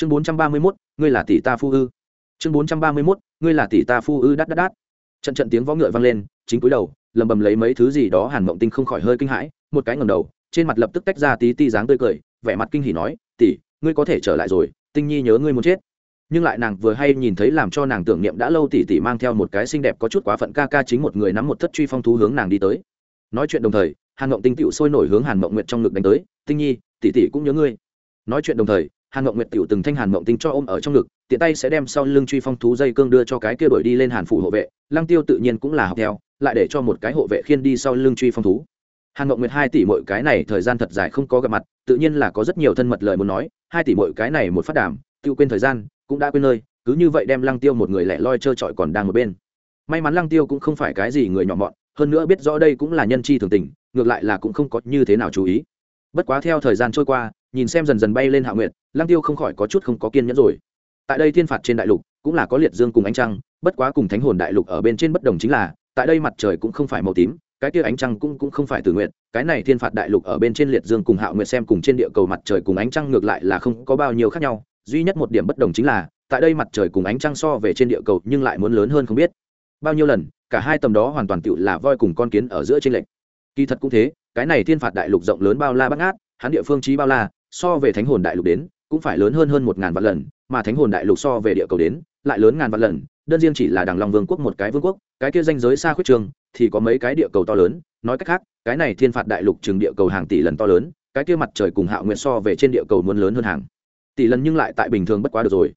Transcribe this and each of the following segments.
chương bốn trăm ba mươi mốt, ngươi là tỷ ta phu ư. Chương bốn trăm ba mươi mốt, ngươi là tỷ ta phu ư, đắt đắt đắt. Trận trận tiếng võ ngựa vang lên, chính cúi đầu lầm bầm lấy mấy thứ gì đó hàn mộng tinh không khỏi hơi kinh hãi, một cái ngầm đầu, trên mặt lập tức tách ra tí ti dáng tươi cười, vẻ mặt kinh hỉ nói, tỷ, ngươi có thể trở lại rồi, tinh nhi nhớ ngươi muốn chết. Nhưng lại nàng vừa hay nhìn thấy làm cho nàng tưởng niệm đã lâu tỷ tỷ mang theo một cái xinh đẹp có chút quá phận ca ca chính một người nắm một thất truy phong thú hướng nàng đi tới. Nói chuyện đồng thời, hàn mộng tinh tựu sôi nổi hướng hàn mộng nguyệt trong ngực đánh tới, tinh nhi, tỷ tỷ cũng nhớ ngươi. Nói chuyện đồng thời hàn mộng nguyệt tựu từng thanh hàn mộng tinh cho ôm ở trong ngực, tiện tay sẽ đem sau lưng truy phong thú dây cương đưa cho cái kia đổi đi lên hàn phủ hộ vệ, lăng tiêu tự nhiên cũng là học theo, lại để cho một cái hộ vệ khiên đi sau lưng truy phong thú. Hàn mộng nguyệt hai tỷ mỗi cái này thời gian thật dài không có gặp mặt, tự nhiên là có rất nhiều thân mật lời muốn nói, hai tỷ mỗi cái này một phát đảm tiêu quên thời gian, cũng đã quên nơi, cứ như vậy đem lăng tiêu một người lẻ loi trơ trọi còn đang một bên. May mắn lăng tiêu cũng không phải cái gì người nhỏ mọn, hơn nữa biết rõ đây cũng là nhân chi thường tình, ngược lại là cũng không có như thế nào chú ý. Bất quá theo thời gian trôi qua nhìn xem dần dần bay lên hạ nguyệt, lăng tiêu không khỏi có chút không có kiên nhẫn rồi. Tại đây thiên phạt trên đại lục cũng là có liệt dương cùng ánh trăng, bất quá cùng thánh hồn đại lục ở bên trên bất đồng chính là, tại đây mặt trời cũng không phải màu tím, cái kia ánh trăng cũng cũng không phải từ nguyện, cái này thiên phạt đại lục ở bên trên liệt dương cùng hạ nguyệt xem cùng trên địa cầu mặt trời cùng ánh trăng ngược lại là không có bao nhiêu khác nhau, duy nhất một điểm bất đồng chính là, tại đây mặt trời cùng ánh trăng so về trên địa cầu nhưng lại muốn lớn hơn không biết. Bao nhiêu lần, cả hai tầm đó hoàn toàn tựu là voi cùng con kiến ở giữa trên lệnh kỳ thật cũng thế, cái này thiên phạt đại lục rộng lớn bao la bắt ngát, hắn địa phương trí bao la so về thánh hồn đại lục đến, cũng phải lớn hơn hơn một ngàn vạn lần, mà thánh hồn đại lục so về địa cầu đến, lại lớn ngàn vạn lần, đơn riêng chỉ là đằng long vương quốc một cái vương quốc, cái kia danh giới xa khuyết trường, thì có mấy cái địa cầu to lớn, nói cách khác, cái này thiên phạt đại lục chừng địa cầu hàng tỷ lần to lớn, cái kia mặt trời cùng hạ nguyện so về trên địa cầu muốn lớn hơn hàng. Tỷ lần nhưng lại tại bình thường bất quá được rồi.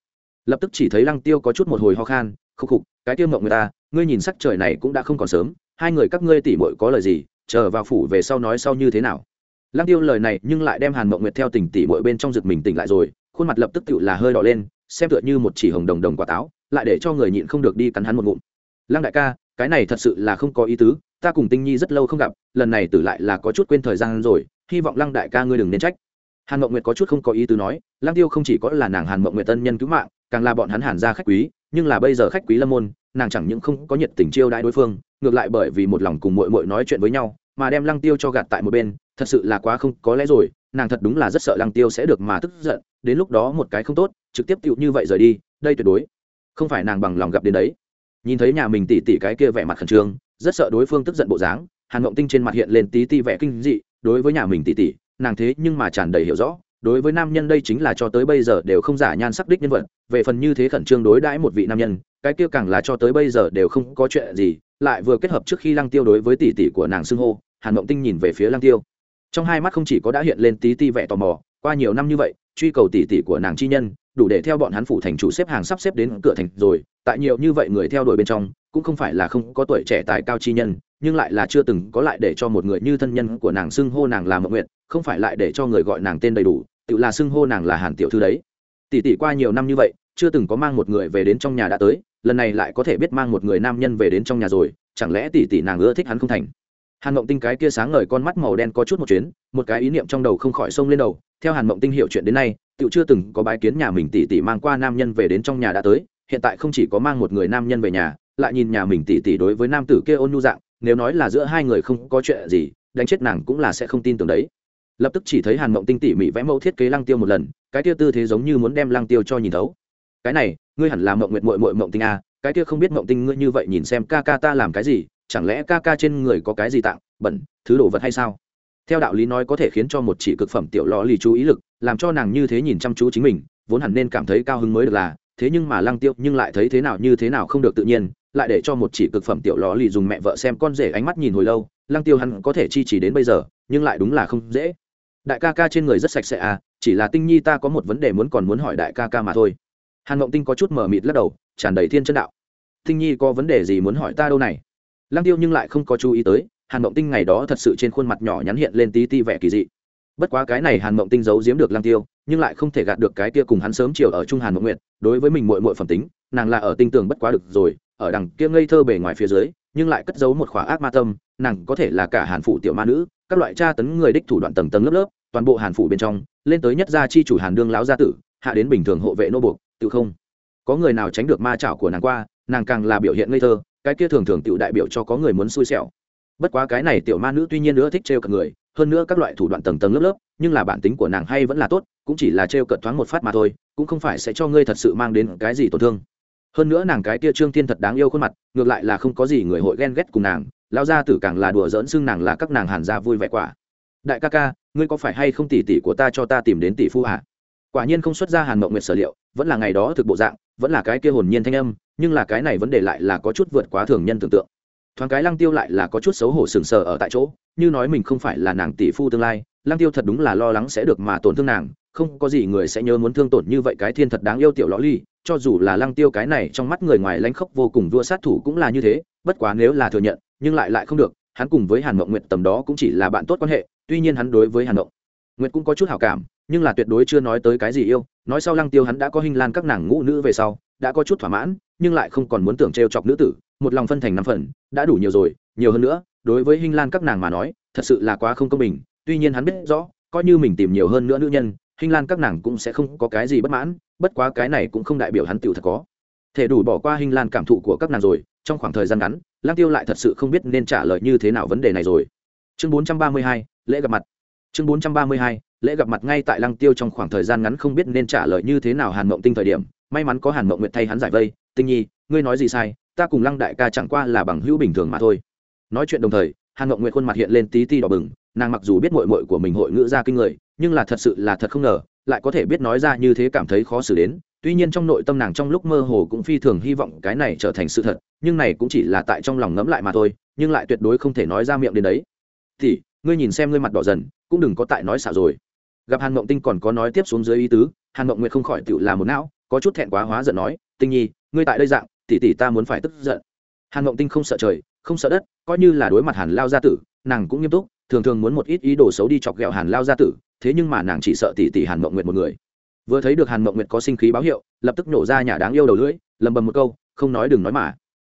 Lập tức chỉ thấy lăng tiêu có chút một hồi ho khan, khúc khục, cái tiêu mộng người ta, ngươi nhìn sắc trời này cũng đã không còn sớm, hai người các ngươi tỉ mội có lời gì, chờ vào phủ về sau nói sau như thế nào? Lăng tiêu lời này nhưng lại đem hàn mộng nguyệt theo tỉnh tỉ muội bên trong giật mình tỉnh lại rồi, khuôn mặt lập tức tự là hơi đỏ lên, xem tựa như một chỉ hồng đồng đồng quả táo, lại để cho người nhịn không được đi cắn hắn một ngụm. Lăng đại ca, cái này thật sự là không có ý tứ, ta cùng tinh nhi rất lâu không gặp, lần này tử lại là có chút quên thời gian rồi, hy vọng lăng đại ca ngươi đừng nên trách. Hàn mộng nguyệt có chút không có ý tứ nói, lăng tiêu không chỉ có là nàng hàn mộng nguyệt tân nhân cứu mạng, càng là bọn hắn hàn ra khách quý, nhưng là bây giờ khách quý lâm môn, nàng chẳng những không có nhiệt tình chiêu đãi đối phương, ngược lại bởi vì một lòng cùng mội mội nói chuyện với nhau mà đem lăng tiêu cho gạt tại một bên, thật sự là quá không có lẽ rồi, nàng thật đúng là rất sợ lăng tiêu sẽ được mà tức giận, đến lúc đó một cái không tốt, trực tiếp tựu như vậy rời đi, đây tuyệt đối không phải nàng bằng lòng gặp đến đấy. Nhìn thấy nhà mình tỉ tỉ cái kia vẻ mặt khẩn trương, rất sợ đối phương tức giận bộ dáng, hàn ngộng tinh trên mặt hiện lên tí ti vẻ kinh dị, đối với nhà mình tỉ tỉ, nàng thế nhưng mà tràn đầy hiểu rõ, đối với nam nhân đây chính là cho tới bây giờ đều không giả nhan sắc đích nhân vật, về phần như thế khẩn trương đối đãi một vị nam nhân, cái kia càng là cho tới bây giờ đều không có chuyện gì, lại vừa kết hợp trước khi lăng tiêu đối với tỷ tỷ của nàng xưng hô hàn mộng tinh nhìn về phía lăng tiêu. Trong hai mắt không chỉ có đã hiện lên tí ti vẻ tò mò, qua nhiều năm như vậy, truy cầu tỷ tỷ của nàng chi nhân, đủ để theo bọn hắn phủ thành chủ xếp hàng sắp xếp đến cửa thành rồi, tại nhiều như vậy người theo đuổi bên trong, cũng không phải là không có tuổi trẻ tài cao chi nhân, nhưng lại là chưa từng có lại để cho một người như thân nhân của nàng xưng hô nàng là mộng nguyện không phải lại để cho người gọi nàng tên đầy đủ, tự là xưng hô nàng là hàn tiểu thư đấy. Tỷ tỷ qua nhiều năm như vậy, chưa từng có mang một người về đến trong nhà đã tới, lần này lại có thể biết mang một người nam nhân về đến trong nhà rồi, chẳng lẽ tỷ tỷ nàng ưa thích hắn không thành? Hàn mộng tinh cái kia sáng ngời con mắt màu đen có chút một chuyến, một cái ý niệm trong đầu không khỏi xông lên đầu. Theo hàn mộng tinh hiểu chuyện đến nay, tựu chưa từng có bái kiến nhà mình tỷ tỷ mang qua nam nhân về đến trong nhà đã tới, hiện tại không chỉ có mang một người nam nhân về nhà, lại nhìn nhà mình tỷ tỷ đối với nam tử kia ôn nhu dạng, nếu nói là giữa hai người không có chuyện gì, đánh chết nàng cũng là sẽ không tin tưởng đấy. Lập tức chỉ thấy hàn mộng tinh tỉ mỉ vẽ mẫu thiết kế lăng tiêu một lần, cái kia tư thế giống như muốn đem lăng tiêu cho nhìn thấu. Cái này, ngươi hẳn là mộng nguyệt mội mội mộng tinh a cái kia không biết mộng tinh ngươi như vậy nhìn xem ca ca ta làm cái gì chẳng lẽ ca ca trên người có cái gì tặng bẩn, thứ đồ vật hay sao? Theo đạo lý nói có thể khiến cho một chỉ cực phẩm tiểu lò lì chú ý lực, làm cho nàng như thế nhìn chăm chú chính mình, vốn hẳn nên cảm thấy cao hứng mới được là, thế nhưng mà lăng tiêu nhưng lại thấy thế nào như thế nào không được tự nhiên, lại để cho một chỉ cực phẩm tiểu lò lì dùng mẹ vợ xem con rể ánh mắt nhìn hồi lâu, lăng tiêu hắn có thể chi chỉ đến bây giờ, nhưng lại đúng là không dễ. Đại ca ca trên người rất sạch sẽ à chỉ là tinh nhi ta có một vấn đề muốn còn muốn hỏi đại ca ca mà thôi. Hàn mộng tinh có chút mờ mịt lắc đầu, tràn đầy thiên chân đạo. Tinh nhi có vấn đề gì muốn hỏi ta đâu này? Lăng tiêu nhưng lại không có chú ý tới, hàn mộng tinh ngày đó thật sự trên khuôn mặt nhỏ nhắn hiện lên tí ti vẻ kỳ dị bất quá cái này hàn mộng tinh giấu giếm được lăng tiêu, nhưng lại không thể gạt được cái kia cùng hắn sớm chiều ở trung hàn mộng Nguyệt. đối với mình muội muội phẩm tính, nàng là ở tinh tường bất quá được rồi, ở đằng kia ngây thơ bề ngoài phía dưới, nhưng lại cất giấu một khỏa ác ma tâm, nàng có thể là cả hàn phụ tiểu ma nữ, các loại tra tấn người đích thủ đoạn tầng tầng lớp lớp, toàn bộ hàn phủ bên trong, lên tới nhất gia chi chủ hàn đương lão gia tử, hạ đến bình thường hộ vệ nô buộc, tự không có người nào tránh được ma chảo của nàng qua, nàng càng là biểu hiện ngây thơ cái kia thường thường tiểu đại biểu cho có người muốn xui xẻo. Bất quá cái này tiểu ma nữ tuy nhiên nữa thích trêu cợt người, hơn nữa các loại thủ đoạn tầng tầng lớp lớp, nhưng là bản tính của nàng hay vẫn là tốt, cũng chỉ là trêu cợt thoáng một phát mà thôi, cũng không phải sẽ cho ngươi thật sự mang đến cái gì tổn thương. Hơn nữa nàng cái kia trương tiên thật đáng yêu khuôn mặt, ngược lại là không có gì người hội ghen ghét cùng nàng lao ra tử càng là đùa dỡn xưng nàng là các nàng hàn gia vui vẻ quả. Đại ca ca, ngươi có phải hay không tỷ tỷ của ta cho ta tìm đến tỷ phu hả? Quả nhiên không xuất ra hàn mộng nguyệt sở liệu, vẫn là ngày đó thực bộ dạng vẫn là cái kia hồn nhiên thanh âm, nhưng là cái này vấn đề lại là có chút vượt quá thường nhân tưởng tượng. Thoáng cái lăng tiêu lại là có chút xấu hổ sừng sờ ở tại chỗ, như nói mình không phải là nàng tỷ phu tương lai, lăng tiêu thật đúng là lo lắng sẽ được mà tổn thương nàng, không có gì người sẽ nhớ muốn thương tổn như vậy cái thiên thật đáng yêu tiểu lõ ly, cho dù là lăng tiêu cái này trong mắt người ngoài lãnh khốc vô cùng vua sát thủ cũng là như thế, bất quá nếu là thừa nhận, nhưng lại lại không được, hắn cùng với hàn mộng nguyệt tầm đó cũng chỉ là bạn tốt quan hệ, tuy nhiên hắn đối với hàn mộng nguyệt cũng có chút hảo cảm, nhưng là tuyệt đối chưa nói tới cái gì yêu nói sau lăng tiêu hắn đã có hình lan các nàng ngũ nữ về sau đã có chút thỏa mãn nhưng lại không còn muốn tưởng trêu chọc nữ tử một lòng phân thành năm phần đã đủ nhiều rồi nhiều hơn nữa đối với hình lan các nàng mà nói thật sự là quá không công bình tuy nhiên hắn biết rõ coi như mình tìm nhiều hơn nữa nữ nhân hình lan các nàng cũng sẽ không có cái gì bất mãn bất quá cái này cũng không đại biểu hắn tiểu thật có. Thể đủ bỏ qua hình lan cảm thụ của các nàng rồi trong khoảng thời gian ngắn lang tiêu lại thật sự không biết nên trả lời như thế nào vấn đề này rồi. Chương 432, lễ gặp mặt. Chương 432, lễ gặp mặt ngay tại lăng tiêu trong khoảng thời gian ngắn không biết nên trả lời như thế nào hàn mộng tinh thời điểm, may mắn có hàn mộng nguyệt thay hắn giải vây. Tinh nhi, ngươi nói gì sai, ta cùng lăng đại ca chẳng qua là bằng hữu bình thường mà thôi. Nói chuyện đồng thời, hàn mộng nguyệt khuôn mặt hiện lên tí ti đỏ bừng, nàng mặc dù biết mội mội của mình hội ngữ ra kinh người, nhưng là thật sự là thật không ngờ, lại có thể biết nói ra như thế cảm thấy khó xử đến. Tuy nhiên trong nội tâm nàng trong lúc mơ hồ cũng phi thường hy vọng cái này trở thành sự thật, nhưng này cũng chỉ là tại trong lòng ngẫm lại mà thôi, nhưng lại tuyệt đối không thể nói ra miệng đến đấy. Thì, ngươi nhìn xem ngươi mặt đỏ dần, cũng đừng có tại nói xả rồi gặp hàn mộng tinh còn có nói tiếp xuống dưới ý tứ, hàn mộng nguyệt không khỏi tự làm một não, có chút thẹn quá hóa giận nói, tinh nhi, ngươi tại đây dạng, tỷ tỷ ta muốn phải tức giận. Hàn mộng tinh không sợ trời, không sợ đất, coi như là đối mặt hàn lao gia tử, nàng cũng nghiêm túc, thường thường muốn một ít ý đồ xấu đi chọc ghẹo hàn lao gia tử, thế nhưng mà nàng chỉ sợ tỷ tỷ hàn mộng nguyệt một người. Vừa thấy được hàn mộng nguyệt có sinh khí báo hiệu, lập tức nổ ra nhà đáng yêu đầu lưỡi, lầm bầm một câu, không nói đừng nói mà.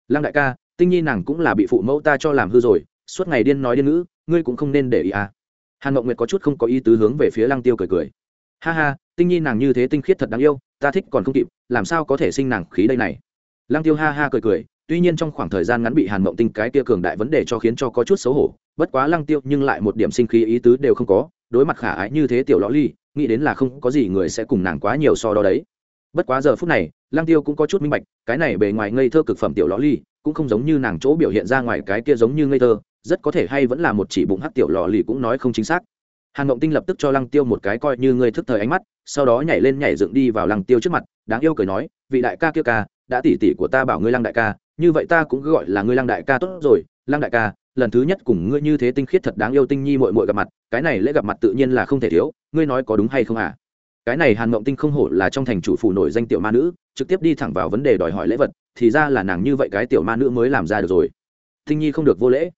Lăng đại ca, tinh nhi nàng cũng là bị phụ mẫu ta cho làm hư rồi, suốt ngày điên nói điên ngữ, ngươi cũng không nên để ý à hàn mộng nguyệt có chút không có ý tứ hướng về phía lăng tiêu cười cười. Ha ha, tinh nhi nàng như thế tinh khiết thật đáng yêu, ta thích còn không kịp, làm sao có thể sinh nàng khí đây này? Lăng tiêu ha ha cười cười, tuy nhiên trong khoảng thời gian ngắn bị hàn mộng tinh cái kia cường đại vấn đề cho khiến cho có chút xấu hổ, bất quá lăng tiêu nhưng lại một điểm sinh khí ý tứ đều không có, đối mặt khả ái như thế tiểu lõ ly, nghĩ đến là không có gì người sẽ cùng nàng quá nhiều so đo đấy. Bất quá giờ phút này, lăng tiêu cũng có chút minh bạch, cái này bề ngoài ngây thơ cực phẩm tiểu lõ ly cũng không giống như nàng chỗ biểu hiện ra ngoài cái kia giống như ngây thơ, rất có thể hay vẫn là một chỉ bụng hắc tiểu lò lì cũng nói không chính xác. Hàn ngộng tinh lập tức cho lăng tiêu một cái coi như ngươi thức thời ánh mắt, sau đó nhảy lên nhảy dựng đi vào lăng tiêu trước mặt, đáng yêu cười nói, vị đại ca kia ca, đã tỉ tỉ của ta bảo ngươi lăng đại ca, như vậy ta cũng gọi là ngươi lăng đại ca tốt rồi, lăng đại ca, lần thứ nhất cùng ngươi như thế tinh khiết thật đáng yêu tinh nhi mội mội gặp mặt, cái này lễ gặp mặt tự nhiên là không thể thiếu, ngươi nói có đúng hay không à? Cái này hàn mộng tinh không hổ là trong thành chủ phủ nổi danh tiểu ma nữ, trực tiếp đi thẳng vào vấn đề đòi hỏi lễ vật, thì ra là nàng như vậy cái tiểu ma nữ mới làm ra được rồi. Tinh nhi không được vô lễ.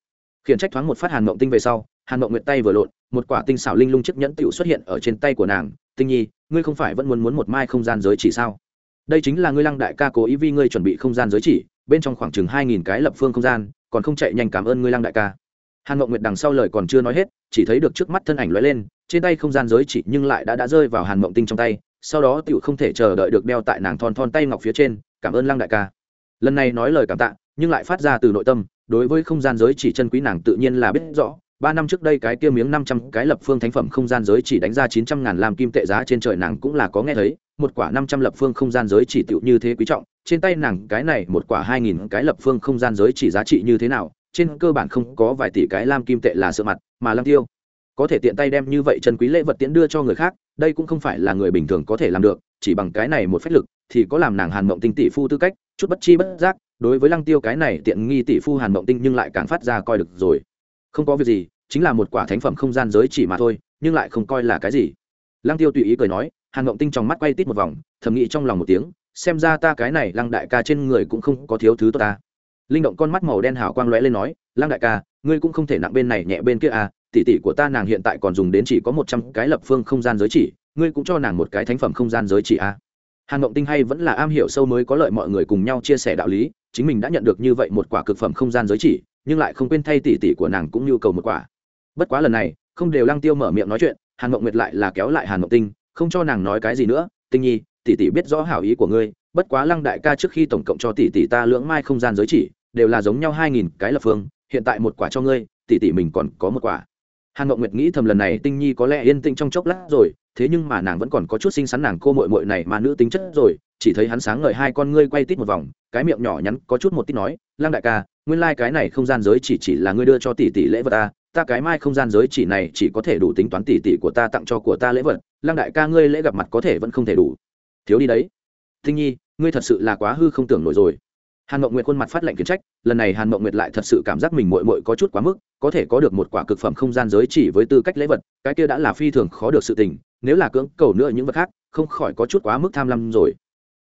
Khiển trách thoáng một phát hàn mộng tinh về sau, hàn mộng nguyệt tay vừa lộn, một quả tinh xảo linh lung chiếc nhẫn tựu xuất hiện ở trên tay của nàng. Tinh nhi, ngươi không phải vẫn muốn muốn một mai không gian giới chỉ sao? Đây chính là ngươi lăng đại ca cố ý vi ngươi chuẩn bị không gian giới chỉ, bên trong khoảng chừng hai nghìn cái lập phương không gian, còn không chạy nhanh cảm ơn ngươi lăng đại ca hàn mộng nguyệt đằng sau lời còn chưa nói hết, chỉ thấy được trước mắt thân ảnh lóe lên, trên tay không gian giới chỉ nhưng lại đã đã rơi vào hàn mộng tinh trong tay, sau đó tựu không thể chờ đợi được đeo tại nàng thon thon tay ngọc phía trên, cảm ơn lăng đại ca. Lần này nói lời cảm tạ, nhưng lại phát ra từ nội tâm, đối với không gian giới chỉ chân quý nàng tự nhiên là biết rõ, ba năm trước đây cái kia miếng năm trăm cái lập phương thánh phẩm không gian giới chỉ đánh ra chín trăm ngàn làm kim tệ giá trên trời nàng cũng là có nghe thấy, một quả năm trăm lập phương không gian giới chỉ tựu như thế quý trọng, trên tay nàng cái này một quả hai nghìn cái lập phương không gian giới chỉ giá trị như thế nào trên cơ bản không có vài tỷ cái lam kim tệ là sợ mặt, mà lam tiêu. Có thể tiện tay đem như vậy chân quý lễ vật tiễn đưa cho người khác, đây cũng không phải là người bình thường có thể làm được, chỉ bằng cái này một phép lực thì có làm nàng hàn mộng tinh tỷ phu tư cách, chút bất chi bất giác, đối với lăng tiêu cái này tiện nghi tỷ phu hàn mộng tinh nhưng lại càng phát ra coi được rồi. Không có việc gì, chính là một quả thánh phẩm không gian giới chỉ mà thôi, nhưng lại không coi là cái gì. Lăng tiêu tùy ý cười nói, hàn mộng tinh trong mắt quay tít một vòng, thầm nghĩ trong lòng một tiếng, xem ra ta cái này lăng đại ca trên người cũng không có thiếu thứ tốt ta linh động con mắt màu đen hào quang lóe lên nói, lăng đại ca, ngươi cũng không thể nặng bên này nhẹ bên kia à tỷ tỷ của ta nàng hiện tại còn dùng đến chỉ có một trăm cái lập phương không gian giới chỉ, ngươi cũng cho nàng một cái thánh phẩm không gian giới chỉ à. Hàn ngộng tinh hay vẫn là am hiểu sâu mới có lợi mọi người cùng nhau chia sẻ đạo lý, chính mình đã nhận được như vậy một quả cực phẩm không gian giới chỉ, nhưng lại không quên thay tỷ tỷ của nàng cũng nhu cầu một quả. Bất quá lần này, không đều lăng tiêu mở miệng nói chuyện, hàn ngộng nguyệt lại là kéo lại hàn ngộng tinh, không cho nàng nói cái gì nữa, tinh nhi, tỷ tỷ biết rõ hảo ý của ngươi bất quá lăng đại ca trước khi tổng cộng cho tỷ tỷ ta lưỡng mai không gian giới chỉ, đều là giống nhau hai nghìn cái lập phương, hiện tại một quả cho ngươi, tỷ tỷ mình còn có một quả. Hàn ngọc nguyệt nghĩ thầm lần này tinh nhi có lẽ yên tĩnh trong chốc lát rồi, thế nhưng mà nàng vẫn còn có chút xinh xắn nàng cô mội mội này mà nữ tính chất rồi, chỉ thấy hắn sáng ngời hai con ngươi quay tít một vòng, cái miệng nhỏ nhắn có chút một tít nói, lăng đại ca, nguyên lai、like、cái này không gian giới chỉ chỉ là ngươi đưa cho tỷ tỷ lễ vật ta ta cái mai không gian giới chỉ này chỉ có thể đủ tính toán tỷ tỷ của ta tặng cho của ta lễ vật, lăng đại ca ngươi lễ gặp mặt có thể vẫn không thể đủ. Thiếu đi đấy. Tinh nhi ngươi thật sự là quá hư không tưởng nổi rồi. Hàn mộng nguyệt khuôn mặt phát lệnh kiến trách, lần này hàn mộng nguyệt lại thật sự cảm giác mình mội mội có chút quá mức, có thể có được một quả cực phẩm không gian giới chỉ với tư cách lễ vật, cái kia đã là phi thường khó được sự tình, nếu là cưỡng cầu nữa những vật khác, không khỏi có chút quá mức tham lam rồi.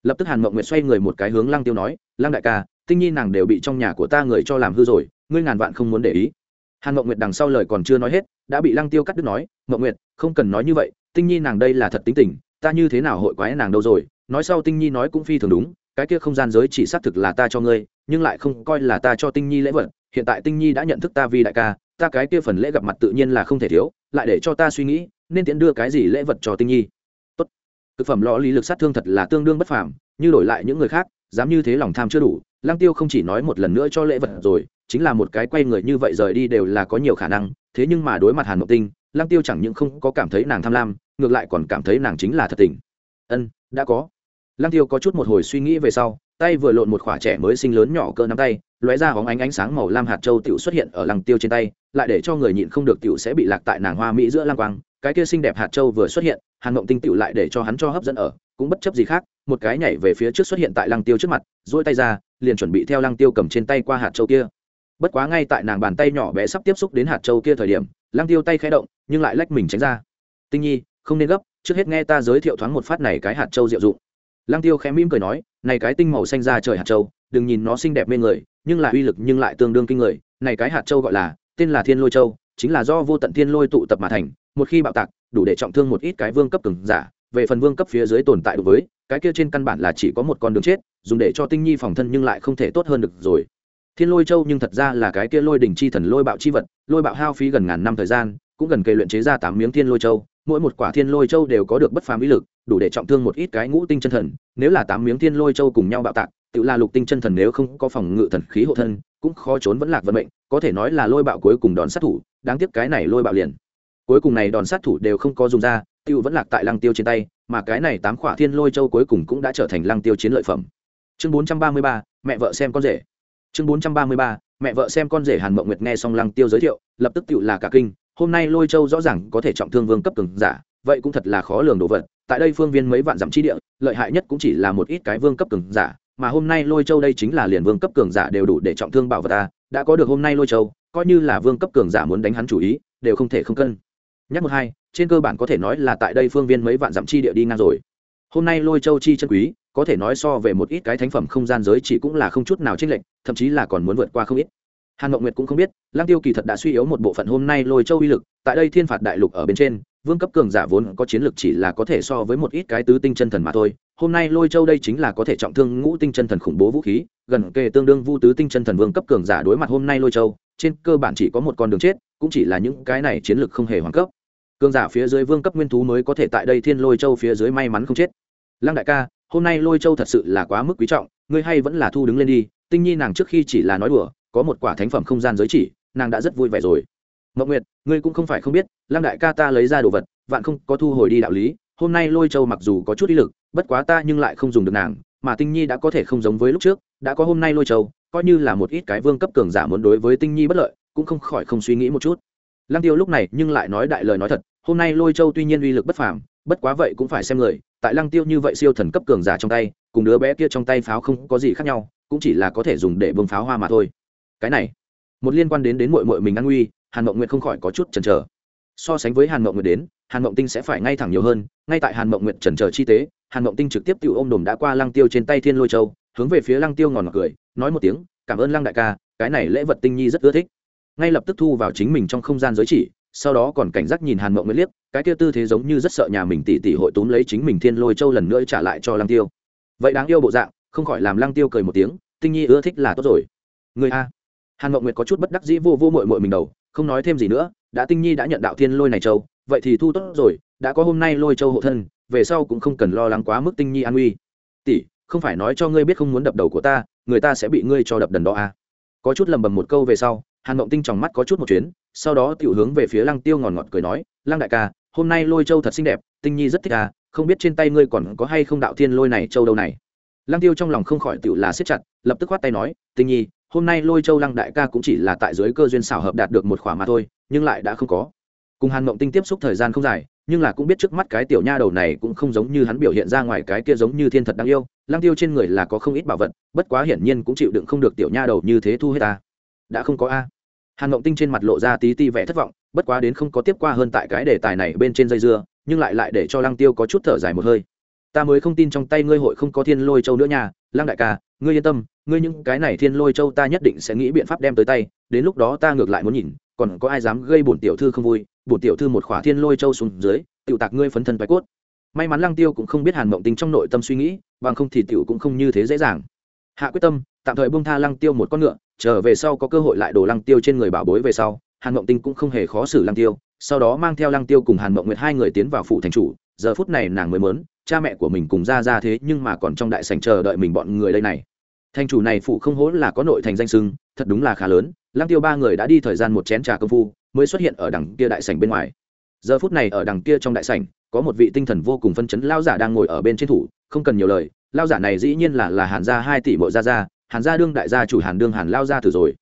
Lập tức hàn mộng nguyệt xoay người một cái hướng lăng tiêu nói, lăng đại ca, tinh nhi nàng đều bị trong nhà của ta người cho làm hư rồi, ngươi ngàn vạn không muốn để ý. Hàn mộng nguyệt đằng sau lời còn chưa nói hết, đã bị lăng tiêu cắt đứt nói, mộng nguyệt, không cần nói như vậy, tinh nhi nàng đây là thật tính tình, ta như thế nào hội quái nàng đâu rồi nói sau tinh nhi nói cũng phi thường đúng, cái kia không gian giới chỉ xác thực là ta cho ngươi, nhưng lại không coi là ta cho tinh nhi lễ vật. Hiện tại tinh nhi đã nhận thức ta vì đại ca, ta cái kia phần lễ gặp mặt tự nhiên là không thể thiếu, lại để cho ta suy nghĩ, nên tiện đưa cái gì lễ vật cho tinh nhi. Tốt. Thực phẩm lò lý lực sát thương thật là tương đương bất phàm, như đổi lại những người khác, dám như thế lòng tham chưa đủ. Lăng tiêu không chỉ nói một lần nữa cho lễ vật rồi, chính là một cái quay người như vậy rời đi đều là có nhiều khả năng, thế nhưng mà đối mặt hàn mộng tinh, lăng tiêu chẳng những không có cảm thấy nàng tham lam, ngược lại còn cảm thấy nàng chính là thật tình. Ân đã có. Lăng tiêu có chút một hồi suy nghĩ về sau, tay vừa lộn một khỏa trẻ mới sinh lớn nhỏ cỡ nắm tay, lóe ra hóng ánh ánh sáng màu lam hạt châu tiểu xuất hiện ở lăng tiêu trên tay, lại để cho người nhịn không được tiểu sẽ bị lạc tại nàng hoa mỹ giữa lăng quang. Cái kia xinh đẹp hạt châu vừa xuất hiện, hàn mộng tinh tiểu lại để cho hắn cho hấp dẫn ở, cũng bất chấp gì khác, một cái nhảy về phía trước xuất hiện tại lăng tiêu trước mặt, duỗi tay ra, liền chuẩn bị theo lăng tiêu cầm trên tay qua hạt châu kia. Bất quá ngay tại nàng bàn tay nhỏ bé sắp tiếp xúc đến hạt châu kia thời điểm, lăng tiêu tay khẽ động, nhưng lại lách mình tránh ra. Tinh nhi, không nên gấp trước hết nghe ta giới thiệu thoáng một phát này cái hạt châu diệu dụng. Lăng tiêu khẽ mỉm cười nói, này cái tinh màu xanh ra trời hạt châu, đừng nhìn nó xinh đẹp mê người, nhưng lại uy lực nhưng lại tương đương kinh người. Này cái hạt châu gọi là, tên là thiên lôi châu, chính là do vô tận thiên lôi tụ tập mà thành, một khi bạo tạc, đủ để trọng thương một ít cái vương cấp cường giả. Về phần vương cấp phía dưới tồn tại đối với, cái kia trên căn bản là chỉ có một con đường chết, dùng để cho tinh nhi phòng thân nhưng lại không thể tốt hơn được rồi. Thiên lôi châu nhưng thật ra là cái kia lôi đỉnh chi thần lôi bạo chi vật, lôi bạo hao phí gần ngàn năm thời gian, cũng gần kề luyện chế ra tám miếng thiên lôi châu mỗi một quả thiên lôi châu đều có được bất phàm ý lực, đủ để trọng thương một ít cái ngũ tinh chân thần, nếu là tám miếng thiên lôi châu cùng nhau bạo tạc, tự là lục tinh chân thần nếu không có phòng ngự thần khí hộ thân, cũng khó trốn vẫn lạc vận mệnh, có thể nói là lôi bạo cuối cùng đòn sát thủ, đáng tiếc cái này lôi bạo liền. Cuối cùng này đòn sát thủ đều không có dùng ra tiêu vẫn lạc tại lăng tiêu trên tay, mà cái này tám khỏa thiên lôi châu cuối cùng cũng đã trở thành lăng tiêu chiến lợi phẩm. Chương bốn trăm ba mươi ba, mẹ vợ xem con rể. Chương bốn trăm ba mươi ba, mẹ vợ xem con rể hàn mộng nguyệt nghe xong lăng tiêu giới thiệu, lập tức tự là cả kinh hôm nay lôi châu rõ ràng có thể trọng thương vương cấp cường giả, vậy cũng thật là khó lường đồ vật. Tại đây phương viên mấy vạn dặm chi địa, lợi hại nhất cũng chỉ là một ít cái vương cấp cường giả, mà hôm nay lôi châu đây chính là liền vương cấp cường giả đều đủ để trọng thương bảo vật ta. Đã có được hôm nay lôi châu, coi như là vương cấp cường giả muốn đánh hắn chủ ý, đều không thể không cân. Nhắc một hai, trên cơ bản có thể nói là tại đây phương viên mấy vạn dặm chi địa đi ngang rồi. Hôm nay lôi châu chi chân quý, có thể nói so về một ít cái thánh phẩm không gian giới chỉ cũng là không chút nào chênh lệch, thậm chí là còn muốn vượt qua không ít hàn mộng nguyệt cũng không biết lang tiêu kỳ thật đã suy yếu một bộ phận hôm nay lôi châu uy lực, tại đây thiên phạt đại lục ở bên trên, vương cấp cường giả vốn có chiến lược chỉ là có thể so với một ít cái tứ tinh chân thần mà thôi. Hôm nay lôi châu đây chính là có thể trọng thương ngũ tinh chân thần khủng bố vũ khí, gần kề tương đương vu tứ tinh chân thần vương cấp cường giả đối mặt hôm nay lôi châu, trên cơ bản chỉ có một con đường chết, cũng chỉ là những cái này chiến lược không hề hoàn cấp. Cường giả phía dưới vương cấp nguyên thú mới có thể tại đây thiên lôi châu phía dưới may mắn không chết. Lăng đại ca, hôm nay lôi châu thật sự là quá mức quý trọng, ngươi hay vẫn là thu đứng lên đi, tinh nhi nàng trước khi chỉ là nói đùa có một quả thánh phẩm không gian giới chỉ, nàng đã rất vui vẻ rồi. Mộc nguyệt, ngươi cũng không phải không biết, lăng đại ca ta lấy ra đồ vật, vạn không có thu hồi đi đạo lý, hôm nay lôi châu mặc dù có chút ý lực, bất quá ta nhưng lại không dùng được nàng, mà tinh nhi đã có thể không giống với lúc trước, đã có hôm nay lôi châu, coi như là một ít cái vương cấp cường giả muốn đối với tinh nhi bất lợi, cũng không khỏi không suy nghĩ một chút. Lăng tiêu lúc này nhưng lại nói đại lời nói thật, hôm nay lôi châu tuy nhiên uy lực bất phàm, bất quá vậy cũng phải xem người, tại lăng tiêu như vậy siêu thần cấp cường giả trong tay, cùng đứa bé kia trong tay pháo không có gì khác nhau, cũng chỉ là có thể dùng để bông pháo hoa mà thôi cái này. Một liên quan đến đến mội mội mình an nguy, hàn mộng nguyệt không khỏi có chút chần chờ. So sánh với hàn mộng nguyệt đến, hàn mộng tinh sẽ phải ngay thẳng nhiều hơn, ngay tại hàn mộng nguyệt chần chờ chi tế, hàn mộng tinh trực tiếp tự ôm đồm đã qua lăng tiêu trên tay thiên lôi châu, hướng về phía lăng tiêu ngòn ngọt cười, nói một tiếng, cảm ơn lăng đại ca, cái này lễ vật tinh nhi rất ưa thích. Ngay lập tức thu vào chính mình trong không gian giới chỉ, sau đó còn cảnh giác nhìn hàn mộng nguyệt liếc, cái kia tư thế giống như rất sợ nhà mình tỉ tỉ hội túm lấy chính mình thiên lôi châu lần nữa trả lại cho lăng tiêu. Vậy đáng yêu bộ dạng, không khỏi làm lăng tiêu cười một tiếng, tinh nhi ưa thích là tốt rồi. Người a hàn mộng nguyệt có chút bất đắc dĩ vô vô mội mội mình đầu, không nói thêm gì nữa, đã tinh nhi đã nhận đạo thiên lôi này châu, vậy thì thu tốt rồi, đã có hôm nay lôi châu hộ thân, về sau cũng không cần lo lắng quá mức tinh nhi an nguy. tỷ, không phải nói cho ngươi biết không muốn đập đầu của ta, người ta sẽ bị ngươi cho đập đần đó à. có chút lầm bầm một câu về sau, hàn mộng tinh tròng mắt có chút một chuyến, sau đó tiểu hướng về phía lăng tiêu ngòn ngọt cười nói, lăng đại ca, hôm nay lôi châu thật xinh đẹp, tinh nhi rất thích à không biết trên tay ngươi còn có hay không đạo thiên lôi này, châu đâu này lăng tiêu trong lòng không khỏi tiểu là siết chặt, lập tức khoát tay nói, tinh nhi hôm nay lôi châu lăng đại ca cũng chỉ là tại dưới cơ duyên xảo hợp đạt được một khỏa mà thôi, nhưng lại đã không có. Cùng hàn mộng tinh tiếp xúc thời gian không dài, nhưng là cũng biết trước mắt cái tiểu nha đầu này cũng không giống như hắn biểu hiện ra ngoài cái kia giống như thiên thật đáng yêu, lăng tiêu trên người là có không ít bảo vật, bất quá hiển nhiên cũng chịu đựng không được tiểu nha đầu như thế thu hết ta. Đã không có a. Hàn mộng tinh trên mặt lộ ra tí ti vẻ thất vọng, bất quá đến không có tiếp qua hơn tại cái đề tài này bên trên dây dưa, nhưng lại lại để cho lăng tiêu có chút thở dài một hơi. Ta mới không tin trong tay ngươi hội không có thiên lôi châu nữa nha, lăng đại ca ngươi yên tâm, ngươi những cái này thiên lôi châu ta nhất định sẽ nghĩ biện pháp đem tới tay, đến lúc đó ta ngược lại muốn nhìn, còn có ai dám gây bổn tiểu thư không vui, bổn tiểu thư một khỏa thiên lôi châu xuống dưới, tiểu tạc ngươi phấn thân bài cốt. May mắn lăng tiêu cũng không biết hàn mộng tinh trong nội tâm suy nghĩ, bằng không thì tiểu cũng không như thế dễ dàng. Hạ quyết tâm, tạm thời buông tha lăng tiêu một con ngựa trở về sau có cơ hội lại đổ lăng tiêu trên người bảo bối về sau, hàn mộng tinh cũng không hề khó xử lăng tiêu, sau đó mang theo lăng tiêu cùng hàn mộng nguyệt hai người tiến vào phủ thành chủ, giờ phút này nàng mới mớn cha mẹ của mình cùng ra ra thế nhưng mà còn trong đại sảnh chờ đợi mình bọn người đây này thành chủ này phụ không hố là có nội thành danh sưng thật đúng là khá lớn. Lăng tiêu ba người đã đi thời gian một chén trà công phu, mới xuất hiện ở đằng kia đại sảnh bên ngoài. Giờ phút này ở đằng kia trong đại sảnh, có một vị tinh thần vô cùng phân chấn lao giả đang ngồi ở bên trên thủ, không cần nhiều lời lao giả này dĩ nhiên là là hàn gia hai tỷ bộ gia gia, hàn gia đương đại gia chủ hàn đương hàn lao gia tử rồi.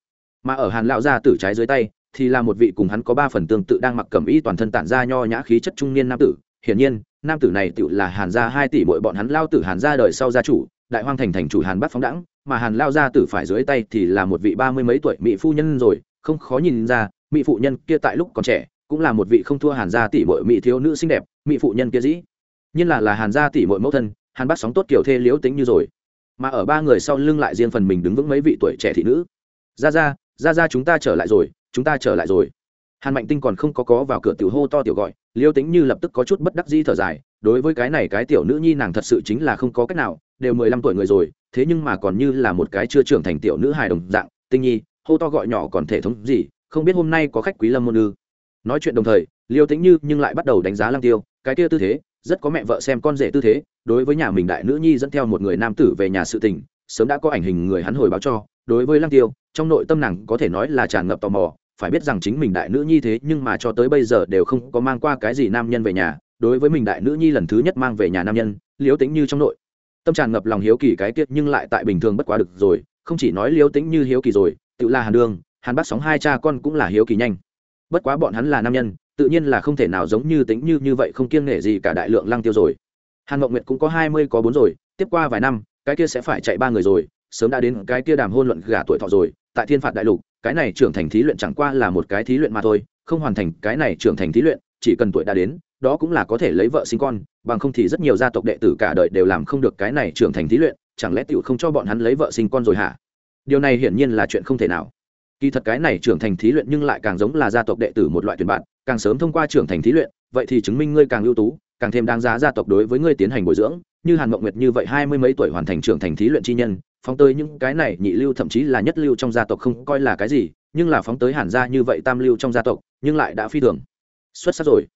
Mà ở hàn lao gia tử trái dưới tay, thì là một vị cùng hắn có ba phần tương tự đang mặc cẩm y toàn thân tản ra nho nhã khí chất trung niên nam tử. Hiển nhiên, nam tử này tự là hàn gia hai tỷ bội bọn hắn lao tử hàn gia đời sau gia chủ đại hoang thành thành chủ hàn bắc phóng đẳng mà hàn lao gia tử phải dưới tay thì là một vị ba mươi mấy tuổi mỹ phu nhân rồi, không khó nhìn ra, mỹ phụ nhân kia tại lúc còn trẻ, cũng là một vị không thua hàn gia tỷ bội mỹ thiếu nữ xinh đẹp, mỹ phụ nhân kia dĩ. Nhiên là là hàn gia tỷ bội mẫu thân, hàn bắc sóng tốt kiểu thê liễu tính như rồi. Mà ở ba người sau lưng lại riêng phần mình đứng vững mấy vị tuổi trẻ thị nữ. Ra ra ra ra chúng ta trở lại rồi, chúng ta trở lại rồi. Hàn mạnh tinh còn không có có vào cửa tiểu hô to tiểu gọi liêu tính như lập tức có chút bất đắc di thở dài, đối với cái này cái tiểu nữ nhi nàng thật sự chính là không có cách nào, đều mười lăm tuổi người rồi, thế nhưng mà còn như là một cái chưa trưởng thành tiểu nữ hài đồng dạng, tinh nhi, hô to gọi nhỏ còn thể thống gì, không biết hôm nay có khách quý lâm môn ư. Nói chuyện đồng thời, liêu tính như nhưng lại bắt đầu đánh giá lăng tiêu, cái kia tư thế, rất có mẹ vợ xem con rể tư thế, đối với nhà mình đại nữ nhi dẫn theo một người nam tử về nhà sự tình, sớm đã có ảnh hình người hắn hồi báo cho, đối với lăng tiêu, trong nội tâm nàng có thể nói là tràn ngập tò mò phải biết rằng chính mình đại nữ nhi thế nhưng mà cho tới bây giờ đều không có mang qua cái gì nam nhân về nhà, đối với mình đại nữ nhi lần thứ nhất mang về nhà nam nhân, liễu tính như trong nội. Tâm tràn ngập lòng hiếu kỳ cái tiết nhưng lại tại bình thường bất quá được rồi, không chỉ nói liễu tính như hiếu kỳ rồi, tự là hàn đường, hàn bắt sóng hai cha con cũng là hiếu kỳ nhanh. Bất quá bọn hắn là nam nhân, tự nhiên là không thể nào giống như tính như như vậy không kiêng nể gì cả đại lượng lăng tiêu rồi. Hàn mộng nguyệt cũng có hai mươi có bốn rồi, tiếp qua vài năm, cái kia sẽ phải chạy ba người rồi, sớm đã đến cái kia đàm hôn luận gả tuổi thọ rồi, tại thiên phạt đại lục cái này trưởng thành thí luyện chẳng qua là một cái thí luyện mà thôi, không hoàn thành cái này trưởng thành thí luyện, chỉ cần tuổi đã đến, đó cũng là có thể lấy vợ sinh con, bằng không thì rất nhiều gia tộc đệ tử cả đời đều làm không được cái này trưởng thành thí luyện, chẳng lẽ tiểu không cho bọn hắn lấy vợ sinh con rồi hả? Điều này hiển nhiên là chuyện không thể nào. Kỳ thật cái này trưởng thành thí luyện nhưng lại càng giống là gia tộc đệ tử một loại tuyển bạn, càng sớm thông qua trưởng thành thí luyện, vậy thì chứng minh ngươi càng ưu tú, càng thêm đáng giá gia tộc đối với ngươi tiến hành bồi dưỡng như hàn mộng nguyệt như vậy hai mươi mấy tuổi hoàn thành trưởng thành thí luyện chi nhân, phóng tới những cái này nhị lưu thậm chí là nhất lưu trong gia tộc không coi là cái gì, nhưng là phóng tới hàn gia như vậy tam lưu trong gia tộc, nhưng lại đã phi thường. Xuất sắc rồi.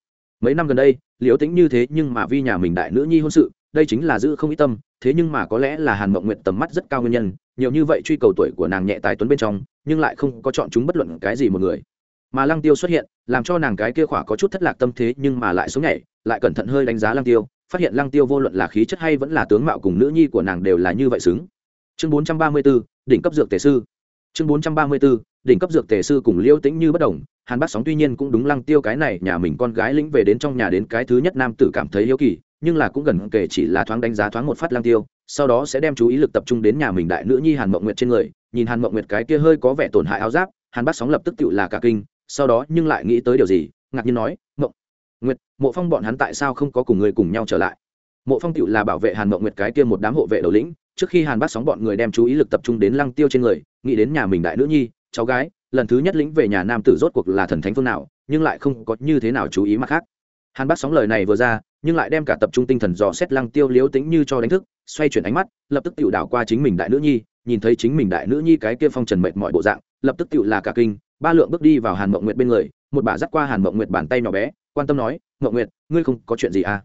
Mấy năm gần đây, liễu tính như thế nhưng mà vi nhà mình đại nữ nhi hôn sự, đây chính là giữ không ít tâm, thế nhưng mà có lẽ là hàn mộng nguyện tầm mắt rất cao nguyên nhân, nhiều như vậy truy cầu tuổi của nàng nhẹ tài tuấn bên trong, nhưng lại không có chọn chúng bất luận cái gì một người. Mà lăng tiêu xuất hiện, làm cho nàng cái kia khỏa có chút thất lạc tâm thế nhưng mà lại sống nhảy, lại cẩn thận hơi đánh giá lăng tiêu phát hiện lăng tiêu vô luận là khí chất hay vẫn là tướng mạo cùng nữ nhi của nàng đều là như vậy xứng. Chương 434, đỉnh cấp dược tề sư. Chương 434, đỉnh cấp dược tề sư cùng liêu tĩnh như bất đồng hàn bác sóng tuy nhiên cũng đúng lăng tiêu cái này nhà mình con gái lĩnh về đến trong nhà đến cái thứ nhất nam tử cảm thấy hiếu kỳ nhưng là cũng gần kể chỉ là thoáng đánh giá thoáng một phát lăng tiêu sau đó sẽ đem chú ý lực tập trung đến nhà mình đại nữ nhi hàn mộng nguyệt trên người nhìn hàn mộng nguyệt cái kia hơi có vẻ tổn hại áo giáp hàn bác sóng lập tức tự là cả kinh sau đó nhưng lại nghĩ tới điều gì ngạc nhiên nói mộng nguyệt, mộ phong bọn hắn tại sao không có cùng người cùng nhau trở lại? Mộ phong tự là bảo vệ hàn mộng nguyệt cái kia một đám hộ vệ đầu lĩnh, trước khi hàn bác sóng bọn người đem chú ý lực tập trung đến lăng tiêu trên người, nghĩ đến nhà mình đại nữ nhi, cháu gái, lần thứ nhất lĩnh về nhà nam tử rốt cuộc là thần thánh phương nào, nhưng lại không có như thế nào chú ý mặt khác. Hàn bác sóng lời này vừa ra, nhưng lại đem cả tập trung tinh thần dò xét lăng tiêu liếu tính như cho đánh thức, xoay chuyển ánh mắt, lập tức tự đảo qua chính mình đại nữ nhi, nhìn thấy chính mình đại nữ nhi cái kia phong trần mệt mọi bộ dạng, lập tức tự là cả kinh, ba lượng bước đi vào hàn mộng nguyệt bên người, một bà dắt qua hàn mộng nguyệt bàn tay nhỏ bé quan tâm nói ngậu nguyệt, ngươi không có chuyện gì à?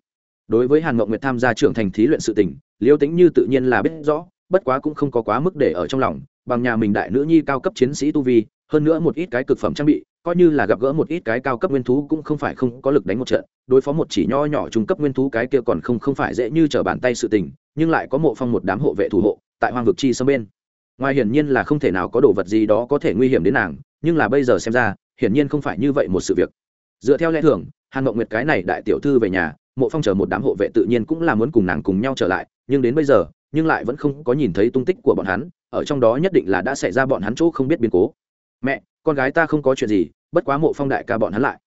Đối với hàn ngậu nguyệt tham gia trưởng thành thí luyện sự tình, liêu tính như tự nhiên là biết rõ, bất quá cũng không có quá mức để ở trong lòng, bằng nhà mình đại nữ nhi cao cấp chiến sĩ tu vi, hơn nữa một ít cái cực phẩm trang bị, coi như là gặp gỡ một ít cái cao cấp nguyên thú cũng không phải không có lực đánh một trận, đối phó một chỉ nho nhỏ trung cấp nguyên thú cái kia còn không không phải dễ như trở bàn tay sự tình, nhưng lại có mộ phong một đám hộ vệ thủ hộ, tại hoang vực chi sâm bên. Ngoài hiển nhiên là không thể nào có đồ vật gì đó có thể nguy hiểm đến nàng, nhưng là bây giờ xem ra, hiển nhiên không phải như vậy một sự việc. Dựa theo lẽ thường hàn mộng nguyệt cái này đại tiểu thư về nhà, mộ phong chờ một đám hộ vệ tự nhiên cũng là muốn cùng nàng cùng nhau trở lại, nhưng đến bây giờ, nhưng lại vẫn không có nhìn thấy tung tích của bọn hắn, ở trong đó nhất định là đã xảy ra bọn hắn chỗ không biết biến cố. Mẹ, con gái ta không có chuyện gì, bất quá mộ phong đại ca bọn hắn lại.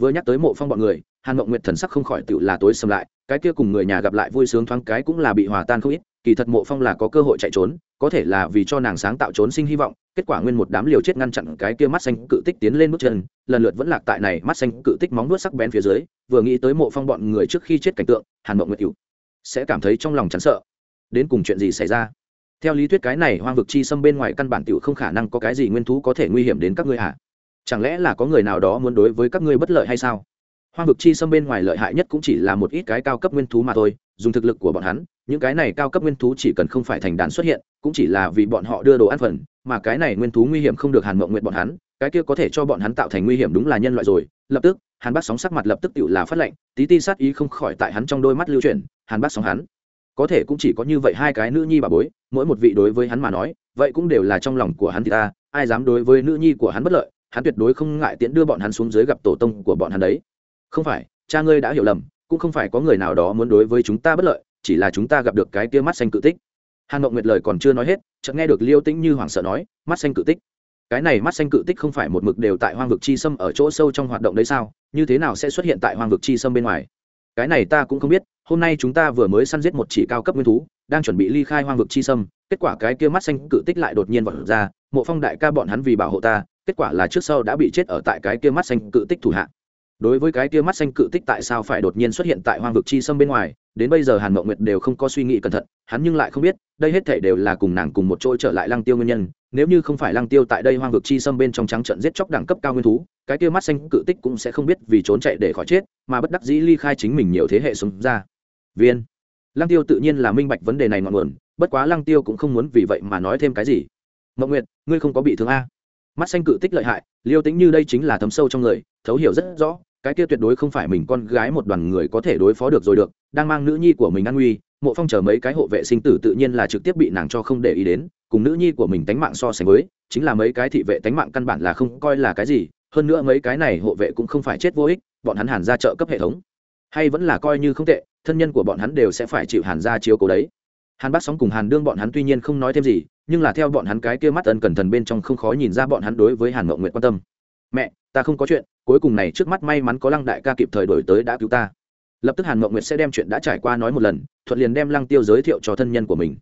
Vừa nhắc tới mộ phong bọn người, hàn mộng nguyệt thần sắc không khỏi tự là tối xâm lại, cái kia cùng người nhà gặp lại vui sướng thoáng cái cũng là bị hòa tan không ít, kỳ thật mộ phong là có cơ hội chạy trốn, có thể là vì cho nàng sáng tạo trốn sinh hy vọng kết quả nguyên một đám liều chết ngăn chặn cái kia mắt xanh cự tích tiến lên bước chân, lần lượt vẫn lạc tại này mắt xanh cự tích móng nuốt sắc bén phía dưới, vừa nghĩ tới mộ phong bọn người trước khi chết cảnh tượng, hàn mộng nguyệt cựu sẽ cảm thấy trong lòng chán sợ. Đến cùng chuyện gì xảy ra? Theo lý thuyết cái này hoang vực chi xâm bên ngoài căn bản tiểu không khả năng có cái gì nguyên thú có thể nguy hiểm đến các ngươi hả? Chẳng lẽ là có người nào đó muốn đối với các ngươi bất lợi hay sao? Hoang vực chi xâm bên ngoài lợi hại nhất cũng chỉ là một ít cái cao cấp nguyên thú mà thôi, dùng thực lực của bọn hắn, những cái này cao cấp nguyên thú chỉ cần không phải thành đàn xuất hiện, cũng chỉ là vì bọn họ đưa đồ ăn phần mà cái này nguyên thú nguy hiểm không được hàn mộng nguyện bọn hắn, cái kia có thể cho bọn hắn tạo thành nguy hiểm đúng là nhân loại rồi. Lập tức, hàn bác sóng sắc mặt lập tức tự là phát lệnh, tí ti sát ý không khỏi tại hắn trong đôi mắt lưu chuyển, hàn bác sóng hắn. Có thể cũng chỉ có như vậy hai cái nữ nhi bà bối, mỗi một vị đối với hắn mà nói, vậy cũng đều là trong lòng của hắn thì ta, ai dám đối với nữ nhi của hắn bất lợi, hắn tuyệt đối không ngại tiễn đưa bọn hắn xuống dưới gặp tổ tông của bọn hắn đấy. Không phải, cha ngươi đã hiểu lầm, cũng không phải có người nào đó muốn đối với chúng ta bất lợi, chỉ là chúng ta gặp được cái kia mắt xanh cự tích hàn mộng nguyệt lời còn chưa nói hết, chợt nghe được liêu tĩnh như hoảng sợ nói, mắt xanh cự tích. Cái này mắt xanh cự tích không phải một mực đều tại hoang vực chi sâm ở chỗ sâu trong hoạt động đấy sao? Như thế nào sẽ xuất hiện tại hoang vực chi sâm bên ngoài? Cái này ta cũng không biết, hôm nay chúng ta vừa mới săn giết một chỉ cao cấp nguyên thú, đang chuẩn bị ly khai hoang vực chi sâm, kết quả cái kia mắt xanh cự tích lại đột nhiên vọt ra, mộ phong đại ca bọn hắn vì bảo hộ ta, kết quả là trước sau đã bị chết ở tại cái kia mắt xanh cự tích thủ hạ đối với cái kia mắt xanh cự tích tại sao phải đột nhiên xuất hiện tại hoang vực chi sâm bên ngoài, đến bây giờ hàn mậu nguyệt đều không có suy nghĩ cẩn thận, hắn nhưng lại không biết, đây hết thể đều là cùng nàng cùng một chỗ trở lại lăng tiêu nguyên nhân. Nếu như không phải lăng tiêu tại đây hoang vực chi sâm bên trong trắng trận giết chóc đẳng cấp cao nguyên thú, cái kia mắt xanh cự tích cũng sẽ không biết vì trốn chạy để khỏi chết, mà bất đắc dĩ ly khai chính mình nhiều thế hệ sống ra. Viên. Lăng tiêu tự nhiên là minh bạch vấn đề này ngọn nguồn, bất quá lăng tiêu cũng không muốn vì vậy mà nói thêm cái gì. Mậu nguyệt, ngươi không có bị thương a. Mắt xanh cự tích lợi hại, liêu tính như đây chính là thấm sâu trong người, thấu hiểu rất rõ cái kia tuyệt đối không phải mình con gái một đoàn người có thể đối phó được rồi được, đang mang nữ nhi của mình an nguy, mộ phong chờ mấy cái hộ vệ sinh tử tự nhiên là trực tiếp bị nàng cho không để ý đến, cùng nữ nhi của mình tánh mạng so sánh với, chính là mấy cái thị vệ tánh mạng căn bản là không coi là cái gì, hơn nữa mấy cái này hộ vệ cũng không phải chết vô ích, bọn hắn hàn ra trợ cấp hệ thống. Hay vẫn là coi như không tệ, thân nhân của bọn hắn đều sẽ phải chịu hàn ra chiếu cố đấy. Hàn bác sóng cùng hàn đương bọn hắn tuy nhiên không nói thêm gì, nhưng là theo bọn hắn cái kia mắt ân cẩn thận bên trong không khó nhìn ra bọn hắn đối với hàn mậu nguyện quan tâm. Mẹ ta không có chuyện, cuối cùng này trước mắt may mắn có lăng đại ca kịp thời đổi tới đã cứu ta. Lập tức hàn mậu nguyệt sẽ đem chuyện đã trải qua nói một lần, thuận liền đem lăng tiêu giới thiệu cho thân nhân của mình.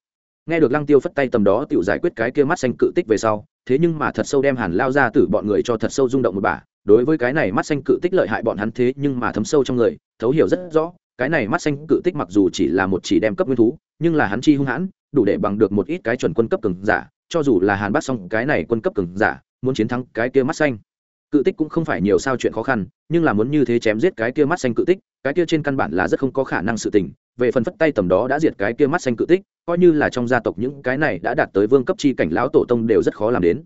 Nghe được lăng tiêu phất tay tầm đó tự giải quyết cái kia mắt xanh cự tích về sau, thế nhưng mà thật sâu đem hàn lao ra từ bọn người cho thật sâu rung động một bà. Đối với cái này mắt xanh cự tích lợi hại bọn hắn thế nhưng mà thấm sâu trong người, thấu hiểu rất rõ, cái này mắt xanh cự tích mặc dù chỉ là một chỉ đem cấp nguyên thú, nhưng là hắn chi hung hãn, đủ để bằng được một ít cái chuẩn quân cấp cường giả, cho dù là hàn bắt xong cái này quân cấp cường giả, muốn chiến thắng cái kia mắt xanh cự tích cũng không phải nhiều sao chuyện khó khăn, nhưng là muốn như thế chém giết cái kia mắt xanh cự tích, cái kia trên căn bản là rất không có khả năng sự tình, về phần phất tay tầm đó đã diệt cái kia mắt xanh cự tích, coi như là trong gia tộc những cái này đã đạt tới vương cấp chi cảnh lão tổ tông đều rất khó làm đến.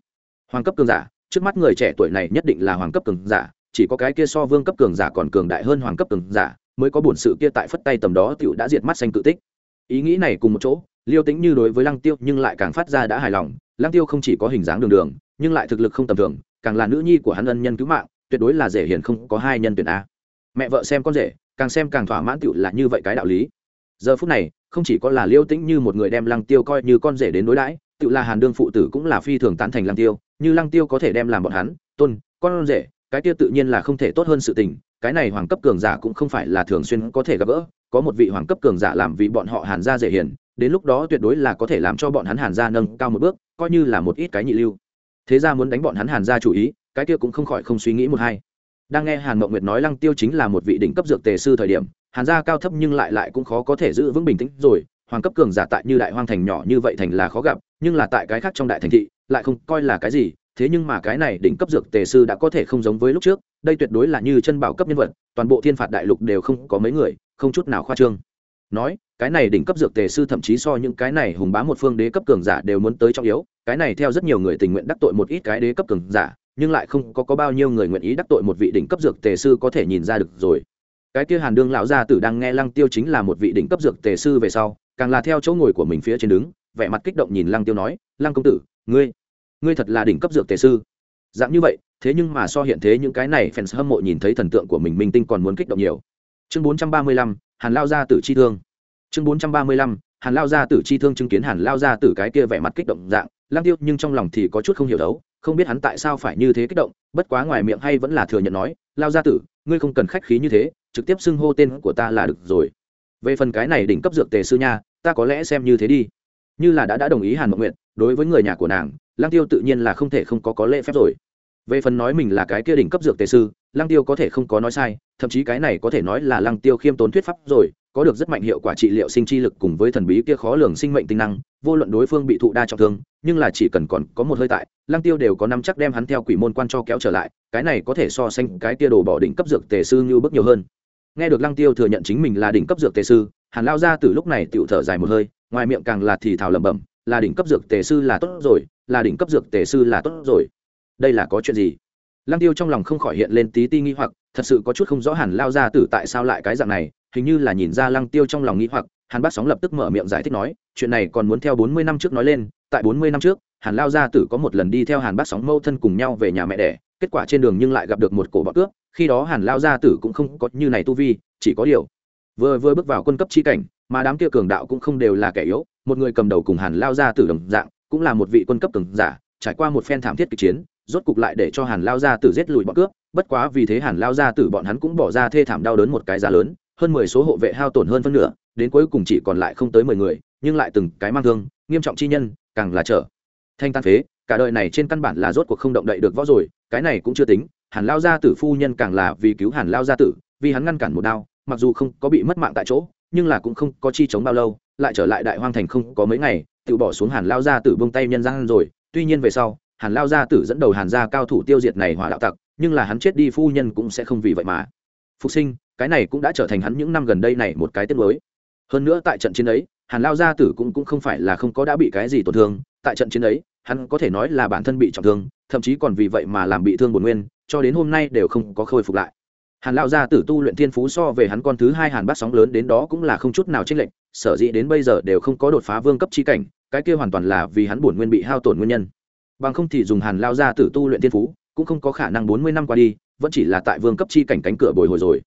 Hoàng cấp cường giả, trước mắt người trẻ tuổi này nhất định là hoàng cấp cường giả, chỉ có cái kia so vương cấp cường giả còn cường đại hơn hoàng cấp cường giả, mới có bổn sự kia tại phất tay tầm đó tiểu đã diệt mắt xanh cự tích. Ý nghĩ này cùng một chỗ, liêu tính như đối với lăng tiêu nhưng lại càng phát ra đã hài lòng, lăng tiêu không chỉ có hình dáng đường đường, nhưng lại thực lực không tầm thường càng là nữ nhi của hắn ân nhân cứu mạng, tuyệt đối là rể hiền không có hai nhân tuyển a. Mẹ vợ xem con rể, càng xem càng thỏa mãn tựu là như vậy cái đạo lý. Giờ phút này, không chỉ có là liêu tĩnh như một người đem lăng tiêu coi như con rể đến đối đãi, tựu là hàn đương phụ tử cũng là phi thường tán thành lăng tiêu, như lăng tiêu có thể đem làm bọn hắn, tôn, con rể, cái tiêu tự nhiên là không thể tốt hơn sự tình, cái này hoàng cấp cường giả cũng không phải là thường xuyên có thể gặp gỡ, có một vị hoàng cấp cường giả làm vì bọn họ hàn gia dễ hiền, đến lúc đó tuyệt đối là có thể làm cho bọn hắn hàn gia nâng cao một bước, coi như là một ít cái nhị lưu thế ra muốn đánh bọn hắn hàn gia chủ ý, cái kia cũng không khỏi không suy nghĩ một hai. Đang nghe hàn mộng nguyệt nói lăng tiêu chính là một vị đỉnh cấp dược tề sư thời điểm, hàn gia cao thấp nhưng lại lại cũng khó có thể giữ vững bình tĩnh rồi, hoàng cấp cường giả tại như đại hoang thành nhỏ như vậy thành là khó gặp, nhưng là tại cái khác trong đại thành thị, lại không coi là cái gì, thế nhưng mà cái này đỉnh cấp dược tề sư đã có thể không giống với lúc trước, đây tuyệt đối là như chân bảo cấp nhân vật, toàn bộ thiên phạt đại lục đều không có mấy người, không chút nào khoa trương. Nói cái này đỉnh cấp dược tề sư thậm chí so những cái này hùng bá một phương đế cấp cường giả đều muốn tới trọng yếu. Cái này theo rất nhiều người tình nguyện đắc tội một ít cái đế cấp cường giả nhưng lại không có, có bao nhiêu người nguyện ý đắc tội một vị đỉnh cấp dược tề sư có thể nhìn ra được rồi. Cái kia hàn đương lão gia tử đang nghe lăng tiêu chính là một vị đỉnh cấp dược tề sư về sau càng là theo chỗ ngồi của mình phía trên đứng vẻ mặt kích động nhìn lăng tiêu nói lăng công tử ngươi ngươi thật là đỉnh cấp dược tề sư. Dạng như vậy thế nhưng mà so hiện thế những cái này fans hâm mộ nhìn thấy thần tượng của mình minh tinh còn muốn kích động nhiều. Chương 435, hàn lao gia tử chi thương chương 435, hàn lao gia tử chi thương chứng kiến hàn lao gia tử cái kia vẻ mặt kích động dạng lăng tiêu nhưng trong lòng thì có chút không hiểu đấu không biết hắn tại sao phải như thế kích động bất quá ngoài miệng hay vẫn là thừa nhận nói lao gia tử ngươi không cần khách khí như thế trực tiếp xưng hô tên của ta là được rồi. Về phần cái này đỉnh cấp dược tề sư nha ta có lẽ xem như thế đi. Như là đã đã đồng ý hàn mộng nguyện đối với người nhà của nàng lăng tiêu tự nhiên là không thể không có có lễ phép rồi. Về phần nói mình là cái kia đỉnh cấp dược tề sư lăng tiêu có thể không có nói sai thậm chí cái này có thể nói là lăng tiêu khiêm tốn thuyết pháp rồi có được rất mạnh hiệu quả trị liệu sinh chi lực cùng với thần bí kia khó lường sinh mệnh tinh năng, vô luận đối phương bị thụ đa trọng thương, nhưng là chỉ cần còn có một hơi tại, lăng tiêu đều có nắm chắc đem hắn theo quỷ môn quan cho kéo trở lại, cái này có thể so sánh cái kia đồ bỏ đỉnh cấp dược tề sư như bước nhiều hơn. Nghe được lăng tiêu thừa nhận chính mình là đỉnh cấp dược tề sư, hàn lao ra từ lúc này tiểu thở dài một hơi, ngoài miệng càng là thì thào lẩm bẩm, là đỉnh cấp dược tề sư là tốt rồi, là đỉnh cấp dược tề sư là tốt rồi. Đây là có chuyện gì? Lăng tiêu trong lòng không khỏi hiện lên tí ti nghi hoặc, thật sự có chút không rõ hàn lao ra tử tại sao lại cái dạng này hình như là nhìn ra lăng tiêu trong lòng nghi hoặc, hàn bác sóng lập tức mở miệng giải thích nói, chuyện này còn muốn theo bốn mươi năm trước nói lên, tại bốn mươi năm trước, hàn lao gia tử có một lần đi theo hàn bác sóng mâu thân cùng nhau về nhà mẹ đẻ, kết quả trên đường nhưng lại gặp được một cổ bọn cướp, khi đó hàn lao gia tử cũng không có như này tu vi, chỉ có điều vừa vừa bước vào quân cấp chi cảnh, mà đám kia cường đạo cũng không đều là kẻ yếu, một người cầm đầu cùng hàn lao gia tử đồng dạng, cũng là một vị quân cấp cường giả, trải qua một phen thảm thiết kịch chiến, rốt cục lại để cho hàn lao gia tử giết lùi bọn cướp, bất quá vì thế hàn lao gia tử bọn hắn cũng bỏ ra thê thảm đau đớn một cái giá lớn hơn mười số hộ vệ hao tổn hơn phân nửa, đến cuối cùng chỉ còn lại không tới mười người, nhưng lại từng cái mang thương, nghiêm trọng chi nhân, càng là trở thanh tan phế. Cả đời này trên căn bản là rốt cuộc không động đậy được võ rồi, cái này cũng chưa tính. Hàn lao gia tử phu nhân càng là vì cứu hàn lao gia tử, vì hắn ngăn cản một đao, mặc dù không có bị mất mạng tại chỗ, nhưng là cũng không có chi chống bao lâu, lại trở lại đại hoang thành không có mấy ngày, tự bỏ xuống hàn lao gia tử bông tay nhân gian rồi. Tuy nhiên về sau, hàn lao gia tử dẫn đầu hàn gia cao thủ tiêu diệt này hỏa đạo tặc, nhưng là hắn chết đi phu nhân cũng sẽ không vì vậy mà phục sinh cái này cũng đã trở thành hắn những năm gần đây này một cái tiết mới hơn nữa tại trận chiến ấy, hàn lao gia tử cũng cũng không phải là không có đã bị cái gì tổn thương. Tại trận chiến ấy, hắn có thể nói là bản thân bị trọng thương, thậm chí còn vì vậy mà làm bị thương bổn nguyên, cho đến hôm nay đều không có khôi phục lại. Hàn lao gia tử tu luyện thiên phú so về hắn con thứ hai hàn bát sóng lớn đến đó cũng là không chút nào chênh lệch, sở dĩ đến bây giờ đều không có đột phá vương cấp chi cảnh, cái kia hoàn toàn là vì hắn bổn nguyên bị hao tổn nguyên nhân. Bằng không thì dùng hàn lao gia tử tu luyện thiên phú, cũng không có khả năng bốn mươi năm qua đi, vẫn chỉ là tại vương cấp chi cảnh cánh cửa bồi hồi rồi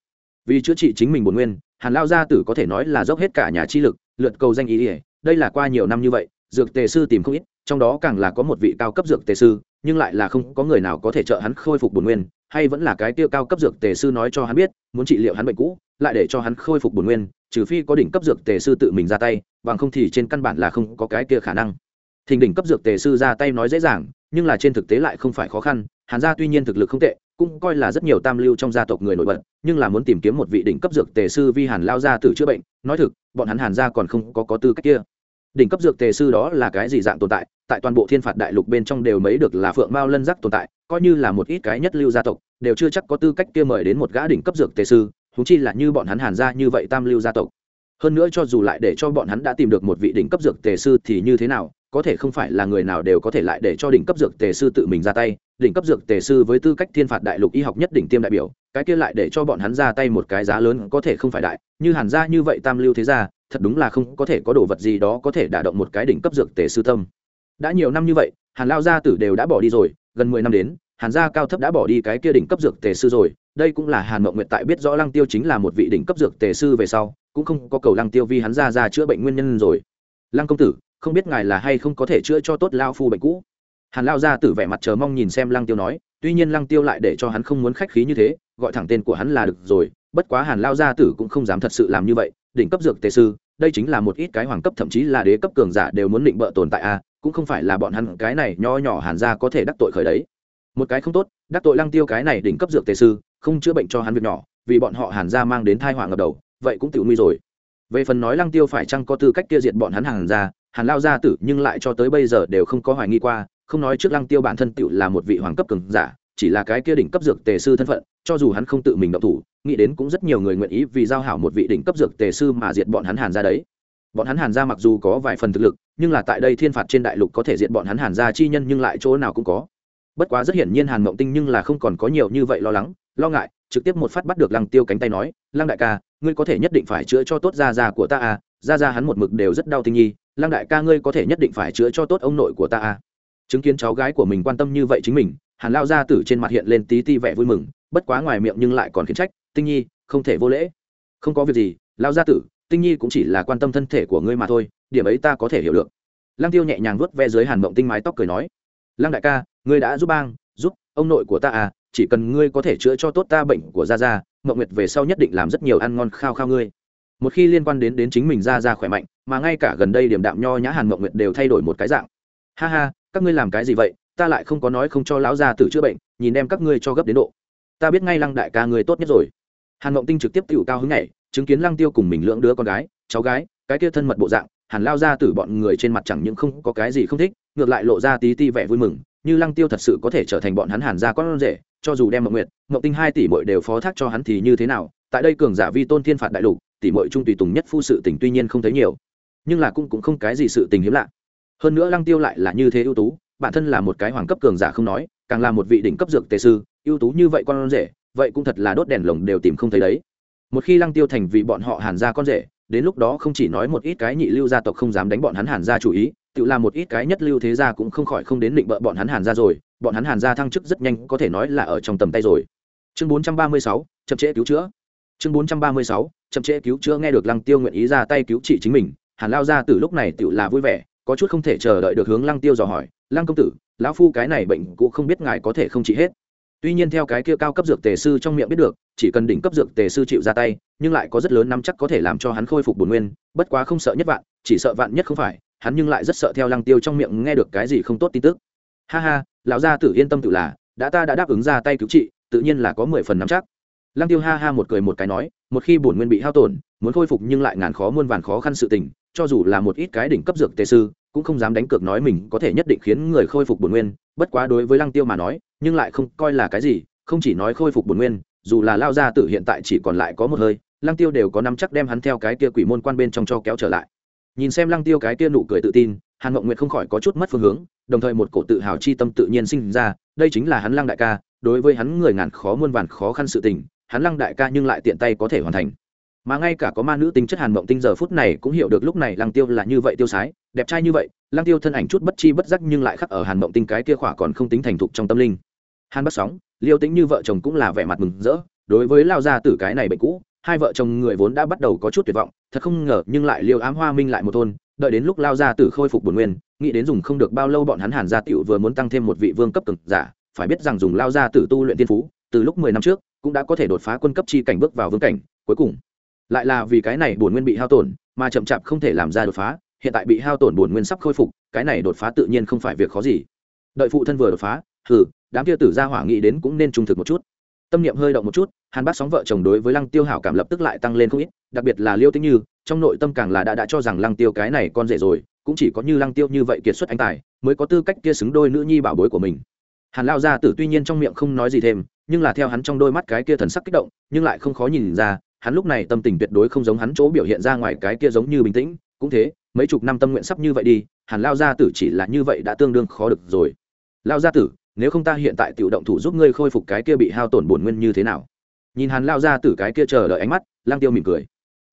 vì chữa trị chính mình bổn nguyên, hàn lao gia tử có thể nói là dốc hết cả nhà chi lực, lượt cầu danh ý ỉa đây là qua nhiều năm như vậy, dược tề sư tìm không ít, trong đó càng là có một vị cao cấp dược tề sư, nhưng lại là không có người nào có thể trợ hắn khôi phục bổn nguyên, hay vẫn là cái tiêu cao cấp dược tề sư nói cho hắn biết, muốn trị liệu hắn bệnh cũ, lại để cho hắn khôi phục bổn nguyên, trừ phi có đỉnh cấp dược tề sư tự mình ra tay, bằng không thì trên căn bản là không có cái kia khả năng. Thỉnh đỉnh cấp dược tề sư ra tay nói dễ dàng, nhưng là trên thực tế lại không phải khó khăn, hàn gia tuy nhiên thực lực không tệ cũng coi là rất nhiều tam lưu trong gia tộc người nổi bật, nhưng là muốn tìm kiếm một vị đỉnh cấp dược tề sư vi hàn lao ra từ chữa bệnh, nói thực, bọn hắn hàn gia còn không có có tư cách kia. Đỉnh cấp dược tề sư đó là cái gì dạng tồn tại tại toàn bộ thiên phạt đại lục bên trong đều mấy được là phượng mao lân giác tồn tại, coi như là một ít cái nhất lưu gia tộc, đều chưa chắc có tư cách kia mời đến một gã đỉnh cấp dược tề sư húng chi là như bọn hắn hàn gia như vậy tam lưu gia tộc. Hơn nữa cho dù lại để cho bọn hắn đã tìm được một vị đỉnh cấp dược tề sư thì như thế nào có thể không phải là người nào đều có thể lại để cho đỉnh cấp dược tề sư tự mình ra tay, đỉnh cấp dược tề sư với tư cách thiên phạt đại lục y học nhất đỉnh tiêm đại biểu, cái kia lại để cho bọn hắn ra tay một cái giá lớn có thể không phải đại, như hàn gia như vậy tam lưu thế gia, thật đúng là không có thể có đồ vật gì đó có thể đả động một cái đỉnh cấp dược tề sư tâm đã nhiều năm như vậy, hàn lao gia tử đều đã bỏ đi rồi, gần mười năm đến, hàn gia cao thấp đã bỏ đi cái kia đỉnh cấp dược tề sư rồi, đây cũng là hàn mộng nguyện tại biết rõ lăng tiêu chính là một vị đỉnh cấp dược tề sư về sau, cũng không có cầu lăng tiêu vì hắn ra ra chữa bệnh nguyên nhân rồi. Lăng công tử không biết ngài là hay không có thể chữa cho tốt lao phu bệnh cũ. Hàn lao gia tử vẻ mặt chờ mong nhìn xem lăng tiêu nói, tuy nhiên lăng tiêu lại để cho hắn không muốn khách khí như thế, gọi thẳng tên của hắn là được rồi, bất quá hàn lao gia tử cũng không dám thật sự làm như vậy, đỉnh cấp dược tề sư, đây chính là một ít cái hoàng cấp thậm chí là đế cấp cường giả đều muốn định bợ tồn tại a, cũng không phải là bọn hắn cái này nho nhỏ hàn gia có thể đắc tội khởi đấy. Một cái không tốt, đắc tội lăng tiêu cái này đỉnh cấp dược tề sư, không chữa bệnh cho hắn việc nhỏ, vì bọn họ hàn gia mang đến thai họa ngập đầu, vậy cũng tự nguy rồi. Về phần nói lăng tiêu phải chăng có tư cách kia diệt bọn hắn hàn gia hàn lao gia tử nhưng lại cho tới bây giờ đều không có hoài nghi qua, không nói trước lăng tiêu bản thân tựu là một vị hoàng cấp cường giả, chỉ là cái kia đỉnh cấp dược tề sư thân phận, cho dù hắn không tự mình động thủ, nghĩ đến cũng rất nhiều người nguyện ý vì giao hảo một vị đỉnh cấp dược tề sư mà diệt bọn hắn hàn ra đấy. Bọn hắn hàn ra mặc dù có vài phần thực lực, nhưng là tại đây thiên phạt trên đại lục có thể diệt bọn hắn hàn ra chi nhân nhưng lại chỗ nào cũng có. Bất quá rất hiển nhiên hàn mộng tinh nhưng là không còn có nhiều như vậy lo lắng, lo ngại, trực tiếp một phát bắt được lăng tiêu cánh tay nói, lăng đại ca, ngươi có thể nhất định phải chữa cho tốt da da của ta à ra ra hắn một mực đều rất đau tinh nhi, lăng đại ca ngươi có thể nhất định phải chữa cho tốt ông nội của ta à? Chứng kiến cháu gái của mình quan tâm như vậy chính mình, hàn lao gia tử trên mặt hiện lên tí ti vẻ vui mừng, bất quá ngoài miệng nhưng lại còn khiến trách, tinh nhi, không thể vô lễ. Không có việc gì, lao gia tử, tinh nhi cũng chỉ là quan tâm thân thể của ngươi mà thôi, điểm ấy ta có thể hiểu được. Lăng tiêu nhẹ nhàng vuốt ve dưới hàn mộng tinh mái tóc cười nói, lăng đại ca, ngươi đã giúp bang, giúp ông nội của ta à chỉ cần ngươi có thể chữa cho tốt ta bệnh của gia gia, mộng nguyệt về sau nhất định làm rất nhiều ăn ngon khao khao ngươi một khi liên quan đến đến chính mình ra ra khỏe mạnh, mà ngay cả gần đây điểm đạm nho nhã hàn mộng nguyệt đều thay đổi một cái dạng. Ha ha, các ngươi làm cái gì vậy? Ta lại không có nói không cho lão gia tử chữa bệnh, nhìn đem các ngươi cho gấp đến độ. Ta biết ngay lăng đại ca ngươi tốt nhất rồi. Hàn mộng tinh trực tiếp tựu cao hứng này chứng kiến lăng tiêu cùng mình lưỡng đứa con gái, cháu gái, cái kia thân mật bộ dạng, hàn lao ra từ bọn người trên mặt chẳng những không có cái gì không thích, ngược lại lộ ra tí ti vẻ vui mừng, như lăng tiêu thật sự có thể trở thành bọn hắn hàn gia con rể, cho dù đem mộng nguyệt, mộng tinh hai tỷ bội đều phó thác cho hắn thì như thế nào? Tại đây cường giả vi tôn thiên phạt đại lục tỉ mọi trung tùy tùng nhất phu sự tình tuy nhiên không thấy nhiều nhưng là cũng cũng không cái gì sự tình hiếm lạ. Hơn nữa lăng tiêu lại là như thế ưu tú bản thân là một cái hoàng cấp cường giả không nói càng là một vị đỉnh cấp dược tề sư ưu tú như vậy con rể vậy cũng thật là đốt đèn lồng đều tìm không thấy đấy. Một khi lăng tiêu thành vị bọn họ hàn gia con rể đến lúc đó không chỉ nói một ít cái nhị lưu gia tộc không dám đánh bọn hắn hàn gia chủ ý tự làm một ít cái nhất lưu thế gia cũng không khỏi không đến định bợ bọn hắn hàn gia rồi bọn hắn hàn gia thăng chức rất nhanh có thể nói là ở trong tầm tay rồi. Chương 436, chậm trễ cứu chữa chương 436, chậm trễ cứu chữa nghe được lăng tiêu nguyện ý ra tay cứu trị chính mình hàn lao ra từ lúc này tự là vui vẻ có chút không thể chờ đợi được hướng lăng tiêu dò hỏi lăng công tử lão phu cái này bệnh cũng không biết ngài có thể không trị hết? Tuy nhiên theo cái kia cao cấp dược tề sư trong miệng biết được chỉ cần đỉnh cấp dược tề sư chịu ra tay nhưng lại có rất lớn nắm chắc có thể làm cho hắn khôi phục bổn nguyên bất quá không sợ nhất vạn chỉ sợ vạn nhất không phải hắn nhưng lại rất sợ theo lăng tiêu trong miệng nghe được cái gì không tốt tin tức. Ha ha lão gia tử yên tâm tự là đã ta đã đáp ứng ra tay cứu trị tự nhiên là có mười phần nắm chắc lăng tiêu ha ha một cười một cái nói, một khi bổn nguyên bị hao tổn, muốn khôi phục nhưng lại ngàn khó muôn vàn khó khăn sự tình, cho dù là một ít cái đỉnh cấp dược tề sư, cũng không dám đánh cược nói mình có thể nhất định khiến người khôi phục bổn nguyên. Bất quá đối với lăng tiêu mà nói, nhưng lại không coi là cái gì, không chỉ nói khôi phục bổn nguyên, dù là lao gia tử hiện tại chỉ còn lại có một hơi, lăng tiêu đều có nắm chắc đem hắn theo cái kia quỷ môn quan bên trong cho kéo trở lại. Nhìn xem lăng tiêu cái kia nụ cười tự tin, hàn mộng nguyệt không khỏi có chút mất phương hướng, đồng thời một cổ tự hào chi tâm tự nhiên sinh ra, đây chính là hắn lăng đại ca, đối với hắn người ngàn khó muôn vàn khó khăn sự tình hắn lăng đại ca nhưng lại tiện tay có thể hoàn thành. Mà ngay cả có ma nữ tính chất hàn mộng tinh giờ phút này cũng hiểu được lúc này lăng tiêu là như vậy tiêu sái, đẹp trai như vậy, lăng tiêu thân ảnh chút bất chi bất giác nhưng lại khắc ở hàn mộng tinh cái kia khỏa còn không tính thành thục trong tâm linh. Hàn bắt sóng, liêu tính như vợ chồng cũng là vẻ mặt mừng rỡ, đối với lao gia tử cái này bệnh cũ, hai vợ chồng người vốn đã bắt đầu có chút tuyệt vọng, thật không ngờ nhưng lại liêu ám hoa minh lại một thôn, đợi đến lúc lao gia tử khôi phục bổn nguyên, nghĩ đến dùng không được bao lâu bọn hắn hàn gia tiểu vừa muốn tăng thêm một vị vương cấp cực giả, phải biết rằng dùng lao gia tử tu luyện tiên phú, từ lúc mười năm trước cũng đã có thể đột phá quân cấp chi cảnh bước vào vương cảnh, cuối cùng. Lại là vì cái này bổn nguyên bị hao tổn, mà chậm chạp không thể làm ra đột phá, hiện tại bị hao tổn bổn nguyên sắp khôi phục, cái này đột phá tự nhiên không phải việc khó gì. Đợi phụ thân vừa đột phá thử đám kia tử gia hỏa nghĩ đến cũng nên trung thực một chút. Tâm niệm hơi động một chút, hàn bác sóng vợ chồng đối với lăng tiêu hảo cảm lập tức lại tăng lên không ít, đặc biệt là liêu tính như, trong nội tâm càng là đã đã cho rằng lăng tiêu cái này con rể rồi, cũng chỉ có như lăng tiêu như vậy kiệt xuất anh tài, mới có tư cách kia xứng đôi nữ nhi bảo bối của mình. Hàn lao gia tử tuy nhiên trong miệng không nói gì thêm nhưng là theo hắn trong đôi mắt cái kia thần sắc kích động, nhưng lại không khó nhìn ra, hắn lúc này tâm tình tuyệt đối không giống hắn chỗ biểu hiện ra ngoài cái kia giống như bình tĩnh. Cũng thế, mấy chục năm tâm nguyện sắp như vậy đi hàn lao gia tử chỉ là như vậy đã tương đương khó được rồi. Lao gia tử, nếu không ta hiện tại tự động thủ giúp ngươi khôi phục cái kia bị hao tổn bổn nguyên như thế nào? Nhìn hàn lao gia tử cái kia chờ đợi ánh mắt lang tiêu mỉm cười.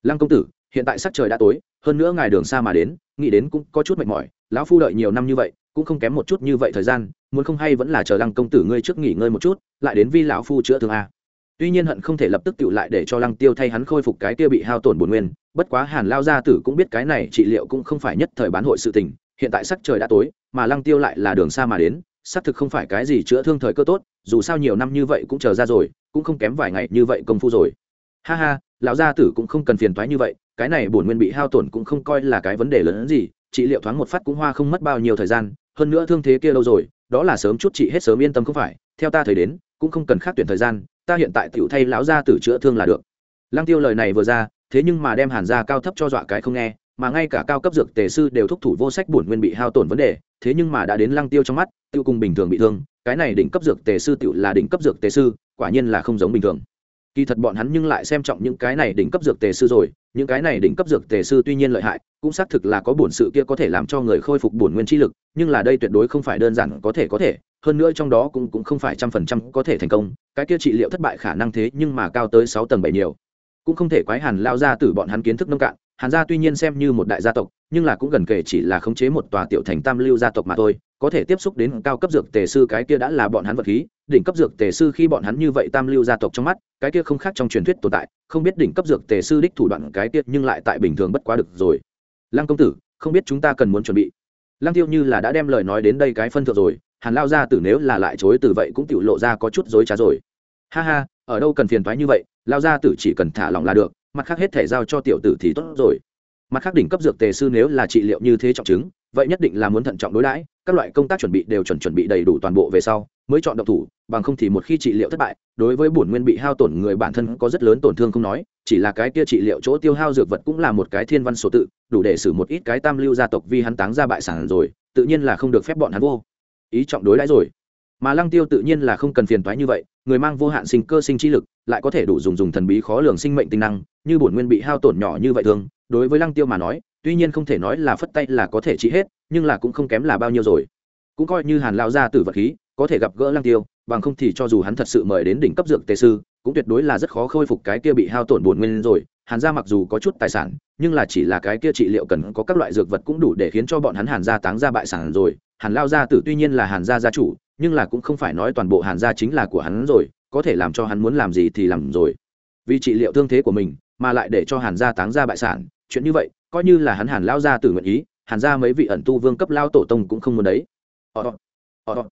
Lăng công tử, hiện tại sắc trời đã tối, hơn nữa ngài đường xa mà đến, nghĩ đến cũng có chút mệt mỏi, lão phu đợi nhiều năm như vậy cũng không kém một chút như vậy thời gian, muốn không hay vẫn là chờ lăng công tử ngươi trước nghỉ ngơi một chút, lại đến vi lão phu chữa thương a. Tuy nhiên hận không thể lập tức tự lại để cho lăng tiêu thay hắn khôi phục cái kia bị hao tổn bổn nguyên, bất quá hàn lao gia tử cũng biết cái này trị liệu cũng không phải nhất thời bán hội sự tình, hiện tại sắc trời đã tối, mà lăng tiêu lại là đường xa mà đến, xác thực không phải cái gì chữa thương thời cơ tốt, dù sao nhiều năm như vậy cũng chờ ra rồi, cũng không kém vài ngày như vậy công phu rồi. Ha ha, lão gia tử cũng không cần phiền toái như vậy, cái này bổn nguyên bị hao tổn cũng không coi là cái vấn đề lớn hơn gì, trị liệu thoáng một phát cũng hoa không mất bao nhiêu thời gian hơn nữa thương thế kia lâu rồi, đó là sớm chút chị hết sớm yên tâm không phải, theo ta thời đến, cũng không cần khác tuyển thời gian, ta hiện tại tiểu thay lão gia tử chữa thương là được. Lăng tiêu lời này vừa ra, thế nhưng mà đem hàn gia cao thấp cho dọa cái không nghe, mà ngay cả cao cấp dược tề sư đều thúc thủ vô sách bổn nguyên bị hao tổn vấn đề, thế nhưng mà đã đến lăng tiêu trong mắt, tiêu cùng bình thường bị thương, cái này đỉnh cấp dược tề sư tiểu là đỉnh cấp dược tề sư, quả nhiên là không giống bình thường kỳ thật bọn hắn nhưng lại xem trọng những cái này đỉnh cấp dược tề sư rồi, những cái này đỉnh cấp dược tề sư tuy nhiên lợi hại, cũng xác thực là có bổn sự kia có thể làm cho người khôi phục bổn nguyên chi lực, nhưng là đây tuyệt đối không phải đơn giản có thể có thể, hơn nữa trong đó cũng cũng không phải trăm phần trăm có thể thành công, cái kia trị liệu thất bại khả năng thế nhưng mà cao tới sáu tầng bảy nhiều. Cũng không thể quái hàn lao ra từ bọn hắn kiến thức nông cạn, hàn gia tuy nhiên xem như một đại gia tộc, nhưng là cũng gần kể chỉ là khống chế một tòa tiểu thành tam lưu gia tộc mà thôi, có thể tiếp xúc đến cao cấp dược tề sư cái kia đã là bọn hắn vật khí đỉnh cấp dược tề sư khi bọn hắn như vậy tam lưu gia tộc trong mắt, cái kia không khác trong truyền thuyết tồn tại, không biết đỉnh cấp dược tề sư đích thủ đoạn cái kia nhưng lại tại bình thường bất quá được rồi. Lăng công tử, không biết chúng ta cần muốn chuẩn bị. Lăng tiêu như là đã đem lời nói đến đây cái phân thượng rồi, hàn lao ra tử nếu là lại chối từ vậy cũng tự lộ ra có chút dối trá rồi. Ha ha, ở đâu cần phiền thoái như vậy, lao ra tử chỉ cần thả lòng là được, mặt khác hết thể giao cho tiểu tử thì tốt rồi mặt khác đỉnh cấp dược tề sư nếu là trị liệu như thế trọng chứng, vậy nhất định là muốn thận trọng đối đãi, các loại công tác chuẩn bị đều chuẩn chuẩn bị đầy đủ toàn bộ về sau, mới chọn độc thủ, bằng không thì một khi trị liệu thất bại, đối với bổn nguyên bị hao tổn người bản thân có rất lớn tổn thương không nói, chỉ là cái kia trị liệu chỗ tiêu hao dược vật cũng là một cái thiên văn số tự, đủ để xử một ít cái tam lưu gia tộc vì hắn táng ra bại sản rồi, tự nhiên là không được phép bọn hắn vô. Ý trọng đối đãi rồi. Mà lăng tiêu tự nhiên là không cần phiền toái như vậy, người mang vô hạn sinh cơ sinh chi lực, lại có thể đủ dùng dùng thần bí khó lường sinh mệnh tinh năng, như bổn nguyên bị hao tổn nhỏ như vậy thường đối với lăng tiêu mà nói, tuy nhiên không thể nói là phất tay là có thể trị hết, nhưng là cũng không kém là bao nhiêu rồi. Cũng coi như hàn lao ra từ vật khí, có thể gặp gỡ lăng tiêu, bằng không thì cho dù hắn thật sự mời đến đỉnh cấp dược tề sư, cũng tuyệt đối là rất khó khôi phục cái kia bị hao tổn buồn nguyên rồi. Hàn gia mặc dù có chút tài sản, nhưng là chỉ là cái kia trị liệu cần có các loại dược vật cũng đủ để khiến cho bọn hắn hàn gia táng ra bại sản rồi. Hàn lao gia tử tuy nhiên là hàn gia gia chủ, nhưng là cũng không phải nói toàn bộ hàn gia chính là của hắn rồi, có thể làm cho hắn muốn làm gì thì làm rồi. Vì trị liệu thương thế của mình, mà lại để cho hàn gia táng ra bại sản chuyện như vậy coi như là hắn hàn lao gia từ nguyện ý hàn gia mấy vị ẩn tu vương cấp lao tổ tông cũng không muốn đấy ờ, ờ, ờ. ờ.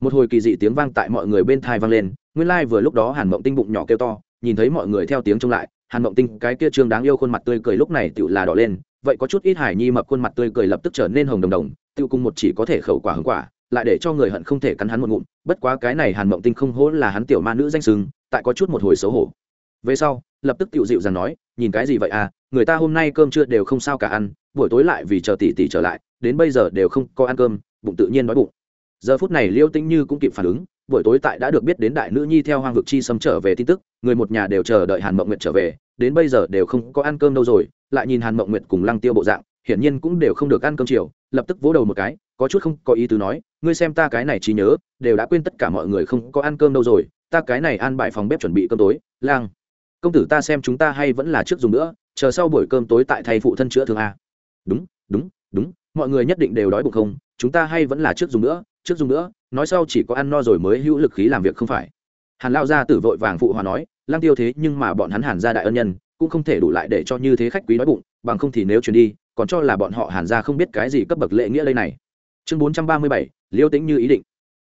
một hồi kỳ dị tiếng vang tại mọi người bên thai vang lên nguyên lai、like、vừa lúc đó hàn mộng tinh bụng nhỏ kêu to nhìn thấy mọi người theo tiếng trông lại hàn mộng tinh cái kia trương đáng yêu khuôn mặt tươi cười lúc này tự là đỏ lên vậy có chút ít hải nhi mập khuôn mặt tươi cười lập tức trở nên hồng đồng đồng tự cùng một chỉ có thể khẩu quả hứng quả lại để cho người hận không thể cắn hắn một ngụm bất quá cái này hàn mộng tinh không hỗ là hắn tiểu ma nữ danh sừng tại có chút một hồi xấu hổ về sau lập tức tiểu dịu dàng nói, nhìn cái gì vậy à? Người ta hôm nay cơm trưa đều không sao cả ăn, buổi tối lại vì chờ tỷ tỷ trở lại, đến bây giờ đều không có ăn cơm, bụng tự nhiên đói bụng. Giờ phút này liêu tĩnh như cũng kịp phản ứng, buổi tối tại đã được biết đến đại nữ nhi theo hoang vực chi xâm trở về tin tức, người một nhà đều chờ đợi hàn mộng nguyệt trở về, đến bây giờ đều không có ăn cơm đâu rồi, lại nhìn hàn mộng nguyệt cùng lăng tiêu bộ dạng, hiển nhiên cũng đều không được ăn cơm chiều, lập tức vỗ đầu một cái, có chút không có ý tứ nói, ngươi xem ta cái này trí nhớ, đều đã quên tất cả mọi người không có ăn cơm đâu rồi, ta cái này ăn bài phòng bếp chuẩn bị cơm tối lang công tử ta xem chúng ta hay vẫn là trước dùng nữa, chờ sau buổi cơm tối tại thầy phụ thân chữa thương a. Đúng đúng đúng, mọi người nhất định đều đói bụng không, chúng ta hay vẫn là trước dùng nữa, trước dùng nữa, nói sau chỉ có ăn no rồi mới hữu lực khí làm việc không phải. Hàn lao gia tử vội vàng phụ hòa nói lang tiêu thế nhưng mà bọn hắn hàn gia đại ân nhân, cũng không thể đủ lại để cho như thế khách quý đói bụng, bằng không thì nếu chuyển đi, còn cho là bọn họ hàn gia không biết cái gì cấp bậc lệ nghĩa đây này. Chương bốn trăm ba mươi bảy, liêu tĩnh như ý định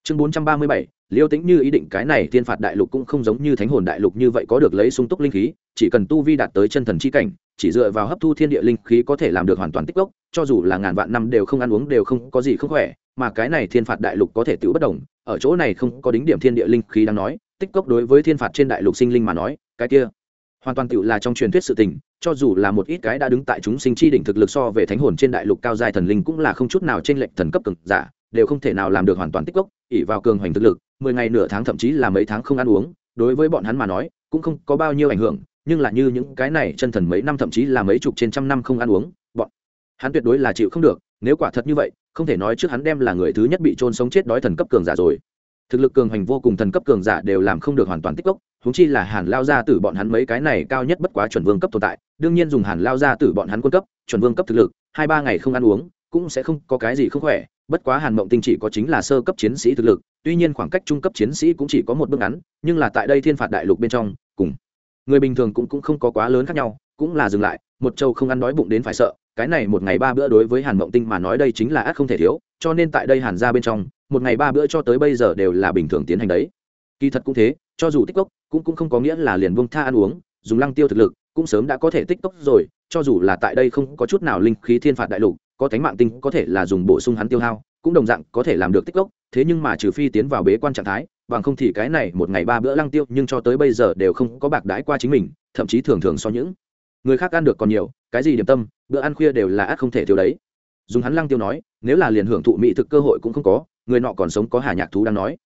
chương bốn trăm ba mươi bảy, liêu tĩnh như ý định cái này thiên phạt đại lục cũng không giống như thánh hồn đại lục như vậy có được lấy sung túc linh khí, chỉ cần tu vi đạt tới chân thần chi cảnh, chỉ dựa vào hấp thu thiên địa linh khí có thể làm được hoàn toàn tích gốc cho dù là ngàn vạn năm đều không ăn uống, đều không có gì không khỏe, mà cái này thiên phạt đại lục có thể tự bất đồng, ở chỗ này không có đính điểm thiên địa linh khí đang nói, tích gốc đối với thiên phạt trên đại lục sinh linh mà nói, cái kia hoàn toàn tự là trong truyền thuyết sự tình, cho dù là một ít cái đã đứng tại chúng sinh chi đỉnh thực lực so về thánh hồn trên đại lục cao giai thần linh cũng là không chút nào trên lệnh thần cấp cực giả đều không thể nào làm được hoàn toàn tích gốc ỉ vào cường hoành thực lực, mười ngày nửa tháng thậm chí là mấy tháng không ăn uống, đối với bọn hắn mà nói, cũng không có bao nhiêu ảnh hưởng, nhưng là như những cái này chân thần mấy năm thậm chí là mấy chục trên trăm năm không ăn uống, bọn hắn tuyệt đối là chịu không được, nếu quả thật như vậy, không thể nói trước hắn đem là người thứ nhất bị trôn sống chết đói thần cấp cường giả rồi. Thực lực cường hành vô cùng thần cấp cường giả đều làm không được hoàn toàn tích gốc húng chi là hàn lao ra từ bọn hắn mấy cái này cao nhất bất quá chuẩn vương cấp tồn tại, đương nhiên dùng hàn lao ra từ bọn hắn quân cấp, chuẩn vương cấp thực lực, hai ba ngày không ăn uống, cũng sẽ không có cái gì không khỏe bất quá hàn mộng tinh chỉ có chính là sơ cấp chiến sĩ thực lực tuy nhiên khoảng cách trung cấp chiến sĩ cũng chỉ có một bước ngắn nhưng là tại đây thiên phạt đại lục bên trong cùng người bình thường cũng, cũng không có quá lớn khác nhau cũng là dừng lại một châu không ăn đói bụng đến phải sợ cái này một ngày ba bữa đối với hàn mộng tinh mà nói đây chính là ác không thể thiếu cho nên tại đây hàn ra bên trong một ngày ba bữa cho tới bây giờ đều là bình thường tiến hành đấy. Kỳ thật cũng thế cho dù tích cốc cũng cũng không có nghĩa là liền buông tha ăn uống dùng lăng tiêu thực lực cũng sớm đã có thể tích cốc rồi cho dù là tại đây không có chút nào linh khí thiên phạt đại lục có thánh mạng tinh có thể là dùng bổ sung hắn tiêu hao, cũng đồng dạng có thể làm được tích cốc thế nhưng mà trừ phi tiến vào bế quan trạng thái, bằng không thì cái này một ngày ba bữa lăng tiêu nhưng cho tới bây giờ đều không có bạc đái qua chính mình, thậm chí thường thường so những người khác ăn được còn nhiều, cái gì điểm tâm, bữa ăn khuya đều là ác không thể thiếu đấy. Dùng hắn lăng tiêu nói, nếu là liền hưởng thụ mỹ thực cơ hội cũng không có, người nọ còn sống có hà nhạc thú đang nói.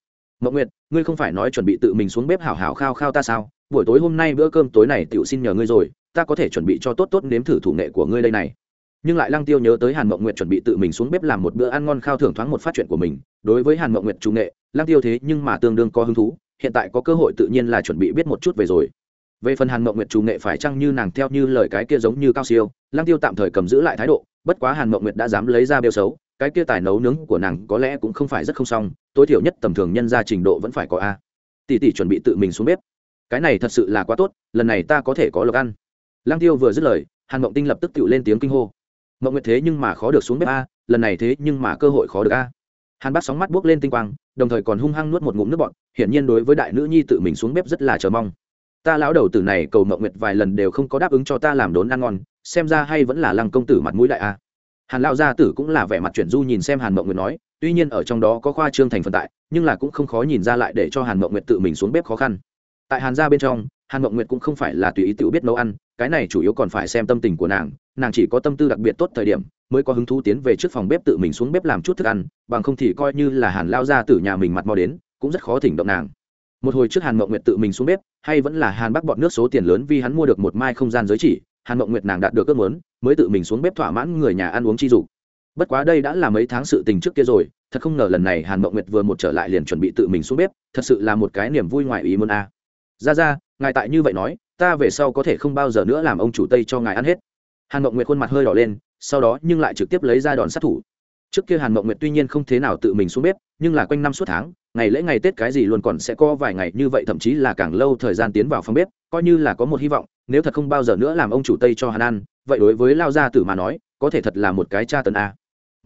Mậu nguyệt, ngươi không phải nói chuẩn bị tự mình xuống bếp hảo hảo khao khao ta sao? Buổi tối hôm nay bữa cơm tối này tiểu xin nhờ ngươi rồi, ta có thể chuẩn bị cho tốt tốt nếm thử thủ nghệ của ngươi đây này nhưng lại lăng tiêu nhớ tới hàn mộng nguyệt chuẩn bị tự mình xuống bếp làm một bữa ăn ngon khao thưởng thoáng một phát chuyện của mình, đối với hàn mộng nguyệt trung nghệ, lăng tiêu thế nhưng mà tương đương có hứng thú, hiện tại có cơ hội tự nhiên là chuẩn bị biết một chút về rồi. Về phần hàn mộng nguyệt trung nghệ phải chăng như nàng theo như lời cái kia giống như cao siêu, lăng tiêu tạm thời cầm giữ lại thái độ, bất quá hàn mộng nguyệt đã dám lấy ra bêu xấu, cái kia tài nấu nướng của nàng có lẽ cũng không phải rất không xong, tối thiểu nhất tầm thường nhân ra trình độ vẫn phải có a. Tỷ tỷ chuẩn bị tự mình xuống bếp. Cái này thật sự là quá tốt, lần này ta có thể có lộc ăn. Lăng tiêu vừa dứt lời, hàn mộng tinh lập tức tự lên tiếng kinh hô mộng nguyệt thế nhưng mà khó được xuống bếp a, lần này thế nhưng mà cơ hội khó được a. Hàn bác sóng mắt buốc lên tinh quang, đồng thời còn hung hăng nuốt một ngụm nước bọn hiển nhiên đối với đại nữ nhi tự mình xuống bếp rất là chờ mong. Ta lão đầu tử này cầu mộng nguyệt vài lần đều không có đáp ứng cho ta làm đốn ăn ngon, xem ra hay vẫn là lăng công tử mặt mũi đại a. Hàn lão gia tử cũng là vẻ mặt chuyển du nhìn xem hàn mộng nguyệt nói, tuy nhiên ở trong đó có khoa trương thành phần tại, nhưng là cũng không khó nhìn ra lại để cho hàn mộng nguyệt tự mình xuống bếp khó khăn. Tại hàn gia bên trong hàn mộng nguyệt cũng không phải là tùy ý tự biết nấu ăn, cái này chủ yếu còn phải xem tâm tình của nàng nàng chỉ có tâm tư đặc biệt tốt thời điểm, mới có hứng thú tiến về trước phòng bếp tự mình xuống bếp làm chút thức ăn, bằng không thì coi như là hàn lao ra từ nhà mình mặt mò đến, cũng rất khó thỉnh động nàng một hồi trước hàn mộng nguyệt tự mình xuống bếp, hay vẫn là hàn bắc bọn nước số tiền lớn vì hắn mua được một mai không gian giới chỉ, hàn mộng nguyệt nàng đạt được ước muốn, mới tự mình xuống bếp thỏa mãn người nhà ăn uống chi dục bất quá đây đã là mấy tháng sự tình trước kia rồi, thật không ngờ lần này hàn mộng nguyệt vừa một trở lại liền chuẩn bị tự mình xuống bếp, thật sự là một cái niềm vui ngoài ý muốn a à ra ra ngài tại như vậy nói, ta về sau có thể không bao giờ nữa làm ông chủ tây cho ngài ăn hết. Hàn mộng nguyệt khuôn mặt hơi đỏ lên, sau đó nhưng lại trực tiếp lấy ra đòn sát thủ. Trước kia hàn mộng nguyệt tuy nhiên không thế nào tự mình xuống bếp, nhưng là quanh năm suốt tháng, ngày lễ ngày tết cái gì luôn còn sẽ có vài ngày như vậy, thậm chí là càng lâu thời gian tiến vào phòng bếp, coi như là có một hy vọng, nếu thật không bao giờ nữa làm ông chủ tây cho hàn ăn, vậy đối với lao gia tử mà nói, có thể thật là một cái cha tần a.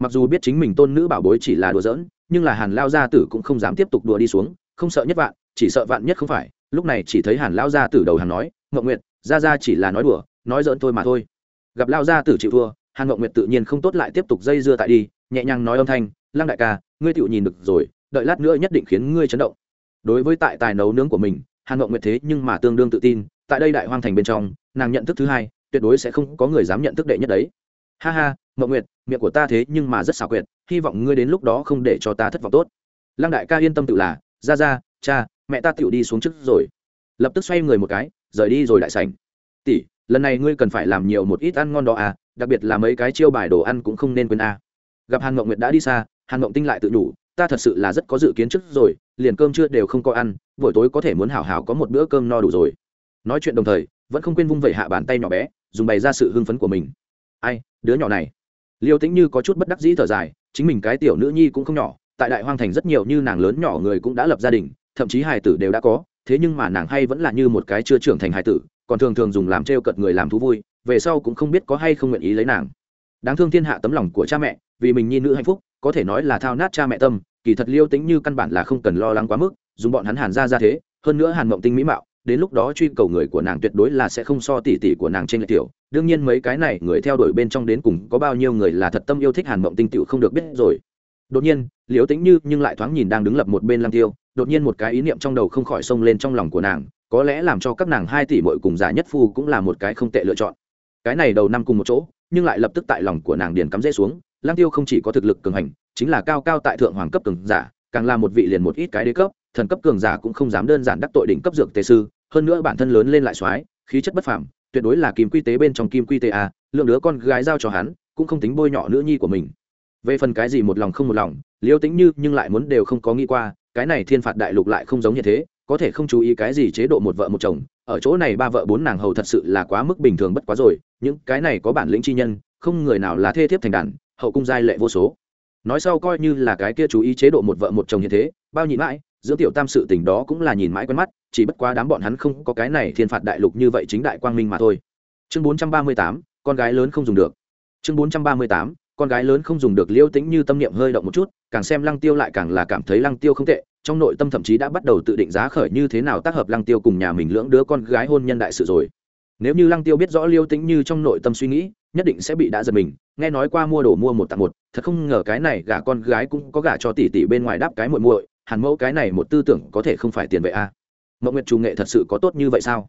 Mặc dù biết chính mình tôn nữ bảo bối chỉ là đùa giỡn, nhưng là hàn lao gia tử cũng không dám tiếp tục đùa đi xuống, không sợ nhất vạn, chỉ sợ vạn nhất không phải lúc này chỉ thấy hàn lao gia tử đầu hàng nói ngậm nguyệt, ra ra chỉ là nói đùa, nói dỡn thôi mà thôi. Gặp lao gia tử chịu thua, hàn ngậm nguyệt tự nhiên không tốt lại tiếp tục dây dưa tại đi, nhẹ nhàng nói âm thanh, lăng đại ca, ngươi tựu nhìn được rồi, đợi lát nữa nhất định khiến ngươi chấn động. Đối với tại tài nấu nướng của mình, hàn ngậm nguyệt thế nhưng mà tương đương tự tin, tại đây đại hoang thành bên trong, nàng nhận thức thứ hai, tuyệt đối sẽ không có người dám nhận thức đệ nhất đấy. Ha ha ngậm nguyệt, miệng của ta thế nhưng mà rất xảo quyệt, hy vọng ngươi đến lúc đó không để cho ta thất vọng tốt. Lăng đại ca yên tâm tự là, ra ra, cha mẹ ta tựu đi xuống trước rồi. Lập tức xoay người một cái, rời đi rồi đại sảnh. Tỷ, lần này ngươi cần phải làm nhiều một ít ăn ngon đó à đặc biệt là mấy cái chiêu bài đồ ăn cũng không nên quên a gặp hàn mộng nguyệt đã đi xa, hàn mộng tinh lại tự đủ, ta thật sự là rất có dự kiến trước rồi, liền cơm chưa đều không có ăn, buổi tối có thể muốn hảo hảo có một bữa cơm no đủ rồi. Nói chuyện đồng thời, vẫn không quên vung vẩy hạ bàn tay nhỏ bé, dùng bày ra sự hưng phấn của mình. Ai, đứa nhỏ này. Liêu tĩnh như có chút bất đắc dĩ thở dài, chính mình cái tiểu nữ nhi cũng không nhỏ, tại đại hoang thành rất nhiều như nàng lớn nhỏ người cũng đã lập gia đình thậm chí hài tử đều đã có, thế nhưng mà nàng hay vẫn là như một cái chưa trưởng thành hài tử, còn thường thường dùng làm trêu cợt người làm thú vui, về sau cũng không biết có hay không nguyện ý lấy nàng. Đáng thương thiên hạ tấm lòng của cha mẹ, vì mình nhi nữ hạnh phúc, có thể nói là thao nát cha mẹ tâm, kỳ thật liêu tính như căn bản là không cần lo lắng quá mức, dùng bọn hắn hàn ra ra thế, hơn nữa hàn mộng tinh mỹ mạo, đến lúc đó truy cầu người của nàng tuyệt đối là sẽ không so tỉ tỉ của nàng trên lệ tiểu. Đương nhiên mấy cái này người theo đuổi bên trong đến cùng có bao nhiêu người là thật tâm yêu thích hàn mộng tinh tiểu không được biết rồi đột nhiên, liễu tĩnh như nhưng lại thoáng nhìn đang đứng lập một bên lăng tiêu, đột nhiên một cái ý niệm trong đầu không khỏi xông lên trong lòng của nàng, có lẽ làm cho các nàng hai tỷ muội cùng giả nhất phu cũng là một cái không tệ lựa chọn. Cái này đầu năm cùng một chỗ, nhưng lại lập tức tại lòng của nàng điền cắm rễ xuống lang tiêu không chỉ có thực lực cường hành, chính là cao cao tại thượng hoàng cấp cường giả, càng là một vị liền một ít cái đế cấp, thần cấp cường giả cũng không dám đơn giản đắc tội đỉnh cấp dược tề sư, hơn nữa bản thân lớn lên lại soái, khí chất bất phàm, tuyệt đối là kim quy tế bên trong kim quy tế a, lượng đứa con gái giao cho hắn, cũng không tính bôi nhọ nữ nhi của mình về phần cái gì một lòng không một lòng, liêu tính như nhưng lại muốn đều không có nghĩ qua, cái này thiên phạt đại lục lại không giống như thế, có thể không chú ý cái gì chế độ một vợ một chồng, ở chỗ này ba vợ bốn nàng hầu thật sự là quá mức bình thường bất quá rồi, những cái này có bản lĩnh chi nhân, không người nào là thê thiếp thành đàn, hậu cung giai lệ vô số. Nói sau coi như là cái kia chú ý chế độ một vợ một chồng như thế, bao nhịn mãi giữa tiểu tam sự tình đó cũng là nhìn mãi quen mắt, chỉ bất quá đám bọn hắn không có cái này thiên phạt đại lục như vậy chính đại quang minh mà thôi. Chương bốn trăm ba mươi tám, con gái lớn không dùng được. Chương bốn trăm ba mươi tám con gái lớn không dùng được liêu tĩnh như tâm niệm hơi động một chút, càng xem lăng tiêu lại càng là cảm thấy lăng tiêu không tệ, trong nội tâm thậm chí đã bắt đầu tự định giá khởi như thế nào tác hợp lăng tiêu cùng nhà mình lưỡng đứa con gái hôn nhân đại sự rồi nếu như lăng tiêu biết rõ liêu tĩnh như trong nội tâm suy nghĩ, nhất định sẽ bị đã giật mình, nghe nói qua mua đồ mua một tặng một, thật không ngờ cái này gả con gái cũng có gả cho tỷ tỷ bên ngoài đáp cái muội muội hàn mẫu cái này một tư tưởng có thể không phải tiền vệ a à. mộng nguyệt chủ nghệ thật sự có tốt như vậy sao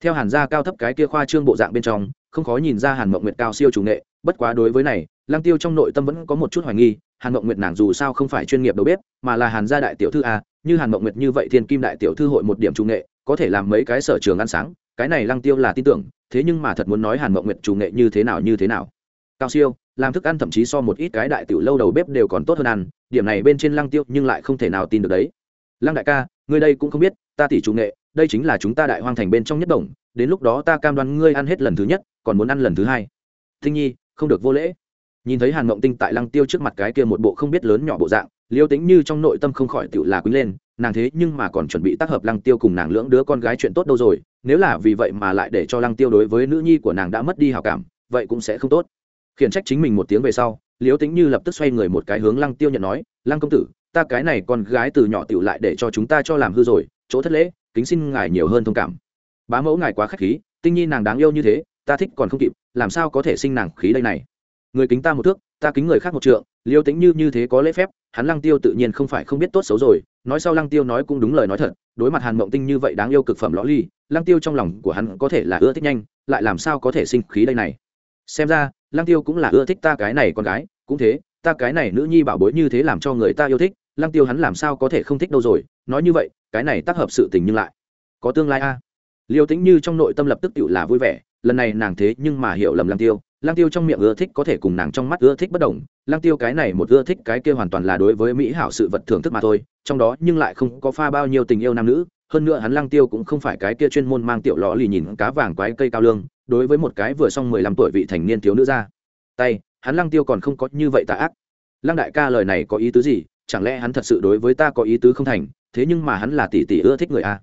theo hàn gia cao thấp cái kia khoa trương bộ dạng bên trong, không khó nhìn ra hàn mộng nguyệt cao siêu chủ nghệ, bất quá đối với này lăng tiêu trong nội tâm vẫn có một chút hoài nghi, hàn mộng nguyệt nàng dù sao không phải chuyên nghiệp đầu bếp, mà là hàn gia đại tiểu thư a như hàn mộng nguyệt như vậy thiên kim đại tiểu thư hội một điểm trung nghệ, có thể làm mấy cái sở trường ăn sáng, cái này lăng tiêu là tin tưởng, thế nhưng mà thật muốn nói hàn mộng nguyệt trung nghệ như thế nào như thế nào. Cao siêu, làm thức ăn thậm chí so một ít cái đại tiểu lâu đầu bếp đều còn tốt hơn ăn, điểm này bên trên lăng tiêu nhưng lại không thể nào tin được đấy. Lăng đại ca, ngươi đây cũng không biết, ta tỷ trung nghệ, đây chính là chúng ta đại hoang thành bên trong nhất đồng, đến lúc đó ta cam đoan ngươi ăn hết lần thứ nhất, còn muốn ăn lần thứ hai. Thinh nhi, không được vô lễ nhìn thấy hàn mộng tinh tại lăng tiêu trước mặt cái kia một bộ không biết lớn nhỏ bộ dạng, liêu tính như trong nội tâm không khỏi tự là quý lên, nàng thế nhưng mà còn chuẩn bị tác hợp lăng tiêu cùng nàng lưỡng đứa con gái chuyện tốt đâu rồi, nếu là vì vậy mà lại để cho lăng tiêu đối với nữ nhi của nàng đã mất đi hào cảm, vậy cũng sẽ không tốt. Khiển trách chính mình một tiếng về sau, liêu tính như lập tức xoay người một cái hướng lăng tiêu nhận nói, lăng công tử, ta cái này con gái từ nhỏ tiểu lại để cho chúng ta cho làm hư rồi, chỗ thất lễ, kính xin ngài nhiều hơn thông cảm. Bá mẫu ngài quá khách khí, tinh nhi nàng đáng yêu như thế, ta thích còn không kịp, làm sao có thể sinh nàng khí đây này? Người kính ta một thước, ta kính người khác một trượng, liêu tính như như thế có lễ phép, hắn lăng tiêu tự nhiên không phải không biết tốt xấu rồi, nói sau lăng tiêu nói cũng đúng lời nói thật, đối mặt hàn mộng tinh như vậy đáng yêu cực phẩm lõ ly, lăng tiêu trong lòng của hắn có thể là ưa thích nhanh, lại làm sao có thể sinh khí đây này xem ra, lăng tiêu cũng là ưa thích ta cái này con gái, cũng thế, ta cái này nữ nhi bảo bối như thế làm cho người ta yêu thích, lăng tiêu hắn làm sao có thể không thích đâu rồi, nói như vậy, cái này tác hợp sự tình nhưng lại có tương lai a à. liêu tính như trong nội tâm lập tức tự là vui vẻ, lần này nàng thế nhưng mà hiểu lầm lăng tiêu Lang tiêu trong miệng ưa thích có thể cùng nàng trong mắt ưa thích bất đồng Lang tiêu cái này một ưa thích cái kia hoàn toàn là đối với mỹ hảo sự vật thưởng thức mà thôi, trong đó nhưng lại không có pha bao nhiêu tình yêu nam nữ, hơn nữa hắn Lang tiêu cũng không phải cái kia chuyên môn mang tiểu lò lì nhìn cá vàng quái cây cao lương, đối với một cái vừa xong mười lăm tuổi vị thành niên thiếu nữ ra. Tay, hắn Lang tiêu còn không có như vậy tà ác. Lang đại ca lời này có ý tứ gì? Chẳng lẽ hắn thật sự đối với ta có ý tứ không thành? Thế nhưng mà hắn là tỷ tỷ ưa thích người a.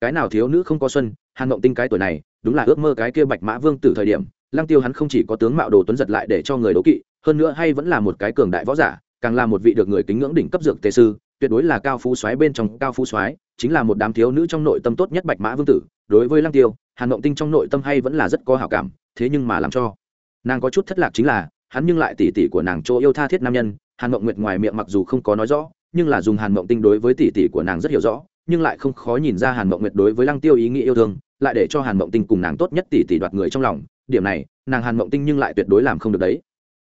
Cái nào thiếu nữ không có xuân, hàn mộng tinh cái tuổi này, đúng là ước mơ cái kia bạch mã vương tử thời điểm lăng tiêu hắn không chỉ có tướng mạo đồ tuấn giật lại để cho người đố kỵ, hơn nữa hay vẫn là một cái cường đại võ giả, càng là một vị được người kính ngưỡng đỉnh cấp dược tề sư, tuyệt đối là cao phú soái bên trong cao phú soái, chính là một đám thiếu nữ trong nội tâm tốt nhất bạch mã vương tử. Đối với lăng tiêu, hàn mộng tinh trong nội tâm hay vẫn là rất có hảo cảm, thế nhưng mà làm cho nàng có chút thất lạc chính là, hắn nhưng lại tỷ tỷ của nàng chỗ yêu tha thiết nam nhân, hàn mộng nguyệt ngoài miệng mặc dù không có nói rõ, nhưng là dùng hàn mộng tinh đối với tỷ tỷ của nàng rất hiểu rõ, nhưng lại không khó nhìn ra hàn mộng nguyệt đối với lăng tiêu ý nghĩ yêu thương, lại để cho hàn mộng tinh cùng nàng tốt nhất tỷ tỷ đoạt người trong lòng điểm này, nàng hàn mộng tinh nhưng lại tuyệt đối làm không được đấy.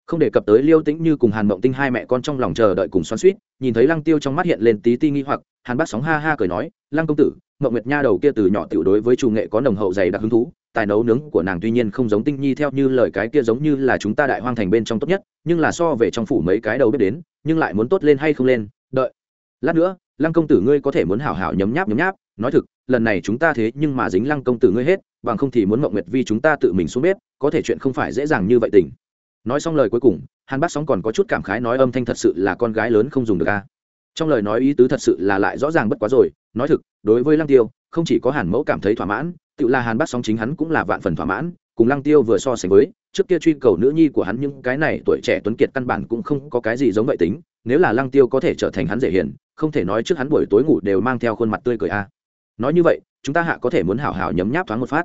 Không đề cập tới liêu tĩnh như cùng hàn mộng tinh hai mẹ con trong lòng chờ đợi cùng xoắn suýt nhìn thấy lăng tiêu trong mắt hiện lên tí ti nghi hoặc, hàn bác sóng ha ha cười nói, lăng công tử, mộng nguyệt nha đầu kia từ nhỏ tiểu đối với chủ nghệ có nồng hậu dày đặc hứng thú, tài nấu nướng của nàng tuy nhiên không giống tinh nhi theo như lời cái kia giống như là chúng ta đại hoang thành bên trong tốt nhất, nhưng là so về trong phủ mấy cái đầu biết đến, nhưng lại muốn tốt lên hay không lên, đợi. Lát nữa, lăng công tử ngươi có thể muốn hảo hảo nhấm nháp nhấm nháp nói thực, lần này chúng ta thế nhưng mà dính lăng công tử ngươi hết, bằng không thì muốn mộng nguyệt vi chúng ta tự mình xuống bếp, có thể chuyện không phải dễ dàng như vậy tình. Nói xong lời cuối cùng, hàn bác sóng còn có chút cảm khái nói âm thanh thật sự là con gái lớn không dùng được a. Trong lời nói ý tứ thật sự là lại rõ ràng bất quá rồi, nói thực, đối với lăng tiêu, không chỉ có hàn mẫu cảm thấy thỏa mãn, tự là hàn bác sóng chính hắn cũng là vạn phần thỏa mãn, cùng lăng tiêu vừa so sánh với, trước kia truy cầu nữ nhi của hắn nhưng cái này tuổi trẻ tuấn kiệt căn bản cũng không có cái gì giống vậy tính, nếu là lăng tiêu có thể trở thành hắn dễ hiền, không thể nói trước hắn buổi tối ngủ đều mang theo khuôn mặt tươi cười a nói như vậy, chúng ta hạ có thể muốn hảo hảo nhấm nháp thoáng một phát.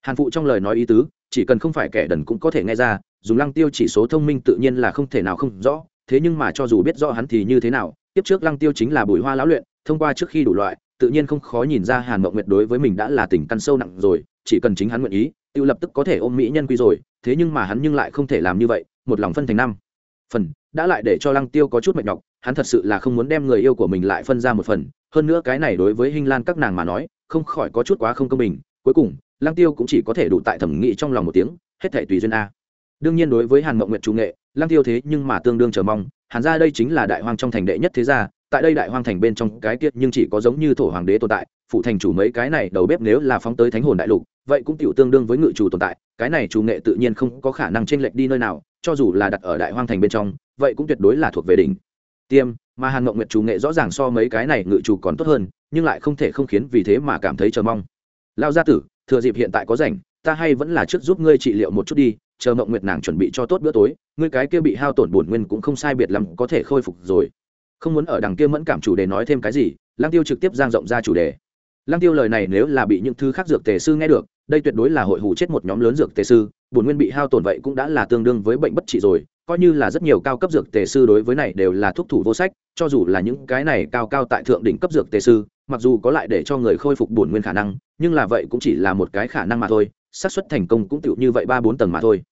Hàn phụ trong lời nói ý tứ, chỉ cần không phải kẻ đần cũng có thể nghe ra, dùng lăng tiêu chỉ số thông minh tự nhiên là không thể nào không rõ, thế nhưng mà cho dù biết rõ hắn thì như thế nào, tiếp trước lăng tiêu chính là bùi hoa lão luyện, thông qua trước khi đủ loại, tự nhiên không khó nhìn ra hàn mộng nguyệt đối với mình đã là tình căn sâu nặng rồi, chỉ cần chính hắn nguyện ý, tiêu lập tức có thể ôm mỹ nhân quy rồi, thế nhưng mà hắn nhưng lại không thể làm như vậy, một lòng phân thành năm. Phần, đã lại để cho lăng tiêu có chút mệt nhọc, hắn thật sự là không muốn đem người yêu của mình lại phân ra một phần hơn nữa cái này đối với hình lan các nàng mà nói, không khỏi có chút quá không công bình. Cuối cùng, lăng tiêu cũng chỉ có thể đủ tại thẩm nghị trong lòng một tiếng, hết thể tùy duyên a. Đương nhiên đối với hàn mộng nguyện chủ nghệ, lăng tiêu thế nhưng mà tương đương chờ mong. Hàn ra đây chính là đại hoang trong thành đệ nhất thế gia, tại đây đại hoang thành bên trong cái kiệt nhưng chỉ có giống như thổ hoàng đế tồn tại phụ thành chủ mấy cái này đầu bếp nếu là phóng tới thánh hồn đại lục, vậy cũng tiểu tương đương với ngự chủ tồn tại, cái này chủ nghệ tự nhiên không có khả năng chênh lệch đi nơi nào, cho dù là đặt ở đại hoang thành bên trong, vậy cũng tuyệt đối là thuộc về đỉnh. Tiêm mà hàn mộng nguyệt chủ nghệ rõ ràng so mấy cái này ngự chủ còn tốt hơn, nhưng lại không thể không khiến vì thế mà cảm thấy chờ mong. Lao gia tử, thừa dịp hiện tại có rảnh, ta hay vẫn là trước giúp ngươi trị liệu một chút đi, chờ mộng nguyệt nàng chuẩn bị cho tốt bữa tối, ngươi cái kia bị hao tổn bổn nguyên cũng không sai biệt lắm, có thể khôi phục rồi. Không muốn ở đằng kia mẫn cảm chủ đề nói thêm cái gì lang tiêu trực tiếp giang rộng ra chủ đề. Lang tiêu lời này nếu là bị những thứ khác dược tề sư nghe được, đây tuyệt đối là hội hủ chết một nhóm lớn dược tề sư, bổn nguyên bị hao tổn vậy cũng đã là tương đương với bệnh bất trị rồi, coi như là rất nhiều cao cấp dược tề sư đối với này đều là thuốc thủ vô sách cho dù là những cái này cao cao tại thượng đỉnh cấp dược tề sư, mặc dù có lại để cho người khôi phục bổn nguyên khả năng, nhưng là vậy cũng chỉ là một cái khả năng mà thôi, xác suất thành công cũng tựu như vậy ba bốn tầng mà thôi.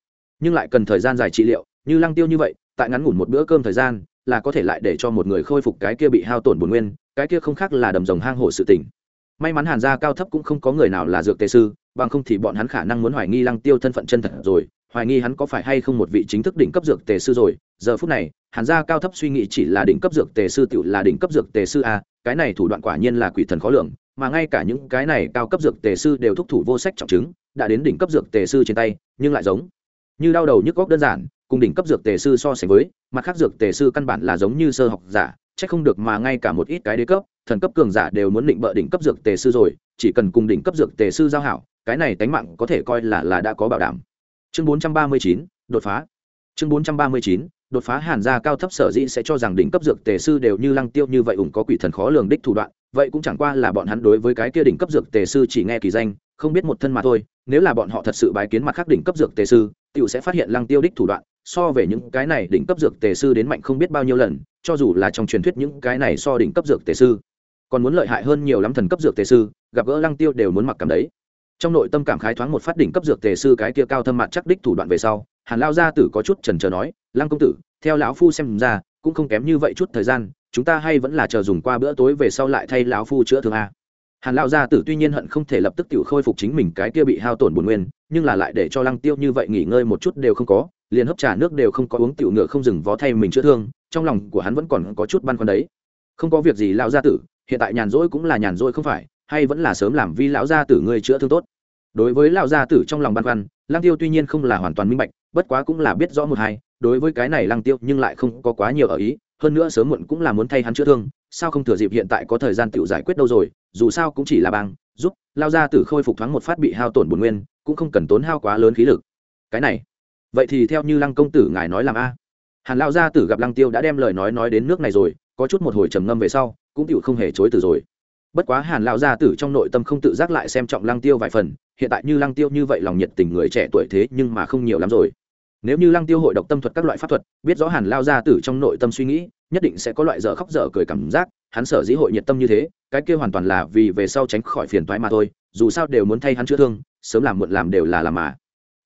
Nhưng lại cần thời gian dài trị liệu, như lăng tiêu như vậy, tại ngắn ngủn một bữa cơm thời gian, là có thể lại để cho một người khôi phục cái kia bị hao tổn bổn nguyên, cái kia không khác là đầm rồng hang hổ sự tình. May mắn hàn gia cao thấp cũng không có người nào là dược tề sư, bằng không thì bọn hắn khả năng muốn hoài nghi lăng tiêu thân phận chân thật rồi, hoài nghi hắn có phải hay không một vị chính thức đỉnh cấp dược tề sư rồi giờ phút này hàn gia cao thấp suy nghĩ chỉ là đỉnh cấp dược tề sư tự là đỉnh cấp dược tề sư a cái này thủ đoạn quả nhiên là quỷ thần khó lường mà ngay cả những cái này cao cấp dược tề sư đều thúc thủ vô sách trọng chứng đã đến đỉnh cấp dược tề sư trên tay nhưng lại giống như đau đầu nhức góc đơn giản cùng đỉnh cấp dược tề sư so sánh với mặt khác dược tề sư căn bản là giống như sơ học giả chắc không được mà ngay cả một ít cái đế cấp thần cấp cường giả đều muốn định bợ đỉnh cấp dược tề sư rồi chỉ cần cùng đỉnh cấp dược tề sư giao hảo cái này tánh mạng có thể coi là là đã có bảo đảm. Chương 439, đột phá. Chương 439, đột phá hàn gia cao thấp sở dĩ sẽ cho rằng đỉnh cấp dược tề sư đều như lăng tiêu như vậy ủng có quỷ thần khó lường đích thủ đoạn, vậy cũng chẳng qua là bọn hắn đối với cái kia đỉnh cấp dược tề sư chỉ nghe kỳ danh, không biết một thân mà thôi, nếu là bọn họ thật sự bái kiến mặt khác đỉnh cấp dược tề sư, tiểu sẽ phát hiện lăng tiêu đích thủ đoạn, so về những cái này đỉnh cấp dược tề sư đến mạnh không biết bao nhiêu lần, cho dù là trong truyền thuyết những cái này so đỉnh cấp dược tề sư, còn muốn lợi hại hơn nhiều lắm thần cấp dược tề sư, gặp gỡ lăng tiêu đều muốn mặc cảm đấy. Trong nội tâm cảm khái thoáng một phát đỉnh cấp dược tề sư cái kia cao thâm mặt chắc đích thủ đoạn về sau hàn lao gia tử có chút trần trờ nói, lăng công tử, theo lão phu xem ra, cũng không kém như vậy chút thời gian, chúng ta hay vẫn là chờ dùng qua bữa tối về sau lại thay lão phu chữa thương a. Hàn lao gia tử tuy nhiên hận không thể lập tức tự khôi phục chính mình cái kia bị hao tổn bồn nguyên, nhưng là lại để cho lăng tiêu như vậy nghỉ ngơi một chút đều không có, liền hấp trà nước đều không có uống, tiểu ngựa không dừng vó thay mình chữa thương, trong lòng của hắn vẫn còn có chút băn khoăn đấy. Không có việc gì lao gia tử, hiện tại nhàn rỗi cũng là nhàn rỗi không phải, hay vẫn là sớm làm vi lão gia tử ngươi chữa thương tốt. Đối với lão gia tử trong lòng băn khoăn, lăng tiêu tuy nhiên không là hoàn toàn minh bạch bất quá cũng là biết rõ một hai, đối với cái này lăng tiêu nhưng lại không có quá nhiều ở ý, hơn nữa sớm muộn cũng là muốn thay hắn chữa thương, sao không thừa dịp hiện tại có thời gian tự giải quyết đâu rồi, dù sao cũng chỉ là bang, giúp lao gia tử khôi phục thoáng một phát bị hao tổn bổn nguyên, cũng không cần tốn hao quá lớn khí lực. Cái này, vậy thì theo như lăng công tử ngài nói làm a. Hàn lao gia tử gặp lăng tiêu đã đem lời nói nói đến nước này rồi, có chút một hồi trầm ngâm về sau, cũng tựu không hề chối từ rồi. Bất quá hàn lao gia tử trong nội tâm không tự giác lại xem trọng lăng tiêu vài phần, hiện tại như lăng tiêu như vậy lòng nhiệt tình người trẻ tuổi thế nhưng mà không nhiều lắm rồi nếu như lăng tiêu hội độc tâm thuật các loại pháp thuật, biết rõ hàn lao gia tử trong nội tâm suy nghĩ, nhất định sẽ có loại dở khóc dở cười cảm giác, hắn sở dĩ hội nhiệt tâm như thế, cái kia hoàn toàn là vì về sau tránh khỏi phiền toái mà thôi, dù sao đều muốn thay hắn chữa thương, sớm làm muộn làm đều là làm mà.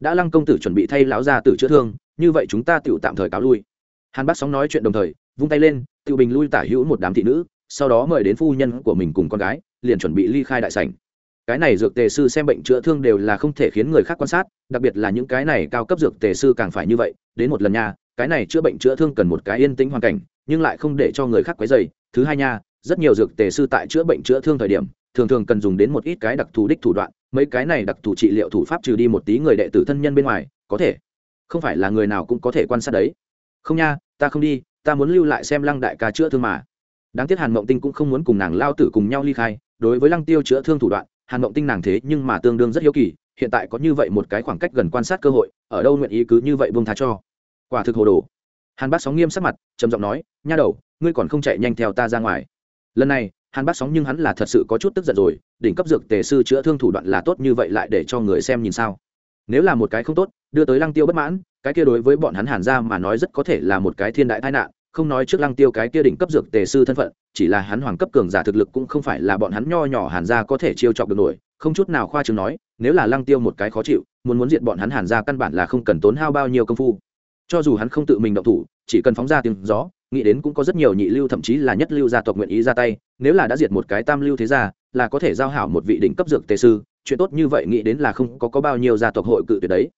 Đã lăng công tử chuẩn bị thay lão gia tử chữa thương, như vậy chúng ta tựu tạm thời cáo lui. Hàn bác sóng nói chuyện đồng thời, vung tay lên tự bình lui tả hữu một đám thị nữ, sau đó mời đến phu nhân của mình cùng con gái, liền chuẩn bị ly khai đại sảnh cái này dược tề sư xem bệnh chữa thương đều là không thể khiến người khác quan sát, đặc biệt là những cái này cao cấp dược tề sư càng phải như vậy, đến một lần nha, cái này chữa bệnh chữa thương cần một cái yên tĩnh hoàn cảnh, nhưng lại không để cho người khác quấy dày thứ hai nha, rất nhiều dược tề sư tại chữa bệnh chữa thương thời điểm, thường thường cần dùng đến một ít cái đặc thù đích thủ đoạn, mấy cái này đặc thù trị liệu thủ pháp trừ đi một tí người đệ tử thân nhân bên ngoài, có thể. Không phải là người nào cũng có thể quan sát đấy. Không nha, ta không đi, ta muốn lưu lại xem lăng đại ca chữa thương mà. Đáng tiếc hàn mộng tinh cũng không muốn cùng nàng lao tử cùng nhau ly khai, đối với lăng tiêu chữa thương thủ đoạn hàn mộng tinh nàng thế nhưng mà tương đương rất hiếu kỳ, hiện tại có như vậy một cái khoảng cách gần quan sát cơ hội, ở đâu nguyện ý cứ như vậy buông tha cho. Quả thực hồ đồ. Hàn bác sóng nghiêm sắc mặt, trầm giọng nói, nha đầu, ngươi còn không chạy nhanh theo ta ra ngoài. Lần này, hàn bác sóng nhưng hắn là thật sự có chút tức giận rồi, đỉnh cấp dược tề sư chữa thương thủ đoạn là tốt như vậy lại để cho người xem nhìn sao. Nếu là một cái không tốt, đưa tới lăng tiêu bất mãn, cái kia đối với bọn hắn hàn ra mà nói rất có thể là một cái thiên đại tai nạn, không nói trước lăng tiêu cái kia đỉnh cấp dược tề sư thân phận chỉ là hắn hoàng cấp cường giả thực lực cũng không phải là bọn hắn nho nhỏ hàn gia có thể chiêu chọc được nổi không chút nào khoa trương nói nếu là lăng tiêu một cái khó chịu muốn muốn diệt bọn hắn hàn gia căn bản là không cần tốn hao bao nhiêu công phu. Cho dù hắn không tự mình động thủ chỉ cần phóng ra tiếng gió nghĩ đến cũng có rất nhiều nhị lưu thậm chí là nhất lưu gia tộc nguyện ý ra tay nếu là đã diệt một cái tam lưu thế gia là có thể giao hảo một vị đỉnh cấp dược tề sư chuyện tốt như vậy nghĩ đến là không có, có bao nhiêu gia tộc hội cự tuyệt đấy.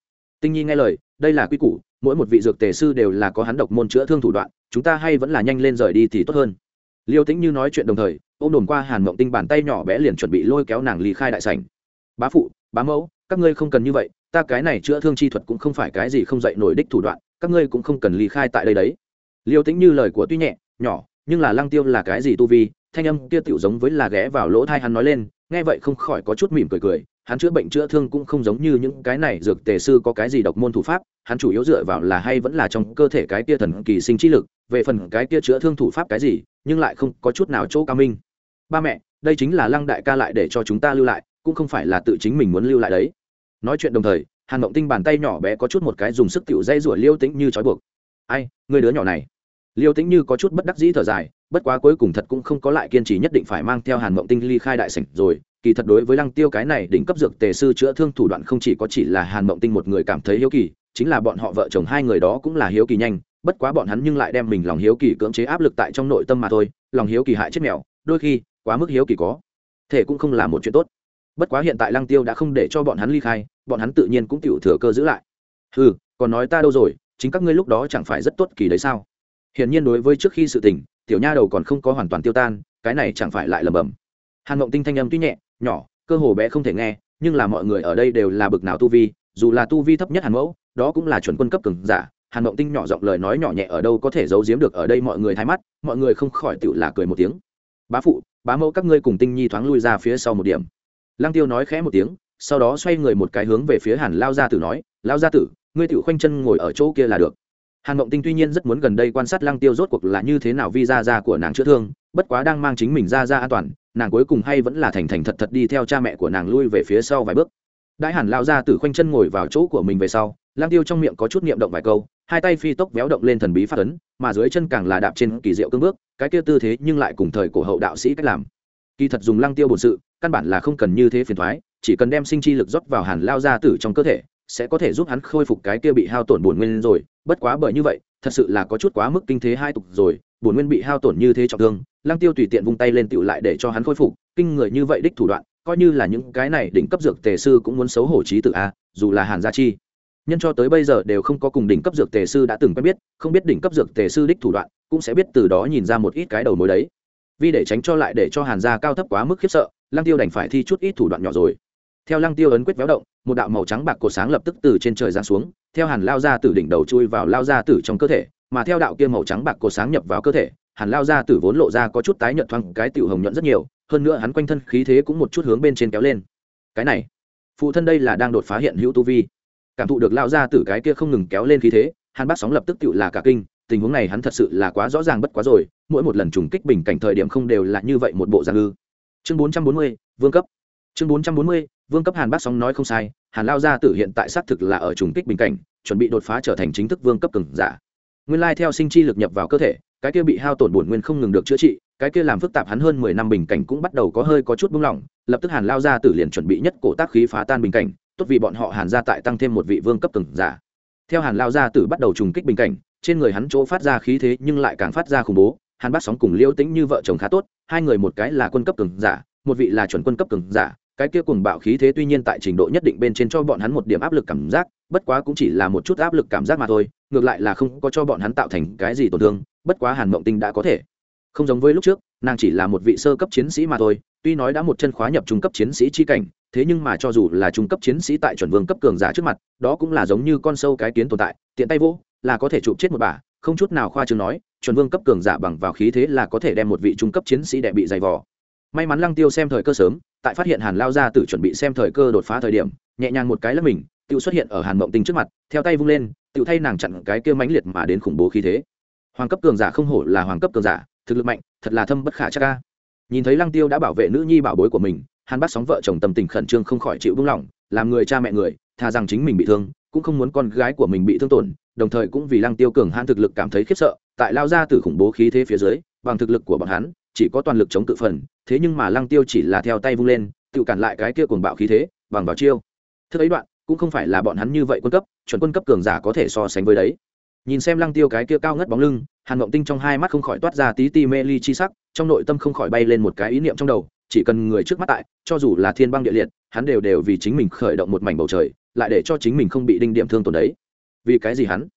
Tinh nhi nghe lời đây là quy củ mỗi một vị dược tề sư đều là có hắn độc môn chữa thương thủ đoạn chúng ta hay vẫn là nhanh lên rời đi thì tốt hơn liêu tĩnh như nói chuyện đồng thời ô m đồn qua hàn mộng tinh bàn tay nhỏ bé liền chuẩn bị lôi kéo nàng ly khai đại sảnh. Bá phụ, bá mẫu, các ngươi không cần như vậy, ta cái này chữa thương chi thuật cũng không phải cái gì không dạy nổi đích thủ đoạn, các ngươi cũng không cần ly khai tại đây đấy. Liêu tĩnh như lời của tuy nhẹ, nhỏ, nhưng là lăng tiêu là cái gì tu vi, thanh âm kia tiểu giống với là ghé vào lỗ thai hắn nói lên, nghe vậy không khỏi có chút mỉm cười cười hắn chữa bệnh chữa thương cũng không giống như những cái này, dược tề sư có cái gì độc môn thủ pháp, hắn chủ yếu dựa vào là hay vẫn là trong cơ thể cái kia thần kỳ sinh trí lực, về phần cái kia chữa thương thủ pháp cái gì, nhưng lại không có chút nào chỗ cao minh. Ba mẹ, đây chính là lăng đại ca lại để cho chúng ta lưu lại, cũng không phải là tự chính mình muốn lưu lại đấy. Nói chuyện đồng thời, hàn mộng tinh bàn tay nhỏ bé có chút một cái dùng sức tiểu dây rủa liêu tĩnh như trói buộc. Ai, người đứa nhỏ này. Liêu tĩnh như có chút bất đắc dĩ thở dài, bất quá cuối cùng thật cũng không có lại kiên trì nhất định phải mang theo hàn mộng tinh ly khai đại sảnh rồi kỳ thật đối với lăng tiêu cái này đỉnh cấp dược tề sư chữa thương thủ đoạn không chỉ có chỉ là hàn mộng tinh một người cảm thấy hiếu kỳ, chính là bọn họ vợ chồng hai người đó cũng là hiếu kỳ nhanh, bất quá bọn hắn nhưng lại đem mình lòng hiếu kỳ cưỡng chế áp lực tại trong nội tâm mà thôi, lòng hiếu kỳ hại chết mèo, đôi khi, quá mức hiếu kỳ có. Thể cũng không là một chuyện tốt. Bất quá hiện tại lăng tiêu đã không để cho bọn hắn ly khai, bọn hắn tự nhiên cũng tiểu thừa cơ giữ lại. Ừ còn nói ta đâu rồi, chính các ngươi lúc đó chẳng phải rất tốt kỳ đấy sao? Hiển nhiên đối với trước khi sự tình, tiểu nha đầu còn không có hoàn toàn tiêu tan, cái này chẳng phải lại lầm bầm. Hàn mộng tinh thanh âm tuy nhẹ nhỏ, cơ hồ bé không thể nghe, nhưng là mọi người ở đây đều là bực nào tu vi, dù là tu vi thấp nhất hàn mẫu, đó cũng là chuẩn quân cấp cường giả, hàn mộng tinh nhỏ giọng lời nói nhỏ nhẹ ở đâu có thể giấu giếm được ở đây mọi người thay mắt, mọi người không khỏi tự là cười một tiếng. Bá phụ, bá mẫu các ngươi cùng tinh nhi thoáng lui ra phía sau một điểm. Lăng tiêu nói khẽ một tiếng, sau đó xoay người một cái hướng về phía hàn lao gia tử nói, lao gia tử, ngươi tự khoanh chân ngồi ở chỗ kia là được. Hàn mộng tinh tuy nhiên rất muốn gần đây quan sát lăng tiêu rốt cuộc là như thế nào vi ra ra của nàng chữa thương bất quá đang mang chính mình ra ra an toàn, nàng cuối cùng hay vẫn là thành thành thật thật đi theo cha mẹ của nàng lui về phía sau vài bước. Đại hàn lao ra từ khoanh chân ngồi vào chỗ của mình về sau, lang tiêu trong miệng có chút niệm động vài câu, hai tay phi tốc véo động lên thần bí phát ấn, mà dưới chân càng là đạp trên kỳ diệu cương bước, cái kia tư thế nhưng lại cùng thời cổ hậu đạo sĩ cách làm. Kỳ thật dùng Lang tiêu bổn sự, căn bản là không cần như thế phiền thoái chỉ cần đem sinh chi lực rót vào hàn lao ra tử trong cơ thể, sẽ có thể giúp hắn khôi phục cái kia bị hao tổn bổn nguyên rồi. Bất quá bởi như vậy, thật sự là có chút quá mức kinh thế hai tục rồi bổn nguyên bị hao tổn như thế trọng thương, lăng tiêu tùy tiện vung tay lên tựu lại để cho hắn khôi phục, kinh người như vậy đích thủ đoạn, coi như là những cái này đỉnh cấp dược tề sư cũng muốn xấu hổ trí tự a, dù là hàn gia chi. Nhân cho tới bây giờ đều không có cùng đỉnh cấp dược tề sư đã từng quen biết, không biết đỉnh cấp dược tề sư đích thủ đoạn, cũng sẽ biết từ đó nhìn ra một ít cái đầu mối đấy. Vì để tránh cho lại để cho hàn gia cao thấp quá mức khiếp sợ, lăng tiêu đành phải thi chút ít thủ đoạn nhỏ rồi. Theo lăng tiêu ấn quyết véo động, một đạo màu trắng bạc cột sáng lập tức từ trên trời giáng xuống, theo hàn lao ra từ đỉnh đầu chui vào lao ra từ trong cơ thể mà theo đạo kia màu trắng bạc cột sáng nhập vào cơ thể, hàn lao ra tử vốn lộ ra có chút tái nhợt thoáng, cái tiểu hồng nhuận rất nhiều, hơn nữa hắn quanh thân khí thế cũng một chút hướng bên trên kéo lên. Cái này, phụ thân đây là đang đột phá hiện hữu tu vi. Cảm thụ được lao ra tử cái kia không ngừng kéo lên khí thế, hàn bác sóng lập tức tự là cả kinh, tình huống này hắn thật sự là quá rõ ràng bất quá rồi, mỗi một lần trùng kích bình cảnh thời điểm không đều là như vậy một bộ giang ư. Chương bốn trăm bốn mươi, vương cấp. Chương bốn trăm bốn mươi, vương cấp hàn bác sóng nói không sai, hàn lao gia tử hiện tại xác thực là ở trùng kích bình cảnh, chuẩn bị đột phá trở thành chính thức vương cấp cường giả nguyên lai theo sinh chi lực nhập vào cơ thể, cái kia bị hao tổn bổn nguyên không ngừng được chữa trị, cái kia làm phức tạp hắn hơn mười năm bình cảnh cũng bắt đầu có hơi có chút buông lỏng, lập tức hàn lao gia tử liền chuẩn bị nhất cổ tác khí phá tan bình cảnh, tốt vì bọn họ hàn gia tại tăng thêm một vị vương cấp từng giả. Theo hàn lao ra tử bắt đầu trùng kích bình cảnh, trên người hắn chỗ phát ra khí thế nhưng lại càng phát ra khủng bố, hàn bắt sóng cùng liễu tĩnh như vợ chồng khá tốt, hai người một cái là quân cấp cường giả, một vị là chuẩn quân cấp cường giả cái kia cùng bạo khí thế tuy nhiên tại trình độ nhất định bên trên cho bọn hắn một điểm áp lực cảm giác, bất quá cũng chỉ là một chút áp lực cảm giác mà thôi, ngược lại là không có cho bọn hắn tạo thành cái gì tổn thương, bất quá hàn mộng tinh đã có thể. Không giống với lúc trước, nàng chỉ là một vị sơ cấp chiến sĩ mà thôi, tuy nói đã một chân khóa nhập trung cấp chiến sĩ chi cảnh, thế nhưng mà cho dù là trung cấp chiến sĩ tại chuẩn vương cấp cường giả trước mặt, đó cũng là giống như con sâu cái kiến tồn tại, tiện tay vỗ, là có thể chụp chết một bà, không chút nào khoa trương nói, chuẩn vương cấp cường giả bằng vào khí thế là có thể đem một vị trung cấp chiến sĩ đệ bị dày vò may mắn lăng tiêu xem thời cơ sớm, tại phát hiện hàn lao ra tử chuẩn bị xem thời cơ đột phá thời điểm, nhẹ nhàng một cái là mình tự xuất hiện ở hàn mộng tinh trước mặt, theo tay vung lên tự thay nàng chặn cái kia mãnh liệt mà đến khủng bố khí thế. Hoàng cấp cường giả không hổ là hoàng cấp cường giả, thực lực mạnh, thật là thâm bất khả chắc ca nhìn thấy lăng tiêu đã bảo vệ nữ nhi bảo bối của mình, hàn bắt sóng vợ chồng tâm tình khẩn trương không khỏi chịu vững lỏng, làm người cha mẹ người thà rằng chính mình bị thương, cũng không muốn con gái của mình bị thương tổn, đồng thời cũng vì lăng tiêu cường hãn thực lực cảm thấy khiếp sợ, tại lao ra từ khủng bố khí thế phía dưới, bằng thực lực của bọn hắn chỉ có toàn lực chống tự phần, thế nhưng mà lăng tiêu chỉ là theo tay vung lên, tự cản lại cái kia cuồng bạo khí thế, bằng vào chiêu. Thức ấy đoạn, cũng không phải là bọn hắn như vậy quân cấp, chuẩn quân cấp cường giả có thể so sánh với đấy. Nhìn xem lăng tiêu cái kia cao ngất bóng lưng, hàn ngộng tinh trong hai mắt không khỏi toát ra tí ti mê ly chi sắc, trong nội tâm không khỏi bay lên một cái ý niệm trong đầu, chỉ cần người trước mắt tại, cho dù là thiên băng địa liệt, hắn đều đều vì chính mình khởi động một mảnh bầu trời, lại để cho chính mình không bị đinh điểm thương tổn đấy. Vì cái gì hắn?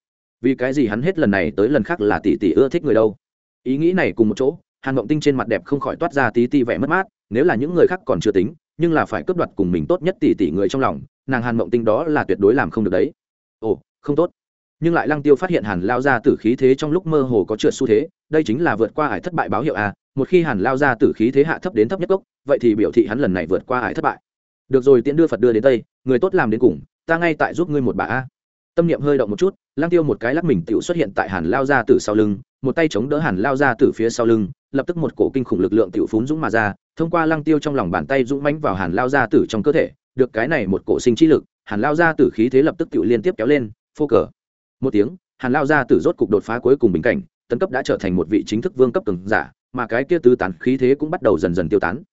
Vì cái gì hắn hết lần này tới lần khác là tỷ tỷ ưa thích người đâu? Ý nghĩ này cùng một chỗ hàn mộng tinh trên mặt đẹp không khỏi toát ra tí ti vẻ mất mát, nếu là những người khác còn chưa tính, nhưng là phải cướp đoạt cùng mình tốt nhất tỷ tỷ người trong lòng, nàng hàn mộng tinh đó là tuyệt đối làm không được đấy. Ồ, không tốt. Nhưng lại lăng tiêu phát hiện hàn lao ra tử khí thế trong lúc mơ hồ có trượt xu thế, đây chính là vượt qua ải thất bại báo hiệu a một khi hàn lao ra tử khí thế hạ thấp đến thấp nhất gốc vậy thì biểu thị hắn lần này vượt qua ải thất bại. Được rồi, tiễn đưa phật đưa đến tây người tốt làm đến cùng, ta ngay tại giúp ngươi một bà a. Tâm niệm hơi động một chút, lăng tiêu một cái lắc mình tựu xuất hiện tại hàn lao ra tử sau lưng, một tay chống đỡ hàn lao ra từ phía sau lưng lập tức một cổ kinh khủng lực lượng tiểu phún dũng mà ra, thông qua lăng tiêu trong lòng bàn tay dũng mãnh vào hàn lao gia tử trong cơ thể, được cái này một cổ sinh chi lực, hàn lao gia tử khí thế lập tức tiểu liên tiếp kéo lên, phô cờ. Một tiếng, hàn lao gia tử rốt cục đột phá cuối cùng bình cảnh, tấn cấp đã trở thành một vị chính thức vương cấp cường giả, mà cái kia tứ tán khí thế cũng bắt đầu dần dần tiêu tán.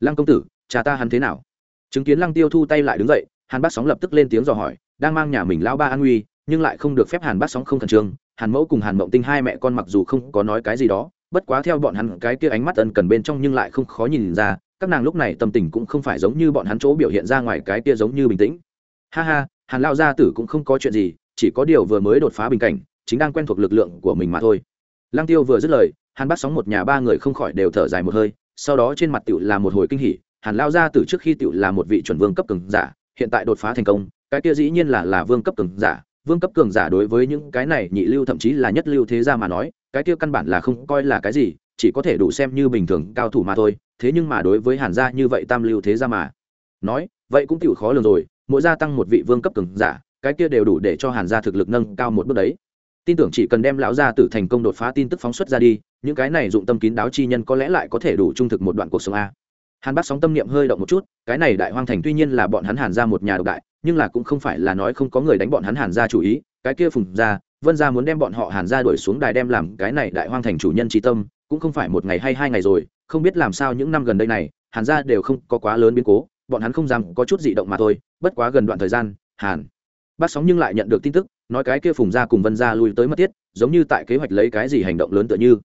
Lăng công tử, cha ta hắn thế nào? Chứng kiến lăng tiêu thu tay lại đứng dậy, hàn bác sóng lập tức lên tiếng dò hỏi, đang mang nhà mình lao ba an nguy, nhưng lại không được phép hàn bác sóng không cần trương, hàn mẫu cùng hàn mộng tinh hai mẹ con mặc dù không có nói cái gì đó bất quá theo bọn hắn cái kia ánh mắt ân cần bên trong nhưng lại không khó nhìn ra, các nàng lúc này tâm tình cũng không phải giống như bọn hắn chỗ biểu hiện ra ngoài cái kia giống như bình tĩnh. Ha ha, hàn lao gia tử cũng không có chuyện gì, chỉ có điều vừa mới đột phá bình cảnh, chính đang quen thuộc lực lượng của mình mà thôi. Lăng tiêu vừa dứt lời, hàn bắt sóng một nhà ba người không khỏi đều thở dài một hơi, sau đó trên mặt tiểu là một hồi kinh hỉ, hàn lao gia tử trước khi tiểu là một vị chuẩn vương cấp cường giả, hiện tại đột phá thành công, cái kia dĩ nhiên là là vương cấp cường giả, vương cấp cường giả đối với những cái này nhị lưu thậm chí là nhất lưu thế gia mà nói cái kia căn bản là không coi là cái gì, chỉ có thể đủ xem như bình thường cao thủ mà thôi, thế nhưng mà đối với hàn gia như vậy tam lưu thế gia mà. Nói, vậy cũng chịu khó lường rồi, mỗi gia tăng một vị vương cấp cường giả, cái kia đều đủ để cho hàn gia thực lực nâng cao một bước đấy. Tin tưởng chỉ cần đem lão gia tử thành công đột phá tin tức phóng xuất ra đi, những cái này dụng tâm kín đáo chi nhân có lẽ lại có thể đủ trung thực một đoạn cuộc sống a. Hàn bác sóng tâm niệm hơi động một chút, cái này đại hoang thành tuy nhiên là bọn hắn hàn ra một nhà độc đại, nhưng là cũng không phải là nói không có người đánh bọn hắn hàn ra chủ ý, cái kia phùng ra vân gia muốn đem bọn họ hàn ra đuổi xuống đài đem làm cái này đại hoang thành chủ nhân trí tâm, cũng không phải một ngày hay hai ngày rồi, không biết làm sao những năm gần đây này, hàn ra đều không có quá lớn biến cố, bọn hắn không dám có chút dị động mà thôi, bất quá gần đoạn thời gian, hàn bác sóng nhưng lại nhận được tin tức, nói cái kia phùng gia cùng vân gia lui tới mất tiết giống như tại kế hoạch lấy cái gì hành động lớn tựa như.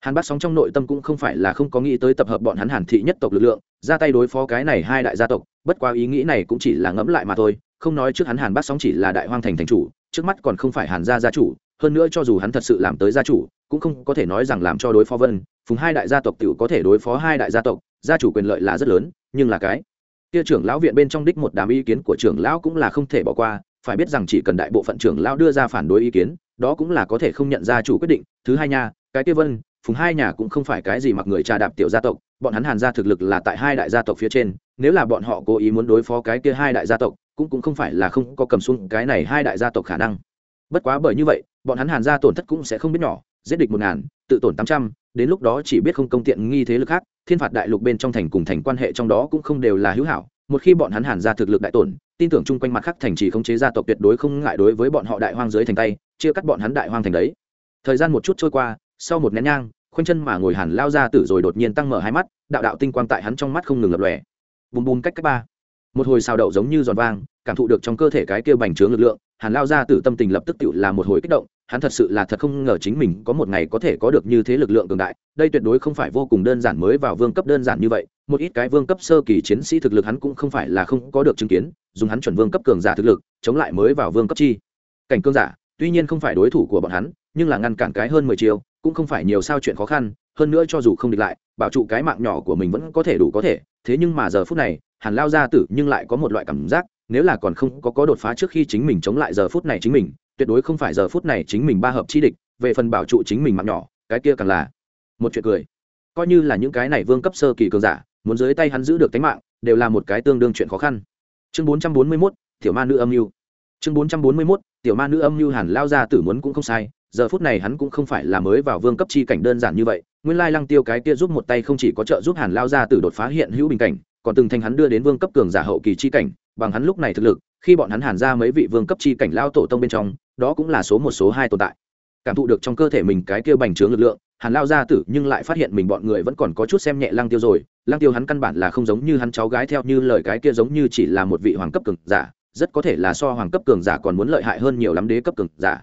Hàn bác sóng trong nội tâm cũng không phải là không có nghĩ tới tập hợp bọn hắn hàn thị nhất tộc lực lượng, ra tay đối phó cái này hai đại gia tộc, bất quá ý nghĩ này cũng chỉ là ngẫm lại mà thôi, không nói trước hắn hàn bác sóng chỉ là đại hoang thành thành chủ trước mắt còn không phải hàn gia gia chủ, hơn nữa cho dù hắn thật sự làm tới gia chủ, cũng không có thể nói rằng làm cho đối phó vân, phùng hai đại gia tộc tự có thể đối phó hai đại gia tộc, gia chủ quyền lợi là rất lớn, nhưng là cái kia trưởng lão viện bên trong đích một đám ý kiến của trưởng lão cũng là không thể bỏ qua, phải biết rằng chỉ cần đại bộ phận trưởng lão đưa ra phản đối ý kiến, đó cũng là có thể không nhận gia chủ quyết định. Thứ hai nha, cái kia vân, phùng hai nhà cũng không phải cái gì mặc người trà đạp tiểu gia tộc, bọn hắn hàn gia thực lực là tại hai đại gia tộc phía trên, nếu là bọn họ cố ý muốn đối phó cái kia hai đại gia tộc cũng cũng không phải là không có cầm xuống cái này hai đại gia tộc khả năng. Bất quá bởi như vậy, bọn hắn hàn gia tổn thất cũng sẽ không biết nhỏ, giết địch một ngàn, tự tổn tám trăm, đến lúc đó chỉ biết không công tiện nghi thế lực khác, thiên phạt đại lục bên trong thành cùng thành quan hệ trong đó cũng không đều là hữu hảo, một khi bọn hắn hàn gia thực lực đại tổn, tin tưởng chung quanh mặt khác thành trì khống chế gia tộc tuyệt đối không ngại đối với bọn họ đại hoang dưới thành tay, chia cắt bọn hắn đại hoang thành đấy. Thời gian một chút trôi qua, sau một nén nhang, khoanh chân mà ngồi hàn lao ra tử rồi đột nhiên tăng mở hai mắt, đạo đạo tinh quang tại hắn trong mắt không ngừng lập lòe. Bùm bùm cách cách ba một hồi xào đậu giống như giòn vang, cảm thụ được trong cơ thể cái kia bành trướng lực lượng, hàn lao ra từ tâm tình lập tức tự là một hồi kích động, hắn thật sự là thật không ngờ chính mình có một ngày có thể có được như thế lực lượng cường đại, đây tuyệt đối không phải vô cùng đơn giản mới vào vương cấp đơn giản như vậy, một ít cái vương cấp sơ kỳ chiến sĩ thực lực hắn cũng không phải là không có được chứng kiến, dùng hắn chuẩn vương cấp cường giả thực lực, chống lại mới vào vương cấp chi. Cảnh cương giả, tuy nhiên không phải đối thủ của bọn hắn, nhưng là ngăn cản cái hơn mười chiều cũng không phải nhiều sao chuyện khó khăn, hơn nữa cho dù không địch lại, bảo trụ cái mạng nhỏ của mình vẫn có thể đủ có thể, thế nhưng mà giờ phút này hàn lao gia tử nhưng lại có một loại cảm giác nếu là còn không có có đột phá trước khi chính mình chống lại giờ phút này chính mình tuyệt đối không phải giờ phút này chính mình ba hợp chi địch về phần bảo trụ chính mình mạng nhỏ cái kia càng là một chuyện cười. Coi như là những cái này vương cấp sơ kỳ cường giả muốn dưới tay hắn giữ được tính mạng đều là một cái tương đương chuyện khó khăn. Chương 441, tiểu ma nữ âm mưu. Chương 441, tiểu ma nữ âm mưu hàn lao ra tử muốn cũng không sai giờ phút này hắn cũng không phải là mới vào vương cấp chi cảnh đơn giản như vậy nguyên lai lăng tiêu cái kia giúp một tay không chỉ có trợ giúp hàn lao ra tử đột phá hiện hữu bình cảnh còn từng thành hắn đưa đến vương cấp cường giả hậu kỳ chi cảnh, bằng hắn lúc này thực lực, khi bọn hắn hàn ra mấy vị vương cấp chi cảnh lao tổ tông bên trong, đó cũng là số một, số hai tồn tại. Cảm thụ được trong cơ thể mình cái kia bành trướng lực lượng, hàn lao ra tử nhưng lại phát hiện mình bọn người vẫn còn có chút xem nhẹ lăng tiêu rồi. Lăng tiêu hắn căn bản là không giống như hắn cháu gái theo như lời cái kia giống như chỉ là một vị hoàng cấp cường giả, rất có thể là so hoàng cấp cường giả còn muốn lợi hại hơn nhiều lắm đế cấp cường giả.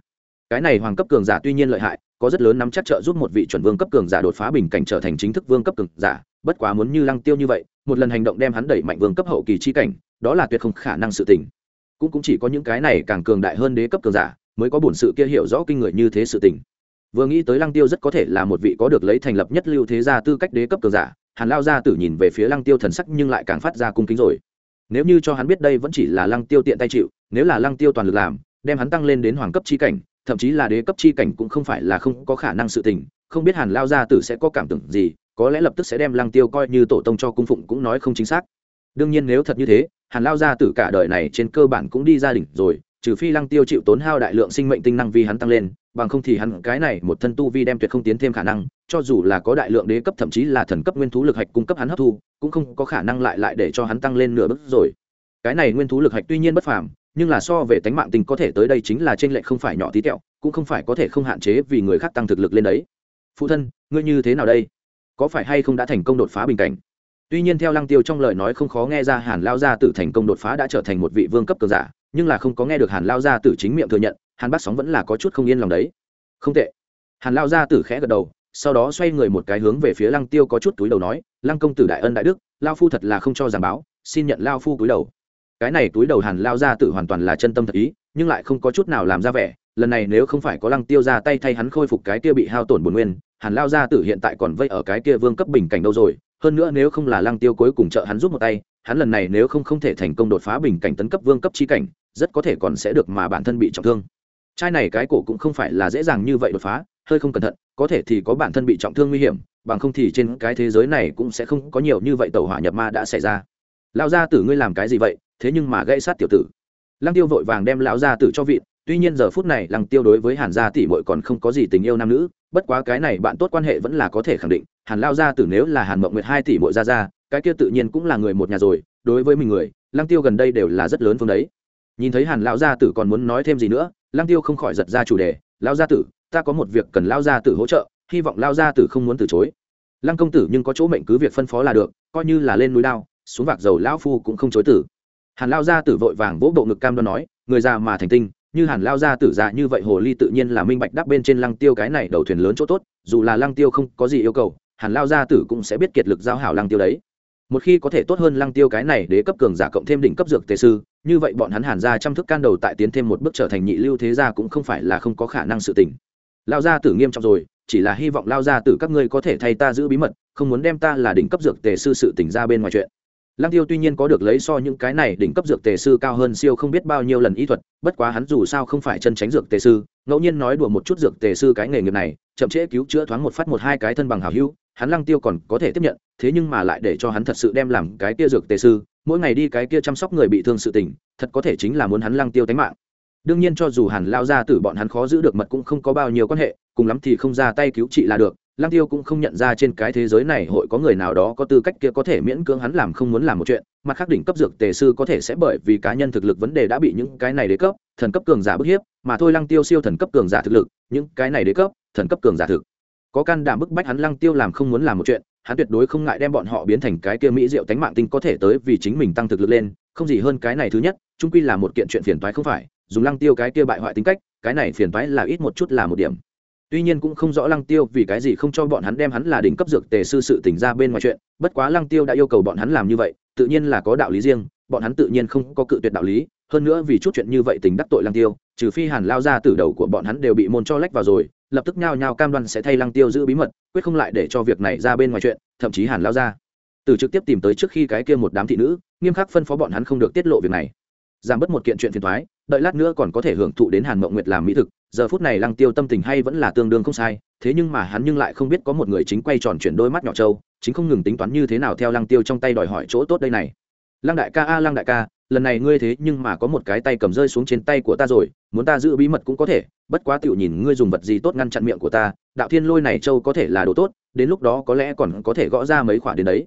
Cái này hoàng cấp cường giả tuy nhiên lợi hại, có rất lớn nắm chắc trợ giúp một vị chuẩn vương cấp cường giả đột phá bình cảnh trở thành chính thức vương cấp cường giả, bất quá muốn như lăng tiêu như vậy một lần hành động đem hắn đẩy mạnh vương cấp hậu kỳ chi cảnh, đó là tuyệt không khả năng sự tình. Cũng cũng chỉ có những cái này càng cường đại hơn đế cấp cường giả mới có bổn sự kia hiểu rõ kinh người như thế sự tình. Vừa nghĩ tới lăng tiêu rất có thể là một vị có được lấy thành lập nhất lưu thế gia tư cách đế cấp cường giả, hàn lao gia tử nhìn về phía lăng tiêu thần sắc nhưng lại càng phát ra cung kính rồi. Nếu như cho hắn biết đây vẫn chỉ là lăng tiêu tiện tay chịu, nếu là lăng tiêu toàn lực làm, đem hắn tăng lên đến hoàng cấp chi cảnh, thậm chí là đế cấp chi cảnh cũng không phải là không có khả năng sự tình, không biết hàn lao gia tử sẽ có cảm tưởng gì có lẽ lập tức sẽ đem lăng tiêu coi như tổ tông cho cung phụng cũng nói không chính xác. Đương nhiên nếu thật như thế, hàn lao gia tử cả đời này trên cơ bản cũng đi gia đình rồi, trừ phi lăng tiêu chịu tốn hao đại lượng sinh mệnh tinh năng vì hắn tăng lên, bằng không thì hắn cái này một thân tu vi đem tuyệt không tiến thêm khả năng, cho dù là có đại lượng đế cấp thậm chí là thần cấp nguyên thú lực hạch cung cấp hắn hấp thu, cũng không có khả năng lại lại để cho hắn tăng lên nửa bước rồi. Cái này nguyên thú lực hạch tuy nhiên bất phàm, nhưng là so về tánh mạng tình có thể tới đây chính là trên lệnh không phải nhỏ tí tẹo, cũng không phải có thể không hạn chế vì người khác tăng thực lực lên đấy. Phụ thân, ngươi như thế nào đây? Có phải hay không đã thành công đột phá bình cảnh? Tuy nhiên theo lăng tiêu trong lời nói không khó nghe ra hàn lao gia tử thành công đột phá đã trở thành một vị vương cấp cường giả, nhưng là không có nghe được hàn lao gia tử chính miệng thừa nhận, hàn bắt sóng vẫn là có chút không yên lòng đấy. Không tệ. Hàn lao gia tử khẽ gật đầu, sau đó xoay người một cái hướng về phía lăng tiêu có chút túi đầu nói, lăng công tử đại ân đại đức, lao phu thật là không cho giảng báo, xin nhận lao phu túi đầu. Cái này túi đầu hàn lao gia tử hoàn toàn là chân tâm thật ý, nhưng lại không có chút nào làm ra vẻ, lần này nếu không phải có lăng tiêu ra tay thay hắn khôi phục cái tiêu bị hao tổn bổn nguyên hàn lao gia tử hiện tại còn vây ở cái kia vương cấp bình cảnh đâu rồi, hơn nữa nếu không là lăng tiêu cuối cùng trợ hắn giúp một tay, hắn lần này nếu không không thể thành công đột phá bình cảnh tấn cấp vương cấp chi cảnh, rất có thể còn sẽ được mà bản thân bị trọng thương. Trai này cái cổ cũng không phải là dễ dàng như vậy đột phá, hơi không cẩn thận, có thể thì có bản thân bị trọng thương nguy hiểm, bằng không thì trên cái thế giới này cũng sẽ không có nhiều như vậy tàu hỏa nhập ma đã xảy ra. Lão gia tử ngươi làm cái gì vậy? Thế nhưng mà gây sát tiểu tử. Lăng tiêu vội vàng đem lão gia tử cho vị tuy nhiên giờ phút này lăng tiêu đối với hàn gia tỷ muội còn không có gì tình yêu nam nữ bất quá cái này bạn tốt quan hệ vẫn là có thể khẳng định, hàn lao gia tử nếu là hàn mộng nguyệt hai tỷ muội gia gia cái kia tự nhiên cũng là người một nhà rồi, đối với mình người, lăng tiêu gần đây đều là rất lớn phương đấy. Nhìn thấy hàn lão gia tử còn muốn nói thêm gì nữa, lăng tiêu không khỏi giật ra chủ đề, lao gia tử, ta có một việc cần lao gia tử hỗ trợ, hy vọng lao gia tử không muốn từ chối. Lăng công tử nhưng có chỗ mệnh cứ việc phân phó là được, coi như là lên núi lao xuống vạc dầu lão phu cũng không chối tử hàn lao gia tử vội vàng vỗ bộ ngực cam đoan nói, người già mà thành tinh như hàn lao gia tử dạ như vậy hồ ly tự nhiên là minh bạch đắp bên trên lăng tiêu cái này đầu thuyền lớn chỗ tốt, dù là lăng tiêu không có gì yêu cầu, hàn lao gia tử cũng sẽ biết kiệt lực giao hảo lăng tiêu đấy. Một khi có thể tốt hơn lăng tiêu cái này để cấp cường giả cộng thêm đỉnh cấp dược tề sư, như vậy bọn hắn hàn ra chăm thức can đầu tại tiến thêm một bước trở thành nhị lưu thế gia cũng không phải là không có khả năng sự tình. Lao gia tử nghiêm trọng rồi, chỉ là hy vọng lao gia tử các ngươi có thể thay ta giữ bí mật, không muốn đem ta là đỉnh cấp dược tề sư sự tỉnh ra bên ngoài chuyện. Lăng Tiêu tuy nhiên có được lấy so những cái này đỉnh cấp dược tề sư cao hơn siêu không biết bao nhiêu lần y thuật, bất quá hắn dù sao không phải chân tránh dược tề sư, ngẫu nhiên nói đùa một chút dược tề sư cái nghề nghiệp này, chậm trễ cứu chữa thoáng một phát một hai cái thân bằng hảo hữu, hắn Lăng Tiêu còn có thể tiếp nhận, thế nhưng mà lại để cho hắn thật sự đem làm cái kia dược tề sư, mỗi ngày đi cái kia chăm sóc người bị thương sự tình, thật có thể chính là muốn hắn Lăng Tiêu tánh mạng. Đương nhiên cho dù Hàn lao ra tử bọn hắn khó giữ được mật cũng không có bao nhiêu quan hệ, cùng lắm thì không ra tay cứu trị là được, Lăng Tiêu cũng không nhận ra trên cái thế giới này hội có người nào đó có tư cách kia có thể miễn cưỡng hắn làm không muốn làm một chuyện, mặt khác đỉnh cấp dược tề sư có thể sẽ bởi vì cá nhân thực lực vấn đề đã bị những cái này đế cấp, thần cấp cường giả bức hiếp, mà thôi Lăng Tiêu siêu thần cấp cường giả thực lực, những cái này đế cấp, thần cấp cường giả thực. Có can đảm bức bách hắn Lăng Tiêu làm không muốn làm một chuyện, hắn tuyệt đối không ngại đem bọn họ biến thành cái kia mỹ diệu tánh mạng tinh có thể tới vì chính mình tăng thực lực lên, không gì hơn cái này thứ nhất, chung quy là một kiện chuyện phiền toái không phải, dùng Lăng Tiêu cái kia bại hoại tính cách, cái này phiền toái là ít một chút là một điểm tuy nhiên cũng không rõ lăng tiêu vì cái gì không cho bọn hắn đem hắn là đỉnh cấp dược tề sư sự tỉnh ra bên ngoài chuyện, bất quá lăng tiêu đã yêu cầu bọn hắn làm như vậy, tự nhiên là có đạo lý riêng, bọn hắn tự nhiên không có cự tuyệt đạo lý, hơn nữa vì chút chuyện như vậy tình đắc tội lăng tiêu, trừ phi hàn lao ra từ đầu của bọn hắn đều bị môn cho lách vào rồi, lập tức nhao nhao cam đoan sẽ thay lăng tiêu giữ bí mật, quyết không lại để cho việc này ra bên ngoài chuyện, thậm chí hàn lao ra từ trực tiếp tìm tới trước khi cái kia một đám thị nữ, nghiêm khắc phân phó bọn hắn không được tiết lộ việc này. Giảm bớt một kiện chuyện phiền thoái đợi lát nữa còn có thể hưởng thụ đến hàn mộng nguyệt làm mỹ thực giờ phút này lăng tiêu tâm tình hay vẫn là tương đương không sai, thế nhưng mà hắn nhưng lại không biết có một người chính quay tròn chuyển đôi mắt nhỏ trâu, chính không ngừng tính toán như thế nào theo lăng tiêu trong tay đòi hỏi chỗ tốt đây này. Lăng đại ca a, lăng đại ca, lần này ngươi thế nhưng mà có một cái tay cầm rơi xuống trên tay của ta rồi, muốn ta giữ bí mật cũng có thể, bất quá tựu nhìn ngươi dùng vật gì tốt ngăn chặn miệng của ta, đạo thiên lôi này châu có thể là đồ tốt, đến lúc đó có lẽ còn có thể gõ ra mấy khoản đến đấy.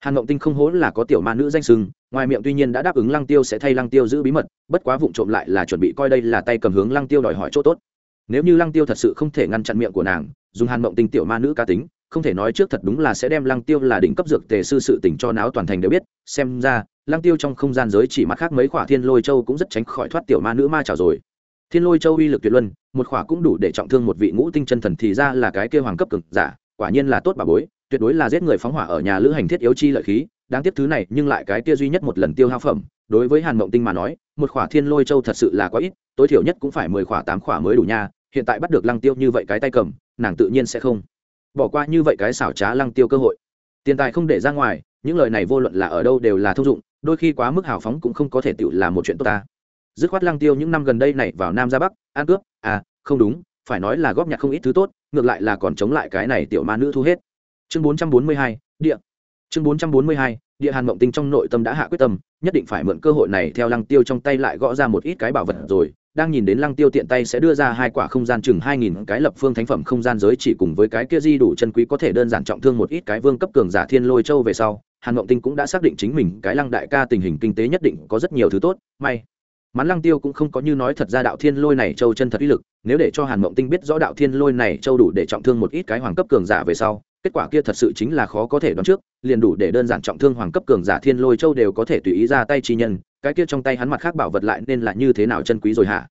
Hàn ngộng tinh không hố là có tiểu ma nữ danh sưng ngoài miệng tuy nhiên đã đáp ứng lăng tiêu sẽ thay lăng tiêu giữ bí mật, bất quá vụ trộm lại là chuẩn bị coi đây là tay cầm hướng lăng tiêu đòi hỏi chỗ tốt. Nếu như lăng tiêu thật sự không thể ngăn chặn miệng của nàng, dùng hàn mộng tinh tiểu ma nữ cá tính, không thể nói trước thật đúng là sẽ đem lăng tiêu là đỉnh cấp dược tề sư sự tỉnh cho náo toàn thành đều biết. Xem ra, lăng tiêu trong không gian giới chỉ mặt khác mấy khỏa thiên lôi châu cũng rất tránh khỏi thoát tiểu ma nữ ma trào rồi. Thiên lôi châu uy lực tuyệt luân, một khỏa cũng đủ để trọng thương một vị ngũ tinh chân thần thì ra là cái kêu hoàng cấp cực giả, quả nhiên là tốt bà bối, tuyệt đối là giết người phóng hỏa ở nhà lữ hành thiết yếu chi lợi khí đáng tiếc thứ này nhưng lại cái kia duy nhất một lần tiêu hao phẩm. Đối với hàn mộng tinh mà nói, một khỏa thiên lôi châu thật sự là quá ít, tối thiểu nhất cũng phải mười khỏa, tám khỏa mới đủ nha. Hiện tại bắt được lăng tiêu như vậy cái tay cầm, nàng tự nhiên sẽ không bỏ qua như vậy cái xảo trá lăng tiêu cơ hội. Tiền tài không để ra ngoài, những lời này vô luận là ở đâu đều là thông dụng, đôi khi quá mức hào phóng cũng không có thể tự là một chuyện tốt ta. Dứt khoát lăng tiêu những năm gần đây này vào nam ra bắc an cướp à không đúng, phải nói là góp nhặt không ít thứ tốt, ngược lại là còn chống lại cái này tiểu ma nữ thu hết. Chương bốn trăm bốn mươi hai, địa chương bốn trăm bốn mươi hai, địa hàn mộng tinh trong nội tâm đã hạ quyết tâm, nhất định phải mượn cơ hội này theo lăng tiêu trong tay lại gõ ra một ít cái bảo vật rồi. Đang nhìn đến lăng tiêu tiện tay sẽ đưa ra hai quả không gian chừng hai nghìn cái lập phương thánh phẩm không gian giới chỉ cùng với cái kia di đủ chân quý có thể đơn giản trọng thương một ít cái vương cấp cường giả thiên lôi châu về sau, hàn mộng tinh cũng đã xác định chính mình cái lăng đại ca tình hình kinh tế nhất định có rất nhiều thứ tốt. May mắn lăng tiêu cũng không có như nói thật ra đạo thiên lôi này châu chân thật uy lực, nếu để cho hàn mộng tinh biết rõ đạo thiên lôi này châu đủ để trọng thương một ít cái hoàng cấp cường giả về sau kết quả kia thật sự chính là khó có thể đoán trước, liền đủ để đơn giản trọng thương hoàng cấp cường giả thiên lôi châu đều có thể tùy ý ra tay chi nhân, cái kia trong tay hắn mặt khác bảo vật lại nên là như thế nào chân quý rồi hả?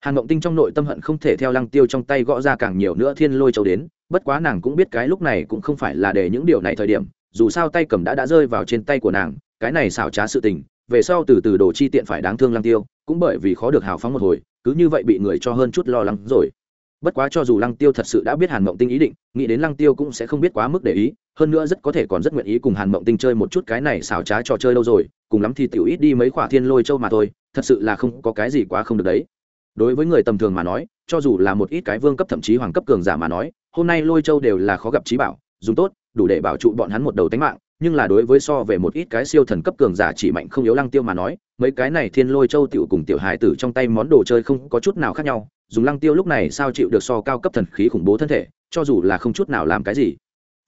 Hàn mộng tinh trong nội tâm hận không thể theo lăng tiêu trong tay gõ ra càng nhiều nữa thiên lôi châu đến, bất quá nàng cũng biết cái lúc này cũng không phải là để những điều này thời điểm, dù sao tay cầm đã đã rơi vào trên tay của nàng, cái này xảo trá sự tình, về sau từ từ đồ chi tiện phải đáng thương lăng tiêu, cũng bởi vì khó được hào phóng một hồi, cứ như vậy bị người cho hơn chút lo lắng rồi bất quá cho dù lăng tiêu thật sự đã biết hàn mộng tinh ý định, nghĩ đến lăng tiêu cũng sẽ không biết quá mức để ý, hơn nữa rất có thể còn rất nguyện ý cùng hàn mộng tinh chơi một chút cái này xảo trá trò chơi lâu rồi, cùng lắm thì tiểu ít đi mấy khỏa thiên lôi châu mà thôi, thật sự là không có cái gì quá không được đấy. Đối với người tầm thường mà nói, cho dù là một ít cái vương cấp thậm chí hoàng cấp cường giả mà nói, hôm nay lôi châu đều là khó gặp trí bảo, dùng tốt, đủ để bảo trụ bọn hắn một đầu tánh mạng, nhưng là đối với so về một ít cái siêu thần cấp cường giả chỉ mạnh không yếu lăng tiêu mà nói, mấy cái này thiên lôi châu tiểu cùng tiểu hài tử trong tay món đồ chơi không có chút nào khác nhau dùng lăng tiêu lúc này sao chịu được so cao cấp thần khí khủng bố thân thể, cho dù là không chút nào làm cái gì.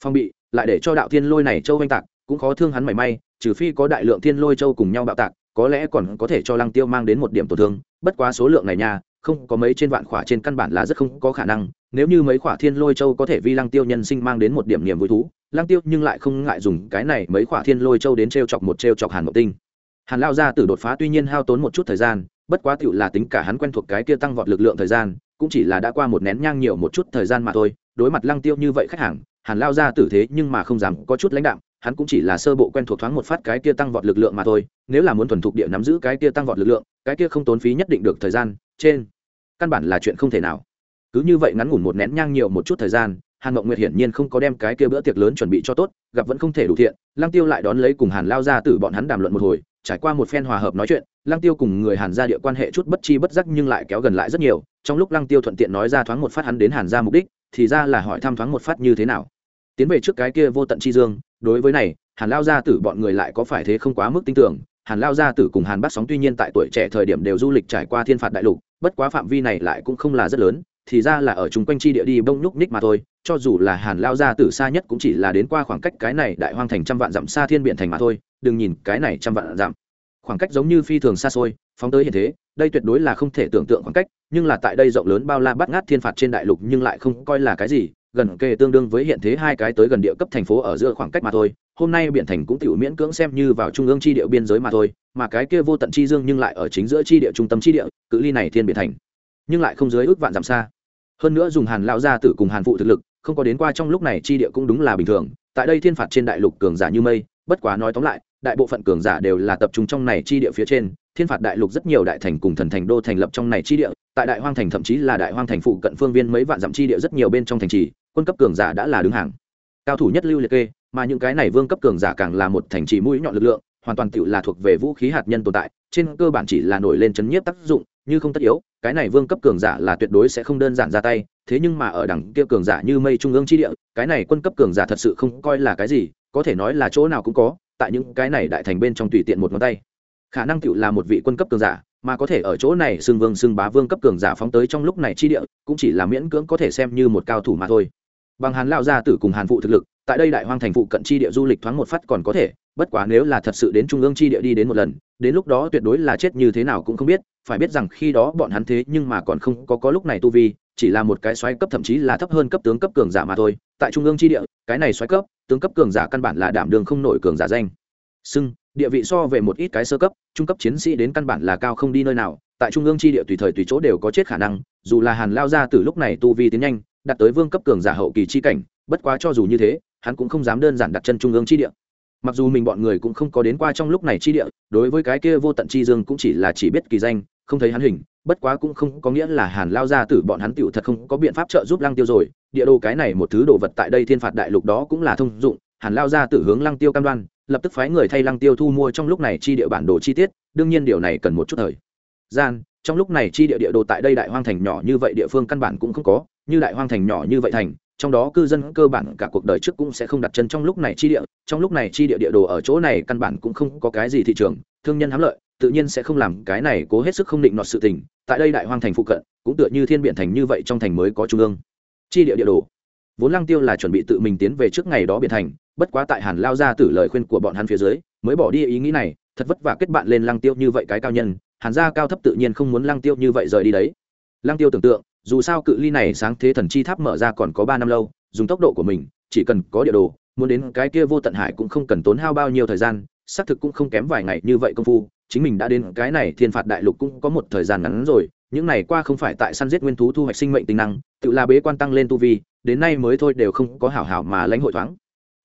Phong bị, lại để cho đạo thiên lôi này châu oanh tạc, cũng khó thương hắn mảy may, trừ phi có đại lượng thiên lôi châu cùng nhau bạo tạc, có lẽ còn có thể cho lăng tiêu mang đến một điểm tổn thương, bất quá số lượng này nha, không có mấy trên vạn khỏa trên căn bản là rất không có khả năng, nếu như mấy khỏa thiên lôi châu có thể vi lăng tiêu nhân sinh mang đến một điểm niềm vui thú, lăng tiêu nhưng lại không ngại dùng cái này mấy khỏa thiên lôi châu đến t chọc một t chọc hàn mộc tinh. Hàn lao ra từ đột phá tuy nhiên hao tốn một chút thời gian bất quá tựu là tính cả hắn quen thuộc cái kia tăng vọt lực lượng thời gian, cũng chỉ là đã qua một nén nhang nhiều một chút thời gian mà thôi, đối mặt lăng tiêu như vậy khách hàng, hàn lao ra tử thế nhưng mà không dám có chút lãnh đạm, hắn cũng chỉ là sơ bộ quen thuộc thoáng một phát cái kia tăng vọt lực lượng mà thôi, nếu là muốn thuần thục địa nắm giữ cái kia tăng vọt lực lượng, cái kia không tốn phí nhất định được thời gian, trên, căn bản là chuyện không thể nào. Cứ như vậy ngắn ngủn một nén nhang nhiều một chút thời gian hàn mộng nguyệt hiển nhiên không có đem cái kia bữa tiệc lớn chuẩn bị cho tốt, gặp vẫn không thể đủ thiện, lăng tiêu lại đón lấy cùng hàn lao ra từ bọn hắn đàm luận một hồi, trải qua một phen hòa hợp nói chuyện, lăng tiêu cùng người hàn gia địa quan hệ chút bất chi bất giác nhưng lại kéo gần lại rất nhiều, trong lúc lăng tiêu thuận tiện nói ra thoáng một phát hắn đến hàn gia mục đích, thì ra là hỏi thăm thoáng một phát như thế nào. Tiến về trước cái kia vô tận chi dương, đối với này, hàn lao gia tử bọn người lại có phải thế không quá mức tin tưởng, hàn lao gia tử cùng hàn bắt sóng tuy nhiên tại tuổi trẻ thời điểm đều du lịch trải qua thiên phạt đại lục, bất quá phạm vi này lại cũng không là rất lớn, thì ra là ở chung quanh chi địa đi bông nhúc ních mà thôi cho dù là hàn lao gia tử xa nhất cũng chỉ là đến qua khoảng cách cái này đại hoang thành trăm vạn dặm xa thiên Biện thành mà thôi, đừng nhìn cái này trăm vạn dặm. Khoảng cách giống như phi thường xa xôi, phóng tới hiện thế, đây tuyệt đối là không thể tưởng tượng khoảng cách, nhưng là tại đây rộng lớn bao la bắt ngát thiên phạt trên đại lục nhưng lại không coi là cái gì, gần kề tương đương với hiện thế hai cái tới gần địa cấp thành phố ở giữa khoảng cách mà thôi, hôm nay biển thành cũng tiểu miễn cưỡng xem như vào trung ương chi địa biên giới mà thôi, mà cái kia vô tận chi dương nhưng lại ở chính giữa chi địa trung tâm chi địa, cự ly này thiên biển thành, nhưng lại không dưới ước vạn dặm xa. Hơn nữa dùng hàn lão gia tử cùng hàn phụ thực lực không có đến qua trong lúc này chi địa cũng đúng là bình thường, tại đây thiên phạt trên đại lục cường giả như mây, bất quá nói tóm lại, đại bộ phận cường giả đều là tập trung trong này chi địa phía trên, thiên phạt đại lục rất nhiều đại thành cùng thần thành đô thành lập trong này chi địa, tại đại hoang thành thậm chí là đại hoang thành phụ cận phương viên mấy vạn dặm chi địa rất nhiều bên trong thành trì, quân cấp cường giả đã là đứng hàng. Cao thủ nhất lưu liệt kê, mà những cái này vương cấp cường giả càng là một thành trì mũi nhọn lực lượng, hoàn toàn tự là thuộc về vũ khí hạt nhân tồn tại, trên cơ bản chỉ là nổi lên chấn nhiếp tác dụng như không tất yếu, cái này vương cấp cường giả là tuyệt đối sẽ không đơn giản ra tay, thế nhưng mà ở đẳng kia cường giả như mây trung ương chi địa, cái này quân cấp cường giả thật sự không coi là cái gì, có thể nói là chỗ nào cũng có, tại những cái này đại thành bên trong tùy tiện một ngón tay. Khả năng cựu là một vị quân cấp cường giả, mà có thể ở chỗ này xưng vương xưng bá vương cấp cường giả phóng tới trong lúc này chi địa, cũng chỉ là miễn cưỡng có thể xem như một cao thủ mà thôi. Bằng hàn lao gia tử cùng hàn phụ thực lực, tại đây đại hoang thành phụ cận chi địa du lịch thoáng một phát còn có thể, bất quá nếu là thật sự đến trung ương chi địa đi đến một lần đến lúc đó tuyệt đối là chết như thế nào cũng không biết, phải biết rằng khi đó bọn hắn thế nhưng mà còn không có có lúc này tu vi, chỉ là một cái xoáy cấp thậm chí là thấp hơn cấp tướng cấp cường giả mà thôi. Tại trung ương chi địa, cái này xoáy cấp, tướng cấp cường giả căn bản là đảm đường không nổi cường giả danh. Sưng, địa vị so về một ít cái sơ cấp, trung cấp chiến sĩ đến căn bản là cao không đi nơi nào. Tại trung ương chi địa tùy thời tùy chỗ đều có chết khả năng, dù là hàn lao ra từ lúc này tu vi tiến nhanh đặt tới vương cấp cường giả hậu kỳ chi cảnh, bất quá cho dù như thế, hắn cũng không dám đơn giản đặt chân trung ương chi địa mặc dù mình bọn người cũng không có đến qua trong lúc này chi địa, đối với cái kia vô tận chi dương cũng chỉ là chỉ biết kỳ danh, không thấy hắn hình, bất quá cũng không có nghĩa là hàn lao ra từ bọn hắn tựu thật không có biện pháp trợ giúp lăng tiêu rồi. Địa đồ cái này một thứ đồ vật tại đây thiên phạt đại lục đó cũng là thông dụng, hàn lao ra từ hướng lăng tiêu cam đoan, lập tức phái người thay lăng tiêu thu mua trong lúc này chi địa bản đồ chi tiết, đương nhiên điều này cần một chút thời gian. Trong lúc này chi địa địa đồ tại đây đại hoang thành nhỏ như vậy địa phương căn bản cũng không có, như đại hoang thành nhỏ như vậy thành trong đó cư dân cơ bản cả cuộc đời trước cũng sẽ không đặt chân trong lúc này chi địa, trong lúc này chi địa địa đồ ở chỗ này căn bản cũng không có cái gì thị trường, thương nhân hám lợi, tự nhiên sẽ không làm cái này cố hết sức không định nọt sự tình, tại đây đại hoang thành phụ cận, cũng tựa như thiên biện thành như vậy trong thành mới có trung ương. Chi địa địa đồ. Vốn lăng tiêu là chuẩn bị tự mình tiến về trước ngày đó biện thành, bất quá tại hàn lao ra từ lời khuyên của bọn hắn phía dưới, mới bỏ đi ý nghĩ này, thật vất vả kết bạn lên lăng tiêu như vậy cái cao nhân, hàn gia cao thấp tự nhiên không muốn lăng tiêu như vậy rời đi đấy. Lăng tiêu tưởng tượng dù sao cự ly này sáng thế thần chi tháp mở ra còn có ba năm lâu, dùng tốc độ của mình, chỉ cần có địa đồ, muốn đến cái kia vô tận hải cũng không cần tốn hao bao nhiêu thời gian, xác thực cũng không kém vài ngày như vậy công phu, chính mình đã đến cái này thiên phạt đại lục cũng có một thời gian ngắn rồi, những này qua không phải tại săn giết nguyên thú thu hoạch sinh mệnh tính năng, tự là bế quan tăng lên tu vi, đến nay mới thôi đều không có hảo hảo mà lãnh hội thoáng.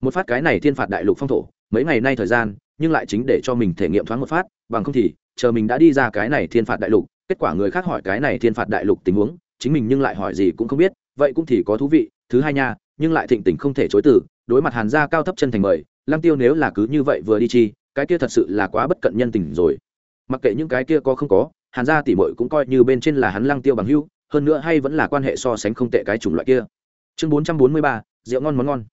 Một phát cái này thiên phạt đại lục phong thổ, mấy ngày nay thời gian, nhưng lại chính để cho mình thể nghiệm thoáng một phát, bằng không thì, chờ mình đã đi ra cái này thiên phạt đại lục, kết quả người khác hỏi cái này thiên phạt đại lục tình huống chính mình nhưng lại hỏi gì cũng không biết, vậy cũng thì có thú vị, thứ hai nha, nhưng lại thịnh tình không thể chối từ, đối mặt hàn gia cao thấp chân thành mời, lăng tiêu nếu là cứ như vậy vừa đi chi, cái kia thật sự là quá bất cận nhân tình rồi. Mặc kệ những cái kia có không có, hàn gia tỉ mội cũng coi như bên trên là hắn lăng tiêu bằng hưu hơn nữa hay vẫn là quan hệ so sánh không tệ cái chủng loại kia. Chương bốn trăm bốn mươi ba, rượu ngon món ngon.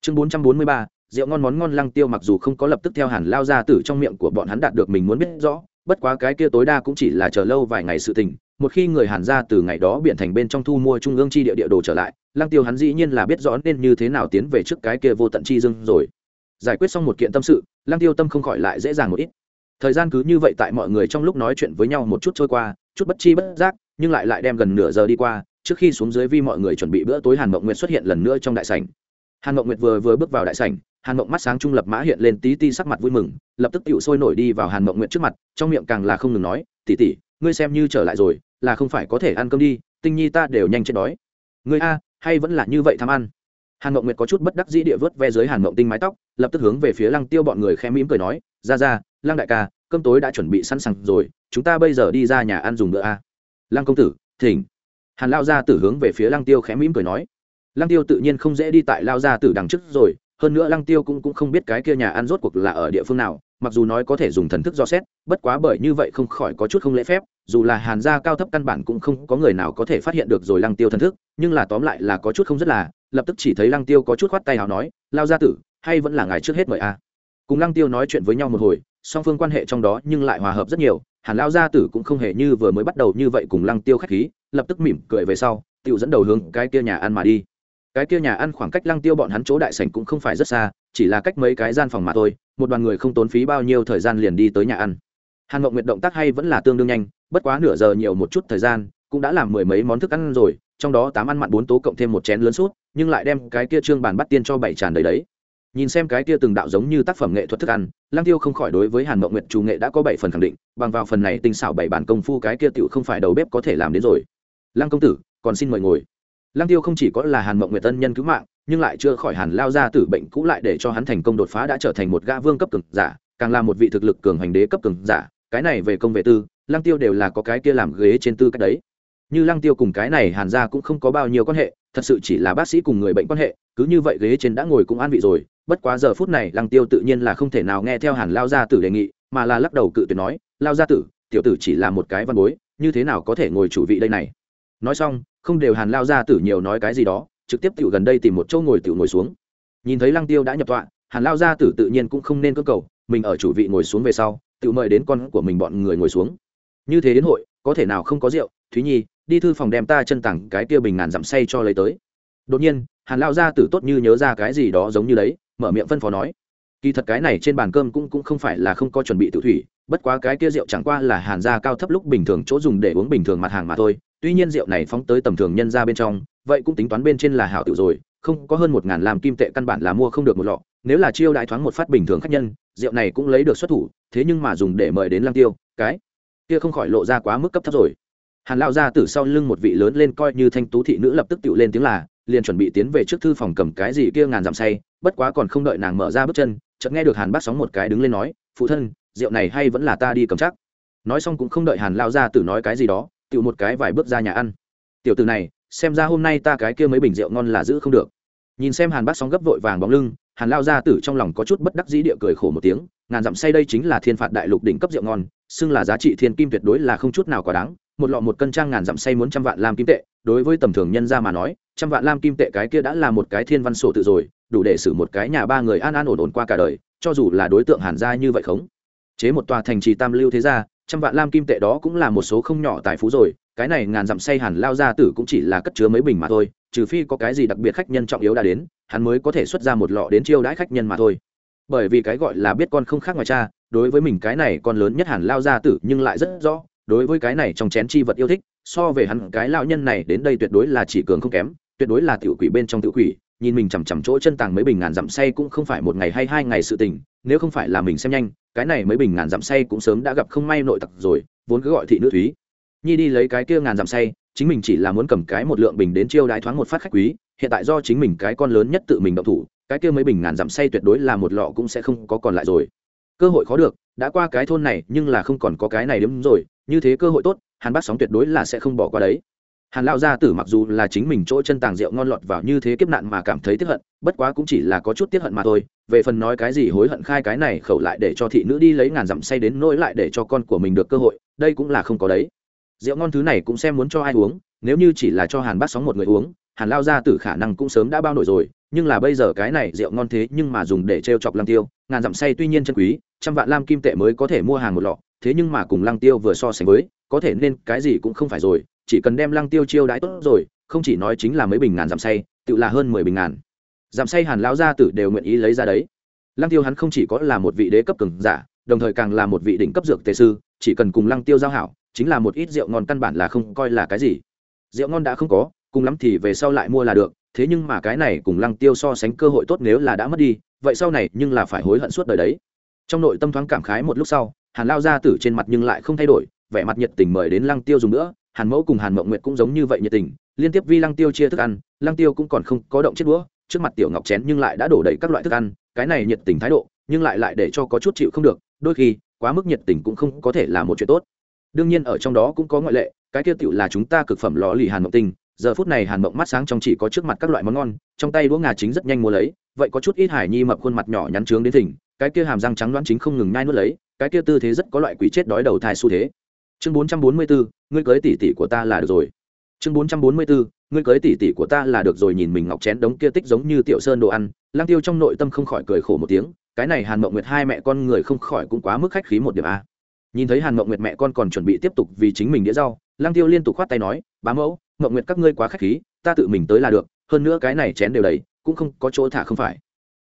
Chương bốn trăm bốn mươi ba, rượu ngon món ngon lăng tiêu mặc dù không có lập tức theo hàn lao ra từ trong miệng của bọn hắn đạt được mình muốn biết rõ bất quá cái kia tối đa cũng chỉ là chờ lâu vài ngày sự tình, một khi người hàn ra từ ngày đó biển thành bên trong thu mua trung ương chi địa địa đồ trở lại, lăng tiêu hắn dĩ nhiên là biết rõ nên như thế nào tiến về trước cái kia vô tận chi dưng rồi. Giải quyết xong một kiện tâm sự, lăng tiêu tâm không khỏi lại dễ dàng một ít. Thời gian cứ như vậy tại mọi người trong lúc nói chuyện với nhau một chút trôi qua, chút bất chi bất giác, nhưng lại lại đem gần nửa giờ đi qua, trước khi xuống dưới vi mọi người chuẩn bị bữa tối hàn mộng nguyệt xuất hiện lần nữa trong đại sảnh. Hàn mộng nguyệt vừa vừa bước vào đại sảnh hàn mộng mắt sáng trung lập mã hiện lên tí ti sắc mặt vui mừng, lập tức tựu sôi nổi đi vào hàn mộng nguyệt trước mặt, trong miệng càng là không ngừng nói tỉ tỉ ngươi xem như trở lại rồi, là không phải có thể ăn cơm đi, tinh nhi ta đều nhanh chết đói. Ngươi a, hay vẫn là như vậy tham ăn? Hàn mộng nguyệt có chút bất đắc dĩ địa vớt ve dưới hàn mộng tinh mái tóc, lập tức hướng về phía lăng tiêu bọn người khẽ mỉm cười nói, ra ra, lăng đại ca, cơm tối đã chuẩn bị sẵn sàng rồi, chúng ta bây giờ đi ra nhà ăn dùng bữa a. Lăng công tử, thỉnh. Hàn lao gia tử hướng về phía lăng tiêu khẽ mỉm cười nói. Lăng tiêu tự nhiên không dễ đi tại lao gia tử đằng trước rồi hơn nữa lăng tiêu cũng cũng không biết cái kia nhà ăn rốt cuộc là ở địa phương nào, mặc dù nói có thể dùng thần thức do xét, bất quá bởi như vậy không khỏi có chút không lễ phép, dù là hàn gia cao thấp căn bản cũng không có người nào có thể phát hiện được rồi lăng tiêu thần thức, nhưng là tóm lại là có chút không rất là, lập tức chỉ thấy lăng tiêu có chút khoát tay hào nói, lao gia tử, hay vẫn là ngài trước hết mời a? Cùng lăng tiêu nói chuyện với nhau một hồi, song phương quan hệ trong đó nhưng lại hòa hợp rất nhiều, hàn lao gia tử cũng không hề như vừa mới bắt đầu như vậy cùng lăng tiêu khách khí, lập tức mỉm cười về sau tiêu dẫn đầu hướng cái kia nhà ăn mà đi cái kia nhà ăn khoảng cách lăng tiêu bọn hắn chỗ đại sảnh cũng không phải rất xa, chỉ là cách mấy cái gian phòng mà thôi, một đoàn người không tốn phí bao nhiêu thời gian liền đi tới nhà ăn. Hàn mộng nguyệt động tác hay vẫn là tương đương nhanh, bất quá nửa giờ nhiều một chút thời gian, cũng đã làm mười mấy món thức ăn rồi, trong đó tám ăn mặn bốn tố cộng thêm một chén lớn sút nhưng lại đem cái kia trương bàn bắt tiên cho bảy tràn đầy đấy. Nhìn xem cái kia từng đạo giống như tác phẩm nghệ thuật thức ăn, lăng tiêu không khỏi đối với hàn mộng nguyệt chủ nghệ đã có bảy phần khẳng định, bằng vào phần này tinh xảo bảy bản công phu cái kia tựu không phải đầu bếp có thể làm đến rồi. Lăng công tử, còn xin mời ngồi lăng tiêu không chỉ có là hàn mộng nguyệt tân nhân cứu mạng, nhưng lại chưa khỏi hàn lao ra tử bệnh cũ lại để cho hắn thành công đột phá đã trở thành một gã vương cấp cường giả, càng là một vị thực lực cường hành đế cấp cường giả. Cái này về công vệ tư, lăng tiêu đều là có cái kia làm ghế trên tư cách đấy. Như lăng tiêu cùng cái này hàn gia cũng không có bao nhiêu quan hệ, thật sự chỉ là bác sĩ cùng người bệnh quan hệ, cứ như vậy ghế trên đã ngồi cũng an vị rồi. Bất quá giờ phút này, lăng tiêu tự nhiên là không thể nào nghe theo hàn lao gia tử đề nghị, mà là lắc đầu cự tuyệt nói, lao gia tử, tiểu tử chỉ là một cái văn bối, như thế nào có thể ngồi chủ vị đây này? Nói xong không đều hàn lao gia tử nhiều nói cái gì đó, trực tiếp tiểu gần đây tìm một chỗ ngồi tiểu ngồi xuống. Nhìn thấy lăng tiêu đã nhập tọa, hàn lao gia tử tự nhiên cũng không nên cơ cầu, mình ở chủ vị ngồi xuống về sau, tiểu mời đến con của mình bọn người ngồi xuống. Như thế đến hội, có thể nào không có rượu? Thúy nhi, đi thư phòng đem ta chân tặng cái kia bình ngàn dặm say cho lấy tới. Đột nhiên, hàn lao gia tử tốt như nhớ ra cái gì đó giống như đấy, mở miệng phân phó nói. Kỳ thật cái này trên bàn cơm cũng cũng không phải là không có chuẩn bị tự thủy, bất quá cái kia rượu chẳng qua là hàn gia cao thấp lúc bình thường chỗ dùng để uống bình thường mặt hàng mà thôi tuy nhiên rượu này phóng tới tầm thường nhân ra bên trong, vậy cũng tính toán bên trên là hảo tiểu rồi, không có hơn một ngàn làm kim tệ căn bản là mua không được một lọ. Nếu là chiêu đại thoáng một phát bình thường khách nhân, rượu này cũng lấy được xuất thủ, thế nhưng mà dùng để mời đến lăng tiêu, cái kia không khỏi lộ ra quá mức cấp thấp rồi. Hàn lao ra từ sau lưng một vị lớn lên coi như thanh tú thị nữ lập tức tự lên tiếng là, liền chuẩn bị tiến về trước thư phòng cầm cái gì kia ngàn dặm say, bất quá còn không đợi nàng mở ra bước chân, chợt nghe được hàn bác sóng một cái đứng lên nói, phụ thân, rượu này hay vẫn là ta đi cầm chắc. Nói xong cũng không đợi hàn lao ra từ nói cái gì đó tự một cái vài bước ra nhà ăn. Tiểu từ này, xem ra hôm nay ta cái kia mấy bình rượu ngon là giữ không được. Nhìn xem hàn bác sóng gấp vội vàng bóng lưng, hàn lao gia tử trong lòng có chút bất đắc dĩ địa cười khổ một tiếng, ngàn dặm say đây chính là thiên phạt đại lục đỉnh cấp rượu ngon, xưng là giá trị thiên kim tuyệt đối là không chút nào quá đáng, một lọ một cân trang ngàn dặm say muốn trăm vạn lam kim tệ, đối với tầm thường nhân ra mà nói, trăm vạn lam kim tệ cái kia đã là một cái thiên văn sổ tự rồi, đủ để xử một cái nhà ba người an an ổn ổn qua cả đời, cho dù là đối tượng hàn gia như vậy khống. Chế một tòa thành trì tam lưu thế gia trăm vạn lam kim tệ đó cũng là một số không nhỏ tài phú rồi, cái này ngàn dặm say hẳn lao ra tử cũng chỉ là cất chứa mấy bình mà thôi, trừ phi có cái gì đặc biệt khách nhân trọng yếu đã đến, hắn mới có thể xuất ra một lọ đến chiêu đãi khách nhân mà thôi. Bởi vì cái gọi là biết con không khác ngoài cha, đối với mình cái này con lớn nhất hẳn lao ra tử nhưng lại rất rõ, đối với cái này trong chén chi vật yêu thích, so về hắn cái lão nhân này đến đây tuyệt đối là chỉ cường không kém, tuyệt đối là tiểu quỷ bên trong tiểu quỷ, nhìn mình chằm chằm chỗ chân tàng mấy bình ngàn dặm say cũng không phải một ngày hay hai ngày sự tình nếu không phải là mình xem nhanh, cái này mấy bình ngàn dặm say cũng sớm đã gặp không may nội tặc rồi, vốn cứ gọi thị nữ thúy. Nhi đi lấy cái kia ngàn dặm say, chính mình chỉ là muốn cầm cái một lượng bình đến chiêu đái thoáng một phát khách quý, hiện tại do chính mình cái con lớn nhất tự mình động thủ, cái kia mấy bình ngàn dặm say tuyệt đối là một lọ cũng sẽ không có còn lại rồi. Cơ hội khó được, đã qua cái thôn này nhưng là không còn có cái này đúng rồi, như thế cơ hội tốt, hàn bác sóng tuyệt đối là sẽ không bỏ qua đấy hàn lao gia tử mặc dù là chính mình chỗ chân tàng rượu ngon lọt vào như thế kiếp nạn mà cảm thấy tiếc hận, bất quá cũng chỉ là có chút tiếc hận mà thôi. Về phần nói cái gì hối hận khai cái này khẩu lại để cho thị nữ đi lấy ngàn dặm say đến nỗi lại để cho con của mình được cơ hội, đây cũng là không có đấy. Rượu ngon thứ này cũng xem muốn cho ai uống, nếu như chỉ là cho hàn bác sóng một người uống, hàn lao gia tử khả năng cũng sớm đã bao nổi rồi. Nhưng là bây giờ cái này rượu ngon thế nhưng mà dùng để t chọc lăng tiêu, ngàn dặm say tuy nhiên chân quý, trăm vạn lam kim tệ mới có thể mua hàng một lọ, thế nhưng mà cùng lăng tiêu vừa so sánh với, có thể nên cái gì cũng không phải rồi chỉ cần đem lăng tiêu chiêu đãi tốt rồi, không chỉ nói chính là mấy bình ngàn giảm say, tự là hơn mười bình ngàn. Giảm say hàn lão gia tử đều nguyện ý lấy ra đấy. Lăng tiêu hắn không chỉ có là một vị đế cấp cường giả, đồng thời càng là một vị đỉnh cấp dược tề sư, chỉ cần cùng lăng tiêu giao hảo, chính là một ít rượu ngon căn bản là không coi là cái gì. Rượu ngon đã không có, cùng lắm thì về sau lại mua là được, thế nhưng mà cái này cùng lăng tiêu so sánh cơ hội tốt nếu là đã mất đi, vậy sau này nhưng là phải hối hận suốt đời đấy. Trong nội tâm thoáng cảm khái một lúc sau, hàn lao gia tử trên mặt nhưng lại không thay đổi, vẻ mặt nhiệt tình mời đến lăng tiêu dùng nữa hàn mẫu cùng hàn mộng nguyệt cũng giống như vậy nhiệt tình, liên tiếp vi lăng tiêu chia thức ăn, lăng tiêu cũng còn không có động chết đũa, trước mặt tiểu ngọc chén nhưng lại đã đổ đầy các loại thức ăn, cái này nhiệt tình thái độ, nhưng lại lại để cho có chút chịu không được, đôi khi, quá mức nhiệt tình cũng không có thể là một chuyện tốt. Đương nhiên ở trong đó cũng có ngoại lệ, cái kia tiểu là chúng ta cực phẩm lò lì hàn mộng tình giờ phút này hàn mộng mắt sáng trong chỉ có trước mặt các loại món ngon, trong tay đũa ngà chính rất nhanh mua lấy, vậy có chút ít hải nhi mập khuôn mặt nhỏ nhắn trướng đến thỉnh, cái kia hàm răng trắng loãng chính không ngừng nhai nuốt lấy, cái kia tư thế rất có loại quỷ chết đói đầu thai xu thế chương bốn trăm bốn mươi bốn ngươi cưới tỷ tỷ của ta là được rồi. Chương bốn trăm bốn mươi bốn ngươi cưới tỷ tỷ của ta là được rồi, nhìn mình ngọc chén đống kia tích giống như tiểu sơn đồ ăn. Lang tiêu trong nội tâm không khỏi cười khổ một tiếng, cái này hàn mộng nguyệt hai mẹ con người không khỏi cũng quá mức khách khí một điểm a. Nhìn thấy hàn mộng nguyệt mẹ con còn chuẩn bị tiếp tục vì chính mình đĩa rau lang tiêu liên tục khoát tay nói, bá mẫu, mộng nguyệt các ngươi quá khách khí, ta tự mình tới là được, hơn nữa cái này chén đều đầy, cũng không có chỗ thả không phải.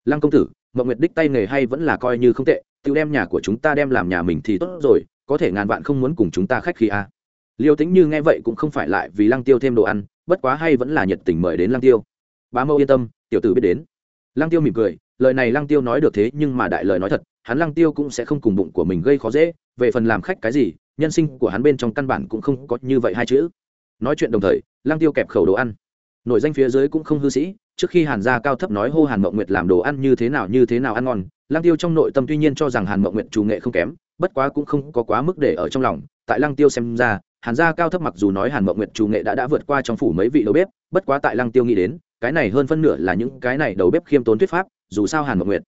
Lăng công tử, mộng nguyệt đích tay nghề hay vẫn là coi như không tệ tự đem nhà của chúng ta đem làm nhà mình thì tốt rồi có thể ngàn vạn không muốn cùng chúng ta khách khi a. À. liêu tính như nghe vậy cũng không phải lại vì lăng tiêu thêm đồ ăn, bất quá hay vẫn là nhiệt tình mời đến lăng tiêu. Bá mâu yên tâm, tiểu tử biết đến. Lăng tiêu mỉm cười, lời này lăng tiêu nói được thế nhưng mà đại lời nói thật, hắn lăng tiêu cũng sẽ không cùng bụng của mình gây khó dễ, về phần làm khách cái gì, nhân sinh của hắn bên trong căn bản cũng không có như vậy hai chữ. Nói chuyện đồng thời, lăng tiêu kẹp khẩu đồ ăn. Nội danh phía dưới cũng không hư sĩ, trước khi hàn gia cao thấp nói hô hàn mộng nguyệt làm đồ ăn như thế nào như thế nào ăn ngon, lăng tiêu trong nội tâm tuy nhiên cho rằng hàn mộng nguyệt chủ nghệ không kém bất quá cũng không có quá mức để ở trong lòng, tại lăng tiêu xem ra, hàn gia cao thấp mặc dù nói hàn mậu nguyệt chủ nghệ đã đã vượt qua trong phủ mấy vị đầu bếp, bất quá tại lăng tiêu nghĩ đến, cái này hơn phân nửa là những cái này đầu bếp khiêm tốn thuyết pháp, dù sao hàn mậu nguyệt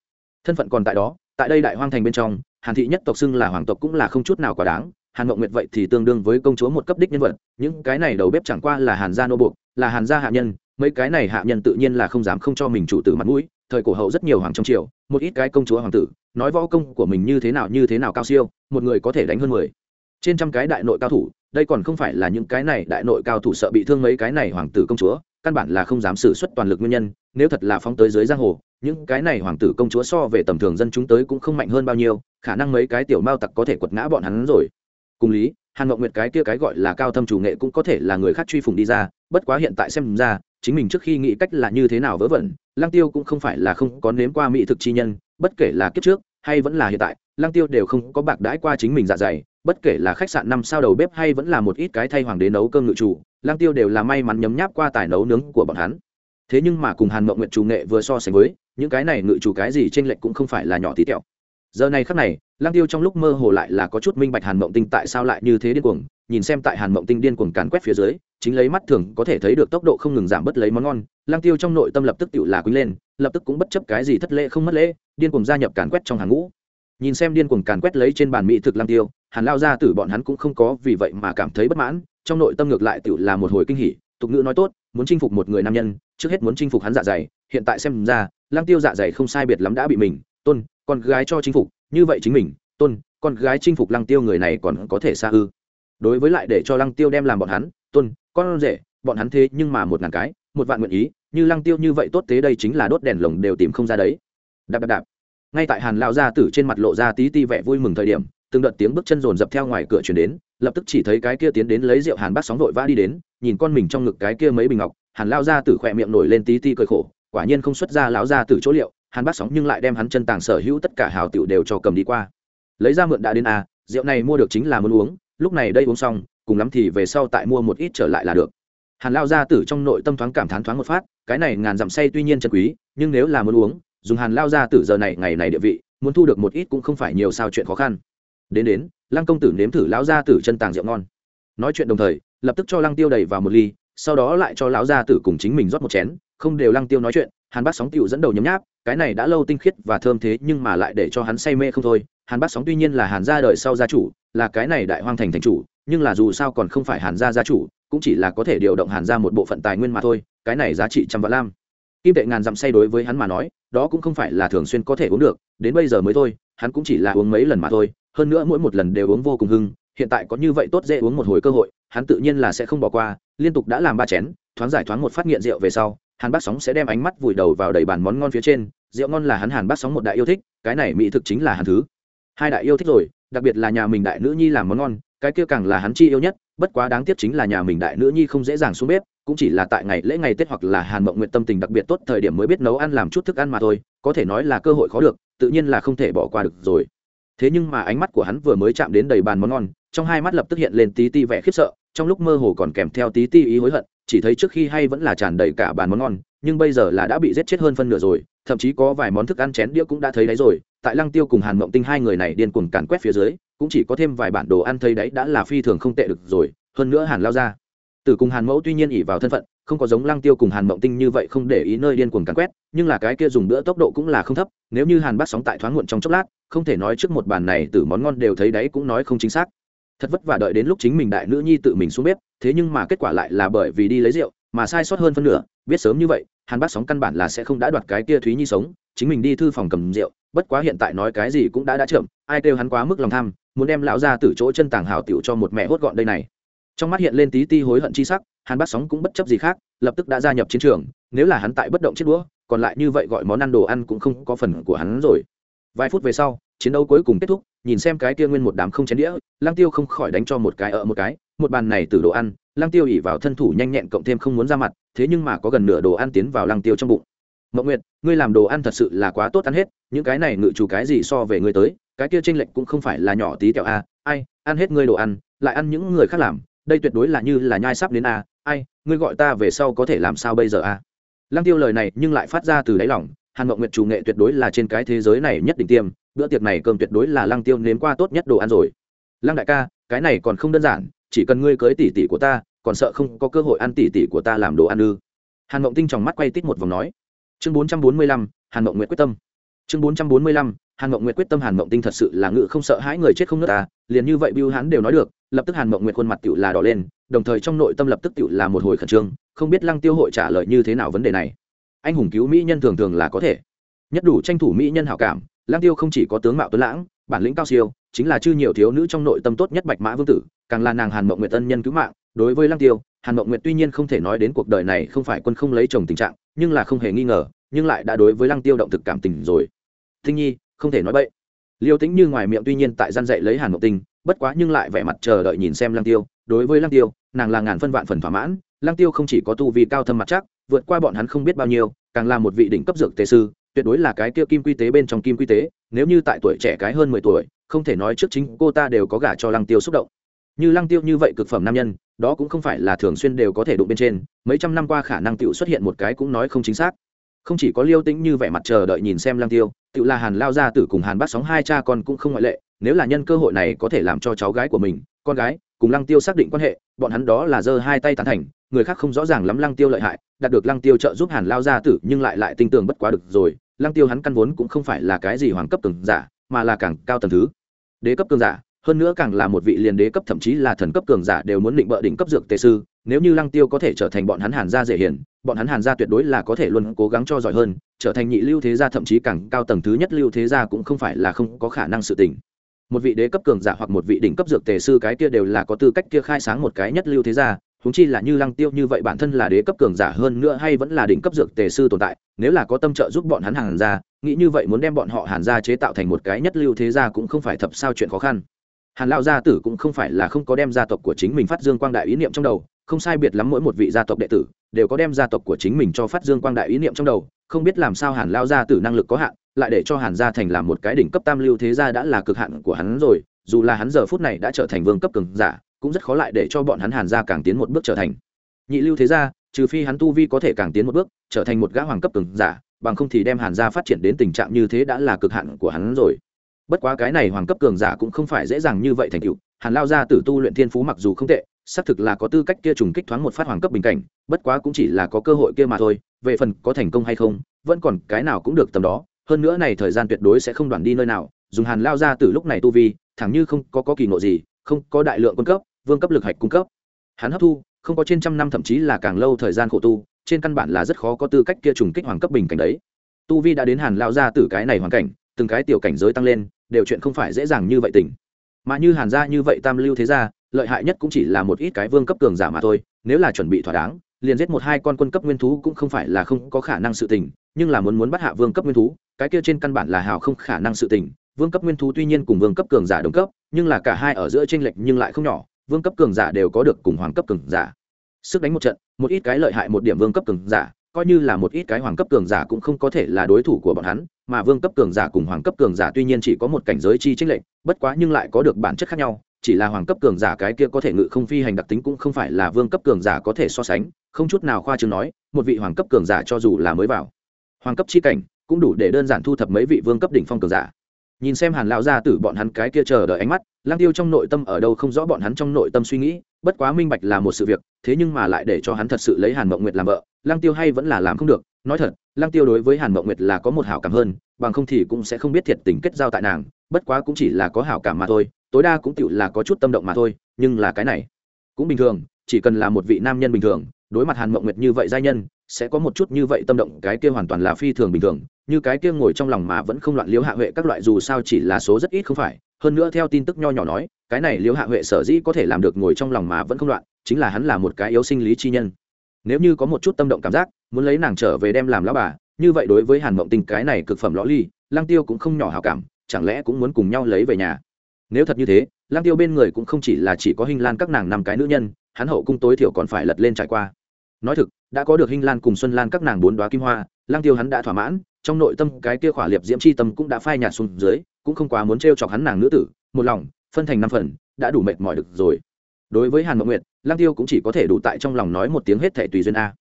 thân phận còn tại đó, tại đây đại hoang thành bên trong, hàn thị nhất tộc xưng là hoàng tộc cũng là không chút nào quá đáng, hàn mậu nguyệt vậy thì tương đương với công chúa một cấp đích nhân vật, những cái này đầu bếp chẳng qua là hàn gia nô buộc, là hàn gia hạ nhân, mấy cái này hạ nhân tự nhiên là không dám không cho mình chủ tử mặt mũi thời cổ hậu rất nhiều hoàng trong triều, một ít cái công chúa hoàng tử, nói võ công của mình như thế nào như thế nào cao siêu, một người có thể đánh hơn mười. Trên trăm cái đại nội cao thủ, đây còn không phải là những cái này đại nội cao thủ sợ bị thương mấy cái này hoàng tử công chúa, căn bản là không dám xử suất toàn lực nguyên nhân, nếu thật là phóng tới dưới giang hồ, những cái này hoàng tử công chúa so về tầm thường dân chúng tới cũng không mạnh hơn bao nhiêu, khả năng mấy cái tiểu mao tặc có thể quật ngã bọn hắn rồi. Cùng lý, hàn ngọc nguyệt cái kia cái gọi là cao thâm chủ nghệ cũng có thể là người khác truy phùng đi ra, bất quá hiện tại xem ra chính mình trước khi nghĩ cách là như thế nào vớ vẩn lang tiêu cũng không phải là không có nếm qua mỹ thực chi nhân, bất kể là kiếp trước, hay vẫn là hiện tại lang tiêu đều không có bạc đãi qua chính mình dạ dày, bất kể là khách sạn năm sao đầu bếp hay vẫn là một ít cái thay hoàng đế nấu cơm ngự chủ lang tiêu đều là may mắn nhấm nháp qua tài nấu nướng của bọn hắn. Thế nhưng mà cùng hàn mộng nguyện chủ nghệ vừa so sánh với, những cái này ngự chủ cái gì trên lệch cũng không phải là nhỏ tí tẹo. Giờ này khắc này lang tiêu trong lúc mơ hồ lại là có chút minh bạch hàn mộng tinh tại sao lại như thế điên cuồng, nhìn xem tại hàn mộng tinh điên cuồng càn quét phía dưới chính lấy mắt thường có thể thấy được tốc độ không ngừng giảm bớt lấy món ngon. Lang tiêu trong nội tâm lập tức tự là quý lên, lập tức cũng bất chấp cái gì thất lễ không mất lễ, điên cuồng gia nhập càn quét trong hàng ngũ. Nhìn xem điên cuồng càn quét lấy trên bàn mỹ thực Lang tiêu, hàn lao ra tử bọn hắn cũng không có vì vậy mà cảm thấy bất mãn, trong nội tâm ngược lại tự là một hồi kinh hỉ. Tục ngữ nói tốt, muốn chinh phục một người nam nhân, trước hết muốn chinh phục hắn dạ dày, hiện tại xem ra Lang tiêu dạ dày không sai biệt lắm đã bị mình, tôn, con gái cho chinh phục, như vậy chính mình, tôn, con gái chinh phục lăng tiêu người này còn có thể xa ư. Đối với lại để cho lăng tiêu đem làm bọn hắn tôn, con rể, bọn hắn thế nhưng mà một ngàn cái, một vạn nguyện ý, như lăng tiêu như vậy tốt thế đây chính là đốt đèn lồng đều tìm không ra đấy. Đạp đạp đạp. Ngay tại hàn lao gia tử trên mặt lộ ra tí ti vẻ vui mừng thời điểm, từng đợt tiếng bước chân rồn dập theo ngoài cửa chuyển đến, lập tức chỉ thấy cái kia tiến đến lấy rượu hàn bác sóng vội vã đi đến, nhìn con mình trong ngực cái kia mấy bình ngọc, hàn lao gia tử khỏe miệng nổi lên tí ti cười khổ, quả nhiên không xuất ra lão gia tử chỗ liệu, hàn bác sóng nhưng lại đem hắn chân tàng sở hữu tất cả hào tiểu đều cho cầm đi qua. Lấy ra mượn đã đến à rượu này mua được chính là muốn uống, lúc này đây uống xong cùng lắm thì về sau tại mua một ít trở lại là được. Hàn lao gia tử trong nội tâm thoáng cảm thán thoáng một phát, cái này ngàn dặm say tuy nhiên chân quý, nhưng nếu là muốn uống, dùng hàn lao gia tử giờ này, ngày này địa vị, muốn thu được một ít cũng không phải nhiều sao chuyện khó khăn. Đến đến, lăng công tử nếm thử lão gia tử chân tàng rượu ngon. Nói chuyện đồng thời, lập tức cho lăng tiêu đầy vào một ly, sau đó lại cho lão gia tử cùng chính mình rót một chén, không đều lăng tiêu nói chuyện, hàn Bát sóng tiểu dẫn đầu nhấm nháp, cái này đã lâu tinh khiết và thơm thế nhưng mà lại để cho hắn say mê không thôi. Hàn Bát sóng tuy nhiên là hàn gia đời sau gia chủ, là cái này đại hoang thành thành chủ nhưng là dù sao còn không phải hàn gia gia chủ, cũng chỉ là có thể điều động hàn gia một bộ phận tài nguyên mà thôi, cái này giá trị trăm vạn lam. Kim tệ ngàn dặm say đối với hắn mà nói, đó cũng không phải là thường xuyên có thể uống được, đến bây giờ mới thôi, hắn cũng chỉ là uống mấy lần mà thôi, hơn nữa mỗi một lần đều uống vô cùng hưng, hiện tại có như vậy tốt dễ uống một hồi cơ hội, hắn tự nhiên là sẽ không bỏ qua, liên tục đã làm ba chén, thoáng giải thoáng một phát nghiện rượu về sau, hàn bác sóng sẽ đem ánh mắt vùi đầu vào đầy bàn món ngon phía trên, rượu ngon là hắn hàn bác sóng một đại yêu thích, cái này mỹ thực chính là hàn thứ hai đại yêu thích rồi, đặc biệt là nhà mình đại nữ nhi làm món ngon cái kia càng là hắn chi yêu nhất, bất quá đáng tiếc chính là nhà mình đại nữ nhi không dễ dàng xuống bếp, cũng chỉ là tại ngày lễ ngày tết hoặc là hàn mộng nguyện tâm tình đặc biệt tốt thời điểm mới biết nấu ăn làm chút thức ăn mà thôi, có thể nói là cơ hội khó được, tự nhiên là không thể bỏ qua được rồi. Thế nhưng mà ánh mắt của hắn vừa mới chạm đến đầy bàn món ngon, trong hai mắt lập tức hiện lên tí ti vẻ khiếp sợ, trong lúc mơ hồ còn kèm theo tí ti ý hối hận, chỉ thấy trước khi hay vẫn là tràn đầy cả bàn món ngon, nhưng bây giờ là đã bị giết chết hơn phân nửa rồi, thậm chí có vài món thức ăn chén đĩa cũng đã thấy đấy rồi, tại lăng tiêu cùng hàn mộng tinh hai người này điên cuồng càn quét phía dưới cũng chỉ có thêm vài bản đồ ăn thấy đấy đã là phi thường không tệ được rồi, hơn nữa hàn lao ra tử cùng hàn mẫu tuy nhiên ỉ vào thân phận, không có giống lăng tiêu cùng hàn mộng tinh như vậy không để ý nơi điên cuồng càn quét, nhưng là cái kia dùng bữa tốc độ cũng là không thấp, nếu như hàn bắt sóng tại thoáng muộn trong chốc lát, không thể nói trước một bàn này từ món ngon đều thấy đấy cũng nói không chính xác. Thật vất vả đợi đến lúc chính mình đại nữ nhi tự mình xuống bếp, thế nhưng mà kết quả lại là bởi vì đi lấy rượu, mà sai sót hơn phân nửa, biết sớm như vậy, hàn bác sóng căn bản là sẽ không đã đoạt cái kia thúy nhi sống, chính mình đi thư phòng cầm rượu, bất quá hiện tại nói cái gì cũng đã đã chậm, ai kêu hắn quá mức lòng tham muốn đem lão ra từ chỗ chân tàng hào tiểu cho một mẹ hốt gọn đây này. Trong mắt hiện lên tí ti hối hận chi sắc, hàn bác sóng cũng bất chấp gì khác, lập tức đã gia nhập chiến trường, nếu là hắn tại bất động chết đũa, còn lại như vậy gọi món ăn đồ ăn cũng không có phần của hắn rồi. Vài phút về sau, chiến đấu cuối cùng kết thúc, nhìn xem cái kia nguyên một đám không chén đĩa lang tiêu không khỏi đánh cho một cái ở một cái, một bàn này từ đồ ăn lang tiêu ỉ vào thân thủ nhanh nhẹn cộng thêm không muốn ra mặt, thế nhưng mà có gần nửa đồ ăn tiến vào lang tiêu trong bụng. Mộng nguyệt, ngươi làm đồ ăn thật sự là quá tốt ăn hết, những cái này ngự chủ cái gì so về ngươi tới cái kia tranh lệch cũng không phải là nhỏ tí kẹo a, ai, ăn hết ngươi đồ ăn, lại ăn những người khác làm, đây tuyệt đối là như là nhai sắp đến a, ai, ngươi gọi ta về sau có thể làm sao bây giờ a? Lăng tiêu lời này nhưng lại phát ra từ đáy lòng, hàn mộng nguyệt chủ nghệ tuyệt đối là trên cái thế giới này nhất định tiêm, bữa tiệc này cơm tuyệt đối là lăng tiêu nếm qua tốt nhất đồ ăn rồi. Lăng đại ca, cái này còn không đơn giản, chỉ cần ngươi cưới tỷ tỷ của ta, còn sợ không có cơ hội ăn tỷ tỷ của ta làm đồ ăn ư? Hàn mộng tinh trong mắt quay tít một vòng nói. Chương bốn trăm bốn mươi lăm, hàn mộng nguyệt quyết tâm chương bốn trăm bốn mươi lăm, hàn mộng nguyệt quyết tâm hàn mộng tinh thật sự là ngự không sợ hãi người chết không nước ta à, liền như vậy bưu hắn đều nói được, lập tức hàn mộng nguyệt khuôn mặt tựu là đỏ lên, đồng thời trong nội tâm lập tức tựu là một hồi khẩn trương, không biết lăng tiêu hội trả lời như thế nào vấn đề này. Anh hùng cứu mỹ nhân thường thường là có thể. Nhất đủ tranh thủ mỹ nhân hảo cảm, lăng tiêu không chỉ có tướng mạo tuấn lãng, bản lĩnh cao siêu, chính là chư nhiều thiếu nữ trong nội tâm tốt nhất bạch mã vương tử, càng là nàng hàn mộng nguyệt ân nhân cứu mạng, đối với lăng tiêu, hàn mộng nguyệt tuy nhiên không thể nói đến cuộc đời này không phải quân không lấy chồng tình trạng, nhưng là không hề nghi ngờ, nhưng lại đã đối với lăng tiêu động thực cảm tình rồi thinh nhi, không thể nói bậy. Liêu tính như ngoài miệng tuy nhiên tại gian dạy lấy hàn mộng tinh, bất quá nhưng lại vẻ mặt chờ đợi nhìn xem lăng tiêu. Đối với lăng tiêu, nàng là ngàn phân vạn phần thỏa mãn. Lăng tiêu không chỉ có tu vi cao thâm mặt chắc, vượt qua bọn hắn không biết bao nhiêu, càng là một vị đỉnh cấp dược tề sư, tuyệt đối là cái kia kim quy tế bên trong kim quy tế. Nếu như tại tuổi trẻ cái hơn mười tuổi, không thể nói trước chính cô ta đều có gả cho lăng tiêu xúc động. Như lăng tiêu như vậy cực phẩm nam nhân, đó cũng không phải là thường xuyên đều có thể đụng bên trên. Mấy trăm năm qua khả năng tựu xuất hiện một cái cũng nói không chính xác không chỉ có liêu tĩnh như vẻ mặt chờ đợi nhìn xem Lang tiêu, Tự là hàn lao ra tử cùng hàn bắt sóng hai cha con cũng không ngoại lệ, nếu là nhân cơ hội này có thể làm cho cháu gái của mình, con gái, cùng lăng tiêu xác định quan hệ, bọn hắn đó là giơ hai tay tán thành, người khác không rõ ràng lắm lăng tiêu lợi hại, đạt được lăng tiêu trợ giúp hàn lao gia tử nhưng lại lại tinh tường bất quá được rồi, lăng tiêu hắn căn vốn cũng không phải là cái gì hoàng cấp cường giả, mà là càng cao tầng thứ. Đế cấp cường giả, hơn nữa càng là một vị liền đế cấp, thậm chí là thần cấp cường giả đều muốn định bợ đỉnh cấp dược tề sư nếu như lăng tiêu có thể trở thành bọn hắn hàn gia dễ hiển bọn hắn hàn gia tuyệt đối là có thể luôn cố gắng cho giỏi hơn, trở thành nhị lưu thế gia thậm chí càng cao tầng thứ nhất lưu thế gia cũng không phải là không có khả năng sự tình. Một vị đế cấp cường giả hoặc một vị đỉnh cấp dược tề sư cái kia đều là có tư cách kia khai sáng một cái nhất lưu thế gia húng chi là như lăng tiêu như vậy bản thân là đế cấp cường giả hơn nữa hay vẫn là đỉnh cấp dược tề sư tồn tại, nếu là có tâm trợ giúp bọn hắn hàn gia, nghĩ như vậy muốn đem bọn họ hàn gia chế tạo thành một cái nhất lưu thế gia cũng không phải thập sao chuyện khó khăn. Hàn lão gia tử cũng không phải là không có đem gia tộc của chính mình phát dương quang đại ý niệm trong đầu không sai biệt lắm mỗi một vị gia tộc đệ tử đều có đem gia tộc của chính mình cho phát dương quang đại ý niệm trong đầu, không biết làm sao hàn lão gia tử năng lực có hạn, lại để cho hàn gia thành làm một cái đỉnh cấp tam lưu thế gia đã là cực hạn của hắn rồi, dù là hắn giờ phút này đã trở thành vương cấp cường giả, cũng rất khó lại để cho bọn hắn hàn gia càng tiến một bước trở thành. Nhị lưu thế gia, trừ phi hắn tu vi có thể càng tiến một bước, trở thành một gã hoàng cấp cường giả, bằng không thì đem hàn gia phát triển đến tình trạng như thế đã là cực hạn của hắn rồi. Bất quá cái này hoàng cấp cường giả cũng không phải dễ dàng như vậy thành tựu, hàn lao gia tử tu luyện thiên phú mặc dù không tệ xác thực là có tư cách kia trùng kích thoáng một phát hoàng cấp bình cảnh bất quá cũng chỉ là có cơ hội kia mà thôi về phần có thành công hay không vẫn còn cái nào cũng được tầm đó hơn nữa này thời gian tuyệt đối sẽ không đoàn đi nơi nào dùng hàn lao ra từ lúc này tu vi thẳng như không có, có kỳ ngộ gì không có đại lượng quân cấp vương cấp lực hạch cung cấp. Hắn hấp thu không có trên trăm năm thậm chí là càng lâu thời gian khổ tu trên căn bản là rất khó có tư cách kia trùng kích hoàng cấp bình cảnh đấy. Tu vi đã đến hàn lao ra từ cái này hoàn cảnh từng cái tiểu cảnh giới tăng lên đều chuyện không phải dễ dàng như vậy tỉnh. Mà như hàn gia như vậy tam lưu thế gia lợi hại nhất cũng chỉ là một ít cái vương cấp cường giả mà thôi, nếu là chuẩn bị thỏa đáng, liền giết một hai con quân cấp nguyên thú cũng không phải là không có khả năng sự tình, nhưng là muốn muốn bắt hạ vương cấp nguyên thú, cái kia trên căn bản là hào không khả năng sự tình. Vương cấp nguyên thú tuy nhiên cùng vương cấp cường giả đồng cấp, nhưng là cả hai ở giữa tranh lệch nhưng lại không nhỏ, vương cấp cường giả đều có được cùng hoàng cấp cường giả. Sức đánh một trận, một ít cái lợi hại một điểm vương cấp cường giả, coi như là một ít cái hoàng cấp cường giả cũng không có thể là đối thủ của bọn hắn, mà vương cấp cường giả cùng hoàng cấp cường giả tuy nhiên chỉ có một cảnh giới chi tranh lệch, bất quá nhưng lại có được bản chất khác nhau chỉ là hoàng cấp cường giả cái kia có thể ngự không phi hành đặc tính cũng không phải là vương cấp cường giả có thể so sánh, không chút nào khoa trương nói, một vị hoàng cấp cường giả cho dù là mới vào, hoàng cấp chi cảnh cũng đủ để đơn giản thu thập mấy vị vương cấp đỉnh phong cường giả. Nhìn xem hàn lão gia tử bọn hắn cái kia chờ đợi ánh mắt lang tiêu trong nội tâm ở đâu không rõ bọn hắn trong nội tâm suy nghĩ, bất quá minh bạch là một sự việc, thế nhưng mà lại để cho hắn thật sự lấy hàn mộng nguyệt làm vợ lang tiêu hay vẫn là làm không được, nói thật lang tiêu đối với hàn mộng nguyệt là có một hảo cảm hơn, bằng không thì cũng sẽ không biết thiệt tình kết giao tại nàng, bất quá cũng chỉ là có hảo cảm mà thôi tối đa cũng tựu là có chút tâm động mà thôi, nhưng là cái này cũng bình thường, chỉ cần là một vị nam nhân bình thường, đối mặt hàn mộng nguyệt như vậy giai nhân, sẽ có một chút như vậy tâm động, cái kia hoàn toàn là phi thường bình thường, như cái kia ngồi trong lòng mà vẫn không loạn liếu hạ huệ các loại dù sao chỉ là số rất ít không phải, hơn nữa theo tin tức nho nhỏ nói, cái này liếu hạ huệ sở dĩ có thể làm được ngồi trong lòng mà vẫn không loạn, chính là hắn là một cái yếu sinh lý chi nhân. Nếu như có một chút tâm động cảm giác, muốn lấy nàng trở về đem làm lão bà, như vậy đối với hàn mộng tình cái này cực phẩm lõ ly lang tiêu cũng không nhỏ hào cảm, chẳng lẽ cũng muốn cùng nhau lấy về nhà? Nếu thật như thế lang tiêu bên người cũng không chỉ là chỉ có hình lan các nàng năm cái nữ nhân, hắn hậu cung tối thiểu còn phải lật lên trải qua. Nói thực, đã có được hình lan cùng xuân lan các nàng bốn đoá kim hoa lang tiêu hắn đã thỏa mãn, trong nội tâm cái kia khỏa liệp diễm chi tâm cũng đã phai nhạt xuống dưới, cũng không quá muốn t chọc hắn nàng nữ tử, một lòng, phân thành năm phần, đã đủ mệt mỏi được rồi. Đối với hàn mậu nguyệt lang tiêu cũng chỉ có thể đủ tại trong lòng nói một tiếng hết thẻ tùy duyên a.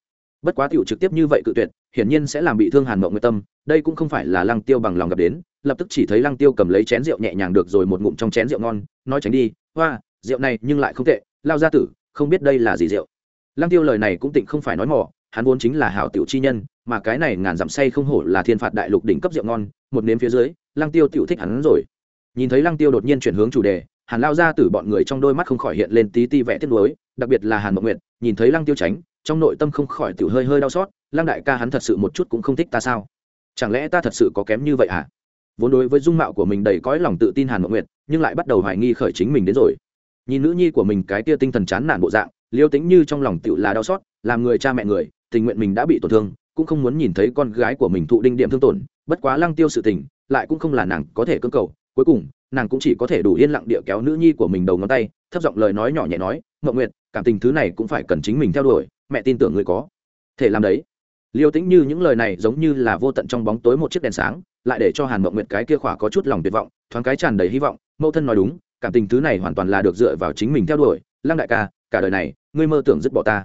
Bất quá tiểu trực tiếp như vậy cự tuyệt hiển nhiên sẽ làm bị thương hàn mộng nguyệt tâm, đây cũng không phải là lăng tiêu bằng lòng gặp đến, lập tức chỉ thấy lăng tiêu cầm lấy chén rượu nhẹ nhàng được rồi một ngụm trong chén rượu ngon, nói tránh đi, hoa, rượu này nhưng lại không tệ, lao gia tử, không biết đây là gì rượu. Lăng tiêu lời này cũng tịnh không phải nói mỏ hắn vốn chính là hảo tiểu chi nhân, mà cái này ngàn dặm say không hổ là thiên phạt đại lục đỉnh cấp rượu ngon, một nếm phía dưới, lăng tiêu tiểu thích hắn rồi. Nhìn thấy lăng tiêu đột nhiên chuyển hướng chủ đề, hàn lao ra từ bọn người trong đôi mắt không khỏi hiện lên tí ti vẽ tiếc nuối, đặc biệt là hàn mộng nguyệt, nhìn thấy lăng tiêu tránh, trong nội tâm không khỏi tiểu hơi hơi đau xót lăng đại ca hắn thật sự một chút cũng không thích ta sao? Chẳng lẽ ta thật sự có kém như vậy à vốn đối với dung mạo của mình đầy cõi lòng tự tin hàn mộng nguyệt, nhưng lại bắt đầu hoài nghi khởi chính mình đến rồi. Nhìn nữ nhi của mình cái tia tinh thần chán nản bộ dạng, liêu tính như trong lòng tựu là đau xót, làm người cha mẹ người, tình nguyện mình đã bị tổn thương, cũng không muốn nhìn thấy con gái của mình thụ đinh điểm thương tổn, bất quá lăng tiêu sự tình, lại cũng không là nàng có thể cưỡng cầu. Cuối cùng, nàng cũng chỉ có thể đủ yên lặng địa kéo nữ nhi của mình đầu ngón tay, thấp giọng lời nói nhỏ nhẹ nói ngậm nguyệt, cảm tình thứ này cũng phải cần chính mình theo đuổi, mẹ tin tưởng người có thể làm đấy liêu tĩnh như những lời này giống như là vô tận trong bóng tối một chiếc đèn sáng, lại để cho hàn mộng nguyệt cái kia khỏa có chút lòng tuyệt vọng, thoáng cái tràn đầy hy vọng, mẫu thân nói đúng, cảm tình thứ này hoàn toàn là được dựa vào chính mình theo đuổi, lăng đại ca, cả đời này, ngươi mơ tưởng dứt bỏ ta.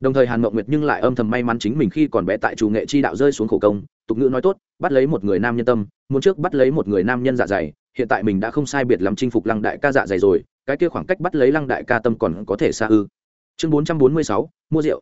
Đồng thời hàn mộng nguyệt nhưng lại âm thầm may mắn chính mình khi còn bé tại chủ nghệ chi đạo rơi xuống khổ công, tục ngữ nói tốt, bắt lấy một người nam nhân tâm, muốn trước bắt lấy một người nam nhân dạ dày, hiện tại mình đã không sai biệt lắm chinh phục lăng đại ca dạ dày rồi, cái kia khoảng cách bắt lấy lăng đại ca tâm còn có thể xa ư. Chương bốn trăm bốn mươi sáu, mua rượu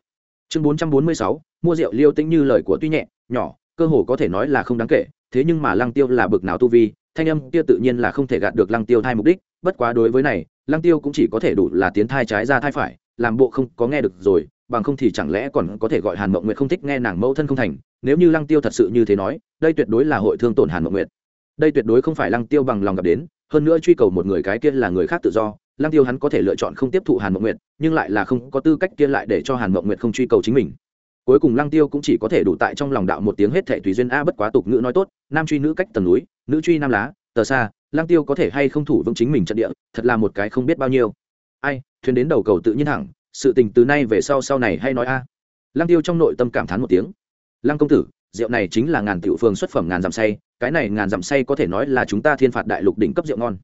chương bốn trăm bốn mươi sáu, mua rượu liêu tĩnh như lời của tuy nhẹ, nhỏ, cơ hồ có thể nói là không đáng kể, thế nhưng mà lăng tiêu là bực nào tu vi, thanh âm kia tự nhiên là không thể gạt được lăng tiêu thai mục đích, bất quá đối với này, lăng tiêu cũng chỉ có thể đủ là tiến thai trái ra thai phải, làm bộ không có nghe được rồi, bằng không thì chẳng lẽ còn có thể gọi hàn mộng nguyệt không thích nghe nàng mẫu thân không thành, nếu như lăng tiêu thật sự như thế nói, đây tuyệt đối là hội thương tổn hàn mộng nguyệt. Đây tuyệt đối không phải lăng tiêu bằng lòng gặp đến, hơn nữa truy cầu một người cái kia là người khác tự do lăng tiêu hắn có thể lựa chọn không tiếp thụ hàn mộng nguyệt, nhưng lại là không có tư cách kia lại để cho hàn mộng nguyệt không truy cầu chính mình. Cuối cùng lăng tiêu cũng chỉ có thể đủ tại trong lòng đạo một tiếng hết thệ tùy duyên, a, bất quá tục ngữ nói tốt, nam truy nữ cách tầng núi, nữ truy nam lá, tờ xa, lăng tiêu có thể hay không thủ vững chính mình trận địa, thật là một cái không biết bao nhiêu. Ai, thuyền đến đầu cầu tự nhiên thẳng sự tình từ nay về sau sau này hay nói a. Lăng tiêu trong nội tâm cảm thán một tiếng. Lăng công tử, rượu này chính là ngàn tiểu phương xuất phẩm ngàn dặm say, cái này ngàn dặm say có thể nói là chúng ta thiên phạt đại lục đỉnh cấp rượu ngon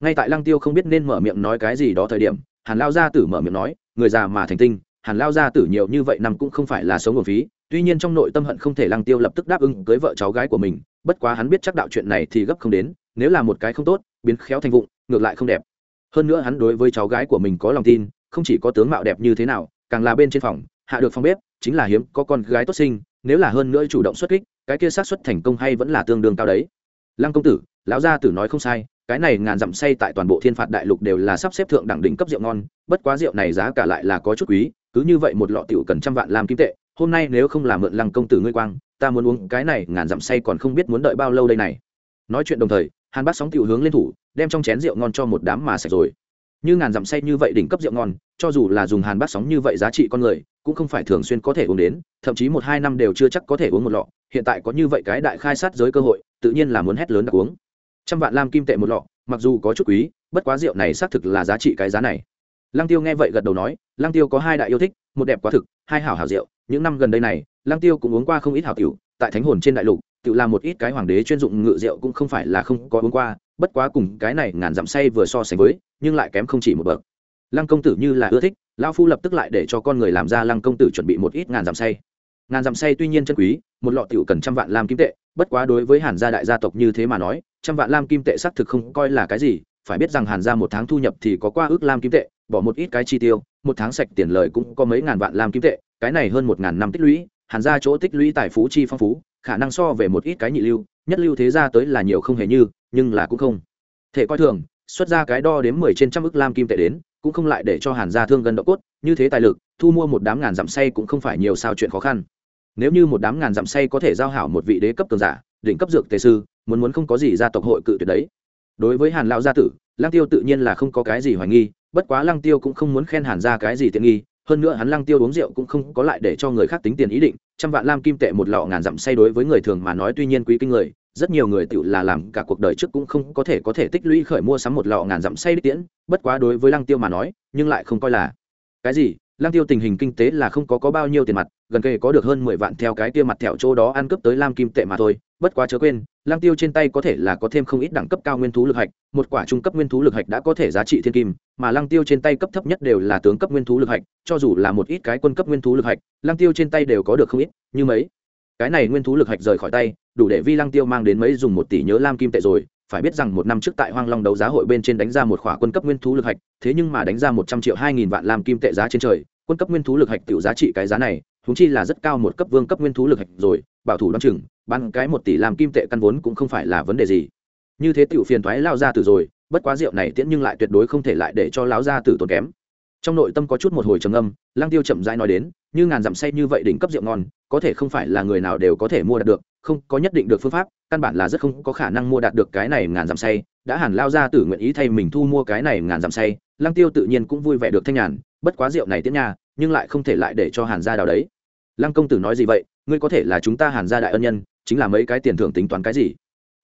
ngay tại lăng tiêu không biết nên mở miệng nói cái gì đó thời điểm, hàn lao gia tử mở miệng nói, người già mà thành tinh, hàn lao gia tử nhiều như vậy năm cũng không phải là sống nguồn phí, tuy nhiên trong nội tâm hận không thể lăng tiêu lập tức đáp ứng cưới vợ cháu gái của mình, bất quá hắn biết chắc đạo chuyện này thì gấp không đến, nếu là một cái không tốt, biến khéo thành vụng, ngược lại không đẹp. Hơn nữa hắn đối với cháu gái của mình có lòng tin, không chỉ có tướng mạo đẹp như thế nào, càng là bên trên phòng, hạ được phòng bếp, chính là hiếm có con gái tốt sinh nếu là hơn nữa chủ động xuất kích, cái kia xác suất thành công hay vẫn là tương đương cao đấy. Lăng công tử, lão gia tử nói không sai cái này ngàn dặm say tại toàn bộ thiên phạt đại lục đều là sắp xếp thượng đẳng đỉnh cấp rượu ngon, bất quá rượu này giá cả lại là có chút quý, cứ như vậy một lọ tiểu cần trăm vạn làm kim tệ, hôm nay nếu không làm mượn lăng công tử ngươi quang, ta muốn uống cái này ngàn dặm say còn không biết muốn đợi bao lâu đây này. Nói chuyện đồng thời, hàn bác sóng tiểu hướng lên thủ, đem trong chén rượu ngon cho một đám mà sạch rồi. Như ngàn dặm say như vậy đỉnh cấp rượu ngon, cho dù là dùng hàn bát sóng như vậy giá trị con người, cũng không phải thường xuyên có thể uống đến, thậm chí một hai năm đều chưa chắc có thể uống một lọ. Hiện tại có như vậy cái đại khai sát giới cơ hội, tự nhiên là muốn hét lớn đặc uống trăm vạn lam kim tệ một lọ, mặc dù có chút quý, bất quá rượu này xác thực là giá trị cái giá này. Lăng tiêu nghe vậy gật đầu nói, lăng tiêu có hai đại yêu thích, một đẹp quá thực, hai hảo hảo rượu. Những năm gần đây này, lăng tiêu cũng uống qua không ít hảo tiểu, tại thánh hồn trên đại lục tự làm một ít cái hoàng đế chuyên dụng ngự rượu cũng không phải là không có uống qua, bất quá cùng cái này ngàn dặm say vừa so sánh với, nhưng lại kém không chỉ một bậc. Lăng công tử như là ưa thích, lão phu lập tức lại để cho con người làm ra lăng công tử chuẩn bị một ít ngàn dặm say ngàn dặm say tuy nhiên chân quý, một lọ tiểu cần trăm vạn lam kim tệ, bất quá đối với hàn gia đại gia tộc như thế mà nói, trăm vạn lam kim tệ xác thực không coi là cái gì, phải biết rằng hàn gia một tháng thu nhập thì có qua ước lam kim tệ, bỏ một ít cái chi tiêu, một tháng sạch tiền lời cũng có mấy ngàn vạn lam kim tệ, cái này hơn một ngàn năm tích lũy, hàn gia chỗ tích lũy tài phú chi phong phú, khả năng so về một ít cái nhị lưu, nhất lưu thế gia tới là nhiều không hề như, nhưng là cũng không thể coi thường, xuất ra cái đo đến mười trên trăm ức lam kim tệ đến, cũng không lại để cho hàn gia thương gần độ cốt, như thế tài lực, thu mua một đám ngàn dặm say cũng không phải nhiều sao chuyện khó khăn nếu như một đám ngàn dặm say có thể giao hảo một vị đế cấp cường giả, đỉnh cấp dược tề sư, muốn muốn không có gì gia tộc hội cự tuyệt đấy. Đối với hàn lão gia tử, lăng tiêu tự nhiên là không có cái gì hoài nghi, bất quá lăng tiêu cũng không muốn khen hàn gia cái gì tiện nghi, hơn nữa hắn lăng tiêu uống rượu cũng không có lại để cho người khác tính tiền ý định, trăm vạn lam kim tệ một lọ ngàn dặm say đối với người thường mà nói tuy nhiên quý kinh người, rất nhiều người tự là làm cả cuộc đời trước cũng không có thể có thể tích lũy khởi mua sắm một lọ ngàn dặm say đích tiễn, bất quá đối với lăng tiêu mà nói, nhưng lại không coi là. Cái gì? Lăng tiêu tình hình kinh tế là không có có bao nhiêu tiền mặt gần kề có được hơn mười vạn theo cái kia mặt thẹo chỗ đó ăn cướp tới lam kim tệ mà thôi, bất quá chớ quên lang tiêu trên tay có thể là có thêm không ít đẳng cấp cao nguyên thú lực hạch, một quả trung cấp nguyên thú lực hạch đã có thể giá trị thiên kim, mà lang tiêu trên tay cấp thấp nhất đều là tướng cấp nguyên thú lực hạch, cho dù là một ít cái quân cấp nguyên thú lực hạch lang tiêu trên tay đều có được không ít, như mấy. Cái này nguyên thú lực hạch rời khỏi tay, đủ để vi lang tiêu mang đến mấy dùng một tỷ nhớ lam kim tệ rồi, phải biết rằng một năm trước tại hoang long đấu giá hội bên trên đánh ra một khỏa quân cấp nguyên thú lực hạch, thế nhưng mà đánh ra một trăm triệu hai nghìn vạn lam kim tệ giá trên trời, quân cấp nguyên thú lực hạch tiểu giá trị cái giá này chúng chi là rất cao một cấp vương cấp nguyên thú lực hạch rồi, bảo thủ đ o chừng, bán cái một tỷ làm kim tệ căn vốn cũng không phải là vấn đề gì. Như thế tiểu phiền thoái lao ra từ rồi, bất quá rượu này tiễn nhưng lại tuyệt đối không thể lại để cho láo gia tử tốn kém. Trong nội tâm có chút một hồi trầm âm lang tiêu chậm rãi nói đến, như ngàn dặm say như vậy đỉnh cấp rượu ngon, có thể không phải là người nào đều có thể mua đạt được, không có nhất định được phương pháp, căn bản là rất không có khả năng mua đạt được cái này ngàn dặm say. Đã hẳn lao ra tử nguyện ý thay mình thu mua cái này ngàn dặm say lang tiêu tự nhiên cũng vui vẻ được thanh nhàn, bất quá rượu này tiễn nha, nhưng lại không thể lại để cho hàn gia đào đấy lăng công tử nói gì vậy? Ngươi có thể là chúng ta hàn gia đại ân nhân, chính là mấy cái tiền thưởng tính toán cái gì?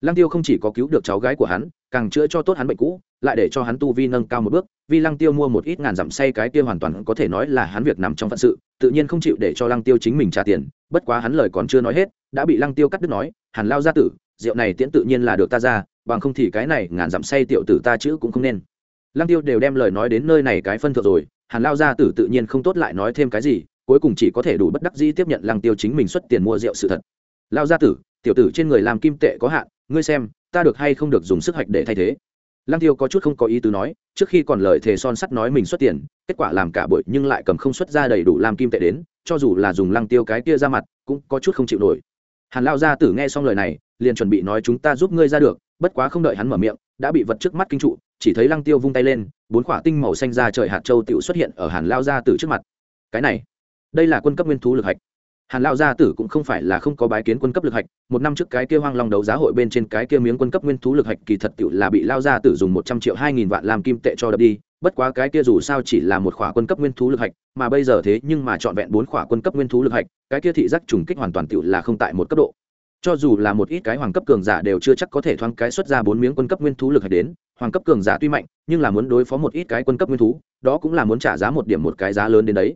Lăng tiêu không chỉ có cứu được cháu gái của hắn, càng chữa cho tốt hắn bệnh cũ, lại để cho hắn tu vi nâng cao một bước, vì lăng tiêu mua một ít ngàn dặm say cái kia hoàn toàn có thể nói là hắn việc nằm trong phận sự, tự nhiên không chịu để cho lăng tiêu chính mình trả tiền, bất quá hắn lời còn chưa nói hết, đã bị lăng tiêu cắt đứt nói, hàn lao gia tử, rượu này tiễn tự nhiên là được ta ra, bằng không thì cái này ngàn dặm say tiểu tử ta chữ cũng không nên. Lăng tiêu đều đem lời nói đến nơi này cái phân thượng rồi, hàn lao gia tử tự nhiên không tốt lại nói thêm cái gì cuối cùng chỉ có thể đủ bất đắc dĩ tiếp nhận lăng tiêu chính mình xuất tiền mua rượu sự thật. Lao gia tử, tiểu tử trên người làm kim tệ có hạn, ngươi xem, ta được hay không được dùng sức hạch để thay thế? Lăng tiêu có chút không có ý tứ nói, trước khi còn lời thề son sắt nói mình xuất tiền, kết quả làm cả buổi nhưng lại cầm không xuất ra đầy đủ làm kim tệ đến, cho dù là dùng lăng tiêu cái kia ra mặt, cũng có chút không chịu nổi. Hàn lao gia tử nghe xong lời này, liền chuẩn bị nói chúng ta giúp ngươi ra được, bất quá không đợi hắn mở miệng, đã bị vật trước mắt kinh trụ, chỉ thấy lăng tiêu vung tay lên, bốn khỏa tinh màu xanh ra trời hạt châu tiểu xuất hiện ở hàn lao gia tử trước mặt. Cái này đây là quân cấp nguyên thú lực hạch. Hàn lao gia tử cũng không phải là không có bái kiến quân cấp lực hạch, một năm trước cái kia hoang long đấu giá hội bên trên cái kia miếng quân cấp nguyên thú lực hạch kỳ thật tiểu là bị lao gia tử dùng một trăm triệu hai nghìn vạn làm kim tệ cho đập đi, bất quá cái kia dù sao chỉ là một khỏa quân cấp nguyên thú lực hạch, mà bây giờ thế nhưng mà trọn vẹn bốn khỏa quân cấp nguyên thú lực hạch, cái kia thị giác trùng kích hoàn toàn tiểu là không tại một cấp độ. Cho dù là một ít cái hoàng cấp cường giả đều chưa chắc có thể thoáng cái xuất ra bốn miếng quân cấp nguyên thú lực hạch đến, hoàng cấp cường giả tuy mạnh, nhưng là muốn đối phó một ít cái quân cấp nguyên thú, đó cũng là muốn trả giá một điểm một cái giá lớn đến đấy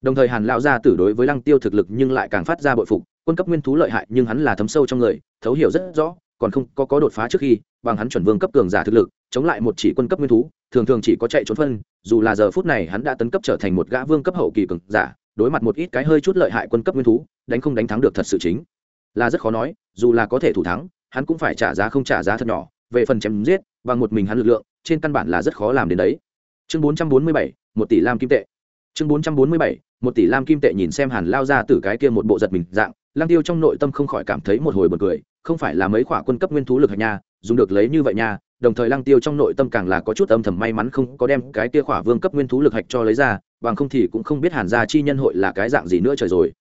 đồng thời hàn lão gia tử đối với lăng tiêu thực lực nhưng lại càng phát ra bội phục quân cấp nguyên thú lợi hại nhưng hắn là thấm sâu trong người thấu hiểu rất rõ còn không có có đột phá trước khi bằng hắn chuẩn vương cấp cường giả thực lực chống lại một chỉ quân cấp nguyên thú thường thường chỉ có chạy trốn phân dù là giờ phút này hắn đã tấn cấp trở thành một gã vương cấp hậu kỳ cường giả đối mặt một ít cái hơi chút lợi hại quân cấp nguyên thú đánh không đánh thắng được thật sự chính. Là rất khó nói dù là có thể thủ thắng hắn cũng phải trả giá không trả giá thật nhỏ về phần chém giết bằng một mình hắn lực lượng trên căn bản là rất khó làm đến đấy. Chương 447, một tỷ lam kim tệ. Chương 447, một tỷ lam kim tệ nhìn xem hàn lao ra từ cái kia một bộ giật mình dạng lang tiêu trong nội tâm không khỏi cảm thấy một hồi bật cười, không phải là mấy khỏa quân cấp nguyên thú lực hạch nha, dùng được lấy như vậy nha, đồng thời Lang tiêu trong nội tâm càng là có chút âm thầm may mắn không có đem cái kia khỏa vương cấp nguyên thú lực hạch cho lấy ra, bằng không thì cũng không biết hàn gia chi nhân hội là cái dạng gì nữa trời rồi.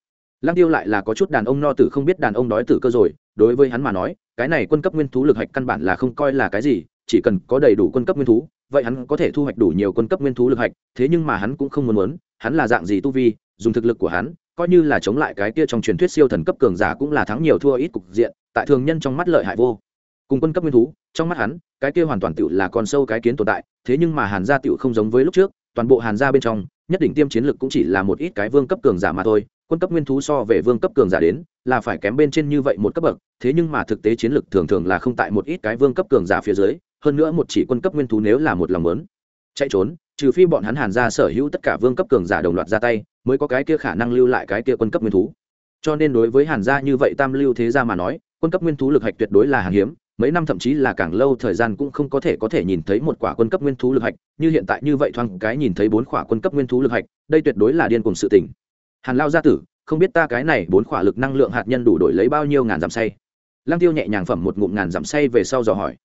Lang tiêu lại là có chút đàn ông no tử không biết đàn ông đói tử cơ rồi, đối với hắn mà nói, cái này quân cấp nguyên thú lực hạch căn bản là không coi là cái gì, chỉ cần có đầy đủ quân cấp nguyên thú, vậy hắn có thể thu hoạch đủ nhiều quân cấp nguyên thú lực hạch, thế nhưng mà hắn cũng không muốn muốn hắn là dạng gì tu vi, dùng thực lực của hắn, coi như là chống lại cái kia trong truyền thuyết siêu thần cấp cường giả cũng là thắng nhiều thua ít cục diện, tại thường nhân trong mắt lợi hại vô. Cùng quân cấp nguyên thú, trong mắt hắn, cái kia hoàn toàn tựu là con sâu cái kiến tồn tại, thế nhưng mà hàn gia tựu không giống với lúc trước, toàn bộ hàn gia bên trong, nhất định tiêm chiến lực cũng chỉ là một ít cái vương cấp cường giả mà thôi, quân cấp nguyên thú so về vương cấp cường giả đến, là phải kém bên trên như vậy một cấp bậc, thế nhưng mà thực tế chiến lực thường thường là không tại một ít cái vương cấp cường giả phía dưới, hơn nữa một chỉ quân cấp nguyên thú nếu là một lòng lớn chạy trốn trừ phi bọn hắn hàn gia sở hữu tất cả vương cấp cường giả đồng loạt ra tay, mới có cái kia khả năng lưu lại cái kia quân cấp nguyên thú. Cho nên đối với hàn gia như vậy tam lưu thế gia mà nói, quân cấp nguyên thú lực hạch tuyệt đối là hàng hiếm, mấy năm thậm chí là càng lâu thời gian cũng không có thể có thể nhìn thấy một quả quân cấp nguyên thú lực hạch, như hiện tại như vậy thoáng cái nhìn thấy bốn quả quân cấp nguyên thú lực hạch, đây tuyệt đối là điên cùng sự tình. Hàn lao gia tử, không biết ta cái này bốn quả lực năng lượng hạt nhân đủ đổi lấy bao nhiêu ngàn dặm say. Lăng tiêu nhẹ nhàng phẩm một ngụm ngàn dặm say về sau dò hỏi.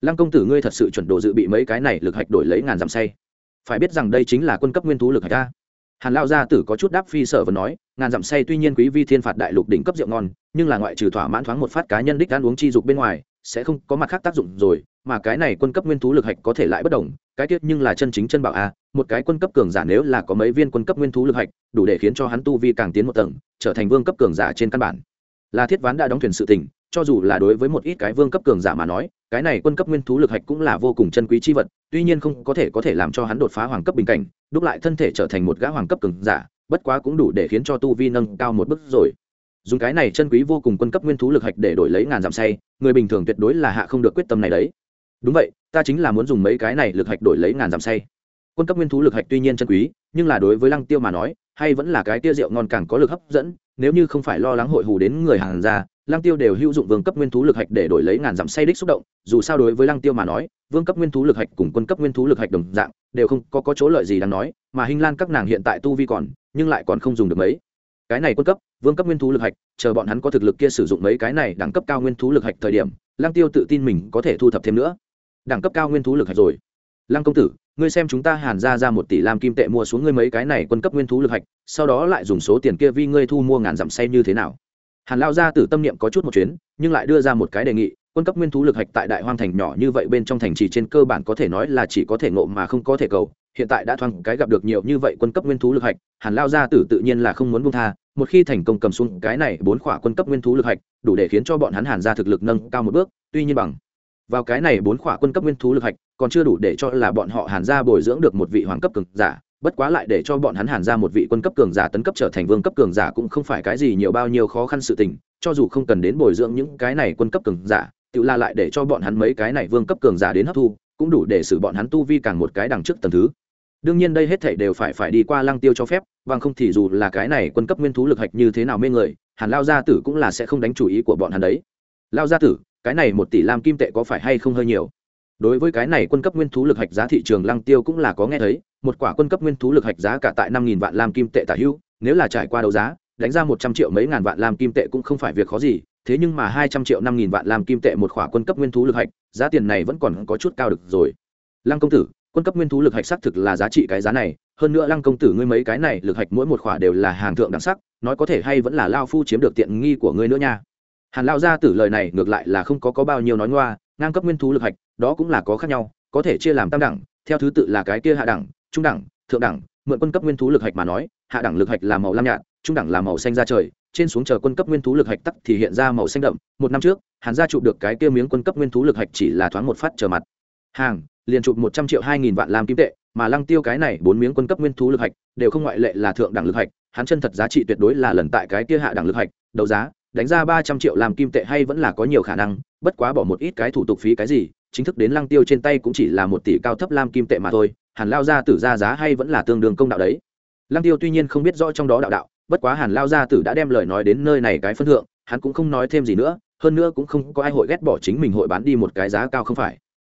Lăng công tử, ngươi thật sự chuẩn đồ dự bị mấy cái này lực hạch đổi lấy ngàn dặm say? Phải biết rằng đây chính là quân cấp nguyên thú lực hạch ta hàn lao gia tử có chút đáp phi sở và nói, ngàn dặm say tuy nhiên quý vi thiên phạt đại lục đỉnh cấp rượu ngon, nhưng là ngoại trừ thỏa mãn thoáng một phát cá nhân đích ăn uống chi dục bên ngoài, sẽ không có mặt khác tác dụng rồi, mà cái này quân cấp nguyên thú lực hạch có thể lại bất đồng, cái tiết nhưng là chân chính chân bảo a, một cái quân cấp cường giả nếu là có mấy viên quân cấp nguyên thú lực hạch, đủ để khiến cho hắn tu vi càng tiến một tầng, trở thành vương cấp cường giả trên căn bản. Là thiết ván đã đóng thuyền sự tình, cho dù là đối với một ít cái vương cấp cường giả mà nói cái này quân cấp nguyên thú lực hạch cũng là vô cùng chân quý chi vật, tuy nhiên không có thể có thể làm cho hắn đột phá hoàng cấp bình cảnh, đúc lại thân thể trở thành một gã hoàng cấp cường giả, bất quá cũng đủ để khiến cho tu vi nâng cao một bước rồi. Dùng cái này chân quý vô cùng quân cấp nguyên thú lực hạch để đổi lấy ngàn giảm say, người bình thường tuyệt đối là hạ không được quyết tâm này đấy. Đúng vậy, ta chính là muốn dùng mấy cái này lực hạch đổi lấy ngàn giảm say. Quân cấp nguyên thú lực hạch tuy nhiên chân quý, nhưng là đối với lăng tiêu mà nói, hay vẫn là cái tia rượu ngon càng có lực hấp dẫn, nếu như không phải lo lắng hội hù đến người hàng ra lăng tiêu đều hữu dụng vương cấp nguyên thú lực hạch để đổi lấy ngàn dặm say đích xúc động dù sao đối với lăng tiêu mà nói vương cấp nguyên thú lực hạch cùng quân cấp nguyên thú lực hạch đồng dạng đều không có, có chỗ lợi gì đáng nói mà hình lan các nàng hiện tại tu vi còn nhưng lại còn không dùng được mấy. Cái này quân cấp vương cấp nguyên thú lực hạch chờ bọn hắn có thực lực kia sử dụng mấy cái này đẳng cấp cao nguyên thú lực hạch thời điểm lăng tiêu tự tin mình có thể thu thập thêm nữa. Đẳng cấp cao nguyên thú lực hạch rồi. Lăng công tử ngươi xem chúng ta hàn ra ra một tỷ lam kim tệ mua xuống ngươi mấy cái này quân cấp nguyên thú lực hạch sau đó lại dùng số tiền kia vi ngươi thu mua ngàn dặm say như thế nào? Hàn lao gia tử tâm niệm có chút một chuyến, nhưng lại đưa ra một cái đề nghị, quân cấp nguyên thú lực hạch tại đại hoang thành nhỏ như vậy bên trong thành trì trên cơ bản có thể nói là chỉ có thể ngộ mà không có thể cầu, hiện tại đã thoáng cái gặp được nhiều như vậy quân cấp nguyên thú lực hạch, hàn lao gia tử tự nhiên là không muốn buông tha, một khi thành công cầm xuống cái này bốn khỏa quân cấp nguyên thú lực hạch, đủ để khiến cho bọn hắn hàn ra thực lực nâng cao một bước, tuy nhiên bằng vào cái này bốn khỏa quân cấp nguyên thú lực hạch, còn chưa đủ để cho là bọn họ hàn ra bồi dưỡng được một vị hoàng cấp cường giả bất quá lại để cho bọn hắn hàn ra một vị quân cấp cường giả tấn cấp trở thành vương cấp cường giả cũng không phải cái gì nhiều bao nhiêu khó khăn sự tình, cho dù không cần đến bồi dưỡng những cái này quân cấp cường giả, tự la lại để cho bọn hắn mấy cái này vương cấp cường giả đến hấp thu, cũng đủ để xử bọn hắn tu vi càng một cái đằng trước tầng thứ. Đương nhiên đây hết thảy đều phải phải đi qua lăng tiêu cho phép bằng không thì dù là cái này quân cấp nguyên thú lực hạch như thế nào mê người, hàn lao gia tử cũng là sẽ không đánh chủ ý của bọn hắn đấy. Lao gia tử, cái này một tỷ lam kim tệ có phải hay không hơi nhiều? Đối với cái này quân cấp nguyên thú lực hạch giá thị trường lăng tiêu cũng là có nghe thấy một quả quân cấp nguyên thú lực hạch giá cả tại năm nghìn vạn lam kim tệ tả hữu, nếu là trải qua đấu giá, đánh ra một trăm triệu mấy ngàn vạn lam kim tệ cũng không phải việc khó gì, thế nhưng mà hai trăm triệu năm nghìn vạn lam kim tệ một quả quân cấp nguyên thú lực hạch, giá tiền này vẫn còn có chút cao được rồi. Lăng công tử, quân cấp nguyên thú lực hạch xác thực là giá trị cái giá này, hơn nữa lăng công tử ngươi mấy cái này lực hạch mỗi một khỏa đều là hàng thượng đẳng sắc, nói có thể hay vẫn là lao phu chiếm được tiện nghi của ngươi nữa nha. Hàn lao gia tử lời này ngược lại là không có có bao nhiêu nói ngoa, ngang cấp nguyên thú lực hạch, đó cũng là có khác nhau, có thể chia làm tam đẳng, theo thứ tự là cái kia hạ đẳng trung đẳng, thượng đẳng, mượn quân cấp nguyên thú lực hạch mà nói, hạ đẳng lực hạch là màu lam nhạt, trung đẳng là màu xanh da trời, trên xuống chờ quân cấp nguyên thú lực hạch tắc thì hiện ra màu xanh đậm, một năm trước, hàn gia chụp được cái kia miếng quân cấp nguyên thú lực hạch chỉ là thoáng một phát trở mặt. Hàng, liền chụp một trăm triệu hai nghìn vạn lam kim tệ, mà lăng tiêu cái này bốn miếng quân cấp nguyên thú lực hạch đều không ngoại lệ là thượng đẳng lực hạch, hắn chân thật giá trị tuyệt đối là lần tại cái kia hạ đẳng lực hạch, đấu giá, đánh ra ba trăm triệu làm kim tệ hay vẫn là có nhiều khả năng, bất quá bỏ một ít cái thủ tục phí cái gì, chính thức đến lăng tiêu trên tay cũng chỉ là một tỷ cao thấp lam kim tệ mà thôi hàn lao gia tử ra giá hay vẫn là tương đương công đạo đấy. Lăng tiêu tuy nhiên không biết rõ trong đó đạo đạo, bất quá hàn lao gia tử đã đem lời nói đến nơi này cái phân thượng, hắn cũng không nói thêm gì nữa, hơn nữa cũng không có ai hội ghét bỏ chính mình hội bán đi một cái giá cao không phải.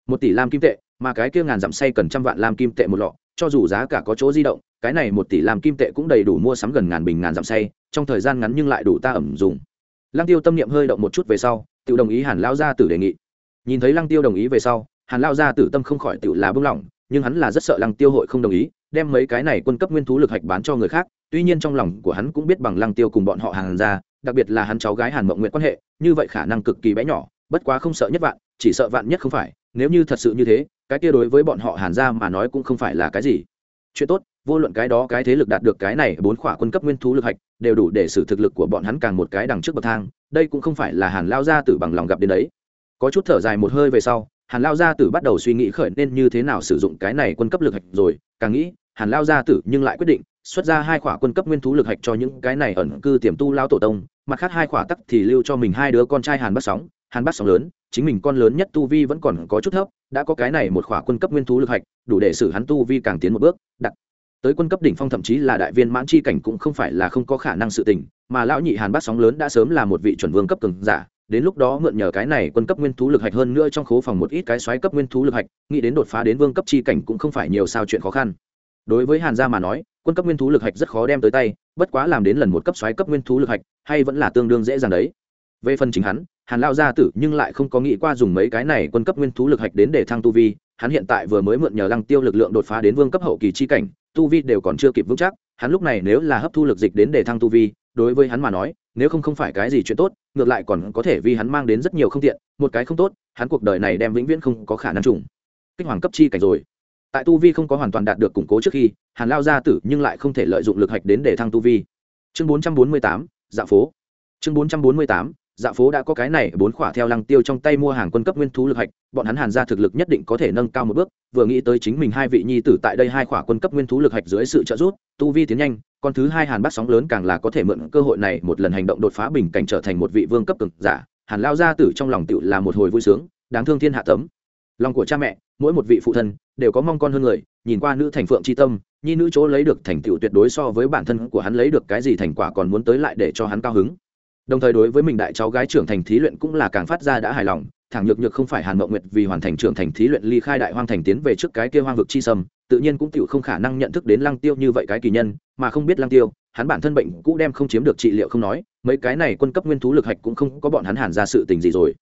Một tỷ lam kim tệ, mà cái kia ngàn dặm say cần trăm vạn lam kim tệ một lọ, cho dù giá cả có chỗ di động, cái này một tỷ lam kim tệ cũng đầy đủ mua sắm gần ngàn bình ngàn dặm say, trong thời gian ngắn nhưng lại đủ ta ẩm dùng. Lăng tiêu tâm niệm hơi động một chút về sau, tự đồng ý hàn lao gia tử đề nghị. Nhìn thấy lăng tiêu đồng ý về sau, hàn lao gia tử tâm không khỏi tự là bưng lỏng nhưng hắn là rất sợ lăng tiêu hội không đồng ý, đem mấy cái này quân cấp nguyên thú lực hạch bán cho người khác, tuy nhiên trong lòng của hắn cũng biết bằng lăng tiêu cùng bọn họ hàn ra, đặc biệt là hắn cháu gái hàn mộng nguyện quan hệ, như vậy khả năng cực kỳ bé nhỏ, bất quá không sợ nhất vạn, chỉ sợ vạn nhất không phải, nếu như thật sự như thế, cái kia đối với bọn họ hàn ra mà nói cũng không phải là cái gì. Chuyện tốt, vô luận cái đó cái thế lực đạt được cái này bốn khỏa quân cấp nguyên thú lực hạch, đều đủ để xử thực lực của bọn hắn càng một cái đằng trước bậc thang, đây cũng không phải là hàn lao gia tử bằng lòng gặp đến đấy. Có chút thở dài một hơi về sau hàn lao gia tử bắt đầu suy nghĩ khởi nên như thế nào sử dụng cái này quân cấp lực hạch rồi, càng nghĩ, hàn lao gia tử nhưng lại quyết định, xuất ra hai khỏa quân cấp nguyên thú lực hạch cho những cái này ẩn cư tiềm tu lao tổ tông, mặt khác hai khỏa tắc thì lưu cho mình hai đứa con trai hàn bắt sóng. Hàn bắt sóng lớn, chính mình con lớn nhất tu vi vẫn còn có chút thấp, đã có cái này một khỏa quân cấp nguyên thú lực hạch, đủ để xử hắn tu vi càng tiến một bước, đặt tới quân cấp đỉnh phong thậm chí là đại viên mãn chi cảnh cũng không phải là không có khả năng sự tình, mà lão nhị hàn bắt sóng lớn đã sớm là một vị chuẩn vương cấp cường giả đến lúc đó mượn nhờ cái này quân cấp nguyên thú lực hạch hơn nữa trong khố phòng một ít cái xoáy cấp nguyên thú lực hạch, nghĩ đến đột phá đến vương cấp chi cảnh cũng không phải nhiều sao chuyện khó khăn. Đối với hàn gia mà nói, quân cấp nguyên thú lực hạch rất khó đem tới tay, bất quá làm đến lần một cấp xoáy cấp nguyên thú lực hạch, hay vẫn là tương đương dễ dàng đấy. Về phần chính hắn, hàn lao gia tử nhưng lại không có nghĩ qua dùng mấy cái này quân cấp nguyên thú lực hạch đến để thăng tu vi, hắn hiện tại vừa mới mượn nhờ lăng tiêu lực lượng đột phá đến vương cấp hậu kỳ chi cảnh, tu vi đều còn chưa kịp vững chắc, hắn lúc này nếu là hấp thu lực dịch đến để thăng tu vi, đối với hắn mà nói nếu không không phải cái gì chuyện tốt, ngược lại còn có thể vì hắn mang đến rất nhiều không tiện, một cái không tốt, hắn cuộc đời này đem vĩnh viễn không có khả năng trùng. Kích hoàng cấp chi cảnh rồi. Tại tu vi không có hoàn toàn đạt được củng cố trước khi, hàn lao gia tử nhưng lại không thể lợi dụng lực hạch đến để thăng tu vi. Chương bốn trăm bốn mươi tám dạ phố. Chương bốn trăm bốn mươi tám dạ phố đã có cái này bốn khỏa theo lăng tiêu trong tay mua hàng quân cấp nguyên thú lực hạch, bọn hắn hàn ra thực lực nhất định có thể nâng cao một bước, vừa nghĩ tới chính mình hai vị nhi tử tại đây hai khỏa quân cấp nguyên thú lực hạch dưới sự trợ giúp, tu vi tiến nhanh con thứ hai hàn bắt sóng lớn càng là có thể mượn cơ hội này một lần hành động đột phá bình cảnh trở thành một vị vương cấp cực giả. Hàn lao gia tử trong lòng tựu là một hồi vui sướng, đáng thương thiên hạ tấm. Lòng của cha mẹ, mỗi một vị phụ thân đều có mong con hơn người, nhìn qua nữ thành phượng c tâm, nhi nữ chỗ lấy được thành tựu tuyệt đối so với bản thân của hắn lấy được cái gì thành quả còn muốn tới lại để cho hắn cao hứng. Đồng thời đối với mình đại cháu gái trưởng thành thí luyện cũng là càng phát ra đã hài lòng thẳng nhược nhược không phải hàn mộng nguyệt vì hoàn thành trưởng thành thí luyện ly khai đại hoang thành tiến về trước cái kia hoang vực chi sâm, tự nhiên cũng tựu không khả năng nhận thức đến lăng tiêu như vậy cái kỳ nhân, mà không biết lăng tiêu, hắn bản thân bệnh cũ đem không chiếm được trị liệu không nói, mấy cái này quân cấp nguyên thú lực hạch cũng không có bọn hắn hàn ra sự tình gì rồi.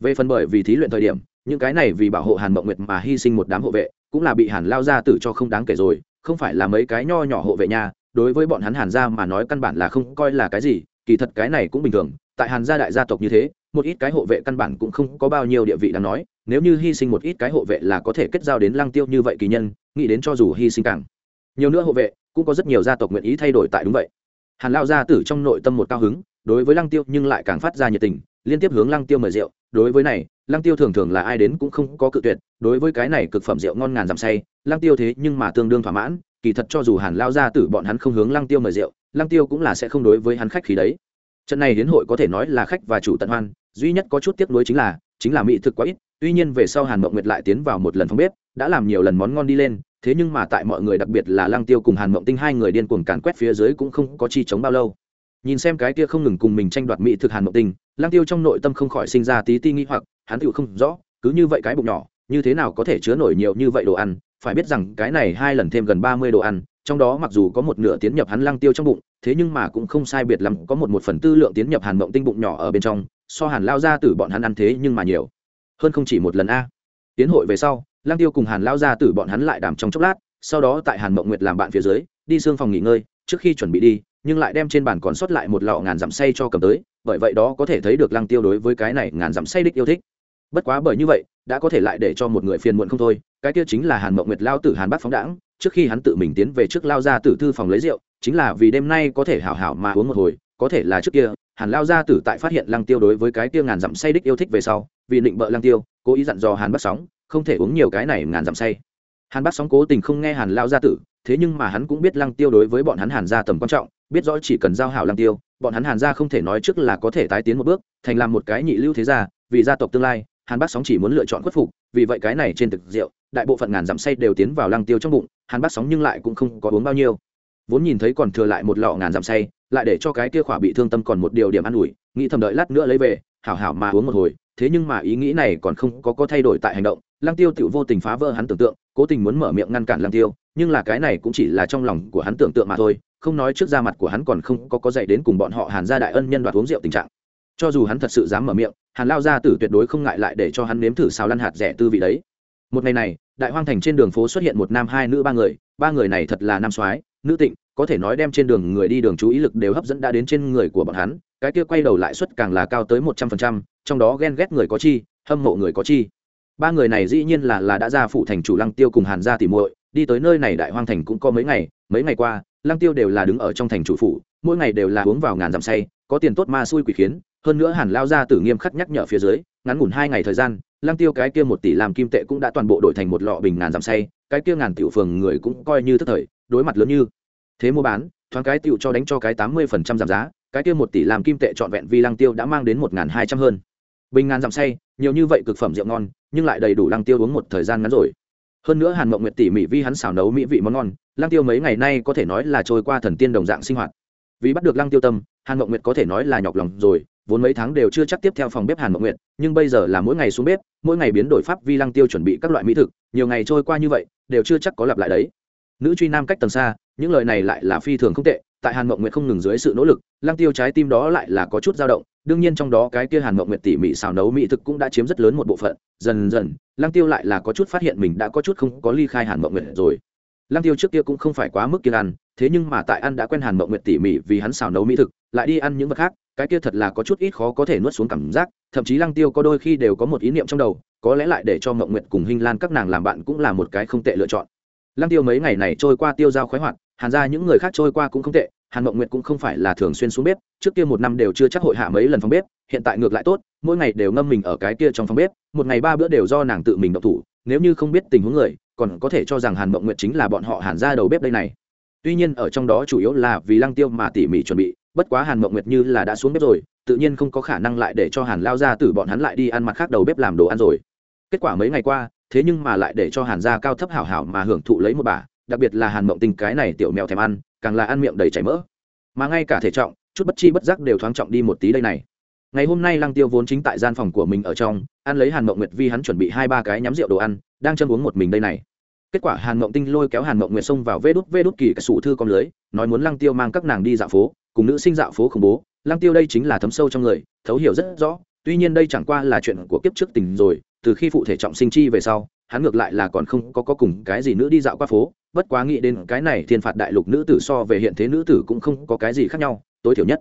Về phần bởi vì thí luyện thời điểm, những cái này vì bảo hộ hàn mộng nguyệt mà hy sinh một đám hộ vệ, cũng là bị hàn lao ra tử cho không đáng kể rồi, không phải là mấy cái nho nhỏ hộ vệ nha, đối với bọn hắn hàn ra mà nói căn bản là không coi là cái gì, kỳ thật cái này cũng bình thường, tại hàn gia đại gia tộc như thế một ít cái hộ vệ căn bản cũng không có bao nhiêu địa vị đáng nói, nếu như hy sinh một ít cái hộ vệ là có thể kết giao đến lăng tiêu như vậy kỳ nhân, nghĩ đến cho dù hy sinh càng nhiều nữa hộ vệ, cũng có rất nhiều gia tộc nguyện ý thay đổi tại đúng vậy. Hàn lao gia tử trong nội tâm một cao hứng, đối với lăng tiêu nhưng lại càng phát ra nhiệt tình, liên tiếp hướng lăng tiêu mời rượu. Đối với này, lăng tiêu thường thường là ai đến cũng không có cự tuyệt, đối với cái này cực phẩm rượu ngon ngàn giảm say, lăng tiêu thế nhưng mà tương đương thỏa mãn, kỳ thật cho dù hàn lao gia tử bọn hắn không hướng lăng tiêu mời rượu, lăng tiêu cũng là sẽ không đối với hắn khách khí đấy. Trận này đến hội có thể nói là khách và chủ tận hoan duy nhất có chút tiếc nuối chính là chính là mỹ thực quá ít, tuy nhiên về sau hàn mộng nguyệt lại tiến vào một lần phong bếp, đã làm nhiều lần món ngon đi lên, thế nhưng mà tại mọi người đặc biệt là lăng tiêu cùng hàn mộng tinh hai người điên cuồng càn quét phía dưới cũng không có chi chống bao lâu. Nhìn xem cái kia không ngừng cùng mình tranh đoạt mỹ thực hàn mộng tinh, lăng tiêu trong nội tâm không khỏi sinh ra tí ti nghi hoặc, hắn tựu không rõ, cứ như vậy cái bụng nhỏ, như thế nào có thể chứa nổi nhiều như vậy đồ ăn, phải biết rằng cái này hai lần thêm gần ba mươi đồ ăn, trong đó mặc dù có một nửa tiến nhập hắn lăng tiêu trong bụng, thế nhưng mà cũng không sai biệt lắm, có một một phần tư lượng tiến nhập hàn mộng tinh bụng nhỏ ở bên trong so hàn lao ra từ bọn hắn ăn thế nhưng mà nhiều. Hơn không chỉ một lần a. Tiến hội về sau Lang tiêu cùng hàn lao ra từ bọn hắn lại đàm trong chốc lát, sau đó tại hàn mộng nguyệt làm bạn phía dưới, đi xương phòng nghỉ ngơi, trước khi chuẩn bị đi, nhưng lại đem trên bàn còn sót lại một lọ ngàn dặm say cho cầm tới, bởi vậy đó có thể thấy được lăng tiêu đối với cái này ngàn dặm say đích yêu thích. Bất quá bởi như vậy, đã có thể lại để cho một người phiền muộn không thôi, cái kia chính là hàn mộng nguyệt lao tử hàn bác phóng đãng, trước khi hắn tự mình tiến về trước lao ra tử thư phòng lấy rượu, chính là vì đêm nay có thể hảo hảo mà uống một hồi, có thể là trước kia hàn lao gia tử tại phát hiện lăng tiêu đối với cái tiêu ngàn dặm say đích yêu thích về sau, vì định bợ lăng tiêu, cố ý dặn dò hàn bắt sóng, không thể uống nhiều cái này ngàn dặm say. Hàn bắt sóng cố tình không nghe hàn lao gia tử, thế nhưng mà hắn cũng biết lăng tiêu đối với bọn hắn hàn gia tầm quan trọng, biết rõ chỉ cần giao hảo lăng tiêu, bọn hắn hàn gia không thể nói trước là có thể tái tiến một bước, thành làm một cái nhị lưu thế gia, vì gia tộc tương lai, hàn bác sóng chỉ muốn lựa chọn khuất phục, vì vậy cái này trên thực rượu, đại bộ phận ngàn dặm say đều tiến vào lăng tiêu trong bụng, hàn bác sóng nhưng lại cũng không có uống bao nhiêu. Vốn nhìn thấy còn thừa lại một lọ ngàn dặm say lại để cho cái kia khỏa bị thương tâm còn một điều điểm an ủi, nghĩ thầm đợi lát nữa lấy về, hảo hảo mà uống một hồi, thế nhưng mà ý nghĩ này còn không có có thay đổi tại hành động, lăng tiêu tự vô tình phá vỡ hắn tưởng tượng, cố tình muốn mở miệng ngăn cản lăng tiêu, nhưng là cái này cũng chỉ là trong lòng của hắn tưởng tượng mà thôi, không nói trước da mặt của hắn còn không có có dạy đến cùng bọn họ hàn gia đại ân nhân đoạt uống rượu tình trạng. Cho dù hắn thật sự dám mở miệng, hàn lao gia tử tuyệt đối không ngại lại để cho hắn nếm thử xào lăn hạt rẻ tư vị đấy. Một ngày này, đại hoang thành trên đường phố xuất hiện một nam hai nữ ba người ba người này thật là nam soái, nữ tịnh có thể nói đem trên đường người đi đường chú ý lực đều hấp dẫn đã đến trên người của bọn hắn, cái kia quay đầu lại suất càng là cao tới một trăm phần trăm, trong đó ghen ghét người có chi, hâm mộ người có chi. Ba người này dĩ nhiên là là đã ra phụ thành chủ lăng tiêu cùng hàn gia tỉ muội, đi tới nơi này đại hoang thành cũng có mấy ngày mấy ngày qua, lăng tiêu đều là đứng ở trong thành chủ phủ, mỗi ngày đều là uống vào ngàn dặm say, có tiền tốt ma xui quỷ khiến, hơn nữa hàn lao ra tử nghiêm khắc nhắc nhở phía dưới, ngắn ngủn hai ngày thời gian, lăng tiêu cái kia một tỷ làm kim tệ cũng đã toàn bộ đổi thành một lọ bình ngàn dặm say, cái kia ngàn tiểu phường người cũng coi như thất thời, đối mặt lớn như thế mua bán, thoáng cái tiểu cho đánh cho cái tám mươi phần trăm giảm giá, cái kia một tỷ làm kim tệ trọn vẹn vì lăng tiêu đã mang đến một ngàn hai trăm hơn. Bình ngàn dặm say, nhiều như vậy cực phẩm rượu ngon, nhưng lại đầy đủ lăng tiêu uống một thời gian ngắn rồi. Hơn nữa hàn mộng nguyệt tỉ mỉ vi hắn xào nấu mỹ vị món ngon, lăng tiêu mấy ngày nay có thể nói là trôi qua thần tiên đồng dạng sinh hoạt. Vì bắt được lăng tiêu tâm, hàn mộng nguyệt có thể nói là nhọc lòng rồi, vốn mấy tháng đều chưa chắc tiếp theo phòng bếp hàn mộng nguyệt, nhưng bây giờ là mỗi ngày xuống bếp, mỗi ngày biến đổi pháp vi lăng tiêu chuẩn bị các loại mỹ thực, nhiều ngày trôi qua như vậy, đều chưa chắc có lặp lại đấy. Nữ truy nam cách tầng xa những lời này lại là phi thường không tệ, tại hàn mộng nguyệt không ngừng dưới sự nỗ lực, lăng tiêu trái tim đó lại là có chút dao động, đương nhiên trong đó cái kia hàn mộng nguyệt tỉ mỉ xào nấu mỹ thực cũng đã chiếm rất lớn một bộ phận, dần dần, lăng tiêu lại là có chút phát hiện mình đã có chút không có ly khai hàn mộng nguyệt rồi. Lăng tiêu trước kia cũng không phải quá mức kiên ăn, thế nhưng mà tại ăn đã quen hàn mộng nguyệt tỉ mỉ vì hắn xào nấu mỹ thực, lại đi ăn những vật khác, cái kia thật là có chút ít khó có thể nuốt xuống cảm giác, thậm chí lăng tiêu có đôi khi đều có một ý niệm trong đầu, có lẽ lại để cho mộng nguyệt cùng hinh lan các nàng làm bạn cũng là một cái không tệ lựa chọn. Lăng tiêu mấy ngày này trôi qua tiêu giao khoái hoạt hàn ra những người khác trôi qua cũng không tệ, hàn mộng nguyệt cũng không phải là thường xuyên xuống bếp, trước kia một năm đều chưa chắc hội hạ mấy lần phòng bếp, hiện tại ngược lại tốt, mỗi ngày đều ngâm mình ở cái kia trong phòng bếp, một ngày ba bữa đều do nàng tự mình động thủ, nếu như không biết tình huống người, còn có thể cho rằng hàn mộng nguyệt chính là bọn họ hàn ra đầu bếp đây này. Tuy nhiên ở trong đó chủ yếu là vì lăng tiêu mà tỉ mỉ chuẩn bị, bất quá hàn mộng nguyệt như là đã xuống bếp rồi, tự nhiên không có khả năng lại để cho hàn lao ra từ bọn hắn lại đi ăn mặt khác đầu bếp làm đồ ăn rồi. Kết quả mấy ngày qua, thế nhưng mà lại để cho hàn gia cao thấp hảo hảo mà hưởng thụ lấy một bà đặc biệt là hàn mộng tình cái này tiểu mèo thèm ăn, càng là ăn miệng đầy chảy mỡ. Mà ngay cả thể trọng, chút bất chi bất giác đều thoáng trọng đi một tí đây này. Ngày hôm nay lăng tiêu vốn chính tại gian phòng của mình ở trong, ăn lấy hàn mộng nguyệt vi hắn chuẩn bị hai ba cái nhắm rượu đồ ăn, đang châm uống một mình đây này. Kết quả hàn mộng tinh lôi kéo hàn mộng nguyệt xông vào vê đút vê đút kỳ cái sủ thư con lưới, nói muốn lăng tiêu mang các nàng đi dạo phố, cùng nữ sinh dạo phố khủng bố. Lăng tiêu đây chính là thấm sâu trong người, thấu hiểu rất rõ, tuy nhiên đây chẳng qua là chuyện của kiếp trước tình rồi, từ khi phụ thể trọng sinh chi về sau hắn ngược lại là còn không có, có cùng cái gì nữa đi dạo qua phố bất quá nghĩ đến cái này thiên phạt đại lục nữ tử so về hiện thế nữ tử cũng không có cái gì khác nhau tối thiểu nhất.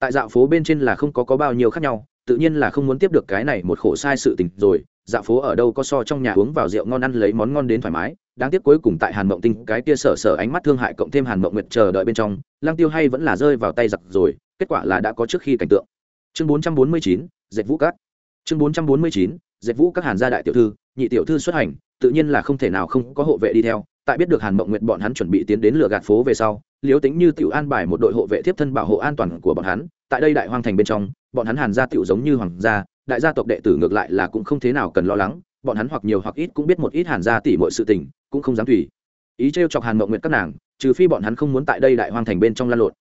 Tại dạo phố bên trên là không có có bao nhiêu khác nhau tự nhiên là không muốn tiếp được cái này một khổ sai sự tình rồi dạo phố ở đâu có so trong nhà uống vào rượu ngon ăn lấy món ngon đến thoải mái đáng tiếc cuối cùng tại hàn mộng tinh cái kia sở sở ánh mắt thương hại cộng thêm hàn mộng nguyệt chờ đợi bên trong lang tiêu hay vẫn là rơi vào tay giặc rồi kết quả là đã có trước khi cảnh tượng. Chương bốn trăm bốn mươi chín dệt vũ cát chương bốn trăm bốn mươi chín dệt vũ các hàn gia đại tiểu thư nhị tiểu thư xuất hành, tự nhiên là không thể nào không có hộ vệ đi theo. Tại biết được hàn mộng nguyệt bọn hắn chuẩn bị tiến đến lửa gạt phố về sau liếu tính như tiểu an bài một đội hộ vệ tiếp thân bảo hộ an toàn của bọn hắn. Tại đây đại hoang thành bên trong, bọn hắn hàn gia tiểu giống như hoàng gia, đại gia tộc đệ tử ngược lại là cũng không thế nào cần lo lắng. Bọn hắn hoặc nhiều hoặc ít cũng biết một ít hàn gia tỷ mọi sự tình, cũng không dám tùy ý trêu chọc hàn mộng nguyệt các nàng, trừ phi bọn hắn không muốn tại đây đại hoang thành bên trong lan lộn.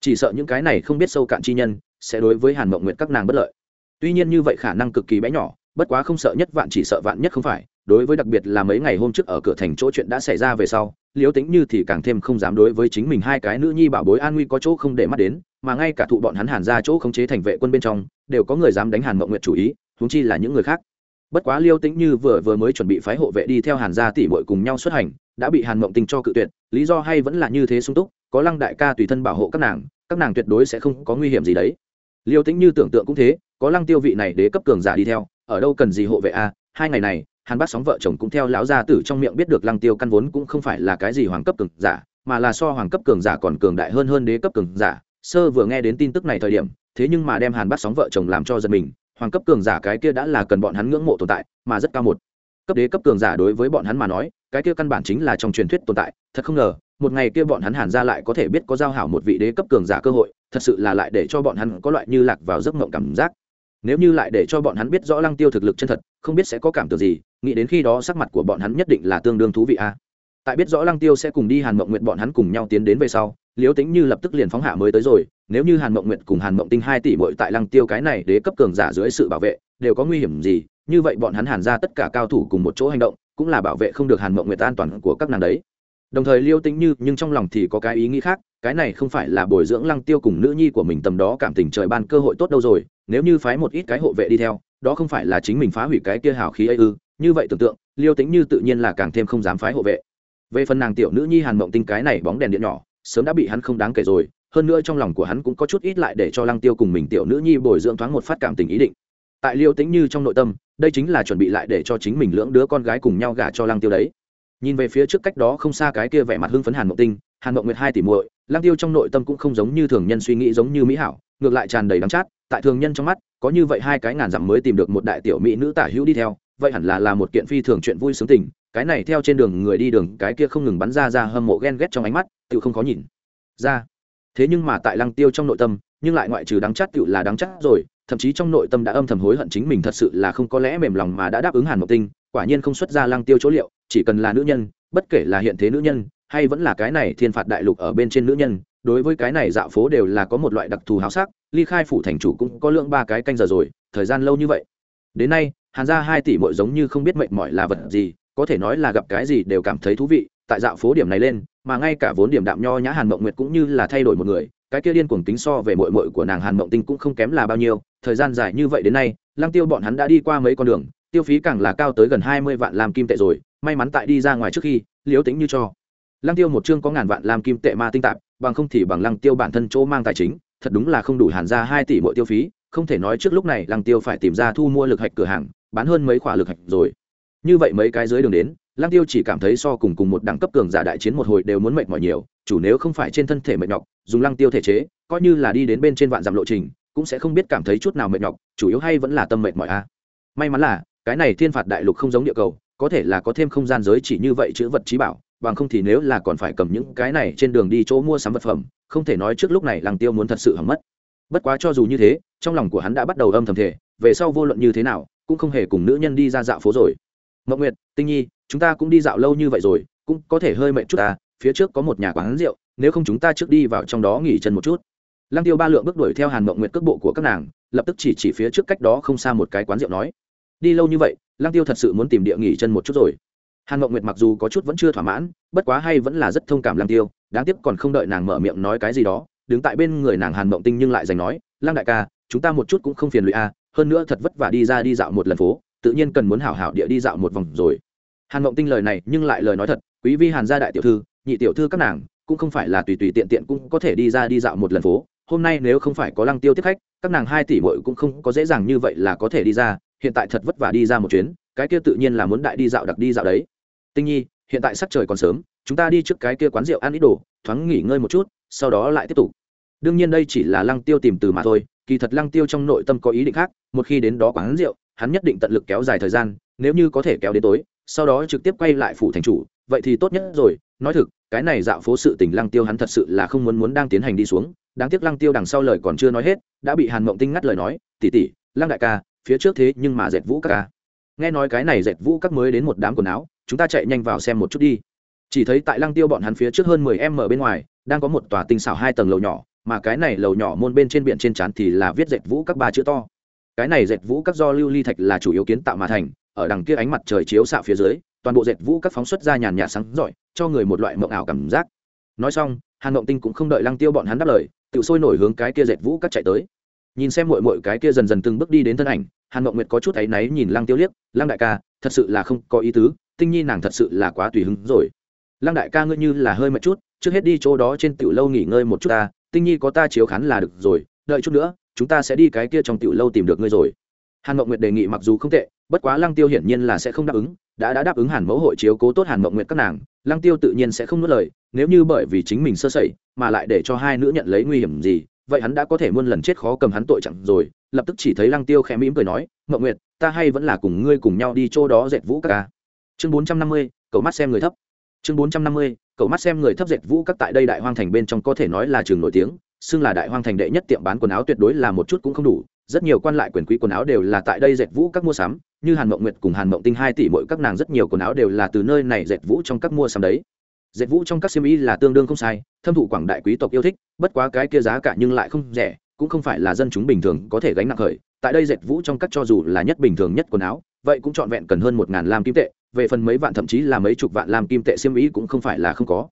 Chỉ sợ những cái này không biết sâu cạn chi nhân sẽ đối với hàn mộng nguyệt các nàng bất lợi. Tuy nhiên như vậy khả năng cực kỳ bé nhỏ bất quá không sợ nhất vạn chỉ sợ vạn nhất không phải, đối với đặc biệt là mấy ngày hôm trước ở cửa thành chỗ chuyện đã xảy ra về sau liếu tính như thì càng thêm không dám đối với chính mình hai cái nữ nhi bảo bối an nguy có chỗ không để mắt đến, mà ngay cả thụ bọn hắn hàn ra chỗ khống chế thành vệ quân bên trong, đều có người dám đánh hàn mậu nguyện chủ ý húng chi là những người khác. Bất quá liêu tĩnh như vừa vừa mới chuẩn bị phái hộ vệ đi theo hàn gia tỷ bội cùng nhau xuất hành, đã bị hàn mộng tình cho cự tuyệt, lý do hay vẫn là như thế sung túc, có lăng đại ca tùy thân bảo hộ các nàng các nàng tuyệt đối sẽ không có nguy hiểm gì đấy. Liêu tĩnh như tưởng tượng cũng thế, có lăng tiêu vị này đế cấp cường giả đi theo ở đâu cần gì hộ vệ a hai ngày này hàn bác sóng vợ chồng cũng theo lão gia tử trong miệng biết được lăng tiêu căn vốn cũng không phải là cái gì hoàng cấp cường giả, mà là so hoàng cấp cường giả còn cường đại hơn hơn đế cấp cường giả. Sơ vừa nghe đến tin tức này thời điểm, thế nhưng mà đem hàn bác sóng vợ chồng làm cho giật mình, hoàng cấp cường giả cái kia đã là cần bọn hắn ngưỡng mộ tồn tại, mà rất cao một. Cấp đế cấp cường giả đối với bọn hắn mà nói, cái kia căn bản chính là trong truyền thuyết tồn tại, thật không ngờ, một ngày kia bọn hắn hàn ra lại có thể biết có giao hảo một vị đế cấp cường giả cơ hội, thật sự là lại để cho bọn hắn có loại như lạc vào giấc mộng cảm giác nếu như lại để cho bọn hắn biết rõ lăng tiêu thực lực chân thật, không biết sẽ có cảm tưởng gì, nghĩ đến khi đó sắc mặt của bọn hắn nhất định là tương đương thú vị a. Tại biết rõ lăng tiêu sẽ cùng đi hàn mộng nguyện bọn hắn cùng nhau tiến đến về sau, liễu tính như lập tức liền phóng hạ mới tới rồi, nếu như hàn mộng nguyện cùng hàn mộng tinh hai tỷ bội tại lăng tiêu cái này đế cấp cường giả dưới sự bảo vệ, đều có nguy hiểm gì, như vậy bọn hắn hàn ra tất cả cao thủ cùng một chỗ hành động, cũng là bảo vệ không được hàn mộng nguyện an toàn của các nàng đấy đồng thời liêu tĩnh như, nhưng trong lòng thì có cái ý nghĩ khác, cái này không phải là bồi dưỡng lăng tiêu cùng nữ nhi của mình tầm đó cảm tình trời ban cơ hội tốt đâu rồi, nếu như phái một ít cái hộ vệ đi theo, đó không phải là chính mình phá hủy cái kia hào khí ấy ư? Như vậy tưởng tượng, liêu tĩnh như tự nhiên là càng thêm không dám phái hộ vệ. Về phần nàng tiểu nữ nhi hàn mộng tinh cái này bóng đèn điện nhỏ, sớm đã bị hắn không đáng kể rồi, hơn nữa trong lòng của hắn cũng có chút ít lại để cho lăng tiêu cùng mình tiểu nữ nhi bồi dưỡng thoáng một phát cảm tình ý định. Tại liêu tĩnh như trong nội tâm, đây chính là chuẩn bị lại để cho chính mình lưỡng đứa con gái cùng nhau gả cho lăng tiêu đấy nhìn về phía trước cách đó không xa cái kia vẻ mặt hưng phấn hàn mộng tinh, hàn mộng nguyệt hai tỷ muội Lang tiêu trong nội tâm cũng không giống như thường nhân suy nghĩ giống như mỹ hảo, ngược lại tràn đầy đắng chát, tại thường nhân trong mắt, có như vậy hai cái ngàn dặm mới tìm được một đại tiểu mỹ nữ tả hữu đi theo, vậy hẳn là là một kiện phi thường chuyện vui sướng tình, cái này theo trên đường người đi đường, cái kia không ngừng bắn ra ra hâm mộ ghen ghét trong ánh mắt, tự không khó nhìn. Ra. Thế nhưng mà tại lăng tiêu trong nội tâm, nhưng lại ngoại trừ đắng chát tự là đắng chát rồi, thậm chí trong nội tâm đã âm thầm hối hận chính mình thật sự là không có lẽ mềm lòng mà đã đáp ứng hàn mộc tinh, quả nhiên không xuất ra lăng tiêu chỗ liệu chỉ cần là nữ nhân, bất kể là hiện thế nữ nhân, hay vẫn là cái này thiên phạt đại lục ở bên trên nữ nhân, đối với cái này dạo phố đều là có một loại đặc thù háo sắc, ly khai phủ thành chủ cũng có lượng ba cái canh giờ rồi, thời gian lâu như vậy. Đến nay hàn ra hai tỷ mội giống như không biết mệnh mỏi là vật gì, có thể nói là gặp cái gì đều cảm thấy thú vị, tại dạo phố điểm này lên, mà ngay cả vốn điểm đạm nho nhã hàn mộng nguyệt cũng như là thay đổi một người, cái kia điên cuồng tính so về mội mội của nàng hàn mộng tinh cũng không kém là bao nhiêu, thời gian dài như vậy đến nay, lăng tiêu bọn hắn đã đi qua mấy con đường tiêu phí càng là cao tới gần hai mươi vạn làm kim tệ rồi, may mắn tại đi ra ngoài trước khi, liếu tính như cho. Lăng tiêu một chương có ngàn vạn làm kim tệ ma tinh tạp, bằng không thì bằng lăng tiêu bản thân chỗ mang tài chính, thật đúng là không đủ hàn ra hai tỷ mỗi tiêu phí, không thể nói trước lúc này lăng tiêu phải tìm ra thu mua lực hạch cửa hàng, bán hơn mấy khỏa lực hạch rồi. Như vậy mấy cái dưới đường đến, lăng tiêu chỉ cảm thấy so cùng cùng một đẳng cấp cường giả đại chiến một hồi đều muốn mệt mỏi nhiều, chủ nếu không phải trên thân thể mệt nhọc, dùng lăng tiêu thể chế, coi như là đi đến bên trên vạn dặm lộ trình, cũng sẽ không biết cảm thấy chút nào mệt nhọc, chủ yếu hay vẫn là tâm mệt mỏi a may mắn là cái này thiên phạt đại lục không giống địa cầu, có thể là có thêm không gian giới chỉ như vậy chữ vật trí bảo, bằng không thì nếu là còn phải cầm những cái này trên đường đi chỗ mua sắm vật phẩm, không thể nói trước lúc này làng tiêu muốn thật sự hỏng mất. Bất quá cho dù như thế, trong lòng của hắn đã bắt đầu âm thầm thể về sau vô luận như thế nào, cũng không hề cùng nữ nhân đi ra dạo phố rồi. Mậu nguyệt, tinh nhi, chúng ta cũng đi dạo lâu như vậy rồi, cũng có thể hơi mệt chút ta, phía trước có một nhà quán rượu, nếu không chúng ta trước đi vào trong đó nghỉ chân một chút. Lăng tiêu ba lượng bước đuổi theo hàn mậu nguyệt cước bộ của các nàng, lập tức chỉ chỉ phía trước cách đó không xa một cái quán rượu nói đi lâu như vậy, lăng tiêu thật sự muốn tìm địa nghỉ chân một chút rồi. Hàn mộng nguyệt mặc dù có chút vẫn chưa thỏa mãn, bất quá hay vẫn là rất thông cảm lăng tiêu, đáng tiếc còn không đợi nàng mở miệng nói cái gì đó, đứng tại bên người nàng hàn mộng tinh nhưng lại giành nói, lăng đại ca, chúng ta một chút cũng không phiền lụy a, hơn nữa thật vất vả đi ra đi dạo một lần phố, tự nhiên cần muốn hảo hảo địa đi dạo một vòng rồi. Hàn mộng tinh lời này nhưng lại lời nói thật, quý vi hàn gia đại tiểu thư, nhị tiểu thư các nàng, cũng không phải là tùy tùy tiện tiện cũng có thể đi ra đi dạo một lần phố, hôm nay nếu không phải có lăng tiêu tiếp khách, các nàng hai tỷ muội cũng không có dễ dàng như vậy là có thể đi ra hiện tại thật vất vả đi ra một chuyến, cái kia tự nhiên là muốn đại đi dạo đặc đi dạo đấy. Tinh nhi, hiện tại sắc trời còn sớm, chúng ta đi trước cái kia quán rượu ăn ít đồ, thoáng nghỉ ngơi một chút, sau đó lại tiếp tục. Đương nhiên đây chỉ là lăng tiêu tìm từ mà thôi, kỳ thật lăng tiêu trong nội tâm có ý định khác, một khi đến đó quán rượu, hắn nhất định tận lực kéo dài thời gian, nếu như có thể kéo đến tối, sau đó trực tiếp quay lại phủ thành chủ, vậy thì tốt nhất rồi. Nói thực, cái này dạo phố sự tình lăng tiêu hắn thật sự là không muốn muốn đang tiến hành đi xuống, đáng tiếc lăng tiêu đằng sau lời còn chưa nói hết, đã bị hàn mộng tinh ngắt lời nói tỉ tỉ lăng đại ca phía trước thế nhưng mà dệt vũ các ca. Nghe nói cái này dệt vũ các mới đến một đám quần áo, chúng ta chạy nhanh vào xem một chút đi. Chỉ thấy tại lăng tiêu bọn hắn phía trước hơn mười em ở bên ngoài, đang có một tòa tinh xảo hai tầng lầu nhỏ, mà cái này lầu nhỏ môn bên trên biển trên trán thì là viết dệt vũ các ba chữ to. Cái này dệt vũ các do lưu ly thạch là chủ yếu kiến tạo mà thành, ở đằng kia ánh mặt trời chiếu xạ phía dưới, toàn bộ dệt vũ các phóng xuất ra nhàn nhạt sáng rọi, cho người một loại mộng ảo cảm giác. Nói xong, hàn mộng tinh cũng không đợi lăng tiêu bọn hắn đáp lời tự sôi nổi hướng cái kia dệt vũ các chạy tới nhìn xem mội mội cái kia dần dần từng bước đi đến thân ảnh, hàn mộng nguyệt có chút áy náy nhìn lăng tiêu liếc, lăng đại ca, thật sự là không có ý tứ, tinh nhi nàng thật sự là quá tùy hứng rồi. Lăng đại ca ngươi như là hơi mệt chút, trước hết đi chỗ đó trên tiểu lâu nghỉ ngơi một chút ta, tinh nhi có ta chiếu khán là được rồi, đợi chút nữa, chúng ta sẽ đi cái kia trong tiểu lâu tìm được ngươi rồi. Hàn mộng nguyệt đề nghị mặc dù không tệ, bất quá lăng tiêu hiển nhiên là sẽ không đáp ứng, đã đã đáp ứng hàn mẫu hội chiếu cố tốt hàn mộng nguyệt các nàng, lăng tiêu tự nhiên sẽ không nuốt lời, nếu như bởi vì chính mình sơ sẩy, mà lại để cho hai nữ nhận lấy nguy hiểm gì vậy hắn đã có thể muôn lần chết khó cầm hắn tội chẳng rồi, lập tức chỉ thấy lăng tiêu khẽ mỉm cười nói ngậu nguyệt, ta hay vẫn là cùng ngươi cùng nhau đi chỗ đó dệt vũ các ca. Chương bốn trăm năm mươi, cậu mắt xem người thấp. Chương bốn trăm năm mươi, cậu mắt xem người thấp dệt vũ các tại đây đại hoang thành bên trong có thể nói là trường nổi tiếng, xưng là đại hoang thành đệ nhất tiệm bán quần áo tuyệt đối là một chút cũng không đủ, rất nhiều quan lại quyền quý quần áo đều là tại đây dệt vũ các mua sắm, như hàn mộng nguyệt cùng hàn mộng tinh hai tỷ mỗi các nàng rất nhiều quần áo đều là từ nơi này dệt vũ trong các mua sắm đấy dệt vũ trong các xiêm y là tương đương không sai, thâm thụ quảng đại quý tộc yêu thích, bất quá cái kia giá cả nhưng lại không rẻ, cũng không phải là dân chúng bình thường có thể gánh nặng khởi. Tại đây dệt vũ trong các cho dù là nhất bình thường nhất quần áo, vậy cũng trọn vẹn cần hơn một ngàn lam kim tệ, về phần mấy vạn thậm chí là mấy chục vạn lam kim tệ xiêm y cũng không phải là không có.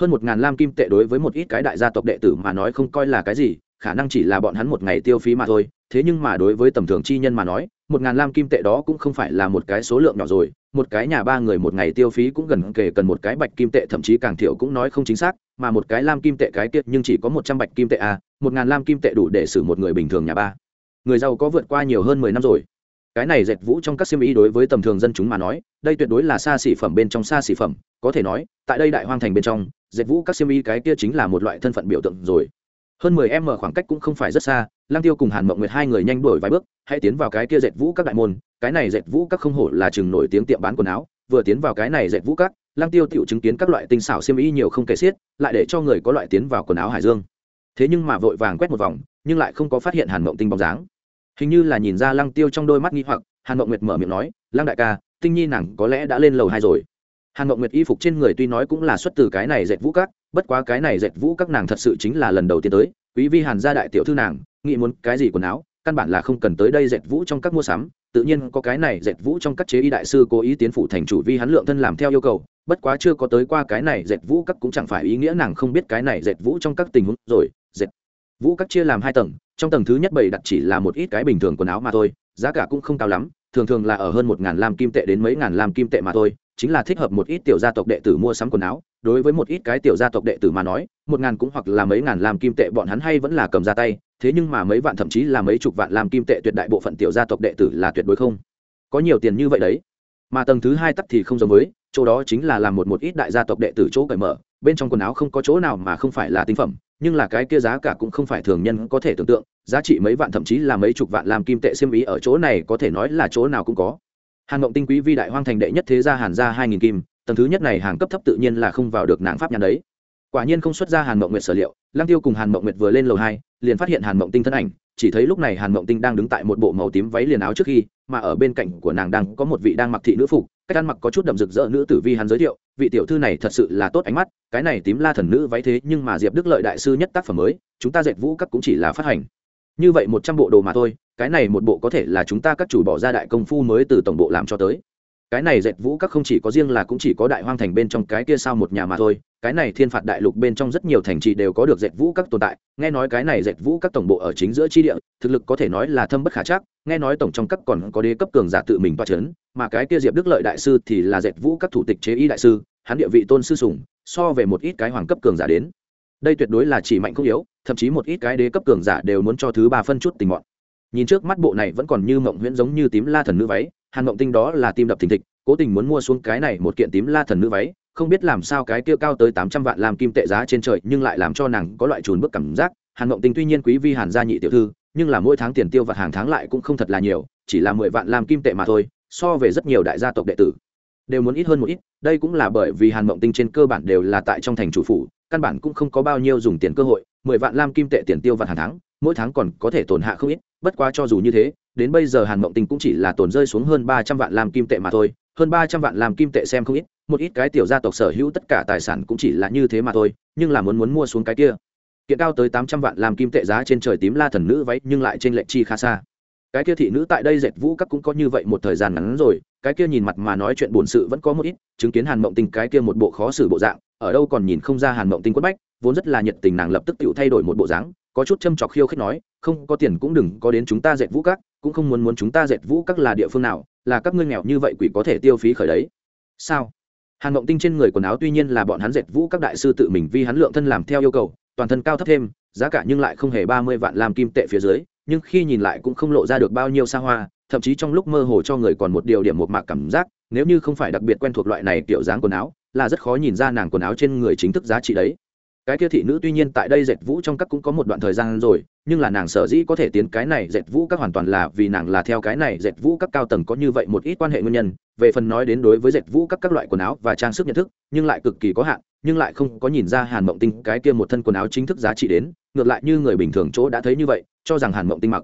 Hơn một ngàn lam kim tệ đối với một ít cái đại gia tộc đệ tử mà nói không coi là cái gì khả năng chỉ là bọn hắn một ngày tiêu phí mà thôi, thế nhưng mà đối với tầm thường chi nhân mà nói, một ngàn lam kim tệ đó cũng không phải là một cái số lượng nhỏ rồi, một cái nhà ba người một ngày tiêu phí cũng gần kể cần một cái bạch kim tệ, thậm chí càng thiểu cũng nói không chính xác, mà một cái lam kim tệ cái tiết nhưng chỉ có một trăm bạch kim tệ à một ngàn lam kim tệ đủ để xử một người bình thường nhà ba. Người giàu có vượt qua nhiều hơn mười năm rồi. Cái này dệt vũ trong các siêm ý đối với tầm thường dân chúng mà nói, đây tuyệt đối là xa xỉ phẩm bên trong xa xỉ phẩm, có thể nói, tại đây đại hoang thành bên trong, dệt vũ các siêm ý cái kia chính là một loại thân phận biểu tượng rồi hơn mười em mở khoảng cách cũng không phải rất xa lang tiêu cùng hàn mộng nguyệt hai người nhanh đuổi vài bước, hãy tiến vào cái kia dệt vũ các đại môn. Cái này dệt vũ các không hổ là chừng nổi tiếng tiệm bán quần áo. Vừa tiến vào cái này dệt vũ các lang tiêu tiểu chứng kiến các loại tinh xảo xiêm y nhiều không kể xiết, lại để cho người có loại tiến vào quần áo hải dương. Thế nhưng mà vội vàng quét một vòng, nhưng lại không có phát hiện hàn mộng tinh bóng dáng. Hình như là nhìn ra lăng tiêu trong đôi mắt nghi hoặc, hàn mộng nguyệt mở miệng nói, lăng đại ca, tinh nhi nàng có lẽ đã lên lầu hai rồi. Hàn mộng nguyệt y phục trên người tuy nói cũng là xuất từ cái này dệt vũ các bất quá cái này dệt vũ các nàng thật sự chính là lần đầu tiên tới, quý vi hàn gia đại tiểu thư nàng, nghĩ muốn cái gì quần áo, căn bản là không cần tới đây dệt vũ trong các mua sắm, tự nhiên có cái này dệt vũ trong các chế y đại sư cố ý tiến phủ thành chủ vi hắn lượng thân làm theo yêu cầu, bất quá chưa có tới qua cái này dệt vũ các cũng chẳng phải ý nghĩa nàng không biết cái này dệt vũ trong các tình huống rồi, dệt vũ các chia làm hai tầng, trong tầng thứ nhất bày đặt chỉ là một ít cái bình thường quần áo mà thôi, giá cả cũng không cao lắm, thường thường là ở hơn một ngàn lam kim tệ đến mấy ngàn lam kim tệ mà thôi, chính là thích hợp một ít tiểu gia tộc đệ tử mua sắm quần áo đối với một ít cái tiểu gia tộc đệ tử mà nói, một ngàn cũng hoặc là mấy ngàn lam kim tệ bọn hắn hay vẫn là cầm ra tay, thế nhưng mà mấy vạn thậm chí là mấy chục vạn lam kim tệ tuyệt đại bộ phận tiểu gia tộc đệ tử là tuyệt đối không. Có nhiều tiền như vậy đấy. Mà tầng thứ hai tắt thì không giống với, chỗ đó chính là làm một một ít đại gia tộc đệ tử chỗ cởi mở, bên trong quần áo không có chỗ nào mà không phải là tinh phẩm, nhưng là cái kia giá cả cũng không phải thường nhân có thể tưởng tượng, giá trị mấy vạn thậm chí là mấy chục vạn làm kim tệ xiêm ý ở chỗ này có thể nói là chỗ nào cũng có. Hàn ngộng tinh quý vi đại hoang thành đệ nhất thế gia hàn gia hai nghìn kim tầng thứ nhất này hàng cấp thấp tự nhiên là không vào được nàng pháp nhãn đấy. Quả nhiên không xuất ra hàn mộng nguyệt sở liệu, lăng tiêu cùng hàn mộng nguyệt vừa lên lầu hai, liền phát hiện hàn mộng tinh thân ảnh, chỉ thấy lúc này hàn mộng tinh đang đứng tại một bộ màu tím váy liền áo trước khi, mà ở bên cạnh của nàng đang có một vị đang mặc thị nữ phục, cách ăn mặc có chút đậm rực rỡ nữ tử vi hắn giới thiệu, vị tiểu thư này thật sự là tốt ánh mắt, cái này tím la thần nữ váy thế nhưng mà diệp đức lợi đại sư nhất tác phẩm mới, chúng ta dệt vũ các cũng chỉ là phát hành. Như vậy một trăm bộ đồ mà thôi, cái này một bộ có thể là chúng ta các chủ bỏ ra đại công phu mới từ tổng bộ làm cho tới cái này dệt vũ các không chỉ có riêng là cũng chỉ có đại hoang thành bên trong cái kia sao một nhà mà thôi, cái này thiên phạt đại lục bên trong rất nhiều thành trì đều có được dệt vũ các tồn tại, nghe nói cái này dệt vũ các tổng bộ ở chính giữa chi địa, thực lực có thể nói là thâm bất khả chắc, nghe nói tổng trong các còn có đế cấp cường giả tự mình toa c h ấ n mà cái kia diệp đức lợi đại sư thì là dệt vũ các thủ tịch chế y đại sư, hắn địa vị tôn sư sùng so về một ít cái hoàng cấp cường giả đến. Đây tuyệt đối là chỉ mạnh không yếu, thậm chí một ít cái đế cấp cường giả đều muốn cho thứ ba phân chút tình mọn. Nhìn trước mắt bộ này vẫn còn như mộng huyễn giống như tím la thần nữ váy hàn mộng tinh đó là tim đập thình thịch, cố tình muốn mua xuống cái này một kiện tím la thần nữ váy, không biết làm sao cái kia cao tới tám trăm vạn làm kim tệ giá trên trời, nhưng lại làm cho nàng có loại trùn bước cảm giác. Hàn mộng tinh tuy nhiên quý vi hàn gia nhị tiểu thư, nhưng là mỗi tháng tiền tiêu vặt hàng tháng lại cũng không thật là nhiều, chỉ là mười vạn làm kim tệ mà thôi, so về rất nhiều đại gia tộc đệ tử, đều muốn ít hơn một ít. Đây cũng là bởi vì hàn mộng tinh trên cơ bản đều là tại trong thành chủ phủ, căn bản cũng không có bao nhiêu dùng tiền cơ hội, mười vạn lam kim tệ tiền tiêu vặt hàng tháng, mỗi tháng còn có thể tổn hạ không ít bất quá cho dù như thế, đến bây giờ hàn mộng tinh cũng chỉ là tổn rơi xuống hơn ba trăm vạn làm kim tệ mà thôi. Hơn ba trăm vạn làm kim tệ xem không ít, một ít cái tiểu gia tộc sở hữu tất cả tài sản cũng chỉ là như thế mà thôi, nhưng là muốn muốn mua xuống cái kia. Kiện cao tới tám trăm vạn làm kim tệ giá trên trời tím la thần nữ váy, nhưng lại trên lệnh chi khá xa. Cái kia thị nữ tại đây dệt vũ các cũng có như vậy một thời gian ngắn rồi, cái kia nhìn mặt mà nói chuyện buồn sự vẫn có một ít, chứng kiến hàn mộng tinh cái kia một bộ khó xử bộ dạng, ở đâu còn nhìn không ra hàn mộng tinh quất bách, vốn rất là nhiệt tình nàng lập tức tự thay đổi một bộ dáng có chút châm chọc khiêu khích nói, không, có tiền cũng đừng có đến chúng ta dệt vũ các, cũng không muốn muốn chúng ta dệt vũ các là địa phương nào, là các ngươi nghèo như vậy quỷ có thể tiêu phí khởi đấy. Sao? Hàn mộng tinh trên người quần áo tuy nhiên là bọn hắn dệt vũ các đại sư tự mình vi hắn lượng thân làm theo yêu cầu, toàn thân cao thấp thêm, giá cả nhưng lại không hề ba mươi vạn làm kim tệ phía dưới, nhưng khi nhìn lại cũng không lộ ra được bao nhiêu xa hoa, thậm chí trong lúc mơ hồ cho người còn một điều điểm một mạc cảm giác, nếu như không phải đặc biệt quen thuộc loại này kiểu dáng quần áo, là rất khó nhìn ra nàng quần áo trên người chính thức giá trị đấy cái kia thị nữ tuy nhiên tại đây dệt vũ trong các cũng có một đoạn thời gian rồi, nhưng là nàng sở dĩ có thể tiến cái này dệt vũ các hoàn toàn là vì nàng là theo cái này dệt vũ các cao tầng có như vậy một ít quan hệ nguyên nhân. Về phần nói đến đối với dệt vũ các các loại quần áo và trang sức nhận thức, nhưng lại cực kỳ có hạn, nhưng lại không có nhìn ra hàn mộng tinh cái kia một thân quần áo chính thức giá trị đến. Ngược lại như người bình thường chỗ đã thấy như vậy, cho rằng hàn mộng tinh mặc.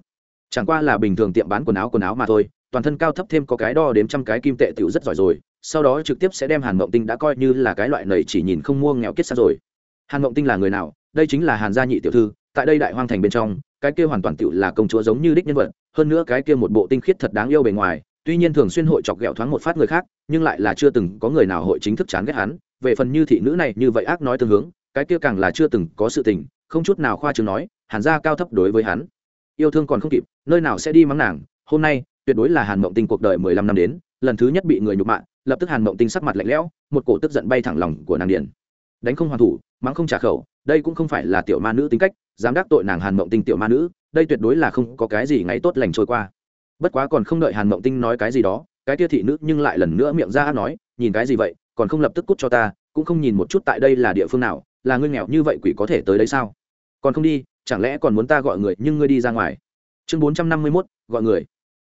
Chẳng qua là bình thường tiệm bán quần áo quần áo mà thôi, toàn thân cao thấp thêm có cái đo đếm trăm cái kim tệ tiểu rất giỏi rồi, sau đó trực tiếp sẽ đem hàn mộng tinh đã coi như là cái loại nầy chỉ nhìn không mua nghèo kết xa rồi hàn mộng tinh là người nào? Đây chính là hàn gia nhị tiểu thư, tại đây đại hoang thành bên trong, cái kia hoàn toàn tựu là công chúa giống như đích nhân vật, hơn nữa cái kia một bộ tinh khiết thật đáng yêu bề ngoài, tuy nhiên thường xuyên hội chọc ghẹo thoáng một phát người khác, nhưng lại là chưa từng có người nào hội chính thức chán ghét hắn. Về phần như thị nữ này như vậy ác nói tương hướng, cái kia càng là chưa từng có sự tình, không chút nào khoa chừng nói, hàn gia cao thấp đối với hắn. Yêu thương còn không kịp, nơi nào sẽ đi mắng nàng. Hôm nay, tuyệt đối là hàn mộng tinh cuộc đời mười lăm năm đến, lần thứ nhất bị người nhục mạ, lập tức hàn mộng tinh sắc mặt lạnh lẽo, một cổ tức giận bay thẳng lòng của nàng điền đánh không hoàn thủ, mắng không trả khẩu, đây cũng không phải là tiểu ma nữ tính cách, dám đắc tội nàng hàn mộng tinh tiểu ma nữ, đây tuyệt đối là không có cái gì ngáy tốt lành trôi qua. Bất quá còn không đợi hàn mộng tinh nói cái gì đó, cái tia thị nữ nhưng lại lần nữa miệng ra nói, nhìn cái gì vậy, còn không lập tức cút cho ta, cũng không nhìn một chút tại đây là địa phương nào, là ngươi nghèo như vậy quỷ có thể tới đấy sao? Còn không đi, chẳng lẽ còn muốn ta gọi người nhưng ngươi đi ra ngoài? Chương bốn trăm năm mươi mốt, gọi người.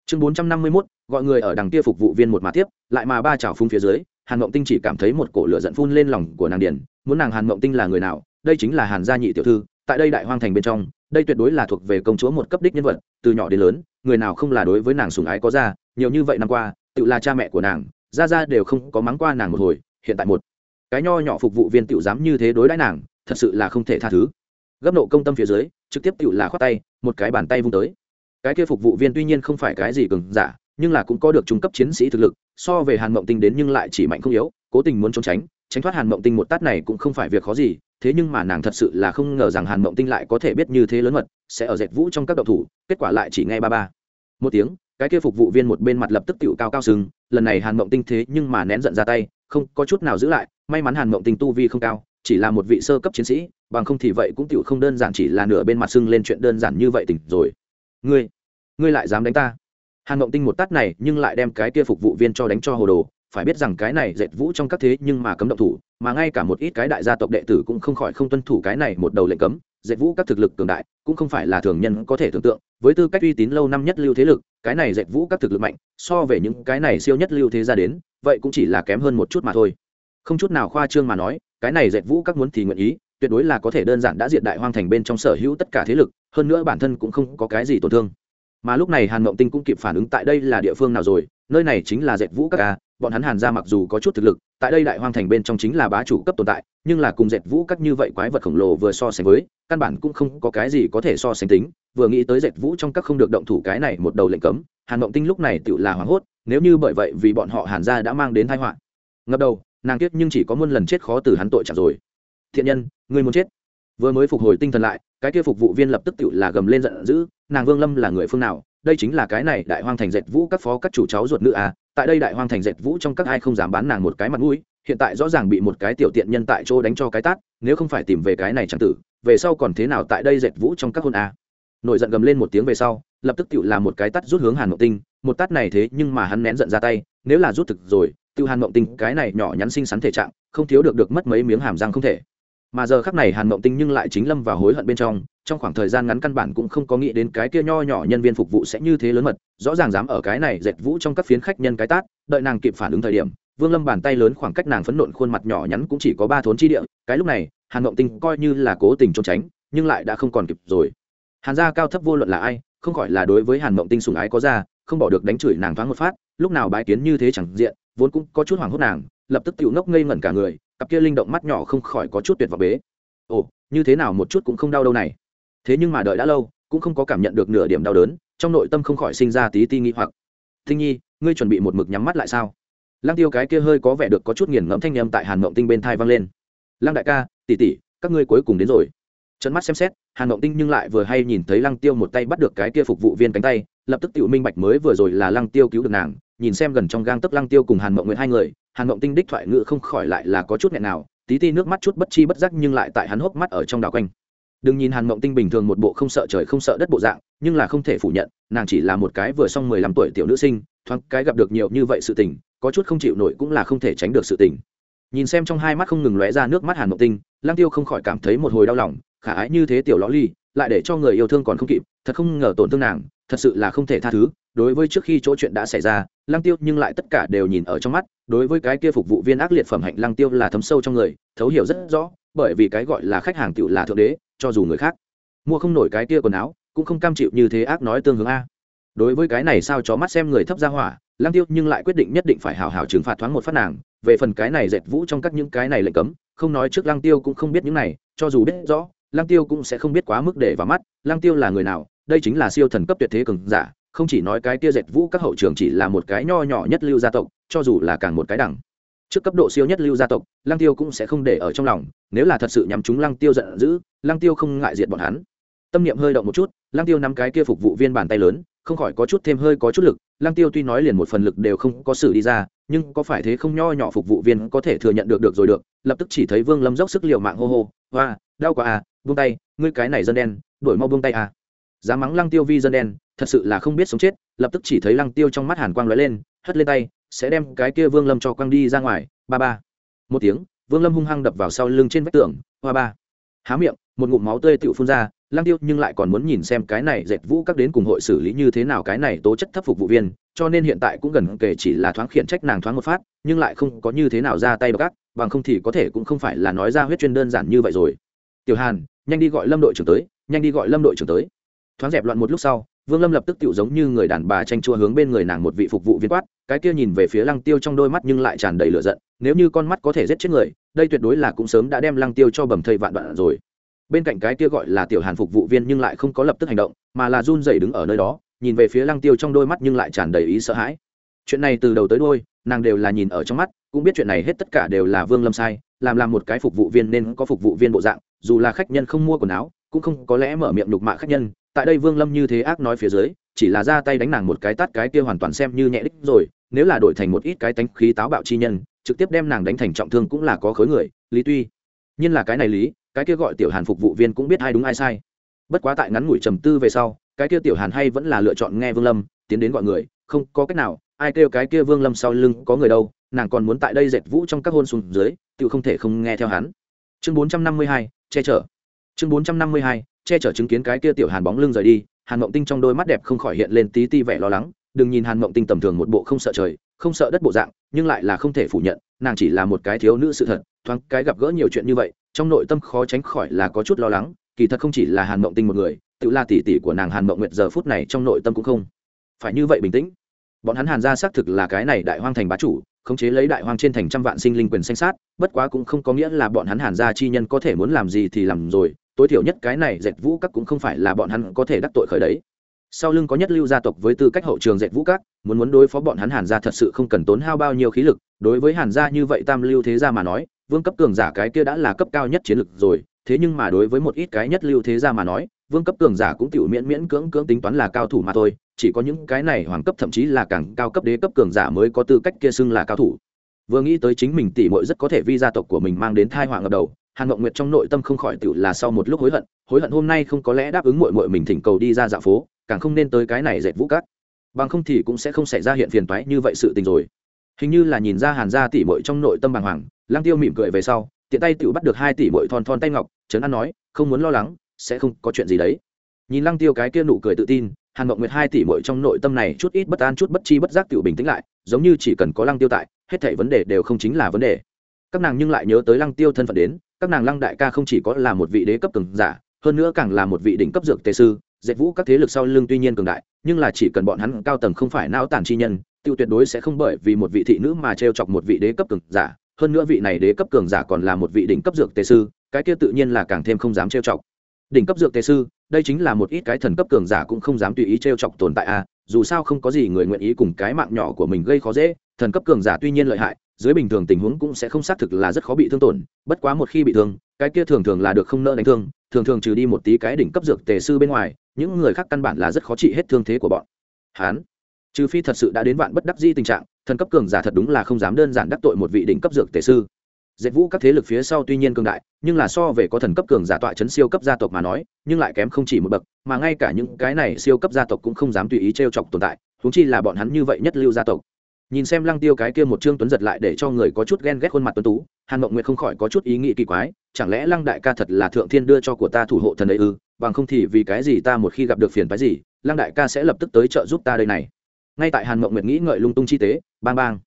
Chương bốn trăm năm mươi mốt, gọi người ở đằng kia phục vụ viên một mà tiếp, lại mà ba chảo phun phía dưới hàn mộng tinh chỉ cảm thấy một cổ lửa giận phun lên lòng của nàng điền, muốn nàng hàn mộng tinh là người nào? Đây chính là hàn gia nhị tiểu thư, tại đây đại hoang thành bên trong, đây tuyệt đối là thuộc về công chúa một cấp đích nhân vật, từ nhỏ đến lớn, người nào không là đối với nàng sùng ái có ra, nhiều như vậy năm qua, tự là cha mẹ của nàng ra ra đều không có mắng qua nàng một hồi, hiện tại một cái nho nhỏ phục vụ viên tiểu dám như thế đối đãi nàng, thật sự là không thể tha thứ. Gấp nộ công tâm phía dưới, trực tiếp tiểu là khoát tay, một cái bàn tay vung tới. Cái kia phục vụ viên tuy nhiên không phải cái gì cường giả, nhưng là cũng có được trung cấp chiến sĩ thực lực so về hàn mộng tinh đến nhưng lại chỉ mạnh không yếu, cố tình muốn trốn tránh tránh thoát hàn mộng tinh một tát này cũng không phải việc khó gì, thế nhưng mà nàng thật sự là không ngờ rằng hàn mộng tinh lại có thể biết như thế lớn mật, sẽ ở dệt vũ trong các đậu thủ, kết quả lại chỉ nghe ba ba. Một tiếng, cái kia phục vụ viên một bên mặt lập tức tựu cao cao sừng, lần này hàn mộng tinh thế nhưng mà nén giận ra tay, không có chút nào giữ lại, may mắn hàn mộng tinh tu vi không cao, chỉ là một vị sơ cấp chiến sĩ, bằng không thì vậy cũng tựu không đơn giản chỉ là nửa bên mặt sưng lên chuyện đơn giản như vậy tỉnh rồi. Ngươi ngươi lại dám đánh ta? Hàn mộng tinh một tát này nhưng lại đem cái kia phục vụ viên cho đánh cho hồ đồ. Phải biết rằng cái này dệt vũ trong các thế nhưng mà cấm động thủ, mà ngay cả một ít cái đại gia tộc đệ tử cũng không khỏi không tuân thủ cái này một đầu lệnh cấm. Dệt vũ các thực lực cường đại, cũng không phải là thường nhân có thể tưởng tượng. Với tư cách uy tín lâu năm nhất lưu thế lực, cái này dệt vũ các thực lực mạnh, so về những cái này siêu nhất lưu thế ra đến, vậy cũng chỉ là kém hơn một chút mà thôi. Không chút nào khoa trương mà nói, cái này dệt vũ các muốn thì nguyện ý, tuyệt đối là có thể đơn giản đã diệt đại hoang thành bên trong sở hữu tất cả thế lực, hơn nữa bản thân cũng không có cái gì tổn thương mà lúc này hàn mộng tinh cũng kịp phản ứng tại đây là địa phương nào rồi, nơi này chính là dệt vũ các ca, bọn hắn hàn ra mặc dù có chút thực lực, tại đây đại hoang thành bên trong chính là bá chủ cấp tồn tại, nhưng là cùng dệt vũ các như vậy quái vật khổng lồ vừa so sánh với, căn bản cũng không có cái gì có thể so sánh tính, vừa nghĩ tới dệt vũ trong các không được động thủ cái này một đầu lệnh cấm, hàn mộng tinh lúc này tự là hoảng hốt, nếu như bởi vậy vì bọn họ hàn ra đã mang đến thái họa. Ngập đầu, nàng tiếc nhưng chỉ có muôn lần chết khó từ hắn tội trả rồi. Thiện nhân người muốn chết? Vừa mới phục hồi tinh thần lại, cái kia phục vụ viên lập tức tự là gầm lên giận dữ nàng vương lâm là người phương nào? Đây chính là cái này đại hoang thành dệt vũ các phó các chủ cháu ruột nữ à? Tại đây đại hoang thành dệt vũ trong các ai không dám bán nàng một cái mặt mũi, hiện tại rõ ràng bị một cái tiểu tiện nhân tại chỗ đánh cho cái tát, nếu không phải tìm về cái này chẳng tử, về sau còn thế nào tại đây dệt vũ trong các hôn à. nổi giận gầm lên một tiếng về sau, lập tức tự làm một cái tát rút hướng hàn mộng tinh, một tát này thế nhưng mà hắn nén giận ra tay, nếu là rút thực rồi tự hàn mộng tinh, cái này nhỏ nhắn xinh xắn thể trạng, không thiếu được được mất mấy miếng hàm răng không thể mà giờ khắc này hàn mộng tinh nhưng lại chính lâm vào hối hận bên trong trong khoảng thời gian ngắn căn bản cũng không có nghĩ đến cái kia nho nhỏ nhân viên phục vụ sẽ như thế lớn mật, rõ ràng dám ở cái này dệt vũ trong các phiến khách nhân cái tát, đợi nàng kịp phản ứng thời điểm, vương lâm bàn tay lớn khoảng cách nàng phấn nộn khuôn mặt nhỏ nhắn cũng chỉ có ba thốn chi địa, cái lúc này, hàn mộng tinh coi như là cố tình trốn tránh, nhưng lại đã không còn kịp rồi. Hàn gia cao thấp vô luận là ai, không khỏi là đối với hàn mộng tinh sùng ái có ra, không bỏ được đánh chửi nàng thoáng một phát, lúc nào bái kiến như thế chẳng diện, vốn cũng có chút hoảng hốt nàng, lập tức tiểu ngốc ngây ngẩn cả người cặp kia linh động mắt nhỏ không khỏi có chút tuyệt vọng bế. Ồ, như thế nào một chút cũng không đau đâu này. Thế nhưng mà đợi đã lâu, cũng không có cảm nhận được nửa điểm đau đớn, trong nội tâm không khỏi sinh ra tí ti nghi hoặc. Thinh nhi, ngươi chuẩn bị một mực nhắm mắt lại sao? Lăng tiêu cái kia hơi có vẻ được có chút nghiền ngẫm thanh â m tại hàn mộng tinh bên thai vang lên. Lăng đại ca tỉ tỉ các ngươi cuối cùng đến rồi. Trận mắt xem xét, hàn mộng tinh nhưng lại vừa hay nhìn thấy lăng tiêu một tay bắt được cái kia phục vụ viên cánh tay, lập tức tự minh bạch mới vừa rồi là lăng tiêu cứu được nàng, nhìn xem gần trong gang tấc lăng tiêu cùng hàn mộng nguyện hai người hàn ngộng tinh đích thoại ngữ không khỏi lại là có chút nghẹn nào, tí ti nước mắt chút bất chi bất giác nhưng lại tại hắn hốc mắt ở trong đảo quanh. Đừng nhìn hàn mộng tinh bình thường một bộ không sợ trời không sợ đất bộ dạng, nhưng là không thể phủ nhận, nàng chỉ là một cái vừa xong mười lăm tuổi tiểu nữ sinh, thoáng cái gặp được nhiều như vậy sự tình, có chút không chịu nổi cũng là không thể tránh được sự tình. Nhìn xem trong hai mắt không ngừng lóe ra nước mắt hàn mộng tinh lang tiêu không khỏi cảm thấy một hồi đau lòng, khả ái như thế tiểu lõ ly, lại để cho người yêu thương còn không kịp, thật không ngờ tổn thương nàng, thật sự là không thể tha thứ. Đối với trước khi chỗ chuyện đã xảy ra, lăng tiêu nhưng lại tất cả đều nhìn ở trong mắt đối với cái kia phục vụ viên ác liệt phẩm hạnh lăng tiêu là thấm sâu trong người, thấu hiểu rất rõ, bởi vì cái gọi là khách hàng tựu là thượng đế, cho dù người khác mua không nổi cái kia quần áo, cũng không cam chịu như thế ác nói tương hướng a. Đối với cái này sao chó mắt xem người thấp ra hỏa lang tiêu nhưng lại quyết định nhất định phải hào hào trừng phạt thoáng một phát nàng, về phần cái này dệt vũ trong các những cái này lệnh cấm, không nói trước lang tiêu cũng không biết những này, cho dù biết rõ lang tiêu cũng sẽ không biết quá mức để vào mắt lang tiêu là người nào, đây chính là siêu thần cấp tuyệt thế cường giả, không chỉ nói cái kia dệt vũ các hậu trường chỉ là một cái nho nhỏ nhất lưu gia tộc cho dù là càng một cái đẳng. Trước cấp độ siêu nhất lưu gia tộc lang tiêu cũng sẽ không để ở trong lòng, nếu là thật sự nhắm chúng lang tiêu giận dữ lang tiêu không ngại diệt bọn hắn. Tâm niệm hơi động một chút lang tiêu nắm cái kia phục vụ viên bàn tay lớn, không khỏi có chút thêm hơi có chút lực lang tiêu tuy nói liền một phần lực đều không có xử đi ra, nhưng có phải thế không nho nhỏ phục vụ viên có thể thừa nhận được được rồi được, lập tức chỉ thấy vương lâm dốc sức liều mạng hô hô, hoa, đau quá à buông tay, ngươi cái này dân đen đổi mau buông tay à. Dám mắng lăng tiêu vi dân đen, thật sự là không biết sống chết, lập tức chỉ thấy lăng tiêu trong mắt hàn quang lóe lên, hất lên tay sẽ đem cái kia vương lâm cho quăng đi ra ngoài, ba ba. Một tiếng, vương lâm hung hăng đập vào sau lưng trên vách tường hoa ba. Há miệng, một ngụm máu tươi tựu phun ra, lăng tiêu nhưng lại còn muốn nhìn xem cái này dệt vũ các đến cùng hội xử lý như thế nào cái này tố chất thấp phục vụ viên, cho nên hiện tại cũng gần kể chỉ là thoáng khiển trách nàng thoáng một phát, nhưng lại không có như thế nào ra tay gác, bằng không thì có thể cũng không phải là nói ra huyết chuyên đơn giản như vậy rồi. Tiểu hàn, nhanh đi gọi lâm đội trưởng tới, nhanh đi gọi lâm đội trưởng tới. Thoáng dẹp loạn một lúc sau vương lâm lập tức tựu giống như người đàn bà tranh chua hướng bên người nàng một vị phục vụ viên quát cái kia nhìn về phía lăng tiêu trong đôi mắt nhưng lại tràn đầy lửa giận nếu như con mắt có thể giết chết người đây tuyệt đối là cũng sớm đã đem lăng tiêu cho bầm thây vạn đoạn rồi. Bên cạnh cái kia gọi là tiểu hàn phục vụ viên nhưng lại không có lập tức hành động mà là run rẩy đứng ở nơi đó nhìn về phía lăng tiêu trong đôi mắt nhưng lại tràn đầy ý sợ hãi. Chuyện này từ đầu tới đuôi, nàng đều là nhìn ở trong mắt cũng biết chuyện này hết tất cả đều là vương lâm sai làm làm một cái phục vụ viên nên có phục vụ viên bộ dạng dù là khách nhân không mua quần áo cũng không có lẽ mở miệng nhục mạ khách nhân tại đây vương lâm như thế ác nói phía dưới chỉ là ra tay đánh nàng một cái tát cái kia hoàn toàn xem như nhẹ đích rồi nếu là đổi thành một ít cái tánh khí táo bạo chi nhân trực tiếp đem nàng đánh thành trọng thương cũng là có khối người lý tuy. Nhiên là cái này lý cái kia gọi tiểu hàn phục vụ viên cũng biết ai đúng ai sai. Bất quá tại ngắn ngủi trầm tư về sau cái kia tiểu hàn hay vẫn là lựa chọn nghe vương lâm tiến đến gọi người không có cách nào ai kêu cái kia vương lâm sau lưng có người đâu nàng còn muốn tại đây dệt vũ trong các hôn xuống dưới tự không thể không nghe theo hắn. Chương 452, che chở. Chương 452, che chở chứng kiến cái kia tiểu hàn bóng lưng rời đi, hàn mộng tinh trong đôi mắt đẹp không khỏi hiện lên tí ti vẻ lo lắng, đừng nhìn hàn mộng tinh tầm thường một bộ không sợ trời, không sợ đất bộ dạng, nhưng lại là không thể phủ nhận, nàng chỉ là một cái thiếu nữ sự thật, thoáng cái gặp gỡ nhiều chuyện như vậy, trong nội tâm khó tránh khỏi là có chút lo lắng, kỳ thật không chỉ là hàn mộng tinh một người, tự là tỷ tỷ của nàng hàn mộng nguyệt giờ phút này trong nội tâm cũng không phải như vậy bình tĩnh. Bọn hắn hàn ra xác thực là cái này đại hoang thành bá chủ, khống chế lấy đại hoang trên thành trăm vạn sinh linh quyền sanh sát, bất quá cũng không có nghĩa là bọn hắn hàn ra chi nhân có thể muốn làm gì thì làm rồi tối thiểu nhất cái này dệt vũ các cũng không phải là bọn hắn có thể đắc tội khởi đấy. Sau lưng có nhất lưu gia tộc với tư cách hậu trường dệt vũ các, muốn muốn đối phó bọn hắn hàn gia thật sự không cần tốn hao bao nhiêu khí lực, đối với hàn gia như vậy tam lưu thế gia mà nói, vương cấp cường giả cái kia đã là cấp cao nhất chiến lực rồi, thế nhưng mà đối với một ít cái nhất lưu thế gia mà nói, vương cấp cường giả cũng tiểu miễn miễn cưỡng cưỡng tính toán là cao thủ mà thôi, chỉ có những cái này hoàng cấp thậm chí là càng cao cấp đế cấp cường giả mới có tư cách kia xưng là cao thủ. Vừa nghĩ tới chính mình tỷ muội rất có thể vi gia tộc của mình mang đến thai họa ngập đầu hàn mộng nguyệt trong nội tâm không khỏi tự là sau một lúc hối hận hối hận hôm nay không có lẽ đáp ứng muội muội mình thỉnh cầu đi ra dạo phố, càng không nên tới cái này dệt vũ cát. Bằng không thì cũng sẽ không xảy ra hiện phiền toái như vậy sự tình rồi. Hình như là nhìn ra hàn gia tỷ muội trong nội tâm bàng hoàng lang tiêu mỉm cười về sau, tiện tay tự bắt được hai tỷ muội thon thon tay ngọc, trấn an nói, không muốn lo lắng, sẽ không có chuyện gì đấy. Nhìn lăng tiêu cái kia nụ cười tự tin, hàn mộng nguyệt hai tỷ muội trong nội tâm này chút ít bất an, chút bất chi bất giác tự bình tĩnh lại, giống như chỉ cần có lăng tiêu tại, hết thảy vấn đề đều không chính là vấn đề. Các nàng nhưng lại nhớ tới lăng tiêu thân phận đến các nàng lăng đại ca không chỉ có là một vị đế cấp cường giả, hơn nữa càng là một vị đỉnh cấp dược tề sư, dệt vũ các thế lực sau lưng tuy nhiên cường đại, nhưng là chỉ cần bọn hắn cao tầng không phải não tàn chi nhân, tiêu tuyệt đối sẽ không bởi vì một vị thị nữ mà trêu chọc một vị đế cấp cường giả, hơn nữa vị này đế cấp cường giả còn là một vị đỉnh cấp dược tề sư, cái kia tự nhiên là càng thêm không dám trêu chọc. Đỉnh cấp dược tề sư, đây chính là một ít cái thần cấp cường giả cũng không dám tùy ý trêu chọc tồn tại a, dù sao không có gì người nguyện ý cùng cái mạng nhỏ của mình gây khó dễ, thần cấp cường giả tuy nhiên lợi hại dưới bình thường tình huống cũng sẽ không xác thực là rất khó bị thương tổn, bất quá một khi bị thương, cái kia thường thường là được không nỡ đánh thương, thường thường trừ đi một tí cái đỉnh cấp dược tề sư bên ngoài, những người khác căn bản là rất khó trị hết thương thế của bọn. Hán, trừ phi thật sự đã đến vạn bất đắc di tình trạng, thần cấp cường giả thật đúng là không dám đơn giản đắc tội một vị đỉnh cấp dược tề sư. Dệt vũ các thế lực phía sau tuy nhiên cường đại, nhưng là so về có thần cấp cường giả tọa chấn siêu cấp gia tộc mà nói, nhưng lại kém không chỉ một bậc, mà ngay cả những cái này siêu cấp gia tộc cũng không dám tùy ý t r e o chọc tồn tại húng chi là bọn hắn như vậy nhất lưu gia tộc nhìn xem lăng tiêu cái kia một trương tuấn giật lại để cho người có chút ghen ghét khuôn mặt tuấn tú, hàn mộng nguyệt không khỏi có chút ý nghĩ kỳ quái, chẳng lẽ lăng đại ca thật là thượng thiên đưa cho của ta thủ hộ thần ấy ư? Bằng không thì vì cái gì ta một khi gặp được phiền phái gì, lăng đại ca sẽ lập tức tới trợ giúp ta đây này. Ngay tại hàn mộng nguyệt nghĩ ngợi lung tung chi tế, bang bang.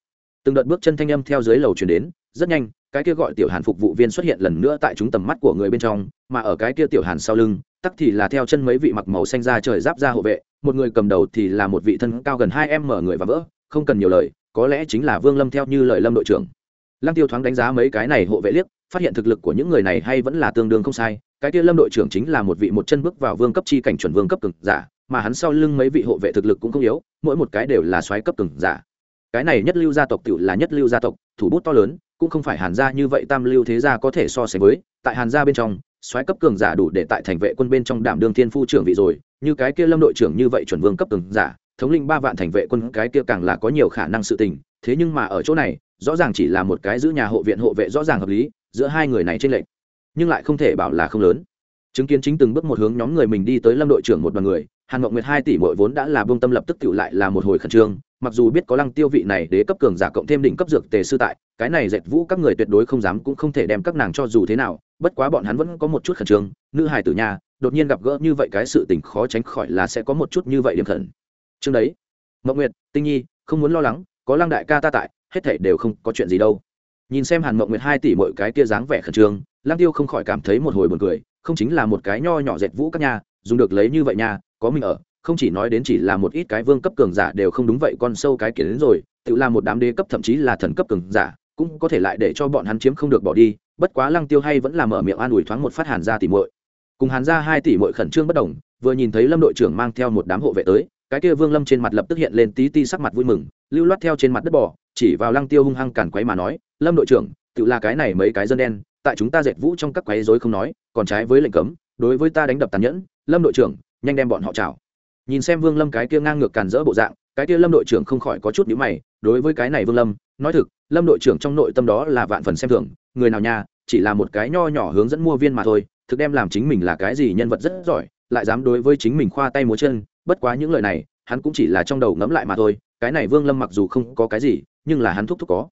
Từng đợt bước chân thanh âm theo dưới lầu chuyển đến, rất nhanh, cái kia gọi tiểu hàn phục vụ viên xuất hiện lần nữa tại chúng tầm mắt của người bên trong, mà ở cái kia tiểu hàn sau lưng, tắc thì là theo chân mấy vị mặc màu xanh ra trời giáp ra hộ vệ, một người cầm đầu thì là một vị thân cao gần hai em mở người và vỡ không cần nhiều lời, có lẽ chính là vương lâm theo như lời lâm đội trưởng. Lăng tiêu thoáng đánh giá mấy cái này hộ vệ liếc, phát hiện thực lực của những người này hay vẫn là tương đương không sai, cái kia lâm đội trưởng chính là một vị một chân bước vào vương cấp chi cảnh chuẩn vương cấp cường giả, mà hắn sau lưng mấy vị hộ vệ thực lực cũng không yếu, mỗi một cái đều là xoáy cấp cường giả. Cái này nhất lưu gia tộc tự là nhất lưu gia tộc, thủ bút to lớn, cũng không phải hàn gia như vậy tam lưu thế gia có thể so sánh với, tại hàn gia bên trong xoáy cấp cường giả đủ để tại thành vệ quân bên trong đảm đương thiên phu trưởng vị rồi, như cái kia lâm đội trưởng như vậy chuẩn vương cấp cường giả thống linh ba vạn thành vệ quân, cái kia càng là có nhiều khả năng sự tình. Thế nhưng mà ở chỗ này, rõ ràng chỉ là một cái giữ nhà hộ viện, hộ vệ rõ ràng hợp lý, giữa hai người này trên lệnh nhưng lại không thể bảo là không lớn. Chứng kiến chính từng bước một hướng nhóm người mình đi tới lâm đội trưởng một đoàn người, hàn mộng nguyệt hai tỷ mỗi vốn đã là bông tâm lập tức tự lại là một hồi khẩn trương, mặc dù biết có lăng tiêu vị này đế cấp cường giả cộng thêm đỉnh cấp dược tề sư tại, cái này dệt vũ các người tuyệt đối không dám cũng không thể đem các nàng cho dù thế nào, bất quá bọn hắn vẫn có một chút khẩn trương. Nữ hài tử nhà, đột nhiên gặp gỡ như vậy cái sự tình khó tránh khỏi là sẽ có một chút như vậy điểm khẩn chương đấy. Mậu nguyệt, tinh nhi, không muốn lo lắng, có lăng đại ca ta tại, hết thảy đều không có chuyện gì đâu. Nhìn xem hàn mậu nguyệt hai tỷ mọi cái kia dáng vẻ khẩn trương, lăng tiêu không khỏi cảm thấy một hồi buồn cười, không chính là một cái nho nhỏ dệt vũ các nhà dùng được lấy như vậy nha, có mình ở, không chỉ nói đến chỉ là một ít cái vương cấp cường giả đều không đúng vậy, con sâu cái kiến đến rồi, tự là một đám đế cấp thậm chí là thần cấp cường giả, cũng có thể lại để cho bọn hắn chiếm không được bỏ đi, bất quá lăng tiêu hay vẫn là mở miệng an ủi thoáng một phát hàn ra tỷ muội. Cùng hàn ra hai tỷ muội khẩn trương bất đồng, vừa nhìn thấy lâm đội trưởng mang theo một đám hộ vệ tới cái kia vương lâm trên mặt lập tức hiện lên tí ti sắc mặt vui mừng, lưu loát theo trên mặt đất bỏ chỉ vào lăng tiêu hung hăng cản quấy mà nói, lâm đội trưởng, tự là cái này mấy cái dân đen, tại chúng ta dệt vũ trong các quấy rối không nói, còn trái với lệnh cấm, đối với ta đánh đập tàn nhẫn, lâm đội trưởng, nhanh đem bọn họ chào nhìn xem vương lâm cái kia ngang ngược cản rỡ bộ dạng, cái kia lâm đội trưởng không khỏi có chút nhíu mày, đối với cái này vương lâm, nói thực, lâm đội trưởng trong nội tâm đó là vạn phần xem thường, người nào nha, chỉ là một cái nho nhỏ hướng dẫn mua viên mà thôi, thực đem làm chính mình là cái gì nhân vật rất giỏi, lại dám đối với chính mình khoa tay múa chân bất quá những lời này, hắn cũng chỉ là trong đầu ngẫm lại mà thôi, cái này vương lâm mặc dù không có cái gì, nhưng là hắn thúc thúc có.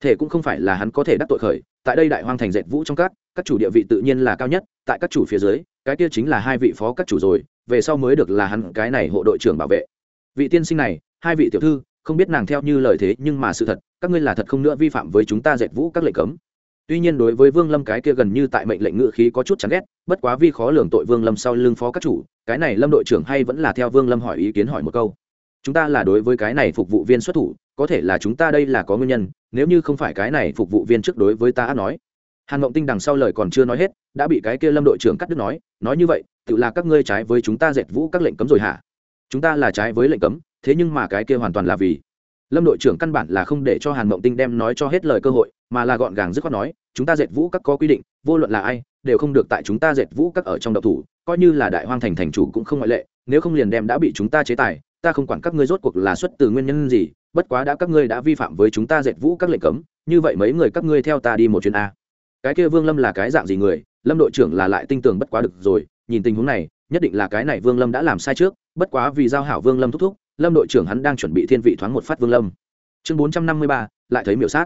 Thể cũng không phải là hắn có thể đắc tội khởi, tại đây đại hoang thành dệt vũ trong các các chủ địa vị tự nhiên là cao nhất, tại các chủ phía dưới, cái kia chính là hai vị phó các chủ rồi, về sau mới được là hắn cái này hộ đội trưởng bảo vệ. Vị tiên sinh này, hai vị tiểu thư, không biết nàng theo như lời thế nhưng mà sự thật, các ngươi là thật không nữa vi phạm với chúng ta dệt vũ các lệnh cấm tuy nhiên đối với vương lâm cái kia gần như tại mệnh lệnh ngự khí có chút chán ghét, bất quá vi khó lường tội vương lâm sau lưng phó các chủ, cái này lâm đội trưởng hay vẫn là theo vương lâm hỏi ý kiến hỏi một câu. Chúng ta là đối với cái này phục vụ viên xuất thủ, có thể là chúng ta đây là có nguyên nhân, nếu như không phải cái này phục vụ viên trước đối với ta nói. Hàn mộng tinh đằng sau lời còn chưa nói hết, đã bị cái kia lâm đội trưởng cắt đứt nói nói như vậy, tự là các ngươi trái với chúng ta dệt vũ các lệnh cấm rồi hả? Chúng ta là trái với lệnh cấm, thế nhưng mà cái kia hoàn toàn là vì lâm đội trưởng căn bản là không để cho hàn mộng tinh đem nói cho hết lời cơ hội, mà là gọn gàng dứt khoát nói, chúng ta dệt vũ các có quy định, vô luận là ai, đều không được tại chúng ta dệt vũ các ở trong độc thủ, coi như là đại hoang thành thành chủ cũng không ngoại lệ, nếu không liền đem đã bị chúng ta chế tài, ta không quản các ngươi rốt cuộc là xuất từ nguyên nhân gì, bất quá đã các ngươi đã vi phạm với chúng ta dệt vũ các lệnh cấm, như vậy mấy người các ngươi theo ta đi một chuyến a. Cái kia vương lâm là cái dạng gì người? Lâm đội trưởng là lại tinh tường bất quá được rồi, nhìn tình huống này, nhất định là cái này vương lâm đã làm sai trước, bất quá vì giao hảo vương lâm thúc thúc lâm đội trưởng hắn đang chuẩn bị thiên vị thoáng một phát vương lâm. Chương bốn trăm năm mươi ba, lại thấy miểu sát.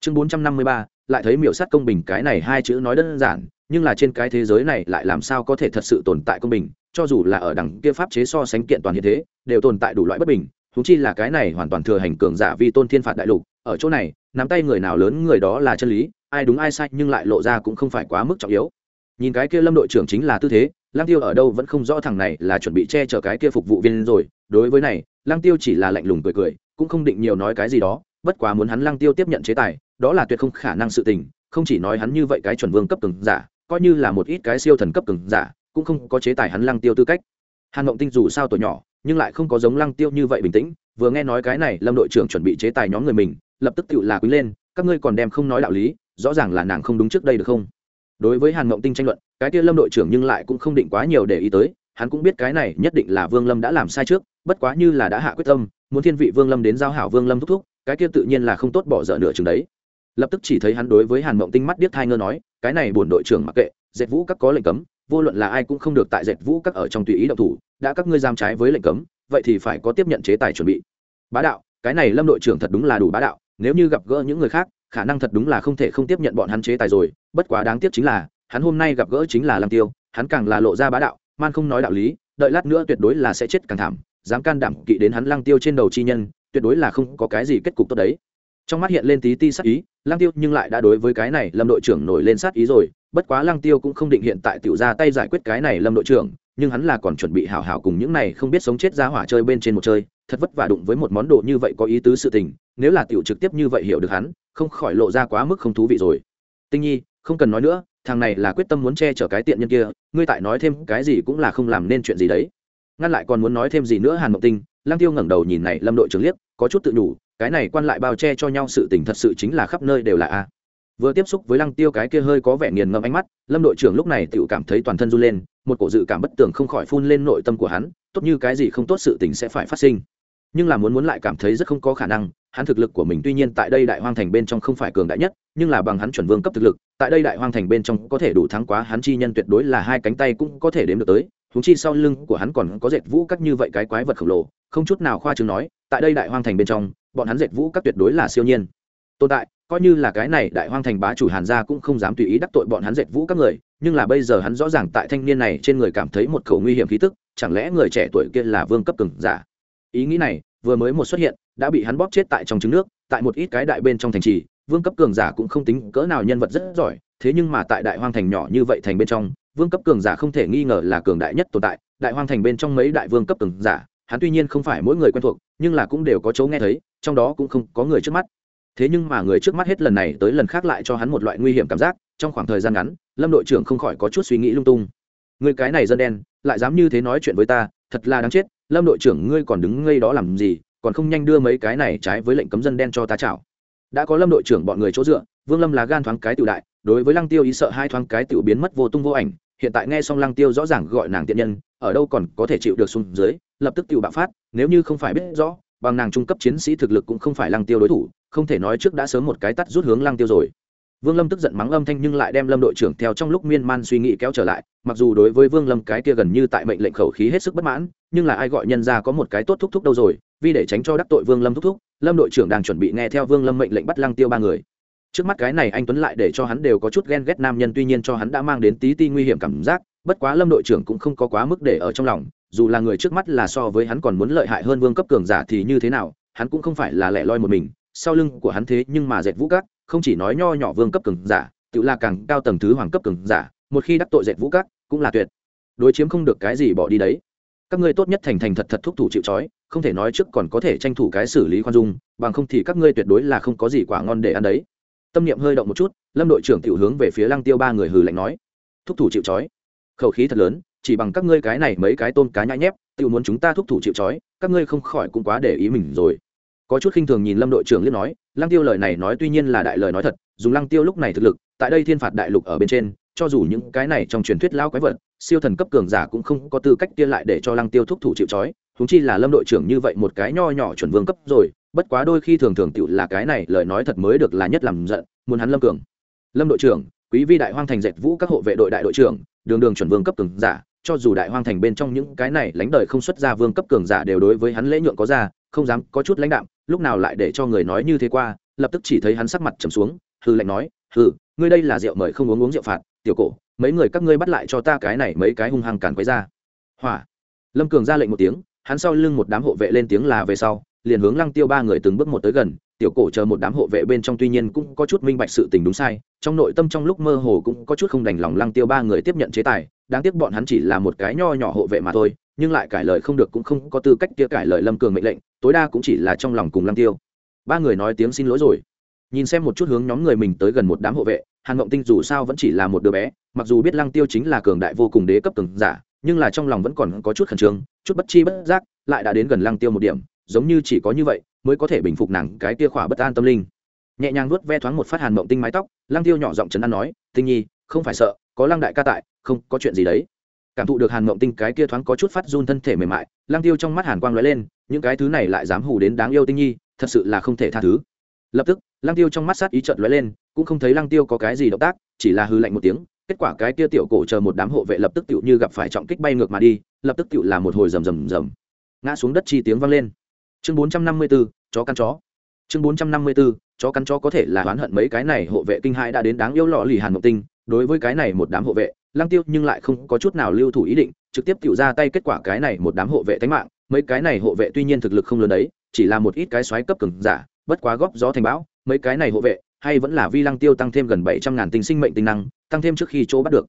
Chương bốn trăm năm mươi ba, lại thấy miểu sát công bình, cái này hai chữ nói đơn giản, nhưng là trên cái thế giới này lại làm sao có thể thật sự tồn tại công bình, cho dù là ở đằng kia pháp chế so sánh kiện toàn hiện thế, đều tồn tại đủ loại bất bình húng chi là cái này hoàn toàn thừa hành cường giả vi tôn thiên phạt đại lục, ở chỗ này, nắm tay người nào lớn người đó là chân lý, ai đúng ai sai nhưng lại lộ ra cũng không phải quá mức trọng yếu. Nhìn cái kia lâm đội trưởng chính là tư thế lang tiêu ở đâu vẫn không rõ thằng này là chuẩn bị che chở cái kia phục vụ viên rồi. Đối với này lang tiêu chỉ là lạnh lùng cười cười, cũng không định nhiều nói cái gì đó. Bất quá muốn hắn lang tiêu tiếp nhận chế tài, đó là tuyệt không khả năng sự tình. Không chỉ nói hắn như vậy cái chuẩn vương cấp cường giả, coi như là một ít cái siêu thần cấp cường giả, cũng không có chế tài hắn lang tiêu tư cách. Hàn mộng tinh dù sao tuổi nhỏ, nhưng lại không có giống lăng tiêu như vậy bình tĩnh. Vừa nghe nói cái này, lâm đội trưởng chuẩn bị chế tài nhóm người mình, lập tức tự là quý lên, các ngươi còn đem không nói đạo lý, rõ ràng là nàng không đúng trước đây được không? Đối với hàn mộng tinh tranh luận, cái kia lâm đội trưởng nhưng lại cũng không định quá nhiều để ý tới, hắn cũng biết cái này nhất định là vương lâm đã làm sai trước, bất quá như là đã hạ quyết tâm, muốn thiên vị vương lâm đến giao hảo vương lâm thúc thúc, cái kia tự nhiên là không tốt bỏ dở nửa chừng đấy. Lập tức chỉ thấy hắn đối với hàn mộng tinh mắt điếc thai ngơ nói, cái này buồn đội trưởng mặc kệ, dệt vũ các có lệnh cấm, vô luận là ai cũng không được tại dệt vũ các ở trong tùy ý động thủ, đã các ngươi giam trái với lệnh cấm, vậy thì phải có tiếp nhận chế tài chuẩn bị. Bá đạo, cái này lâm đội trưởng thật đúng là đủ bá đạo, nếu như gặp gỡ những người khác, khả năng thật đúng là không thể không tiếp nhận bọn hắn chế tài rồi bất quá đáng tiếc chính là, hắn hôm nay gặp gỡ chính là lăng tiêu, hắn càng là lộ ra bá đạo, man không nói đạo lý, đợi lát nữa tuyệt đối là sẽ chết càng thảm, dám can đảm kỵ đến hắn lăng tiêu trên đầu chi nhân, tuyệt đối là không có cái gì kết cục tốt đấy. Trong mắt hiện lên tí ti sát ý, lăng tiêu nhưng lại đã đối với cái này lâm đội trưởng nổi lên sát ý rồi, bất quá lăng tiêu cũng không định hiện tại tiểu ra tay giải quyết cái này lâm đội trưởng, nhưng hắn là còn chuẩn bị hảo hảo cùng những này không biết sống chết ra hỏa chơi bên trên một chơi, thật vất vả đụng với một món đồ như vậy có ý tứ sự tình, nếu là tiểu trực tiếp như vậy hiểu được hắn, không khỏi lộ ra quá mức không thú vị rồi. Tinh nhi không cần nói nữa, thằng này là quyết tâm muốn che chở cái tiện nhân kia, ngươi tại nói thêm cái gì cũng là không làm nên chuyện gì đấy. Ngăn lại còn muốn nói thêm gì nữa hàn mộng tinh, lăng tiêu ngẩng đầu nhìn này lâm đội trưởng liếc, có chút tự nhủ, cái này quan lại bao che cho nhau sự tình thật sự chính là khắp nơi đều là a. Vừa tiếp xúc với lăng tiêu cái kia hơi có vẻ nghiền ngẫm ánh mắt, lâm đội trưởng lúc này tự cảm thấy toàn thân run lên, một cổ dự cảm bất tường không khỏi phun lên nội tâm của hắn, tốt như cái gì không tốt sự tình sẽ phải phát sinh. Nhưng là muốn muốn lại cảm thấy rất không có khả năng, hắn thực lực của mình tuy nhiên tại đây đại hoang thành bên trong không phải cường đại nhất, nhưng là bằng hắn chuẩn vương cấp thực lực tại đây đại hoang thành bên trong có thể đủ thắng quá hắn chi nhân tuyệt đối là hai cánh tay cũng có thể đếm được tới húng chi sau lưng của hắn còn có dệt vũ các như vậy cái quái vật khổng lồ, không chút nào khoa chứng nói, tại đây đại hoang thành bên trong, bọn hắn dệt vũ các tuyệt đối là siêu nhiên. Tồn tại, coi như là cái này đại hoang thành bá chủ hàn gia cũng không dám tùy ý đắc tội bọn hắn dệt vũ các người, nhưng là bây giờ hắn rõ ràng tại thanh niên này trên người cảm thấy một khẩu nguy hiểm khí tức, chẳng lẽ người trẻ tuổi kia là vương cấp cường giả? Ý nghĩ này, vừa mới một xuất hiện, đã bị hắn bóp chết tại trong trứng nước, tại một ít cái đại bên trong thành trì vương cấp cường giả cũng không tính cỡ nào nhân vật rất giỏi, thế nhưng mà tại đại hoang thành nhỏ như vậy thành bên trong, vương cấp cường giả không thể nghi ngờ là cường đại nhất tồn tại. Đại hoang thành bên trong mấy đại vương cấp cường giả, hắn tuy nhiên không phải mỗi người quen thuộc, nhưng là cũng đều có chỗ nghe thấy, trong đó cũng không có người trước mắt. Thế nhưng mà người trước mắt hết lần này tới lần khác lại cho hắn một loại nguy hiểm cảm giác, trong khoảng thời gian ngắn, lâm đội trưởng không khỏi có chút suy nghĩ lung tung. Người cái này dân đen, lại dám như thế nói chuyện với ta, thật là đáng chết, lâm đội trưởng ngươi còn đứng ngây đó làm gì, còn không nhanh đưa mấy cái này trái với lệnh cấm dân đen cho ta chảo đã có lâm đội trưởng bọn người chỗ dựa, vương lâm là gan thoáng cái tự đại, đối với lăng tiêu ý sợ hai thoáng cái tự biến mất vô tung vô ảnh, hiện tại nghe xong lăng tiêu rõ ràng gọi nàng tiện nhân, ở đâu còn có thể chịu được xuống dưới, lập tức tự bạo phát, nếu như không phải biết rõ, bằng nàng trung cấp chiến sĩ thực lực cũng không phải lăng tiêu đối thủ, không thể nói trước đã sớm một cái tắt rút hướng lăng tiêu rồi. Vương lâm tức giận mắng âm thanh nhưng lại đem lâm đội trưởng theo trong lúc miên man suy nghĩ kéo trở lại, mặc dù đối với vương lâm cái kia gần như tại mệnh lệnh khẩu khí hết sức bất mãn, nhưng là ai gọi nhân ra có một cái tốt thúc thúc đâu rồi vì để tránh cho đắc tội vương lâm thúc thúc, lâm đội trưởng đang chuẩn bị nghe theo vương lâm mệnh lệnh bắt lăng tiêu ba người. Trước mắt cái này anh tuấn lại để cho hắn đều có chút ghen ghét nam nhân, tuy nhiên cho hắn đã mang đến tí ti nguy hiểm cảm giác, bất quá lâm đội trưởng cũng không có quá mức để ở trong lòng, dù là người trước mắt là so với hắn còn muốn lợi hại hơn vương cấp cường giả thì như thế nào, hắn cũng không phải là lẻ loi một mình, sau lưng của hắn thế nhưng mà dệt vũ cát, không chỉ nói nho nhỏ vương cấp cường giả, tự là càng cao tầng thứ hoàng cấp cường giả, một khi đắc tội dệt vũ cát cũng là tuyệt. Đối chiếm không được cái gì bỏ đi đấy các ngươi tốt nhất thành thành thật thật thúc thủ chịu trói, không thể nói trước còn có thể tranh thủ cái xử lý khoan dung, bằng không thì các ngươi tuyệt đối là không có gì quả ngon để ăn đấy. Tâm niệm hơi động một chút, lâm đội trưởng tiểu hướng về phía lăng tiêu ba người hừ lạnh nói, thúc thủ chịu trói? Khẩu khí thật lớn, chỉ bằng các ngươi cái này mấy cái tôm cá nhãi nhép tự muốn chúng ta thúc thủ chịu trói, các ngươi không khỏi cũng quá để ý mình rồi. Có chút khinh thường nhìn lâm đội trưởng liên nói, lăng tiêu lời này nói tuy nhiên là đại lời nói thật, dùng lăng tiêu lúc này thực lực, tại đây thiên phạt đại lục ở bên trên, cho dù những cái này trong truyền thuyết lao quái vật siêu thần cấp cường giả cũng không có tư cách kia lại để cho lăng tiêu thúc thủ chịu trói húng chi là lâm đội trưởng như vậy một cái nho nhỏ chuẩn vương cấp rồi, bất quá đôi khi thường thường tựu là cái này, lời nói thật mới được là nhất làm giận, muốn hắn lâm cường. Lâm đội trưởng, quý vi đại hoang thành dệt vũ các hộ vệ đội đại đội trưởng, đường đường chuẩn vương cấp cường giả, cho dù đại hoang thành bên trong những cái này lãnh đời không xuất ra vương cấp cường giả đều đối với hắn lễ nhượng có ra, không dám có chút lãnh đạm, lúc nào lại để cho người nói như thế qua, lập tức chỉ thấy hắn sắc mặt trầm xuống hư lệnh nói hư ngươi đây là rượu mời không uống uống rượu phạt, tiểu cổ mấy người các ngươi bắt lại cho ta cái này mấy cái hung hăng cản quấy ra. Hỏa. Lâm cường ra lệnh một tiếng, hắn sau lưng một đám hộ vệ lên tiếng là về sau, liền hướng lăng tiêu ba người từng bước một tới gần, tiểu cổ chờ một đám hộ vệ bên trong tuy nhiên cũng có chút minh bạch sự tình đúng sai, trong nội tâm trong lúc mơ hồ cũng có chút không đành lòng lăng tiêu ba người tiếp nhận chế tài, đáng tiếc bọn hắn chỉ là một cái nho nhỏ hộ vệ mà thôi, nhưng lại cải lời không được cũng không có tư cách kia cải lời lâm cường mệnh lệnh, tối đa cũng chỉ là trong lòng cùng lăng tiêu. Ba người nói tiếng xin lỗi rồi nhìn xem một chút hướng nhóm người mình tới gần một đám hộ vệ, hàn ngộng tinh dù sao vẫn chỉ là một đứa bé, mặc dù biết lăng tiêu chính là cường đại vô cùng đế cấp cường giả, nhưng là trong lòng vẫn còn có chút khẩn trương, chút bất chi bất giác, lại đã đến gần lăng tiêu một điểm, giống như chỉ có như vậy, mới có thể bình phục nàng cái tia khỏa bất an tâm linh. Nhẹ nhàng vuốt ve thoáng một phát hàn mộng tinh mái tóc, lăng tiêu nhỏ giọng trấn an nói, tinh nhi, không phải sợ, có lăng đại ca tại, không, có chuyện gì đấy. Cảm thụ được hàn mộng tinh cái kia thoáng có chút phát run thân thể mềm mại, lăng tiêu trong mắt hàn quang lóe lên, những cái thứ này lại dám hù đến đáng yêu tinh nhi, thật sự là không thể tha thứ. Lập tức lăng tiêu trong mắt sát ý trận lóe lên cũng không thấy lăng tiêu có cái gì động tác chỉ là hư lạnh một tiếng kết quả cái kia tiểu cổ chờ một đám hộ vệ lập tức tựu như gặp phải trọng kích bay ngược mà đi lập tức tựu là một hồi rầm rầm rầm. Ngã xuống đất chi tiếng vang lên. Chương bốn trăm năm mươi 454, chó căn chó. Chương bốn trăm năm mươi 454, chó căn chó có thể là oán hận mấy cái này hộ vệ kinh hãi đã đến đáng yêu lọ lì hàn ngọc tinh. Đối với cái này một đám hộ vệ lăng tiêu nhưng lại không có chút nào lưu thủ ý định trực tiếp tự ra tay kết quả cái này một đám hộ vệ tánh mạng. Mấy cái này hộ vệ tuy nhiên thực lực không lớn đấy chỉ là một ít cái xoáy cấp cường giả bất quá góp gió thành bão, mấy cái này hộ vệ, hay vẫn là vi lăng tiêu tăng thêm gần bảy trăm ngàn tinh sinh mệnh tinh năng, tăng thêm trước khi chỗ bắt được.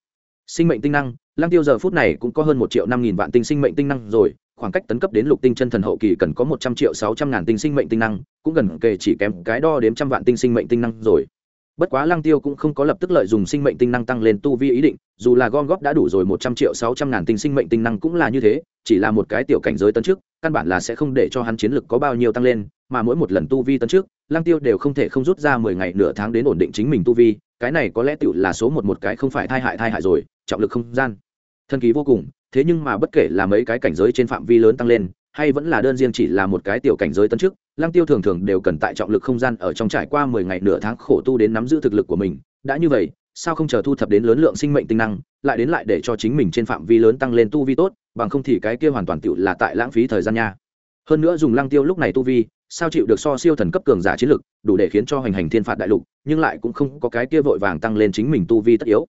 Sinh mệnh tinh năng, lăng tiêu giờ phút này cũng có hơn một triệu năm nghìn vạn tinh sinh mệnh tinh năng rồi, khoảng cách tấn cấp đến lục tinh chân thần hậu kỳ cần có một trăm triệu sáu trăm ngàn tinh sinh mệnh tinh năng, cũng gần kề chỉ kém cái đo đếm trăm vạn tinh sinh mệnh tinh năng rồi bất quá lăng tiêu cũng không có lập tức lợi dùng sinh mệnh tinh năng tăng lên tu vi ý định, dù là gom góp đã đủ rồi một trăm triệu sáu trăm ngàn tinh sinh mệnh tinh năng cũng là như thế, chỉ là một cái tiểu cảnh giới tấn trước căn bản là sẽ không để cho hắn chiến lực có bao nhiêu tăng lên, mà mỗi một lần tu vi tấn trước lăng tiêu đều không thể không rút ra mười ngày nửa tháng đến ổn định chính mình tu vi, cái này có lẽ tựu là số một một cái không phải thai hại thai hại rồi, trọng lực không gian. Thần kỳ vô cùng, thế nhưng mà bất kể là mấy cái cảnh giới trên phạm vi lớn tăng lên hay vẫn là đơn riêng chỉ là một cái tiểu cảnh giới tân trước lăng tiêu thường thường đều cần tại trọng lực không gian ở trong trải qua mười ngày nửa tháng khổ tu đến nắm giữ thực lực của mình. Đã như vậy, sao không chờ thu thập đến lớn lượng sinh mệnh tinh năng, lại đến lại để cho chính mình trên phạm vi lớn tăng lên tu vi tốt, bằng không thì cái kia hoàn toàn tựu là tại lãng phí thời gian nha. Hơn nữa dùng lăng tiêu lúc này tu vi, sao chịu được so siêu thần cấp cường giả chiến lực, đủ để khiến cho hoành hành thiên phạt đại lục, nhưng lại cũng không có cái kia vội vàng tăng lên chính mình tu vi tất yếu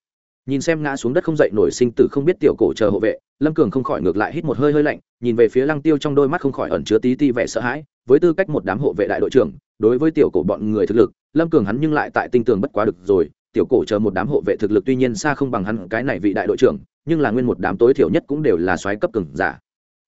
nhìn xem ngã xuống đất không dậy nổi sinh tử không biết tiểu cổ chờ hộ vệ, lâm cường không khỏi ngược lại hít một hơi hơi lạnh, nhìn về phía lăng tiêu trong đôi mắt không khỏi ẩn chứa tí ti vẻ sợ hãi, với tư cách một đám hộ vệ đại đội trưởng, đối với tiểu cổ bọn người thực lực, lâm cường hắn nhưng lại tại tinh tường bất quá được rồi, tiểu cổ chờ một đám hộ vệ thực lực tuy nhiên xa không bằng hắn cái này vị đại đội trưởng, nhưng là nguyên một đám tối thiểu nhất cũng đều là soái cấp cường giả.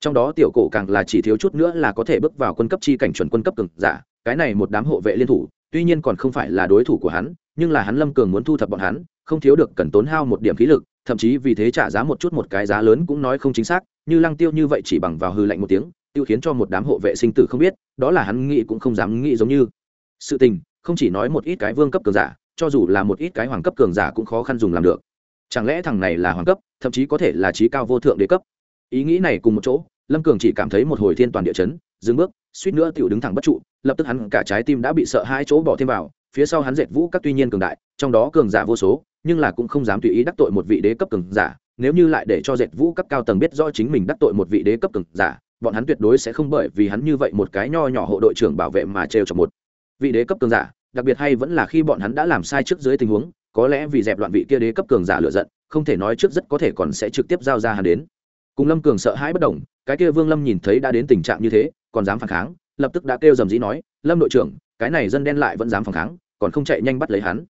Trong đó tiểu cổ càng là chỉ thiếu chút nữa là có thể bước vào quân cấp chi cảnh chuẩn quân cấp cường giả, cái này một đám hộ vệ liên thủ tuy nhiên còn không phải là đối thủ của hắn, nhưng là hắn lâm cường muốn thu thập bọn hắn, không thiếu được cần tốn hao một điểm khí lực, thậm chí vì thế trả giá một chút một cái giá lớn cũng nói không chính xác, như lăng tiêu như vậy chỉ bằng vào hư lạnh một tiếng, tiêu khiến cho một đám hộ vệ sinh tử không biết, đó là hắn nghĩ cũng không dám nghĩ giống như. Sự tình, không chỉ nói một ít cái vương cấp cường giả, cho dù là một ít cái hoàng cấp cường giả cũng khó khăn dùng làm được. Chẳng lẽ thằng này là hoàng cấp, thậm chí có thể là trí cao vô thượng đế cấp? Ý nghĩ này cùng một chỗ, lâm cường chỉ cảm thấy một hồi thiên toàn địa chấn, dừng bước, suýt nữa tiểu đứng thẳng bất trụ lập tức hắn cả trái tim đã bị sợ hai chỗ bỏ thêm vào, phía sau hắn dệt vũ các tuy nhiên cường đại, trong đó cường giả vô số, nhưng là cũng không dám tùy ý đắc tội một vị đế cấp cường giả, nếu như lại để cho dệt vũ các cao tầng biết rõ chính mình đắc tội một vị đế cấp cường giả, bọn hắn tuyệt đối sẽ không bởi vì hắn như vậy một cái nho nhỏ hộ đội trưởng bảo vệ mà trêu chọc một vị đế cấp cường giả, đặc biệt hay vẫn là khi bọn hắn đã làm sai trước dưới tình huống, có lẽ vì dẹp loạn vị kia đế cấp cường giả lựa giận, không thể nói trước rất có thể còn sẽ trực tiếp giao ra hắn đến. Cùng lâm cường sợ hãi bất đồng cái kia vương lâm nhìn thấy đã đến tình trạng như thế, còn dám phản kháng lập tức đã kêu dầm dĩ nói, lâm đội trưởng, cái này dân đen lại vẫn dám phản kháng, còn không chạy nhanh bắt lấy hắn.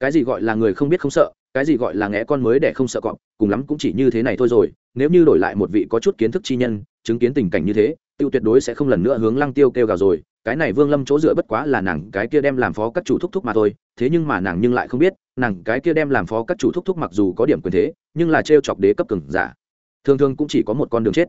Cái gì gọi là người không biết không sợ, cái gì gọi là nghe con mới để không sợ cọp, cùng lắm cũng chỉ như thế này thôi rồi, nếu như đổi lại một vị có chút kiến thức chi nhân, chứng kiến tình cảnh như thế, tiêu tuyệt đối sẽ không lần nữa hướng lăng tiêu kêu gào rồi, cái này vương lâm chỗ dựa bất quá là nàng cái kia đem làm phó các chủ thúc thúc mà thôi, thế nhưng mà nàng nhưng lại không biết, nàng cái kia đem làm phó các chủ thúc thúc mặc dù có điểm quyền thế, nhưng là trêu chọc đế cấp cường giả. Thường thường cũng chỉ có một con đường chết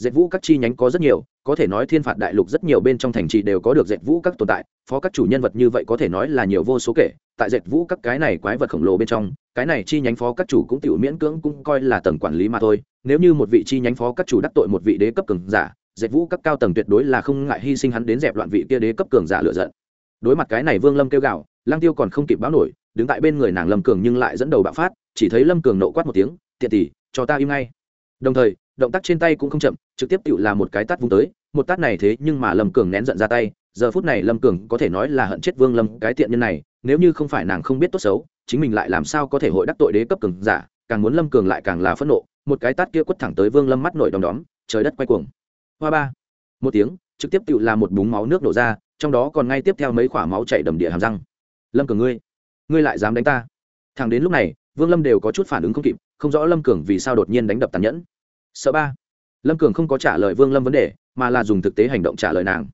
dệt vũ các chi nhánh có rất nhiều, có thể nói thiên phạt đại lục rất nhiều bên trong thành trì đều có được dệt vũ các tồn tại, phó các chủ nhân vật như vậy có thể nói là nhiều vô số kể. Tại dệt vũ các cái này quái vật khổng lồ bên trong, cái này chi nhánh phó các chủ cũng tiểu miễn cưỡng cũng coi là tầng quản lý mà thôi. Nếu như một vị chi nhánh phó các chủ đắc tội một vị đế cấp cường giả, dệt vũ các cao tầng tuyệt đối là không ngại hy sinh hắn đến dẹp loạn vị kia đế cấp cường giả lựa giận. Đối mặt cái này vương lâm kêu gạo lang tiêu còn không kịp báo nổi, đứng tại bên người nàng lâm cường nhưng lại dẫn đầu bạo phát, chỉ thấy lâm cường nộ quát một tiếng, tiện tỷ, cho ta im ngay. Đồng thời động tác trên tay cũng không chậm, trực tiếp tự là một cái tát vung tới, một tát này thế nhưng mà lâm cường nén giận ra tay, giờ phút này lâm cường có thể nói là hận chết vương lâm, cái tiện nhân này, nếu như không phải nàng không biết tốt xấu, chính mình lại làm sao có thể hội đắc tội đế cấp cường giả, càng muốn lâm cường lại càng là phẫn nộ, một cái tát kia quất thẳng tới vương lâm mắt nổi đom đóm, trời đất quay cuồng. Hoa ba. Một tiếng, trực tiếp tự là một búng máu nước đổ ra, trong đó còn ngay tiếp theo mấy khoả máu chảy đầm địa hàm răng. Lâm cường ngươi ngươi lại dám đánh ta? Thằng đến lúc này, vương lâm đều có chút phản ứng không kịp, không rõ lâm cường vì sao đột nhiên đánh đập tàn nhẫn sợ ba. Lâm cường không có trả lời vương lâm vấn đề, mà là dùng thực tế hành động trả lời nàng.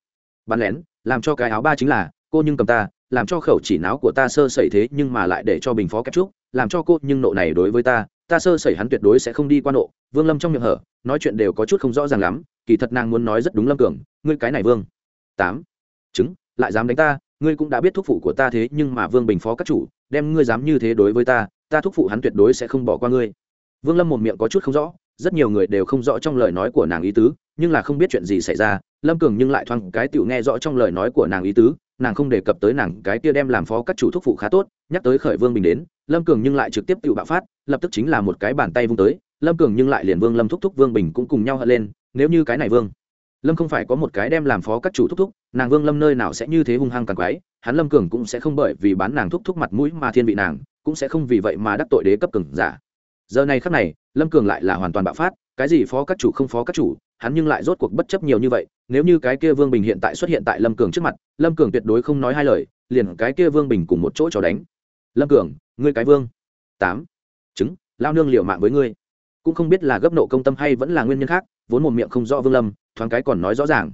Bắn lén, làm cho cái áo ba chính là, cô nhưng cầm ta, làm cho khẩu chỉ náo của ta sơ sẩy thế nhưng mà lại để cho bình phó kép trúc, làm cho cô nhưng nộ này đối với ta ta sơ sẩy hắn tuyệt đối sẽ không đi qua nộ. Vương lâm trong miệng hở, nói chuyện đều có chút không rõ ràng lắm, kỳ thật nàng muốn nói rất đúng lâm cường, ngươi cái này vương. Tám. Chứng lại dám đánh ta, ngươi cũng đã biết thúc phụ của ta thế nhưng mà vương bình phó các chủ, đem ngươi dám như thế đối với ta ta thúc phụ hắn tuyệt đối sẽ không bỏ qua ngươi. Vương lâm một miệng có chút không rõ rất nhiều người đều không rõ trong lời nói của nàng ý tứ, nhưng là không biết chuyện gì xảy ra, lâm cường nhưng lại thoáng cái tựu nghe rõ trong lời nói của nàng ý tứ, nàng không đề cập tới nàng cái kia đem làm phó các chủ thúc phụ khá tốt, nhắc tới khởi vương bình đến, lâm cường nhưng lại trực tiếp tự bạo phát, lập tức chính là một cái bàn tay vung tới, lâm cường nhưng lại liền vương lâm thúc thúc vương bình cũng cùng nhau hận lên, nếu như cái này vương, lâm không phải có một cái đem làm phó các chủ thúc thúc, nàng vương lâm nơi nào sẽ như thế hung hăng càng quái, hắn lâm cường cũng sẽ không bởi vì bán nàng thúc thúc mặt mũi mà thiên vị nàng, cũng sẽ không vì vậy mà đắc tội đế cấp cường giả giờ này khắc này, lâm cường lại là hoàn toàn bạo phát, cái gì phó các chủ không phó các chủ, hắn nhưng lại rốt cuộc bất chấp nhiều như vậy, nếu như cái kia vương bình hiện tại xuất hiện tại lâm cường trước mặt, lâm cường tuyệt đối không nói hai lời, liền cái kia vương bình cùng một chỗ cho đánh. Lâm cường, ngươi cái vương. Tám. Chứng lao nương liệu mạng với ngươi. Cũng không biết là gấp nộ công tâm hay vẫn là nguyên nhân khác, vốn một miệng không rõ vương lâm, thoáng cái còn nói rõ ràng.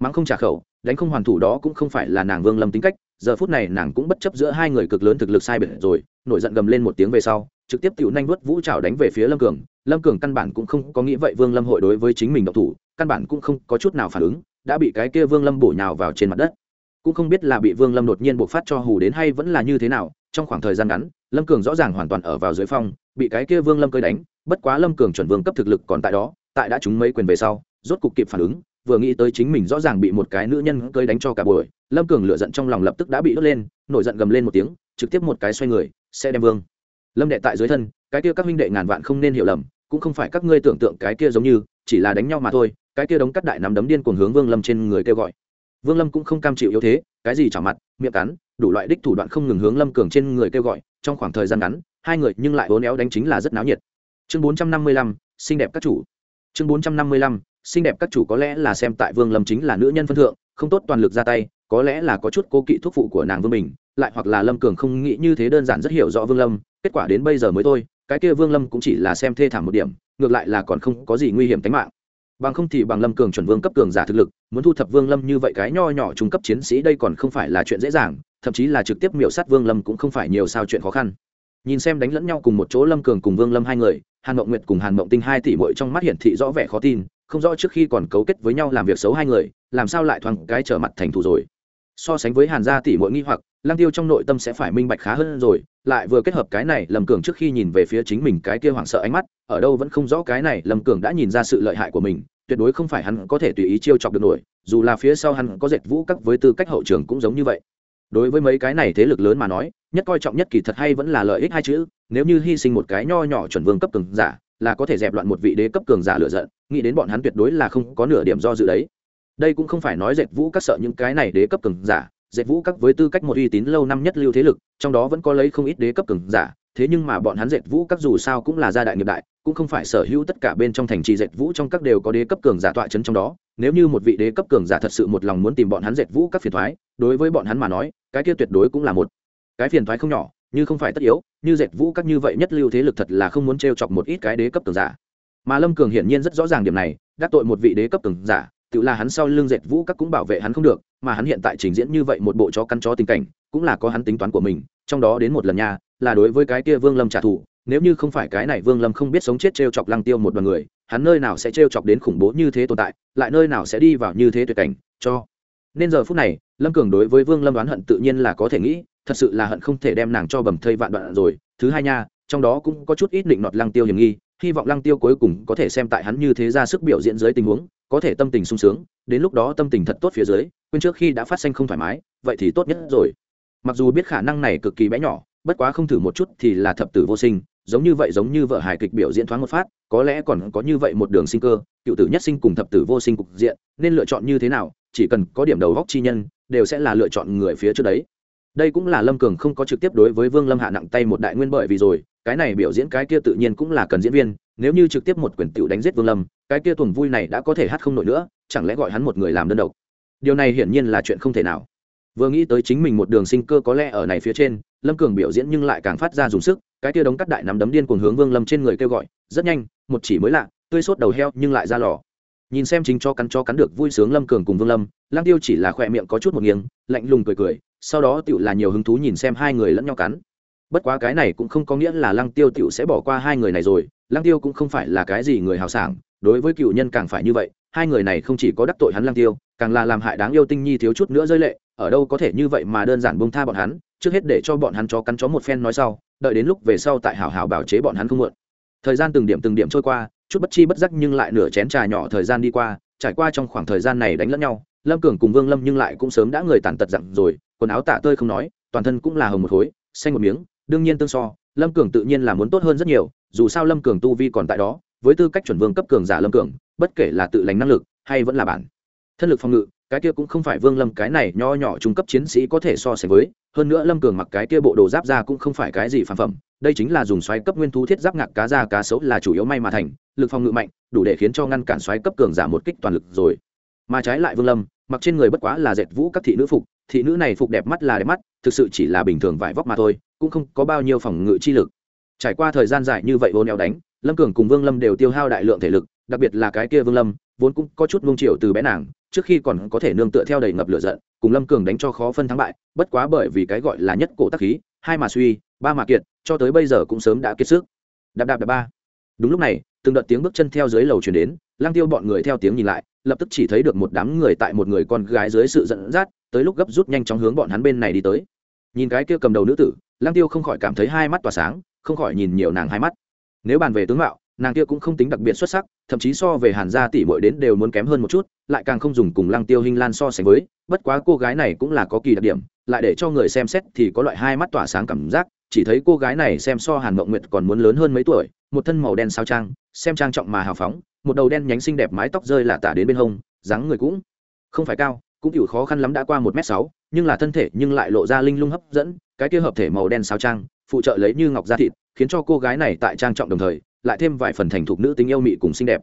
Mắng không trả khẩu, đánh không hoàn thủ đó cũng không phải là nàng vương lâm tính cách, giờ phút này nàng cũng bất chấp giữa hai người cực lớn thực lực sai biệt rồi, nổi giận gầm lên một tiếng về sau trực tiếp tiểu nhanh vuốt vũ trảo đánh về phía lâm cường. Lâm cường căn bản cũng không có nghĩ vậy vương lâm hội đối với chính mình độc thủ, căn bản cũng không có chút nào phản ứng, đã bị cái kia vương lâm bổ nhào vào trên mặt đất. Cũng không biết là bị vương lâm đột nhiên bộc phát cho hù đến hay vẫn là như thế nào, trong khoảng thời gian ngắn, lâm cường rõ ràng hoàn toàn ở vào dưới phong, bị cái kia vương lâm cơi đánh, bất quá lâm cường chuẩn vương cấp thực lực còn tại đó, tại đã trúng mấy quyền về sau, rốt cục kịp phản ứng, vừa nghĩ tới chính mình rõ ràng bị một cái nữ nhân cơi đánh cho cả buổi, lâm cường lửa giận trong lòng lập tức đã bị đốt lên, nổi giận gầm lên một tiếng, trực tiếp một cái xoay người, sẽ đem vương lâm đệ tại dưới thân, cái kia các huynh đệ ngàn vạn không nên hiểu lầm, cũng không phải các ngươi tưởng tượng cái kia giống như, chỉ là đánh nhau mà thôi, cái kia đống cắt đại nắm đấm điên cuồng hướng vương lâm trên người kêu gọi. Vương lâm cũng không cam chịu yếu thế, cái gì chảo mặt, miệng cắn, đủ loại đích thủ đoạn không ngừng hướng lâm cường trên người kêu gọi, trong khoảng thời gian ngắn, hai người nhưng lại uốn éo đánh chính là rất náo nhiệt. Chương bốn trăm năm mươi lăm, xinh đẹp các chủ. Chương bốn trăm năm mươi lăm, xinh đẹp các chủ có lẽ là xem tại vương lâm chính là nữ nhân phân thượng, không tốt toàn lực ra tay có lẽ là có chút cố kỵ thuốc phụ của nàng vương bình, lại hoặc là lâm cường không nghĩ như thế đơn giản rất hiểu rõ vương lâm, kết quả đến bây giờ mới thôi, cái kia vương lâm cũng chỉ là xem thê thảm một điểm, ngược lại là còn không có gì nguy hiểm tính mạng. Bằng không thì bằng lâm cường chuẩn vương cấp cường giả thực lực, muốn thu thập vương lâm như vậy cái nho nhỏ trung cấp chiến sĩ đây còn không phải là chuyện dễ dàng, thậm chí là trực tiếp miểu sát vương lâm cũng không phải nhiều sao chuyện khó khăn. Nhìn xem đánh lẫn nhau cùng một chỗ lâm cường cùng vương lâm hai người, hàn mộng nguyệt cùng hàn mộng tinh hai tỷ bội trong mắt hiển thị rõ vẻ khó tin, không rõ trước khi còn cấu kết với nhau làm việc xấu hai người, làm sao lại thoáng cái trở mặt thành thù rồi so sánh với hàn gia tỷ mỗi nghi hoặc, lăng tiêu trong nội tâm sẽ phải minh bạch khá hơn rồi, lại vừa kết hợp cái này lâm cường trước khi nhìn về phía chính mình cái kia hoảng sợ ánh mắt, ở đâu vẫn không rõ cái này lâm cường đã nhìn ra sự lợi hại của mình, tuyệt đối không phải hắn có thể tùy ý chiêu chọc được nổi, dù là phía sau hắn có dệt vũ các với tư cách hậu trường cũng giống như vậy. Đối với mấy cái này thế lực lớn mà nói, nhất coi trọng nhất kỳ thật hay vẫn là lợi ích hai chữ, nếu như hy sinh một cái nho nhỏ chuẩn vương cấp cường giả, là có thể dẹp loạn một vị đế cấp cường giả lựa giận, nghĩ đến bọn hắn tuyệt đối là không có nửa điểm do dự đấy đây cũng không phải nói dệt vũ các sợ những cái này đế cấp cường giả, dệt vũ các với tư cách một uy tín lâu năm nhất lưu thế lực, trong đó vẫn có lấy không ít đế cấp cường giả, thế nhưng mà bọn hắn dệt vũ các dù sao cũng là gia đại nghiệp đại, cũng không phải sở hữu tất cả bên trong thành trì dệt vũ trong các đều có đế cấp cường giả tọa chấn trong đó, nếu như một vị đế cấp cường giả thật sự một lòng muốn tìm bọn hắn dệt vũ các phiền thoái, đối với bọn hắn mà nói, cái kia tuyệt đối cũng là một cái phiền thoái không nhỏ, như không phải tất yếu, như dệt vũ các như vậy nhất lưu thế lực thật là không muốn t chọc một ít cái đế cấp cường giả. Mà lâm cường hiển nhiên rất rõ ràng điểm này, đắc tội một vị đế cấp cường giả tự là hắn sau lưng dệt vũ các cũng bảo vệ hắn không được, mà hắn hiện tại trình diễn như vậy một bộ chó căn chó tình cảnh, cũng là có hắn tính toán của mình, trong đó đến một lần nha, là đối với cái kia vương lâm trả thù, nếu như không phải cái này vương lâm không biết sống chết t r e o chọc lăng tiêu một đoàn người, hắn nơi nào sẽ t r e o chọc đến khủng bố như thế tồn tại, lại nơi nào sẽ đi vào như thế tuyệt cảnh, cho nên giờ phút này, lâm cường đối với vương lâm đoán hận tự nhiên là có thể nghĩ, thật sự là hận không thể đem nàng cho bầm thây vạn đoạn rồi. Thứ hai nha, trong đó cũng có chút ít định nọt lăng tiêu hiểm nghi, hy vọng lăng tiêu cuối cùng có thể xem tại hắn như thế ra sức biểu diễn dưới tình huống có thể tâm tình sung sướng, đến lúc đó tâm tình thật tốt phía dưới, quên trước khi đã phát sinh không thoải mái, vậy thì tốt nhất rồi. Mặc dù biết khả năng này cực kỳ bé nhỏ, bất quá không thử một chút thì là thập tử vô sinh, giống như vậy giống như vợ hài kịch biểu diễn thoáng một phát, có lẽ còn có như vậy một đường sinh cơ, cựu tử nhất sinh cùng thập tử vô sinh cục diện, nên lựa chọn như thế nào, chỉ cần có điểm đầu góc chi nhân, đều sẽ là lựa chọn người phía trước đấy. Đây cũng là lâm cường không có trực tiếp đối với vương lâm hạ nặng tay một đại nguyên bởi vì rồi, cái này biểu diễn cái kia tự nhiên cũng là cần diễn viên nếu như trực tiếp một quyền tiểu đánh giết vương lâm, cái kia tuần vui này đã có thể hát không nổi nữa, chẳng lẽ gọi hắn một người làm đơn độc? Điều này hiển nhiên là chuyện không thể nào. Vừa nghĩ tới chính mình một đường sinh cơ có lẽ ở này phía trên, lâm cường biểu diễn nhưng lại càng phát ra dùng sức, cái kia đống cắt đại nắm đấm điên cuồng hướng vương lâm trên người kêu gọi, rất nhanh, một chỉ mới lạ, tươi sốt đầu heo nhưng lại ra lò. Nhìn xem chính cho cắn cho cắn được vui sướng lâm cường cùng vương lâm lang tiêu chỉ là khỏe miệng có chút một nghiêng, lạnh lùng cười cười, sau đó tiểu là nhiều hứng thú nhìn xem hai người lẫn nhau cắn. Bất quá cái này cũng không có nghĩa là lăng tiêu tiểu sẽ bỏ qua hai người này rồi lăng tiêu cũng không phải là cái gì người hào sảng, đối với cựu nhân càng phải như vậy, hai người này không chỉ có đắc tội hắn lăng tiêu, càng là làm hại đáng yêu tinh nhi thiếu chút nữa rơi lệ, ở đâu có thể như vậy mà đơn giản buông tha bọn hắn, trước hết để cho bọn hắn chó cắn chó một phen nói sau, đợi đến lúc về sau tại hảo hảo bảo chế bọn hắn không muộn. Thời gian từng điểm từng điểm trôi qua, chút bất chi bất giác nhưng lại nửa chén trà nhỏ thời gian đi qua, trải qua trong khoảng thời gian này đánh lẫn nhau, lâm cường cùng vương lâm nhưng lại cũng sớm đã người tàn tật dặn rồi, quần áo tạ tơi không nói, toàn thân cũng là hồng một khối, xanh một miếng, đương nhiên tương so lâm cường tự nhiên là muốn tốt hơn rất nhiều, dù sao lâm cường tu vi còn tại đó, với tư cách chuẩn vương cấp cường giả lâm cường, bất kể là tự lành năng lực hay vẫn là bản. Thân lực phòng ngự, cái kia cũng không phải vương lâm cái này nho nhỏ trung cấp chiến sĩ có thể so sánh với, hơn nữa lâm cường mặc cái kia bộ đồ giáp ra cũng không phải cái gì phản phẩm, đây chính là dùng xoáy cấp nguyên thú thiết giáp ngạc cá ra cá sấu là chủ yếu may mà thành, lực phòng ngự mạnh, đủ để khiến cho ngăn cản xoáy cấp cường giả một kích toàn lực rồi. Mà trái lại vương lâm, mặc trên người bất quá là dệt vũ các thị nữ phục thị nữ này phục đẹp mắt là đẹp mắt, thực sự chỉ là bình thường vải vóc mà thôi, cũng không có bao nhiêu phòng ngự chi lực. Trải qua thời gian dài như vậy vô neo đánh, lâm cường cùng vương lâm đều tiêu hao đại lượng thể lực, đặc biệt là cái kia vương lâm, vốn cũng có chút vung triều từ bé nàng, trước khi còn có thể nương tựa theo đầy ngập lửa giận, cùng lâm cường đánh cho khó phân thắng bại, bất quá bởi vì cái gọi là nhất cổ tắc khí, hai mà suy, ba mà kiệt, cho tới bây giờ cũng sớm đã kiệt sức. Đạp đạp đạp ba. Đúng lúc này, từng đợt tiếng bước chân theo dưới lầu chuyển đến lang tiêu bọn người theo tiếng nhìn lại, lập tức chỉ thấy được một đám người tại một người con gái dưới sự dẫn dắt tới lúc gấp rút nhanh chóng hướng bọn hắn bên này đi tới. Nhìn cái kia cầm đầu nữ tử lang tiêu không khỏi cảm thấy hai mắt tỏa sáng, không khỏi nhìn nhiều nàng hai mắt. Nếu bàn về tướng mạo, nàng kia cũng không tính đặc biệt xuất sắc, thậm chí so về hàn gia tỷ muội đến đều muốn kém hơn một chút, lại càng không dùng cùng lăng tiêu hình lan so sánh với, bất quá cô gái này cũng là có kỳ đặc điểm, lại để cho người xem xét thì có loại hai mắt tỏa sáng cảm giác, chỉ thấy cô gái này xem so hàn mộng nguyệt còn muốn lớn hơn mấy tuổi, một thân màu đen sao trang, xem trang trọng mà hào phóng, một đầu đen nhánh xinh đẹp mái tóc rơi lả tả đến bên hông, dáng người cũng không phải cao cũng chịu khó khăn lắm đã qua một m sáu, nhưng là thân thể nhưng lại lộ ra linh lung hấp dẫn, cái kia hợp thể màu đen sao trang, phụ trợ lấy như ngọc da thịt, khiến cho cô gái này tại trang trọng đồng thời, lại thêm vài phần thành thục nữ tính yêu mị cùng xinh đẹp.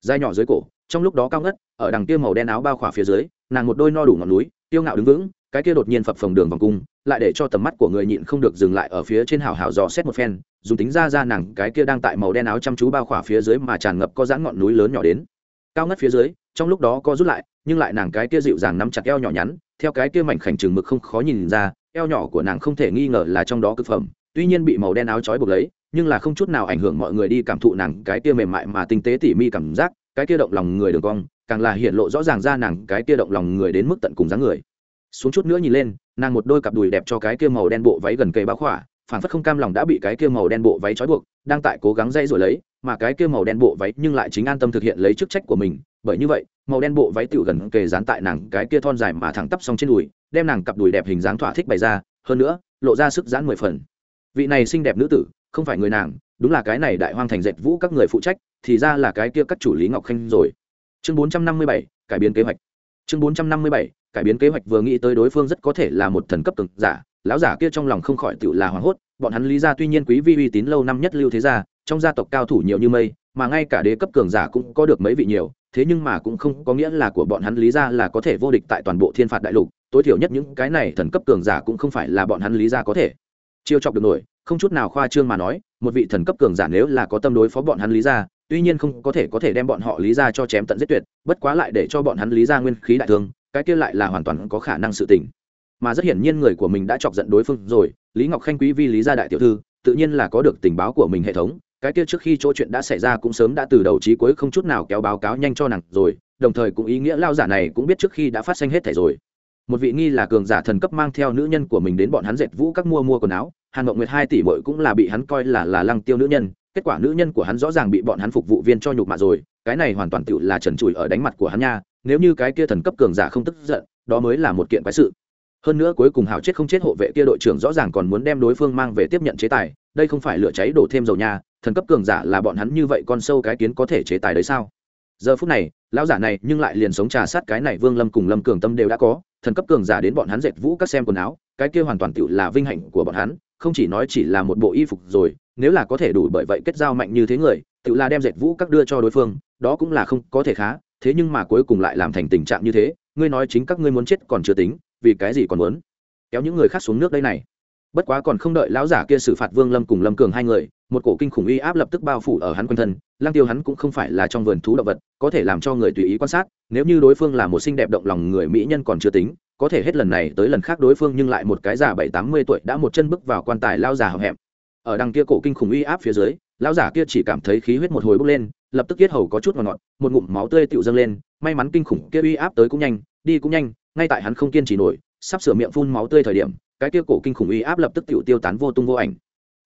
Dai nhỏ dưới cổ, trong lúc đó cao ngất, ở đằng kia màu đen áo bao khỏa phía dưới, nàng một đôi no đủ ngọn núi tiêu ngạo đứng vững, cái kia đột nhiên phập phồng đường vòng cung, lại để cho tầm mắt của người nhịn không được dừng lại ở phía trên hào hào dò xét một phen, dùng tính ra ra nàng cái kia đang tại màu đen áo chăm chú bao khỏa phía dưới mà tràn ngập có dãn ngọn núi lớn nhỏ đến. Cao ngất phía dưới, trong lúc đó co rút lại nhưng lại nàng cái kia dịu dàng nắm chặt eo nhỏ nhắn, theo cái kia mảnh khảnh trường mực không khó nhìn ra, eo nhỏ của nàng không thể nghi ngờ là trong đó cực phẩm, tuy nhiên bị màu đen áo trói buộc lấy, nhưng là không chút nào ảnh hưởng mọi người đi cảm thụ nàng cái kia mềm mại mà tinh tế tỉ mi cảm giác, cái kia động lòng người đường cong, càng là hiện lộ rõ ràng ra nàng cái kia động lòng người đến mức tận cùng dáng người. Xuống chút nữa nhìn lên, nàng một đôi cặp đùi đẹp cho cái kia màu đen bộ váy gần cây báo khỏa phản phất không cam lòng đã bị cái kia màu đen bộ váy trói buộc, đang tại cố gắng dây rồi lấy, mà cái kia màu đen bộ váy nhưng lại chính an tâm thực hiện lấy chức trách của mình bởi như vậy, màu đen bộ váy tựu gần kề dán tại nàng cái kia thon dài mà thẳng tắp xong trên đùi, đem nàng cặp đùi đẹp hình dáng thỏa thích bày ra, hơn nữa, lộ ra sức giãn mười phần. Vị này xinh đẹp nữ tử, không phải người nàng, đúng là cái này đại hoang thành dệt vũ các người phụ trách, thì ra là cái kia các chủ lý ngọc khanh rồi. Chương bốn trăm năm mươi bảy, cải biến kế hoạch. Chương bốn trăm năm mươi bảy, cải biến kế hoạch vừa nghĩ tới đối phương rất có thể là một thần cấp từng giả, lão giả kia trong lòng không khỏi tự là hoảng hốt, bọn hắn lý ra tuy nhiên quý vi uy tín lâu năm nhất lưu thế gia, trong gia tộc cao thủ nhiều như mây, mà ngay cả đế cấp cường giả cũng có được mấy vị nhiều thế nhưng mà cũng không có nghĩa là của bọn hắn lý gia là có thể vô địch tại toàn bộ thiên phạt đại lục, tối thiểu nhất những cái này thần cấp cường giả cũng không phải là bọn hắn lý gia có thể. Chiêu chọc được nổi, không chút nào khoa trương mà nói, một vị thần cấp cường giả nếu là có tâm đối phó bọn hắn lý gia, tuy nhiên không có thể có thể đem bọn họ lý gia cho chém tận giết tuyệt, bất quá lại để cho bọn hắn lý gia nguyên khí đại thương, cái kia lại là hoàn toàn có khả năng sự tình. Mà rất hiển nhiên người của mình đã chọc giận đối phương rồi, lý ngọc khanh quý vi lý gia đại tiểu thư, tự nhiên là có được tình báo của mình hệ thống cái kia trước khi chỗ chuyện đã xảy ra cũng sớm đã từ đầu chí cuối không chút nào kéo báo cáo nhanh cho nàng rồi, đồng thời cũng ý nghĩa lao giả này cũng biết trước khi đã phát sinh hết thẻ rồi. Một vị nghi là cường giả thần cấp mang theo nữ nhân của mình đến bọn hắn dệt vũ các mua mua quần áo, hàn mộng nguyệt hai tỷ bội cũng là bị hắn coi là là lăng tiêu nữ nhân, kết quả nữ nhân của hắn rõ ràng bị bọn hắn phục vụ viên cho nhục mạ rồi, cái này hoàn toàn tự là trần trụi ở đánh mặt của hắn nha, nếu như cái kia thần cấp cường giả không tức giận, đó mới là một kiện quái sự. Hơn nữa cuối cùng hào chết không chết hộ vệ kia đội trưởng rõ ràng còn muốn đem đối phương mang về tiếp nhận chế tài đây không phải lửa cháy đổ thêm dầu nha, thần cấp cường giả là bọn hắn như vậy con sâu cái kiến có thể chế tài đấy sao? Giờ phút này, lão giả này nhưng lại liền sống trà sát cái này vương lâm cùng lâm cường tâm đều đã có, thần cấp cường giả đến bọn hắn dệt vũ các xem quần áo, cái kia hoàn toàn tựu là vinh hạnh của bọn hắn, không chỉ nói chỉ là một bộ y phục rồi, nếu là có thể đủ bởi vậy kết giao mạnh như thế người tựu là đem dệt vũ các đưa cho đối phương, đó cũng là không có thể khá, thế nhưng mà cuối cùng lại làm thành tình trạng như thế, ngươi nói chính các ngươi muốn chết còn chưa tính, vì cái gì còn muốn? Kéo những người khác xuống nước đây này bất quá còn không đợi lão giả kia xử phạt vương lâm cùng lâm cường hai người, một cổ kinh khủng uy áp lập tức bao phủ ở hắn quanh thân lang tiêu hắn cũng không phải là trong vườn thú động vật, có thể làm cho người tùy ý quan sát, nếu như đối phương là một xinh đẹp động lòng người mỹ nhân còn chưa tính, có thể hết lần này tới lần khác đối phương nhưng lại một cái già bảy tám mươi tuổi đã một chân bước vào quan tài lao già hậm hẹm. Ở đằng kia cổ kinh khủng uy áp phía dưới, lão giả kia chỉ cảm thấy khí huyết một hồi bốc lên, lập tức yết hầu có chút ngọt ngọt, một ngụm máu tươi tựu dâng lên, may mắn kinh khủng kia uy áp tới cũng nhanh, đi cũng nhanh, ngay tại hắn không kiên trì nổi sắp sửa miệng phun máu tươi thời điểm, cái kia cổ kinh khủng uy áp lập tức tiêu tiêu tán vô tung vô ảnh.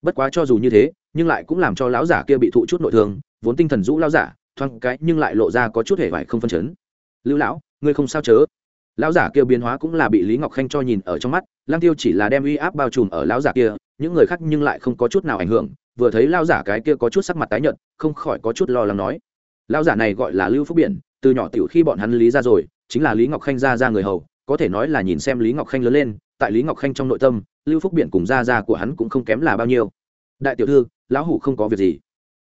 Bất quá cho dù như thế, nhưng lại cũng làm cho lão giả kia bị thụ chút nội thương, vốn tinh thần rũ lão giả, thoáng cái nhưng lại lộ ra có chút hề vải không phân chấn. Lưu lão, ngươi không sao chớ? Lão giả kia biến hóa cũng là bị lý ngọc khanh cho nhìn ở trong mắt lang tiêu chỉ là đem uy áp bao trùm ở lão giả kia, những người khác nhưng lại không có chút nào ảnh hưởng, vừa thấy lão giả cái kia có chút sắc mặt tái nhợt, không khỏi có chút lo lắng nói, lão giả này gọi là lưu phúc biển, từ nhỏ tiểu khi bọn hắn lý ra rồi, chính là lý ngọc khanh ra ra người hầu có thể nói là nhìn xem lý ngọc khanh lớn lên, tại lý ngọc khanh trong nội tâm, lưu phúc Biện cùng gia gia của hắn cũng không kém là bao nhiêu. Đại tiểu thư, lão hủ không có việc gì.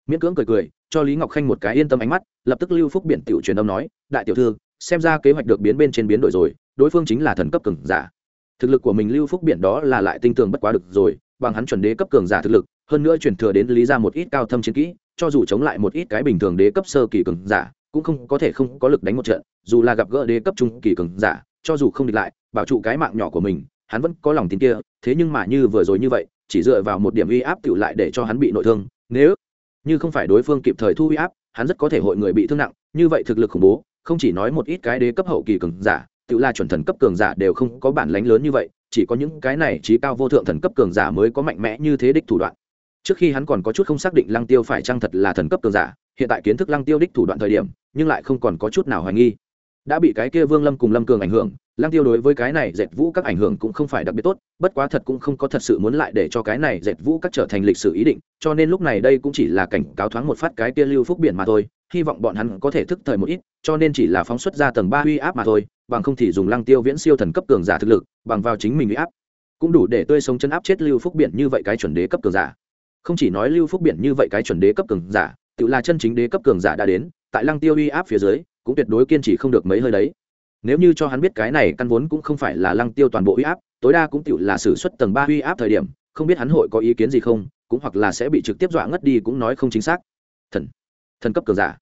Miễn cưỡng cười cười, cho lý ngọc khanh một cái yên tâm ánh mắt, lập tức lưu phúc Biện tiểu truyền âm nói, đại tiểu thư, xem ra kế hoạch được biến bên trên biến đổi rồi, đối phương chính là thần cấp cường giả. Thực lực của mình lưu phúc Biện đó là lại tinh tường bất quá được rồi, bằng hắn chuẩn đế cấp cường giả thực lực, hơn nữa chuyển thừa đến lý ra một ít cao thâm chiến kỹ, cho dù chống lại một ít cái bình thường đế cấp sơ kỳ cường giả, cũng không có thể không có lực đánh một trận, dù là gặp gỡ đế cấp trung kỳ cường giả cho dù không địch lại, bảo trụ cái mạng nhỏ của mình, hắn vẫn có lòng tin kia, thế nhưng mà như vừa rồi như vậy, chỉ dựa vào một điểm uy áp tựu lại để cho hắn bị nội thương. Nếu như không phải đối phương kịp thời thu uy áp, hắn rất có thể hội người bị thương nặng, như vậy thực lực khủng bố, không chỉ nói một ít cái đế cấp hậu kỳ cường giả tự là chuẩn thần cấp cường giả đều không có bản lánh lớn như vậy, chỉ có những cái này trí cao vô thượng thần cấp cường giả mới có mạnh mẽ như thế đích thủ đoạn. Trước khi hắn còn có chút không xác định lăng tiêu phải chăng thật là thần cấp cường giả, hiện tại kiến thức lăng tiêu đích thủ đoạn thời điểm, nhưng lại không còn có chút nào hoài nghi đã bị cái kia vương lâm cùng lâm cường ảnh hưởng, lăng tiêu đối với cái này dệt vũ các ảnh hưởng cũng không phải đặc biệt tốt, bất quá thật cũng không có thật sự muốn lại để cho cái này dệt vũ các trở thành lịch sử ý định, cho nên lúc này đây cũng chỉ là cảnh cáo thoáng một phát cái kia lưu phúc biển mà thôi, hy vọng bọn hắn có thể thức thời một ít, cho nên chỉ là phóng xuất ra tầng ba uy áp mà thôi, bằng không thì dùng lăng tiêu viễn siêu thần cấp cường giả thực lực, bằng vào chính mình uy áp, cũng đủ để tươi sống chân áp chết lưu phúc biển như vậy cái chuẩn đế cấp cường giả. Không chỉ nói lưu phúc biển như vậy cái chuẩn đế cấp cường giả, tự là chân chính đế cấp cường giả đã đến, tại lăng tiêu uy áp phía dưới cũng tuyệt đối kiên trì không được mấy hơi đấy. Nếu như cho hắn biết cái này căn vốn cũng không phải là lăng tiêu toàn bộ uy áp, tối đa cũng tự là xử suất tầng ba uy áp thời điểm, không biết hắn hội có ý kiến gì không, cũng hoặc là sẽ bị trực tiếp dọa ngất đi cũng nói không chính xác. Thần thần cấp cường giả.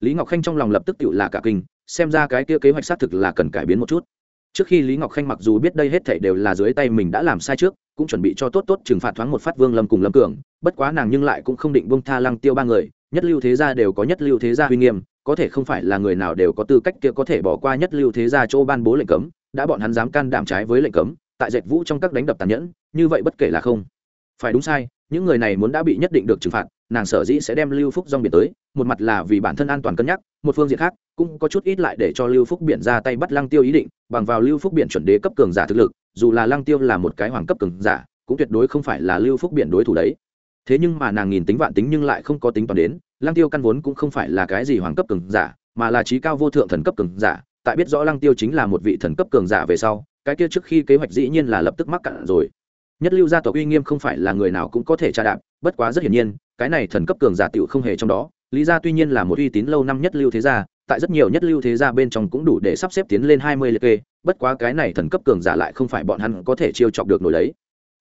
Lý ngọc khanh trong lòng lập tức tự là cả kinh, xem ra cái kia kế hoạch xác thực là cần cải biến một chút. Trước khi lý ngọc khanh mặc dù biết đây hết thảy đều là dưới tay mình đã làm sai trước, cũng chuẩn bị cho tốt tốt trừng phạt thoáng một phát vương lâm cùng lâm cường, bất quá nàng nhưng lại cũng không định bông tha lăng tiêu ba người, nhất lưu thế gia đều có nhất lưu thế gia uy nghiêm có thể không phải là người nào đều có tư cách kia có thể bỏ qua nhất lưu thế gia chỗ ban bố lệnh cấm, đã bọn hắn dám can đảm trái với lệnh cấm, tại dệt vũ trong các đánh đập tàn nhẫn, như vậy bất kể là không. Phải đúng sai, những người này muốn đã bị nhất định được trừng phạt, nàng sở dĩ sẽ đem lưu phúc dong biển tới, một mặt là vì bản thân an toàn cân nhắc, một phương diện khác, cũng có chút ít lại để cho lưu phúc biển ra tay bắt lăng tiêu ý định, bằng vào lưu phúc biển chuẩn đế cấp cường giả thực lực, dù là lăng tiêu là một cái hoàng cấp cường giả, cũng tuyệt đối không phải là lưu phúc biển đối thủ đấy. Thế nhưng mà nàng nhìn tính vạn tính nhưng lại không có tính toán đến lăng tiêu căn vốn cũng không phải là cái gì hoàng cấp cường giả, mà là trí cao vô thượng thần cấp cường giả. Tại biết rõ lăng tiêu chính là một vị thần cấp cường giả về sau, cái kia trước khi kế hoạch dĩ nhiên là lập tức mắc cạn rồi. Nhất lưu gia tộc uy nghiêm không phải là người nào cũng có thể tra đạp, bất quá rất hiển nhiên, cái này thần cấp cường giả tựu không hề trong đó. Lý gia tuy nhiên là một uy tín lâu năm nhất lưu thế gia, tại rất nhiều nhất lưu thế gia bên trong cũng đủ để sắp xếp tiến lên hai mươi liệt kê, bất quá cái này thần cấp cường giả lại không phải bọn hắn có thể chiêu chọc được nổi đấy.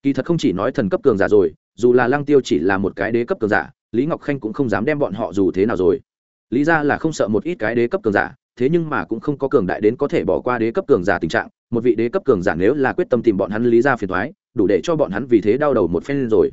Kỳ thật không chỉ nói thần cấp cường giả rồi, dù là lăng tiêu chỉ là một cái đế cấp cường giả lý ngọc khanh cũng không dám đem bọn họ dù thế nào rồi. Lý ra là không sợ một ít cái đế cấp cường giả, thế nhưng mà cũng không có cường đại đến có thể bỏ qua đế cấp cường giả tình trạng. Một vị đế cấp cường giả nếu là quyết tâm tìm bọn hắn lý ra phiền thoái đủ để cho bọn hắn vì thế đau đầu một phen rồi.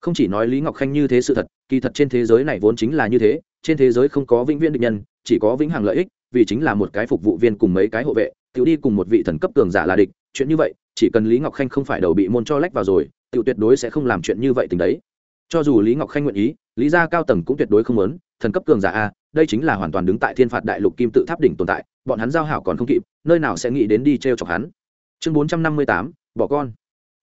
Không chỉ nói lý ngọc khanh như thế sự thật, kỳ thật trên thế giới này vốn chính là như thế, trên thế giới không có vĩnh viễn định nhân, chỉ có vĩnh hằng lợi ích, vì chính là một cái phục vụ viên cùng mấy cái hộ vệ tự đi cùng một vị thần cấp cường giả là địch, chuyện như vậy, chỉ cần lý ngọc khanh không phải đầu bị môn cho lách vào rồi tự tuyệt đối sẽ không làm chuyện như vậy tình đấy cho dù lý ngọc khanh nguyện ý, lý gia cao tầng cũng tuyệt đối không muốn, thần cấp cường giả a, đây chính là hoàn toàn đứng tại thiên phạt đại lục kim tự tháp đỉnh tồn tại, bọn hắn giao hảo còn không kịp, nơi nào sẽ nghĩ đến đi t r e o chọc hắn. Chương bốn trăm năm mươi tám, bỏ con.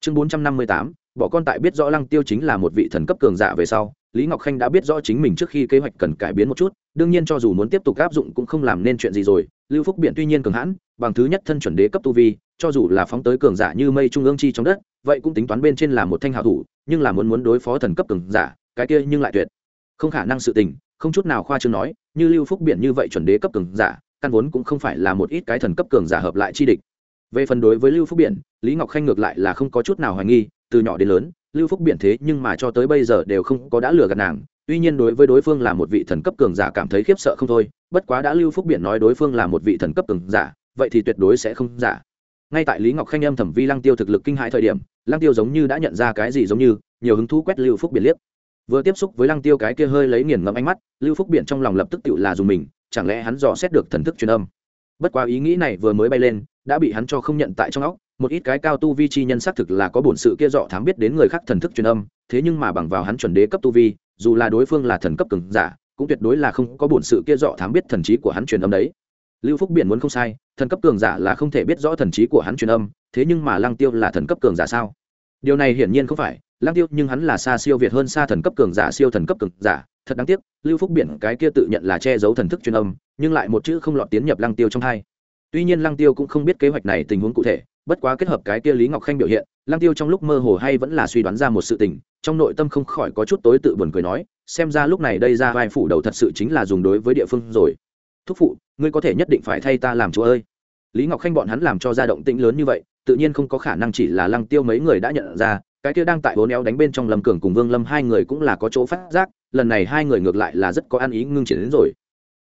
Chương bốn trăm năm mươi tám, bỏ con tại biết rõ lăng tiêu chính là một vị thần cấp cường giả về sau, lý ngọc khanh đã biết rõ chính mình trước khi kế hoạch cần cải biến một chút, đương nhiên cho dù muốn tiếp tục áp dụng cũng không làm nên chuyện gì rồi, lưu phúc biện tuy nhiên cường hãn, bằng thứ nhất thân chuẩn đế cấp tu vi, cho dù là phóng tới cường giả như mây trung ương chi trong đất vậy cũng tính toán bên trên là một thanh hảo thủ, nhưng là muốn muốn đối phó thần cấp cường giả, cái kia nhưng lại tuyệt. Không khả năng sự tình, không chút nào khoa trương nói, như lưu phúc biển như vậy chuẩn đế cấp cường giả, căn vốn cũng không phải là một ít cái thần cấp cường giả hợp lại chi địch. Về phần đối với lưu phúc biển, lý ngọc khanh ngược lại là không có chút nào hoài nghi, từ nhỏ đến lớn, lưu phúc biển thế nhưng mà cho tới bây giờ đều không có đã lừa gạt nàng, tuy nhiên đối với đối phương là một vị thần cấp cường giả cảm thấy khiếp sợ không thôi, bất quá đã lưu phúc biển nói đối phương là một vị thần cấp cường giả, vậy thì tuyệt đối sẽ không giả ngay tại lý ngọc khanh âm thẩm vi lăng tiêu thực lực kinh hãi thời điểm, lăng tiêu giống như đã nhận ra cái gì giống như, nhiều hứng thú quét lưu phúc biển liếc. Vừa tiếp xúc với lăng tiêu cái kia hơi lấy nghiền ngẫm ánh mắt, lưu phúc biển trong lòng lập tức tự là dùng mình, chẳng lẽ hắn dò xét được thần thức truyền âm? Bất quá ý nghĩ này vừa mới bay lên, đã bị hắn cho không nhận tại trong óc, một ít cái cao tu vi chi nhân xác thực là có bổn sự kia dọ thám biết đến người khác thần thức truyền âm, thế nhưng mà bằng vào hắn chuẩn đế cấp tu vi, dù là đối phương là thần cấp cường giả, cũng tuyệt đối là không có bổn sự kia dọ thám biết thần trí của hắn truyền âm đấy lưu phúc biển muốn không sai, thần cấp cường giả là không thể biết rõ thần trí của hắn truyền âm, thế nhưng mà lăng tiêu là thần cấp cường giả sao? Điều này hiển nhiên không phải, lăng tiêu nhưng hắn là xa siêu việt hơn xa thần cấp cường giả, siêu thần cấp cường giả. Thật đáng tiếc, lưu phúc biển cái kia tự nhận là che giấu thần thức truyền âm, nhưng lại một chữ không lọt tiến nhập lăng tiêu trong hai tuy nhiên lăng tiêu cũng không biết kế hoạch này tình huống cụ thể, bất quá kết hợp cái kia lý ngọc khanh biểu hiện, lăng tiêu trong lúc mơ hồ hay vẫn là suy đoán ra một sự tình, trong nội tâm không khỏi có chút tối tự buồn cười nói, xem ra lúc này đây ra vai phủ đầu thật sự chính là dùng đối với địa phương rồi. Thúc phụ ngươi có thể nhất định phải thay ta làm chúa ơi. Lý ngọc khanh bọn hắn làm cho ra động tĩnh lớn như vậy, tự nhiên không có khả năng chỉ là lăng tiêu mấy người đã nhận ra, cái kia đang tại hố néo đánh bên trong lâm cường cùng vương lâm hai người cũng là có chỗ phát giác, lần này hai người ngược lại là rất có ăn ý ngưng triển đến rồi.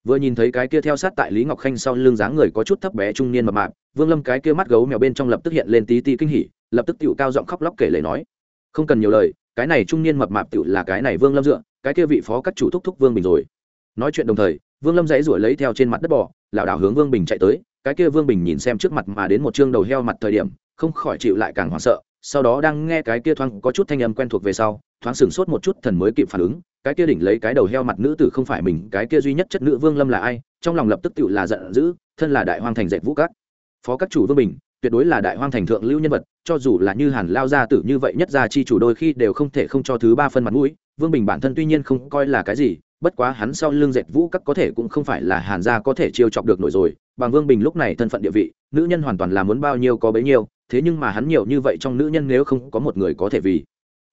Vừa nhìn thấy cái kia theo sát tại lý ngọc khanh sau lưng dáng người có chút thấp bé trung niên mập mạp, vương lâm cái kia mắt gấu mèo bên trong lập tức hiện lên tí tí kinh hỉ, lập tức tựu cao giọng khóc lóc kể lời nói. Không cần nhiều lời, cái này trung niên mập mạp tựu là cái này vương lâm dựa, cái kia vị phó các chủ thúc thúc vương bình rồi. Nói chuyện đồng thời vương lâm dãy ruổi lấy theo trên mặt đất bò, lảo đảo hướng vương bình chạy tới, cái kia vương bình nhìn xem trước mặt mà đến một chương đầu heo mặt thời điểm, không khỏi chịu lại càng hoảng sợ, sau đó đang nghe cái kia thoáng có chút thanh âm quen thuộc về sau, thoáng sửng sốt một chút thần mới kịp phản ứng, cái kia đỉnh lấy cái đầu heo mặt nữ tử không phải mình, cái kia duy nhất chất nữ vương lâm là ai, trong lòng lập tức tự là giận dữ, thân là đại hoang thành dệt vũ các. Phó các chủ vương bình, tuyệt đối là đại hoang thành thượng lưu nhân vật, cho dù là như hàn lao gia tử như vậy nhất gia chi chủ đôi khi đều không thể không cho thứ ba phân mặt mũi vương bình bản thân tuy nhiên không coi là cái gì, bất quá hắn sau lưng dệt vũ các có thể cũng không phải là hàn gia có thể chiêu chọc được nổi rồi. Bằng vương bình lúc này thân phận địa vị, nữ nhân hoàn toàn là muốn bao nhiêu có bấy nhiêu, thế nhưng mà hắn nhiều như vậy trong nữ nhân nếu không có một người có thể vì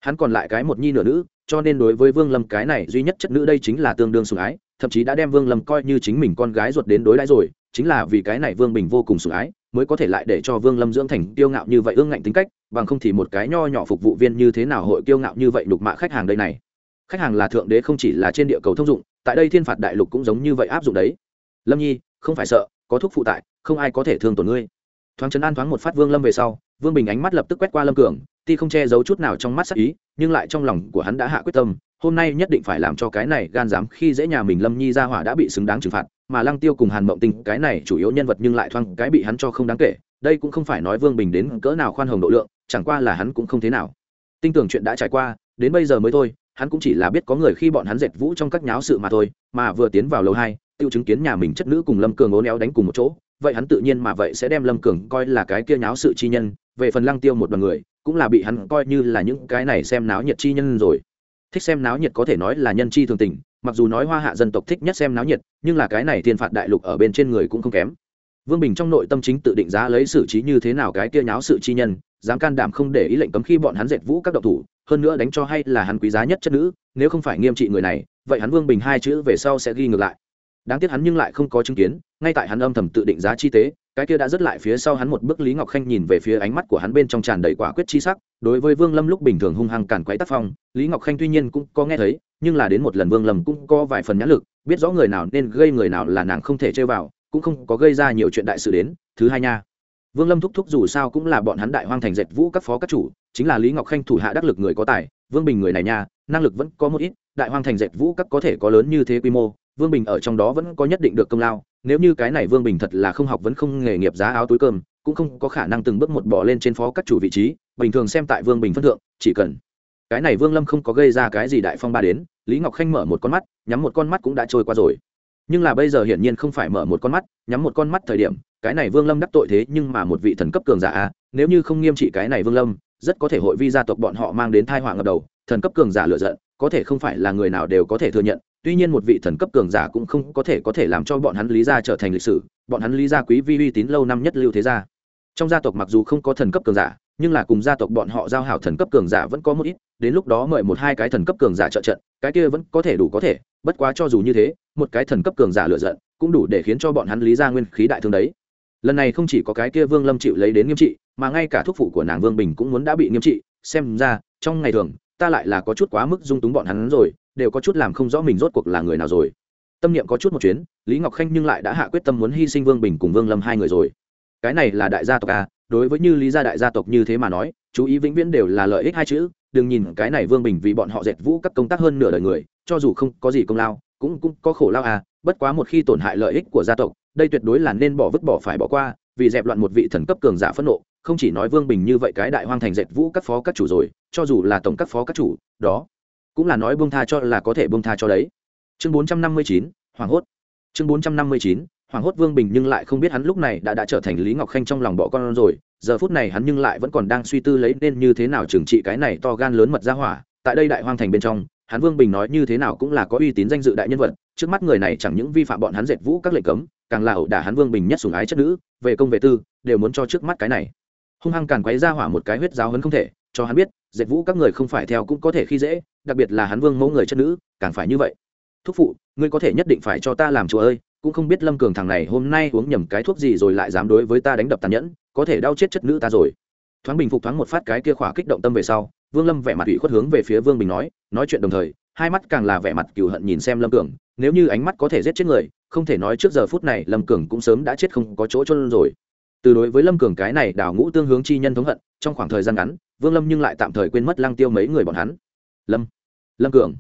hắn còn lại cái một nhi nửa nữ, cho nên đối với vương lâm cái này duy nhất chất nữ đây chính là tương đương sủng ái, thậm chí đã đem vương lâm coi như chính mình con gái ruột đến đối đãi rồi, chính là vì cái này vương bình vô cùng sủng ái, mới có thể lại để cho vương lâm dưỡng thành kiêu ngạo như vậy ương ngạnh tính cách, bằng không thì một cái nho nhỏ phục vụ viên như thế nào hội kiêu ngạo như vậy lục mạ khách hàng đây này khách hàng là thượng đế không chỉ là trên địa cầu thông dụng, tại đây thiên phạt đại lục cũng giống như vậy áp dụng đấy. Lâm nhi, không phải sợ, có thuốc phụ tại, không ai có thể thương tổn ngươi. Thoáng chấn an thoáng một phát vương lâm về sau, vương bình ánh mắt lập tức quét qua lâm cường ti không che giấu chút nào trong mắt sắc ý, nhưng lại trong lòng của hắn đã hạ quyết tâm, hôm nay nhất định phải làm cho cái này gan dám khi dễ nhà mình lâm nhi ra hỏa đã bị xứng đáng trừng phạt, mà lăng tiêu cùng hàn mộng tinh, cái này chủ yếu nhân vật nhưng lại thoáng cái bị hắn cho không đáng kể, đây cũng không phải nói vương bình đến cỡ nào khoan hồng độ lượng, chẳng qua là hắn cũng không thế nào. Tin tưởng chuyện đã trải qua, đến bây giờ mới thôi hắn cũng chỉ là biết có người khi bọn hắn dệt vũ trong các nháo sự mà thôi, mà vừa tiến vào lầu hai, tiêu chứng kiến nhà mình chất nữ cùng lâm cường ố néo đánh cùng một chỗ, vậy hắn tự nhiên mà vậy sẽ đem lâm cường coi là cái kia nháo sự chi nhân, về phần lăng tiêu một đoàn người, cũng là bị hắn coi như là những cái này xem náo nhiệt chi nhân rồi. Thích xem náo nhiệt có thể nói là nhân chi thường tình, mặc dù nói hoa hạ dân tộc thích nhất xem náo nhiệt, nhưng là cái này thiên phạt đại lục ở bên trên người cũng không kém. Vương bình trong nội tâm chính tự định giá lấy xử trí như thế nào cái kia nháo sự chi nhân dám can đảm không để ý lệnh cấm khi bọn hắn dệt vũ các độc thủ, hơn nữa đánh cho hay là hắn quý giá nhất chất nữ, nếu không phải nghiêm trị người này, vậy hắn vương bình hai chữ về sau sẽ ghi ngược lại. Đáng tiếc hắn nhưng lại không có chứng kiến, ngay tại hắn âm thầm tự định giá chi tế, cái kia đã rất lại phía sau hắn một bước lý ngọc khanh nhìn về phía ánh mắt của hắn bên trong tràn đầy quả quyết chi sắc, đối với vương lâm lúc bình thường hung hăng càn quấy tác phong, lý ngọc khanh tuy nhiên cũng có nghe thấy, nhưng là đến một lần vương lâm cũng có vài phần nhãn lực, biết rõ người nào nên gây người nào là nàng không thể chơi vào, cũng không có gây ra nhiều chuyện đại sự đến, thứ hai nha vương lâm thúc thúc dù sao cũng là bọn hắn đại hoang thành dệt vũ các phó các chủ, chính là lý ngọc khanh thủ hạ đắc lực người có tài, vương bình người này nha, năng lực vẫn có một ít, đại hoang thành dệt vũ các có thể có lớn như thế quy mô, vương bình ở trong đó vẫn có nhất định được công lao, nếu như cái này vương bình thật là không học vẫn không nghề nghiệp giá áo túi cơm, cũng không có khả năng từng bước một bỏ lên trên phó các chủ vị trí, bình thường xem tại vương bình phân thượng, chỉ cần cái này vương lâm không có gây ra cái gì đại phong ba đến, lý ngọc khanh mở một con mắt, nhắm một con mắt cũng đã trôi qua rồi. Nhưng là bây giờ hiển nhiên không phải mở một con mắt, nhắm một con mắt thời điểm cái này vương lâm đắc tội thế nhưng mà một vị thần cấp cường giả à nếu như không nghiêm trị cái này vương lâm, rất có thể hội vi gia tộc bọn họ mang đến thai họa ngập đầu, thần cấp cường giả lựa giận, có thể không phải là người nào đều có thể thừa nhận, tuy nhiên một vị thần cấp cường giả cũng không có thể có thể làm cho bọn hắn lý gia trở thành lịch sử, bọn hắn lý gia quý vi uy tín lâu năm nhất lưu thế gia. Trong gia tộc mặc dù không có thần cấp cường giả, nhưng là cùng gia tộc bọn họ giao hảo thần cấp cường giả vẫn có một ít, đến lúc đó mời một hai cái thần cấp cường giả trợ trận, cái kia vẫn có thể đủ có thể, bất quá cho dù như thế, một cái thần cấp cường giả lựa giận, cũng đủ để khiến cho bọn hắn lý gia nguyên khí đại thương đấy lần này không chỉ có cái kia vương lâm chịu lấy đến nghiêm trị, mà ngay cả thuốc phụ của nàng vương bình cũng muốn đã bị nghiêm trị. Xem ra, trong ngày thường, ta lại là có chút quá mức dung túng bọn hắn rồi, đều có chút làm không rõ mình rốt cuộc là người nào rồi. Tâm niệm có chút một chuyến, lý ngọc khanh nhưng lại đã hạ quyết tâm muốn hy sinh vương bình cùng vương lâm hai người rồi. Cái này là đại gia tộc à đối với như lý gia đại gia tộc như thế mà nói, chú ý vĩnh viễn đều là lợi ích hai chữ, đừng nhìn cái này vương bình vì bọn họ dệt vũ các công tác hơn nửa đời người, cho dù không có gì công lao, cũng cũng có khổ lao à bất quá một khi tổn hại lợi ích của gia tộc, đây tuyệt đối là nên bỏ vứt bỏ phải bỏ qua, vì dẹp loạn một vị thần cấp cường giả phẫn nộ, không chỉ nói vương bình như vậy cái đại hoang thành dệt vũ các phó các chủ rồi, cho dù là tổng các phó các chủ, đó cũng là nói buông tha cho là có thể buông tha cho đấy. Chương bốn trăm năm mươi chín, hoàng hốt. Chương bốn trăm năm mươi chín, hoàng hốt vương bình nhưng lại không biết hắn lúc này đã đã trở thành lý ngọc khanh trong lòng bỏ con rồi, giờ phút này hắn nhưng lại vẫn còn đang suy tư lấy nên như thế nào trừng trị cái này to gan lớn mật ra hỏa, tại đây đại hoang thành bên trong hắn vương bình nói như thế nào cũng là có uy tín danh dự đại nhân vật, trước mắt người này chẳng những vi phạm bọn hắn dệt vũ các lệnh cấm, càng là ẩu đả hắn vương bình nhất sủng ái chất nữ, về công về tư, đều muốn cho trước mắt cái này. Hung hăng càng quấy ra hỏa một cái huyết giáo hấn không thể, cho hắn biết, dệt vũ các người không phải theo cũng có thể khi dễ, đặc biệt là hắn vương mẫu người chất nữ, càng phải như vậy. Thúc phụ, ngươi có thể nhất định phải cho ta làm chúa ơi, cũng không biết lâm cường thằng này hôm nay uống nhầm cái thuốc gì rồi lại dám đối với ta đánh đập tàn nhẫn, có thể đau chết chất nữ ta rồi. Thoáng bình phục thoáng một phát cái kia khỏa kích động tâm về sau vương lâm vẻ mặt ủy khuất hướng về phía vương bình nói nói chuyện đồng thời, hai mắt càng là vẻ mặt cừu hận nhìn xem lâm cường. Nếu như ánh mắt có thể giết chết người, không thể nói trước giờ phút này lâm cường cũng sớm đã chết không có chỗ chôn rồi. Từ đối với lâm cường cái này đào ngũ tương hướng chi nhân thống hận, trong khoảng thời gian ngắn, vương lâm nhưng lại tạm thời quên mất lăng tiêu mấy người bọn hắn. Lâm lâm cường,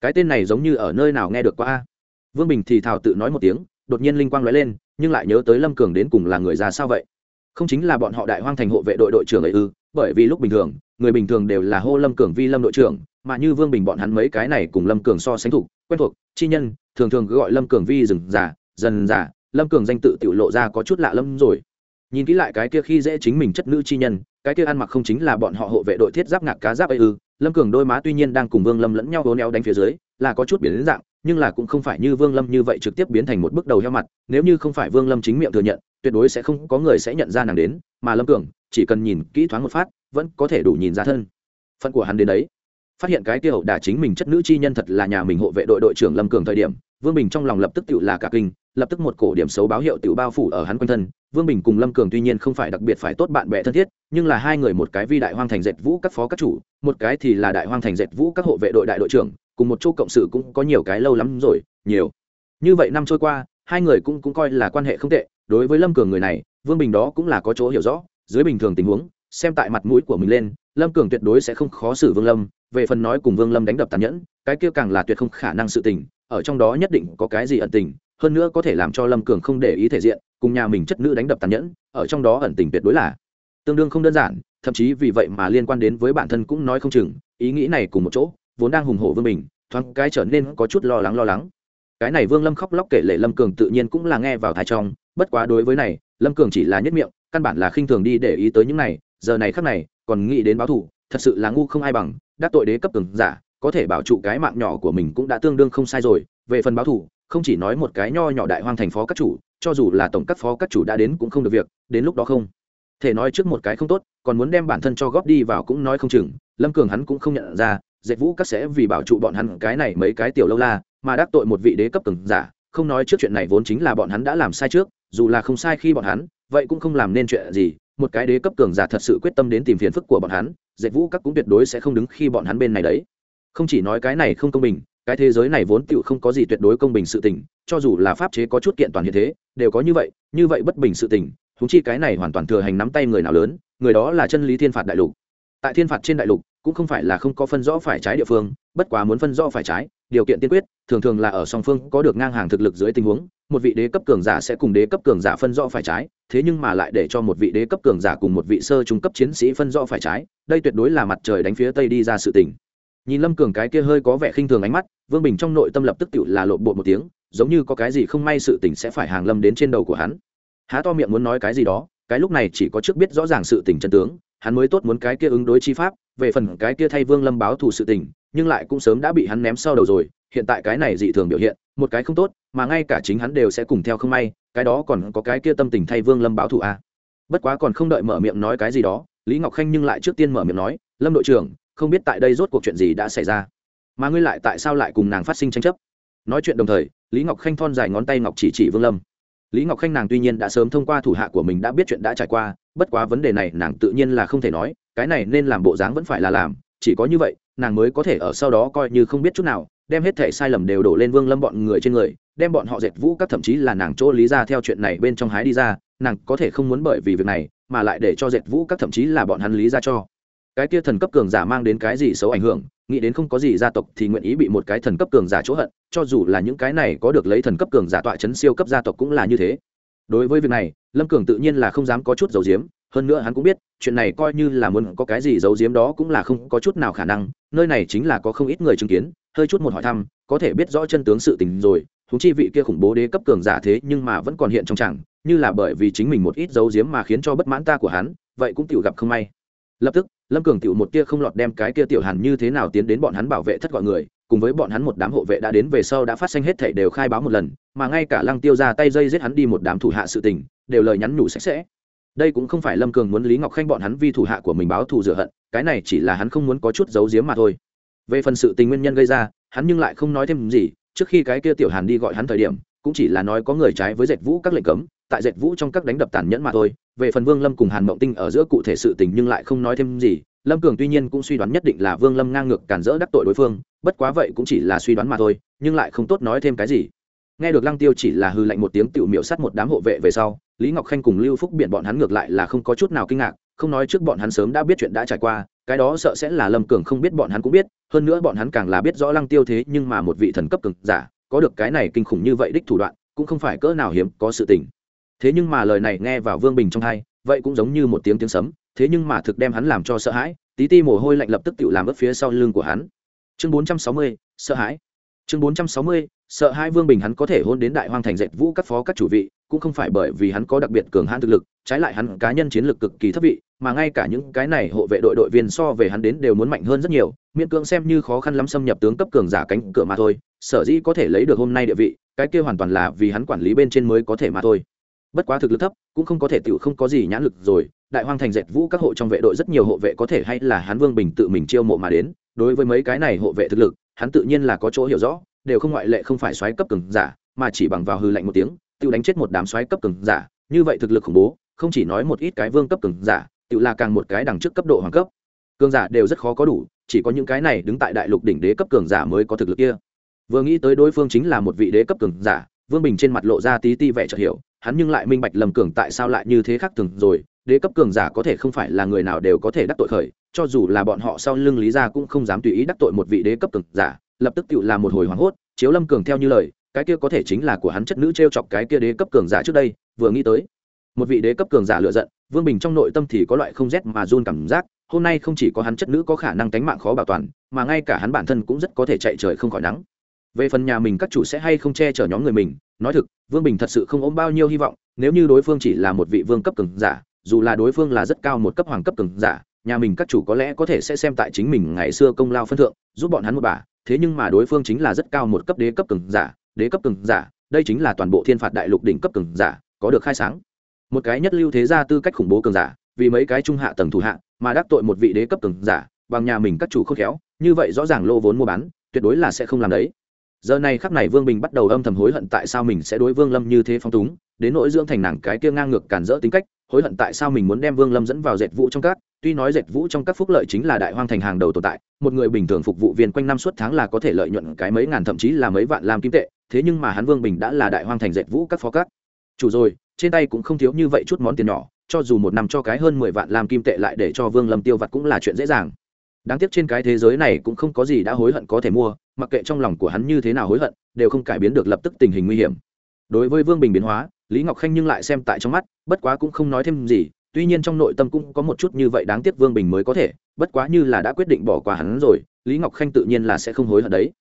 cái tên này giống như ở nơi nào nghe được qua a? Vương bình thì thào tự nói một tiếng, đột nhiên linh quang lóe lên, nhưng lại nhớ tới lâm cường đến cùng là người già sao vậy? Không chính là bọn họ đại hoang thành hộ vệ đội đội trưởng ấy ư bởi vì lúc bình thường người bình thường đều là hô lâm cường vi lâm đội trưởng mà như vương bình bọn hắn mấy cái này cùng lâm cường so sánh thủ quen thuộc chi nhân thường thường cứ gọi lâm cường vi rừng giả dần giả, lâm cường danh tự tiểu lộ ra có chút lạ lâm rồi. Nhìn kỹ lại cái kia khi dễ chính mình chất nữ chi nhân cái kia ăn mặc không chính là bọn họ hộ vệ đội thiết giáp ngạc cá giáp ấy ư lâm cường đôi má tuy nhiên đang cùng vương lâm lẫn nhau hố neo đánh phía dưới là có chút biến dạng nhưng là cũng không phải như vương lâm như vậy trực tiếp biến thành một bước đầu heo mặt, nếu như không phải vương lâm chính miệng thừa nhận, tuyệt đối sẽ không có người sẽ nhận ra nàng đến, mà lâm cường chỉ cần nhìn kỹ thoáng một phát, vẫn có thể đủ nhìn ra thân phận của hắn đến đấy. Phát hiện cái kia hậu đả chính mình chất nữ chi nhân thật là nhà mình hộ vệ đội đội trưởng lâm cường thời điểm, vương bình trong lòng lập tức tự là cả kinh, lập tức một cổ điểm xấu báo hiệu tự bao phủ ở hắn quanh thân. Vương bình cùng lâm cường tuy nhiên không phải đặc biệt phải tốt bạn bè thân thiết, nhưng là hai người một cái vi đại hoang thành dệt vũ các phó các chủ, một cái thì là đại hoang thành dệt vũ các hộ vệ đội đại đội trưởng cùng một chỗ cộng sự cũng có nhiều cái lâu lắm rồi, nhiều. Như vậy năm trôi qua, hai người cũng cũng coi là quan hệ không tệ, đối với lâm cường người này, vương bình đó cũng là có chỗ hiểu rõ, dưới bình thường tình huống, xem tại mặt mũi của mình lên, lâm cường tuyệt đối sẽ không khó xử vương lâm, về phần nói cùng vương lâm đánh đập tàn nhẫn, cái kia càng là tuyệt không khả năng sự tình, ở trong đó nhất định có cái gì ẩn tình, hơn nữa có thể làm cho lâm cường không để ý thể diện, cùng nhà mình chất nữ đánh đập tàn nhẫn, ở trong đó ẩn tình tuyệt đối là tương đương không đơn giản, thậm chí vì vậy mà liên quan đến với bản thân cũng nói không chừng, ý nghĩ này cùng một chỗ vốn đang hùng hổ vương mình thoáng cái trở nên có chút lo lắng lo lắng. Cái này vương lâm khóc lóc kể lệ lâm cường tự nhiên cũng là nghe vào thai trong bất quá đối với này lâm cường chỉ là nhất miệng căn bản là khinh thường đi để ý tới những này giờ này khắc này còn nghĩ đến báo thù, thật sự là ngu không ai bằng đắc tội đế cấp cường giả có thể bảo trụ cái mạng nhỏ của mình cũng đã tương đương không sai rồi về phần báo thù, không chỉ nói một cái nho nhỏ đại hoang thành phó các chủ cho dù là tổng các phó các chủ đã đến cũng không được việc đến lúc đó không. Thể nói trước một cái không tốt còn muốn đem bản thân cho góp đi vào cũng nói không chừng lâm cường hắn cũng không nhận ra dệt vũ các sẽ vì bảo trụ bọn hắn cái này mấy cái tiểu lâu la, mà đắc tội một vị đế cấp cường giả, không nói trước chuyện này vốn chính là bọn hắn đã làm sai trước, dù là không sai khi bọn hắn, vậy cũng không làm nên chuyện gì, một cái đế cấp cường giả thật sự quyết tâm đến tìm phiền phức của bọn hắn, dệt vũ các cũng tuyệt đối sẽ không đứng khi bọn hắn bên này đấy. Không chỉ nói cái này không công bình, cái thế giới này vốn tựu không có gì tuyệt đối công bình sự tình, cho dù là pháp chế có chút kiện toàn hiện thế, đều có như vậy như vậy bất bình sự tình húng chi cái này hoàn toàn thừa hành nắm tay người nào lớn, người đó là chân lý thiên phạt đại lục. Tại thiên phạt trên đại lục cũng không phải là không có phân rõ phải trái địa phương, bất quá muốn phân rõ phải trái, điều kiện tiên quyết, thường thường là ở song phương có được ngang hàng thực lực dưới tình huống, một vị đế cấp cường giả sẽ cùng đế cấp cường giả phân rõ phải trái, thế nhưng mà lại để cho một vị đế cấp cường giả cùng một vị sơ trung cấp chiến sĩ phân rõ phải trái, đây tuyệt đối là mặt trời đánh phía tây đi ra sự tình. Nhìn lâm cường cái kia hơi có vẻ khinh thường ánh mắt, vương bình trong nội tâm lập tức tự là lộn bộ một tiếng, giống như có cái gì không may sự tình sẽ phải hàng lâm đến trên đầu của hắn. Há to miệng muốn nói cái gì đó, cái lúc này chỉ có trước biết rõ ràng sự tình chân tướng hắn mới tốt muốn cái kia ứng đối chi pháp, về phần cái kia thay vương lâm báo thù sự tình, nhưng lại cũng sớm đã bị hắn ném sau đầu rồi, hiện tại cái này dị thường biểu hiện, một cái không tốt, mà ngay cả chính hắn đều sẽ cùng theo không may, cái đó còn có cái kia tâm tình thay vương lâm báo thù à. bất quá còn không đợi mở miệng nói cái gì đó, lý ngọc khanh nhưng lại trước tiên mở miệng nói, lâm đội trưởng, không biết tại đây rốt cuộc chuyện gì đã xảy ra? Mà ngươi lại tại sao lại cùng nàng phát sinh tranh chấp? Nói chuyện đồng thời, lý ngọc khanh thon dài ngón tay ngọc chỉ chỉ vương lâm. Lý ngọc khanh nàng tuy nhiên đã sớm thông qua thủ hạ của mình đã biết chuyện đã trải qua bất quá vấn đề này nàng tự nhiên là không thể nói, cái này nên làm bộ dáng vẫn phải là làm, chỉ có như vậy, nàng mới có thể ở sau đó coi như không biết chút nào, đem hết thể sai lầm đều đổ lên vương lâm bọn người trên người, đem bọn họ dệt vũ các thậm chí là nàng chỗ lý ra theo chuyện này bên trong hái đi ra, nàng có thể không muốn bởi vì việc này, mà lại để cho dệt vũ các thậm chí là bọn hắn lý ra cho. Cái kia thần cấp cường giả mang đến cái gì xấu ảnh hưởng, nghĩ đến không có gì gia tộc thì nguyện ý bị một cái thần cấp cường giả chỗ hận, cho dù là những cái này có được lấy thần cấp cường giả tọa chấn siêu cấp gia tộc cũng là như thế. Đối với việc này lâm cường tự nhiên là không dám có chút dầu diếm hơn nữa hắn cũng biết, chuyện này coi như là muốn có cái gì giấu giếm đó cũng là không có chút nào khả năng, nơi này chính là có không ít người chứng kiến, hơi chút một hỏi thăm, có thể biết rõ chân tướng sự tình rồi thú chi vị kia khủng bố đế cấp cường giả thế nhưng mà vẫn còn hiện trong chẳng như là bởi vì chính mình một ít giấu giếm mà khiến cho bất mãn ta của hắn, vậy cũng tiểu gặp không may. Lập tức, lâm cường tiểu một tia không lọt đem cái kia tiểu hàn như thế nào tiến đến bọn hắn bảo vệ thất gọi người cùng với bọn hắn một đám hộ vệ đã đến về sau đã phát sinh hết thảy đều khai báo một lần, mà ngay cả lăng tiêu ra tay dây giết hắn đi một đám thủ hạ sự tình, đều lời nhắn nhủ sạch sẽ. Đây cũng không phải lâm cường muốn lý ngọc khanh bọn hắn vì thủ hạ của mình báo thù rửa hận, cái này chỉ là hắn không muốn có chút giấu giếm mà thôi. Về phần sự tình nguyên nhân gây ra, hắn nhưng lại không nói thêm gì, trước khi cái kia tiểu hàn đi gọi hắn thời điểm, cũng chỉ là nói có người trái với dệt vũ các lệnh cấm, tại dệt vũ trong các đánh đập tàn nhẫn mà thôi. Về phần vương lâm cùng hàn mộng tinh ở giữa cụ thể sự tình nhưng lại không nói thêm gì lâm cường tuy nhiên cũng suy đoán nhất định là vương lâm ngang ngược cản rỡ đắc tội đối phương, bất quá vậy cũng chỉ là suy đoán mà thôi, nhưng lại không tốt nói thêm cái gì. Nghe được lăng tiêu chỉ là hư lạnh một tiếng tiểu miệu sắt một đám hộ vệ về sau, lý ngọc khanh cùng lưu phúc biện bọn hắn ngược lại là không có chút nào kinh ngạc, không nói trước bọn hắn sớm đã biết chuyện đã trải qua, cái đó sợ sẽ là lâm cường không biết bọn hắn cũng biết, hơn nữa bọn hắn càng là biết rõ lăng tiêu thế nhưng mà một vị thần cấp cường giả, có được cái này kinh khủng như vậy đích thủ đoạn, cũng không phải cỡ nào hiếm có sự tình. Thế nhưng mà lời này nghe vào vương bình trong hai vậy cũng giống như một tiếng tiếng sấm thế nhưng mà thực đem hắn làm cho sợ hãi, tí ti mồ hôi lạnh lập tức tự làm ướp phía sau lưng của hắn. Chương bốn trăm sáu mươi, sợ hãi. Chương bốn trăm sáu mươi, sợ hãi vương bình hắn có thể hôn đến đại hoang thành dệt vũ các phó các chủ vị, cũng không phải bởi vì hắn có đặc biệt cường hãn thực lực, trái lại hắn cá nhân chiến lược cực kỳ thấp vị, mà ngay cả những cái này hộ vệ đội đội viên so về hắn đến đều muốn mạnh hơn rất nhiều, miễn cưỡng xem như khó khăn lắm xâm nhập tướng cấp cường giả cánh cửa mà thôi, sở dĩ có thể lấy được hôm nay địa vị, cái kia hoàn toàn là vì hắn quản lý bên trên mới có thể mà thôi. Bất quá thực lực thấp, cũng không có thể tự không có gì nhãn lực rồi đại hoang thành dệt vũ các hộ trong vệ đội rất nhiều hộ vệ có thể hay là hắn vương bình tự mình chiêu mộ mà đến. Đối với mấy cái này hộ vệ thực lực, hắn tự nhiên là có chỗ hiểu rõ, đều không ngoại lệ không phải xoáy cấp cường giả, mà chỉ bằng vào hư lạnh một tiếng tự đánh chết một đám xoáy cấp cường giả, như vậy thực lực khủng bố, không chỉ nói một ít cái vương cấp cường giả tự là càng một cái đằng trước cấp độ hoàng cấp. Cường giả đều rất khó có đủ, chỉ có những cái này đứng tại đại lục đỉnh đế cấp cường giả mới có thực lực kia. Vừa nghĩ tới đối phương chính là một vị đế cấp cường giả, vương bình trên mặt lộ ra tí ti vẻ chợt hiểu, hắn nhưng lại minh bạch lầm cường tại sao lại như thế khác thường rồi đế cấp cường giả có thể không phải là người nào đều có thể đắc tội khởi, cho dù là bọn họ sau lưng lý ra cũng không dám tùy ý đắc tội một vị đế cấp cường giả, lập tức tự làm một hồi hoảng hốt, chiếu lâm cường theo như lời, cái kia có thể chính là của hắn chất nữ t r e o chọc cái kia đế cấp cường giả trước đây, vừa nghĩ tới, một vị đế cấp cường giả lựa giận, vương bình trong nội tâm thì có loại không rét mà run cảm giác, hôm nay không chỉ có hắn chất nữ có khả năng tánh mạng khó bảo toàn, mà ngay cả hắn bản thân cũng rất có thể chạy trời không khỏi nắng. Về phần nhà mình các chủ sẽ hay không che chở nhóm người mình, nói thực, vương bình thật sự không ôm bao nhiêu hy vọng, nếu như đối phương chỉ là một vị vương cấp cường giả dù là đối phương là rất cao một cấp hoàng cấp cường giả, nhà mình các chủ có lẽ có thể sẽ xem tại chính mình ngày xưa công lao phân thượng, giúp bọn hắn một bà. Thế nhưng mà đối phương chính là rất cao một cấp đế cấp cường giả, đế cấp cường giả, đây chính là toàn bộ thiên phạt đại lục đỉnh cấp cường giả, có được khai sáng. Một cái nhất lưu thế gia tư cách khủng bố cường giả, vì mấy cái trung hạ tầng thủ hạ mà đắc tội một vị đế cấp cường giả, bằng nhà mình các chủ khôn khéo, như vậy rõ ràng lô vốn mua bán, tuyệt đối là sẽ không làm đấy giờ này khắc này vương bình bắt đầu âm thầm hối hận tại sao mình sẽ đối vương lâm như thế phong túng, đến nỗi dưỡng thành nàng cái kia ngang ngược cản rỡ tính cách, hối hận tại sao mình muốn đem vương lâm dẫn vào dệt vũ trong các. Tuy nói dệt vũ trong các phúc lợi chính là đại hoang thành hàng đầu tồn tại, một người bình thường phục vụ viên quanh năm suốt tháng là có thể lợi nhuận cái mấy ngàn thậm chí là mấy vạn làm kim tệ, thế nhưng mà hắn vương bình đã là đại hoang thành dệt vũ các phó các. Chủ rồi, trên tay cũng không thiếu như vậy chút món tiền nhỏ, cho dù một năm cho cái hơn mười vạn làm kim tệ lại để cho vương lâm tiêu vặt cũng là chuyện dễ dàng đáng tiếc trên cái thế giới này cũng không có gì đã hối hận có thể mua, mặc kệ trong lòng của hắn như thế nào hối hận, đều không cải biến được lập tức tình hình nguy hiểm. Đối với vương bình biến hóa, lý ngọc khanh nhưng lại xem tại trong mắt, bất quá cũng không nói thêm gì, tuy nhiên trong nội tâm cũng có một chút như vậy đáng tiếc vương bình mới có thể, bất quá như là đã quyết định bỏ qua hắn rồi, lý ngọc khanh tự nhiên là sẽ không hối hận đấy.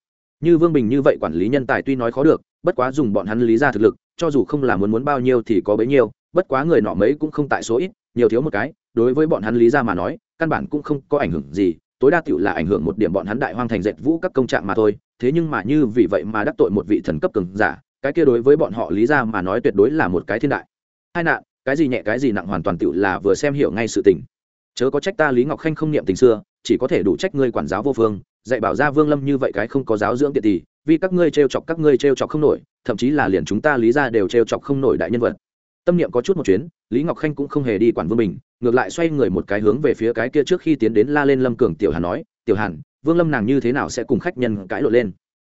Như vương bình như vậy quản lý nhân tài tuy nói khó được, bất quá dùng bọn hắn lý ra thực lực, cho dù không là muốn muốn bao nhiêu thì có bấy nhiêu, bất quá người nọ mấy cũng không tại số ít, nhiều thiếu một cái, đối với bọn hắn lý ra mà nói, căn bản cũng không có ảnh hưởng gì tối đa tiểu là ảnh hưởng một điểm bọn hắn đại hoang thành dệt vũ các công trạng mà thôi, thế nhưng mà như vì vậy mà đắc tội một vị thần cấp cường giả, cái kia đối với bọn họ lý ra mà nói tuyệt đối là một cái thiên đại. Hai nạn, cái gì nhẹ cái gì nặng hoàn toàn tiểu là vừa xem hiểu ngay sự tình. Chớ có trách ta lý ngọc khanh không niệm tình xưa, chỉ có thể đủ trách ngươi quản giáo vô phương, dạy bảo ra vương lâm như vậy cái không có giáo dưỡng tiện tỷ vì các ngươi trêu chọc các ngươi trêu chọc không nổi, thậm chí là liền chúng ta lý ra đều trêu chọc không nổi đại nhân vật tâm niệm có chút một chuyến lý ngọc khanh cũng không hề đi quản vương bình, ngược lại xoay người một cái hướng về phía cái kia trước khi tiến đến la lên lâm cường tiểu hàn nói tiểu hàn vương lâm nàng như thế nào sẽ cùng khách nhân cãi lộn lên?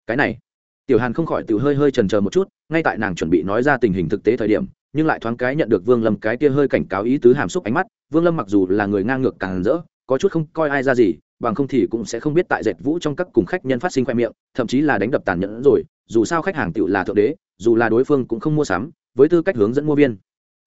Cái này. Tiểu hàn không khỏi tự hơi hơi trần chờ một chút ngay tại nàng chuẩn bị nói ra tình hình thực tế thời điểm nhưng lại thoáng cái nhận được vương lâm cái kia hơi cảnh cáo ý tứ hàm xúc ánh mắt vương lâm mặc dù là người ngang ngược càng rỡ có chút không coi ai ra gì bằng không thì cũng sẽ không biết tại dệt vũ trong các cùng khách nhân phát sinh khoe miệng thậm chí là đánh đập tàn nhẫn rồi dù sao khách hàng tự là thượng đế dù là đối phương cũng không mua sắm với tư cách hướng dẫn mua viên.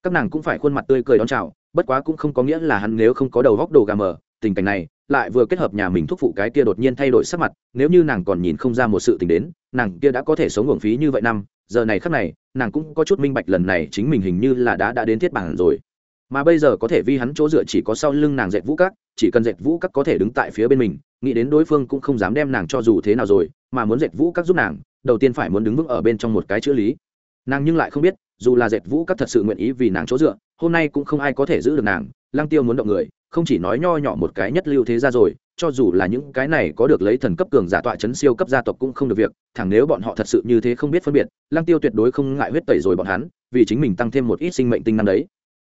Các nàng cũng phải khuôn mặt tươi cười đón chào, bất quá cũng không có nghĩa là hắn nếu không có đầu góc đồ gà mờ, tình cảnh này lại vừa kết hợp nhà mình thúc phụ cái kia đột nhiên thay đổi sắc mặt, nếu như nàng còn nhìn không ra một sự tình đến, nàng kia đã có thể sống uổng phí như vậy năm, giờ này khắc này, nàng cũng có chút minh bạch lần này chính mình hình như là đã đã đến thiết bản rồi. Mà bây giờ có thể vì hắn chỗ dựa chỉ có sau lưng nàng dệt vũ các, chỉ cần dệt vũ các có thể đứng tại phía bên mình, nghĩ đến đối phương cũng không dám đem nàng cho dù thế nào rồi, mà muốn dệt vũ các giúp nàng, đầu tiên phải muốn đứng vững ở bên trong một cái chữ lý. Nàng nhưng lại không biết dù là dệt vũ các thật sự nguyện ý vì nàng chỗ dựa, hôm nay cũng không ai có thể giữ được nàng, lăng tiêu muốn động người, không chỉ nói nho nhỏ một cái nhất lưu thế ra rồi, cho dù là những cái này có được lấy thần cấp cường giả tọa chấn siêu cấp gia tộc cũng không được việc, thẳng nếu bọn họ thật sự như thế không biết phân biệt, lăng tiêu tuyệt đối không ngại huyết tẩy rồi bọn hắn, vì chính mình tăng thêm một ít sinh mệnh tinh năng đấy.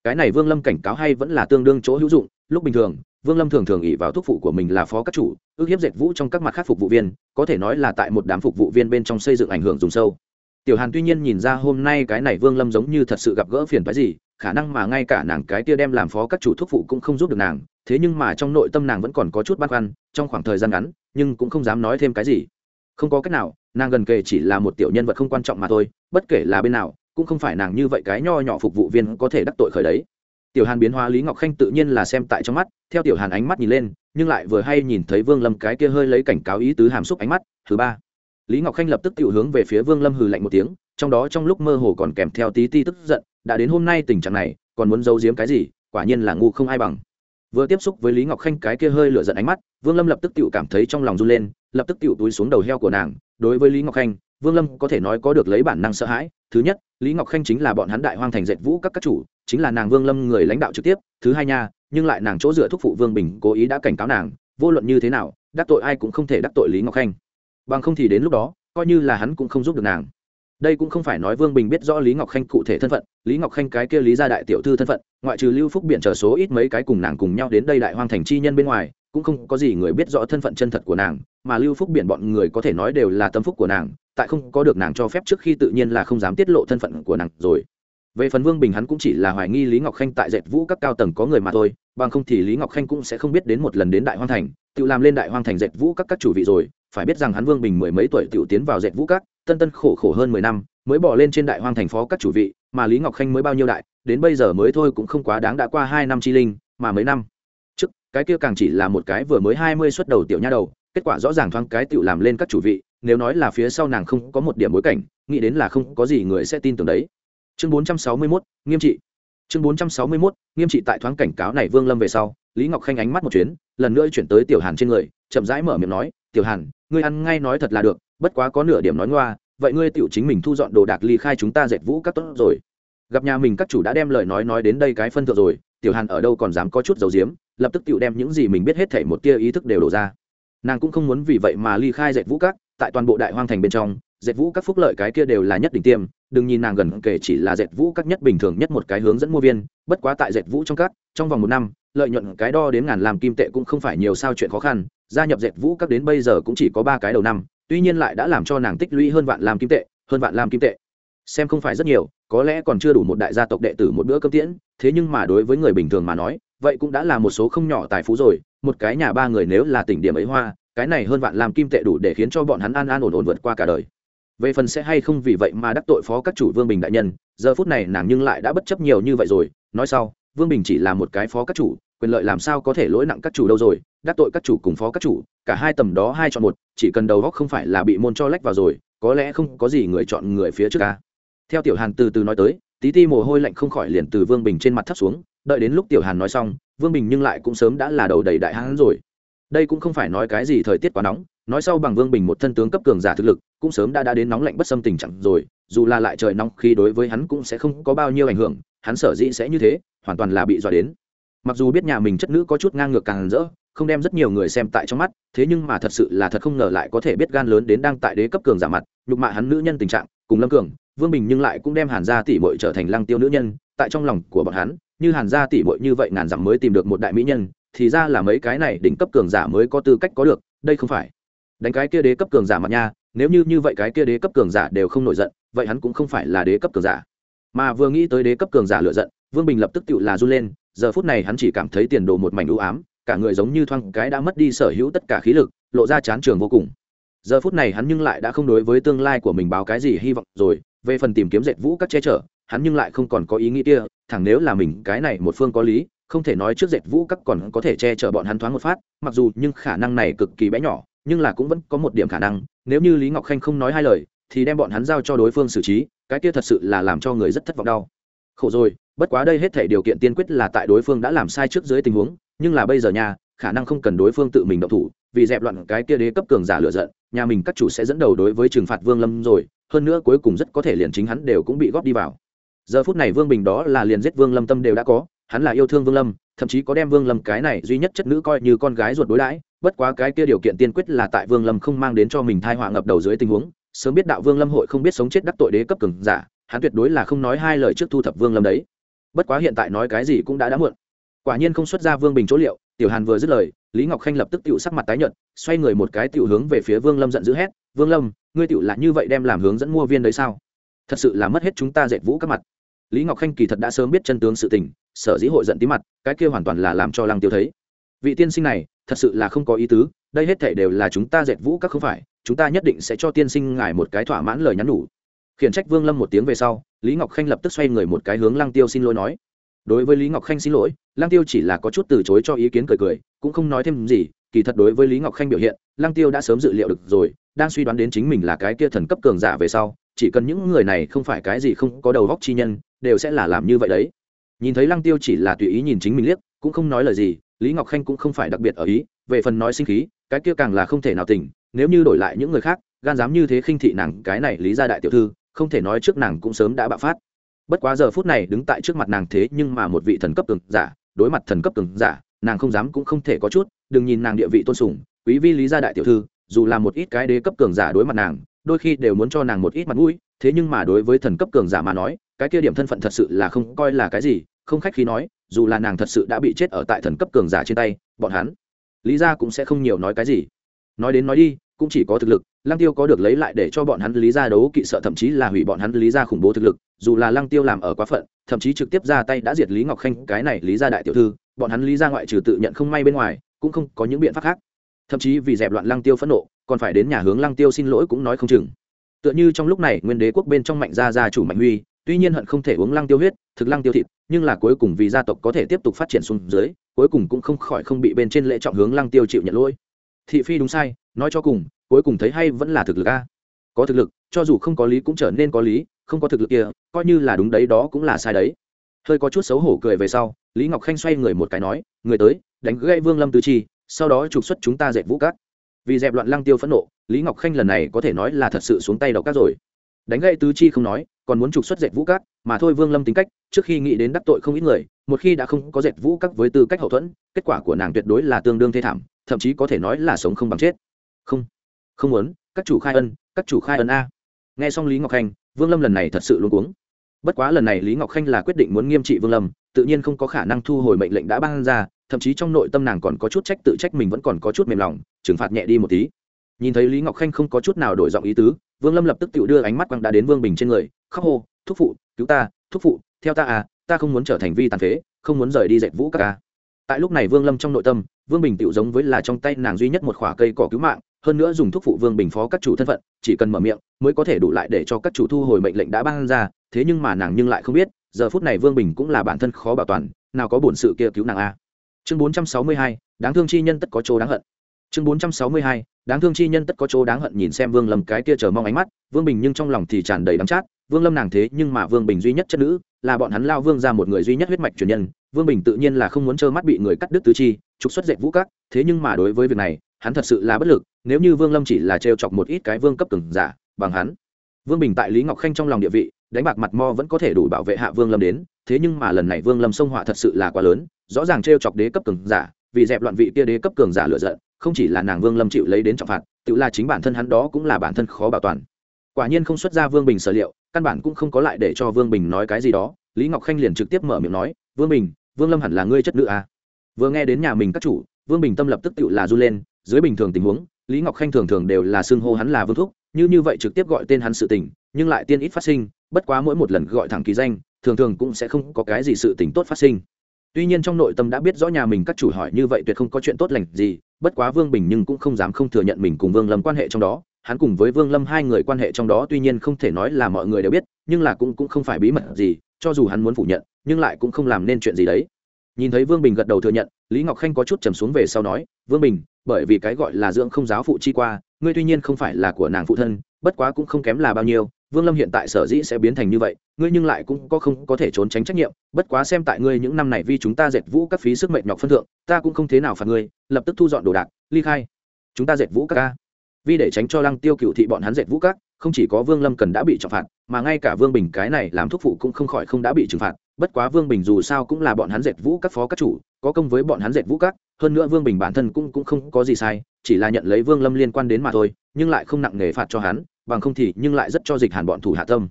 Cái này vương lâm cảnh cáo hay vẫn là tương đương chỗ hữu dụng, lúc bình thường, vương lâm thường thường ỉ vào thúc phụ của mình là phó các chủ, ước hiếp dệt vũ trong các mặt khác phục vụ viên, có thể nói là tại một đám phục vụ viên bên trong xây dựng ảnh hưởng dùng sâu tiểu hàn tuy nhiên nhìn ra hôm nay cái này vương lâm giống như thật sự gặp gỡ phiền phái gì, khả năng mà ngay cả nàng cái kia đem làm phó các chủ thúc phụ cũng không giúp được nàng, thế nhưng mà trong nội tâm nàng vẫn còn có chút băn khoăn, trong khoảng thời gian ngắn, nhưng cũng không dám nói thêm cái gì. Không có cách nào, nàng gần kề chỉ là một tiểu nhân vật không quan trọng mà thôi, bất kể là bên nào, cũng không phải nàng như vậy cái nho nhỏ phục vụ viên có thể đắc tội khởi đấy. Tiểu hàn biến hóa lý ngọc khanh tự nhiên là xem tại trong mắt, theo tiểu hàn ánh mắt nhìn lên, nhưng lại vừa hay nhìn thấy vương lâm cái kia hơi lấy cảnh cáo ý tứ hàm xúc ánh mắt, thứ ba lý ngọc khanh lập tức tự hướng về phía vương lâm hừ lạnh một tiếng, trong đó trong lúc mơ hồ còn kèm theo tí ti tức giận, đã đến hôm nay tình trạng này, còn muốn giấu giếm cái gì, quả nhiên là ngu không ai bằng. Vừa tiếp xúc với lý ngọc khanh cái kia hơi lửa giận ánh mắt, vương lâm lập tức tự cảm thấy trong lòng run lên, lập tức tự túi xuống đầu heo của nàng. Đối với lý ngọc khanh, vương lâm có thể nói có được lấy bản năng sợ hãi. Thứ nhất, lý ngọc khanh chính là bọn hắn đại hoang thành dệt vũ các các chủ, chính là nàng vương lâm người lãnh đạo trực tiếp. Thứ hai nha, nhưng lại nàng chỗ dựa thúc phụ vương bình cố ý đã cảnh cáo nàng, vô luận như thế nào, đắc tội ai cũng không thể đắc tội lý ngọc khanh bằng không thì đến lúc đó, coi như là hắn cũng không giúp được nàng. Đây cũng không phải nói vương bình biết rõ lý ngọc khanh cụ thể thân phận, lý ngọc khanh cái kia lý gia đại tiểu thư thân phận, ngoại trừ lưu phúc biện trở số ít mấy cái cùng nàng cùng nhau đến đây đại hoang thành chi nhân bên ngoài, cũng không có gì người biết rõ thân phận chân thật của nàng, mà lưu phúc biện bọn người có thể nói đều là tâm phúc của nàng, tại không có được nàng cho phép trước khi tự nhiên là không dám tiết lộ thân phận của nàng rồi. Về phần vương bình hắn cũng chỉ là hoài nghi lý ngọc khanh tại dệt vũ các cao tầng có người mà thôi, bằng không thì lý ngọc khanh cũng sẽ không biết đến một lần đến đại hoang thành, tự làm lên đại hoang thành dệt vũ các các chủ vị rồi phải biết rằng hắn vương bình mười mấy tuổi tiểu tiến vào dệt vũ các tân tân khổ khổ hơn mười năm mới bỏ lên trên đại hoang thành phó các chủ vị mà lý ngọc khanh mới bao nhiêu đại đến bây giờ mới thôi cũng không quá đáng đã qua hai năm chi linh mà mấy năm trước cái kia càng chỉ là một cái vừa mới hai mươi xuất đầu tiểu nha đầu kết quả rõ ràng thoáng cái tiểu làm lên các chủ vị nếu nói là phía sau nàng không có một điểm bối cảnh nghĩ đến là không có gì người sẽ tin tưởng đấy. Chương bốn trăm sáu mươi 461, nghiêm trị. Chương bốn trăm sáu mươi 461, nghiêm trị tại thoáng cảnh cáo này vương lâm về sau lý ngọc khanh ánh mắt một chuyến lần nữa chuyển tới tiểu hàn trên người chậm rãi mở miệng nói tiểu hàn ngươi ăn ngay nói thật là được, bất quá có nửa điểm nói ngoa, vậy ngươi tựu chính mình thu dọn đồ đạc ly khai chúng ta dệt vũ các tốt rồi. Gặp nhà mình các chủ đã đem lời nói nói đến đây cái phân thượng rồi, tiểu hàn ở đâu còn dám có chút dầu diếm, lập tức tựu đem những gì mình biết hết thảy một tia ý thức đều đổ ra. Nàng cũng không muốn vì vậy mà ly khai dệt vũ các, tại toàn bộ đại hoang thành bên trong dệt vũ các phúc lợi cái kia đều là nhất đỉnh tiêm, đừng nhìn nàng gần kể chỉ là dệt vũ các nhất bình thường nhất một cái hướng dẫn mua viên, bất quá tại dệt vũ trong các, trong vòng một năm, lợi nhuận cái đo đến ngàn làm kim tệ cũng không phải nhiều sao chuyện khó khăn, gia nhập dệt vũ các đến bây giờ cũng chỉ có ba cái đầu năm, tuy nhiên lại đã làm cho nàng tích lũy hơn vạn làm kim tệ, hơn vạn làm kim tệ. Xem không phải rất nhiều, có lẽ còn chưa đủ một đại gia tộc đệ tử một bữa cơm tiễn, thế nhưng mà đối với người bình thường mà nói, vậy cũng đã là một số không nhỏ tài phú rồi, một cái nhà ba người nếu là tỉnh điểm ấy hoa, cái này hơn vạn làm kim tệ đủ để khiến cho bọn hắn an an ổn ổn vượt qua cả đời về phần sẽ hay không vì vậy mà đắc tội phó các chủ vương bình đại nhân, giờ phút này nàng nhưng lại đã bất chấp nhiều như vậy rồi. Nói sau, vương bình chỉ là một cái phó các chủ, quyền lợi làm sao có thể lỗi nặng các chủ đâu rồi? Đắc tội các chủ cùng phó các chủ, cả hai tầm đó hai chọn một, chỉ cần đầu góc không phải là bị môn cho lách vào rồi, có lẽ không có gì người chọn người phía trước ca theo tiểu hàn từ từ nói tới, tí ti mồ hôi lạnh không khỏi liền từ vương bình trên mặt thấp xuống, đợi đến lúc tiểu hàn nói xong, vương bình nhưng lại cũng sớm đã là đầu đầy đại hán rồi. Đây cũng không phải nói cái gì thời tiết quá nóng nói sau bằng vương bình một thân tướng cấp cường giả thực lực, cũng sớm đã đã đến nóng lạnh bất xâm tình trạng rồi, dù là lại trời nóng khi đối với hắn cũng sẽ không có bao nhiêu ảnh hưởng, hắn sở dĩ sẽ như thế, hoàn toàn là bị dọa đến. Mặc dù biết nhà mình chất nữ có chút ngang ngược càng rỡ, không đem rất nhiều người xem tại trong mắt, thế nhưng mà thật sự là thật không ngờ lại có thể biết gan lớn đến đang tại đế cấp cường giả mặt, nhục mạ hắn nữ nhân tình trạng, cùng lâm cường, vương bình nhưng lại cũng đem hàn gia tỷ bội trở thành lăng tiêu nữ nhân, tại trong lòng của bọn hắn, như hàn gia tỷ bội như vậy ngàn dặm mới tìm được một đại mỹ nhân, thì ra là mấy cái này đỉnh cấp cường giả mới có tư cách có được, đây không phải đánh cái kia đế cấp cường giả mặt nha, nếu như như vậy cái kia đế cấp cường giả đều không nổi giận, vậy hắn cũng không phải là đế cấp cường giả. Mà vừa nghĩ tới đế cấp cường giả lựa giận, vương bình lập tức tự là run lên, giờ phút này hắn chỉ cảm thấy tiền đồ một mảnh ưu ám, cả người giống như thoang cái đã mất đi sở hữu tất cả khí lực, lộ ra chán trường vô cùng. Giờ phút này hắn nhưng lại đã không đối với tương lai của mình báo cái gì hy vọng rồi, về phần tìm kiếm dệt vũ các che chở, hắn nhưng lại không còn có ý nghĩ kia, thẳng nếu là mình, cái này một phương có lý, không thể nói trước dệt vũ các còn có thể che chở bọn hắn thoáng một phát, mặc dù nhưng khả năng này cực kỳ bé nhỏ nhưng là cũng vẫn có một điểm khả năng, nếu như lý ngọc khanh không nói hai lời, thì đem bọn hắn giao cho đối phương xử trí, cái kia thật sự là làm cho người rất thất vọng đau. Khổ rồi, bất quá đây hết thể điều kiện tiên quyết là tại đối phương đã làm sai trước dưới tình huống, nhưng là bây giờ nhà khả năng không cần đối phương tự mình động thủ, vì dẹp loạn cái kia đế cấp cường giả lựa giận, nhà mình các chủ sẽ dẫn đầu đối với trừng phạt vương lâm rồi, hơn nữa cuối cùng rất có thể liền chính hắn đều cũng bị góp đi vào. Giờ phút này vương bình đó là liền giết vương lâm tâm đều đã có, hắn là yêu thương vương lâm, thậm chí có đem vương lâm cái này duy nhất chất nữ coi như con gái ruột đối đãi bất quá cái kia điều kiện tiên quyết là tại vương lâm không mang đến cho mình thai họa ngập đầu dưới tình huống, sớm biết đạo vương lâm hội không biết sống chết đắc tội đế cấp cường giả, hắn tuyệt đối là không nói hai lời trước thu thập vương lâm đấy. Bất quá hiện tại nói cái gì cũng đã đã muộn. Quả nhiên không xuất ra vương bình chỗ liệu, tiểu hàn vừa dứt lời, lý ngọc khanh lập tức tiểu sắc mặt tái nhợt, xoay người một cái tiểu hướng về phía vương lâm giận dữ hét, vương lâm, ngươi tiểu là như vậy đem làm hướng dẫn mua viên đấy sao? Thật sự là mất hết chúng ta dệt vũ các mặt. Lý ngọc khanh kỳ thật đã sớm biết chân tướng sự tình, sở dĩ hội giận tí mặt, cái kia hoàn toàn là làm cho lăng tiêu thấy. Vị tiên sinh này thật sự là không có ý tứ, đây hết thể đều là chúng ta dệt vũ các không phải, chúng ta nhất định sẽ cho tiên sinh ngài một cái thỏa mãn lời nhắn nhủ. Khiển trách vương lâm một tiếng về sau, lý ngọc khanh lập tức xoay người một cái hướng lăng tiêu xin lỗi nói. Đối với lý ngọc khanh xin lỗi, lăng tiêu chỉ là có chút từ chối cho ý kiến cười cười, cũng không nói thêm gì, kỳ thật đối với lý ngọc khanh biểu hiện, lăng tiêu đã sớm dự liệu được rồi, đang suy đoán đến chính mình là cái kia thần cấp cường giả về sau, chỉ cần những người này không phải cái gì không có đầu góc chi nhân, đều sẽ là làm như vậy đấy. Nhìn thấy lăng tiêu chỉ là tùy ý nhìn chính mình liếc, cũng không nói lời gì lý ngọc khanh cũng không phải đặc biệt ở ý, về phần nói sinh khí, cái kia càng là không thể nào tỉnh, nếu như đổi lại những người khác, gan dám như thế khinh thị nàng, cái này lý gia đại tiểu thư, không thể nói trước nàng cũng sớm đã bạo phát. Bất quá giờ phút này đứng tại trước mặt nàng thế nhưng mà một vị thần cấp cường giả, đối mặt thần cấp cường giả, nàng không dám cũng không thể có chút, đừng nhìn nàng địa vị tôn sùng, quý vi lý gia đại tiểu thư, dù là một ít cái đế cấp cường giả đối mặt nàng, đôi khi đều muốn cho nàng một ít mặt mũi, thế nhưng mà đối với thần cấp cường giả mà nói, cái kia điểm thân phận thật sự là không coi là cái gì không khách khí nói, dù là nàng thật sự đã bị chết ở tại thần cấp cường giả trên tay, bọn hắn, lý gia cũng sẽ không nhiều nói cái gì. Nói đến nói đi, cũng chỉ có thực lực, lăng tiêu có được lấy lại để cho bọn hắn lý gia đấu kỵ sợ thậm chí là hủy bọn hắn lý gia khủng bố thực lực, dù là lăng tiêu làm ở quá phận, thậm chí trực tiếp ra tay đã diệt lý ngọc khanh, cái này lý gia đại tiểu thư, bọn hắn lý gia ngoại trừ tự nhận không may bên ngoài, cũng không có những biện pháp khác. Thậm chí vì dẹp loạn lăng tiêu phẫn nộ, còn phải đến nhà hướng lăng tiêu xin lỗi cũng nói không chừng. Tựa như trong lúc này, nguyên đế quốc bên trong mạnh gia gia chủ mạnh huy tuy nhiên hận không thể uống lăng tiêu huyết, thực lăng tiêu thịt, nhưng là cuối cùng vì gia tộc có thể tiếp tục phát triển xuống dưới, cuối cùng cũng không khỏi không bị bên trên lễ trọng hướng lăng tiêu chịu nhận lỗi. Thị phi đúng sai, nói cho cùng, cuối cùng thấy hay vẫn là thực lực a. Có thực lực, cho dù không có lý cũng trở nên có lý, không có thực lực kia, coi như là đúng đấy đó cũng là sai đấy. Hơi có chút xấu hổ cười về sau, lý ngọc khanh xoay người một cái nói, người tới, đánh gây vương lâm tứ chi, sau đó trục xuất chúng ta dẹp vũ cát. Vì dẹp loạn lăng tiêu phẫn nộ, lý ngọc khanh lần này có thể nói là thật sự xuống tay đầu cát rồi đánh gậy tứ chi không nói, còn muốn trục xuất dệt vũ cát, mà thôi vương lâm tính cách, trước khi nghĩ đến đắc tội không ít người, một khi đã không có dệt vũ cát với tư cách hậu thuẫn, kết quả của nàng tuyệt đối là tương đương thê thảm, thậm chí có thể nói là sống không bằng chết. Không không muốn, các chủ khai ân, các chủ khai ân a. Nghe xong lý ngọc khanh, vương lâm lần này thật sự luôn cuống. Bất quá lần này lý ngọc khanh là quyết định muốn nghiêm trị vương lâm, tự nhiên không có khả năng thu hồi mệnh lệnh đã ban ra, thậm chí trong nội tâm nàng còn có chút trách tự trách mình vẫn còn có chút mềm lòng, trừng phạt nhẹ đi một tí. Nhìn thấy lý ngọc khanh không có chút nào đổi giọng ý tứ vương lâm lập tức tự đưa ánh mắt quăng đã đến vương bình trên người, khóc hô, thúc phụ, cứu ta, thúc phụ, theo ta à ta không muốn trở thành vi tàn phế, không muốn rời đi dạy vũ các ca tại lúc này vương lâm trong nội tâm, vương bình tự giống với là trong tay nàng duy nhất một khoả cây cỏ cứu mạng, hơn nữa dùng thuốc phụ vương bình phó các chủ thân phận, chỉ cần mở miệng mới có thể đủ lại để cho các chủ thu hồi mệnh lệnh đã ban ra, thế nhưng mà nàng nhưng lại không biết, giờ phút này vương bình cũng là bản thân khó bảo toàn, nào có bổn sự kia cứu nàng a. Chương bốn trăm sáu mươi hai, đáng thương chi nhân tất có chỗ đáng hận chương bốn trăm sáu mươi hai, đáng thương chi nhân tất có chỗ đáng hận nhìn xem vương lâm cái kia chờ mong ánh mắt, vương bình nhưng trong lòng thì tràn đầy đắng chát, vương lâm nàng thế nhưng mà vương bình duy nhất chất nữ, là bọn hắn lao vương ra một người duy nhất huyết mạch truyền nhân, vương bình tự nhiên là không muốn trơ mắt bị người cắt đứt tứ chi, trục xuất dệt vũ các, thế nhưng mà đối với việc này, hắn thật sự là bất lực, nếu như vương lâm chỉ là trêu chọc một ít cái vương cấp cường giả, bằng hắn. Vương bình tại lý ngọc khanh trong lòng địa vị, đánh bạc mặt mo vẫn có thể đủ bảo vệ hạ vương lâm đến, thế nhưng mà lần này vương lâm xông họa thật sự là quá lớn, rõ ràng trêu chọc đế cấp cường giả vì dẹp loạn vị kia đế cấp cường giả lựa giận, không chỉ là nàng vương lâm chịu lấy đến trọng phạt, tự là chính bản thân hắn đó cũng là bản thân khó bảo toàn. Quả nhiên không xuất ra vương bình sở liệu, căn bản cũng không có lại để cho vương bình nói cái gì đó. Lý ngọc khanh liền trực tiếp mở miệng nói, vương bình, vương lâm hẳn là ngươi chất nữ à. vừa nghe đến nhà mình các chủ, vương bình tâm lập tức tự là r u lên, dưới bình thường tình huống, lý ngọc khanh thường thường đều là xưng hô hắn là vương thúc, như như vậy trực tiếp gọi tên hắn sự tình, nhưng lại tiên ít phát sinh, bất quá mỗi một lần gọi thẳng kỳ danh, thường thường cũng sẽ không có cái gì sự tình tốt phát sinh tuy nhiên trong nội tâm đã biết rõ nhà mình các chủ hỏi như vậy tuyệt không có chuyện tốt lành gì, bất quá vương bình nhưng cũng không dám không thừa nhận mình cùng vương lâm quan hệ trong đó. Hắn cùng với vương lâm hai người quan hệ trong đó tuy nhiên không thể nói là mọi người đều biết, nhưng là cũng cũng không phải bí mật gì, cho dù hắn muốn phủ nhận, nhưng lại cũng không làm nên chuyện gì đấy. Nhìn thấy vương bình gật đầu thừa nhận, lý ngọc khanh có chút trầm xuống về sau nói, vương bình, bởi vì cái gọi là dưỡng không giáo phụ chi qua, ngươi tuy nhiên không phải là của nàng phụ thân, bất quá cũng không kém là bao nhiêu vương lâm hiện tại sở dĩ sẽ biến thành như vậy, ngươi nhưng lại cũng có không có thể trốn tránh trách nhiệm, bất quá xem tại ngươi những năm này vì chúng ta dệt vũ các phí sức mệnh nhọc phân thượng, ta cũng không thế nào phạt ngươi, lập tức thu dọn đồ đạc, ly khai. Chúng ta dệt vũ các ca. Vì để tránh cho lăng tiêu cựu thị bọn hắn dệt vũ các, không chỉ có vương lâm cần đã bị trọng phạt, mà ngay cả vương bình cái này làm thúc phụ cũng không khỏi không đã bị trừng phạt. Bất quá vương bình dù sao cũng là bọn hắn dệt vũ các phó các chủ, có công với bọn hắn dệt vũ các, hơn nữa vương bình bản thân cũng cũng không có gì sai, chỉ là nhận lấy vương lâm liên quan đến mà thôi, nhưng lại không nặng nề phạt cho hắn bằng không thì nhưng lại rất cho dịch hàn bọn thủ hạ tâm.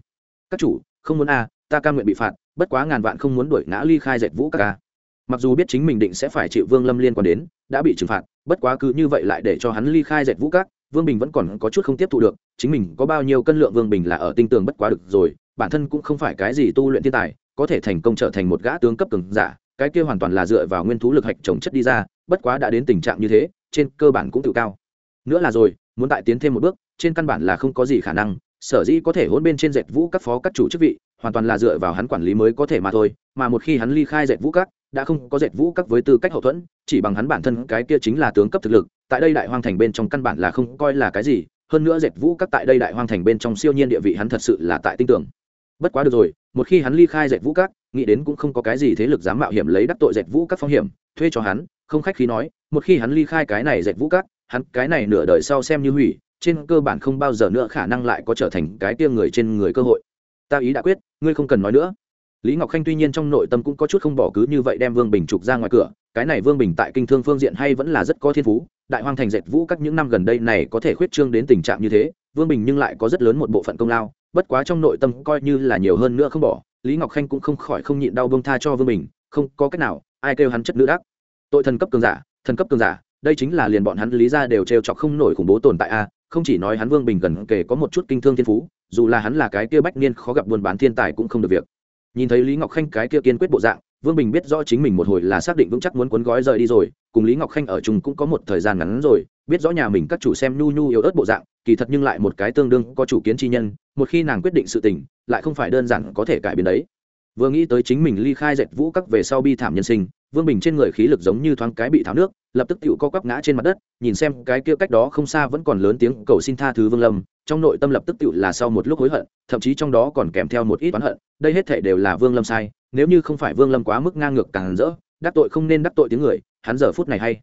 Các chủ, không muốn a, ta cam nguyện bị phạt, bất quá ngàn vạn không muốn đuổi ngã ly khai dệt vũ các ca mặc dù biết chính mình định sẽ phải chịu vương lâm liên quan đến, đã bị trừng phạt, bất quá cứ như vậy lại để cho hắn ly khai dệt vũ các, vương bình vẫn còn có chút không tiếp thu được, chính mình có bao nhiêu cân lượng vương bình là ở tinh tường bất quá được rồi, bản thân cũng không phải cái gì tu luyện thiên tài, có thể thành công trở thành một gã tướng cấp cường giả, cái kia hoàn toàn là dựa vào nguyên thú lực hạch trồng chất đi ra, bất quá đã đến tình trạng như thế, trên cơ bản cũng tự cao. Nữa là rồi muốn tại tiến thêm một bước, trên căn bản là không có gì khả năng, sở dĩ có thể hôn bên trên dệt vũ các phó các chủ chức vị, hoàn toàn là dựa vào hắn quản lý mới có thể mà thôi, mà một khi hắn ly khai dệt vũ các, đã không có dệt vũ các với tư cách hậu thuẫn, chỉ bằng hắn bản thân cái kia chính là tướng cấp thực lực, tại đây đại hoang thành bên trong căn bản là không coi là cái gì, hơn nữa dệt vũ các tại đây đại hoang thành bên trong siêu nhiên địa vị hắn thật sự là tại tinh tưởng. Bất quá được rồi, một khi hắn ly khai dệt vũ các, nghĩ đến cũng không có cái gì thế lực dám mạo hiểm lấy đắc tội dệt vũ các phong hiểm, thuê cho hắn, không khách khí nói, một khi hắn ly khai cái này dệt vũ các hắn cái này nửa đời sau xem như hủy, trên cơ bản không bao giờ nữa khả năng lại có trở thành cái tia người trên người cơ hội. Ta ý đã quyết, ngươi không cần nói nữa. Lý ngọc khanh tuy nhiên trong nội tâm cũng có chút không bỏ cứ như vậy đem vương bình trục ra ngoài cửa, cái này vương bình tại kinh thương phương diện hay vẫn là rất có thiên phú, đại hoang thành dệt vũ các những năm gần đây này có thể khuyết trương đến tình trạng như thế, vương bình nhưng lại có rất lớn một bộ phận công lao, bất quá trong nội tâm coi như là nhiều hơn nữa không bỏ, lý ngọc khanh cũng không khỏi không nhịn đau bông tha cho vương bình, không có cách nào, ai kêu hắn chất nữ đắc. Tội thần cấp cường giả, thần cấp cường giả đây chính là liền bọn hắn lý ra đều trêu chọc không nổi khủng bố tồn tại a à, không chỉ nói hắn vương bình gần kể có một chút kinh thương thiên phú, dù là hắn là cái kia bách niên khó gặp buôn bán thiên tài cũng không được việc. Nhìn thấy lý ngọc khanh cái kia kiên quyết bộ dạng, vương bình biết rõ chính mình một hồi là xác định vững chắc muốn cuốn gói rời đi rồi, cùng lý ngọc khanh ở chung cũng có một thời gian ngắn rồi, biết rõ nhà mình các chủ xem nhu nhu yếu ớt bộ dạng, kỳ thật nhưng lại một cái tương đương có chủ kiến chi nhân, một khi nàng quyết định sự tình, lại không phải đơn giản có thể cải biến đấy. Vừa nghĩ tới chính mình ly khai dệt vũ các về sau bi thảm nhân sinh vương bình trên người khí lực giống như thoáng cái bị tháo nước, lập tức tựu co quắp ngã trên mặt đất, nhìn xem cái kia cách đó không xa vẫn còn lớn tiếng cầu xin tha thứ vương lâm, trong nội tâm lập tức tựu là sau một lúc hối hận, thậm chí trong đó còn kèm theo một ít oán hận, đây hết thể đều là vương lâm sai, nếu như không phải vương lâm quá mức ngang ngược càng rỡ, đắc tội không nên đắc tội tiếng người, hắn giờ phút này hay.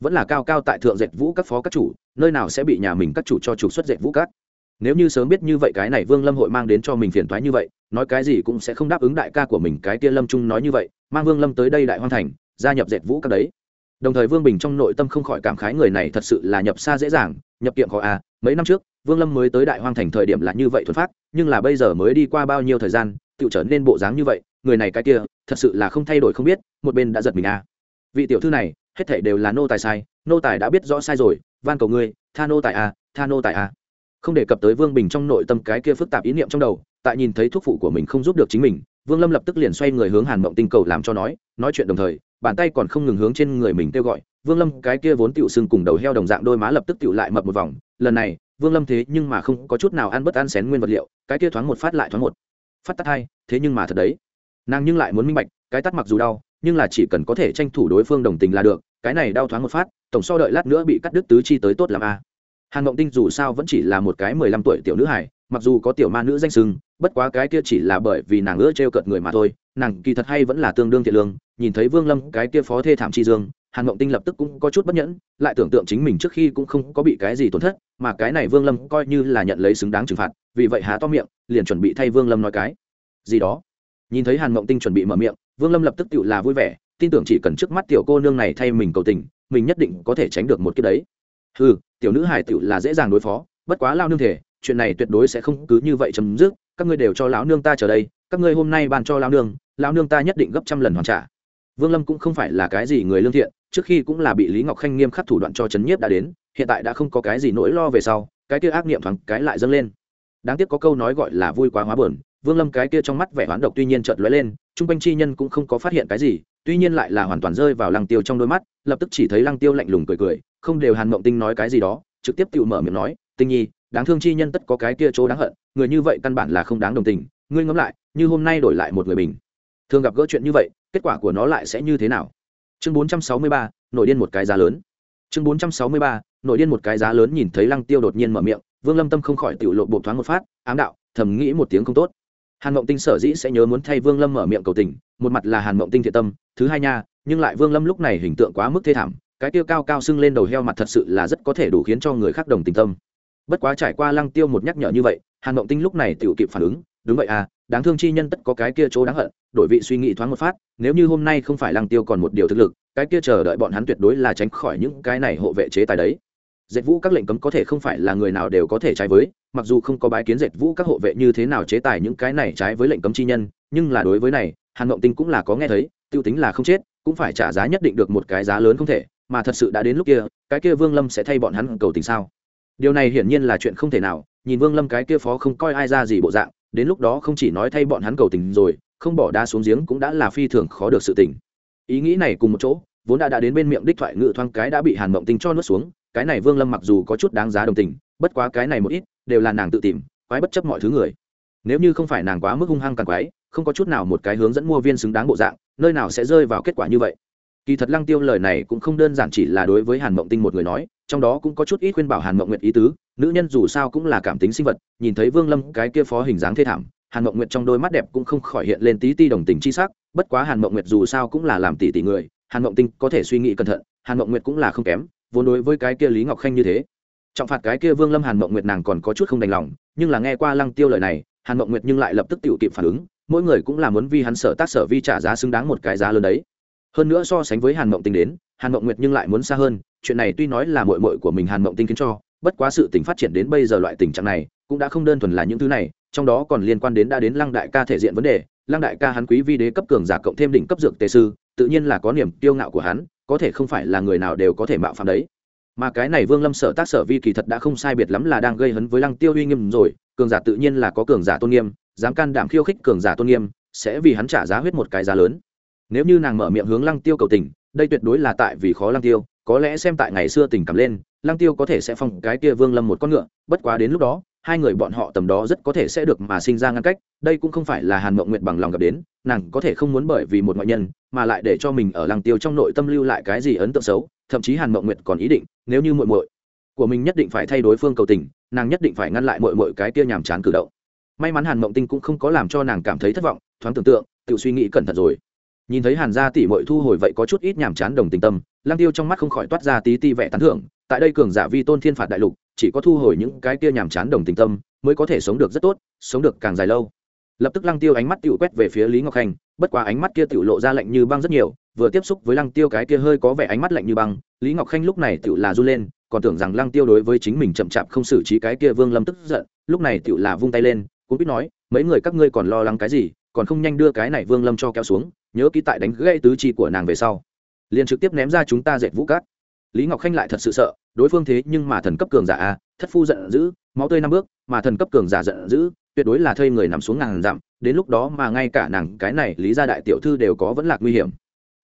Vẫn là cao cao tại thượng dệt vũ các phó các chủ, nơi nào sẽ bị nhà mình các chủ cho trục xuất dệt vũ các nếu như sớm biết như vậy cái này vương lâm hội mang đến cho mình phiền toái như vậy, nói cái gì cũng sẽ không đáp ứng đại ca của mình cái kia lâm trung nói như vậy, mang vương lâm tới đây đại hoang thành, gia nhập dệt vũ các đấy. Đồng thời vương bình trong nội tâm không khỏi cảm khái người này thật sự là nhập xa dễ dàng, nhập kiệm khó à mấy năm trước, vương lâm mới tới đại hoang thành thời điểm là như vậy thuần phát, nhưng là bây giờ mới đi qua bao nhiêu thời gian tự trở nên bộ dáng như vậy, người này cái kia, thật sự là không thay đổi không biết, một bên đã giật mình à. Vị tiểu thư này, hết thể đều là nô tài sai, nô tài đã biết rõ sai rồi, van cầu ngươi, tha nô tài à tha nô tài à không đề cập tới vương bình trong nội tâm cái kia phức tạp ý niệm trong đầu, tại nhìn thấy thuốc phụ của mình không giúp được chính mình, vương lâm lập tức liền xoay người hướng hàn mộng tinh cầu làm cho nói nói chuyện đồng thời, bàn tay còn không ngừng hướng trên người mình kêu gọi, vương lâm cái kia vốn tựu sưng cùng đầu heo đồng dạng đôi má lập tức tựu lại mập một vòng, lần này, vương lâm thế nhưng mà không có chút nào ăn bất ăn xén nguyên vật liệu, cái kia thoáng một phát lại thoáng một phát tắt hai, thế nhưng mà thật đấy. Nàng nhưng lại muốn minh bạch, cái tắt mặc dù đau, nhưng là chỉ cần có thể tranh thủ đối phương đồng tình là được, cái này đau thoáng một phát, tổng so đợi lát nữa bị cắt đứt tứ chi tới tốt làm a à hàn mộng tinh dù sao vẫn chỉ là một cái mười lăm tuổi tiểu nữ hải mặc dù có tiểu ma nữ danh sưng bất quá cái kia chỉ là bởi vì nàng ưa t r e o cợt người mà thôi. Nàng kỳ thật hay vẫn là tương đương thiện lương, nhìn thấy vương lâm, cái kia phó thê thảm chi dương, hàn mộng tinh lập tức cũng có chút bất nhẫn, lại tưởng tượng chính mình trước khi cũng không có bị cái gì tổn thất, mà cái này vương lâm coi như là nhận lấy xứng đáng trừng phạt, vì vậy há to miệng, liền chuẩn bị thay vương lâm nói cái. Gì đó? Nhìn thấy hàn mộng tinh chuẩn bị mở miệng, vương lâm lập tức tự là vui vẻ, tin tưởng chỉ cần trước mắt tiểu cô nương này thay mình cầu tình, mình nhất định có thể tránh được một cái đấy ừ tiểu nữ hải tiểu là dễ dàng đối phó bất quá lao nương thể chuyện này tuyệt đối sẽ không cứ như vậy chấm dứt các ngươi đều cho lão nương ta chờ đây các ngươi hôm nay bàn cho lão nương lão nương ta nhất định gấp trăm lần hoàn trả. Vương lâm cũng không phải là cái gì người lương thiện trước khi cũng là bị lý ngọc khanh nghiêm khắc thủ đoạn cho chấn nhiếp đã đến hiện tại đã không có cái gì nỗi lo về sau cái kia ác niệm thoáng cái lại dâng lên. Đáng tiếc có câu nói gọi là vui quá hóa buồn, vương lâm cái kia trong mắt vẻ hoán độc tuy nhiên chợt lóe lên chung quanh chi nhân cũng không có phát hiện cái gì tuy nhiên lại là hoàn toàn rơi vào lăng tiêu trong đôi mắt lập tức chỉ thấy lăng tiêu lạnh lùng cười cười không đều hàn mộng tinh nói cái gì đó trực tiếp tự mở miệng nói tinh nhi đáng thương chi nhân tất có cái kia chỗ đáng hận người như vậy căn bản là không đáng đồng tình ngươi ngẫm lại như hôm nay đổi lại một người bình. Thường gặp gỡ chuyện như vậy kết quả của nó lại sẽ như thế nào? Chương 463, nội điên một cái giá lớn. Chương 463, nội điên một cái giá lớn nhìn thấy lăng tiêu đột nhiên mở miệng vương lâm tâm không khỏi tự lộ bộ thoáng một phát ám đạo thầm nghĩ một tiếng không tốt hàn mộng tinh sở dĩ sẽ nhớ muốn thay vương lâm mở miệng cầu tình, một mặt là hàn mộng tinh thiện tâm, thứ hai nha, nhưng lại vương lâm lúc này hình tượng quá mức thê thảm, cái tiêu cao cao sưng lên đầu heo mặt thật sự là rất có thể đủ khiến cho người khác đồng tình tâm. Bất quá trải qua lăng tiêu một nhắc nhở như vậy, hàn mộng tinh lúc này tự kịp phản ứng, đúng vậy à đáng thương chi nhân tất có cái kia chỗ đáng hận, đổi vị suy nghĩ thoáng một phát, nếu như hôm nay không phải lăng tiêu còn một điều thực lực, cái kia chờ đợi bọn hắn tuyệt đối là tránh khỏi những cái này hộ vệ chế tài đấy. Dệt vũ các lệnh cấm có thể không phải là người nào đều có thể trái với mặc dù không có bái kiến dệt vũ các hộ vệ như thế nào chế tài những cái này trái với lệnh cấm chi nhân, nhưng là đối với này, hàn ngộng tinh cũng là có nghe thấy, tiêu tính là không chết, cũng phải trả giá nhất định được một cái giá lớn không thể, mà thật sự đã đến lúc kia, cái kia vương lâm sẽ thay bọn hắn cầu tình sao? Điều này hiển nhiên là chuyện không thể nào, nhìn vương lâm cái kia phó không coi ai ra gì bộ dạng, đến lúc đó không chỉ nói thay bọn hắn cầu tình rồi, không bỏ đá xuống giếng cũng đã là phi thường khó được sự tình. Ý nghĩ này cùng một chỗ, vốn đã đã đến bên miệng đích thoại ngự thoáng cái đã bị hàn mộng tinh cho nuốt xuống, cái này vương lâm mặc dù có chút đáng giá đồng tình, bất quá cái này một ít đều là nàng tự tìm, quái bất chấp mọi thứ người. Nếu như không phải nàng quá mức hung hăng càng quái, không có chút nào một cái hướng dẫn mua viên xứng đáng bộ dạng, nơi nào sẽ rơi vào kết quả như vậy. Kỳ thật lăng tiêu lời này cũng không đơn giản chỉ là đối với hàn mộng tinh một người nói, trong đó cũng có chút ít khuyên bảo hàn mộng nguyệt ý tứ, nữ nhân dù sao cũng là cảm tính sinh vật, nhìn thấy vương lâm cái kia phó hình dáng thê thảm, hàn mộng nguyệt trong đôi mắt đẹp cũng không khỏi hiện lên tí ti đồng tình chi sắc, bất quá hàn mộng nguyệt dù sao cũng là làm tỷ tỷ người, hàn mộng tinh có thể suy nghĩ cẩn thận, hàn mộng nguyệt cũng là không kém, vốn đối với cái kia lý ngọc khanh như thế trọng phạt cái kia vương lâm hàn mộng nguyệt nàng còn có chút không đành lòng, nhưng là nghe qua lăng tiêu lời này, hàn mộng nguyệt nhưng lại lập tức tự kịp phản ứng, mỗi người cũng là muốn vì hắn sở tác sở vi trả giá xứng đáng một cái giá lớn đấy. Hơn nữa so sánh với hàn mộng tinh đến, hàn mộng nguyệt nhưng lại muốn xa hơn, chuyện này tuy nói là mội mội của mình hàn mộng tinh khiến cho, bất quá sự tình phát triển đến bây giờ loại tình trạng này cũng đã không đơn thuần là những thứ này, trong đó còn liên quan đến đã đến lăng đại ca thể diện vấn đề. Lăng đại ca hắn quý vi đế cấp cường giả cộng thêm đỉnh cấp dược tề sư, tự nhiên là có niềm kiêu ngạo của hắn, có thể không phải là người nào đều có thể mạo phạm đấy mà cái này vương lâm sở tác sở vi kỳ thật đã không sai biệt lắm là đang gây hấn với lăng tiêu uy nghiêm rồi, cường giả tự nhiên là có cường giả tôn nghiêm, dám can đảm khiêu khích cường giả tôn nghiêm, sẽ vì hắn trả giá huyết một cái giá lớn. Nếu như nàng mở miệng hướng lăng tiêu cầu tình, đây tuyệt đối là tại vì khó lăng tiêu, có lẽ xem tại ngày xưa tình cảm lên, lăng tiêu có thể sẽ phong cái kia vương lâm một con ngựa, bất quá đến lúc đó, hai người bọn họ tầm đó rất có thể sẽ được mà sinh ra ngăn cách, đây cũng không phải là hàn mộng nguyện bằng lòng gặp đến, nàng có thể không muốn bởi vì một ngoại nhân, mà lại để cho mình ở lăng tiêu trong nội tâm lưu lại cái gì ấn tượng xấu thậm chí hàn mộng Nguyệt còn ý định, nếu như muội muội của mình nhất định phải thay đối phương cầu tình, nàng nhất định phải ngăn lại muội muội cái kia nhàm chán cử động. May mắn hàn mộng tinh cũng không có làm cho nàng cảm thấy thất vọng, thoáng tưởng tượng, tự suy nghĩ cẩn thận rồi. Nhìn thấy hàn gia tỷ muội thu hồi vậy có chút ít nhàm chán đồng tình tâm, lăng tiêu trong mắt không khỏi toát ra tí ti vẻ tán thưởng, tại đây cường giả vi tôn thiên phạt đại lục, chỉ có thu hồi những cái kia nhàm chán đồng tình tâm, mới có thể sống được rất tốt, sống được càng dài lâu lập tức lăng tiêu ánh mắt tự quét về phía lý ngọc khanh, bất quá ánh mắt kia tự lộ ra lạnh như băng rất nhiều, vừa tiếp xúc với lăng tiêu cái kia hơi có vẻ ánh mắt lạnh như băng, lý ngọc khanh lúc này tự là du lên, còn tưởng rằng lăng tiêu đối với chính mình chậm chạp không xử trí cái kia vương lâm tức giận, lúc này tự là vung tay lên, cũng biết nói, mấy người các ngươi còn lo lắng cái gì, còn không nhanh đưa cái này vương lâm cho kéo xuống, nhớ ký tại đánh gãy tứ chi của nàng về sau. Liền trực tiếp ném ra chúng ta dệt vũ cát. Lý ngọc khanh lại thật sự sợ, đối phương thế nhưng mà thần cấp cường giả a, thất phu giận dữ, máu tươi năm bước, mà thần cấp cường giả giận dữ tuyệt đối là thây người nằm xuống ngàn dặm, đến lúc đó mà ngay cả nàng, cái này lý gia đại tiểu thư đều có vẫn là nguy hiểm.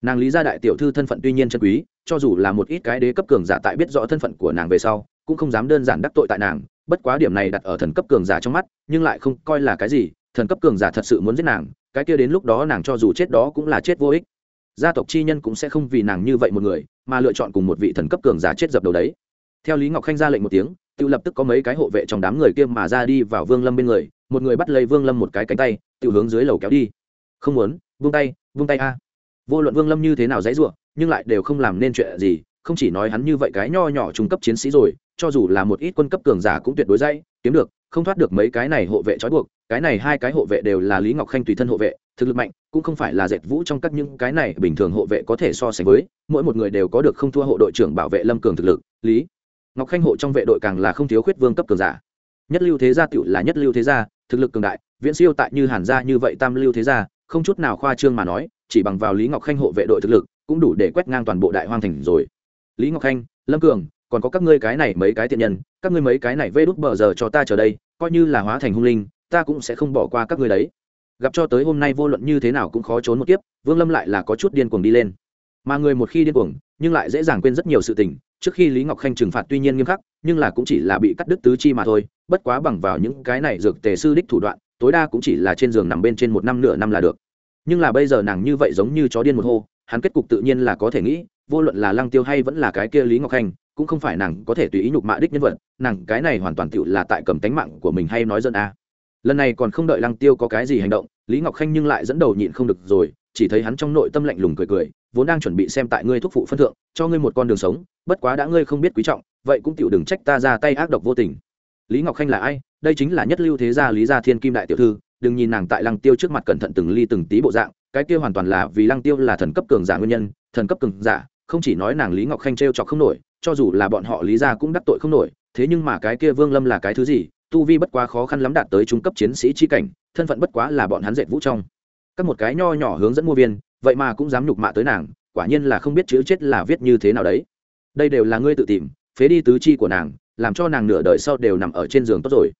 Nàng lý gia đại tiểu thư thân phận tuy nhiên chân quý, cho dù là một ít cái đế cấp cường giả tại biết rõ thân phận của nàng về sau, cũng không dám đơn giản đắc tội tại nàng, bất quá điểm này đặt ở thần cấp cường giả trong mắt, nhưng lại không coi là cái gì, thần cấp cường giả thật sự muốn giết nàng, cái kia đến lúc đó nàng cho dù chết đó cũng là chết vô ích. Gia tộc chi nhân cũng sẽ không vì nàng như vậy một người, mà lựa chọn cùng một vị thần cấp cường giả chết dập đầu đấy. Theo lý ngọc khanh ra lệnh một tiếng tự lập tức có mấy cái hộ vệ trong đám người kia mà ra đi vào vương lâm bên người, một người bắt lấy vương lâm một cái cánh tay tự hướng dưới lầu kéo đi. Không muốn vung tay vung tay a. Vô luận vương lâm như thế nào dãy ruộng nhưng lại đều không làm nên chuyện gì, không chỉ nói hắn như vậy cái nho nhỏ trung cấp chiến sĩ rồi, cho dù là một ít quân cấp cường giả cũng tuyệt đối dãy, kiếm được, không thoát được mấy cái này hộ vệ trói buộc, cái này hai cái hộ vệ đều là lý ngọc khanh tùy thân hộ vệ, thực lực mạnh, cũng không phải là dệt vũ trong các những cái này bình thường hộ vệ có thể so sánh với, mỗi một người đều có được không thua hộ đội trưởng bảo vệ lâm cường thực lực, lý ngọc khanh hộ trong vệ đội càng là không thiếu khuyết vương cấp cường giả. Nhất lưu thế gia tựu là nhất lưu thế gia, thực lực cường đại, viễn siêu tại như hàn gia như vậy tam lưu thế gia, không chút nào khoa trương mà nói, chỉ bằng vào lý ngọc khanh hộ vệ đội thực lực, cũng đủ để quét ngang toàn bộ đại hoang thành rồi. Lý ngọc khanh, lâm cường, còn có các ngươi cái này mấy cái tiện nhân, các ngươi mấy cái này vê đút bờ giờ cho ta chờ đây, coi như là hóa thành hung linh, ta cũng sẽ không bỏ qua các ngươi đấy. Gặp cho tới hôm nay vô luận như thế nào cũng khó trốn một kiếp, vương lâm lại là có chút điên cuồng đi lên mà người một khi điên cuồng, nhưng lại dễ dàng quên rất nhiều sự tình. Trước khi lý ngọc khanh trừng phạt tuy nhiên nghiêm khắc, nhưng là cũng chỉ là bị cắt đứt tứ chi mà thôi, bất quá bằng vào những cái này dược tề sư đích thủ đoạn, tối đa cũng chỉ là trên giường nằm bên trên một năm nửa năm là được. Nhưng là bây giờ nàng như vậy giống như chó điên một hô, hắn kết cục tự nhiên là có thể nghĩ, vô luận là lăng tiêu hay vẫn là cái kia lý ngọc khanh, cũng không phải nàng có thể tùy ý nhục mạ đích nhân vật, nàng cái này hoàn toàn tựu là tại cầm tánh mạng của mình hay nói dân a. Lần này còn không đợi lăng tiêu có cái gì hành động, lý ngọc khanh nhưng lại dẫn đầu nhịn không được rồi chỉ thấy hắn trong nội tâm lạnh lùng cười cười, vốn đang chuẩn bị xem tại ngươi thúc phụ phân thượng, cho ngươi một con đường sống, bất quá đã ngươi không biết quý trọng, vậy cũng tiểu đừng trách ta ra tay ác độc vô tình. Lý ngọc khanh là ai? Đây chính là nhất lưu thế gia lý gia thiên kim đại tiểu thư, đừng nhìn nàng tại lăng tiêu trước mặt cẩn thận từng ly từng tí bộ dạng, cái kia hoàn toàn là vì lăng tiêu là thần cấp cường giả nguyên nhân, thần cấp cường giả, không chỉ nói nàng lý ngọc khanh t chọc không nổi, cho dù là bọn họ lý gia cũng đắc tội không nổi, thế nhưng mà cái kia vương lâm là cái thứ gì? Tu vi bất quá khó khăn lắm đạt tới trung cấp chiến sĩ chi cảnh, thân phận bất quá là bọn hắn dệt vũ trong các một cái nho nhỏ hướng dẫn mua viên vậy mà cũng dám nhục mạ tới nàng quả nhiên là không biết chữ chết là viết như thế nào đấy. Đây đều là ngươi tự tìm phế đi tứ chi của nàng làm cho nàng nửa đời sau đều nằm ở trên giường tốt rồi.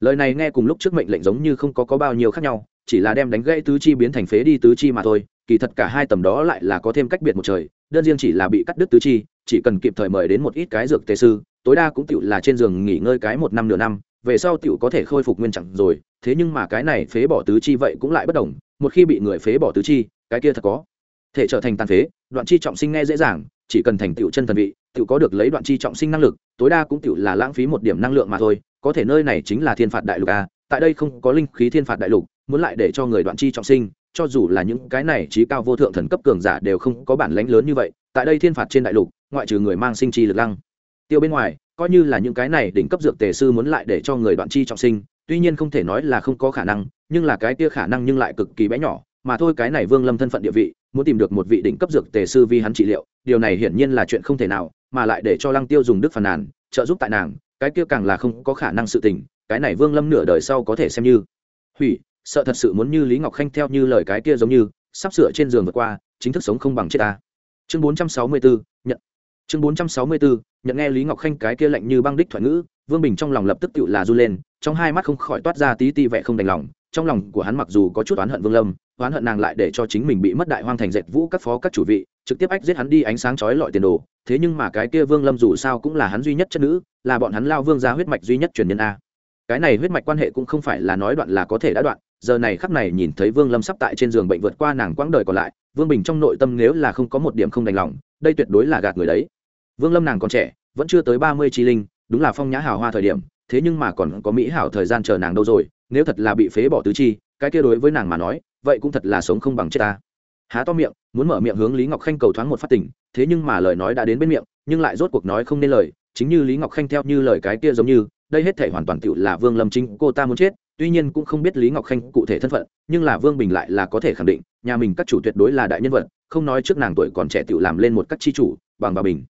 Lời này nghe cùng lúc trước mệnh lệnh giống như không có, có bao nhiêu khác nhau chỉ là đem đánh gãy tứ chi biến thành phế đi tứ chi mà thôi kỳ thật cả hai tầm đó lại là có thêm cách biệt một trời đơn riêng chỉ là bị cắt đứt tứ chi chỉ cần kịp thời mời đến một ít cái dược tề sư tối đa cũng tựu là trên giường nghỉ ngơi cái một năm nửa năm về sau tựu có thể khôi phục nguyên trạng rồi thế nhưng mà cái này phế bỏ tứ chi vậy cũng lại bất đồng một khi bị người phế bỏ tứ chi, cái kia thật có. Thể trở thành tàn phế, đoạn chi trọng sinh nghe dễ dàng, chỉ cần thành tựu chân thần vị, tựu có được lấy đoạn chi trọng sinh năng lực, tối đa cũng tựu là lãng phí một điểm năng lượng mà thôi. Có thể nơi này chính là thiên phạt đại lục a, tại đây không có linh khí thiên phạt đại lục, muốn lại để cho người đoạn chi trọng sinh, cho dù là những cái này trí cao vô thượng thần cấp cường giả đều không có bản lãnh lớn như vậy, tại đây thiên phạt trên đại lục, ngoại trừ người mang sinh chi lực lăng. Tiêu bên ngoài, coi như là những cái này đỉnh cấp dược tề sư muốn lại để cho người đoạn chi trọng sinh tuy nhiên không thể nói là không có khả năng, nhưng là cái kia khả năng nhưng lại cực kỳ bé nhỏ. Mà thôi, cái này vương lâm thân phận địa vị, muốn tìm được một vị đỉnh cấp dược tề sư vi hắn trị liệu, điều này hiển nhiên là chuyện không thể nào, mà lại để cho lăng tiêu dùng đức phàn nàn, trợ giúp tại nàng, cái kia càng là không có khả năng sự tình, cái này vương lâm nửa đời sau có thể xem như. Hủy, sợ thật sự muốn như lý ngọc khanh theo như lời cái kia giống như, sắp sửa trên giường vượt qua, chính thức sống không bằng chết ta. Chương bốn trăm sáu mươi bốn nhận. Chương bốn trăm sáu mươi bốn nhận nghe lý ngọc khanh cái kia lạnh như băng đích thoại ngữ vương bình trong lòng lập tức tự là r u lên, trong hai mắt không khỏi toát ra tí ti vẻ không đành lòng. Trong lòng của hắn mặc dù có chút oán hận vương lâm, oán hận nàng lại để cho chính mình bị mất đại hoang thành dệt vũ các phó các chủ vị, trực tiếp ách giết hắn đi ánh sáng chói lọi tiền đồ. Thế nhưng mà cái kia vương lâm dù sao cũng là hắn duy nhất chất nữ, là bọn hắn lao vương ra huyết mạch duy nhất truyền nhân a. Cái này huyết mạch quan hệ cũng không phải là nói đoạn là có thể đã đoạn, giờ này khắc này nhìn thấy vương lâm sắp tại trên giường bệnh vượt qua nàng quãng đời còn lại, vương bình trong nội tâm nếu là không có một điểm không đành lòng, đây tuyệt đối là gạt người đấy. Vương lâm nàng còn trẻ, vẫn chưa tới ba mươi chi linh đúng là phong nhã hào hoa thời điểm, thế nhưng mà còn có mỹ hảo thời gian chờ nàng đâu rồi, nếu thật là bị phế bỏ tứ chi, cái kia đối với nàng mà nói, vậy cũng thật là sống không bằng chết ta. Há to miệng, muốn mở miệng hướng lý ngọc khanh cầu thoáng một phát tỉnh thế nhưng mà lời nói đã đến bên miệng, nhưng lại rốt cuộc nói không nên lời, chính như lý ngọc khanh theo như lời cái kia giống như, đây hết thể hoàn toàn tựu là vương lâm chính, cô ta muốn chết, tuy nhiên cũng không biết lý ngọc khanh cụ thể thân phận, nhưng là vương bình lại là có thể khẳng định, nhà mình các chủ tuyệt đối là đại nhân vật, không nói trước nàng tuổi còn trẻ tựu làm lên một các chi chủ, bằng bà bình.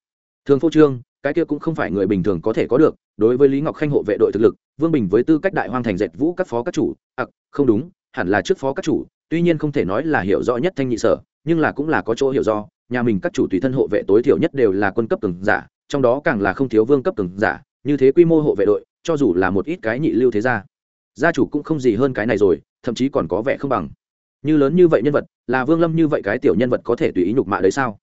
Thường phô trương cái kia cũng không phải người bình thường có thể có được, đối với lý ngọc khanh hộ vệ đội thực lực, vương bình với tư cách đại hoang thành dệt vũ các phó các chủ, ặc, không đúng, hẳn là trước phó các chủ, tuy nhiên không thể nói là hiểu rõ nhất thanh nhị sở, nhưng là cũng là có chỗ hiểu do nhà mình các chủ tùy thân hộ vệ tối thiểu nhất đều là quân cấp cường giả, trong đó càng là không thiếu vương cấp cường giả, như thế quy mô hộ vệ đội, cho dù là một ít cái nhị lưu thế gia gia chủ cũng không gì hơn cái này rồi, thậm chí còn có vẻ không bằng. Như lớn như vậy nhân vật, là vương lâm như vậy cái tiểu nhân vật có thể tùy ý nhục mạ đấy sao?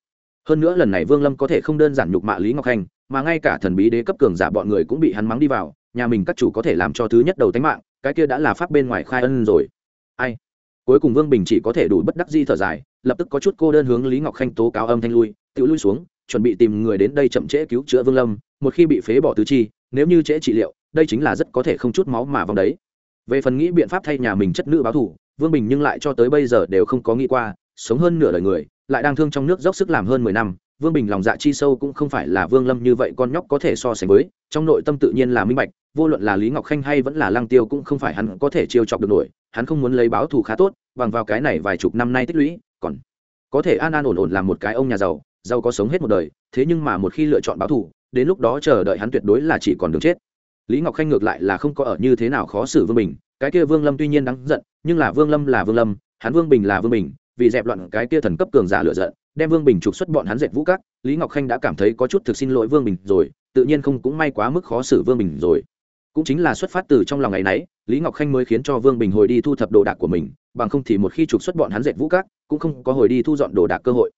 Hơn nữa lần này vương lâm có thể không đơn giản nhục mạ lý ngọc khanh mà ngay cả thần bí đế cấp cường giả bọn người cũng bị hắn mắng đi vào, nhà mình các chủ có thể làm cho thứ nhất đầu tánh mạng, cái kia đã là pháp bên ngoài khai ân rồi. Ai? Cuối cùng vương bình chỉ có thể đủ bất đắc di thở dài, lập tức có chút cô đơn hướng lý ngọc khanh tố cáo âm thanh lui tự lui xuống, chuẩn bị tìm người đến đây chậm trễ cứu chữa vương lâm, một khi bị phế bỏ tứ chi, nếu như trễ trị liệu, đây chính là rất có thể không chút máu mà vòng đấy. Về phần nghĩ biện pháp thay nhà mình chất nữ báo thủ vương bình nhưng lại cho tới bây giờ đều không có nghĩ qua, sống hơn nửa đời người, lại đang thương trong nước dốc sức làm hơn mười năm vương bình lòng dạ chi sâu cũng không phải là vương lâm như vậy con nhóc có thể so sánh với, trong nội tâm tự nhiên là minh bạch, vô luận là lý ngọc khanh hay vẫn là lăng tiêu cũng không phải hắn có thể chiêu chọc được nổi, hắn không muốn lấy báo thù khá tốt, bằng vào cái này vài chục năm nay tích lũy, còn có thể an an ổn ổn làm một cái ông nhà giàu giàu có sống hết một đời, thế nhưng mà một khi lựa chọn báo thù, đến lúc đó chờ đợi hắn tuyệt đối là chỉ còn đường chết. Lý ngọc khanh ngược lại là không có ở như thế nào khó xử vương bình, cái kia vương lâm tuy nhiên đáng giận, nhưng là vương lâm là vương lâm, hắn vương bình là vương bình, vì dẹp loạn cái kia thần cấp cường giả lựa giận đem vương bình trục xuất bọn hắn dệt vũ các, lý ngọc khanh đã cảm thấy có chút thực xin lỗi vương bình rồi, tự nhiên không cũng may quá mức khó xử vương bình rồi. Cũng chính là xuất phát từ trong lòng ngày nấy, lý ngọc khanh mới khiến cho vương bình hồi đi thu thập đồ đạc của mình, bằng không thì một khi trục xuất bọn hắn dệt vũ các, cũng không có hồi đi thu dọn đồ đạc cơ hội.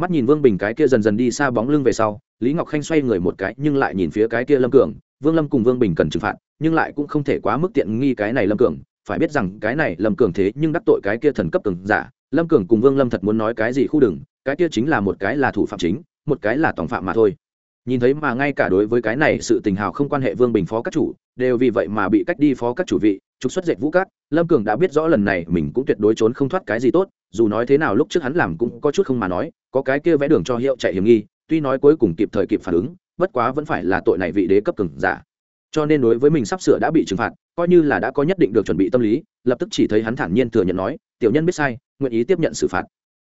Mắt nhìn vương bình cái kia dần dần đi xa bóng lưng về sau, lý ngọc khanh xoay người một cái, nhưng lại nhìn phía cái kia lâm cường. Vương lâm cùng vương bình cần trừng phạt, nhưng lại cũng không thể quá mức tiện nghi cái này lâm cường phải biết rằng cái này lâm cường thế nhưng đắc tội cái kia thần cấp cường giả. Lâm cường cùng vương lâm thật muốn nói cái gì khu đừng, cái kia chính là một cái là thủ phạm chính, một cái là tòng phạm mà thôi. Nhìn thấy mà ngay cả đối với cái này sự tình hào không quan hệ vương bình phó các chủ, đều vì vậy mà bị cách đi phó các chủ vị, trục xuất dệt vũ cát, lâm cường đã biết rõ lần này mình cũng tuyệt đối trốn không thoát cái gì tốt, dù nói thế nào lúc trước hắn làm cũng có chút không mà nói, có cái kia vẽ đường cho hiệu chạy hiểm nghi, tuy nói cuối cùng kịp thời kịp phản ứng, bất quá vẫn phải là tội này vị đế cấp cường giả cho nên đối với mình sắp sửa đã bị trừng phạt, coi như là đã có nhất định được chuẩn bị tâm lý, lập tức chỉ thấy hắn thản nhiên thừa nhận nói, tiểu nhân biết sai, nguyện ý tiếp nhận xử phạt.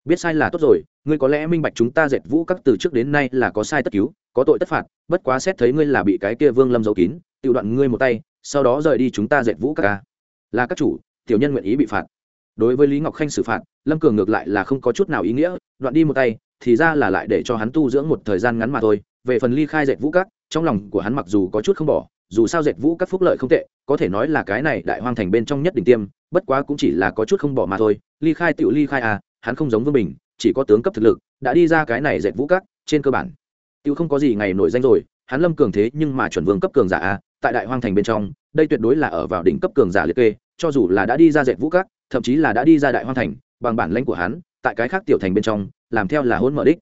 Biết sai là tốt rồi, ngươi có lẽ minh bạch chúng ta dệt vũ các từ trước đến nay là có sai tất cứu, có tội tất phạt, bất quá xét thấy ngươi là bị cái kia vương lâm giấu kín tự đoạn ngươi một tay, sau đó rời đi chúng ta dệt vũ các ca. Là các chủ, tiểu nhân nguyện ý bị phạt. Đối với lý ngọc khanh xử phạt, lâm cường ngược lại là không có chút nào ý nghĩa, đoạn đi một tay, thì ra là lại để cho hắn tu dưỡng một thời gian ngắn mà thôi, về phần ly khai dệt vũ các, trong lòng của hắn mặc dù có chút không bỏ dù sao dệt vũ các phúc lợi không tệ, có thể nói là cái này đại hoang thành bên trong nhất đỉnh tiêm, bất quá cũng chỉ là có chút không bỏ mà thôi. Ly khai tựu ly khai à hắn không giống vương bình, chỉ có tướng cấp thực lực, đã đi ra cái này dệt vũ các, trên cơ bản. Tựu không có gì ngày nổi danh rồi, hắn lâm cường thế nhưng mà chuẩn vương cấp cường giả à tại đại hoang thành bên trong, đây tuyệt đối là ở vào đỉnh cấp cường giả liệt kê, cho dù là đã đi ra dệt vũ các, thậm chí là đã đi ra đại hoang thành, bằng bản lãnh của hắn, tại cái khác tiểu thành bên trong, làm theo là hôn mở đích.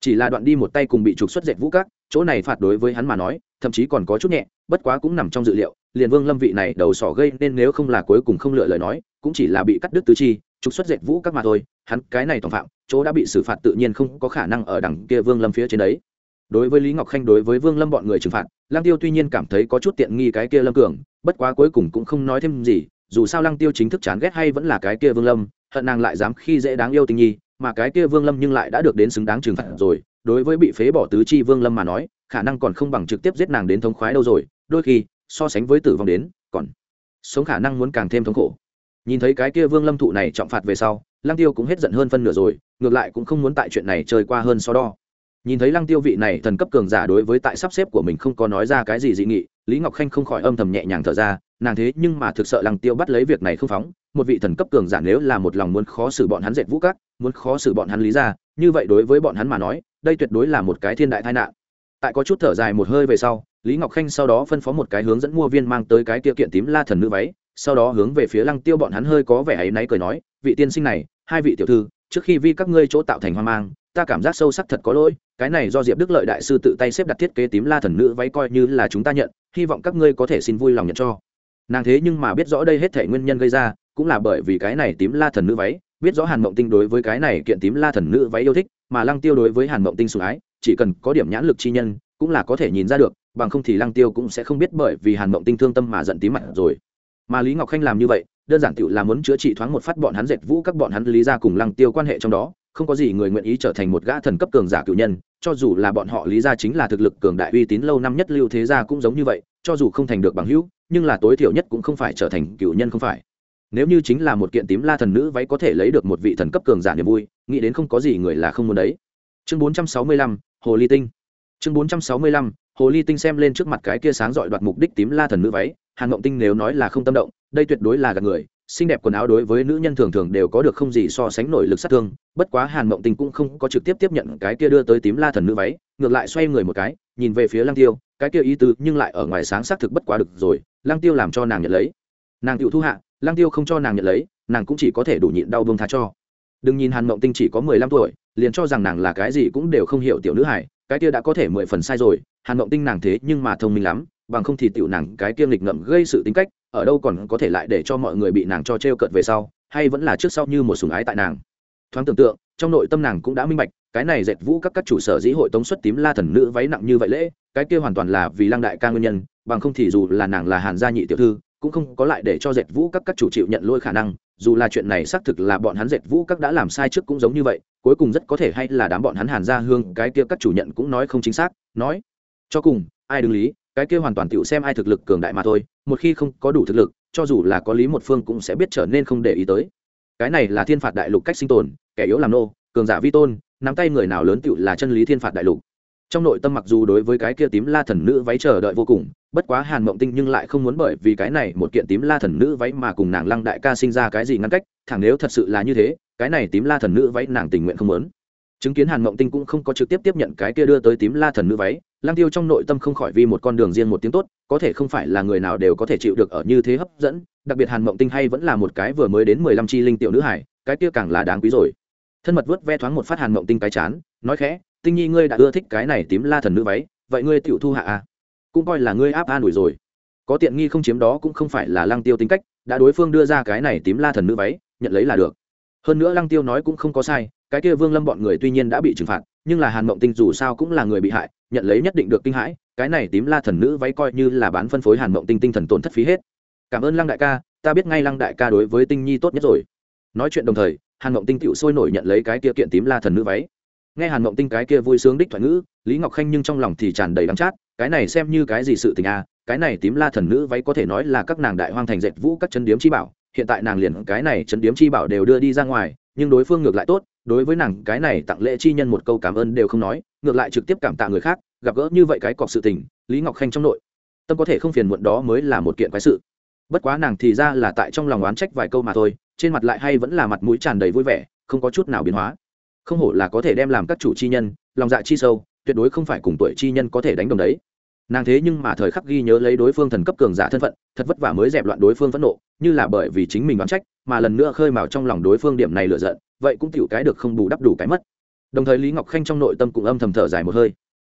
Chỉ là đoạn đi một tay cùng bị trục xuất dệt vũ các, chỗ này phạt đối với hắn mà nói thậm chí còn có chút nhẹ, bất quá cũng nằm trong dự liệu, liền vương lâm vị này đầu sỏ gây nên nếu không là cuối cùng không lựa lời nói, cũng chỉ là bị cắt đứt tứ chi, trục xuất dệt vũ các mà thôi, hắn cái này tổng phạm, chỗ đã bị xử phạt tự nhiên không có khả năng ở đằng kia vương lâm phía trên đấy. Đối với lý ngọc khanh, đối với vương lâm bọn người trừng phạt lang tiêu tuy nhiên cảm thấy có chút tiện nghi cái kia lâm cường, bất quá cuối cùng cũng không nói thêm gì, dù sao lăng tiêu chính thức chán ghét hay vẫn là cái kia vương lâm, hận nàng lại dám khi dễ đáng yêu tình nhi, mà cái kia vương lâm nhưng lại đã được đến xứng đáng trừng phạt rồi đối với bị phế bỏ tứ chi vương lâm mà nói, khả năng còn không bằng trực tiếp giết nàng đến thống khoái đâu rồi, đôi khi, so sánh với tử vong đến, còn sống khả năng muốn càng thêm thống khổ. Nhìn thấy cái kia vương lâm thụ này trọng phạt về sau, lăng tiêu cũng hết giận hơn phân nửa rồi, ngược lại cũng không muốn tại chuyện này chơi qua hơn so đo. Nhìn thấy lăng tiêu vị này thần cấp cường giả đối với tại sắp xếp của mình không có nói ra cái gì dị nghị, lý ngọc khanh không khỏi âm thầm nhẹ nhàng thở ra, nàng thế nhưng mà thực sợ lăng tiêu bắt lấy việc này không phóng, một vị thần cấp cường giả nếu là một lòng muốn khó xử bọn hắn dệt vũ cát muốn khó xử bọn hắn lý ra, như vậy đối với bọn hắn mà nói đây tuyệt đối là một cái thiên đại tai nạn. Tại có chút thở dài một hơi về sau, lý ngọc khanh sau đó phân phó một cái hướng dẫn mua viên mang tới cái kia kiện tím la thần nữ váy, sau đó hướng về phía lăng tiêu bọn hắn hơi có vẻ áy náy cười nói, vị tiên sinh này, hai vị tiểu thư, trước khi vi các ngươi chỗ tạo thành hoang mang, ta cảm giác sâu sắc thật có lỗi, cái này do diệp đức lợi đại sư tự tay xếp đặt thiết kế tím la thần nữ váy coi như là chúng ta nhận, hy vọng các ngươi có thể xin vui lòng nhận cho. Nàng thế nhưng mà biết rõ đây hết thể nguyên nhân gây ra, cũng là bởi vì cái này tím la thần nữ váy biết rõ hàn mộng tinh đối với cái này kiện tím la thần nữ váy yêu thích, mà lăng tiêu đối với hàn mộng tinh sủng ái, chỉ cần có điểm nhãn lực chi nhân, cũng là có thể nhìn ra được, bằng không thì lăng tiêu cũng sẽ không biết bởi vì hàn mộng tinh thương tâm mà giận tím mặt rồi. Mà lý ngọc khanh làm như vậy, đơn giản tựu là muốn chữa trị thoáng một phát bọn hắn dệt vũ các bọn hắn lý ra cùng lăng tiêu quan hệ trong đó, không có gì người nguyện ý trở thành một gã thần cấp cường giả cựu nhân, cho dù là bọn họ lý ra chính là thực lực cường đại uy tín lâu năm nhất lưu thế gia cũng giống như vậy, cho dù không thành được bằng hữu, nhưng là tối thiểu nhất cũng không phải trở thành cựu nhân không phải nếu như chính là một kiện tím la thần nữ váy có thể lấy được một vị thần cấp cường giả niềm vui nghĩ đến không có gì người là không muốn đấy. Chương 465, hồ ly tinh. Chương 465, hồ ly tinh xem lên trước mặt cái kia sáng dọi đoạt mục đích tím la thần nữ váy hàn mộng tinh nếu nói là không tâm động đây tuyệt đối là gạt người xinh đẹp quần áo đối với nữ nhân thường thường đều có được không gì so sánh nổi lực sát thương bất quá hàn mộng tinh cũng không có trực tiếp tiếp nhận cái kia đưa tới tím la thần nữ váy ngược lại xoay người một cái nhìn về phía lang tiêu cái kia ý tứ nhưng lại ở ngoài sáng xác thực bất quá được rồi lang tiêu làm cho nàng nhận lấy. Nàng tự thu hạ lang tiêu không cho nàng nhận lấy, nàng cũng chỉ có thể đủ nhịn đau bông tha cho. Đừng nhìn hàn mộng tinh chỉ có mười lăm tuổi, liền cho rằng nàng là cái gì cũng đều không hiểu tiểu nữ hải cái kia đã có thể mười phần sai rồi, hàn mộng tinh nàng thế nhưng mà thông minh lắm, bằng không thì tiểu nàng cái kia nghịch ngợm gây sự tính cách, ở đâu còn có thể lại để cho mọi người bị nàng cho t r e o cợt về sau, hay vẫn là trước sau như một sùng ái tại nàng. Thoáng tưởng tượng, trong nội tâm nàng cũng đã minh bạch, cái này dệt vũ các các chủ sở dĩ hội tống xuất tím la thần nữ váy nặng như vậy lễ, cái kia hoàn toàn là vì lăng đại ca nguyên nhân, bằng không thì dù là nàng là hàn gia nhị tiểu thư cũng không có lại để cho dệt vũ các các chủ chịu nhận lôi khả năng, dù là chuyện này xác thực là bọn hắn dệt vũ các đã làm sai trước cũng giống như vậy, cuối cùng rất có thể hay là đám bọn hắn hàn gia hương, cái kia các chủ nhận cũng nói không chính xác, nói, cho cùng, ai đứng lý, cái kia hoàn toàn tựu xem ai thực lực cường đại mà thôi, một khi không có đủ thực lực, cho dù là có lý một phương cũng sẽ biết trở nên không để ý tới. Cái này là thiên phạt đại lục cách sinh tồn, kẻ yếu làm nô, cường giả vi tôn, nắm tay người nào lớn tựu là chân lý thiên phạt đại lục. Trong nội tâm mặc dù đối với cái kia tím la thần nữ váy chờ đợi vô cùng bất quá hàn mộng tinh nhưng lại không muốn bởi vì cái này một kiện tím la thần nữ váy mà cùng nàng lăng đại ca sinh ra cái gì ngăn cách, thẳng nếu thật sự là như thế, cái này tím la thần nữ váy nàng tình nguyện không muốn. Chứng kiến hàn mộng tinh cũng không có trực tiếp tiếp nhận cái kia đưa tới tím la thần nữ váy lang tiêu trong nội tâm không khỏi vì một con đường riêng một tiếng tốt, có thể không phải là người nào đều có thể chịu được ở như thế hấp dẫn, đặc biệt hàn mộng tinh hay vẫn là một cái vừa mới đến mười lăm chi linh tiểu nữ hải cái kia càng là đáng quý rồi. Thân mật vớt ve thoáng một phát hàn mộng tinh cái chán, nói khẽ, tinh nhi ngươi đã ưa thích cái này tím la thần nữ váy, vậy ngươi tiểu thu hạ à? Cũng coi là ngươi áp an ủi rồi. Có tiện nghi không chiếm đó cũng không phải là lăng tiêu tính cách, đã đối phương đưa ra cái này tím la thần nữ váy, nhận lấy là được. Hơn nữa lăng tiêu nói cũng không có sai, cái kia vương lâm bọn người tuy nhiên đã bị trừng phạt, nhưng là hàn mộng tinh dù sao cũng là người bị hại, nhận lấy nhất định được kinh hãi, cái này tím la thần nữ váy coi như là bán phân phối hàn mộng tinh tinh thần tổn thất phí hết. Cảm ơn lăng đại ca, ta biết ngay lăng đại ca đối với tinh nhi tốt nhất rồi. Nói chuyện đồng thời, hàn mộng tinh tựu sôi nổi nhận lấy cái kia kiện tím la thần nữ váy nghe hàn mộng tinh cái kia vui sướng đích thoại ngữ, lý ngọc khanh nhưng trong lòng thì tràn đầy đắng chát, cái này xem như cái gì sự tình à cái này tím la thần nữ váy có thể nói là các nàng đại hoang thành dệt vũ các chân điếm chi bảo, hiện tại nàng liền cái này chân điếm chi bảo đều đưa đi ra ngoài, nhưng đối phương ngược lại tốt, đối với nàng cái này tặng lễ chi nhân một câu cảm ơn đều không nói, ngược lại trực tiếp cảm tạ người khác, gặp gỡ như vậy cái cọc sự tình, lý ngọc khanh trong nội, tâm có thể không phiền muộn đó mới là một kiện quái sự. Bất quá nàng thì ra là tại trong lòng oán trách vài câu mà thôi, trên mặt lại hay vẫn là mặt mũi tràn đầy vui vẻ, không có chút nào biến hóa không hổ là có thể đem làm các chủ chi nhân, lòng dạ chi sâu, tuyệt đối không phải cùng tuổi chi nhân có thể đánh đồng đấy. Nàng thế nhưng mà thời khắc ghi nhớ lấy đối phương thần cấp cường giả thân phận, thật vất vả mới dẹp loạn đối phương phẫn nộ, như là bởi vì chính mình đoán trách, mà lần nữa khơi mào trong lòng đối phương điểm này lựa giận, vậy cũng tiểu cái được không bù đắp đủ cái mất. Đồng thời lý ngọc khanh trong nội tâm cũng âm thầm thở dài một hơi.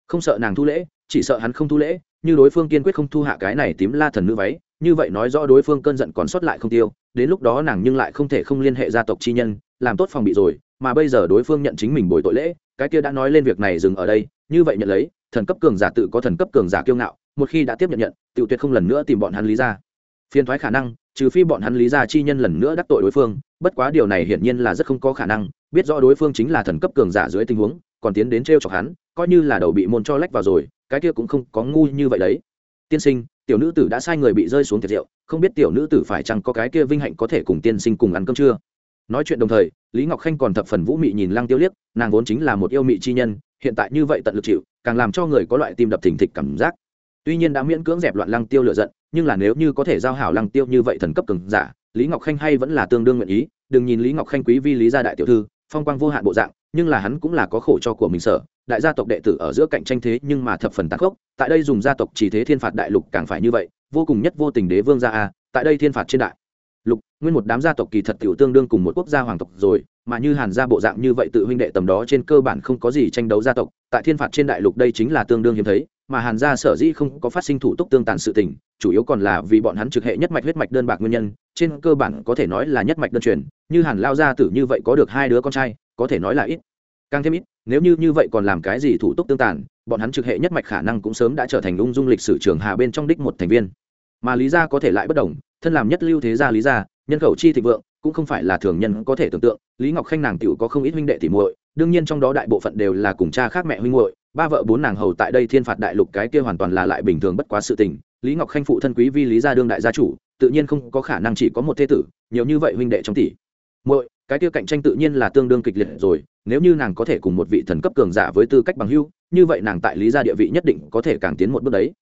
Không sợ nàng thu lễ, chỉ sợ hắn không thu lễ, như đối phương kiên quyết không thu hạ cái này tím la thần nữ váy, như vậy nói rõ đối phương cơn giận còn sót lại không tiêu, đến lúc đó nàng nhưng lại không thể không liên hệ gia tộc chi nhân, làm tốt phòng bị rồi mà bây giờ đối phương nhận chính mình bồi tội lễ, cái kia đã nói lên việc này dừng ở đây, như vậy nhận lấy, thần cấp cường giả tự có thần cấp cường giả kiêu ngạo, một khi đã tiếp nhận nhận tự tuyệt không lần nữa tìm bọn hắn lý ra. Phiền thoái khả năng, trừ phi bọn hắn lý ra chi nhân lần nữa đắc tội đối phương, bất quá điều này hiển nhiên là rất không có khả năng, biết rõ đối phương chính là thần cấp cường giả dưới tình huống, còn tiến đến t r e o chọc hắn, coi như là đầu bị môn cho lách vào rồi, cái kia cũng không có ngu như vậy đấy. Tiên sinh, tiểu nữ tử đã sai người bị rơi xuống tiệt rượu không biết tiểu nữ tử phải chăng có cái kia vinh hạnh có thể cùng tiên sinh cùng ăn cơm chưa? Nói chuyện đồng thời lý ngọc khanh còn thập phần vũ mị nhìn lăng tiêu liếc, nàng vốn chính là một yêu mị chi nhân, hiện tại như vậy tận lực chịu, càng làm cho người có loại tim đập thình thịch cảm giác. Tuy nhiên đã miễn cưỡng dẹp loạn lăng tiêu lựa giận, nhưng là nếu như có thể giao hảo lăng tiêu như vậy thần cấp cường giả, lý ngọc khanh hay vẫn là tương đương nguyện ý. Đừng nhìn lý ngọc khanh quý vi lý gia đại tiểu thư, phong quang vô hạn bộ dạng, nhưng là hắn cũng là có khổ cho của mình sở. Đại gia tộc đệ tử ở giữa cạnh tranh thế nhưng mà thập phần tàn khốc, tại đây dùng gia tộc chỉ thế thiên phạt đại lục càng phải như vậy, vô cùng nhất vô tình đế vương gia a, tại đây thiên phạt trên đại lục, nguyên một đám gia tộc kỳ thật tiểu tương đương cùng một quốc gia hoàng tộc rồi, mà như hàn gia bộ dạng như vậy tự huynh đệ tầm đó trên cơ bản không có gì tranh đấu gia tộc, tại thiên phạt trên đại lục đây chính là tương đương hiếm thấy, mà hàn gia sở dĩ không có phát sinh thủ tục tương tàn sự tình, chủ yếu còn là vì bọn hắn trực hệ nhất mạch huyết mạch đơn bạc nguyên nhân, trên cơ bản có thể nói là nhất mạch đơn truyền, như hàn lao gia tử như vậy có được hai đứa con trai, có thể nói là ít. Càng thêm ít, nếu như như vậy còn làm cái gì thủ tục tương tàn, bọn hắn trực hệ nhất mạch khả năng cũng sớm đã trở thành ung dung lịch sử trường hà bên trong đích một thành viên. Mà lý gia có thể lại bất đồng thân làm nhất lưu thế gia lý gia, nhân khẩu chi thịnh vượng, cũng không phải là thường nhân có thể tưởng tượng, lý ngọc khanh nàng tiểu có không ít huynh đệ tỉ muội, đương nhiên trong đó đại bộ phận đều là cùng cha khác mẹ huynh muội, ba vợ bốn nàng hầu tại đây thiên phạt đại lục cái kia hoàn toàn là lại bình thường bất quá sự tình. Lý ngọc khanh phụ thân quý vi lý gia đương đại gia chủ, tự nhiên không có khả năng chỉ có một thế tử, nhiều như vậy huynh đệ trong tỷ muội, cái kia cạnh tranh tự nhiên là tương đương kịch liệt rồi, nếu như nàng có thể cùng một vị thần cấp cường giả với tư cách bằng hưu như vậy nàng tại lý gia địa vị nhất định có thể càng tiến một bước đấy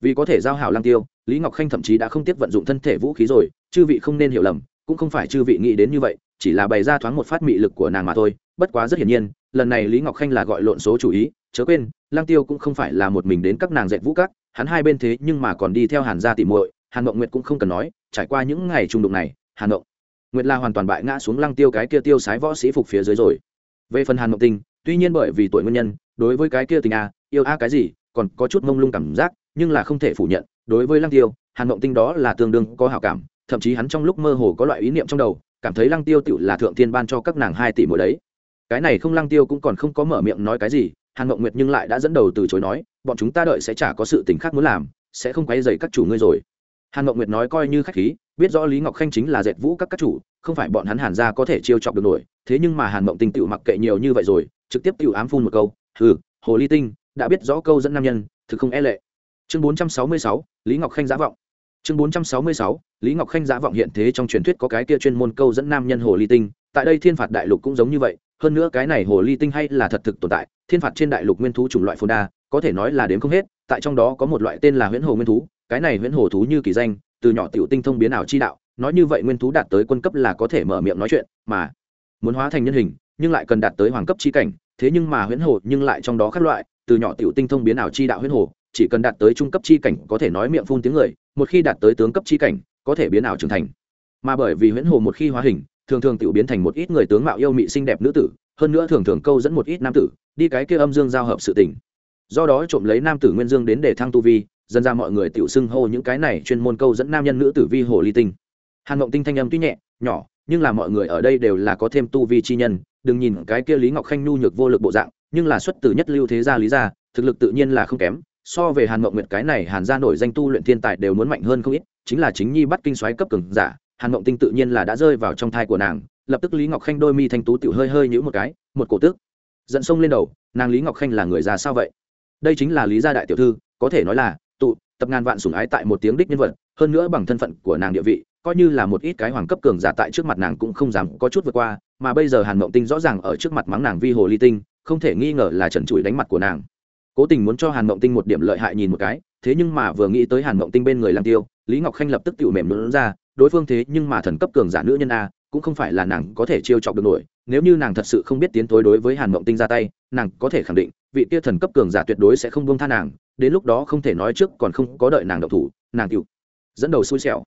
vì có thể giao hảo lang tiêu, lý ngọc khanh thậm chí đã không tiếp vận dụng thân thể vũ khí rồi, chư vị không nên hiểu lầm, cũng không phải chư vị nghĩ đến như vậy, chỉ là bày ra thoáng một phát mị lực của nàng mà thôi, bất quá rất hiển nhiên, lần này lý ngọc khanh là gọi lộn số chủ ý, chớ quên lang tiêu cũng không phải là một mình đến các nàng dạy vũ các, hắn hai bên thế nhưng mà còn đi theo hàn gia tỉ muội, hàn mộng nguyệt cũng không cần nói, trải qua những ngày trung đụng này, hàn mộng nguyệt la hoàn toàn bại ngã xuống lăng tiêu cái kia tiêu sái võ sĩ phục phía dưới rồi. Về phần hàn mộng tinh, tuy nhiên bởi vì tuổi nguyên nhân, đối với cái kia tình a yêu a cái gì, còn có chút mông lung cảm giác nhưng là không thể phủ nhận, đối với lăng tiêu, hàn mộng tinh đó là tương đương có hảo cảm, thậm chí hắn trong lúc mơ hồ có loại ý niệm trong đầu, cảm thấy lăng tiêu tự là thượng thiên ban cho các nàng hai tỷ mỗi đấy. Cái này không lăng tiêu cũng còn không có mở miệng nói cái gì, hàn mộng nguyệt nhưng lại đã dẫn đầu từ chối nói, bọn chúng ta đợi sẽ chả có sự tình khác muốn làm, sẽ không quay dày các chủ ngươi rồi. Hàn mộng nguyệt nói coi như khách khí, biết rõ lý ngọc khanh chính là dệt vũ các các chủ, không phải bọn hắn hàn ra có thể chiêu chọc được nổi, thế nhưng mà hàn mộng tinh tựu mặc kệ nhiều như vậy rồi, trực tiếp tựu ám phun một câu ừ hồ ly tinh, đã biết rõ câu dẫn nam nhân, thực không e lệ chương bốn trăm sáu mươi sáu, lý ngọc khanh giả vọng. Chương bốn trăm sáu mươi sáu, lý ngọc khanh giả vọng hiện thế trong truyền thuyết có cái kia chuyên môn câu dẫn nam nhân hồ ly tinh. Tại đây thiên phạt đại lục cũng giống như vậy, hơn nữa cái này hồ ly tinh hay là thật thực tồn tại, thiên phạt trên đại lục nguyên thú chủng loại phồn đa, có thể nói là đến không hết, tại trong đó có một loại tên là huyễn hồ nguyên thú, cái này huyễn hồ thú như kỳ danh, từ nhỏ tiểu tinh thông biến ảo chi đạo, nói như vậy nguyên thú đạt tới quân cấp là có thể mở miệng nói chuyện, mà muốn hóa thành nhân hình, nhưng lại cần đạt tới hoàng cấp chi cảnh, thế nhưng mà huyễn hồ nhưng lại trong đó các loại, từ nhỏ tiểu tinh thông biến ảo chi đạo huyễn hồ chỉ cần đạt tới trung cấp chi cảnh có thể nói miệng phun tiếng người, một khi đạt tới tướng cấp chi cảnh, có thể biến ảo trưởng thành. Mà bởi vì huyễn hồ một khi hóa hình, thường thường tự biến thành một ít người tướng mạo yêu mị xinh đẹp nữ tử, hơn nữa thường thường câu dẫn một ít nam tử, đi cái kia âm dương giao hợp sự tình. Do đó trộm lấy nam tử nguyên dương đến để thăng tu vi dân ra mọi người tự xưng hô những cái này chuyên môn câu dẫn nam nhân nữ tử vi hồ ly tinh. Hàn mộng tinh thanh âm tuy nhẹ, nhỏ, nhưng là mọi người ở đây đều là có thêm tu vi chi nhân, đừng nhìn cái kia lý ngọc khanh nhu nhược vô lực bộ dạng, nhưng là xuất từ nhất lưu thế gia lý gia, thực lực tự nhiên là không kém so về hàn mộng nguyệt cái này hàn gia nổi danh tu luyện thiên tài đều muốn mạnh hơn không ít, chính là chính nhi bắt kinh xoáy cấp cường giả, hàn mộng tinh tự nhiên là đã rơi vào trong thai của nàng, lập tức lý ngọc khanh đôi mi thanh tú tiểu hơi hơi nhữ một cái, một cổ tức. Dẫn sông lên đầu, nàng lý ngọc khanh là người già sao vậy? Đây chính là lý gia đại tiểu thư, có thể nói là tụ, tập ngàn vạn sủng ái tại một tiếng đích nhân vật, hơn nữa bằng thân phận của nàng địa vị, coi như là một ít cái hoàng cấp cường giả tại trước mặt nàng cũng không dám có chút vượt qua, mà bây giờ hàn mộng tinh rõ ràng ở trước mặt mắng nàng vi hồ ly tinh, không thể nghi ngờ là trần trụi đánh mặt của nàng cố tình muốn cho hàn mộng tinh một điểm lợi hại nhìn một cái, thế nhưng mà vừa nghĩ tới hàn mộng tinh bên người lang tiêu, lý ngọc khanh lập tức tự mềm lún ra, đối phương thế nhưng mà thần cấp cường giả nữ nhân a, cũng không phải là nàng có thể chiêu chọc được nổi, nếu như nàng thật sự không biết tiến thối đối với hàn mộng tinh ra tay, nàng có thể khẳng định, vị kia thần cấp cường giả tuyệt đối sẽ không buông tha nàng, đến lúc đó không thể nói trước còn không có đợi nàng độc thủ, nàng cựu dẫn đầu xui xẻo.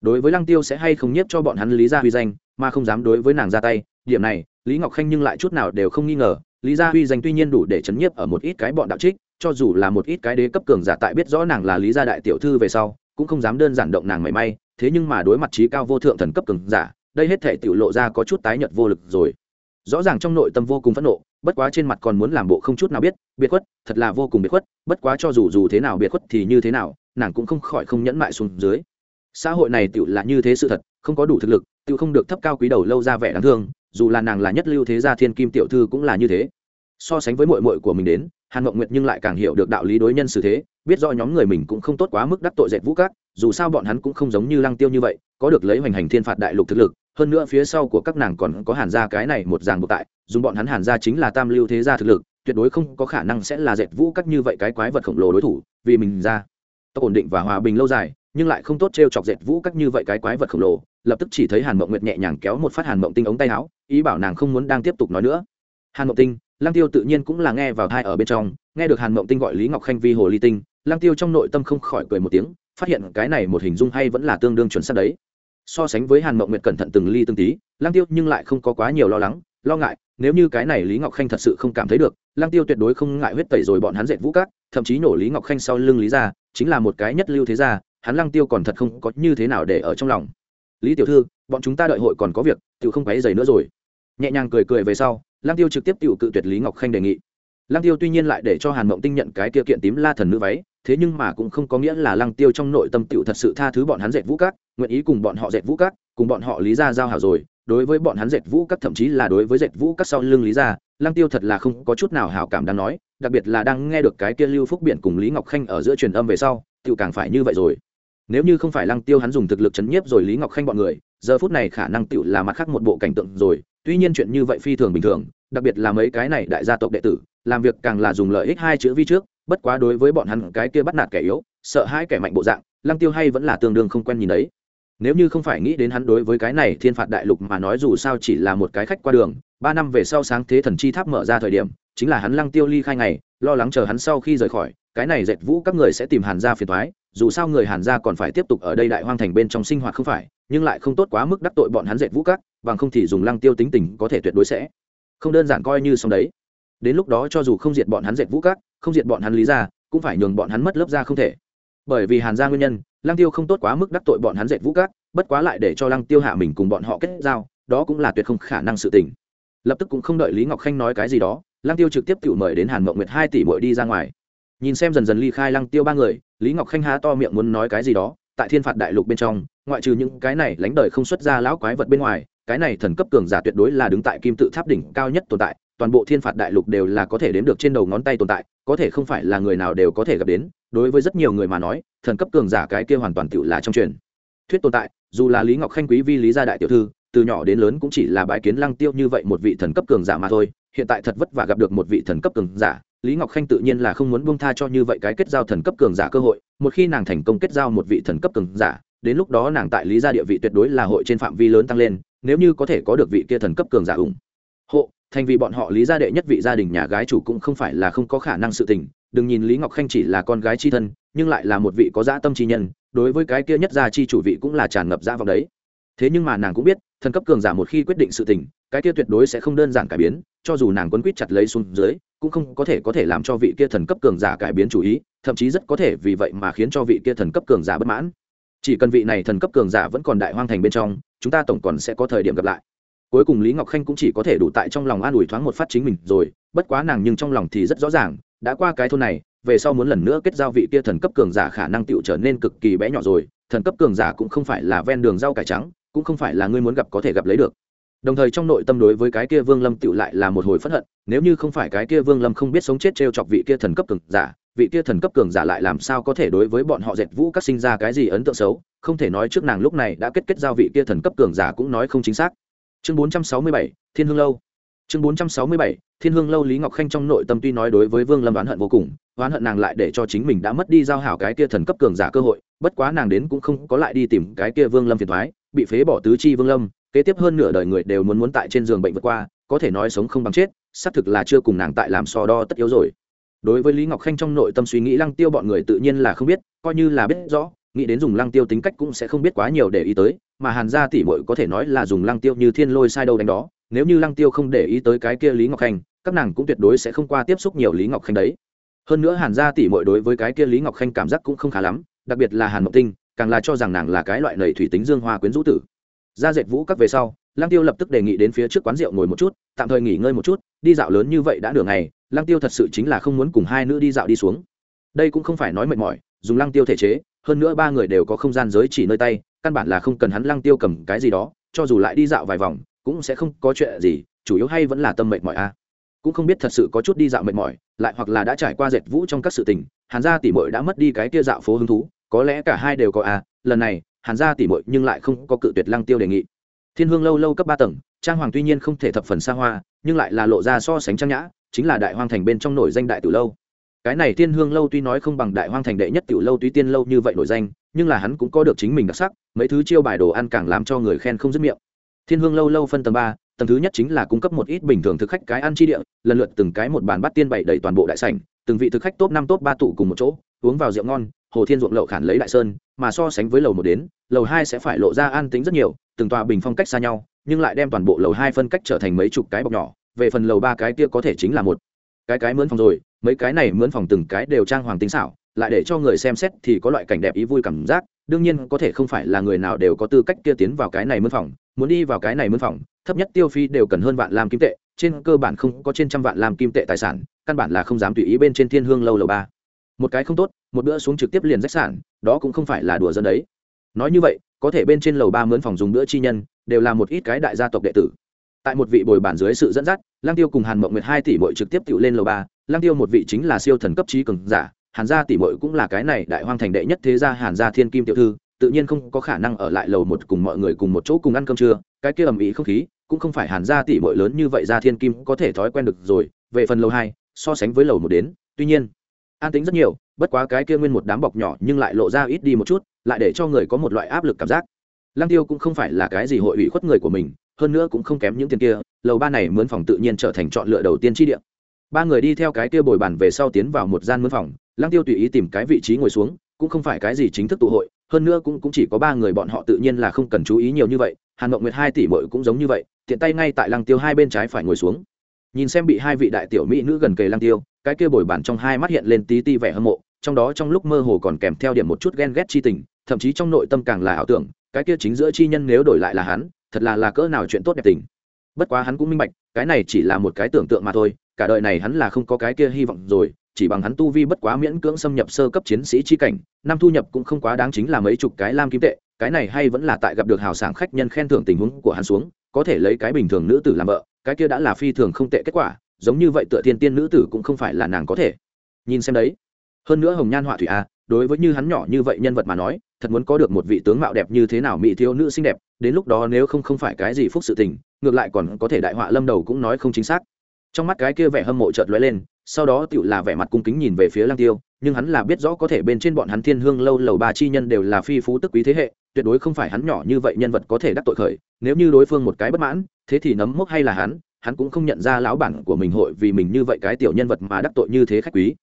Đối với lăng tiêu sẽ hay không nhiếp cho bọn hắn lý gia huy danh, mà không dám đối với nàng ra tay, điểm này, lý ngọc khanh nhưng lại chút nào đều không nghi ngờ lý gia huy danh tuy nhiên đủ để chấn nhiếp ở một ít cái bọn đạo trích, cho dù là một ít cái đế cấp cường giả tại biết rõ nàng là lý gia đại tiểu thư về sau, cũng không dám đơn giản động nàng mảy may, thế nhưng mà đối mặt trí cao vô thượng thần cấp cường giả, đây hết thể tiểu lộ ra có chút tái nhợt vô lực rồi. Rõ ràng trong nội tâm vô cùng phẫn nộ, bất quá trên mặt còn muốn làm bộ không chút nào biết, biệt khuất, thật là vô cùng biệt khuất, bất quá cho dù dù thế nào biệt khuất thì như thế nào, nàng cũng không khỏi không nhẫn mại xuống dưới. Xã hội này tiểu là như thế sự thật, không có đủ thực lực, tiểu không được thấp cao quý đầu lâu ra vẻ đáng thương dù là nàng là nhất lưu thế gia thiên kim tiểu thư cũng là như thế. So sánh với mội mội của mình đến, hàn ngọc nguyệt nhưng lại càng hiểu được đạo lý đối nhân xử thế, biết rõ nhóm người mình cũng không tốt quá mức đắc tội dệt vũ cát dù sao bọn hắn cũng không giống như lăng tiêu như vậy, có được lấy hoành hành thiên phạt đại lục thực lực, hơn nữa phía sau của các nàng còn có hàn gia cái này một ràng buộc tại, dùng bọn hắn hàn gia chính là tam lưu thế gia thực lực, tuyệt đối không có khả năng sẽ là dệt vũ cát như vậy cái quái vật khổng lồ đối thủ, vì mình ra. Tốc ổn định và hòa bình lâu dài nhưng lại không tốt t chọc dệt vũ các như vậy cái quái vật khổng lồ, lập tức chỉ thấy hàn mộng nguyệt nhẹ nhàng kéo một phát hàn mộng tinh ống tay áo, ý bảo nàng không muốn đang tiếp tục nói nữa. Hàn mộng tinh, lăng tiêu tự nhiên cũng là nghe vào thai ở bên trong, nghe được hàn mộng tinh gọi lý ngọc khanh vi hồ ly tinh, lăng tiêu trong nội tâm không khỏi cười một tiếng, phát hiện cái này một hình dung hay vẫn là tương đương chuẩn xác đấy. So sánh với hàn mộng nguyệt cẩn thận từng ly từng tí, lăng tiêu nhưng lại không có quá nhiều lo lắng, lo ngại, nếu như cái này lý ngọc khanh thật sự không cảm thấy được, lăng tiêu tuyệt đối không ngại huyết tẩy rồi bọn hắn dệt vũ cát thậm chí nổ lý ngọc khanh sau lưng lý ra, chính là một cái nhất lưu thế gia hắn lăng tiêu còn thật không có như thế nào để ở trong lòng. Lý tiểu thư, bọn chúng ta đợi hội còn có việc tự không quấy dày nữa rồi. Nhẹ nhàng cười cười về sau, lăng tiêu trực tiếp tự cự tuyệt lý ngọc khanh đề nghị. Lăng tiêu tuy nhiên lại để cho hàn mộng tinh nhận cái kia kiện tím la thần nữ váy, thế nhưng mà cũng không có nghĩa là lăng tiêu trong nội tâm tựu thật sự tha thứ bọn hắn dệt vũ cát, nguyện ý cùng bọn họ dệt vũ cát, cùng bọn họ lý ra giao hảo rồi. Đối với bọn hắn dệt vũ cát thậm chí là đối với dệt vũ cát sau lưng lý ra lăng tiêu thật là không có chút nào hảo cảm đang nói, đặc biệt là đang nghe được cái kia lưu phúc biển cùng lý ngọc khanh ở giữa truyền âm về sau tựu càng phải như vậy rồi nếu như không phải lăng tiêu hắn dùng thực lực chấn nhiếp rồi lý ngọc khanh bọn người, giờ phút này khả năng tựu là mặt khác một bộ cảnh tượng rồi. Tuy nhiên chuyện như vậy phi thường bình thường, đặc biệt là mấy cái này đại gia tộc đệ tử, làm việc càng là dùng lợi ích hai chữ vi trước, bất quá đối với bọn hắn cái kia bắt nạt kẻ yếu, sợ hai kẻ mạnh bộ dạng, lăng tiêu hay vẫn là tương đương không quen nhìn đấy nếu như không phải nghĩ đến hắn đối với cái này thiên phạt đại lục mà nói dù sao chỉ là một cái khách qua đường, ba năm về sau sáng thế thần chi tháp mở ra thời điểm, chính là hắn lăng tiêu ly khai ngày, lo lắng chờ hắn sau khi rời khỏi cái này dệt vũ các người sẽ tìm hàn gia phiền thoái dù sao người hàn gia còn phải tiếp tục ở đây đại hoang thành bên trong sinh hoạt không phải, nhưng lại không tốt quá mức đắc tội bọn hắn dệt vũ các, bằng không thì dùng lăng tiêu tính tình có thể tuyệt đối sẽ không đơn giản coi như xong đấy. Đến lúc đó cho dù không diệt bọn hắn dệt vũ các, không diệt bọn hắn lý ra cũng phải nhường bọn hắn mất lớp ra không thể. Bởi vì hàn gia nguyên nhân, lăng tiêu không tốt quá mức đắc tội bọn hắn dệt vũ các, bất quá lại để cho lăng tiêu hạ mình cùng bọn họ kết giao, đó cũng là tuyệt không khả năng sự tình. Lập tức cũng không đợi lý ngọc khanh nói cái gì đó, lăng tiêu trực tiếp tự mời đến hàn mộng nguyệt hai tỷ bội đi ra ngoài nhìn xem dần dần ly khai lăng tiêu ba người, lý ngọc khanh há to miệng muốn nói cái gì đó, tại thiên phạt đại lục bên trong, ngoại trừ những cái này lánh đời không xuất ra lão quái vật bên ngoài, cái này thần cấp cường giả tuyệt đối là đứng tại kim tự tháp đỉnh cao nhất tồn tại, toàn bộ thiên phạt đại lục đều là có thể đến được trên đầu ngón tay tồn tại, có thể không phải là người nào đều có thể gặp đến, đối với rất nhiều người mà nói, thần cấp cường giả cái kia hoàn toàn tự là trong truyền. Thuyết tồn tại, dù là lý ngọc khanh quý vi lý gia đại tiểu thư, từ nhỏ đến lớn cũng chỉ là bãi kiến lăng tiêu như vậy một vị thần cấp cường giả mà thôi, hiện tại thật vất vả gặp được một vị thần cấp cường giả lý ngọc khanh tự nhiên là không muốn buông tha cho như vậy cái kết giao thần cấp cường giả cơ hội, một khi nàng thành công kết giao một vị thần cấp cường giả, đến lúc đó nàng tại lý gia địa vị tuyệt đối là hội trên phạm vi lớn tăng lên, nếu như có thể có được vị kia thần cấp cường giả ủng hộ, thành vì bọn họ lý gia đệ nhất vị gia đình nhà gái chủ cũng không phải là không có khả năng sự tình. Đừng nhìn lý ngọc khanh chỉ là con gái chi thân, nhưng lại là một vị có dã tâm chi nhân, đối với cái kia nhất gia chi chủ vị cũng là tràn ngập dã vọng đấy thế nhưng mà nàng cũng biết, thần cấp cường giả một khi quyết định sự tình, cái kia tuyệt đối sẽ không đơn giản cải biến, cho dù nàng quấn quýt chặt lấy xuống dưới, cũng không có thể có thể làm cho vị kia thần cấp cường giả cải biến chủ ý, thậm chí rất có thể vì vậy mà khiến cho vị kia thần cấp cường giả bất mãn. Chỉ cần vị này thần cấp cường giả vẫn còn đại hoang thành bên trong, chúng ta tổng còn sẽ có thời điểm gặp lại. Cuối cùng lý ngọc khanh cũng chỉ có thể đủ tại trong lòng an ủi thoáng một phát chính mình rồi, bất quá nàng nhưng trong lòng thì rất rõ ràng, đã qua cái thôn này, về sau muốn lần nữa kết giao vị kia thần cấp cường giả khả năng tựu trở nên cực kỳ bé nhỏ rồi, thần cấp cường giả cũng không phải là ven đường rau cải trắng cũng không phải là ngươi muốn gặp có thể gặp lấy được. Đồng thời trong nội tâm đối với cái kia vương lâm tựu lại là một hồi phẫn hận nếu như không phải cái kia vương lâm không biết sống chết t r e o chọc vị kia thần cấp cường giả vị kia thần cấp cường giả lại làm sao có thể đối với bọn họ dệt vũ các sinh ra cái gì ấn tượng xấu không thể nói trước nàng lúc này đã kết kết giao vị kia thần cấp cường giả cũng nói không chính xác. Chương 467, thiên hương lâu. Chương 467, thiên hương lâu lý ngọc khanh trong nội tâm tuy nói đối với vương lâm oán hận vô cùng oán hận nàng lại để cho chính mình đã mất đi giao hảo cái kia thần cấp cường giả cơ hội bất quá nàng đến cũng không có lại đi tìm cái kia vương lâm phiền thoái bị phế bỏ tứ chi vương lâm, kế tiếp hơn nửa đời người đều muốn muốn tại trên giường bệnh vượt qua, có thể nói sống không bằng chết, xác thực là chưa cùng nàng tại làm so đo tất yếu rồi. Đối với lý ngọc khanh trong nội tâm suy nghĩ lăng tiêu bọn người tự nhiên là không biết, coi như là biết rõ, nghĩ đến dùng lăng tiêu tính cách cũng sẽ không biết quá nhiều để ý tới, mà hàn gia tỷ bội có thể nói là dùng lăng tiêu như thiên lôi sai đâu đánh đó. Nếu như lăng tiêu không để ý tới cái kia lý ngọc khanh, các nàng cũng tuyệt đối sẽ không qua tiếp xúc nhiều lý ngọc khanh đấy. Hơn nữa hàn gia tỷ bội đối với cái kia lý ngọc khanh cảm giác cũng không khá lắm, đặc biệt là hàn mộc tinh càng là cho rằng nàng là cái loại nầy thủy tính dương hoa quyến rũ tử. Ra dệt vũ các về sau, lăng tiêu lập tức đề nghị đến phía trước quán rượu ngồi một chút, tạm thời nghỉ ngơi một chút, đi dạo lớn như vậy đã nửa ngày, lăng tiêu thật sự chính là không muốn cùng hai nữ đi dạo đi xuống. Đây cũng không phải nói mệt mỏi, dùng lăng tiêu thể chế, hơn nữa ba người đều có không gian giới chỉ nơi tay, căn bản là không cần hắn lăng tiêu cầm cái gì đó, cho dù lại đi dạo vài vòng, cũng sẽ không có chuyện gì, chủ yếu hay vẫn là tâm mệt mỏi a. Cũng không biết thật sự có chút đi dạo mệt mỏi, lại hoặc là đã trải qua dệt vũ trong các sự tình, hàn gia tỷ mội đã mất đi cái kia dạo phố hứng thú có lẽ cả hai đều có à lần này, hàn gia tỷ mội nhưng lại không có cự tuyệt lăng tiêu đề nghị. Thiên hương lâu lâu cấp ba tầng, trang hoàng tuy nhiên không thể thập phần xa hoa, nhưng lại là lộ ra so sánh trang nhã, chính là đại hoang thành bên trong nổi danh đại tiểu lâu. Cái này thiên hương lâu tuy nói không bằng đại hoang thành đệ nhất tiểu lâu tuy tiên lâu như vậy nổi danh, nhưng là hắn cũng có được chính mình đặc sắc, mấy thứ chiêu bài đồ ăn càng làm cho người khen không dứt miệng. Thiên hương lâu lâu phân tầng ba, tầng thứ nhất chính là cung cấp một ít bình thường thực khách cái ăn chi địa, lần lượt từng cái một bàn bắt tiên bày đầy toàn bộ đại sảnh, từng vị thực khách top năm top ba tụ cùng một chỗ, uống vào rượu ngon hồ thiên ruộng lậu khản lấy đại sơn, mà so sánh với lầu một đến, lầu hai sẽ phải lộ ra an tính rất nhiều, từng tòa bình phong cách xa nhau, nhưng lại đem toàn bộ lầu hai phân cách trở thành mấy chục cái bọc nhỏ, về phần lầu ba cái kia có thể chính là một cái cái mướn phòng rồi, mấy cái này mướn phòng từng cái đều trang hoàng tinh xảo, lại để cho người xem xét thì có loại cảnh đẹp ý vui cảm giác, đương nhiên có thể không phải là người nào đều có tư cách kia tiến vào cái này mướn phòng, muốn đi vào cái này mướn phòng, thấp nhất tiêu phi đều cần hơn vạn làm kim tệ, trên cơ bản không có trên trăm vạn làm kim tệ tài sản, căn bản là không dám tùy ý bên trên thiên hương lâu lầu ba. Một cái không tốt một bữa xuống trực tiếp liền rách sản, đó cũng không phải là đùa dân đấy. Nói như vậy, có thể bên trên lầu ba mướn phòng dùng bữa chi nhân, đều là một ít cái đại gia tộc đệ tử. Tại một vị bồi bản dưới sự dẫn dắt lang tiêu cùng hàn mộng nguyệt hai tỷ mội trực tiếp tự lên lầu ba. Lang tiêu một vị chính là siêu thần cấp trí cường giả, hàn gia tỷ mội cũng là cái này đại hoang thành đệ nhất thế gia hàn gia thiên kim tiểu thư, tự nhiên không có khả năng ở lại lầu một cùng mọi người cùng một chỗ cùng ăn cơm trưa, cái kia ầm ĩ không khí cũng không phải hàn gia tỷ mội lớn như vậy gia thiên kim có thể thói quen được rồi, về phần lầu hai, so sánh với lầu một đến, tuy nhiên, an tính rất nhiều bất quá cái kia nguyên một đám bọc nhỏ nhưng lại lộ ra ít đi một chút lại để cho người có một loại áp lực cảm giác. Lăng tiêu cũng không phải là cái gì hội ủy khuất người của mình hơn nữa cũng không kém những tiền kia lầu ba này mướn phòng tự nhiên trở thành chọn lựa đầu tiên chi địa. Ba người đi theo cái kia bồi bàn về sau tiến vào một gian mướn phòng lăng tiêu tùy ý tìm cái vị trí ngồi xuống cũng không phải cái gì chính thức tụ hội hơn nữa cũng, cũng chỉ có ba người bọn họ tự nhiên là không cần chú ý nhiều như vậy hàn ngọc nguyệt hai tỷ mội cũng giống như vậy tiện tay ngay tại lăng tiêu hai bên trái phải ngồi xuống. Nhìn xem bị hai vị đại tiểu mỹ nữ gần kề lăng tiêu cái kia bồi bàn trong hai mắt hiện lên tí ti vẻ hâm mộ trong đó trong lúc mơ hồ còn kèm theo điểm một chút ghen ghét chi tình, thậm chí trong nội tâm càng là ảo tưởng, cái kia chính giữa chi nhân nếu đổi lại là hắn, thật là là cỡ nào chuyện tốt đẹp tình. Bất quá hắn cũng minh bạch, cái này chỉ là một cái tưởng tượng mà thôi, cả đời này hắn là không có cái kia hy vọng rồi, chỉ bằng hắn tu vi bất quá miễn cưỡng xâm nhập sơ cấp chiến sĩ chi cảnh, năm thu nhập cũng không quá đáng chính là mấy chục cái lam kim tệ, cái này hay vẫn là tại gặp được hào sảng khách nhân khen thưởng tình huống của hắn xuống, có thể lấy cái bình thường nữ tử làm vợ, cái kia đã là phi thường không tệ kết quả, giống như vậy tựa thiên tiên nữ tử cũng không phải là nàng có thể. Nhìn xem đấy hơn nữa hồng nhan họa thủy a, đối với như hắn nhỏ như vậy nhân vật mà nói, thật muốn có được một vị tướng mạo đẹp như thế nào mỹ thiếu nữ xinh đẹp, đến lúc đó nếu không không phải cái gì phúc sự tình, ngược lại còn có thể đại họa lâm đầu cũng nói không chính xác. Trong mắt cái kia vẻ hâm mộ chợt lóe lên, sau đó tựu là vẻ mặt cung kính nhìn về phía lang tiêu, nhưng hắn là biết rõ có thể bên trên bọn hắn thiên hương lâu lầu ba chi nhân đều là phi phú tức quý thế hệ, tuyệt đối không phải hắn nhỏ như vậy nhân vật có thể đắc tội khởi, nếu như đối phương một cái bất mãn, thế thì nấm mốc hay là hắn hắn cũng không nhận ra lão bản của mình hội vì mình như vậy cái tiểu nhân vật mà đắc tội như thế khách quý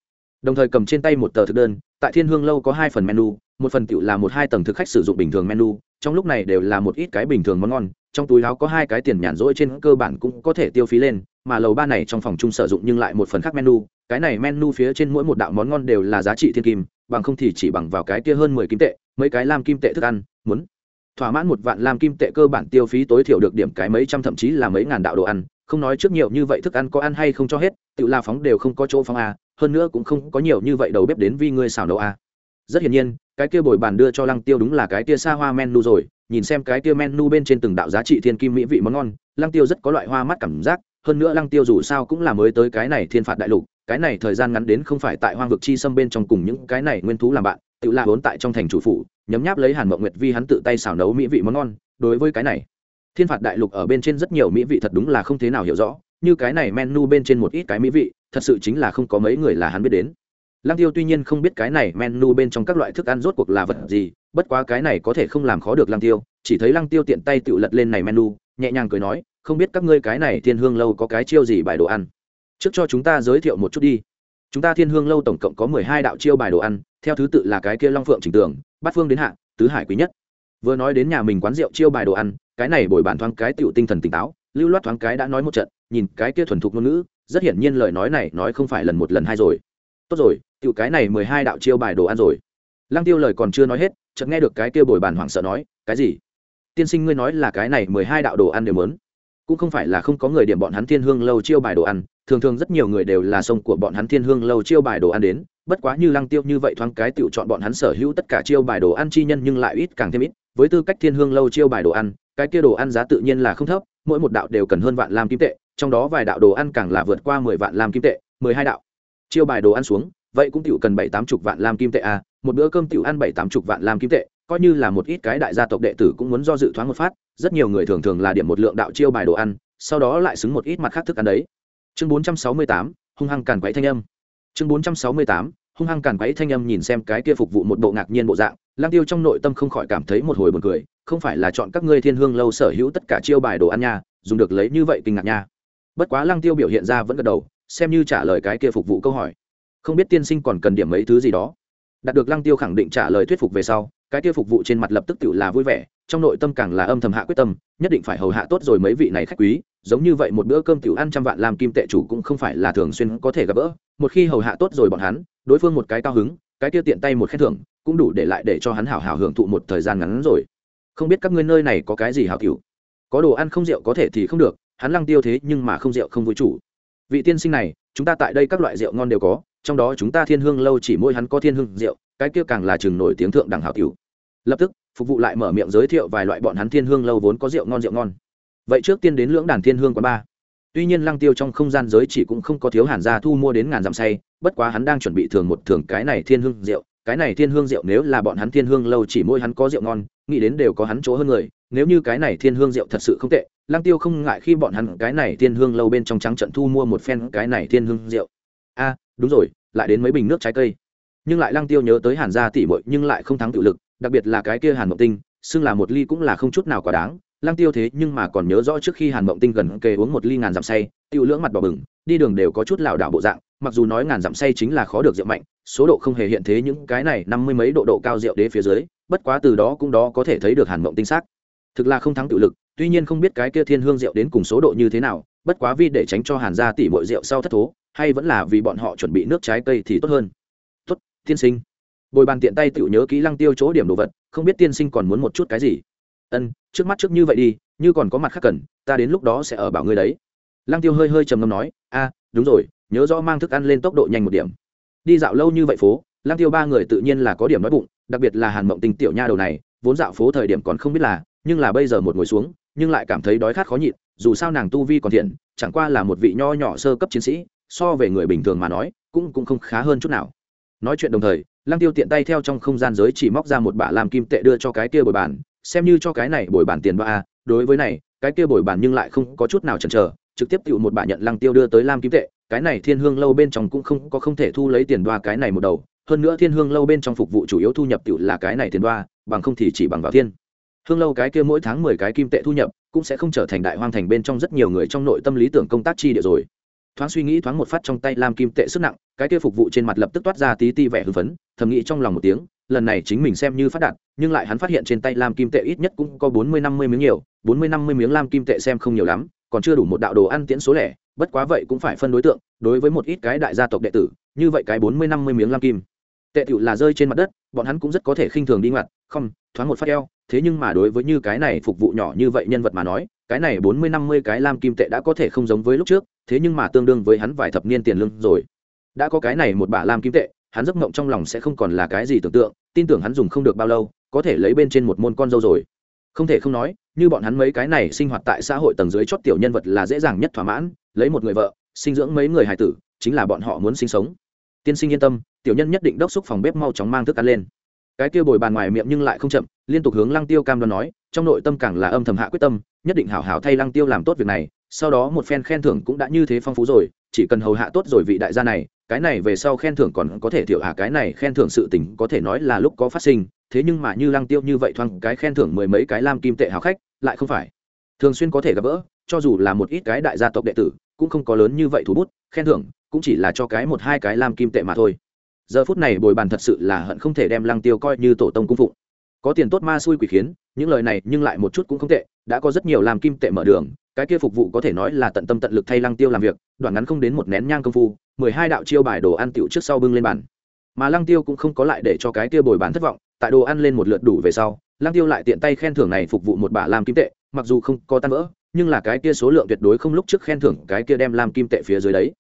đồng thời cầm trên tay một tờ thực đơn, tại thiên hương lâu có hai phần menu, một phần tựu là một hai tầng thực khách sử dụng bình thường menu, trong lúc này đều là một ít cái bình thường món ngon, trong túi áo có hai cái tiền nhàn rỗi trên cơ bản cũng có thể tiêu phí lên, mà lầu ba này trong phòng chung sử dụng nhưng lại một phần khác menu, cái này menu phía trên mỗi một đạo món ngon đều là giá trị thiên kim, bằng không thì chỉ bằng vào cái kia hơn mười kim tệ, mấy cái lam kim tệ thức ăn, muốn thỏa mãn một vạn lam kim tệ cơ bản tiêu phí tối thiểu được điểm cái mấy trăm thậm chí là mấy ngàn đạo đồ ăn, không nói trước nhiều như vậy thức ăn có ăn hay không cho hết tự la phóng đều không có chỗ phóng à hơn nữa cũng không có nhiều như vậy đầu bếp đến vi ngươi xào nấu a rất hiển nhiên, cái kia bồi bàn đưa cho lăng tiêu đúng là cái kia xa hoa menu rồi, nhìn xem cái kia menu bên trên từng đạo giá trị thiên kim mỹ vị món ngon, lăng tiêu rất có loại hoa mắt cảm giác, hơn nữa lăng tiêu dù sao cũng là mới tới cái này thiên phạt đại lục, cái này thời gian ngắn đến không phải tại hoang vực chi xâm bên trong cùng những cái này nguyên thú làm bạn, tự là vốn tại trong thành chủ phủ, nhấm nháp lấy hàn mộng nguyệt vi hắn tự tay xào nấu mỹ vị món ngon, đối với cái này, thiên phạt đại lục ở bên trên rất nhiều mỹ vị thật đúng là không thế nào hiểu rõ, như cái này menu bên trên một ít cái mỹ vị thật sự chính là không có mấy người là hắn biết đến. Lăng tiêu tuy nhiên không biết cái này menu bên trong các loại thức ăn rốt cuộc là vật gì, bất quá cái này có thể không làm khó được lăng tiêu, chỉ thấy lăng tiêu tiện tay tự lật lên này menu, nhẹ nhàng cười nói, không biết các ngươi cái này thiên hương lâu có cái chiêu gì bài đồ ăn? Trước cho chúng ta giới thiệu một chút đi. Chúng ta thiên hương lâu tổng cộng có mười hai đạo chiêu bài đồ ăn, theo thứ tự là cái kia long phượng trình tường, bát phương đến hạ, tứ hải quý nhất. Vừa nói đến nhà mình quán rượu chiêu bài đồ ăn, cái này bồi bản thoáng cái tiểu tinh thần tỉnh táo, lưu loát thoáng cái đã nói một trận, nhìn cái kia thuần thục ngôn ngữ rất hiển nhiên lời nói này nói không phải lần một lần hai rồi. Tốt rồi, tiểu cái này mười hai đạo chiêu bài đồ ăn rồi. Lăng tiêu lời còn chưa nói hết, chợt nghe được cái tiêu bồi bàn hoảng sợ nói, cái gì? Tiên sinh ngươi nói là cái này mười hai đạo đồ ăn đều mớn cũng không phải là không có người điểm bọn hắn thiên hương lâu chiêu bài đồ ăn, thường thường rất nhiều người đều là sông của bọn hắn thiên hương lâu chiêu bài đồ ăn đến, bất quá như lăng tiêu như vậy thoáng cái tiểu chọn bọn hắn sở hữu tất cả chiêu bài đồ ăn chi nhân nhưng lại ít càng thêm ít, với tư cách thiên hương lâu chiêu bài đồ ăn, cái kia đồ ăn giá tự nhiên là không thấp, mỗi một đạo đều cần hơn vạn lam kim tệ trong đó vài đạo đồ ăn càng là vượt qua mười vạn lam kim tệ, mười hai đạo. Chiêu bài đồ ăn xuống, vậy cũng tiểu cần bảy tám chục vạn lam kim tệ à một bữa cơm tiểu ăn bảy tám chục vạn lam kim tệ, coi như là một ít cái đại gia tộc đệ tử cũng muốn do dự thoáng một phát, rất nhiều người thường thường là điểm một lượng đạo chiêu bài đồ ăn, sau đó lại xứng một ít mặt khác thức ăn đấy. Chương bốn trăm sáu mươi tám, hung hăng càn quấy thanh âm. Chương bốn trăm sáu mươi tám, hung hăng càn quấy thanh âm nhìn xem cái kia phục vụ một bộ ngạc nhiên bộ dạng lang tiêu trong nội tâm không khỏi cảm thấy một hồi buồn cười, không phải là chọn các ngươi thiên hương lâu sở hữu tất cả chiêu bài đồ ăn nha, dùng được lấy như vậy kinh ngạc nha bất quá lang tiêu biểu hiện ra vẫn gật đầu, xem như trả lời cái kia phục vụ câu hỏi. Không biết tiên sinh còn cần điểm mấy thứ gì đó. Đạt được lăng tiêu khẳng định trả lời thuyết phục về sau, cái kia phục vụ trên mặt lập tức tự là vui vẻ, trong nội tâm càng là âm thầm hạ quyết tâm, nhất định phải hầu hạ tốt rồi mấy vị này khách quý, giống như vậy một bữa cơm tiểu ăn trăm vạn làm kim tệ chủ cũng không phải là thường xuyên có thể gặp gỡ, một khi hầu hạ tốt rồi bọn hắn, đối phương một cái cao hứng, cái kia tiện tay một khen thưởng, cũng đủ để lại để cho hắn hảo hảo hưởng thụ một thời gian ngắn rồi. Không biết các ngươi nơi này có cái gì hảo cửu có đồ ăn không rượu có thể thì không được hắn lăng tiêu thế nhưng mà không rượu không vui chủ. Vị tiên sinh này, chúng ta tại đây các loại rượu ngon đều có, trong đó chúng ta thiên hương lâu chỉ mỗi hắn có thiên hương rượu, cái kia càng là chừng nổi tiếng thượng đẳng hảo cửu lập tức, phục vụ lại mở miệng giới thiệu vài loại bọn hắn thiên hương lâu vốn có rượu ngon rượu ngon. Vậy trước tiên đến lưỡng đàn thiên hương quán ba. Tuy nhiên lăng tiêu trong không gian giới chỉ cũng không có thiếu hàn gia thu mua đến ngàn dặm say, bất quá hắn đang chuẩn bị thường một thường cái này thiên hương rượu, cái này thiên hương rượu nếu là bọn hắn thiên hương lâu chỉ mỗi hắn có rượu ngon, nghĩ đến đều có hắn chỗ hơn người, nếu như cái này thiên hương rượu thật sự không tệ lăng tiêu không ngại khi bọn hắn cái này thiên hương lâu bên trong trắng trận thu mua một phen cái này thiên hương rượu. A à, đúng rồi, lại đến mấy bình nước trái cây. Nhưng lại lăng tiêu nhớ tới hàn gia tỷ muội nhưng lại không thắng tự lực, đặc biệt là cái kia hàn mộng tinh, xưng là một ly cũng là không chút nào quá đáng. Lăng tiêu thế nhưng mà còn nhớ rõ trước khi hàn mộng tinh gần kề uống một ly ngàn dặm say tiêu lưỡng mặt đỏ bừng, đi đường đều có chút lảo đảo bộ dạng, mặc dù nói ngàn dặm say chính là khó được rượu mạnh, số độ không hề hiện thế những cái này năm mươi mấy độ độ cao rượu đế phía dưới, bất quá từ đó cũng đó có thể thấy được hàn mộng tinh sắc thực là không thắng tự lực, tuy nhiên không biết cái kia thiên hương rượu đến cùng số độ như thế nào, bất quá vi để tránh cho hàn gia tỷ bội rượu sau thất thố, hay vẫn là vì bọn họ chuẩn bị nước trái cây thì tốt hơn. Tốt, tiên sinh. Bồi bàn tiện tay tự nhớ kỹ lăng tiêu chỗ điểm đồ vật, không biết tiên sinh còn muốn một chút cái gì? Ân, trước mắt trước như vậy đi, như còn có mặt khác cần, ta đến lúc đó sẽ ở bảo ngươi đấy. Lăng tiêu hơi hơi trầm ngâm nói, a, đúng rồi, nhớ rõ mang thức ăn lên tốc độ nhanh một điểm. Đi dạo lâu như vậy phố, lăng tiêu ba người tự nhiên là có điểm nói bụng, đặc biệt là hàn mộng tình tiểu nha đầu này, vốn dạo phố thời điểm còn không biết là nhưng là bây giờ một ngồi xuống, nhưng lại cảm thấy đói khát khó nhịn, dù sao nàng tu vi còn thiện, chẳng qua là một vị nho nhỏ sơ cấp chiến sĩ, so về người bình thường mà nói, cũng cũng không khá hơn chút nào. Nói chuyện đồng thời, lăng tiêu tiện tay theo trong không gian giới chỉ móc ra một bả làm kim tệ đưa cho cái kia bồi bàn, xem như cho cái này bồi bàn tiền ba a. Đối với này, cái kia bồi bàn nhưng lại không có chút nào chần chờ, trực tiếp tự một bả nhận lăng tiêu đưa tới lam kim tệ, cái này thiên hương lâu bên trong cũng không có không thể thu lấy tiền đoa cái này một đầu, hơn nữa thiên hương lâu bên trong phục vụ chủ yếu thu nhập tự là cái này tiền đoa, bằng không thì chỉ bằng vào thiên hương lâu cái kia mỗi tháng mười cái kim tệ thu nhập, cũng sẽ không trở thành đại hoang thành bên trong rất nhiều người trong nội tâm lý tưởng công tác chi địa rồi. Thoáng suy nghĩ, thoáng một phát trong tay lam kim tệ sức nặng, cái kia phục vụ trên mặt lập tức toát ra tí ti vẻ hưng phấn, thầm nghĩ trong lòng một tiếng, lần này chính mình xem như phát đạt, nhưng lại hắn phát hiện trên tay lam kim tệ ít nhất cũng có bốn mươi năm mươi miếng nhiều, bốn mươi năm mươi miếng lam kim tệ xem không nhiều lắm, còn chưa đủ một đạo đồ ăn tiễn số lẻ, bất quá vậy cũng phải phân đối tượng, đối với một ít cái đại gia tộc đệ tử, như vậy cái bốn mươi năm mươi miếng lam kim tệ tựu là rơi trên mặt đất, bọn hắn cũng rất có thể khinh thường đi ngoặt, không, thoáng một phát eo thế nhưng mà đối với như cái này phục vụ nhỏ như vậy nhân vật mà nói, cái này bốn mươi năm mươi cái lam kim tệ đã có thể không giống với lúc trước, thế nhưng mà tương đương với hắn vài thập niên tiền lương rồi. Đã có cái này một bả lam kim tệ, hắn giấc mộng trong lòng sẽ không còn là cái gì tưởng tượng, tin tưởng hắn dùng không được bao lâu, có thể lấy bên trên một môn con dâu rồi. Không thể không nói, như bọn hắn mấy cái này sinh hoạt tại xã hội tầng dưới chót tiểu nhân vật là dễ dàng nhất thỏa mãn, lấy một người vợ, sinh dưỡng mấy người hài tử, chính là bọn họ muốn sinh sống. Tiên sinh yên tâm, tiểu nhân nhất định đốc xúc phòng bếp mau chóng mang thức ăn lên cái kia bồi bàn ngoài miệng nhưng lại không chậm, liên tục hướng lăng tiêu cam đoan nói, trong nội tâm càng là âm thầm hạ quyết tâm, nhất định hảo hảo thay lăng tiêu làm tốt việc này, sau đó một phen khen thưởng cũng đã như thế phong phú rồi, chỉ cần hầu hạ tốt rồi vị đại gia này, cái này về sau khen thưởng còn có thể thiểu hạ cái này khen thưởng sự tình có thể nói là lúc có phát sinh, thế nhưng mà như lăng tiêu như vậy thoang cái khen thưởng mười mấy cái lam kim tệ hào khách, lại không phải. Thường xuyên có thể gặp gỡ, cho dù là một ít cái đại gia tộc đệ tử, cũng không có lớn như vậy thủ bút, khen thưởng, cũng chỉ là cho cái một hai cái lam kim tệ mà thôi giờ phút này bồi bàn thật sự là hận không thể đem lăng tiêu coi như tổ tông cung phụng. Có tiền tốt ma xui quỷ khiến, những lời này nhưng lại một chút cũng không tệ, đã có rất nhiều làm kim tệ mở đường, cái kia phục vụ có thể nói là tận tâm tận lực thay lăng tiêu làm việc, đoạn ngắn không đến một nén nhang công phu, mười hai đạo chiêu bài đồ ăn tiểu trước sau bưng lên bàn. Mà lăng tiêu cũng không có lại để cho cái kia bồi bàn thất vọng, tại đồ ăn lên một lượt đủ về sau, lăng tiêu lại tiện tay khen thưởng này phục vụ một bả làm kim tệ, mặc dù không có tan vỡ, nhưng là cái kia số lượng tuyệt đối không lúc trước khen thưởng cái kia đem làm kim tệ phía dưới đấy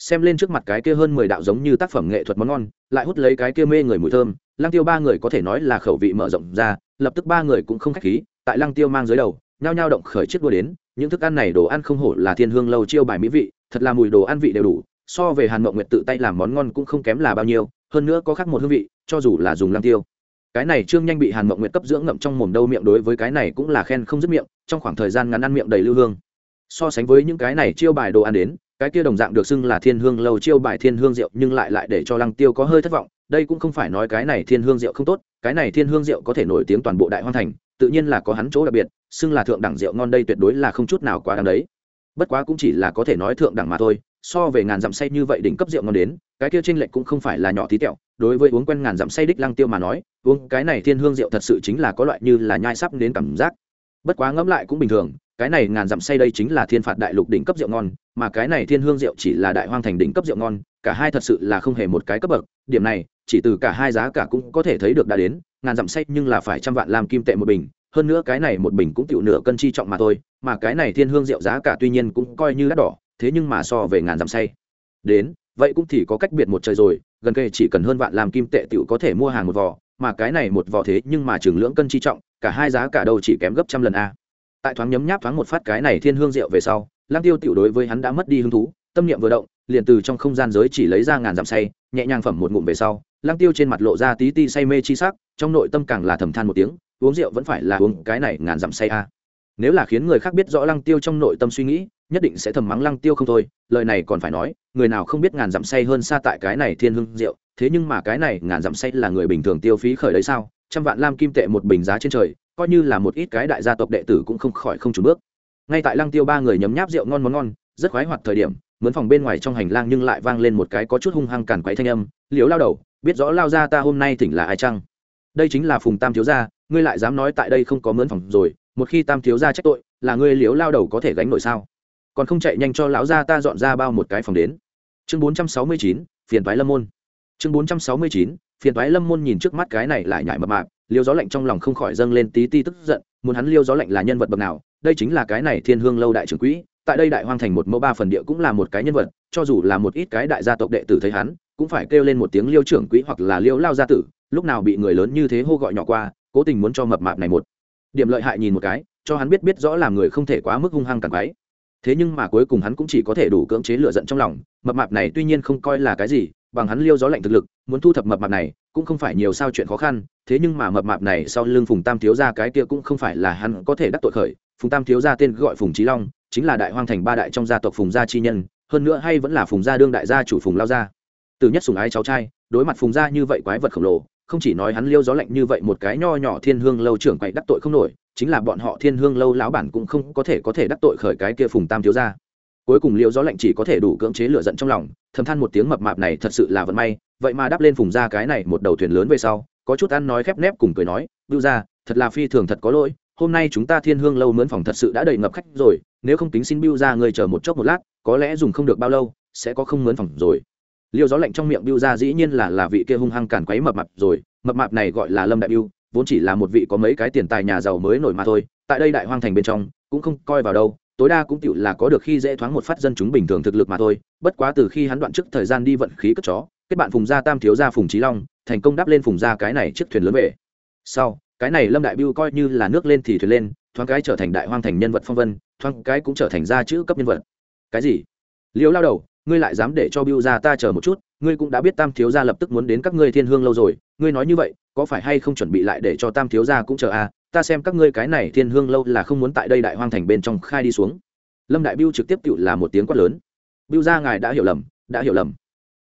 xem lên trước mặt cái kia hơn mười đạo giống như tác phẩm nghệ thuật món ngon, lại hút lấy cái kia mê người mùi thơm, lăng tiêu ba người có thể nói là khẩu vị mở rộng ra, lập tức ba người cũng không khách khí, tại lăng tiêu mang dưới đầu, nhao nhao động khởi chiếc đua đến, những thức ăn này đồ ăn không hổ là thiên hương lâu chiêu bài mỹ vị, thật là mùi đồ ăn vị đều đủ, so về hàn mộng nguyệt tự tay làm món ngon cũng không kém là bao nhiêu, hơn nữa có khác một hương vị, cho dù là dùng lăng tiêu. Cái này trương nhanh bị hàn mộng nguyệt cấp dưỡng ngậm trong mồm đâu miệng đối với cái này cũng là khen không dứt miệng, trong khoảng thời gian ngắn ăn miệng đầy lưu hương. So sánh với những cái này chiêu bài đồ ăn đến cái kia đồng dạng được xưng là thiên hương lâu chiêu bài thiên hương rượu nhưng lại lại để cho lăng tiêu có hơi thất vọng. Đây cũng không phải nói cái này thiên hương rượu không tốt, cái này thiên hương rượu có thể nổi tiếng toàn bộ đại hoang thành, tự nhiên là có hắn chỗ đặc biệt, xưng là thượng đẳng rượu ngon đây tuyệt đối là không chút nào quá đáng đấy. Bất quá cũng chỉ là có thể nói thượng đẳng mà thôi, so về ngàn dặm say như vậy đỉnh cấp rượu ngon đến, cái kia tranh lệch cũng không phải là nhỏ tí tẹo. Đối với uống quen ngàn dặm say đích lăng tiêu mà nói, uống cái này thiên hương rượu thật sự chính là có loại như là nhai sắp đến cảm giác. Bất quá ngẫm lại cũng bình thường cái này ngàn dặm say đây chính là thiên phạt đại lục đỉnh cấp rượu ngon, mà cái này thiên hương rượu chỉ là đại hoang thành đỉnh cấp rượu ngon, cả hai thật sự là không hề một cái cấp bậc, điểm này, chỉ từ cả hai giá cả cũng có thể thấy được đã đến, ngàn dặm say nhưng là phải trăm vạn làm kim tệ một bình, hơn nữa cái này một bình cũng tiểu nửa cân chi trọng mà thôi, mà cái này thiên hương rượu giá cả tuy nhiên cũng coi như đắt đỏ, thế nhưng mà so về ngàn dặm say, đến, vậy cũng thì có cách biệt một trời rồi, gần kề chỉ cần hơn vạn làm kim tệ tiểu có thể mua hàng một vò, mà cái này một vò thế nhưng mà trường lưỡng cân chi trọng, cả hai giá cả đâu chỉ kém gấp trăm lần a tại thoáng nhấm nháp thoáng một phát cái này thiên hương rượu về sau lang tiêu tiểu đối với hắn đã mất đi hứng thú, tâm niệm vừa động, liền từ trong không gian giới chỉ lấy ra ngàn dặm say, nhẹ nhàng phẩm một ngụm về sau lang tiêu trên mặt lộ ra tí ti say mê chi sắc, trong nội tâm càng là thầm than một tiếng, uống rượu vẫn phải là uống cái này ngàn dặm say a. Nếu là khiến người khác biết rõ lăng tiêu trong nội tâm suy nghĩ, nhất định sẽ thầm mắng lăng tiêu không thôi, lời này còn phải nói, người nào không biết ngàn dặm say hơn xa tại cái này thiên hương rượu, thế nhưng mà cái này ngàn dặm say là người bình thường tiêu phí khởi đấy sao? Trăm vạn lam kim tệ một bình giá trên trời coi như là một ít cái đại gia tộc đệ tử cũng không khỏi không chủ bước. Ngay tại lăng tiêu ba người nhấm nháp rượu ngon món ngon, rất khoái hoạt thời điểm, mướn phòng bên ngoài trong hành lang nhưng lại vang lên một cái có chút hung hăng cản quấy thanh âm liếu lao đầu, biết rõ lao ra ta hôm nay thỉnh là ai chăng? Đây chính là phùng tam thiếu gia, ngươi lại dám nói tại đây không có mướn phòng rồi, một khi tam thiếu gia trách tội, là ngươi liếu lao đầu có thể gánh nổi sao? Còn không chạy nhanh cho lão gia ta dọn ra bao một cái phòng đến. Chương bốn trăm sáu mươi chín, phiền toái lâm môn. Chương bốn trăm sáu mươi chín, phiền toái lâm môn nhìn trước mắt cái này lại nhảy mập mạp liêu gió lạnh trong lòng không khỏi dâng lên tí ti tức giận, muốn hắn liêu gió lạnh là nhân vật bậc nào, đây chính là cái này thiên hương lâu đại trưởng quỹ, tại đây đại hoang thành một mẫu ba phần địa cũng là một cái nhân vật, cho dù là một ít cái đại gia tộc đệ tử thấy hắn, cũng phải kêu lên một tiếng liêu trưởng quỹ hoặc là liêu lao gia tử, lúc nào bị người lớn như thế hô gọi nhỏ qua, cố tình muốn cho mập mạp này một điểm lợi hại nhìn một cái, cho hắn biết biết rõ là người không thể quá mức hung hăng càng quái. Thế nhưng mà cuối cùng hắn cũng chỉ có thể đủ cưỡng chế lựa giận trong lòng, mập mạp này tuy nhiên không coi là cái gì bằng hắn liêu gió lạnh thực lực, muốn thu thập mập mạp này, cũng không phải nhiều sao chuyện khó khăn, thế nhưng mà mập mạp này sau lưng phùng tam thiếu gia cái kia cũng không phải là hắn có thể đắc tội khởi. Phùng tam thiếu gia tên gọi phùng trí long, chính là đại hoang thành ba đại trong gia tộc phùng gia chi nhân, hơn nữa hay vẫn là phùng gia đương đại gia chủ phùng lao gia. Từ nhất sùng ái cháu trai, đối mặt phùng gia như vậy quái vật khổng lồ, không chỉ nói hắn liêu gió lạnh như vậy một cái nho nhỏ thiên hương lâu trưởng quậy đắc tội không nổi, chính là bọn họ thiên hương lâu lão bản cũng không có thể có thể đắc tội khởi cái kia phùng tam thiếu gia cuối cùng Liễu gió lạnh chỉ có thể đủ cưỡng chế lửa giận trong lòng, thầm than một tiếng mập mạp này thật sự là vận may, vậy mà đắp lên phùng ra cái này một đầu thuyền lớn về sau, có chút ăn nói khép nép cùng cười nói, bưu ra thật là phi thường thật có lỗi, hôm nay chúng ta thiên hương lâu mướn phòng thật sự đã đầy ngập khách rồi, nếu không tính xin bưu ra người chờ một chốc một lát, có lẽ dùng không được bao lâu, sẽ có không mướn phòng rồi. Liêu gió lạnh trong miệng bưu ra dĩ nhiên là là vị kia hung hăng càn quấy mập mạp rồi, mập mạp này gọi là lâm đại bưu, vốn chỉ là một vị có mấy cái tiền tài nhà giàu mới nổi mà thôi, tại đây đại hoang thành bên trong, cũng không coi vào đâu tối đa cũng tựu là có được khi dễ thoáng một phát dân chúng bình thường thực lực mà thôi, bất quá từ khi hắn đoạn trước thời gian đi vận khí cất chó, kết bạn phùng gia tam thiếu gia phùng trí long, thành công đáp lên phùng gia cái này chiếc thuyền lớn về. Sau, cái này lâm đại biêu coi như là nước lên thì thuyền lên, thoáng cái trở thành đại hoang thành nhân vật phong vân, thoáng cái cũng trở thành gia chữ cấp nhân vật. Cái gì? Liêu lao đầu, ngươi lại dám để cho biêu ra ta chờ một chút, ngươi cũng đã biết tam thiếu gia lập tức muốn đến các ngươi thiên hương lâu rồi, ngươi nói như vậy, có phải hay không chuẩn bị lại để cho tam thiếu gia cũng chờ à? Ta xem các ngươi cái này thiên hương lâu là không muốn tại đây đại hoang thành bên trong khai đi xuống. Lâm đại biêu trực tiếp cựu là một tiếng quát lớn. Biêu ra ngài đã hiểu lầm, đã hiểu lầm.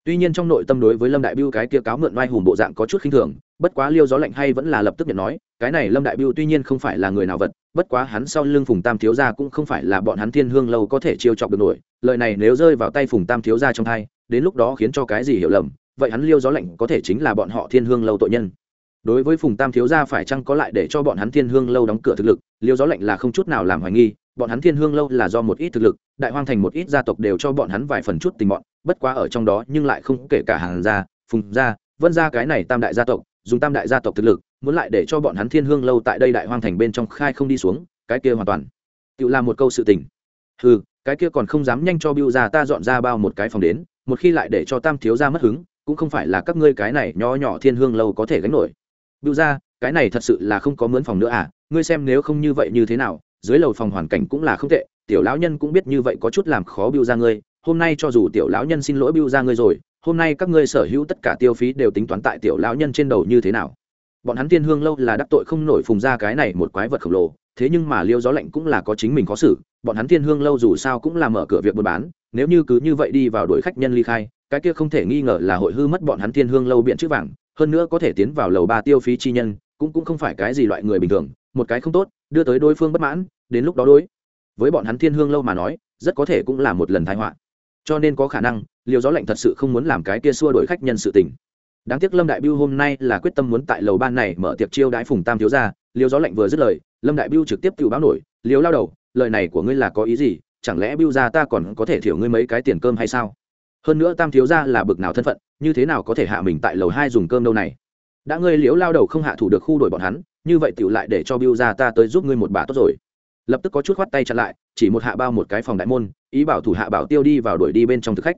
Tuy nhiên trong nội tâm đối với lâm đại biêu cái kia cáo mượn oai hùng bộ dạng có chút khinh thường, bất quá liêu gió lạnh hay vẫn là lập tức nhận nói, cái này lâm đại biêu tuy nhiên không phải là người nào vật, bất quá hắn sau lưng phùng tam thiếu gia cũng không phải là bọn hắn thiên hương lâu có thể chiêu chọc được nổi, lời này nếu rơi vào tay phùng tam thiếu gia trong thai đến lúc đó khiến cho cái gì hiểu lầm, vậy hắn liêu gió lạnh có thể chính là bọn họ thiên hương lâu tội nhân đối với phùng tam thiếu gia phải chăng có lại để cho bọn hắn thiên hương lâu đóng cửa thực lực, liêu gió lạnh là không chút nào làm hoài nghi, bọn hắn thiên hương lâu là do một ít thực lực, đại hoang thành một ít gia tộc đều cho bọn hắn vài phần chút tình bọn, bất quá ở trong đó nhưng lại không kể cả hàng gia, phùng gia, vân gia cái này tam đại gia tộc, dùng tam đại gia tộc thực lực, muốn lại để cho bọn hắn thiên hương lâu tại đây đại hoang thành bên trong khai không đi xuống, cái kia hoàn toàn. Tự làm một câu sự tình. Ừ cái kia còn không dám nhanh cho biêu ra ta dọn ra bao một cái phòng đến, một khi lại để cho tam thiếu ra mất hứng, cũng không phải là các ngươi cái này nho nhỏ thiên hương lâu có thể gánh nổi bưu ra, cái này thật sự là không có mướn phòng nữa à ngươi xem nếu không như vậy như thế nào, dưới lầu phòng hoàn cảnh cũng là không tệ, tiểu lão nhân cũng biết như vậy có chút làm khó bưu ra ngươi, hôm nay cho dù tiểu lão nhân xin lỗi bưu ra ngươi rồi, hôm nay các ngươi sở hữu tất cả tiêu phí đều tính toán tại tiểu lão nhân trên đầu như thế nào. Bọn hắn tiên hương lâu là đắc tội không nổi phùng ra cái này một quái vật khổng lồ, thế nhưng mà liêu gió lạnh cũng là có chính mình khó xử, bọn hắn tiên hương lâu dù sao cũng là mở cửa việc buôn bán, nếu như cứ như vậy đi vào đuổi khách nhân ly khai, cái kia không thể nghi ngờ là hội hư mất bọn hắn tiên hương lâu biện chữ vàng hơn nữa có thể tiến vào lầu ba tiêu phí chi nhân, cũng cũng không phải cái gì loại người bình thường, một cái không tốt, đưa tới đối phương bất mãn, đến lúc đó đối. Với bọn hắn thiên hương lâu mà nói, rất có thể cũng là một lần thái họa. Cho nên có khả năng liều gió lạnh thật sự không muốn làm cái kia xua đổi khách nhân sự tình. Đáng tiếc lâm đại biêu hôm nay là quyết tâm muốn tại lầu ban này mở tiệc chiêu đãi phùng tam thiếu gia liều gió lạnh vừa dứt lời, lâm đại biêu trực tiếp cựu báo nổi liều lao đầu, lời này của ngươi là có ý gì? Chẳng lẽ biêu gia ta còn có thể thiểu ngươi mấy cái tiền cơm hay sao? Hơn nữa tam thiếu gia là bực nào thân phận, như thế nào có thể hạ mình tại lầu hai dùng cơm đâu này? Đã ngươi liếu lao đầu không hạ thủ được khu đổi bọn hắn, như vậy tiểu lại để cho biêu gia ta tới giúp ngươi một bà tốt rồi. Lập tức có chút khoát tay chặn lại, chỉ một hạ bao một cái phòng đại môn, ý bảo thủ hạ bảo tiêu đi vào đuổi đi bên trong thực khách.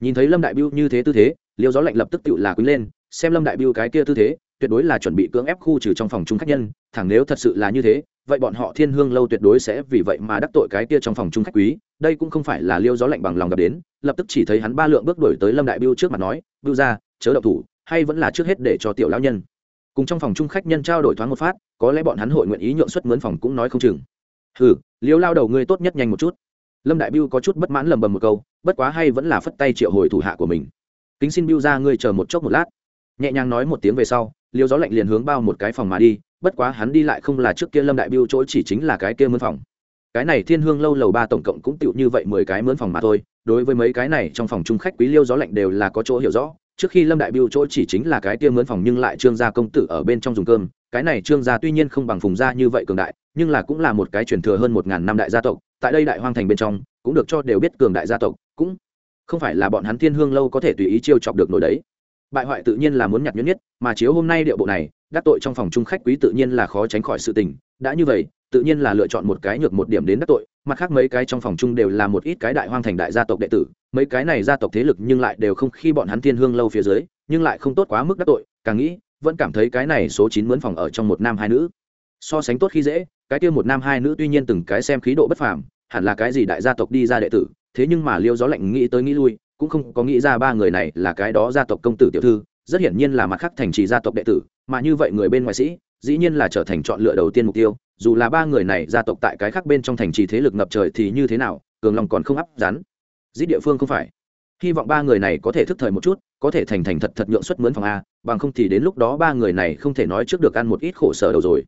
Nhìn thấy lâm đại biêu như thế tư thế, liêu gió lạnh lập tức tựu là quý lên, xem lâm đại biêu cái kia tư thế, tuyệt đối là chuẩn bị cưỡng ép khu trừ trong phòng chung khách nhân, thẳng nếu thật sự là như thế vậy bọn họ thiên hương lâu tuyệt đối sẽ vì vậy mà đắc tội cái kia trong phòng chung khách quý, đây cũng không phải là liêu gió lạnh bằng lòng gặp đến, lập tức chỉ thấy hắn ba lượng bước đổi tới lâm đại biêu trước mặt nói, biêu ra chớ độc thủ, hay vẫn là trước hết để cho tiểu lão nhân. Cùng trong phòng chung khách nhân trao đổi thoáng một phát, có lẽ bọn hắn hội nguyện ý nhượng xuất mướn phòng cũng nói không chừng. Hừ, liêu lao đầu ngươi tốt nhất nhanh một chút. Lâm đại biêu có chút bất mãn lầm bầm một câu, bất quá hay vẫn là phất tay triệu hồi thủ hạ của mình. Kính xin biêu ra ngươi chờ một chốc một lát. Nhẹ nhàng nói một tiếng về sau, liêu gió lạnh liền hướng bao một cái phòng mà đi bất quá hắn đi lại không là trước kia lâm đại biêu chỗ chỉ chính là cái kia mướn phòng. Cái này thiên hương lâu lầu ba tổng cộng cũng tựu như vậy mười cái mướn phòng mà thôi, đối với mấy cái này trong phòng chung khách quý liêu gió lạnh đều là có chỗ hiểu rõ. Trước khi lâm đại biêu chỗ chỉ chính là cái kia mướn phòng nhưng lại trương gia công tử ở bên trong dùng cơm. Cái này trương gia tuy nhiên không bằng phùng gia như vậy cường đại, nhưng là cũng là một cái truyền thừa hơn một ngàn năm đại gia tộc. Tại đây đại hoang thành bên trong, cũng được cho đều biết cường đại gia tộc. Cũng không phải là bọn hắn thiên hương lâu có thể tùy ý chiêu chọc được nổi đấy bại hoại tự nhiên là muốn nhặt nhuyễn nhất, mà chiếu hôm nay điệu bộ này, đắc tội trong phòng chung khách quý tự nhiên là khó tránh khỏi sự tình. Đã như vậy, tự nhiên là lựa chọn một cái nhược một điểm đến đắc tội, mặt khác mấy cái trong phòng chung đều là một ít cái đại hoang thành đại gia tộc đệ tử, mấy cái này gia tộc thế lực nhưng lại đều không khi bọn hắn thiên hương lâu phía dưới, nhưng lại không tốt quá mức đắc tội, càng nghĩ, vẫn cảm thấy cái này số chín mướn phòng ở trong một nam hai nữ. So sánh tốt khi dễ, cái kia một nam hai nữ tuy nhiên từng cái xem khí độ bất phàm, hẳn là cái gì đại gia tộc đi ra đệ tử, thế nhưng mà liêu gió lạnh nghĩ tới nghĩ lui cũng không có nghĩ ra ba người này là cái đó gia tộc công tử tiểu thư, rất hiển nhiên là mặt khác thành trì gia tộc đệ tử, mà như vậy người bên ngoại sĩ, dĩ nhiên là trở thành chọn lựa đầu tiên mục tiêu, dù là ba người này gia tộc tại cái khác bên trong thành trì thế lực ngập trời thì như thế nào, cường lòng còn không áp rắn. Giết địa phương không phải. Hy vọng ba người này có thể thức thời một chút, có thể thành thành thật thật nhượng xuất mướn phòng a, bằng không thì đến lúc đó ba người này không thể nói trước được ăn một ít khổ sở đầu rồi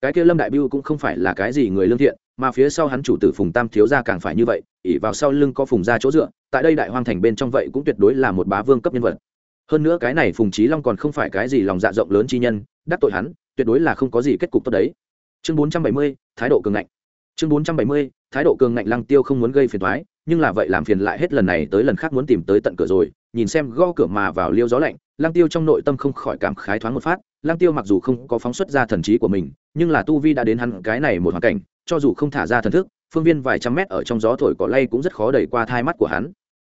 cái kia lâm đại biêu cũng không phải là cái gì người lương thiện, mà phía sau hắn chủ tử phùng tam thiếu gia càng phải như vậy ỉ vào sau lưng có phùng ra chỗ dựa, tại đây đại hoang thành bên trong vậy cũng tuyệt đối là một bá vương cấp nhân vật. Hơn nữa cái này phùng trí long còn không phải cái gì lòng dạ rộng lớn chi nhân, đắc tội hắn, tuyệt đối là không có gì kết cục tốt đấy. Chương bốn trăm bảy mươi, thái độ cường ngạnh. Chương bốn trăm bảy mươi, thái độ cường ngạnh lăng tiêu không muốn gây phiền thoái nhưng là vậy làm phiền lại hết lần này tới lần khác muốn tìm tới tận cửa rồi, nhìn xem go cửa mà vào liêu gió lạnh, lăng tiêu trong nội tâm không khỏi cảm khái thoáng một phát, lăng tiêu mặc dù không có phóng xuất ra thần trí của mình nhưng là tu vi đã đến hắn cái này một hoàn cảnh, cho dù không thả ra thần thức, phương viên vài trăm mét ở trong gió thổi cỏ lay cũng rất khó đẩy qua thai mắt của hắn.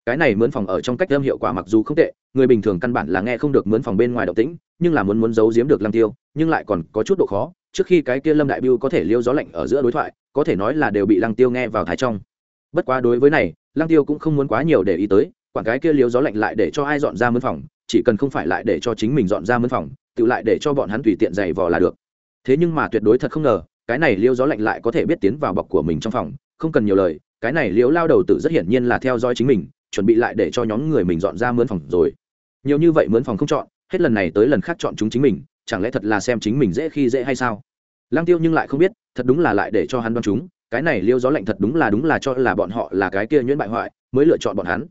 Cái này mướn phòng ở trong cách âm hiệu quả mặc dù không tệ, người bình thường căn bản là nghe không được mướn phòng bên ngoài động tĩnh, nhưng là muốn muốn giấu giếm được lăng tiêu, nhưng lại còn có chút độ khó, trước khi cái kia lâm đại biêu có thể liêu gió lạnh ở giữa đối thoại, có thể nói là đều bị lăng tiêu nghe vào thái trong. Bất quá đối với này lăng tiêu cũng không muốn quá nhiều để ý tới quảng cái kia liêu gió lạnh lại để cho ai dọn ra mướn phòng, chỉ cần không phải lại để cho chính mình dọn ra mướn phòng, tự lại để cho bọn hắn tùy tiện giày vò là được thế nhưng mà tuyệt đối thật không ngờ, cái này liêu gió lạnh lại có thể biết tiến vào bọc của mình trong phòng, không cần nhiều lời, cái này liễu lao đầu tử rất hiển nhiên là theo dõi chính mình, chuẩn bị lại để cho nhóm người mình dọn ra mướn phòng rồi. Nhiều như vậy mướn phòng không chọn, hết lần này tới lần khác chọn chúng chính mình, chẳng lẽ thật là xem chính mình dễ khi dễ hay sao? Lang tiêu nhưng lại không biết, thật đúng là lại để cho hắn đoán chúng, cái này liêu gió lạnh thật đúng là đúng là cho là bọn họ là cái kia nhuyễn bại hoại, mới lựa chọn bọn hắn.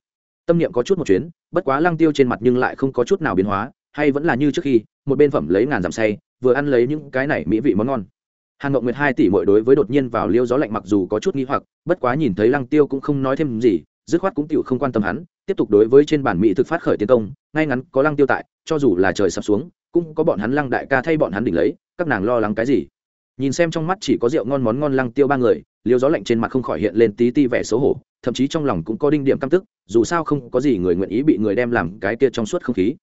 Tâm niệm có chút một chuyến, bất quá lang tiêu trên mặt nhưng lại không có chút nào biến hóa, hay vẫn là như trước khi, một bên phẩm lấy ngàn giảm say vừa ăn lấy những cái này mỹ vị món ngon. Hàn ngọc nguyệt hai tỷ mỗi đối với đột nhiên vào liêu gió lạnh mặc dù có chút nghi hoặc, bất quá nhìn thấy lăng tiêu cũng không nói thêm gì, dứt khoát cũng tiểu không quan tâm hắn, tiếp tục đối với trên bản mỹ thực phát khởi tiến công, ngay ngắn có lăng tiêu tại, cho dù là trời sập xuống, cũng có bọn hắn lăng đại ca thay bọn hắn đỉnh lấy, các nàng lo lắng cái gì? Nhìn xem trong mắt chỉ có rượu ngon món ngon lăng tiêu ba người, liêu gió lạnh trên mặt không khỏi hiện lên tí ti vẻ xấu hổ, thậm chí trong lòng cũng có đinh điểm căm tức, dù sao không có gì người nguyện ý bị người đem làm cái kia trong suốt không khí.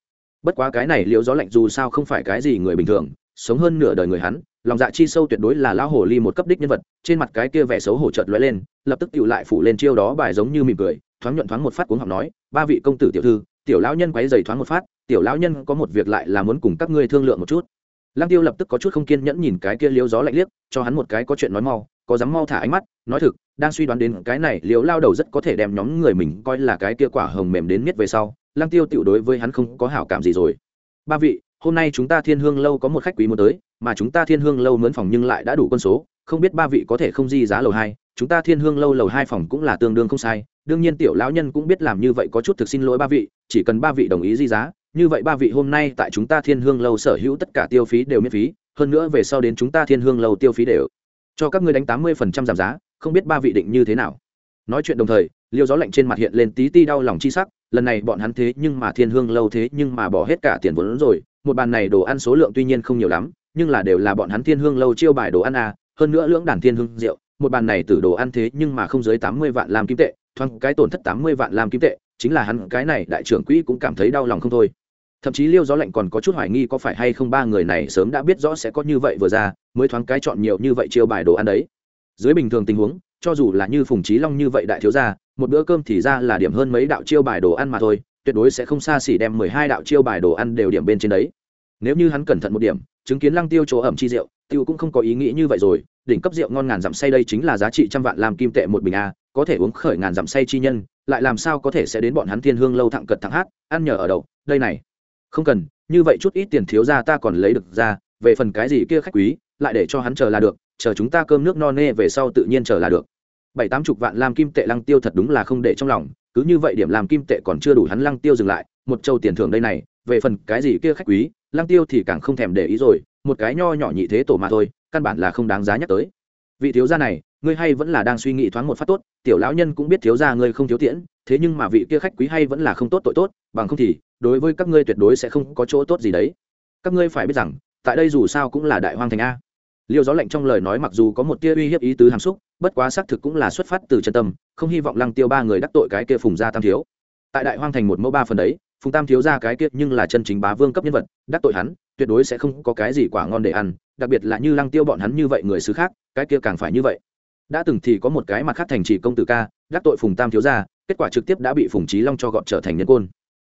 Bất quá cái này liêu gió lạnh dù sao không phải cái gì người bình thường sống hơn nửa đời người hắn, lòng dạ chi sâu tuyệt đối là lão hồ ly một cấp đích nhân vật, trên mặt cái kia vẻ xấu hổ chợt lóe lên, lập tức tựu lại phủ lên chiêu đó bài giống như mỉm cười, thoáng nhuận thoáng một phát cuống học nói, ba vị công tử tiểu thư, tiểu lão nhân quấy giày thoáng một phát, tiểu lão nhân có một việc lại là muốn cùng các ngươi thương lượng một chút. Lăng tiêu lập tức có chút không kiên nhẫn nhìn cái kia liếu gió lạnh liếc, cho hắn một cái có chuyện nói mau, có dám mau thả ánh mắt, nói thực, đang suy đoán đến cái này liếu lao đầu rất có thể đem nhóm người mình coi là cái kia quả hồng mềm đến miết về sau, lăng tiêu tiểu đối với hắn không có hảo cảm gì rồi. Ba vị hôm nay chúng ta thiên hương lâu có một khách quý muốn tới, mà chúng ta thiên hương lâu mướn phòng nhưng lại đã đủ quân số, không biết ba vị có thể không di giá lầu hai. Chúng ta thiên hương lâu lầu hai phòng cũng là tương đương không sai, đương nhiên tiểu lão nhân cũng biết làm như vậy có chút thực xin lỗi ba vị, chỉ cần ba vị đồng ý di giá, như vậy ba vị hôm nay tại chúng ta thiên hương lâu sở hữu tất cả tiêu phí đều miễn phí, hơn nữa về sau đến chúng ta thiên hương lâu tiêu phí đều cho các ngươi đánh tám mươi phần trăm giảm giá, không biết ba vị định như thế nào. Nói chuyện đồng thời, liêu gió lạnh trên mặt hiện lên tí ti đau lòng chi sắc, lần này bọn hắn thế nhưng mà thiên hương lâu thế nhưng mà bỏ hết cả tiền vốn rồi một bàn này đồ ăn số lượng tuy nhiên không nhiều lắm, nhưng là đều là bọn hắn thiên hương lâu chiêu bài đồ ăn à hơn nữa lưỡng đàn thiên hương rượu. Một bàn này từ đồ ăn thế nhưng mà không dưới tám mươi vạn làm kim tệ, thoáng cái tổn thất tám mươi vạn làm kim tệ, chính là hắn cái này đại trưởng quỹ cũng cảm thấy đau lòng không thôi. Thậm chí liêu gió lạnh còn có chút hoài nghi có phải hay không ba người này sớm đã biết rõ sẽ có như vậy vừa ra, mới thoáng cái chọn nhiều như vậy chiêu bài đồ ăn đấy. Dưới bình thường tình huống, cho dù là như phùng trí long như vậy đại thiếu gia, một bữa cơm thì ra là điểm hơn mấy đạo chiêu bài đồ ăn mà thôi tuyệt đối sẽ không xa xỉ đem mười hai đạo chiêu bài đồ ăn đều điểm bên trên đấy. Nếu như hắn cẩn thận một điểm, chứng kiến lăng tiêu chỗ ẩm chi rượu, tiêu cũng không có ý nghĩ như vậy rồi. Đỉnh cấp rượu ngon ngàn dặm say đây chính là giá trị trăm vạn làm kim tệ một bình a, có thể uống khởi ngàn dặm say chi nhân, lại làm sao có thể sẽ đến bọn hắn thiên hương lâu thẳng cật thẳng hát, ăn nhờ ở đậu, đây này. Không cần, như vậy chút ít tiền thiếu ra ta còn lấy được ra, về phần cái gì kia khách quý, lại để cho hắn chờ là được, chờ chúng ta cơm nước no nê về sau tự nhiên chờ là được. Bảy tám chục vạn làm kim tệ lăng tiêu thật đúng là không để trong lòng cứ như vậy điểm làm kim tệ còn chưa đủ hắn lăng tiêu dừng lại, một châu tiền thưởng đây này, về phần cái gì kia khách quý, lăng tiêu thì càng không thèm để ý rồi, một cái nho nhỏ nhị thế tổ mà thôi, căn bản là không đáng giá nhắc tới. Vị thiếu gia này, ngươi hay vẫn là đang suy nghĩ thoáng một phát tốt, tiểu lão nhân cũng biết thiếu gia ngươi không thiếu tiễn, thế nhưng mà vị kia khách quý hay vẫn là không tốt tội tốt, bằng không thì, đối với các ngươi tuyệt đối sẽ không có chỗ tốt gì đấy. Các ngươi phải biết rằng, tại đây dù sao cũng là đại hoang thành a. Liêu gió lạnh trong lời nói mặc dù có một tia uy hiếp ý tứ hàm xúc bất quá xác thực cũng là xuất phát từ chân tâm, không hy vọng lăng tiêu ba người đắc tội cái kia phùng gia tam thiếu. Tại đại hoang thành một mẫu ba phần đấy, phùng tam thiếu ra cái kia nhưng là chân chính bá vương cấp nhân vật, đắc tội hắn, tuyệt đối sẽ không có cái gì quả ngon để ăn, đặc biệt là như lăng tiêu bọn hắn như vậy người xứ khác, cái kia càng phải như vậy. Đã từng thì có một cái mặt khác thành trì công tử ca, đắc tội phùng tam thiếu ra, kết quả trực tiếp đã bị phùng trí long cho gọn trở thành nhân côn.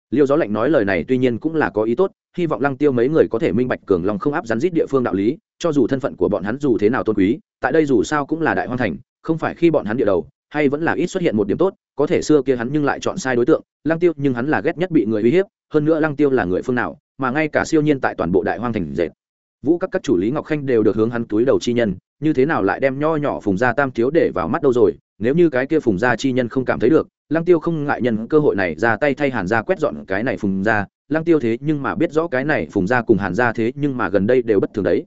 Liêu gió lạnh nói lời này tuy nhiên cũng là có ý tốt, hy vọng lăng tiêu mấy người có thể minh bạch cường long không áp rắn rít địa phương đạo lý cho dù thân phận của bọn hắn dù thế nào tôn quý, tại đây dù sao cũng là đại hoang thành, không phải khi bọn hắn địa đầu, hay vẫn là ít xuất hiện một điểm tốt, có thể xưa kia hắn nhưng lại chọn sai đối tượng, lăng tiêu nhưng hắn là ghét nhất bị người uy hiếp, hơn nữa lăng tiêu là người phương nào, mà ngay cả siêu nhiên tại toàn bộ đại hoang thành dệt. Vũ các các chủ lý ngọc khanh đều được hướng hắn túi đầu chi nhân, như thế nào lại đem nho nhỏ phùng gia tam thiếu để vào mắt đâu rồi, nếu như cái kia phùng gia chi nhân không cảm thấy được, lăng tiêu không ngại nhân cơ hội này ra tay thay hàn gia quét dọn cái này phùng gia, lăng tiêu thế nhưng mà biết rõ cái này phùng gia cùng hàn gia thế nhưng mà gần đây đều bất thường đấy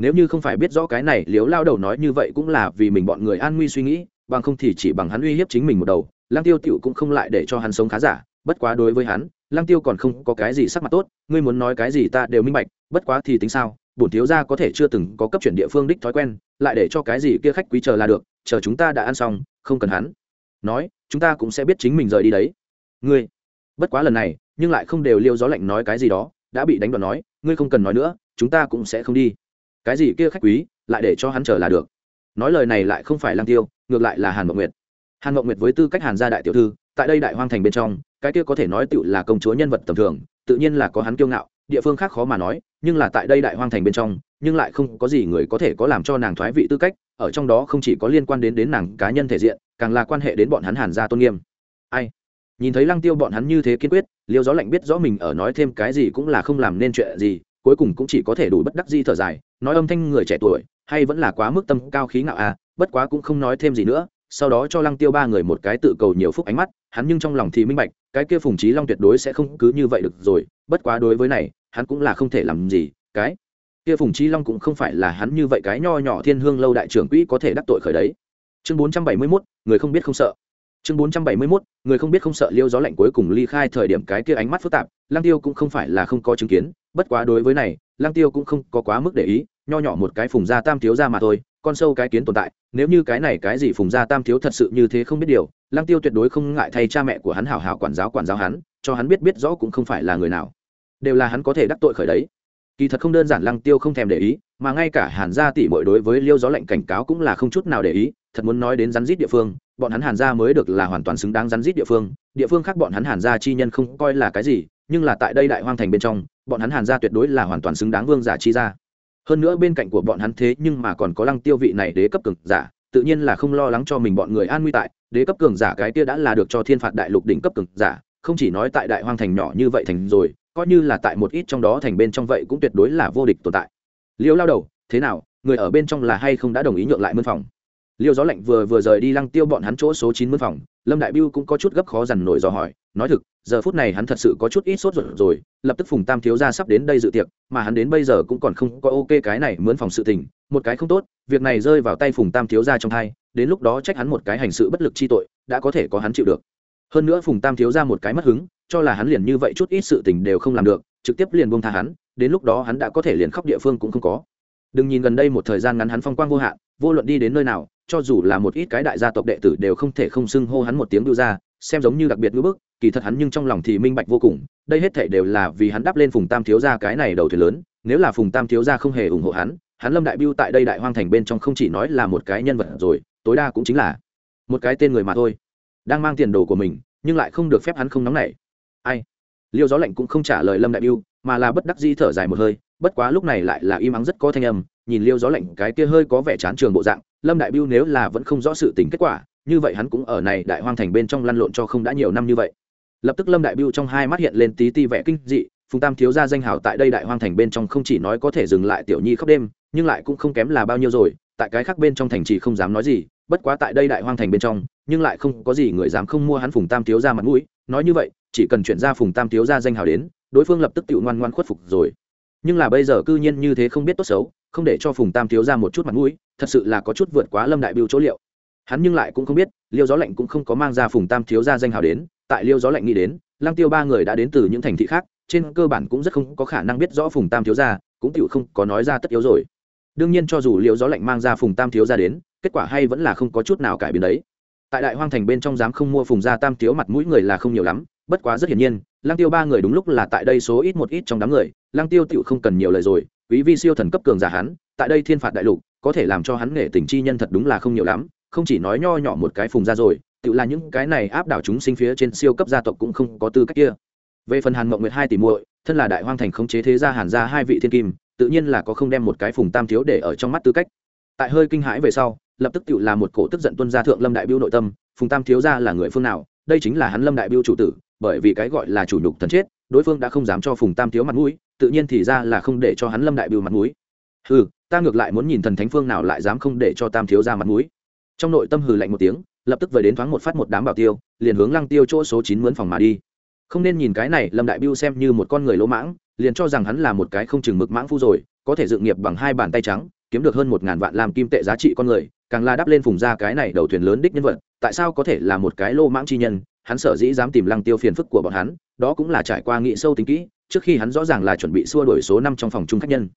nếu như không phải biết rõ cái này liếu lao đầu nói như vậy cũng là vì mình bọn người an nguy suy nghĩ, bằng không thì chỉ bằng hắn uy hiếp chính mình một đầu. Lang tiêu tiểu cũng không lại để cho hắn sống khá giả, bất quá đối với hắn lang tiêu còn không có cái gì sắc mặt tốt, ngươi muốn nói cái gì ta đều minh bạch, bất quá thì tính sao, bổn thiếu gia có thể chưa từng có cấp chuyển địa phương đích thói quen, lại để cho cái gì kia khách quý chờ là được, chờ chúng ta đã ăn xong, không cần hắn. Nói, chúng ta cũng sẽ biết chính mình rời đi đấy. Ngươi, bất quá lần này, nhưng lại không đều liêu gió lạnh nói cái gì đó, đã bị đánh đòn nói, ngươi không cần nói nữa, chúng ta cũng sẽ không đi cái gì kia khách quý, lại để cho hắn chờ là được. Nói lời này lại không phải lang tiêu, ngược lại là hàn mộng nguyệt. Hàn mộng nguyệt với tư cách hàn gia đại tiểu thư, tại đây đại hoang thành bên trong, cái kia có thể nói tựu là công chúa nhân vật tầm thường, tự nhiên là có hắn kiêu ngạo, địa phương khác khó mà nói, nhưng là tại đây đại hoang thành bên trong, nhưng lại không có gì người có thể có làm cho nàng thoái vị tư cách, ở trong đó không chỉ có liên quan đến đến nàng cá nhân thể diện, càng là quan hệ đến bọn hắn hàn gia tôn nghiêm. Ai? Nhìn thấy lăng tiêu bọn hắn như thế kiên quyết, liêu gió lạnh biết rõ mình ở nói thêm cái gì cũng là không làm nên chuyện gì cuối cùng cũng chỉ có thể đủ bất đắc di thở dài nói âm thanh người trẻ tuổi hay vẫn là quá mức tâm cao khí ngạo à bất quá cũng không nói thêm gì nữa sau đó cho lăng tiêu ba người một cái tự cầu nhiều phúc ánh mắt hắn nhưng trong lòng thì minh bạch cái kia phùng trí long tuyệt đối sẽ không cứ như vậy được rồi bất quá đối với này hắn cũng là không thể làm gì cái kia phùng trí long cũng không phải là hắn như vậy cái nho nhỏ thiên hương lâu đại trưởng quỹ có thể đắc tội khởi đấy. Chương bốn trăm bảy mươi 471, người không biết không sợ. Chương bốn trăm bảy mươi 471, người không biết không sợ liêu gió lạnh cuối cùng ly khai thời điểm cái kia ánh mắt phức tạp lăng tiêu cũng không phải là không có chứng kiến bất quá đối với này, lăng tiêu cũng không có quá mức để ý, nho nhỏ một cái phùng gia tam thiếu ra mà thôi, con sâu cái kiến tồn tại, nếu như cái này cái gì phùng gia tam thiếu thật sự như thế không biết điều, lăng tiêu tuyệt đối không ngại thay cha mẹ của hắn hảo hảo quản giáo quản giáo hắn, cho hắn biết biết rõ cũng không phải là người nào. Đều là hắn có thể đắc tội khởi đấy. Kỳ thật không đơn giản lăng tiêu không thèm để ý, mà ngay cả hàn gia tỷ muội đối với liêu gió lệnh cảnh cáo cũng là không chút nào để ý, thật muốn nói đến rắn rít địa phương, bọn hắn hàn gia mới được là hoàn toàn xứng đáng rắn rít địa phương địa phương khác bọn hắn hàn gia chi nhân không coi là cái gì nhưng là tại đây đại hoang thành bên trong, bọn hắn hàn gia tuyệt đối là hoàn toàn xứng đáng vương giả chi gia. Hơn nữa bên cạnh của bọn hắn thế nhưng mà còn có lăng tiêu vị này đế cấp cường giả, tự nhiên là không lo lắng cho mình bọn người an nguy tại, đế cấp cường giả cái kia đã là được cho thiên phạt đại lục đỉnh cấp cường giả, không chỉ nói tại đại hoang thành nhỏ như vậy thành rồi, coi như là tại một ít trong đó thành bên trong vậy cũng tuyệt đối là vô địch tồn tại. Liêu lao đầu, thế nào, người ở bên trong là hay không đã đồng ý nhượng lại mân phòng? Liêu gió lạnh vừa vừa rời đi lăng tiêu bọn hắn chỗ số chín mươi phòng, lâm đại biêu cũng có chút gấp khó dằn nổi do hỏi, nói thực, giờ phút này hắn thật sự có chút ít sốt ruột rồi, lập tức phùng tam thiếu gia sắp đến đây dự tiệc, mà hắn đến bây giờ cũng còn không có ok cái này mướn phòng sự tình, một cái không tốt, việc này rơi vào tay phùng tam thiếu gia trong thai, đến lúc đó trách hắn một cái hành sự bất lực chi tội, đã có thể có hắn chịu được. Hơn nữa phùng tam thiếu gia một cái mất hứng, cho là hắn liền như vậy chút ít sự tình đều không làm được, trực tiếp liền buông tha hắn, đến lúc đó hắn đã có thể liền khóc địa phương cũng không có. Đừng nhìn gần đây một thời gian ngắn hắn phong quang vô hạn, vô luận đi đến nơi nào cho dù là một ít cái đại gia tộc đệ tử đều không thể không xưng hô hắn một tiếng đưa ra xem giống như đặc biệt ngữ bức, kỳ thật hắn nhưng trong lòng thì minh bạch vô cùng, đây hết thể đều là vì hắn đắp lên phùng tam thiếu gia cái này đầu thuyền lớn, nếu là phùng tam thiếu gia không hề ủng hộ hắn hắn lâm đại biêu tại đây đại hoang thành bên trong không chỉ nói là một cái nhân vật rồi, tối đa cũng chính là một cái tên người mà thôi. Đang mang tiền đồ của mình, nhưng lại không được phép hắn không nóng nảy. Ai? Liêu gió lạnh cũng không trả lời lâm đại biêu mà là bất đắc dĩ thở dài một hơi bất quá lúc này lại là im ắng rất có thanh âm, nhìn liêu gió lạnh cái kia hơi có vẻ chán trường bộ dạng, lâm đại biêu nếu là vẫn không rõ sự tình kết quả, như vậy hắn cũng ở này đại hoang thành bên trong lăn lộn cho không đã nhiều năm như vậy. Lập tức lâm đại biêu trong hai mắt hiện lên tí ti vẻ kinh dị, phùng tam thiếu ra danh hào tại đây đại hoang thành bên trong không chỉ nói có thể dừng lại tiểu nhi khóc đêm, nhưng lại cũng không kém là bao nhiêu rồi, tại cái khác bên trong thành chỉ không dám nói gì, bất quá tại đây đại hoang thành bên trong, nhưng lại không có gì người dám không mua hắn phùng tam thiếu ra mặt mũi, nói như vậy, chỉ cần chuyển ra phùng tam thiếu ra danh hào đến, đối phương lập tức tự ngoan ngoan khuất phục rồi nhưng là bây giờ cư nhiên như thế không biết tốt xấu, không để cho phùng tam thiếu ra một chút mặt mũi, thật sự là có chút vượt quá lâm đại biêu chỗ liệu. Hắn nhưng lại cũng không biết, liêu gió lạnh cũng không có mang ra phùng tam thiếu ra danh hào đến, tại liêu gió lạnh nghĩ đến, lăng tiêu ba người đã đến từ những thành thị khác, trên cơ bản cũng rất không có khả năng biết rõ phùng tam thiếu ra, cũng tựu không có nói ra tất yếu rồi. Đương nhiên cho dù liêu gió lạnh mang ra phùng tam thiếu ra đến, kết quả hay vẫn là không có chút nào cải biến đấy. Tại đại hoang thành bên trong dám không mua phùng gia tam thiếu mặt mũi người là không nhiều lắm bất quá rất hiển nhiên, lăng tiêu ba người đúng lúc là tại đây số ít một ít trong đám người, lăng tiêu tựu không cần nhiều lời rồi, quý vi siêu thần cấp cường giả hắn, tại đây thiên phạt đại lục, có thể làm cho hắn nghệ tình chi nhân thật đúng là không nhiều lắm, không chỉ nói nho nhỏ một cái phùng ra rồi, tự là những cái này áp đảo chúng sinh phía trên siêu cấp gia tộc cũng không có tư cách kia. Về phần hàn mộng nguyệt hai tỷ muội, thân là đại hoang thành khống chế thế gia hàn gia hai vị thiên kim, tự nhiên là có không đem một cái phùng tam thiếu để ở trong mắt tư cách. Tại hơi kinh hãi về sau, lập tức tự là một cổ tức giận tuân gia thượng lâm đại biêu nội tâm, phùng tam thiếu gia là người phương nào, đây chính là hắn lâm đại biêu chủ tử bởi vì cái gọi là chủ nhục thần chết, đối phương đã không dám cho phùng tam thiếu mặt mũi, tự nhiên thì ra là không để cho hắn lâm đại biêu mặt mũi. Ừ ta ngược lại muốn nhìn thần thánh phương nào lại dám không để cho tam thiếu ra mặt mũi. Trong nội tâm hừ lạnh một tiếng, lập tức về đến thoáng một phát một đám bảo tiêu, liền hướng lăng tiêu chỗ số chín mướn phòng mà đi. Không nên nhìn cái này, lâm đại biêu xem như một con người lỗ mãng, liền cho rằng hắn là một cái không chừng mực mãng phu rồi, có thể dự nghiệp bằng hai bàn tay trắng, kiếm được hơn một ngàn vạn làm kim tệ giá trị con người, càng la đắp lên phùng ra cái này đầu thuyền lớn đích nhân vật, tại sao có thể là một cái lô mãng chi nhân hắn sở dĩ dám tìm lăng tiêu phiền phức của bọn hắn, đó cũng là trải qua nghị sâu tính kỹ, trước khi hắn rõ ràng là chuẩn bị xua đổi số năm trong phòng chung khách nhân.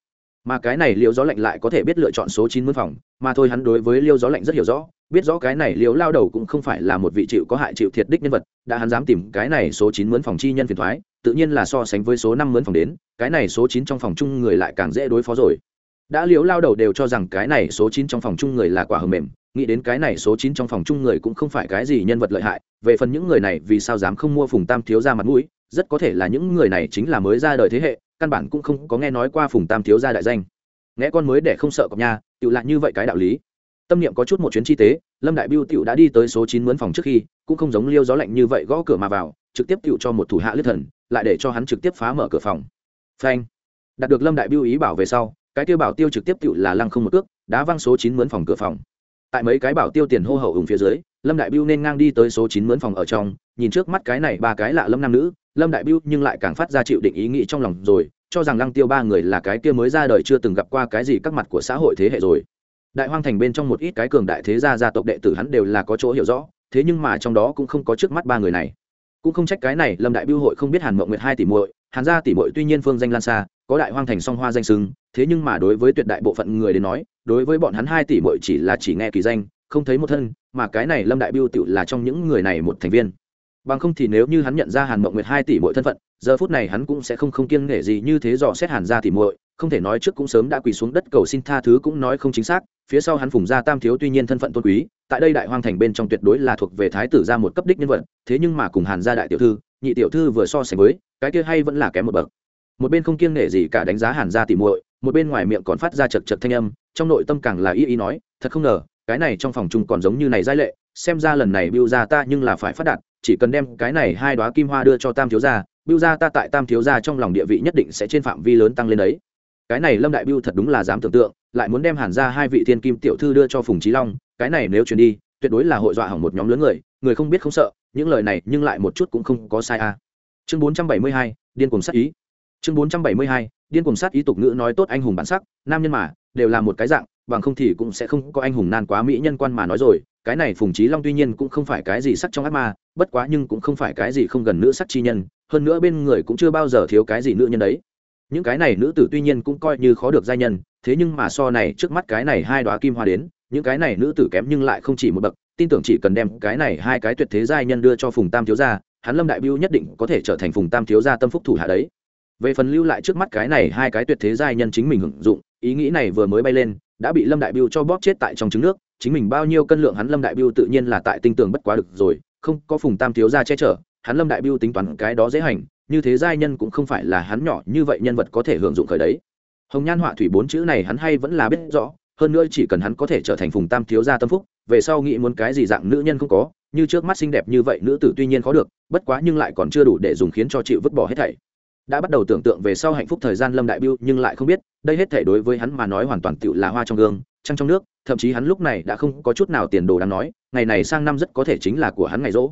Mà cái này liêu gió lạnh lại có thể biết lựa chọn số chín mướn phòng, mà thôi hắn đối với liêu gió lạnh rất hiểu rõ, biết rõ cái này liêu lao đầu cũng không phải là một vị chịu có hại chịu thiệt đích nhân vật, đã hắn dám tìm cái này số chín mướn phòng chi nhân phiền thoái, tự nhiên là so sánh với số năm mướn phòng đến, cái này số chín trong phòng chung người lại càng dễ đối phó rồi. Đã liêu lao đầu đều cho rằng cái này số chín trong phòng chung người là quả hầm mềm nghĩ đến cái này số chín trong phòng chung người cũng không phải cái gì nhân vật lợi hại, về phần những người này vì sao dám không mua phùng tam thiếu ra mặt mũi, rất có thể là những người này chính là mới ra đời thế hệ, căn bản cũng không có nghe nói qua phùng tam thiếu gia đại danh. Nghe con mới để không sợ cọc nha tự lại như vậy cái đạo lý. Tâm niệm có chút một chuyến chi tế, lâm đại biêu tiểu đã đi tới số chín mướn phòng trước khi, cũng không giống liêu gió lạnh như vậy gõ cửa mà vào, trực tiếp tiểu cho một thủ hạ lướt thần, lại để cho hắn trực tiếp phá mở cửa phòng. Phanh. Đạt được lâm đại biêu ý bảo về sau, cái tiêu bảo tiêu trực tiếp tiểu là lăng không một cước, đá văng số chín mướn phòng cửa phòng tại mấy cái bảo tiêu tiền hô hậu ủng phía dưới, lâm đại biêu nên ngang đi tới số chín mướn phòng ở trong, nhìn trước mắt cái này ba cái lạ lâm nam nữ, lâm đại biêu nhưng lại càng phát ra chịu định ý nghĩ trong lòng rồi, cho rằng lăng tiêu ba người là cái kia mới ra đời chưa từng gặp qua cái gì các mặt của xã hội thế hệ rồi. Đại hoang thành bên trong một ít cái cường đại thế gia gia tộc đệ tử hắn đều là có chỗ hiểu rõ, thế nhưng mà trong đó cũng không có trước mắt ba người này. Cũng không trách cái này lâm đại biêu hội không biết hàn mộng nguyệt hai tỷ muội, hàn gia tỷ muội tuy nhiên phương danh lan xa, có đại hoang thành song hoa danh sưng thế nhưng mà đối với tuyệt đại bộ phận người đến nói đối với bọn hắn hai tỷ muội chỉ là chỉ nghe kỳ danh, không thấy một thân, mà cái này lâm đại biêu tựu là trong những người này một thành viên. Bằng không thì nếu như hắn nhận ra hàn mộng nguyệt hai tỷ muội thân phận, giờ phút này hắn cũng sẽ không không kiêng nể gì như thế dò xét hàn gia tỷ muội, không thể nói trước cũng sớm đã quỳ xuống đất cầu xin tha thứ cũng nói không chính xác, phía sau hắn phùng gia tam thiếu tuy nhiên thân phận tôn quý, tại đây đại hoang thành bên trong tuyệt đối là thuộc về thái tử gia một cấp đích nhân vật, thế nhưng mà cùng hàn gia đại tiểu thư, nhị tiểu thư vừa so sánh với, cái kia hay vẫn là kém một bậc. Một bên không kiêng nể gì cả đánh giá hàn gia tỷ muội một bên ngoài miệng còn phát ra chật chật thanh âm trong nội tâm càng là y y nói thật không ngờ cái này trong phòng chung còn giống như này giai lệ xem ra lần này bưu ra ta nhưng là phải phát đạt chỉ cần đem cái này hai đoá kim hoa đưa cho tam thiếu gia bưu ra ta tại tam thiếu gia trong lòng địa vị nhất định sẽ trên phạm vi lớn tăng lên đấy cái này lâm đại bưu thật đúng là dám tưởng tượng lại muốn đem hàn ra hai vị thiên kim tiểu thư đưa cho phùng trí long cái này nếu truyền đi tuyệt đối là hội dọa hỏng một nhóm lớn người người không biết không sợ những lời này nhưng lại một chút cũng không có sai a à. chương 472, điên cuồng sát ý chương 472, điên cùng sát ý tục ngữ nói tốt anh hùng bản sắc, nam nhân mà, đều là một cái dạng, bằng không thì cũng sẽ không có anh hùng nan quá mỹ nhân quan mà nói rồi, cái này phùng trí long tuy nhiên cũng không phải cái gì sắc trong ác ma, bất quá nhưng cũng không phải cái gì không gần nữ sắc chi nhân, hơn nữa bên người cũng chưa bao giờ thiếu cái gì nữ nhân đấy. Những cái này nữ tử tuy nhiên cũng coi như khó được giai nhân, thế nhưng mà so này, trước mắt cái này hai đoá kim hoa đến, những cái này nữ tử kém nhưng lại không chỉ một bậc, tin tưởng chỉ cần đem cái này hai cái tuyệt thế giai nhân đưa cho phùng tam thiếu gia, hắn lâm đại biêu nhất định có thể trở thành phùng tam thiếu gia tâm phúc thủ hạ đấy về phần lưu lại trước mắt cái này hai cái tuyệt thế giai nhân chính mình hưởng dụng, ý nghĩ này vừa mới bay lên, đã bị lâm đại biêu cho bóp chết tại trong trứng nước. Chính mình bao nhiêu cân lượng hắn lâm đại biêu tự nhiên là tại tinh tường bất quá được rồi, không có phùng tam thiếu gia che chở, hắn lâm đại biêu tính toán cái đó dễ hành, như thế giai nhân cũng không phải là hắn nhỏ như vậy nhân vật có thể hưởng dụng khởi đấy. Hồng nhan họa thủy bốn chữ này hắn hay vẫn là biết rõ, hơn nữa chỉ cần hắn có thể trở thành phùng tam thiếu gia tâm phúc, về sau nghĩ muốn cái gì dạng nữ nhân không có, như trước mắt xinh đẹp như vậy nữ tử tuy nhiên khó được, bất quá nhưng lại còn chưa đủ để dùng khiến cho chịu vứt bỏ hết thảy đã bắt đầu tưởng tượng về sau hạnh phúc thời gian lâm đại biêu nhưng lại không biết đây hết thể đối với hắn mà nói hoàn toàn tựu là hoa trong gương trăng trong nước thậm chí hắn lúc này đã không có chút nào tiền đồ đáng nói ngày này sang năm rất có thể chính là của hắn ngày rỗ.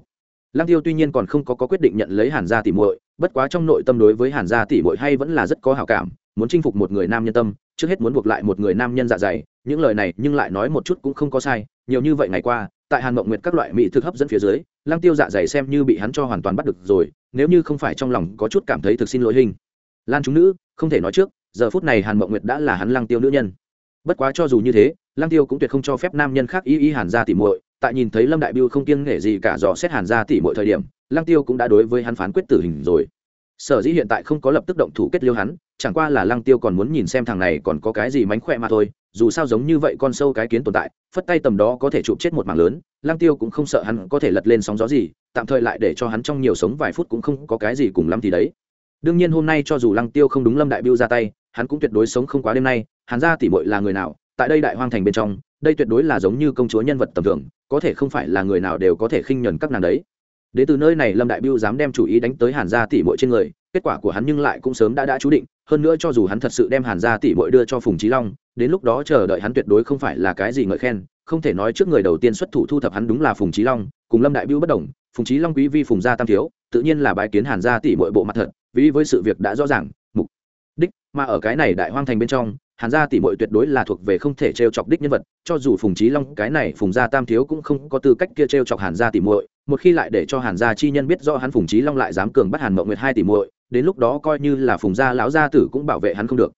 Lăng tiêu tuy nhiên còn không có, có quyết định nhận lấy hàn gia tỷ muội bất quá trong nội tâm đối với hàn gia tỷ muội hay vẫn là rất có hảo cảm muốn chinh phục một người nam nhân tâm trước hết muốn buộc lại một người nam nhân dạ dày những lời này nhưng lại nói một chút cũng không có sai nhiều như vậy ngày qua tại hàn mộng nguyệt các loại mỹ thực hấp dẫn phía dưới, lăng tiêu dạ dày xem như bị hắn cho hoàn toàn bắt được rồi, nếu như không phải trong lòng có chút cảm thấy thực xin lỗi hình. Lan chúng nữ, không thể nói trước, giờ phút này hàn mộng nguyệt đã là hắn lăng tiêu nữ nhân. Bất quá cho dù như thế, lăng tiêu cũng tuyệt không cho phép nam nhân khác y y hàn gia tỉ muội, tại nhìn thấy lâm đại biêu không kiêng nghệ gì cả dò xét hàn gia tỉ muội thời điểm, lăng tiêu cũng đã đối với hắn phán quyết tử hình rồi. Sở dĩ hiện tại không có lập tức động thủ kết liêu hắn, chẳng qua là lăng tiêu còn muốn nhìn xem thằng này còn có cái gì mánh khỏe mà thôi dù sao giống như vậy con sâu cái kiến tồn tại, phất tay tầm đó có thể chụp chết một mảng lớn Lang tiêu cũng không sợ hắn có thể lật lên sóng gió gì, tạm thời lại để cho hắn trong nhiều sống vài phút cũng không có cái gì cùng lắm thì đấy. Đương nhiên hôm nay cho dù lăng tiêu không đúng lâm đại biêu ra tay, hắn cũng tuyệt đối sống không quá đêm nay, hắn ra tỉ mội là người nào, tại đây đại hoang thành bên trong, đây tuyệt đối là giống như công chúa nhân vật tầm thường, có thể không phải là người nào đều có thể khinh nhuần các nàng đấy. Đến từ nơi này lâm đại biêu dám đem chủ ý đánh tới hàn gia tỷ mội trên người, kết quả của hắn nhưng lại cũng sớm đã đã chú định, hơn nữa cho dù hắn thật sự đem hàn gia tỷ mội đưa cho phùng trí long đến lúc đó chờ đợi hắn tuyệt đối không phải là cái gì ngợi khen, không thể nói trước người đầu tiên xuất thủ thu thập hắn đúng là phùng trí long, cùng lâm đại biêu bất đồng, phùng trí long quý vi phùng gia tam thiếu, tự nhiên là bái kiến hàn gia tỷ mọi bộ mặt thật, vì với sự việc đã rõ ràng, mục đích mà ở cái này đại hoang thành bên trong, hàn gia tỷ mọi tuyệt đối là thuộc về không thể t r e o chọc đích nhân vật, cho dù phùng trí long cái này phùng gia tam thiếu cũng không có tư cách kia t r e o chọc hàn gia tỷ muội, một khi lại để cho hàn gia chi nhân biết do hắn phùng trí long lại dám cường bắt hàn mậu nguyệt hai tỷ muội, đến lúc đó coi như là phùng gia lão gia tử cũng bảo vệ hắn không được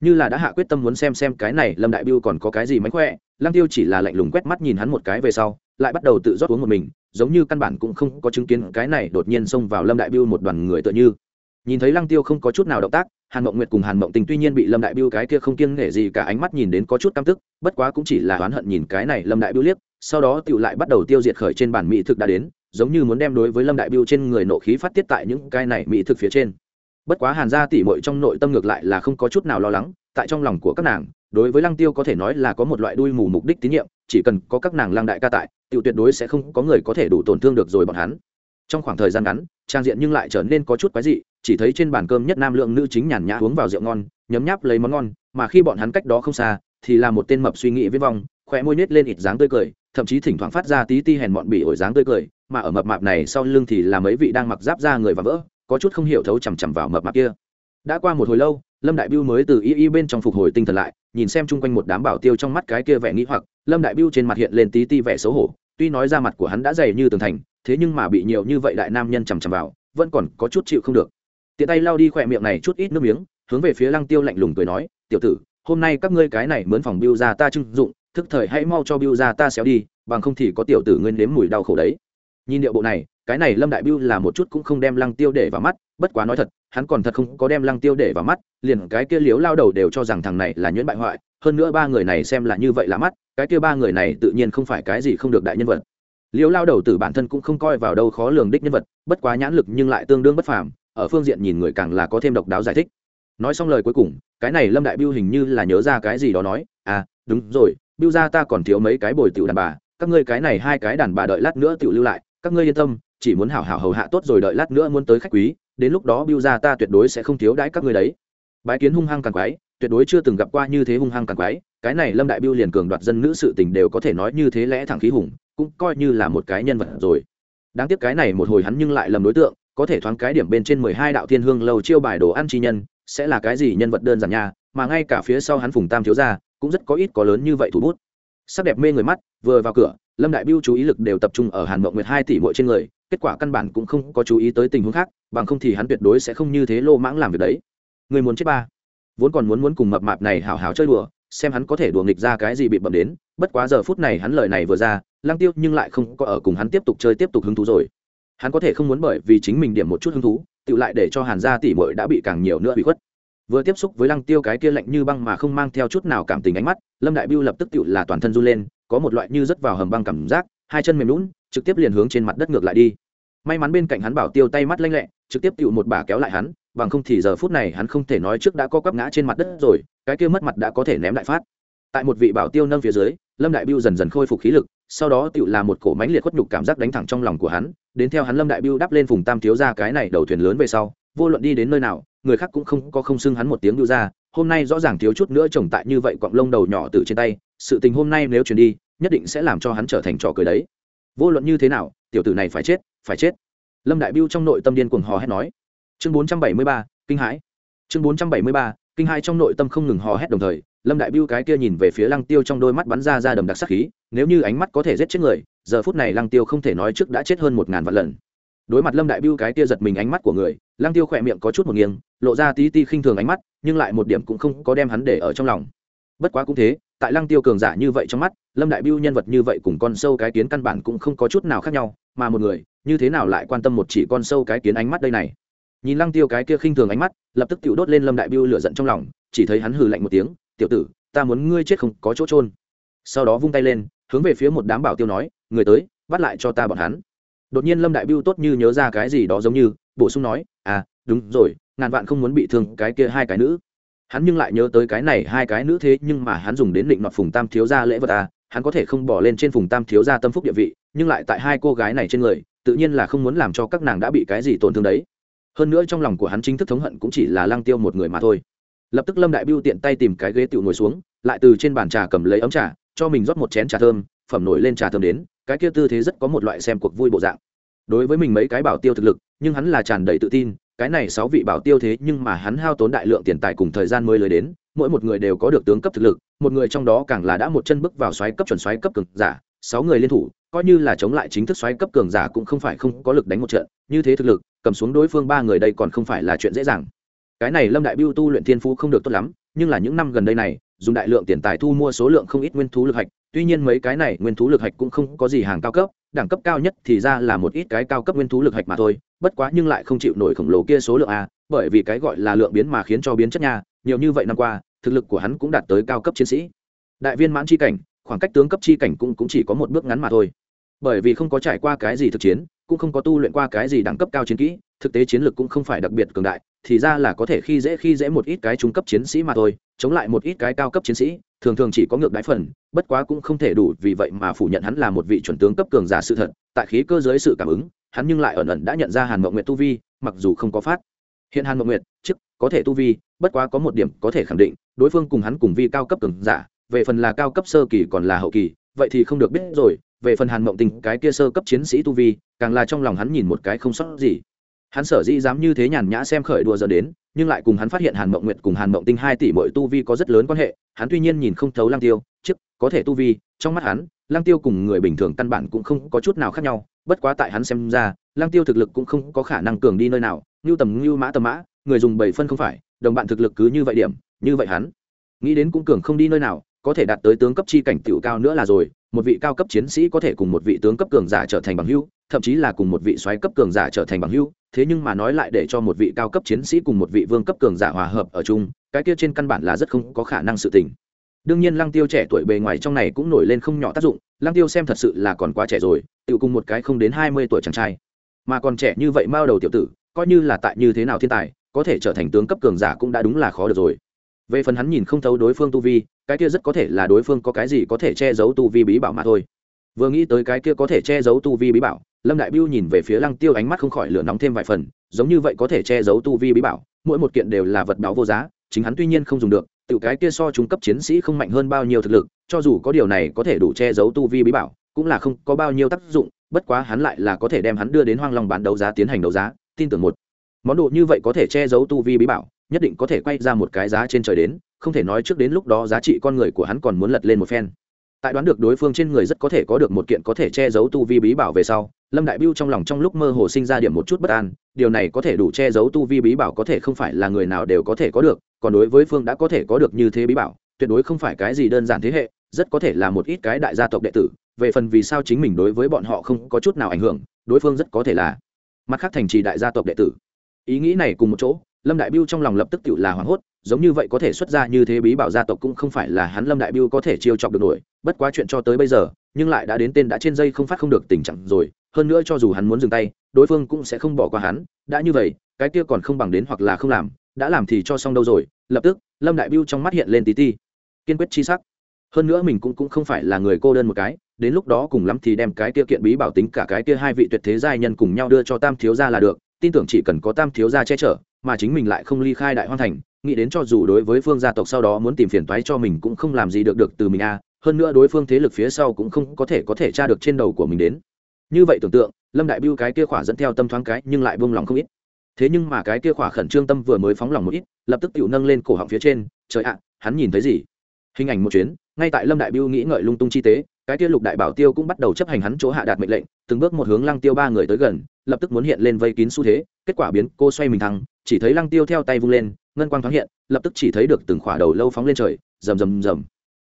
như là đã hạ quyết tâm muốn xem xem cái này lâm đại biêu còn có cái gì mánh khỏe, lăng tiêu chỉ là lạnh lùng quét mắt nhìn hắn một cái về sau, lại bắt đầu tự rót uống một mình, giống như căn bản cũng không có chứng kiến cái này đột nhiên xông vào lâm đại biêu một đoàn người tựa như. Nhìn thấy lăng tiêu không có chút nào động tác, hàn mộng nguyệt cùng hàn mộng tình tuy nhiên bị lâm đại biêu cái kia không kiêng nể gì cả ánh mắt nhìn đến có chút căm tức, bất quá cũng chỉ là oán hận nhìn cái này lâm đại biêu liếc, sau đó tựu lại bắt đầu tiêu diệt khởi trên bản mỹ thực đã đến, giống như muốn đem đối với lâm đại biêu trên người nộ khí phát tiết tại những cái này mỹ thực phía trên bất quá hàn gia tỉ mội trong nội tâm ngược lại là không có chút nào lo lắng, tại trong lòng của các nàng, đối với lăng tiêu có thể nói là có một loại đuôi mù mục đích tín nhiệm, chỉ cần có các nàng lăng đại ca tại tự tuyệt đối sẽ không có người có thể đủ tổn thương được rồi bọn hắn. Trong khoảng thời gian ngắn, trang diện nhưng lại trở nên có chút quái dị, chỉ thấy trên bàn cơm nhất nam lượng nữ chính nhàn nhã uống vào rượu ngon, nhấm nháp lấy món ngon, mà khi bọn hắn cách đó không xa, thì là một tên mập suy nghĩ viết vong khỏe môi nết lên ít dáng tươi cười, thậm chí thỉnh thoảng phát ra tí ti hèn mọn bị ổi dáng tươi cười, mà ở mập mạp này sau lưng thì là mấy vị đang mặc giáp ra người và vỡ có chút không hiểu thấu chằm chằm vào mập mạp kia. Đã qua một hồi lâu, lâm đại biêu mới từ y y bên trong phục hồi tinh thần lại, nhìn xem chung quanh một đám bảo tiêu trong mắt cái kia vẻ nghĩ hoặc, lâm đại biêu trên mặt hiện lên tí ti vẻ xấu hổ, tuy nói ra mặt của hắn đã dày như tường thành, thế nhưng mà bị nhiều như vậy đại nam nhân chằm chằm vào, vẫn còn có chút chịu không được. Tiện tay lau đi khỏe miệng này chút ít nước miếng, hướng về phía lăng tiêu lạnh lùng cười nói, tiểu tử, hôm nay các ngươi cái này mướn phòng biêu ra ta trưng dụng, thức thời hãy mau cho biêu ra ta xéo đi, bằng không thì có tiểu tử ngươi nếm mùi đau khổ đấy. Nhìn điệu bộ này cái này lâm đại biêu là một chút cũng không đem lăng tiêu để vào mắt, bất quá nói thật, hắn còn thật không có đem lăng tiêu để vào mắt, liền cái kia liếu lao đầu đều cho rằng thằng này là nhuyễn bại hoại, hơn nữa ba người này xem là như vậy là mắt, cái kia ba người này tự nhiên không phải cái gì không được đại nhân vật. Liếu lao đầu từ bản thân cũng không coi vào đâu khó lường đích nhân vật, bất quá nhãn lực nhưng lại tương đương bất phàm, ở phương diện nhìn người càng là có thêm độc đáo giải thích. Nói xong lời cuối cùng, cái này lâm đại biêu hình như là nhớ ra cái gì đó nói à đúng rồi biêu ra ta còn thiếu mấy cái bồi tiểu đàn bà, các ngươi cái này hai cái đàn bà đợi lát nữa tiểu lưu lại các ngươi yên tâm, chỉ muốn hảo hảo hầu hạ tốt rồi đợi lát nữa muốn tới khách quý, đến lúc đó biêu ra ta tuyệt đối sẽ không thiếu đãi các ngươi đấy. Bái kiến hung hăng càng quái, tuyệt đối chưa từng gặp qua như thế hung hăng càng quái, cái này lâm đại biêu liền cường đoạt dân nữ sự tình đều có thể nói như thế lẽ thẳng khí hùng, cũng coi như là một cái nhân vật rồi. Đáng tiếc cái này một hồi hắn nhưng lại lầm đối tượng, có thể thoáng cái điểm bên trên mười hai đạo thiên hương lầu chiêu bài đồ ăn chi nhân, sẽ là cái gì nhân vật đơn giản nha, mà ngay cả phía sau hắn phùng tam thiếu gia, cũng rất có ít có lớn như vậy thủ bút. Sắc đẹp mê người mắt, vừa vào cửa lâm đại biêu chú ý lực đều tập trung ở hàn mộng nguyệt hai tỷ mỗi trên người, kết quả căn bản cũng không có chú ý tới tình huống khác, bằng không thì hắn tuyệt đối sẽ không như thế lô mãng làm việc đấy. Người muốn chết ba. Vốn còn muốn muốn cùng mập mạp này hào hào chơi đùa, xem hắn có thể đùa nghịch ra cái gì bị bậm đến, bất quá giờ phút này hắn lời này vừa ra, lăng tiêu nhưng lại không có ở cùng hắn tiếp tục chơi tiếp tục hứng thú rồi. Hắn có thể không muốn bởi vì chính mình điểm một chút hứng thú, tự lại để cho hàn gia tỷ muội đã bị càng nhiều nữa bị khuất. Vừa tiếp xúc với lăng tiêu cái kia lạnh như băng mà không mang theo chút nào cảm tình ánh mắt, lâm đại biêu lập tức tự là toàn thân run lên có một loại như rất vào hầm băng cảm giác, hai chân mềm lún trực tiếp liền hướng trên mặt đất ngược lại đi. May mắn bên cạnh hắn bảo tiêu tay mắt lanh lẹ, trực tiếp tựu một bà kéo lại hắn, bằng không thì giờ phút này hắn không thể nói trước đã có quắp ngã trên mặt đất rồi, cái kia mất mặt đã có thể ném đại phát. Tại một vị bảo tiêu nâng phía dưới, lâm đại biêu dần dần khôi phục khí lực, sau đó tựu là một cổ mánh liệt khuất nhục cảm giác đánh thẳng trong lòng của hắn, đến theo hắn lâm đại biêu đắp lên vùng tam thiếu ra cái này đầu thuyền lớn về sau, vô luận đi đến nơi nào, người khác cũng không có không xưng hắn một tiếng biêu ra hôm nay rõ ràng thiếu chút nữa trồng tại như vậy quặng lông đầu nhỏ từ trên tay sự tình hôm nay nếu chuyển đi, nhất định sẽ làm cho hắn trở thành trò cười đấy. Vô luận như thế nào, tiểu tử này phải chết phải chết. Lâm đại biêu trong nội tâm điên cuồng hò hét nói. Chương bốn trăm bảy mươi ba, kinh hãi. Chương bốn trăm bảy mươi ba, kinh hãi trong nội tâm không ngừng hò hét đồng thời, lâm đại biêu cái kia nhìn về phía lăng tiêu trong đôi mắt bắn ra ra đầm đặc sắc khí, nếu như ánh mắt có thể giết chết người, giờ phút này lăng tiêu không thể nói trước đã chết hơn một ngàn vạn lần. Đối mặt lâm đại biêu cái kia giật mình ánh mắt của người, lăng tiêu khỏe miệng có chút một nghiêng, lộ ra tí ti khinh thường ánh mắt, nhưng lại một điểm cũng không có đem hắn để ở trong lòng. Bất quá cũng thế tại lăng tiêu cường giả như vậy trong mắt, lâm đại biêu nhân vật như vậy cùng con sâu cái kiến căn bản cũng không có chút nào khác nhau, mà một người, như thế nào lại quan tâm một chỉ con sâu cái kiến ánh mắt đây này? Nhìn lăng tiêu cái kia khinh thường ánh mắt, lập tức tự đốt lên lâm đại biêu lửa giận trong lòng, chỉ thấy hắn hừ lạnh một tiếng, tiểu tử, ta muốn ngươi chết không có chỗ trôn sau đó vung tay lên, hướng về phía một đám bảo tiêu nói, người tới, bắt lại cho ta bọn hắn. Đột nhiên lâm đại biêu tốt như nhớ ra cái gì đó giống như, bổ sung nói à đúng rồi, ngàn vạn không muốn bị thương cái kia hai cái nữ hắn nhưng lại nhớ tới cái này hai cái nữ thế nhưng mà hắn dùng đến định đoạt phùng tam thiếu gia lễ vật à hắn có thể không bỏ lên trên phùng tam thiếu gia tâm phúc địa vị, nhưng lại tại hai cô gái này trên người, tự nhiên là không muốn làm cho các nàng đã bị cái gì tổn thương đấy. Hơn nữa trong lòng của hắn chính thức thống hận cũng chỉ là lang tiêu một người mà thôi. Lập tức lâm đại biêu tiện tay tìm cái ghế tựu ngồi xuống, lại từ trên bàn trà cầm lấy ấm trà, cho mình rót một chén trà thơm, phẩm nổi lên trà thơm đến, cái kia tư thế rất có một loại xem cuộc vui bộ dạng. Đối với mình mấy cái bảo tiêu thực lực, nhưng hắn là tràn đầy tự tin cái này sáu vị bảo tiêu thế nhưng mà hắn hao tốn đại lượng tiền tài cùng thời gian mới lấy đến, mỗi một người đều có được tướng cấp thực lực, một người trong đó càng là đã một chân bước vào xoáy cấp chuẩn xoáy cấp cường giả, sáu người liên thủ, coi như là chống lại chính thức xoáy cấp cường giả cũng không phải không có lực đánh một trận, như thế thực lực, cầm xuống đối phương ba người đây còn không phải là chuyện dễ dàng. Cái này lâm đại biêu tu luyện thiên phú không được tốt lắm, nhưng là những năm gần đây này, dùng đại lượng tiền tài thu mua số lượng không ít nguyên thú lực hạch, tuy nhiên mấy cái này nguyên thú lực hạch cũng không có gì hàng cao cấp đẳng cấp cao nhất thì ra là một ít cái cao cấp nguyên thú lực hạch mà thôi bất quá nhưng lại không chịu nổi khổng lồ kia số lượng a bởi vì cái gọi là lượng biến mà khiến cho biến chất nha nhiều như vậy năm qua thực lực của hắn cũng đạt tới cao cấp chiến sĩ. Đại viên mãn chi cảnh khoảng cách tướng cấp chi cảnh cũng, cũng chỉ có một bước ngắn mà thôi. Bởi vì không có trải qua cái gì thực chiến cũng không có tu luyện qua cái gì đẳng cấp cao chiến kỹ thực tế chiến lược cũng không phải đặc biệt cường đại thì ra là có thể khi dễ khi dễ một ít cái trung cấp chiến sĩ mà thôi, chống lại một ít cái cao cấp chiến sĩ, thường thường chỉ có ngược đáy phần, bất quá cũng không thể đủ, vì vậy mà phủ nhận hắn là một vị chuẩn tướng cấp cường giả sự thật, tại khí cơ giới sự cảm ứng, hắn nhưng lại ẩn ẩn đã nhận ra hàn mộng nguyệt tu vi, mặc dù không có phát. Hiện hàn mộng nguyệt chức có thể tu vi, bất quá có một điểm có thể khẳng định, đối phương cùng hắn cùng vi cao cấp cường giả, về phần là cao cấp sơ kỳ còn là hậu kỳ, vậy thì không được biết rồi, về phần hàn mộng tình, cái kia sơ cấp chiến sĩ tu vi, càng là trong lòng hắn nhìn một cái không sót gì hắn sở dĩ dám như thế nhàn nhã xem khởi đùa giờ đến, nhưng lại cùng hắn phát hiện hàn mộng nguyệt cùng hàn mộng tinh hai tỷ mỗi tu vi có rất lớn quan hệ, hắn tuy nhiên nhìn không thấu lang tiêu chức có thể tu vi, trong mắt hắn lang tiêu cùng người bình thường căn bản cũng không có chút nào khác nhau, bất quá tại hắn xem ra lang tiêu thực lực cũng không có khả năng cường đi nơi nào như tầm như mã tầm mã, người dùng bảy phân không phải, đồng bạn thực lực cứ như vậy điểm, như vậy hắn, nghĩ đến cũng cường không đi nơi nào, có thể đạt tới tướng cấp chi cảnh tiểu cao nữa là rồi một vị cao cấp chiến sĩ có thể cùng một vị tướng cấp cường giả trở thành bằng hữu, thậm chí là cùng một vị soái cấp cường giả trở thành bằng hữu, thế nhưng mà nói lại để cho một vị cao cấp chiến sĩ cùng một vị vương cấp cường giả hòa hợp ở chung, cái kia trên căn bản là rất không có khả năng sự tình. Đương nhiên lăng tiêu trẻ tuổi bề ngoài trong này cũng nổi lên không nhỏ tác dụng, lăng tiêu xem thật sự là còn quá trẻ rồi tự cùng một cái không đến hai mươi tuổi chàng trai. Mà còn trẻ như vậy mao đầu tiểu tử, coi như là tại như thế nào thiên tài, có thể trở thành tướng cấp cường giả cũng đã đúng là khó được rồi về phần hắn nhìn không thấu đối phương tu vi, cái kia rất có thể là đối phương có cái gì có thể che giấu tu vi bí bảo mà thôi. Vừa nghĩ tới cái kia có thể che giấu tu vi bí bảo, lâm đại biêu nhìn về phía lăng tiêu ánh mắt không khỏi lửa nóng thêm vài phần, giống như vậy có thể che giấu tu vi bí bảo, mỗi một kiện đều là vật báo vô giá, chính hắn tuy nhiên không dùng được, tự cái kia so trung cấp chiến sĩ không mạnh hơn bao nhiêu thực lực, cho dù có điều này có thể đủ che giấu tu vi bí bảo, cũng là không có bao nhiêu tác dụng, bất quá hắn lại là có thể đem hắn đưa đến hoang long bán đấu giá tiến hành đấu giá, tin tưởng một, món đồ như vậy có thể che giấu tu vi bí bảo nhất định có thể quay ra một cái giá trên trời đến, không thể nói trước đến lúc đó giá trị con người của hắn còn muốn lật lên một phen. Tại đoán được đối phương trên người rất có thể có được một kiện có thể che giấu tu vi bí bảo về sau, lâm đại biêu trong lòng trong lúc mơ hồ sinh ra điểm một chút bất an, điều này có thể đủ che giấu tu vi bí bảo có thể không phải là người nào đều có thể có được, còn đối với phương đã có thể có được như thế bí bảo, tuyệt đối không phải cái gì đơn giản thế hệ, rất có thể là một ít cái đại gia tộc đệ tử, về phần vì sao chính mình đối với bọn họ không có chút nào ảnh hưởng, đối phương rất có thể là mặt khác thành trì đại gia tộc đệ tử. Ý nghĩ này cùng một chỗ lâm đại biêu trong lòng lập tức tự là hoảng hốt, giống như vậy có thể xuất ra như thế bí bảo gia tộc cũng không phải là hắn lâm đại biêu có thể chiêu chọc được nổi, bất quá chuyện cho tới bây giờ, nhưng lại đã đến tên đã trên dây không phát không được tình trạng rồi, hơn nữa cho dù hắn muốn dừng tay, đối phương cũng sẽ không bỏ qua hắn, đã như vậy, cái kia còn không bằng đến hoặc là không làm, đã làm thì cho xong đâu rồi, lập tức, lâm đại biêu trong mắt hiện lên tí ti. Kiên quyết chi sắc. Hơn nữa mình cũng cũng không phải là người cô đơn một cái, đến lúc đó cùng lắm thì đem cái kia kiện bí bảo tính cả cái kia hai vị tuyệt thế giai nhân cùng nhau đưa cho tam thiếu gia là được, tin tưởng chỉ cần có tam thiếu gia che chở mà chính mình lại không ly khai đại hoan thành, nghĩ đến cho dù đối với phương gia tộc sau đó muốn tìm phiền toái cho mình cũng không làm gì được được từ mình a, hơn nữa đối phương thế lực phía sau cũng không có thể có thể tra được trên đầu của mình đến. Như vậy tưởng tượng, lâm đại biêu cái kia khỏa dẫn theo tâm thoáng cái nhưng lại buông lòng không ít. Thế nhưng mà cái kia khỏa khẩn trương tâm vừa mới phóng lòng một ít, lập tức tự nâng lên cổ họng phía trên, trời ạ, hắn nhìn thấy gì? Hình ảnh một chuyến, ngay tại lâm đại biêu nghĩ ngợi lung tung chi tế, cái kia lục đại bảo tiêu cũng bắt đầu chấp hành hắn chỗ hạ đạt mệnh lệnh, từng bước một hướng lăng tiêu ba người tới gần, lập tức muốn hiện lên vây kín xu thế, kết quả biến, cô xoay mình thăng chỉ thấy lăng tiêu theo tay vung lên, ngân quang thoáng hiện, lập tức chỉ thấy được từng khỏa đầu lâu phóng lên trời, rầm rầm rầm.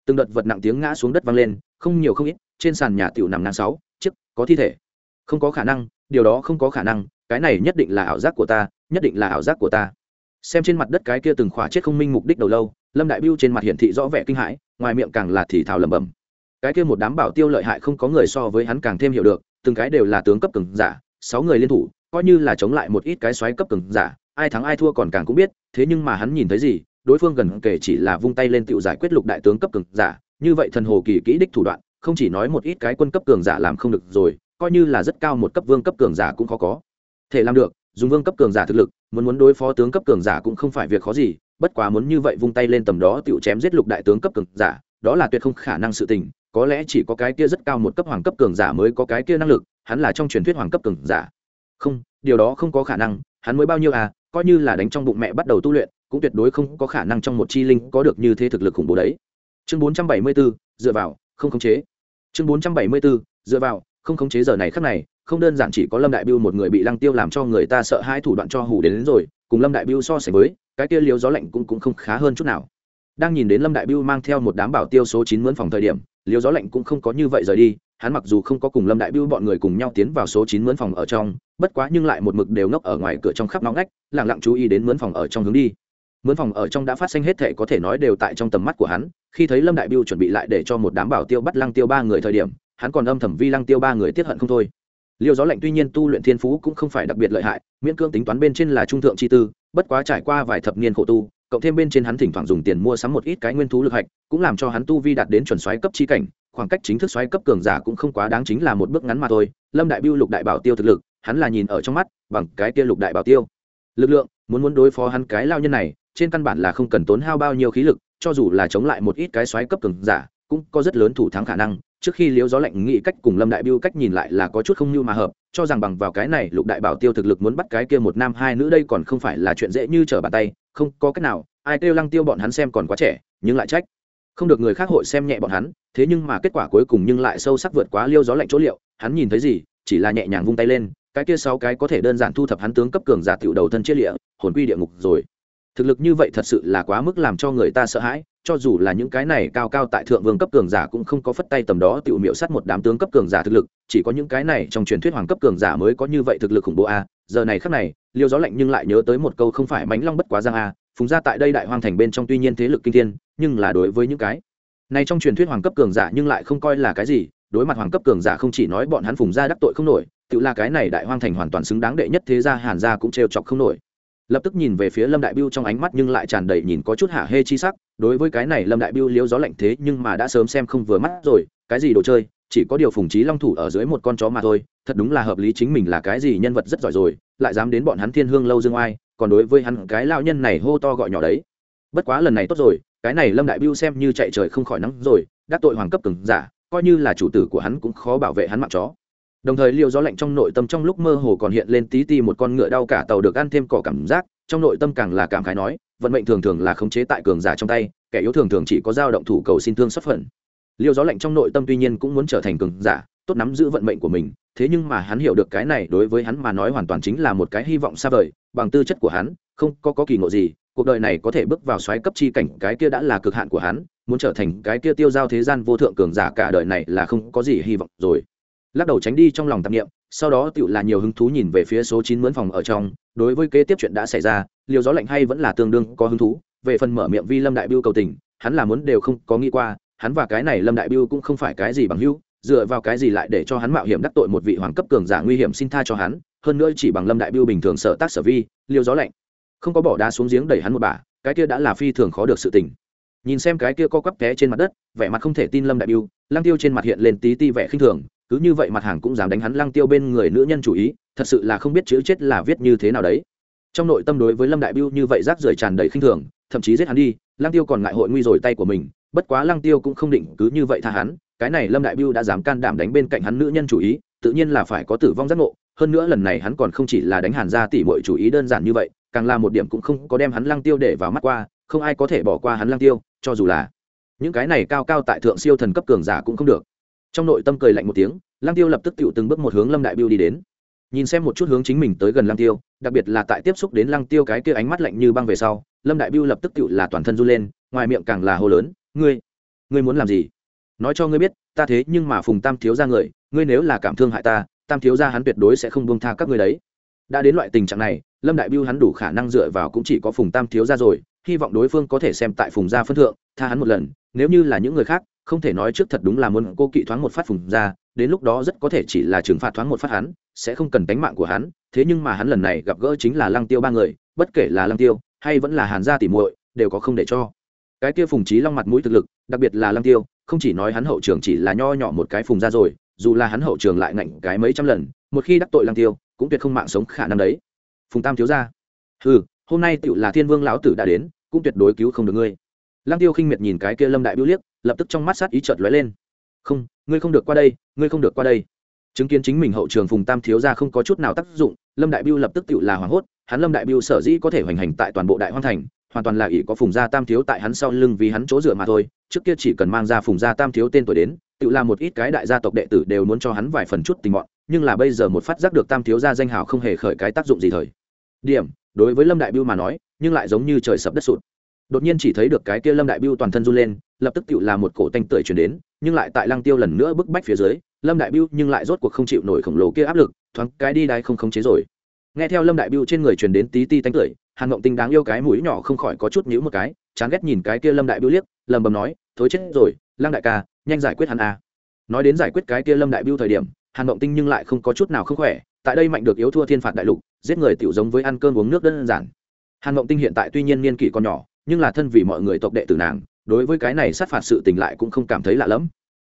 Từng đợt vật nặng tiếng ngã xuống đất vang lên, không nhiều không ít, trên sàn nhà tiểu nằm ngang sáu, chiếc, có thi thể. Không có khả năng, điều đó không có khả năng, cái này nhất định là ảo giác của ta, nhất định là ảo giác của ta. Xem trên mặt đất cái kia từng khỏa chết không minh mục đích đầu lâu, lâm đại biêu trên mặt hiển thị rõ vẻ kinh hãi, ngoài miệng càng là thì thào lẩm bẩm. Cái kia một đám bảo tiêu lợi hại không có người so với hắn càng thêm hiểu được, từng cái đều là tướng cấp cường giả, sáu người liên thủ, coi như là chống lại một ít cái xoáy cấp cường giả ai thắng ai thua còn càng cũng biết, thế nhưng mà hắn nhìn thấy gì, đối phương gần kể chỉ là vung tay lên tự giải quyết lục đại tướng cấp cường giả, như vậy thần hồ kỳ kỹ đích thủ đoạn, không chỉ nói một ít cái quân cấp cường giả làm không được rồi, coi như là rất cao một cấp vương cấp cường giả cũng khó có. Thể làm được, dùng vương cấp cường giả thực lực, muốn muốn đối phó tướng cấp cường giả cũng không phải việc khó gì, bất quá muốn như vậy vung tay lên tầm đó tự chém giết lục đại tướng cấp cường giả, đó là tuyệt không khả năng sự tình, có lẽ chỉ có cái kia rất cao một cấp hoàng cấp cường giả mới có cái kia năng lực, hắn là trong truyền thuyết hoàng cấp cường giả. Không, điều đó không có khả năng, hắn mới bao nhiêu à coi như là đánh trong bụng mẹ bắt đầu tu luyện cũng tuyệt đối không có khả năng trong một chi linh có được như thế thực lực khủng bố đấy. Chương 474, dựa vào không khống chế. Chương 474, dựa vào không khống chế giờ này khắc này không đơn giản chỉ có lâm đại biêu một người bị lăng tiêu làm cho người ta sợ hai thủ đoạn cho hủ đến, đến rồi cùng lâm đại biêu so sánh với cái kia liếu gió lạnh cũng cũng không khá hơn chút nào. Đang nhìn đến lâm đại biêu mang theo một đám bảo tiêu số chín mướn phòng thời điểm liếu gió lạnh cũng không có như vậy rời đi hắn mặc dù không có cùng lâm đại biêu bọn người cùng nhau tiến vào số chín mướn phòng ở trong, bất quá nhưng lại một mực đều ngốc ở ngoài cửa trong khắp nóng ngách lẳng lặng chú ý đến mướn phòng ở trong hướng đi. Mướn phòng ở trong đã phát sinh hết thệ có thể nói đều tại trong tầm mắt của hắn, khi thấy lâm đại biêu chuẩn bị lại để cho một đám bảo tiêu bắt lăng tiêu ba người thời điểm, hắn còn âm thầm vi lăng tiêu ba người tiết hận không thôi. Liêu gió lạnh tuy nhiên tu luyện thiên phú cũng không phải đặc biệt lợi hại, miễn cưỡng tính toán bên trên là trung thượng chi tư, bất quá trải qua vài thập niên khổ tu, cộng thêm bên trên hắn thỉnh thoảng dùng tiền mua sắm một ít cái nguyên thú lực hạch, cũng làm cho hắn tu vi đạt đến chuẩn xoáy cấp chi cảnh khoảng cách chính thức xoáy cấp cường giả cũng không quá đáng chính là một bước ngắn mà thôi. Lâm đại biêu lục đại bảo tiêu thực lực, hắn là nhìn ở trong mắt, bằng cái kia lục đại bảo tiêu. Lực lượng, muốn muốn đối phó hắn cái lao nhân này, trên căn bản là không cần tốn hao bao nhiêu khí lực, cho dù là chống lại một ít cái xoáy cấp cường giả, cũng có rất lớn thủ thắng khả năng. Trước khi liễu gió lạnh nghĩ cách cùng lâm đại biêu cách nhìn lại là có chút không như mà hợp, cho rằng bằng vào cái này, lục đại bảo tiêu thực lực muốn bắt cái kia một nam hai nữ đây còn không phải là chuyện dễ như trở bàn tay, không có cách nào. Ai kêu lăng tiêu bọn hắn xem còn quá trẻ, nhưng lại trách. Không được người khác hội xem nhẹ bọn hắn thế nhưng mà kết quả cuối cùng nhưng lại sâu sắc vượt quá liêu gió lạnh chỗ liệu, hắn nhìn thấy gì, chỉ là nhẹ nhàng vung tay lên, cái kia sáu cái có thể đơn giản thu thập hắn tướng cấp cường giả tiểu đầu thân chết lịa, hồn quy địa ngục rồi. Thực lực như vậy thật sự là quá mức làm cho người ta sợ hãi, cho dù là những cái này cao cao tại thượng vương cấp cường giả cũng không có phất tay tầm đó tiểu miệu sát một đám tướng cấp cường giả thực lực, chỉ có những cái này trong truyền thuyết hoàng cấp cường giả mới có như vậy thực lực khủng bố a. Giờ này khắc này, liêu gió lạnh nhưng lại nhớ tới một câu không phải mánh long bất quá giang a, phùng ra tại đây đại hoang thành bên trong tuy nhiên thế lực kinh thiên, nhưng là đối với những cái này trong truyền thuyết hoàng cấp cường giả nhưng lại không coi là cái gì, đối mặt hoàng cấp cường giả không chỉ nói bọn hắn phùng gia đắc tội không nổi, tự là cái này đại hoang thành hoàn toàn xứng đáng đệ nhất thế gia hàn gia cũng trêu chọc không nổi. Lập tức nhìn về phía lâm đại biêu trong ánh mắt nhưng lại tràn đầy nhìn có chút hạ hê chi sắc, đối với cái này lâm đại biêu liếu gió lạnh thế nhưng mà đã sớm xem không vừa mắt rồi, cái gì đồ chơi, chỉ có điều phùng trí long thủ ở dưới một con chó mà thôi, thật đúng là hợp lý chính mình là cái gì nhân vật rất giỏi rồi, lại dám đến bọn hắn thiên hương lâu dương oai, còn đối với hắn cái lao nhân này hô to gọi nhỏ đấy. Bất quá lần này tốt rồi cái này lâm đại biêu xem như chạy trời không khỏi nắng rồi đắc tội hoàng cấp cứng giả coi như là chủ tử của hắn cũng khó bảo vệ hắn mạng chó. Đồng thời liều gió lạnh trong nội tâm trong lúc mơ hồ còn hiện lên tí ti một con ngựa đau cả tàu được ăn thêm cỏ cảm giác trong nội tâm càng là cảm khái nói vận mệnh thường thường là khống chế tại cường giả trong tay kẻ yếu thường thường chỉ có dao động thủ cầu xin thương xuất phận. Liều gió lạnh trong nội tâm tuy nhiên cũng muốn trở thành cường giả tốt nắm giữ vận mệnh của mình thế nhưng mà hắn hiểu được cái này đối với hắn mà nói hoàn toàn chính là một cái hy vọng xa vời bằng tư chất của hắn không có, có kỳ ngộ gì cuộc đời này có thể bước vào xoáy cấp chi cảnh, cái kia đã là cực hạn của hắn, muốn trở thành cái kia tiêu giao thế gian vô thượng cường giả cả đời này là không có gì hy vọng rồi. Lắc đầu tránh đi trong lòng tạp nghiệm sau đó tựu là nhiều hứng thú nhìn về phía số chín mướn phòng ở trong, đối với kế tiếp chuyện đã xảy ra, liều gió lạnh hay vẫn là tương đương có hứng thú. Về phần mở miệng vi lâm đại biêu cầu tình, hắn là muốn đều không có nghĩ qua, hắn và cái này lâm đại biêu cũng không phải cái gì bằng hữu, dựa vào cái gì lại để cho hắn mạo hiểm đắc tội một vị hoàng cấp cường giả nguy hiểm xin tha cho hắn, hơn nữa chỉ bằng lâm đại biêu bình thường sở tác sở vi, liều gió lạnh không có bỏ đá xuống giếng đẩy hắn một bà, cái kia đã là phi thường khó được sự tình. Nhìn xem cái kia co quắp té trên mặt đất, vẻ mặt không thể tin lâm đại biêu, lăng tiêu trên mặt hiện lên tí ti vẻ khinh thường, cứ như vậy mặt hàng cũng dám đánh hắn lăng tiêu bên người nữ nhân chủ ý, thật sự là không biết chữ chết là viết như thế nào đấy. Trong nội tâm đối với lâm đại biêu như vậy rác rưởi tràn đầy khinh thường, thậm chí giết hắn đi, lăng tiêu còn ngại hội nguy rồi tay của mình, bất quá lăng tiêu cũng không định cứ như vậy tha hắn, cái này lâm đại biêu đã dám can đảm đánh bên cạnh hắn nữ nhân chủ ý, tự nhiên là phải có tử vong giác ngộ, hơn nữa lần này hắn còn không chỉ là đánh hàn ra tỉ mọi chủ ý đơn giản như vậy càng là một điểm cũng không có đem hắn lăng tiêu để vào mắt qua, không ai có thể bỏ qua hắn lăng tiêu, cho dù là những cái này cao cao tại thượng siêu thần cấp cường giả cũng không được. Trong nội tâm cười lạnh một tiếng, lăng tiêu lập tức tựu từng bước một hướng lâm đại biêu đi đến. Nhìn xem một chút hướng chính mình tới gần lăng tiêu, đặc biệt là tại tiếp xúc đến lăng tiêu cái kia ánh mắt lạnh như băng về sau, lâm đại biêu lập tức tựu là toàn thân run lên, ngoài miệng càng là hô lớn, ngươi ngươi muốn làm gì? Nói cho ngươi biết, ta thế nhưng mà phùng tam thiếu ra người, ngươi nếu là cảm thương hại ta, tam thiếu ra hắn tuyệt đối sẽ không buông tha các ngươi đấy. Đã đến loại tình trạng này lâm đại biêu hắn đủ khả năng dựa vào cũng chỉ có phùng tam thiếu ra rồi, hy vọng đối phương có thể xem tại phùng gia phân thượng, tha hắn một lần, nếu như là những người khác, không thể nói trước thật đúng là muốn cô kỵ thoáng một phát phùng gia, đến lúc đó rất có thể chỉ là trừng phạt thoáng một phát hắn, sẽ không cần tánh mạng của hắn, thế nhưng mà hắn lần này gặp gỡ chính là lăng tiêu ba người, bất kể là lăng tiêu, hay vẫn là hàn gia tỉ muội, đều có không để cho. Cái kia phùng trí long mặt mũi thực lực, đặc biệt là lăng tiêu, không chỉ nói hắn hậu trường chỉ là nho nhỏ một cái phùng ra rồi, dù là hắn hậu trường lại ngạnh cái mấy trăm lần, một khi đắc tội lăng tiêu, cũng tuyệt không mạng sống khả năng đấy phùng tam thiếu ra ừ hôm nay tựu là thiên vương lão tử đã đến, cũng tuyệt đối cứu không được ngươi. Lăng tiêu khinh miệt nhìn cái kia lâm đại biểu liếc, lập tức trong mắt sát ý trợt lóe lên. Không, ngươi không được qua đây, ngươi không được qua đây. Chứng kiến chính mình hậu trường phùng tam thiếu ra không có chút nào tác dụng, lâm đại biêu lập tức tự là hoảng hốt, hắn lâm đại biêu sở dĩ có thể hoành hành tại toàn bộ đại hoang thành, hoàn toàn là ỷ có phùng gia tam thiếu tại hắn sau lưng vì hắn chỗ dựa mà thôi, trước kia chỉ cần mang ra phùng gia tam thiếu tên tuổi đến tự là một ít cái đại gia tộc đệ tử đều muốn cho hắn vài phần chút tình mọn, nhưng là bây giờ một phát giác được tam thiếu gia danh hào không hề khởi cái tác dụng gì thời điểm, đối với lâm đại biêu mà nói, nhưng lại giống như trời sập đất sụt. Đột nhiên chỉ thấy được cái kia lâm đại biêu toàn thân run lên, lập tức tự là một cổ tanh tưởi chuyển đến, nhưng lại tại lăng tiêu lần nữa bức bách phía dưới, lâm đại biêu nhưng lại rốt cuộc không chịu nổi khổng lồ kia áp lực, thoáng cái đi đai không khống chế rồi. Nghe theo lâm đại biêu trên người truyền đến tí ti tanh tưởi, hàn ngộng tinh đáng yêu cái mũi nhỏ không khỏi có chút nhữ một cái, chán ghét nhìn cái kia lâm đại biêu liếc lầm bầm nói thối chết rồi, lăng đại ca, nhanh giải quyết hắn a. Nói đến giải quyết cái kia lâm đại biêu thời điểm, hàn ngộng tinh nhưng lại không có chút nào không khỏe, tại đây mạnh được yếu thua thiên phạt đại lục giết người tiểu giống với ăn cơm uống nước đơn giản. Hàn mộng tinh hiện tại tuy nhiên niên kỷ còn nhỏ, nhưng là thân vì mọi người tộc đệ tử nàng, đối với cái này sát phạt sự tình lại cũng không cảm thấy lạ lẫm.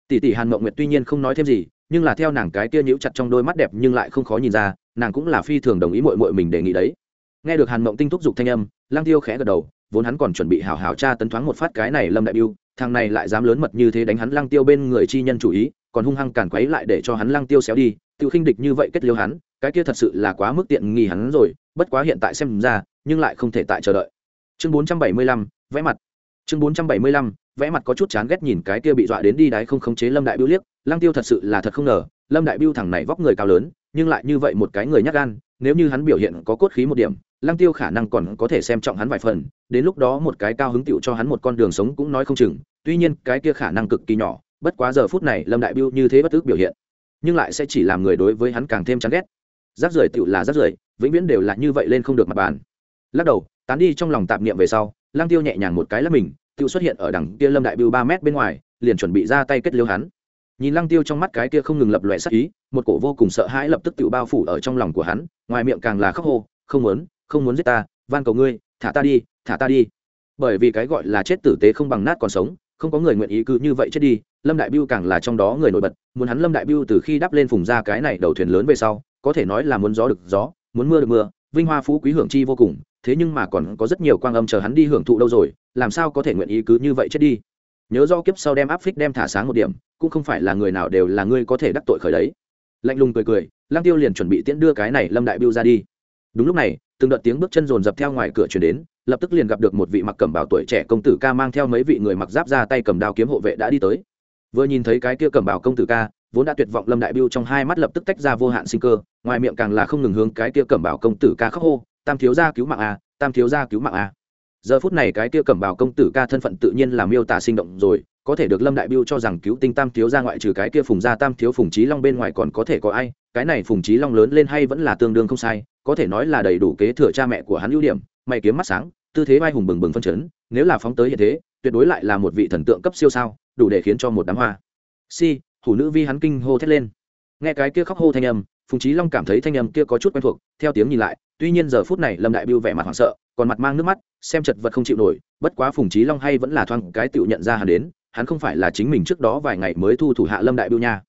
Tỷ tỷ hàn mộng nguyệt tuy nhiên không nói thêm gì, nhưng là theo nàng cái kia nhíu chặt trong đôi mắt đẹp nhưng lại không khó nhìn ra, nàng cũng là phi thường đồng ý mội mội mình đề nghị đấy. Nghe được hàn mộng tinh thúc giục thanh âm lang tiêu khẽ gật đầu, vốn hắn còn chuẩn bị hào hào tra tấn thoáng một phát cái này lâm đại biêu, thằng này lại dám lớn mật như thế đánh hắn lang tiêu bên người chi nhân chủ ý, còn hung hăng càn quấy lại để cho hắn lang tiêu xéo đi tự khinh địch như vậy kết liêu hắn cái kia thật sự là quá mức tiện nghi hắn rồi, bất quá hiện tại xem ra, nhưng lại không thể tại chờ đợi. Chương bốn trăm bảy mươi lăm, vẽ mặt. Chương bốn trăm bảy mươi lăm, vẽ mặt có chút chán ghét nhìn cái kia bị dọa đến đi đáy không khống chế lâm đại biêu liếc lang tiêu thật sự là thật không ngờ, lâm đại biêu thằng này vóc người cao lớn, nhưng lại như vậy một cái người nhát gan, nếu như hắn biểu hiện có cốt khí một điểm, lăng tiêu khả năng còn có thể xem trọng hắn vài phần, đến lúc đó một cái cao hứng tựu cho hắn một con đường sống cũng nói không chừng, tuy nhiên cái kia khả năng cực kỳ nhỏ, bất quá giờ phút này lâm đại biêu như thế bất tức biểu hiện, nhưng lại sẽ chỉ làm người đối với hắn càng thêm chán ghét rác rưởi tựu là rác rưởi, vĩnh viễn đều là như vậy lên không được mặt bàn. Lắc đầu, tán đi trong lòng tạp niệm về sau, lăng tiêu nhẹ nhàng một cái lắp mình, tựu xuất hiện ở đằng kia lâm đại bưu ba mét bên ngoài, liền chuẩn bị ra tay kết liêu hắn. Nhìn lăng tiêu trong mắt cái kia không ngừng lập loè sắc ý, một cổ vô cùng sợ hãi lập tức tự bao phủ ở trong lòng của hắn, ngoài miệng càng là khóc hô, không muốn không muốn giết ta, van cầu ngươi, thả ta đi, thả ta đi. Bởi vì cái gọi là chết tử tế không bằng nát còn sống, không có người nguyện ý cứ như vậy chết đi, lâm đại biêu càng là trong đó người nổi bật, muốn hắn lâm đại biêu từ khi đắp lên phùng ra cái này đầu thuyền lớn về sau có thể nói là muốn gió được gió, muốn mưa được mưa, vinh hoa phú quý hưởng chi vô cùng, thế nhưng mà còn có rất nhiều quang âm chờ hắn đi hưởng thụ đâu rồi, làm sao có thể nguyện ý cứ như vậy chết đi? Nhớ do kiếp sau đem áp phích đem thả sáng một điểm, cũng không phải là người nào đều là ngươi có thể đắc tội khởi đấy. Lạnh lùng cười cười lang tiêu liền chuẩn bị tiễn đưa cái này lâm đại biêu ra đi. Đúng lúc này, từng đợt tiếng bước chân rồn dập theo ngoài cửa chuyển đến, lập tức liền gặp được một vị mặc cẩm bào tuổi trẻ công tử ca mang theo mấy vị người mặc giáp ra tay cầm đao kiếm hộ vệ đã đi tới. Vừa nhìn thấy cái kia cẩm bào công tử ca vốn đã tuyệt vọng lâm đại biêu trong hai mắt lập tức tách ra vô hạn sinh cơ, ngoài miệng càng là không ngừng hướng cái kia cẩm bảo công tử ca khóc hô, tam thiếu gia cứu mạng a tam thiếu gia cứu mạng a giờ phút này cái kia cẩm bảo công tử ca thân phận tự nhiên là miêu tả sinh động rồi, có thể được lâm đại biêu cho rằng cứu tinh tam thiếu gia ngoại trừ cái kia phùng gia tam thiếu phùng trí long bên ngoài còn có thể có ai, cái này phùng trí long lớn lên hay vẫn là tương đương không sai, có thể nói là đầy đủ kế thừa cha mẹ của hắn ưu điểm, mày kiếm mắt sáng, tư thế vai hùng bừng bừng phân chấn, nếu là phóng tới hiện thế, tuyệt đối lại là một vị thần tượng cấp siêu sao, đủ để khiến cho một đám hoa. Si hủ nữ vi hắn kinh hô thét lên. Nghe cái kia khóc hô thanh âm, phùng trí long cảm thấy thanh âm kia có chút quen thuộc, theo tiếng nhìn lại, tuy nhiên giờ phút này lâm đại biêu vẻ mặt hoảng sợ, còn mặt mang nước mắt, xem chật vật không chịu nổi, bất quá phùng trí long hay vẫn là thoang cái tựu nhận ra hắn đến, hắn không phải là chính mình trước đó vài ngày mới thu thủ hạ lâm đại biêu nha.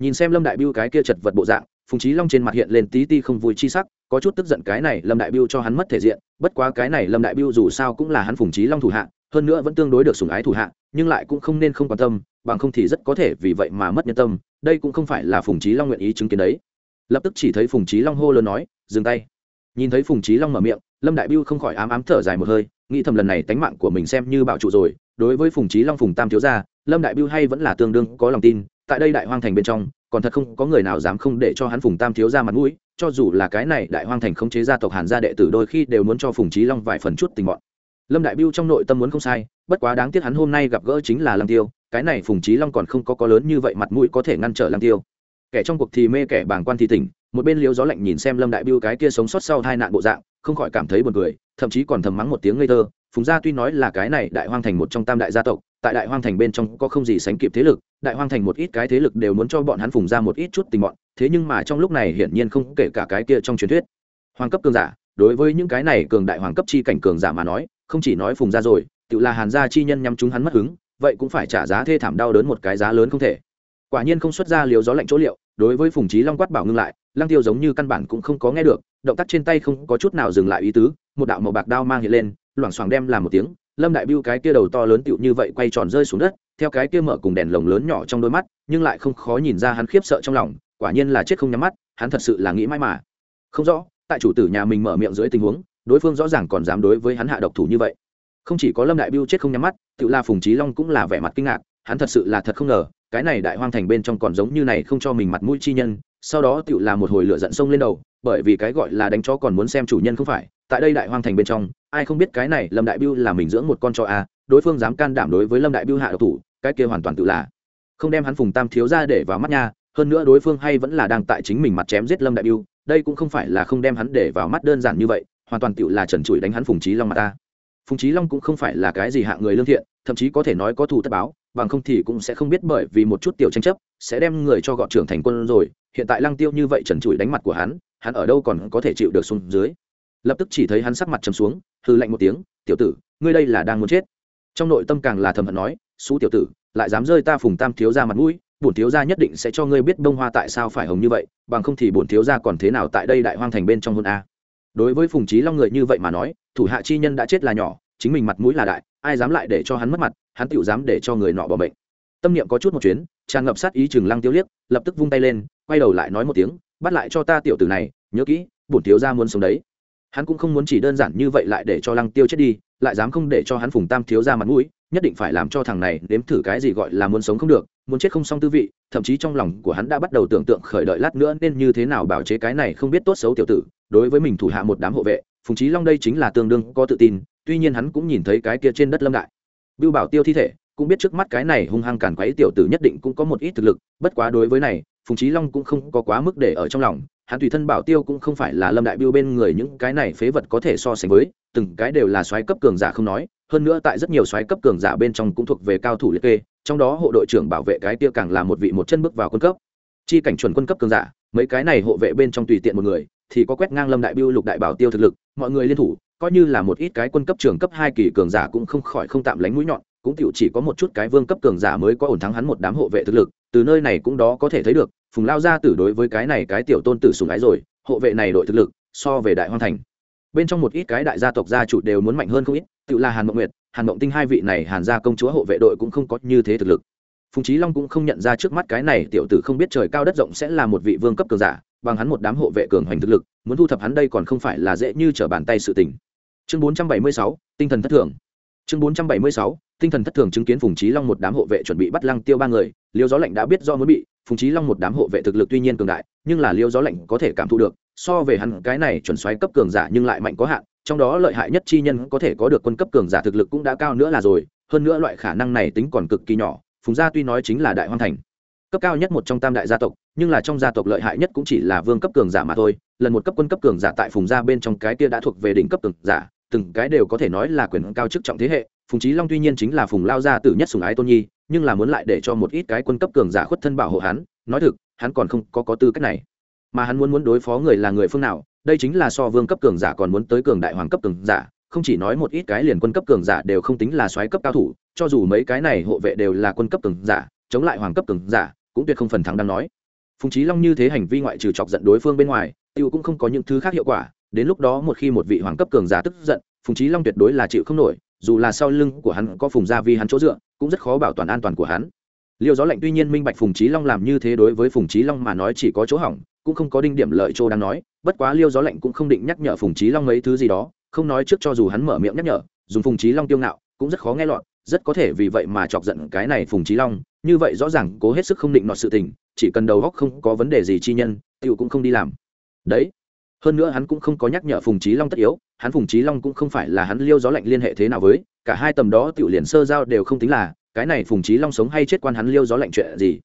Nhìn xem lâm đại biêu cái kia chật vật bộ dạng, phùng trí long trên mặt hiện lên tí ti không vui chi sắc, có chút tức giận cái này lâm đại biêu cho hắn mất thể diện, bất quá cái này lâm đại biêu dù sao cũng là hắn phùng trí long thủ hạ, hơn nữa vẫn tương đối được sủng ái thủ hạ, nhưng lại cũng không nên không quan tâm bằng không thì rất có thể vì vậy mà mất nhân tâm, đây cũng không phải là phùng trí long nguyện ý chứng kiến đấy. Lập tức chỉ thấy phùng trí long hô lớn nói, dừng tay. Nhìn thấy phùng trí long mở miệng, lâm đại biêu không khỏi ám ám thở dài một hơi, nghĩ thầm lần này tánh mạng của mình xem như bạo trụ rồi, đối với phùng trí long phùng tam thiếu gia, lâm đại biêu hay vẫn là tương đương có lòng tin, tại đây đại hoang thành bên trong, còn thật không có người nào dám không để cho hắn phùng tam thiếu gia mặt mũi, cho dù là cái này đại hoang thành không chế gia tộc hàn gia đệ tử đôi khi đều muốn cho phùng trí long vài phần chút tình bọn. Lâm đại biêu trong nội tâm muốn không sai, bất quá đáng tiếc hắn hôm nay gặp gỡ chính là lăng tiêu cái này phùng trí long còn không có có lớn như vậy mặt mũi có thể ngăn trở lăng tiêu. Kẻ trong cuộc thì mê kẻ bàng quan thì tỉnh, một bên liếu gió lạnh nhìn xem lâm đại biêu cái kia sống sót sau hai nạn bộ dạng, không khỏi cảm thấy buồn cười, thậm chí còn thầm mắng một tiếng ngây thơ. Phùng gia tuy nói là cái này đại hoang thành một trong tam đại gia tộc, tại đại hoang thành bên trong có không gì sánh kịp thế lực, đại hoang thành một ít cái thế lực đều muốn cho bọn hắn phùng ra một ít chút tình bọn, thế nhưng mà trong lúc này hiển nhiên không kể cả cái kia trong truyền thuyết. Hoàng cấp cường giả, đối với những cái này cường đại hoàng cấp chi cảnh cường giả mà nói, không chỉ nói phùng ra rồi, tự là hàn gia chi nhân nhắm chúng hắn mất hứng vậy cũng phải trả giá thê thảm đau đớn một cái giá lớn không thể. Quả nhiên không xuất ra liều gió lạnh chỗ liệu, đối với phùng trí long quát bảo ngưng lại, lăng tiêu giống như căn bản cũng không có nghe được, động tác trên tay không có chút nào dừng lại ý tứ, một đạo màu bạc đao mang hiện lên, loảng xoảng đem làm một tiếng, lâm đại biêu cái kia đầu to lớn tựu như vậy quay tròn rơi xuống đất, theo cái kia mở cùng đèn lồng lớn nhỏ trong đôi mắt, nhưng lại không khó nhìn ra hắn khiếp sợ trong lòng, quả nhiên là chết không nhắm mắt, hắn thật sự là nghĩ mãi mà không rõ, tại chủ tử nhà mình mở miệng dưới tình huống, đối phương rõ ràng còn dám đối với hắn hạ độc thủ như vậy không chỉ có lâm đại biêu chết không nhắm mắt tự la phùng trí long cũng là vẻ mặt kinh ngạc hắn thật sự là thật không ngờ cái này đại hoang thành bên trong còn giống như này không cho mình mặt mũi chi nhân sau đó tự là một hồi lửa giận sông lên đầu bởi vì cái gọi là đánh chó còn muốn xem chủ nhân không phải tại đây đại hoang thành bên trong ai không biết cái này lâm đại biêu là mình dưỡng một con chó a à, đối phương dám can đảm đối với lâm đại biêu hạ độc thủ cái kia hoàn toàn tự là không đem hắn phùng tam thiếu ra để vào mắt nha hơn nữa đối phương hay vẫn là đang tại chính mình mặt chém giết lâm đại biêu đây cũng không phải là không đem hắn để vào mắt đơn giản như vậy hoàn toàn Tự là trần trụi đánh hắn phùng trí long mà ta phùng trí long cũng không phải là cái gì hạng người lương thiện, thậm chí có thể nói có thù tất báo, bằng không thì cũng sẽ không biết bởi vì một chút tiểu tranh chấp, sẽ đem người cho gọn trưởng thành quân rồi. Hiện tại lăng tiêu như vậy trần trụi đánh mặt của hắn hắn ở đâu còn có thể chịu được xuống dưới? Lập tức chỉ thấy hắn sắc mặt trầm xuống hư lạnh một tiếng, tiểu tử, ngươi đây là đang muốn chết. Trong nội tâm càng là thầm hận nói, xú tiểu tử, lại dám rơi ta phùng tam thiếu ra mặt mũi, bổn thiếu gia nhất định sẽ cho ngươi biết bông hoa tại sao phải hồng như vậy, bằng không thì bổn thiếu gia còn thế nào tại đây đại hoang thành bên trong hôn a đối với phùng trí long người như vậy mà nói, thủ hạ chi nhân đã chết là nhỏ, chính mình mặt mũi là đại, ai dám lại để cho hắn mất mặt, hắn tự dám để cho người nọ bỏ bệnh. Tâm niệm có chút một chuyến, tràn ngập sát ý chừng lăng tiêu liếc, lập tức vung tay lên, quay đầu lại nói một tiếng, bắt lại cho ta tiểu tử này, nhớ kỹ, bổn thiếu gia muốn sống đấy. Hắn cũng không muốn chỉ đơn giản như vậy lại để cho lăng tiêu chết đi, lại dám không để cho hắn phùng tam thiếu ra mặt mũi, nhất định phải làm cho thằng này nếm thử cái gì gọi là muốn sống không được, muốn chết không xong tư vị, thậm chí trong lòng của hắn đã bắt đầu tưởng tượng khởi đợi lát nữa nên như thế nào bảo chế cái này không biết tốt xấu tiểu tử đối với mình thủ hạ một đám hộ vệ, phùng trí long đây chính là tương đương có tự tin, tuy nhiên hắn cũng nhìn thấy cái kia trên đất lâm đại. Bưu bảo tiêu thi thể, cũng biết trước mắt cái này hung hăng cản quấy tiểu tử nhất định cũng có một ít thực lực, bất quá đối với này, phùng trí long cũng không có quá mức để ở trong lòng, hắn tùy thân bảo tiêu cũng không phải là lâm đại biêu bên người những cái này phế vật có thể so sánh với, từng cái đều là soái cấp cường giả không nói, hơn nữa tại rất nhiều soái cấp cường giả bên trong cũng thuộc về cao thủ liệt kê, trong đó hộ đội trưởng bảo vệ cái kia càng là một vị một chân bước vào quân cấp. Chi cảnh chuẩn quân cấp cường giả, mấy cái này hộ vệ bên trong tùy tiện một người thì có quét ngang lâm đại biêu lục đại bảo tiêu thực lực, mọi người liên thủ, coi như là một ít cái quân cấp trưởng cấp hai kỳ cường giả cũng không khỏi không tạm lánh mũi nhọn, cũng tiểu chỉ có một chút cái vương cấp cường giả mới có ổn thắng hắn một đám hộ vệ thực lực, từ nơi này cũng đó có thể thấy được, phùng lao gia tử đối với cái này cái tiểu tôn tử sùng ái rồi, hộ vệ này đội thực lực, so về đại hoang thành. Bên trong một ít cái đại gia tộc gia chủ đều muốn mạnh hơn không ít, tự là hàn mộng nguyệt, hàn mộng tinh hai vị này hàn gia công chúa hộ vệ đội cũng không có như thế thực lực. Phùng trí long cũng không nhận ra trước mắt cái này tiểu tử không biết trời cao đất rộng sẽ là một vị vương cấp cường giả bằng hắn một đám hộ vệ cường hoành thực lực, muốn thu thập hắn đây còn không phải là dễ như trở bàn tay sự tình. Chương bốn trăm bảy mươi sáu, tinh thần thất thường. Chương bốn trăm bảy mươi sáu, tinh thần thất thường chứng kiến phùng trí long một đám hộ vệ chuẩn bị bắt lăng tiêu ba người, liêu gió lạnh đã biết do muốn bị phùng trí long một đám hộ vệ thực lực tuy nhiên cường đại, nhưng là liêu gió lạnh có thể cảm thụ được, so về hắn, cái này chuẩn xoáy cấp cường giả nhưng lại mạnh có hạn, trong đó lợi hại nhất chi nhân có thể có được quân cấp cường giả thực lực cũng đã cao nữa là rồi, hơn nữa loại khả năng này tính còn cực kỳ nhỏ, phùng gia tuy nói chính là đại hoang thành cấp cao nhất một trong tam đại gia tộc, nhưng là trong gia tộc lợi hại nhất cũng chỉ là vương cấp cường giả mà thôi, lần một cấp quân cấp cường giả tại phùng gia bên trong cái kia đã thuộc về đỉnh cấp cường giả, từng cái đều có thể nói là quyền cao chức trọng thế hệ, phùng trí long tuy nhiên chính là phùng lao gia tử nhất sùng ái tôn nhi, nhưng là muốn lại để cho một ít cái quân cấp cường giả khuất thân bảo hộ hắn, nói thực, hắn còn không có có tư cách này. Mà hắn muốn muốn đối phó người là người phương nào, đây chính là so vương cấp cường giả còn muốn tới cường đại hoàng cấp cường giả, không chỉ nói một ít cái liền quân cấp cường giả đều không tính là soái cấp cao thủ, cho dù mấy cái này hộ vệ đều là quân cấp cường giả, chống lại hoàng cấp cường giả cũng tuyệt không phần thắng đang nói. Phùng trí long như thế hành vi ngoại trừ chọc giận đối phương bên ngoài, tiêu cũng không có những thứ khác hiệu quả. Đến lúc đó một khi một vị hoàng cấp cường giả tức giận, phùng trí long tuyệt đối là chịu không nổi, dù là sau lưng của hắn có phùng gia vi hắn chỗ dựa, cũng rất khó bảo toàn an toàn của hắn. Liêu gió lạnh tuy nhiên minh bạch phùng trí long làm như thế đối với phùng trí long mà nói chỉ có chỗ hỏng, cũng không có đinh điểm lợi chỗ đang nói, bất quá liêu gió lạnh cũng không định nhắc nhở phùng trí long mấy thứ gì đó, không nói trước cho dù hắn mở miệng nhắc nhở, dùng phùng trí long tiêu ngạo, cũng rất khó nghe lọt, rất có thể vì vậy mà chọc giận cái này phùng trí long như vậy rõ ràng cố hết sức không định nọt sự tình, chỉ cần đầu góc không có vấn đề gì chi nhân tựu cũng không đi làm. Đấy. Hơn nữa hắn cũng không có nhắc nhở phùng trí long tất yếu, hắn phùng trí long cũng không phải là hắn liêu gió lạnh liên hệ thế nào với, cả hai tầm đó tiểu liền sơ giao đều không tính là, cái này phùng trí long sống hay chết quan hắn liêu gió lạnh chuyện gì.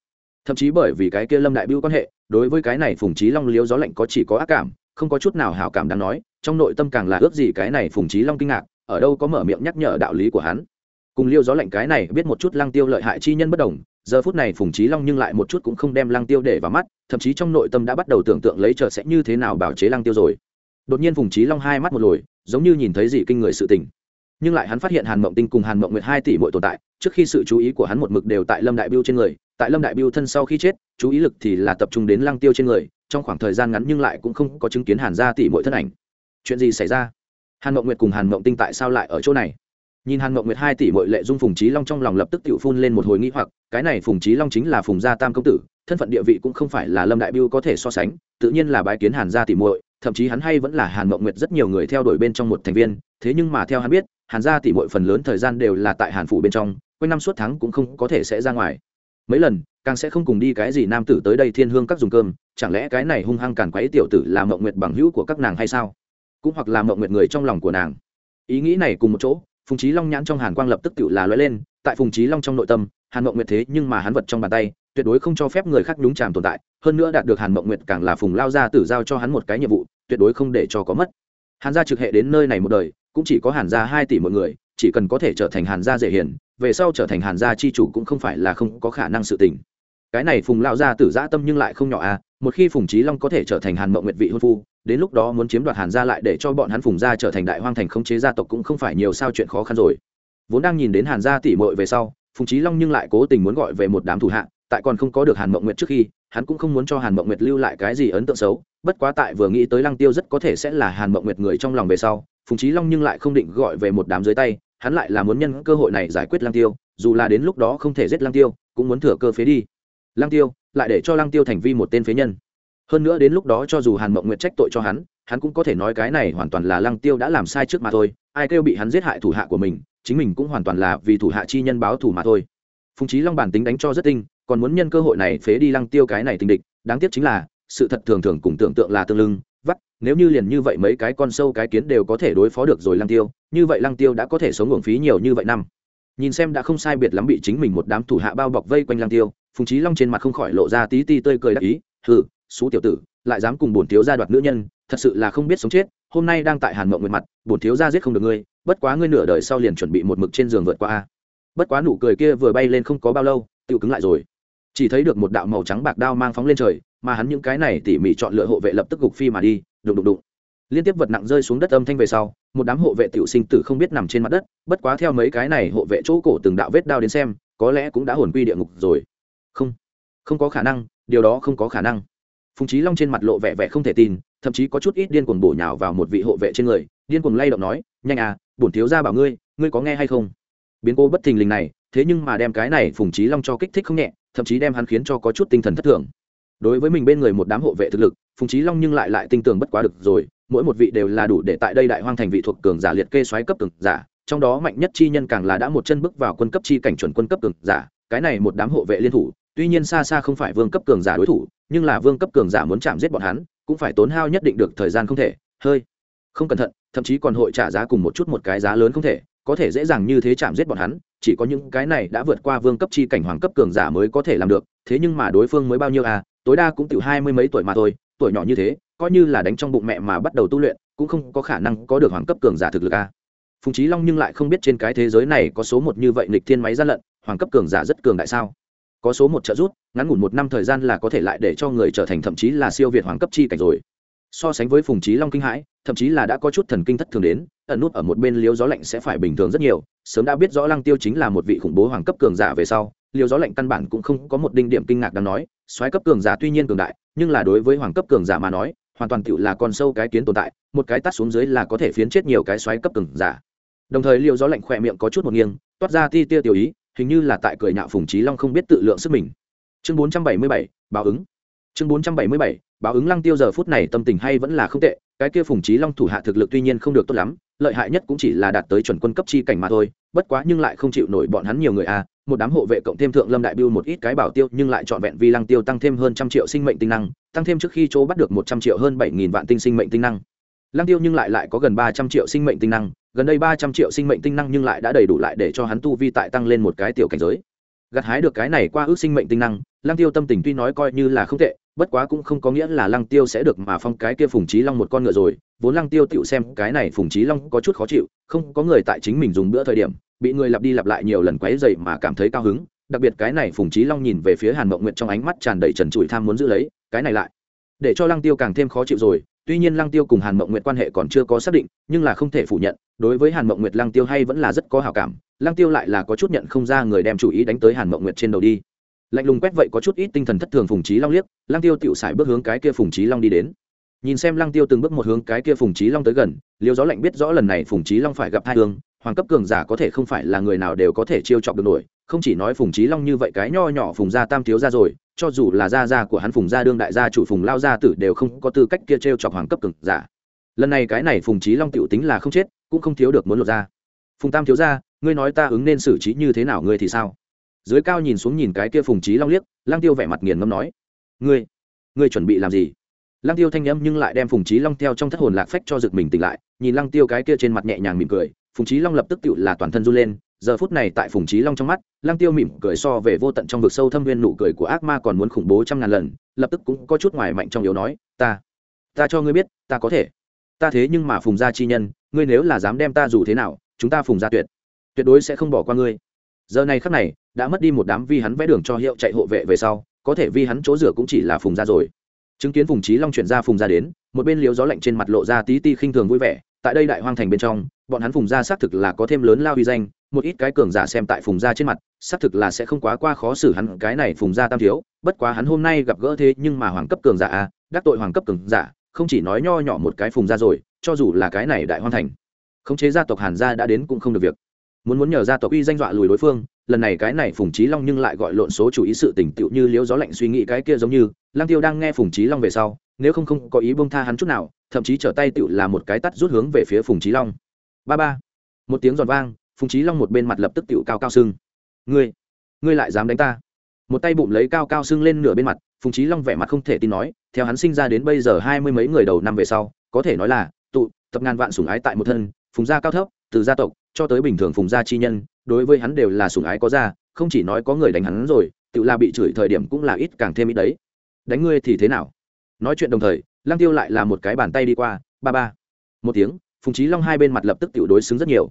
Thậm chí bởi vì cái kia lâm đại biêu quan hệ, đối với cái này phùng trí long liêu gió lạnh có chỉ có ác cảm, không có chút nào hảo cảm đáng nói, trong nội tâm càng là ước gì cái này phùng trí long kinh ngạc, ở đâu có mở miệng nhắc nhở đạo lý của hắn. Cùng liêu gió lạnh cái này biết một chút lăng tiêu lợi hại chi nhân bất đồng giờ phút này phùng trí long nhưng lại một chút cũng không đem lăng tiêu để vào mắt, thậm chí trong nội tâm đã bắt đầu tưởng tượng lấy chờ sẽ như thế nào bảo chế lăng tiêu rồi. Đột nhiên phùng trí long hai mắt một lồi, giống như nhìn thấy gì kinh người sự tình. Nhưng lại hắn phát hiện hàn mộng tinh cùng hàn mộng nguyệt hai tỷ mỗi tồn tại, trước khi sự chú ý của hắn một mực đều tại lâm đại biêu trên người, tại lâm đại biêu thân sau khi chết, chú ý lực thì là tập trung đến lăng tiêu trên người, trong khoảng thời gian ngắn nhưng lại cũng không có chứng kiến hàn gia tỷ mỗi thân ảnh. Chuyện gì xảy ra? Hàn mộng nguyệt cùng hàn mộng tinh tại sao lại ở chỗ này? Nhìn hàn mộng nguyệt hai tỷ mỗi lệ dung phùng trí long trong lòng lập tức tự phun lên một hồi nghĩ hoặc, cái này phùng trí long chính là phùng gia tam công tử, thân phận địa vị cũng không phải là lâm đại biêu có thể so sánh, tự nhiên là bái kiến hàn gia tỷ muội, thậm chí hắn hay vẫn là hàn mộng nguyệt rất nhiều người theo đuổi bên trong một thành viên, thế nhưng mà theo hắn biết, hàn gia tỷ muội phần lớn thời gian đều là tại hàn phủ bên trong, quanh năm suốt tháng cũng không có thể sẽ ra ngoài. Mấy lần, càng sẽ không cùng đi cái gì nam tử tới đây thiên hương các dùng cơm, chẳng lẽ cái này hung hăng càn quấy tiểu tử là mộng nguyệt bằng hữu của các nàng hay sao? Cũng hoặc là mộng nguyệt người trong lòng của nàng. Ý nghĩ này cùng một chỗ phùng trí long nhãn trong hàn quang lập tức tự là lóe lên, tại phùng trí long trong nội tâm, hàn mộng nguyệt thế nhưng mà hắn vật trong bàn tay, tuyệt đối không cho phép người khác nhúng chàm tồn tại, hơn nữa đạt được hàn mộng nguyệt càng là phùng lao ra tử giao cho hắn một cái nhiệm vụ, tuyệt đối không để cho có mất. Hàn gia trực hệ đến nơi này một đời, cũng chỉ có hàn gia hai tỷ một người, chỉ cần có thể trở thành hàn gia dễ hiền, về sau trở thành hàn gia chi chủ cũng không phải là không có khả năng sự tình cái này phùng lao ra tử giã tâm nhưng lại không nhỏ à một khi phùng trí long có thể trở thành hàn mộng nguyệt vị hôn phu, đến lúc đó muốn chiếm đoạt hàn gia lại để cho bọn hắn phùng gia trở thành đại hoang thành khống chế gia tộc cũng không phải nhiều sao chuyện khó khăn rồi. Vốn đang nhìn đến hàn gia tỷ mội về sau, phùng trí long nhưng lại cố tình muốn gọi về một đám thủ hạ, tại còn không có được hàn mộng nguyệt trước khi, hắn cũng không muốn cho hàn mộng nguyệt lưu lại cái gì ấn tượng xấu, bất quá tại vừa nghĩ tới lăng tiêu rất có thể sẽ là hàn mộng nguyệt người trong lòng về sau, phùng trí long nhưng lại không định gọi về một đám dưới tay, hắn lại là muốn nhân cơ hội này giải quyết lăng tiêu, dù là đến lúc đó không thể giết lăng tiêu, cũng muốn thừa cơ phế đi lăng tiêu, lại để cho lăng tiêu thành vi một tên phế nhân. Hơn nữa đến lúc đó cho dù hàn mộng nguyệt trách tội cho hắn hắn cũng có thể nói cái này hoàn toàn là lăng tiêu đã làm sai trước mà thôi. Ai kêu bị hắn giết hại thủ hạ của mình, chính mình cũng hoàn toàn là vì thủ hạ chi nhân báo thủ mà thôi. Phùng trí long bản tính đánh cho rất tinh, còn muốn nhân cơ hội này phế đi lăng tiêu cái này tình địch, đáng tiếc chính là, sự thật thường thường cùng tưởng tượng là tương lưng, vắt, nếu như liền như vậy mấy cái con sâu cái kiến đều có thể đối phó được rồi lăng tiêu, như vậy lăng tiêu đã có thể sống uổng phí nhiều như vậy năm. Nhìn xem đã không sai biệt lắm bị chính mình một đám thủ hạ bao bọc vây quanh lăng tiêu phùng trí long trên mặt không khỏi lộ ra tí ti tơi cười đắc ý, hừ, xú tiểu tử, lại dám cùng bổn thiếu gia đoạt nữ nhân, thật sự là không biết sống chết, hôm nay đang tại hàn mộng nguyệt mặt, bổn thiếu gia giết không được ngươi, bất quá ngươi nửa đời sau liền chuẩn bị một mực trên giường vượt qua a. Bất quá nụ cười kia vừa bay lên không có bao lâu tự cứng lại rồi. Chỉ thấy được một đạo màu trắng bạc đao mang phóng lên trời, mà hắn những cái này tỉ mỉ chọn lựa hộ vệ lập tức gục phi mà đi, đụng đụng đụng. Liên tiếp vật nặng rơi xuống đất âm thanh về sau, một đám hộ vệ tiểu sinh tử không biết nằm trên mặt đất, bất quá theo mấy cái này hộ vệ chỗ cổ từng đạo vết đao đến xem, có lẽ cũng đã hồn quy địa ngục rồi không. Không có khả năng, điều đó không có khả năng. Phùng trí long trên mặt lộ vẻ vẻ không thể tin, thậm chí có chút ít điên cuồng bổ nhào vào một vị hộ vệ trên người, điên cuồng lay động nói, nhanh à bổn thiếu ra bảo ngươi ngươi có nghe hay không? Biến cố bất thình lình này, thế nhưng mà đem cái này phùng trí long cho kích thích không nhẹ, thậm chí đem hắn khiến cho có chút tinh thần thất thường. Đối với mình bên người một đám hộ vệ thực lực, phùng trí long nhưng lại lại tinh tường bất quá được rồi, mỗi một vị đều là đủ để tại đây đại hoang thành vị thuộc cường giả liệt kê xoáy cấp cường giả, trong đó mạnh nhất chi nhân càng là đã một chân bước vào quân cấp chi cảnh chuẩn quân cấp cường giả, cái này một đám hộ vệ liên thủ tuy nhiên xa xa không phải vương cấp cường giả đối thủ, nhưng là vương cấp cường giả muốn chạm giết bọn hắn, cũng phải tốn hao nhất định được thời gian không thể, hơi. Không cẩn thận, thậm chí còn hội trả giá cùng một chút một cái giá lớn không thể, có thể dễ dàng như thế chạm giết bọn hắn, chỉ có những cái này đã vượt qua vương cấp chi cảnh hoàng cấp cường giả mới có thể làm được, thế nhưng mà đối phương mới bao nhiêu à tối đa cũng tiểu hai mươi mấy tuổi mà thôi, tuổi nhỏ như thế, coi như là đánh trong bụng mẹ mà bắt đầu tu luyện, cũng không có khả năng có được hoàng cấp cường giả thực lực à. Phùng trí long nhưng lại không biết trên cái thế giới này có số một như vậy nghịch thiên máy gian lận, hoàng cấp cường giả rất cường đại sao? Có số một trợ rút ngắn ngủn một năm thời gian là có thể lại để cho người trở thành thậm chí là siêu việt hoàng cấp chi cảnh rồi. So sánh với phùng trí long kinh hãi, thậm chí là đã có chút thần kinh thất thường đến, ẩn nút ở một bên liều gió lạnh sẽ phải bình thường rất nhiều, sớm đã biết rõ lăng tiêu chính là một vị khủng bố hoàng cấp cường giả về sau liều gió lạnh căn bản cũng không có một đinh điểm kinh ngạc đáng nói xoáy cấp cường giả tuy nhiên cường đại, nhưng là đối với hoàng cấp cường giả mà nói, hoàn toàn tựu là con sâu cái kiến tồn tại, một cái tắt xuống dưới là có thể phiến chết nhiều cái xoáy cấp cường giả. Đồng thời liều gió lạnh khỏe miệng có chút một nghiêng, toát ra ti tia tiểu ý hình như là tại cười nhạo phùng trí long không biết tự lượng sức mình chương bốn trăm bảy mươi bảy, báo ứng chương bốn trăm bảy mươi bảy, báo ứng lăng tiêu giờ phút này tâm tình hay vẫn là không tệ, cái kia phùng trí long thủ hạ thực lực tuy nhiên không được tốt lắm, lợi hại nhất cũng chỉ là đạt tới chuẩn quân cấp chi cảnh mà thôi, bất quá nhưng lại không chịu nổi bọn hắn nhiều người a à. một đám hộ vệ cộng thêm thượng lâm đại biêu một ít cái bảo tiêu nhưng lại trọn vẹn vì lăng tiêu tăng thêm hơn trăm triệu sinh mệnh tinh năng, tăng thêm trước khi chỗ bắt được một trăm triệu hơn bảy nghìn vạn tinh sinh mệnh tinh năng lăng tiêu nhưng lại lại có gần ba trăm triệu sinh mệnh tinh năng, gần đây ba trăm triệu sinh mệnh tinh năng nhưng lại đã đầy đủ lại để cho hắn tu vi tại tăng lên một cái tiểu cảnh giới. Gặt hái được cái này qua ước sinh mệnh tinh năng, lăng tiêu tâm tình tuy nói coi như là không tệ, bất quá cũng không có nghĩa là lăng tiêu sẽ được mà phong cái kia phùng trí long một con ngựa rồi, vốn lăng tiêu tựu xem cái này phùng trí long có chút khó chịu, không có người tại chính mình dùng bữa thời điểm, bị người lặp đi lặp lại nhiều lần quấy dậy mà cảm thấy cao hứng, đặc biệt cái này phùng trí long nhìn về phía hàn mộng nguyện trong ánh mắt tràn đầy trần trụi tham muốn giữ lấy, cái này lại để cho lăng tiêu càng thêm khó chịu rồi tuy nhiên lăng tiêu cùng hàn mộng nguyệt quan hệ còn chưa có xác định, nhưng là không thể phủ nhận, đối với hàn mộng nguyệt lăng tiêu hay vẫn là rất có hào cảm, lăng tiêu lại là có chút nhận không ra người đem chủ ý đánh tới hàn mộng nguyệt trên đầu đi. Lạnh lùng quét vậy có chút ít tinh thần thất thường phùng trí long liếc, lăng tiêu tựu xài bước hướng cái kia phùng trí long đi đến. Nhìn xem lăng tiêu từng bước một hướng cái kia phùng trí long tới gần, liêu gió lạnh biết rõ lần này phùng trí long phải gặp hai hương hoàng cấp cường giả có thể không phải là người nào đều có thể chiêu chọc được nổi không chỉ nói phùng trí long như vậy cái nho nhỏ phùng gia tam thiếu ra rồi, cho dù là gia gia của hắn phùng gia đương đại gia chủ phùng lao gia tử đều không có tư cách kia t r e o chọc hoàng cấp cực giả. Lần này cái này phùng trí long t i ể u tính là không chết, cũng không thiếu được muốn lột ra. Phùng tam thiếu ra ngươi nói ta ứng nên xử trí như thế nào ngươi thì sao? Dưới cao nhìn xuống nhìn cái kia phùng trí long liếc lang tiêu vẻ mặt nghiền ngâm nói, ngươi ngươi chuẩn bị làm gì? Lang tiêu thanh âm m nhưng lại đem phùng trí long theo trong thất hồn lạc phách cho rực mình tỉnh lại, nhìn lang tiêu cái kia trên mặt nhẹ nhàng mỉm cười, phùng trí long lập tức tựu là toàn thân run lên giờ phút này tại phùng trí long trong mắt, lăng tiêu mỉm cười so về vô tận trong vực sâu thâm viên nụ cười của ác ma còn muốn khủng bố trăm ngàn lần, lập tức cũng có chút ngoài mạnh trong yếu nói, ta ta cho ngươi biết, ta có thể. Ta thế nhưng mà phùng gia chi nhân, ngươi nếu là dám đem ta dù thế nào, chúng ta phùng gia tuyệt. Tuyệt đối sẽ không bỏ qua ngươi. Giờ này khắc này, đã mất đi một đám vi hắn vẽ đường cho hiệu chạy hộ vệ về sau, có thể vi hắn chỗ rửa cũng chỉ là phùng gia rồi. Chứng kiến phùng trí long chuyển ra phùng gia đến, một bên liếu gió lạnh trên mặt lộ ra tí ti khinh thường vui vẻ, tại đây đại hoang thành bên trong, bọn hắn phùng gia xác thực là có thêm lớn lao uy danh một ít cái cường giả xem tại phùng gia trên mặt xác thực là sẽ không quá qua khó xử hắn cái này phùng gia tam thiếu bất quá hắn hôm nay gặp gỡ thế nhưng mà hoàng cấp cường giả à, đắc tội hoàng cấp cường giả không chỉ nói nho nhỏ một cái phùng gia rồi cho dù là cái này đại Hoan thành. Khống chế gia tộc hàn gia đã đến cũng không được việc. Muốn muốn nhờ gia tộc uy danh dọa lùi đối phương lần này cái này phùng trí long nhưng lại gọi lộn số chủ ý sự tỉnh tựu như liếu gió lạnh suy nghĩ cái kia giống như Lang tiêu đang nghe phùng trí long về sau nếu không không có ý bông tha hắn chút nào thậm chí trở tay tựu là một cái tắt rút hướng về phía phùng trí long. Ba ba. Một tiếng giòn vang phùng trí long một bên mặt lập tức tựu cao cao sưng. Ngươi ngươi lại dám đánh ta? Một tay bụng lấy cao cao sưng lên nửa bên mặt, phùng trí long vẻ mặt không thể tin nói, theo hắn sinh ra đến bây giờ hai mươi mấy người đầu năm về sau, có thể nói là tụ tập ngàn vạn sủng ái tại một thân, phùng gia cao thấp, từ gia tộc, cho tới bình thường phùng gia chi nhân, đối với hắn đều là sủng ái có gia, không chỉ nói có người đánh hắn rồi, tự là bị chửi thời điểm cũng là ít càng thêm ít đấy. Đánh ngươi thì thế nào? Nói chuyện đồng thời, lăng tiêu lại là một cái bàn tay đi qua, ba ba. Một tiếng, phùng trí long hai bên mặt lập tức tiểu đối xứng rất nhiều.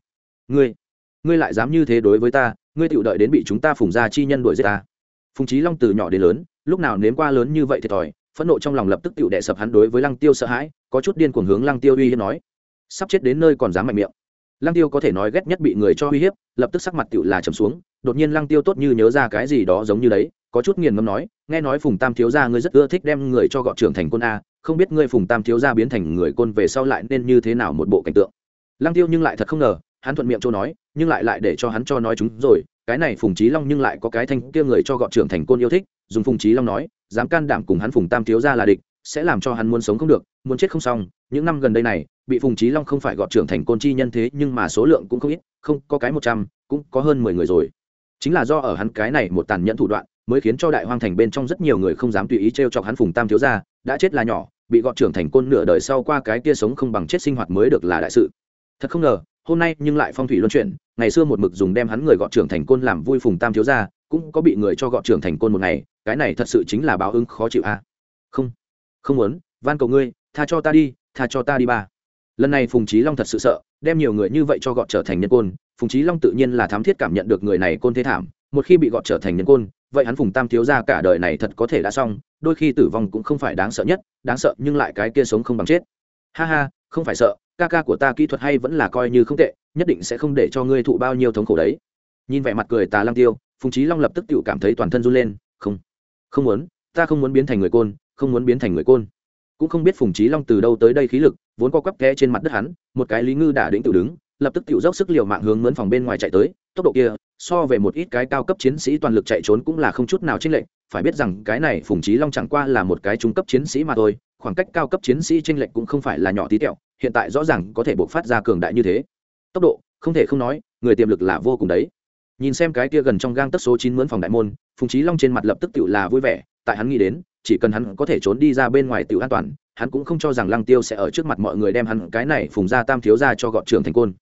Ngươi ngươi lại dám như thế đối với ta, ngươi tự đợi đến bị chúng ta phùng gia chi nhân đuổi giết ta. Phùng trí long từ nhỏ đến lớn, lúc nào nếm qua lớn như vậy thiệt thòi, phẫn nộ trong lòng lập tức tự đệ sập hắn đối với lăng tiêu sợ hãi, có chút điên cuồng hướng lăng tiêu uy hiếp nói. Sắp chết đến nơi còn dám mạnh miệng. Lăng tiêu có thể nói ghét nhất bị người cho uy hiếp, lập tức sắc mặt tự là trầm xuống, đột nhiên lăng tiêu tốt như nhớ ra cái gì đó giống như đấy, có chút nghiền ngâm nói, nghe nói phùng tam thiếu gia ngươi rất ưa thích đem người cho gọn trưởng thành côn a, không biết ngươi phùng tam thiếu gia biến thành người côn về sau lại nên như thế nào một bộ cảnh tượng? Lăng tiêu nhưng lại thật không ngờ hắn thuận miệng cho nói, nhưng lại lại để cho hắn cho nói chúng rồi, cái này phùng trí long nhưng lại có cái thanh kia người cho gọn trưởng thành côn yêu thích, dùng phùng trí long nói, dám can đảm cùng hắn phùng tam thiếu gia là địch, sẽ làm cho hắn muốn sống không được, muốn chết không xong, những năm gần đây này, bị phùng trí long không phải gọn trưởng thành côn chi nhân thế, nhưng mà số lượng cũng không ít, không, có cái một trăm, cũng có hơn mười người rồi. Chính là do ở hắn cái này một tàn nhẫn thủ đoạn, mới khiến cho đại hoang thành bên trong rất nhiều người không dám tùy ý t r e o chọc hắn phùng tam thiếu gia, đã chết là nhỏ, bị gọn trưởng thành côn nửa đời sau qua cái kia sống không bằng chết sinh hoạt mới được là đại sự. Thật không ngờ hôm nay nhưng lại phong thủy luân chuyển, ngày xưa một mực dùng đem hắn người gọn trưởng thành côn làm vui phùng tam thiếu gia, cũng có bị người cho gọn trưởng thành côn một ngày, cái này thật sự chính là báo ứng khó chịu a. Không không muốn, van cầu ngươi, tha cho ta đi, tha cho ta đi ba. Lần này phùng trí long thật sự sợ, đem nhiều người như vậy cho gọn trở thành nhân côn, phùng trí long tự nhiên là thám thiết cảm nhận được người này côn thế thảm, một khi bị gọn trở thành nhân côn, vậy hắn phùng tam thiếu ra cả đời này thật có thể đã xong, đôi khi tử vong cũng không phải đáng sợ nhất, đáng sợ nhưng lại cái kia sống không bằng chết. Ha ha, không phải sợ ca ca của ta kỹ thuật hay vẫn là coi như không tệ, nhất định sẽ không để cho ngươi thụ bao nhiêu thống khổ đấy. Nhìn vẻ mặt cười tà lăng tiêu, phùng trí long lập tức tự cảm thấy toàn thân run lên, không không muốn, ta không muốn biến thành người côn, không muốn biến thành người côn. Cũng không biết phùng trí long từ đâu tới đây khí lực, vốn co quắp kẽ trên mặt đất hắn, một cái lý ngư đả đĩnh tự đứng, lập tức tự dốc sức liều mạng hướng mướn phòng bên ngoài chạy tới, tốc độ kia, so về một ít cái cao cấp chiến sĩ toàn lực chạy trốn cũng là không chút nào chênh lệch phải biết rằng cái này phùng trí long chẳng qua là một cái trung cấp chiến sĩ mà thôi, khoảng cách cao cấp chiến sĩ chênh lệch cũng không phải là nhỏ tí tẹo, hiện tại rõ ràng có thể bộc phát ra cường đại như thế. Tốc độ, không thể không nói, người tiềm lực là vô cùng đấy. Nhìn xem cái kia gần trong gang tất số chín mướn phòng đại môn, phùng trí long trên mặt lập tức tự là vui vẻ, tại hắn nghĩ đến, chỉ cần hắn có thể trốn đi ra bên ngoài tiểu an toàn, hắn cũng không cho rằng lăng tiêu sẽ ở trước mặt mọi người đem hắn cái này phùng ra tam thiếu ra cho gọn trường thành côn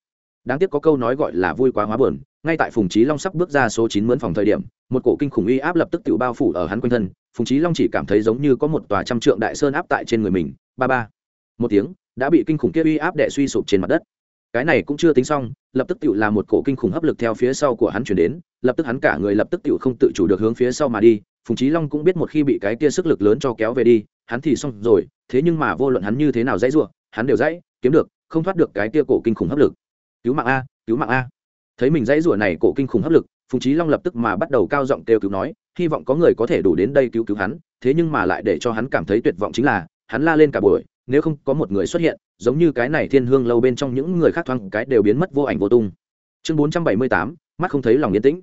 đáng tiếc có câu nói gọi là vui quá hóa buồn, ngay tại phùng trí long sắp bước ra số chín mướn phòng thời điểm, một cổ kinh khủng uy áp lập tức tự bao phủ ở hắn quanh thân, phùng trí long chỉ cảm thấy giống như có một tòa trăm trượng đại sơn áp tại trên người mình, ba ba. Một tiếng, đã bị kinh khủng kia uy áp đè suy sụp trên mặt đất. Cái này cũng chưa tính xong, lập tức tự là một cổ kinh khủng hấp lực theo phía sau của hắn chuyển đến, lập tức hắn cả người lập tức tự không tự chủ được hướng phía sau mà đi, phùng trí long cũng biết một khi bị cái kia sức lực lớn cho kéo về đi, hắn thì xong rồi, thế nhưng mà vô luận hắn như thế nào dãy ruộng hắn đều dãy, kiếm được, không thoát được cái kia cổ kinh khủng hấp lực cứu mạng a, cứu mạng a. Thấy mình dãy rủa này cổ kinh khủng hấp lực, phùng trí long lập tức mà bắt đầu cao giọng kêu cứu nói, hy vọng có người có thể đủ đến đây cứu cứu hắn, thế nhưng mà lại để cho hắn cảm thấy tuyệt vọng chính là, hắn la lên cả buổi, nếu không có một người xuất hiện, giống như cái này thiên hương lâu bên trong những người khác thoáng cái đều biến mất vô ảnh vô tung. Chương bốn trăm bảy mươi tám, mắt không thấy lòng yên tĩnh.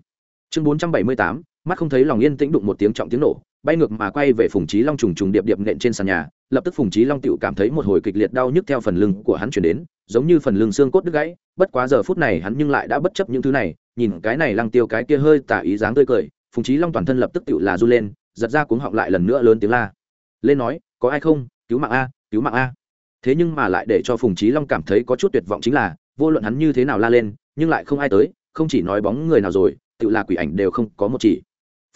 Chương bốn trăm bảy mươi tám, mắt không thấy lòng yên tĩnh đụng một tiếng trọng tiếng nổ, bay ngược mà quay về phùng trí long trùng trùng điệp điệp nện trên sàn nhà, lập tức phùng trí long tựu cảm thấy một hồi kịch liệt đau nhức theo phần lưng của hắn chuyển đến giống như phần lưng xương cốt đứt gãy, bất quá giờ phút này hắn nhưng lại đã bất chấp những thứ này, nhìn cái này lăng tiêu cái kia hơi tả ý dáng tươi cười, phùng trí long toàn thân lập tức tự là run lên, giật ra cuống họng lại lần nữa lớn tiếng la. Lên nói, có ai không? Cứu mạng a, cứu mạng a. Thế nhưng mà lại để cho phùng trí long cảm thấy có chút tuyệt vọng chính là, vô luận hắn như thế nào la lên, nhưng lại không ai tới, không chỉ nói bóng người nào rồi tự là quỷ ảnh đều không có một chỉ.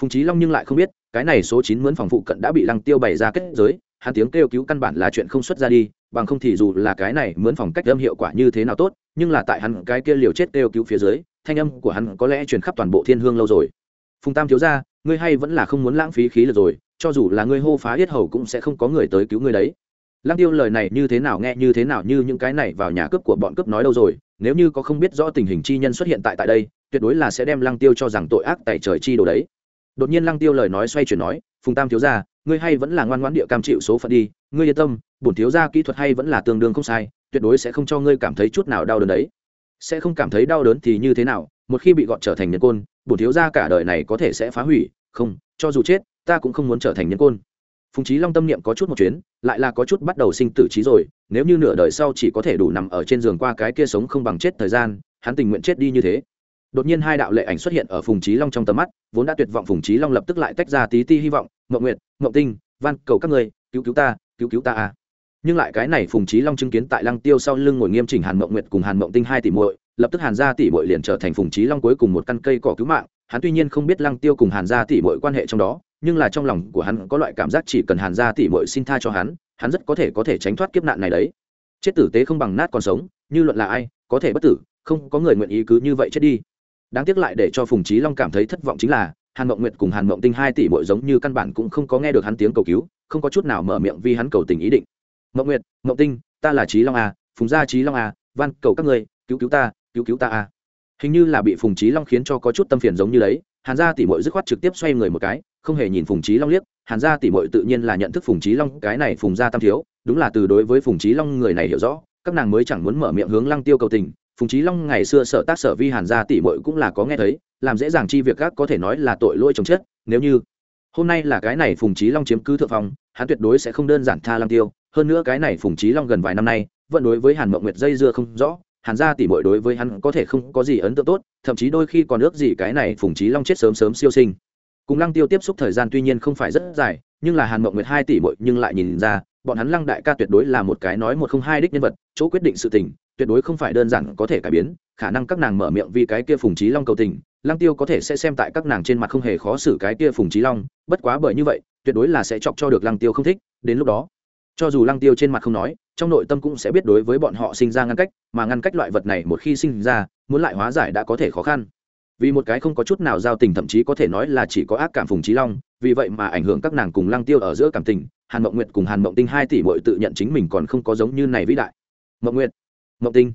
Phùng trí long nhưng lại không biết, cái này số chín mướn phòng phụ cận đã bị lăng tiêu bày ra kết giới, hắn tiếng kêu cứu căn bản là chuyện không xuất ra đi bằng không thì dù là cái này mướn phòng cách âm hiệu quả như thế nào tốt, nhưng là tại hắn cái kia liều chết kêu cứu phía dưới, thanh âm của hắn có lẽ truyền khắp toàn bộ thiên hương lâu rồi. Phùng tam thiếu ra ngươi hay vẫn là không muốn lãng phí khí lực rồi, cho dù là ngươi hô phá yết hầu cũng sẽ không có người tới cứu ngươi đấy. Lăng tiêu lời này như thế nào nghe như thế nào như những cái này vào nhà cướp của bọn cướp nói đâu rồi, nếu như có không biết rõ tình hình chi nhân xuất hiện tại tại đây, tuyệt đối là sẽ đem lăng tiêu cho rằng tội ác tại trời chi đồ đấy. Đột nhiên lăng tiêu lời nói xoay chuyển nói, phùng tam thiếu gia ngươi hay vẫn là ngoan ngoãn địa cam chịu số phận đi, ngươi yên tâm, bổn thiếu gia kỹ thuật hay vẫn là tương đương không sai, tuyệt đối sẽ không cho ngươi cảm thấy chút nào đau đớn đấy. Sẽ không cảm thấy đau đớn thì như thế nào, một khi bị gọt trở thành nhân côn, bổn thiếu gia cả đời này có thể sẽ phá hủy, không, cho dù chết, ta cũng không muốn trở thành nhân côn. Phùng trí long tâm niệm có chút một chuyến, lại là có chút bắt đầu sinh tử trí rồi, nếu như nửa đời sau chỉ có thể đủ nằm ở trên giường qua cái kia sống không bằng chết thời gian, hắn tình nguyện chết đi như thế đột nhiên hai đạo lệ ảnh xuất hiện ở phùng trí long trong tầm mắt, vốn đã tuyệt vọng phùng trí long lập tức lại tách ra tí ti hy vọng mậu nguyệt mậu tinh, van, cầu các người cứu cứu ta, cứu cứu ta à. Nhưng lại cái này phùng trí long chứng kiến tại lăng tiêu sau lưng ngồi nghiêm chỉnh hàn mậu nguyệt cùng hàn mậu tinh hai tỷ muội, lập tức hàn gia tỷ muội liền trở thành phùng trí long cuối cùng một căn cây cỏ cứu mạng. Hắn tuy nhiên không biết lăng tiêu cùng hàn gia tỷ muội quan hệ trong đó, nhưng là trong lòng của hắn có loại cảm giác chỉ cần hàn gia tỷ muội xin tha cho hắn hắn rất có thể có thể tránh thoát kiếp nạn này đấy. Chết tử tế không bằng nát còn sống, như luận là ai, có thể bất tử, không có người nguyện ý cứ như vậy chết đi đáng tiếc lại để cho phùng trí long cảm thấy thất vọng chính là, hàn mộng nguyệt cùng hàn mộng tinh hai tỷ bội giống như căn bản cũng không có nghe được hắn tiếng cầu cứu, không có chút nào mở miệng vì hắn cầu tình ý định. Mộng nguyệt, mộng tinh, ta là trí long à phùng gia trí long à van cầu các người cứu cứu ta, cứu cứu ta à. Hình như là bị phùng trí long khiến cho có chút tâm phiền giống như đấy, hàn gia tỷ mội dứt khoát trực tiếp xoay người một cái, không hề nhìn phùng trí long liếc, hàn gia tỷ mội tự nhiên là nhận thức phùng trí long, cái này phùng gia tam thiếu, đúng là từ đối với phùng trí long người này hiểu rõ, các nàng mới chẳng muốn mở miệng hướng lăng tiêu cầu tình phùng trí long ngày xưa sở tác sở vi hàn gia tỷ muội cũng là có nghe thấy, làm dễ dàng chi việc gác có thể nói là tội lỗi chồng chết, nếu như hôm nay là cái này phùng trí long chiếm cứ thượng phong, hắn tuyệt đối sẽ không đơn giản tha lăng tiêu, hơn nữa cái này phùng trí long gần vài năm nay, vẫn đối với hàn mộng nguyệt dây dưa không rõ, hàn gia tỷ muội đối với hắn có thể không có gì ấn tượng tốt, thậm chí đôi khi còn ước gì cái này phùng trí long chết sớm sớm siêu sinh. Cùng lăng tiêu tiếp xúc thời gian tuy nhiên không phải rất dài, nhưng là hàn mộng nguyệt hai tỷ muội nhưng lại nhìn ra, bọn hắn lăng đại ca tuyệt đối là một cái nói một không hai đích nhân vật, chỗ quyết định sự tình tuyệt đối không phải đơn giản có thể cải biến, khả năng các nàng mở miệng vì cái kia phùng trí long cầu tình, lăng tiêu có thể sẽ xem tại các nàng trên mặt không hề khó xử cái kia phùng trí long, bất quá bởi như vậy, tuyệt đối là sẽ chọc cho được lăng tiêu không thích, đến lúc đó, cho dù lăng tiêu trên mặt không nói, trong nội tâm cũng sẽ biết đối với bọn họ sinh ra ngăn cách, mà ngăn cách loại vật này một khi sinh ra, muốn lại hóa giải đã có thể khó khăn. Vì một cái không có chút nào giao tình thậm chí có thể nói là chỉ có ác cảm phùng trí long, vì vậy mà ảnh hưởng các nàng cùng lăng tiêu ở giữa cảm tình, hàn mộng nguyệt cùng hàn mộng tinh hai tỷ bội tự nhận chính mình còn không có giống như này vĩ đại. Mộng nguyệt mộng tinh.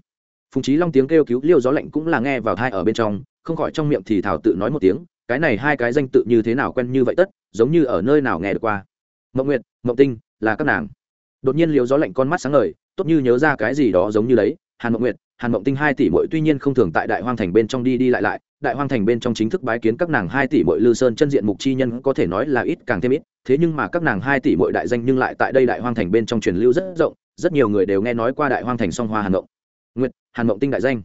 Phùng trí long tiếng kêu cứu liêu gió lạnh cũng là nghe vào thai ở bên trong, không khỏi trong miệng thì thảo tự nói một tiếng, cái này hai cái danh tự như thế nào quen như vậy tất, giống như ở nơi nào nghe được qua. Mộng nguyệt, mộng tinh, là các nàng. Đột nhiên liêu gió lạnh con mắt sáng ngời, tốt như nhớ ra cái gì đó giống như đấy, hàn mộng nguyệt, hàn mộng tinh hai tỷ mỗi tuy nhiên không thường tại đại hoang thành bên trong đi đi lại lại, đại hoang thành bên trong chính thức bái kiến các nàng hai tỷ mỗi lư sơn chân diện mục chi nhân có thể nói là ít càng thêm ít, thế nhưng mà các nàng hai tỷ mỗi đại danh nhưng lại tại đây đại hoang thành bên trong truyền lưu rất rộng, rất nhiều người đều nghe nói qua đại hoang thành song hoa hàn mộng nguyệt, hàn mộng tinh đại danh.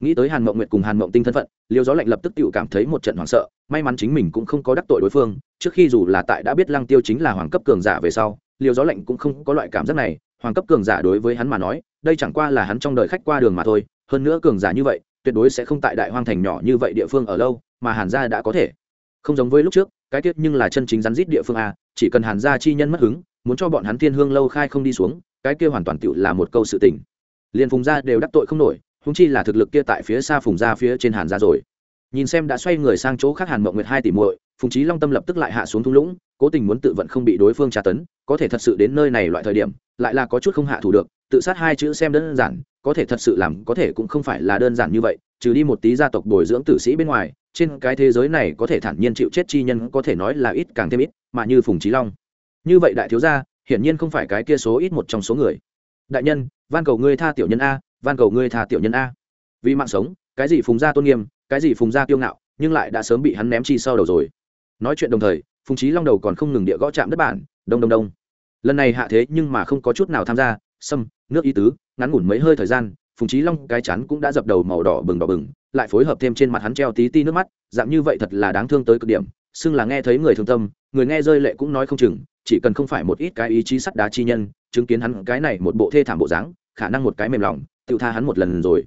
Nghĩ tới hàn mộng nguyệt cùng hàn mộng tinh thân phận, liêu gió lạnh lập tức tự cảm thấy một trận hoảng sợ, may mắn chính mình cũng không có đắc tội đối phương, trước khi dù là tại đã biết lăng tiêu chính là hoàng cấp cường giả về sau, liêu gió lạnh cũng không có loại cảm giác này, hoàng cấp cường giả đối với hắn mà nói, đây chẳng qua là hắn trong đời khách qua đường mà thôi, hơn nữa cường giả như vậy, tuyệt đối sẽ không tại đại hoang thành nhỏ như vậy địa phương ở lâu, mà hàn gia đã có thể. Không giống với lúc trước, cái tiết nhưng là chân chính rắn rít địa phương a, chỉ cần hàn gia chi nhân mất hứng, muốn cho bọn hắn thiên hương lâu khai không đi xuống, cái kia hoàn toàn tựu là một câu sự tình liền phùng gia đều đắc tội không nổi húng chi là thực lực kia tại phía xa phùng gia phía trên hàn gia rồi. Nhìn xem đã xoay người sang chỗ khác hàn mộng nguyệt hai tỷ muội, phùng trí long tâm lập tức lại hạ xuống thung lũng, cố tình muốn tự vận không bị đối phương tra tấn, có thể thật sự đến nơi này loại thời điểm, lại là có chút không hạ thủ được, tự sát hai chữ xem đơn giản, có thể thật sự làm, có thể cũng không phải là đơn giản như vậy, trừ đi một tí gia tộc bồi dưỡng tử sĩ bên ngoài, trên cái thế giới này có thể thản nhiên chịu chết chi nhân có thể nói là ít càng thêm ít, mà như phùng trí long. Như vậy đại thiếu gia, hiển nhiên không phải cái kia số ít một trong số người đại nhân, van cầu ngươi tha tiểu nhân a, van cầu ngươi tha tiểu nhân a. Vì mạng sống, cái gì phùng gia tôn nghiêm, cái gì phùng gia kiêu ngạo, nhưng lại đã sớm bị hắn ném chi sau đầu rồi. Nói chuyện đồng thời, phùng trí long đầu còn không ngừng địa gõ chạm đất bản, đông đông đông. Lần này hạ thế nhưng mà không có chút nào tham gia xâm nước y tứ, ngắn ngủn mấy hơi thời gian, phùng trí long cái chắn cũng đã dập đầu màu đỏ bừng đỏ bừng, lại phối hợp thêm trên mặt hắn treo tí ti nước mắt, dạng như vậy thật là đáng thương tới cực điểm, xưng là nghe thấy người thương tâm, người nghe rơi lệ cũng nói không chừng, chỉ cần không phải một ít cái ý chí sắt đá chi nhân chứng kiến hắn cái này một bộ thê thảm bộ dáng, khả năng một cái mềm lòng tự tha hắn một lần rồi.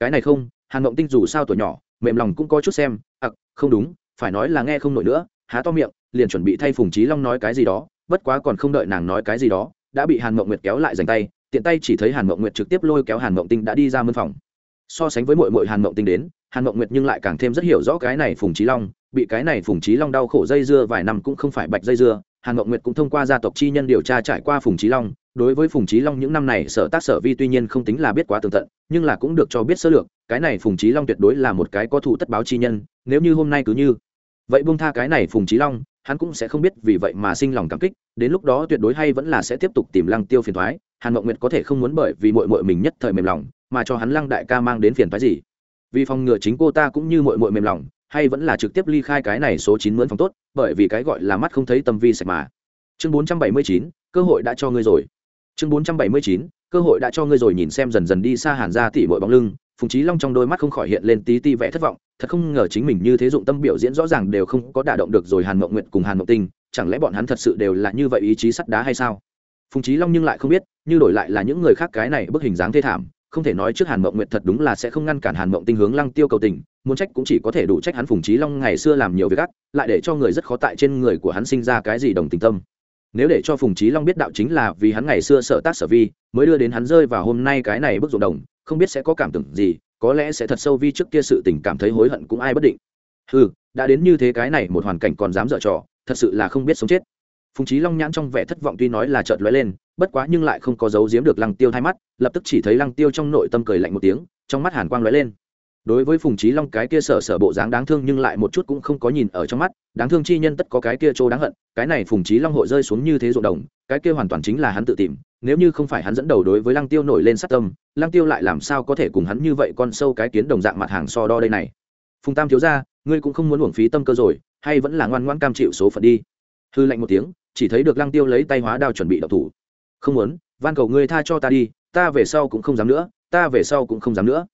Cái này không, hàn mộng tinh dù sao tuổi nhỏ, mềm lòng cũng có chút xem ặc không đúng, phải nói là nghe không nổi nữa, há to miệng, liền chuẩn bị thay phùng trí long nói cái gì đó, bất quá còn không đợi nàng nói cái gì đó, đã bị hàn mộng nguyệt kéo lại dành tay, tiện tay chỉ thấy hàn mộng nguyệt trực tiếp lôi kéo hàn mộng tinh đã đi ra mân phòng. So sánh với mội mội hàn mộng tinh đến, hàn mộng nguyệt nhưng lại càng thêm rất hiểu rõ cái này phùng trí long, bị cái này phùng trí long đau khổ dây dưa vài năm cũng không phải bạch dây dưa, hàn mộng nguyệt cũng thông qua gia tộc chi nhân điều tra trải qua phùng trí long đối với phùng trí long những năm này, sở tác sở vi tuy nhiên không tính là biết quá tường tận, nhưng là cũng được cho biết sơ lược, cái này phùng trí long tuyệt đối là một cái có thủ tất báo chi nhân, nếu như hôm nay cứ như vậy buông tha cái này phùng trí long, hắn cũng sẽ không biết vì vậy mà sinh lòng cảm kích, đến lúc đó tuyệt đối hay vẫn là sẽ tiếp tục tìm lăng tiêu phiền thoái hàn mộng nguyệt có thể không muốn bởi vì mội mội mình nhất thời mềm lòng, mà cho hắn lăng đại ca mang đến phiền thoái gì. Vì phòng ngừa chính cô ta cũng như mội mội mềm lòng, hay vẫn là trực tiếp ly khai cái này số chín mướn phòng tốt, bởi vì cái gọi là mắt không thấy tâm vi sạch mà. Chương bốn trăm bảy mươi chín, cơ hội đã cho ngươi rồi chương bốn trăm bảy mươi chín, cơ hội đã cho ngươi rồi nhìn xem dần dần đi xa hàn ra tỉ bội bóng lưng. Phùng trí long trong đôi mắt không khỏi hiện lên tí ti vẻ thất vọng, thật không ngờ chính mình như thế dụng tâm biểu diễn rõ ràng đều không có đả động được rồi hàn mộng nguyện cùng hàn mộng tinh, chẳng lẽ bọn hắn thật sự đều là như vậy ý chí sắt đá hay sao? Phùng trí long nhưng lại không biết, như đổi lại là những người khác cái này bức hình dáng thê thảm, không thể nói trước hàn mộng nguyệt thật đúng là sẽ không ngăn cản hàn mộng tinh hướng lăng tiêu cầu tình, muốn trách cũng chỉ có thể đủ trách hắn phùng trí long ngày xưa làm nhiều việc gắt lại để cho người rất khó tại trên người của hắn sinh ra cái gì đồng tình tâm nếu để cho phùng trí long biết đạo chính là vì hắn ngày xưa sợ tác sở vi, mới đưa đến hắn rơi vào hôm nay cái này bức ruộng đồng, không biết sẽ có cảm tưởng gì, có lẽ sẽ thật sâu vi trước kia sự tình cảm thấy hối hận cũng ai bất định. Ừ đã đến như thế cái này một hoàn cảnh còn dám dở trò, thật sự là không biết sống chết. Phùng trí long nhãn trong vẻ thất vọng tuy nói là chợt lóe lên, bất quá nhưng lại không có dấu giếm được lăng tiêu thay mắt, lập tức chỉ thấy lăng tiêu trong nội tâm cười lạnh một tiếng, trong mắt hàn quang lóe lên đối với phùng trí long cái kia sở sở bộ dáng đáng thương nhưng lại một chút cũng không có nhìn ở trong mắt, đáng thương chi nhân tất có cái kia chỗ đáng hận, cái này phùng trí long hội rơi xuống như thế ruộng đồng, cái kia hoàn toàn chính là hắn tự tìm, nếu như không phải hắn dẫn đầu đối với lăng tiêu nổi lên sát tâm, lăng tiêu lại làm sao có thể cùng hắn như vậy con sâu cái kiến đồng dạng mặt hàng so đo đây này? Phùng tam thiếu ra ngươi cũng không muốn uổng phí tâm cơ rồi, hay vẫn là ngoan ngoan cam chịu số phận đi. Hư lạnh một tiếng, chỉ thấy được lăng tiêu lấy tay hóa đao chuẩn bị đậu thủ. Không muốn, van cầu ngươi tha cho ta đi, ta về sau cũng không dám nữa, ta về sau cũng không dám nữa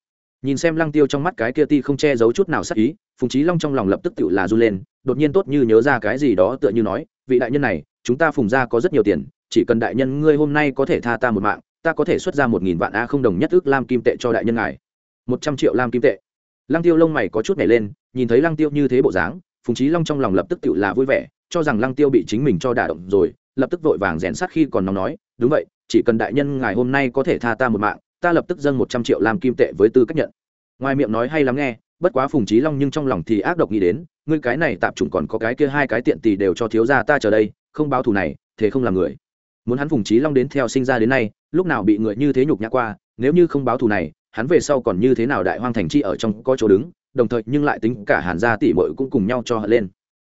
nhìn xem lăng tiêu trong mắt cái kia ti không che giấu chút nào sắc ý, phùng trí long trong lòng lập tức tự là r u lên, đột nhiên tốt như nhớ ra cái gì đó tựa như nói, vị đại nhân này, chúng ta phùng ra có rất nhiều tiền, chỉ cần đại nhân ngươi hôm nay có thể tha ta một mạng, ta có thể xuất ra một nghìn vạn a không đồng nhất ước lam kim tệ cho đại nhân ngài. Một trăm triệu lam kim tệ. Lăng tiêu lông mày có chút nhảy lên, nhìn thấy lăng tiêu như thế bộ dáng, phùng trí long trong lòng lập tức tự là vui vẻ, cho rằng lăng tiêu bị chính mình cho đả động rồi, lập tức vội vàng rèn sát khi còn nóng nói, đúng vậy, chỉ cần đại nhân ngài hôm nay có thể tha ta một mạng ta lập tức dâng một trăm triệu làm kim tệ với tư cách nhận. Ngoài miệng nói hay lắm nghe, bất quá phùng trí long nhưng trong lòng thì ác độc nghĩ đến, ngươi cái này tạm chủng còn có cái kia hai cái tiện tỳ đều cho thiếu gia ta chờ đây, không báo thù này, thế không làm người. Muốn hắn phùng trí long đến theo sinh ra đến nay, lúc nào bị người như thế nhục nhã qua, nếu như không báo thù này, hắn về sau còn như thế nào đại hoang thành chi ở trong có chỗ đứng, đồng thời nhưng lại tính cả hàn gia tỷ muội cũng cùng nhau cho hận lên.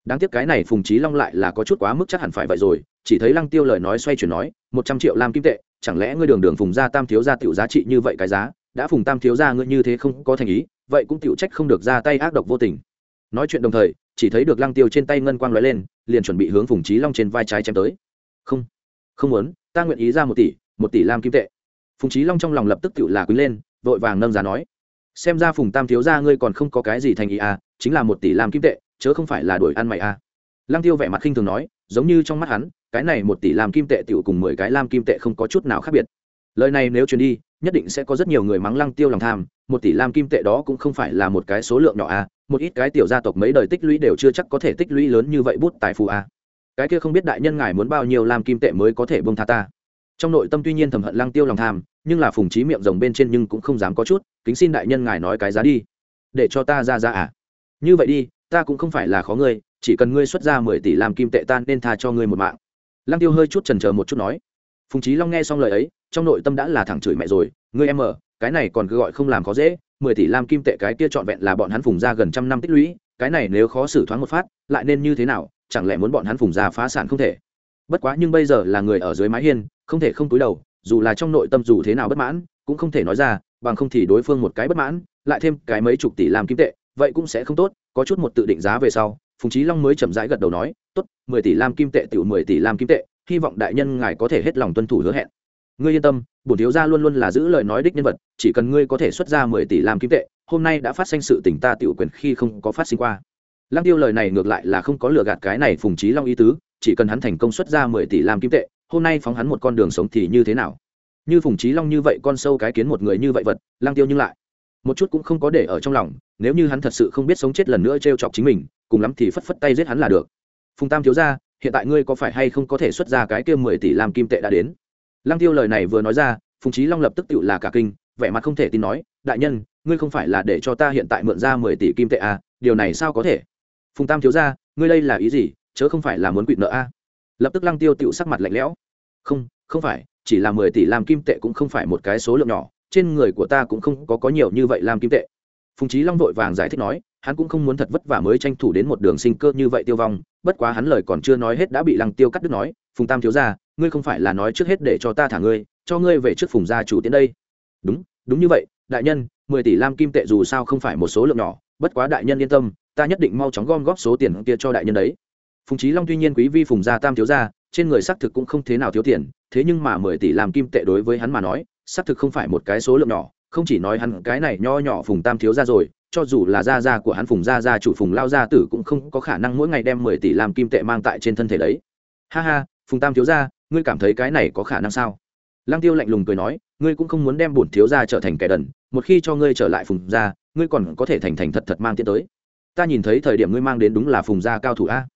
Đáng tiếc cái này phùng trí long lại là có chút quá mức chắc hẳn phải vậy rồi chỉ thấy lăng tiêu lời nói xoay chuyển nói, một trăm triệu lam kim tệ, chẳng lẽ ngươi đường đường phùng gia tam thiếu gia tiểu giá trị như vậy cái giá, đã phùng tam thiếu gia ngươi như thế không có thành ý, vậy cũng tiểu trách không được ra tay ác độc vô tình. Nói chuyện đồng thời, chỉ thấy được lăng tiêu trên tay ngân quang lóe lên, liền chuẩn bị hướng phùng trí long trên vai trái chém tới. Không không muốn, ta nguyện ý ra một tỷ một tỷ lam kim tệ. Phùng trí long trong lòng lập tức tiểu là quý lên, vội vàng nâng giá nói, xem ra phùng tam thiếu gia ngươi còn không có cái gì thành ý à chính là một tỷ lam kim tệ, chớ không phải là đuổi ăn mày à. Lăng tiêu vẻ mặt khinh thường nói, giống như trong mắt hắn cái này một tỷ lam kim tệ tiểu cùng mười cái lam kim tệ không có chút nào khác biệt. Lời này nếu truyền đi, nhất định sẽ có rất nhiều người mắng lăng tiêu lòng tham, một tỷ lam kim tệ đó cũng không phải là một cái số lượng nhỏ à một ít cái tiểu gia tộc mấy đời tích lũy đều chưa chắc có thể tích lũy lớn như vậy bút tài phù à. Cái kia không biết đại nhân ngài muốn bao nhiêu lam kim tệ mới có thể bông tha ta. Trong nội tâm tuy nhiên thầm hận lăng tiêu lòng tham, nhưng là phùng trí miệng rồng bên trên nhưng cũng không dám có chút, kính xin đại nhân ngài nói cái giá đi. Để cho ta ra ra à. Như vậy đi, ta cũng không phải là khó ngươi, chỉ cần ngươi xuất ra mười tỷ làm kim tệ tan nên tha cho ngươi một mạng lăng tiêu hơi chút trần chờ một chút nói, phùng trí long nghe xong lời ấy, trong nội tâm đã là thẳng chửi mẹ rồi, ngươi em ở cái này còn cứ gọi không làm khó dễ, mười tỷ lam kim tệ cái kia trọn vẹn là bọn hắn phùng ra gần trăm năm tích lũy, cái này nếu khó xử thoáng một phát, lại nên như thế nào, chẳng lẽ muốn bọn hắn phùng ra phá sản không thể? Bất quá nhưng bây giờ là người ở dưới mái hiên, không thể không túi đầu, dù là trong nội tâm dù thế nào bất mãn, cũng không thể nói ra, bằng không thì đối phương một cái bất mãn, lại thêm cái mấy chục tỷ lam kim tệ, vậy cũng sẽ không tốt, có chút một tự định giá về sau, phùng trí long mới chậm rãi gật đầu nói tốt, mười tỷ lam kim tệ tiểu mười tỷ lam kim tệ, hy vọng đại nhân ngài có thể hết lòng tuân thủ hứa hẹn. Ngươi yên tâm, bổn thiếu gia luôn luôn là giữ lời nói đích nhân vật, chỉ cần ngươi có thể xuất ra mười tỷ lam kim tệ, hôm nay đã phát sinh sự tình ta tiểu quyền khi không có phát sinh qua. Lăng tiêu lời này ngược lại là không có lừa gạt cái này phùng trí long ý tứ, chỉ cần hắn thành công xuất ra mười tỷ lam kim tệ, hôm nay phóng hắn một con đường sống thì như thế nào? Như phùng trí long như vậy con sâu cái kiến một người như vậy vật, lăng tiêu nhưng lại một chút cũng không có để ở trong lòng, nếu như hắn thật sự không biết sống chết lần nữa t r e o chọc chính mình, cùng lắm thì phất phất tay giết hắn là được phùng tam thiếu ra hiện tại ngươi có phải hay không có thể xuất ra cái kia mười tỷ làm kim tệ đã đến? Lăng tiêu lời này vừa nói ra phùng trí long lập tức tự là cả kinh vẻ mặt không thể tin nói đại nhân ngươi không phải là để cho ta hiện tại mượn ra mười tỷ kim tệ à, điều này sao có thể? Phùng tam thiếu ra ngươi đây là ý gì chớ không phải là muốn quỵt nợ a à? lập tức lăng tiêu tựu sắc mặt lạnh lẽo không không phải chỉ là mười tỷ làm kim tệ cũng không phải một cái số lượng nhỏ trên người của ta cũng không có có nhiều như vậy làm kim tệ phùng trí long vội vàng giải thích nói, hắn cũng không muốn thật vất vả mới tranh thủ đến một đường sinh cơ như vậy tiêu vong, bất quá hắn lời còn chưa nói hết đã bị lăng tiêu cắt đứt nói, phùng tam thiếu ra ngươi không phải là nói trước hết để cho ta thả ngươi, cho ngươi về trước phùng gia chủ tiến đây. Đúng đúng như vậy, đại nhân, mười tỷ lam kim tệ dù sao không phải một số lượng nhỏ, bất quá đại nhân yên tâm, ta nhất định mau chóng gom góp số tiền kia cho đại nhân đấy. Phùng trí long tuy nhiên quý vi phùng gia tam thiếu gia, trên người xác thực cũng không thế nào thiếu tiền, thế nhưng mà mười tỷ làm kim tệ đối với hắn mà nói, xác thực không phải một cái số lượng nhỏ không chỉ nói hắn cái này nho nhỏ phùng tam thiếu gia rồi, cho dù là gia gia của hắn phùng gia gia chủ phùng lao gia tử cũng không có khả năng mỗi ngày đem mười tỷ làm kim tệ mang tại trên thân thể đấy. Ha ha, phùng tam thiếu gia, ngươi cảm thấy cái này có khả năng sao? Lăng tiêu lạnh lùng cười nói, ngươi cũng không muốn đem bổn thiếu gia trở thành kẻ đần, một khi cho ngươi trở lại phùng gia, ngươi còn có thể thành thành thật thật mang tiến tới. Ta nhìn thấy thời điểm ngươi mang đến đúng là phùng gia cao thủ a.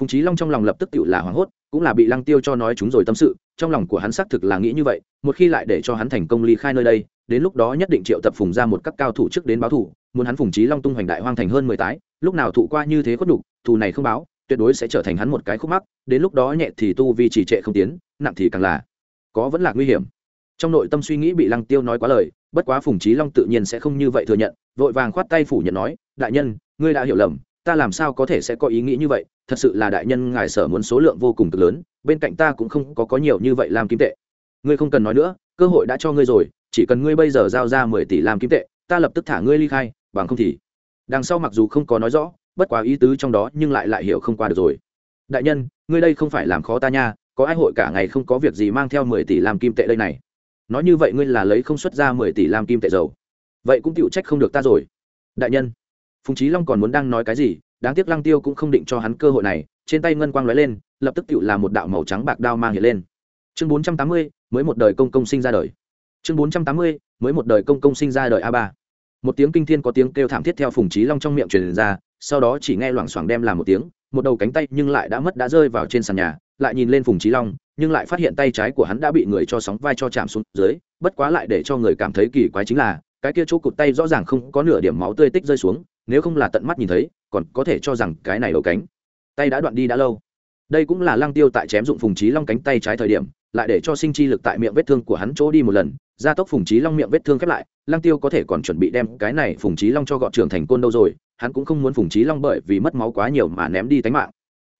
Phùng trí long trong lòng lập tức tự là hoảng hốt, cũng là bị lăng tiêu cho nói chúng rồi tâm sự trong lòng của hắn xác thực là nghĩ như vậy một khi lại để cho hắn thành công ly khai nơi đây đến lúc đó nhất định triệu tập phùng ra một các cao thủ trước đến báo thủ muốn hắn phùng trí long tung hoành đại hoang thành hơn mười tái lúc nào thụ qua như thế khuất đủ, thù này không báo tuyệt đối sẽ trở thành hắn một cái khúc mắc đến lúc đó nhẹ thì tu vi trì trệ không tiến nặng thì càng là có vẫn là nguy hiểm. Trong nội tâm suy nghĩ bị lăng tiêu nói quá lời bất quá phùng trí long tự nhiên sẽ không như vậy thừa nhận vội vàng khoát tay phủ nhận nói đại nhân ngươi đã hiểu lầm ta làm sao có thể sẽ có ý nghĩ như vậy, thật sự là đại nhân ngài sở muốn số lượng vô cùng cực lớn, bên cạnh ta cũng không có có nhiều như vậy làm kim tệ. Ngươi không cần nói nữa, cơ hội đã cho ngươi rồi, chỉ cần ngươi bây giờ giao ra mười tỷ làm kim tệ, ta lập tức thả ngươi ly khai, bằng không thì đằng sau mặc dù không có nói rõ, bất quá ý tứ trong đó nhưng lại lại hiểu không qua được rồi. Đại nhân, ngươi đây không phải làm khó ta nha, có ai hội cả ngày không có việc gì mang theo mười tỷ làm kim tệ đây này? Nói như vậy ngươi là lấy không xuất ra mười tỷ làm kim tệ dầu. Vậy cũng chịu trách không được ta rồi. Đại nhân phùng trí long còn muốn đang nói cái gì, đáng tiếc lăng tiêu cũng không định cho hắn cơ hội này, trên tay ngân quang lóe lên, lập tức tựu là một đạo màu trắng bạc đao mang hiện lên. Chương bốn trăm tám mươi, mới một đời công công sinh ra đời. Chương bốn trăm tám mươi, mới một đời công công sinh ra đời a ba. Một tiếng kinh thiên có tiếng kêu thảm thiết theo phùng trí long trong miệng truyền ra, sau đó chỉ nghe loảng xoảng đem làm một tiếng, một đầu cánh tay nhưng lại đã mất đã rơi vào trên sàn nhà, lại nhìn lên phùng trí long, nhưng lại phát hiện tay trái của hắn đã bị người cho sóng vai cho chạm xuống dưới, bất quá lại để cho người cảm thấy kỳ quái chính là, cái kia chỗ cụt tay rõ ràng không có nửa điểm máu tươi tích rơi xuống nếu không là tận mắt nhìn thấy, còn có thể cho rằng cái này đầu cánh. Tay đã đoạn đi đã lâu. Đây cũng là lăng tiêu tại chém dụng phùng trí long cánh tay trái thời điểm, lại để cho sinh chi lực tại miệng vết thương của hắn chỗ đi một lần, gia tốc phùng trí long miệng vết thương khép lại, lăng tiêu có thể còn chuẩn bị đem cái này phùng trí long cho gọn trưởng thành côn đâu rồi, hắn cũng không muốn phùng trí long bởi vì mất máu quá nhiều mà ném đi tánh mạng.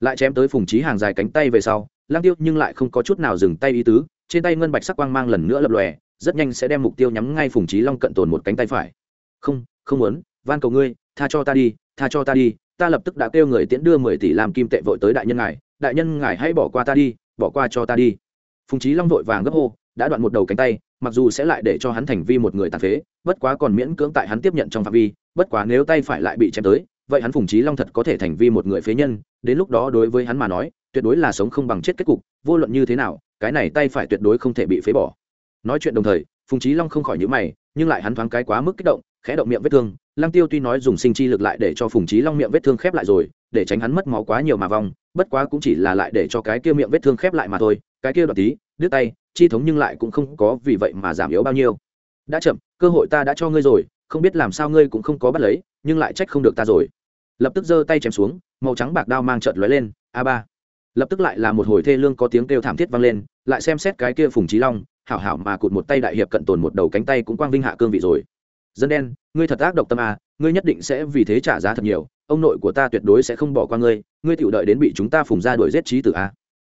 Lại chém tới phùng trí hàng dài cánh tay về sau, lăng tiêu nhưng lại không có chút nào dừng tay ý tứ, trên tay ngân bạch sắc quang mang lần nữa lập lòe, rất nhanh sẽ đem mục tiêu nhắm ngay phùng trí long cận tồn một cánh tay phải. Không không muốn, van cầu ngươi tha cho ta đi, tha cho ta đi, ta lập tức đã kêu người tiễn đưa mười tỷ làm kim tệ vội tới đại nhân ngài, đại nhân ngài hãy bỏ qua ta đi, bỏ qua cho ta đi. Phùng trí long vội vàng gấp hô, đã đoạn một đầu cánh tay, mặc dù sẽ lại để cho hắn thành vi một người tàn phế, bất quá còn miễn cưỡng tại hắn tiếp nhận trong phạm vi, bất quá nếu tay phải lại bị chém tới, vậy hắn phùng trí long thật có thể thành vi một người phế nhân, đến lúc đó đối với hắn mà nói, tuyệt đối là sống không bằng chết kết cục, vô luận như thế nào, cái này tay phải tuyệt đối không thể bị phế bỏ. Nói chuyện đồng thời, phùng trí long không khỏi nhữ mày nhưng lại hắn thoáng cái quá mức kích động, khẽ động miệng vết thương. Lăng tiêu tuy nói dùng sinh chi lực lại để cho phùng trí long miệng vết thương khép lại rồi, để tránh hắn mất máu quá nhiều mà vong, bất quá cũng chỉ là lại để cho cái kia miệng vết thương khép lại mà thôi. Cái kia đoạt tí, đứt tay, chi thống nhưng lại cũng không có vì vậy mà giảm yếu bao nhiêu. Đã chậm, cơ hội ta đã cho ngươi rồi, không biết làm sao ngươi cũng không có bắt lấy, nhưng lại trách không được ta rồi. Lập tức giơ tay chém xuống, màu trắng bạc đao mang trợt lóe lên, a ba. Lập tức lại là một hồi thê lương có tiếng kêu thảm thiết vang lên, lại xem xét cái kia phùng trí long hảo hảo mà cụt một tay đại hiệp cận tồn một đầu cánh tay cũng quang vinh hạ cương vị rồi. Dân đen, ngươi thật ác độc tâm à ngươi nhất định sẽ vì thế trả giá thật nhiều, ông nội của ta tuyệt đối sẽ không bỏ qua ngươi ngươi tự đợi đến bị chúng ta phùng ra đuổi giết trí tử a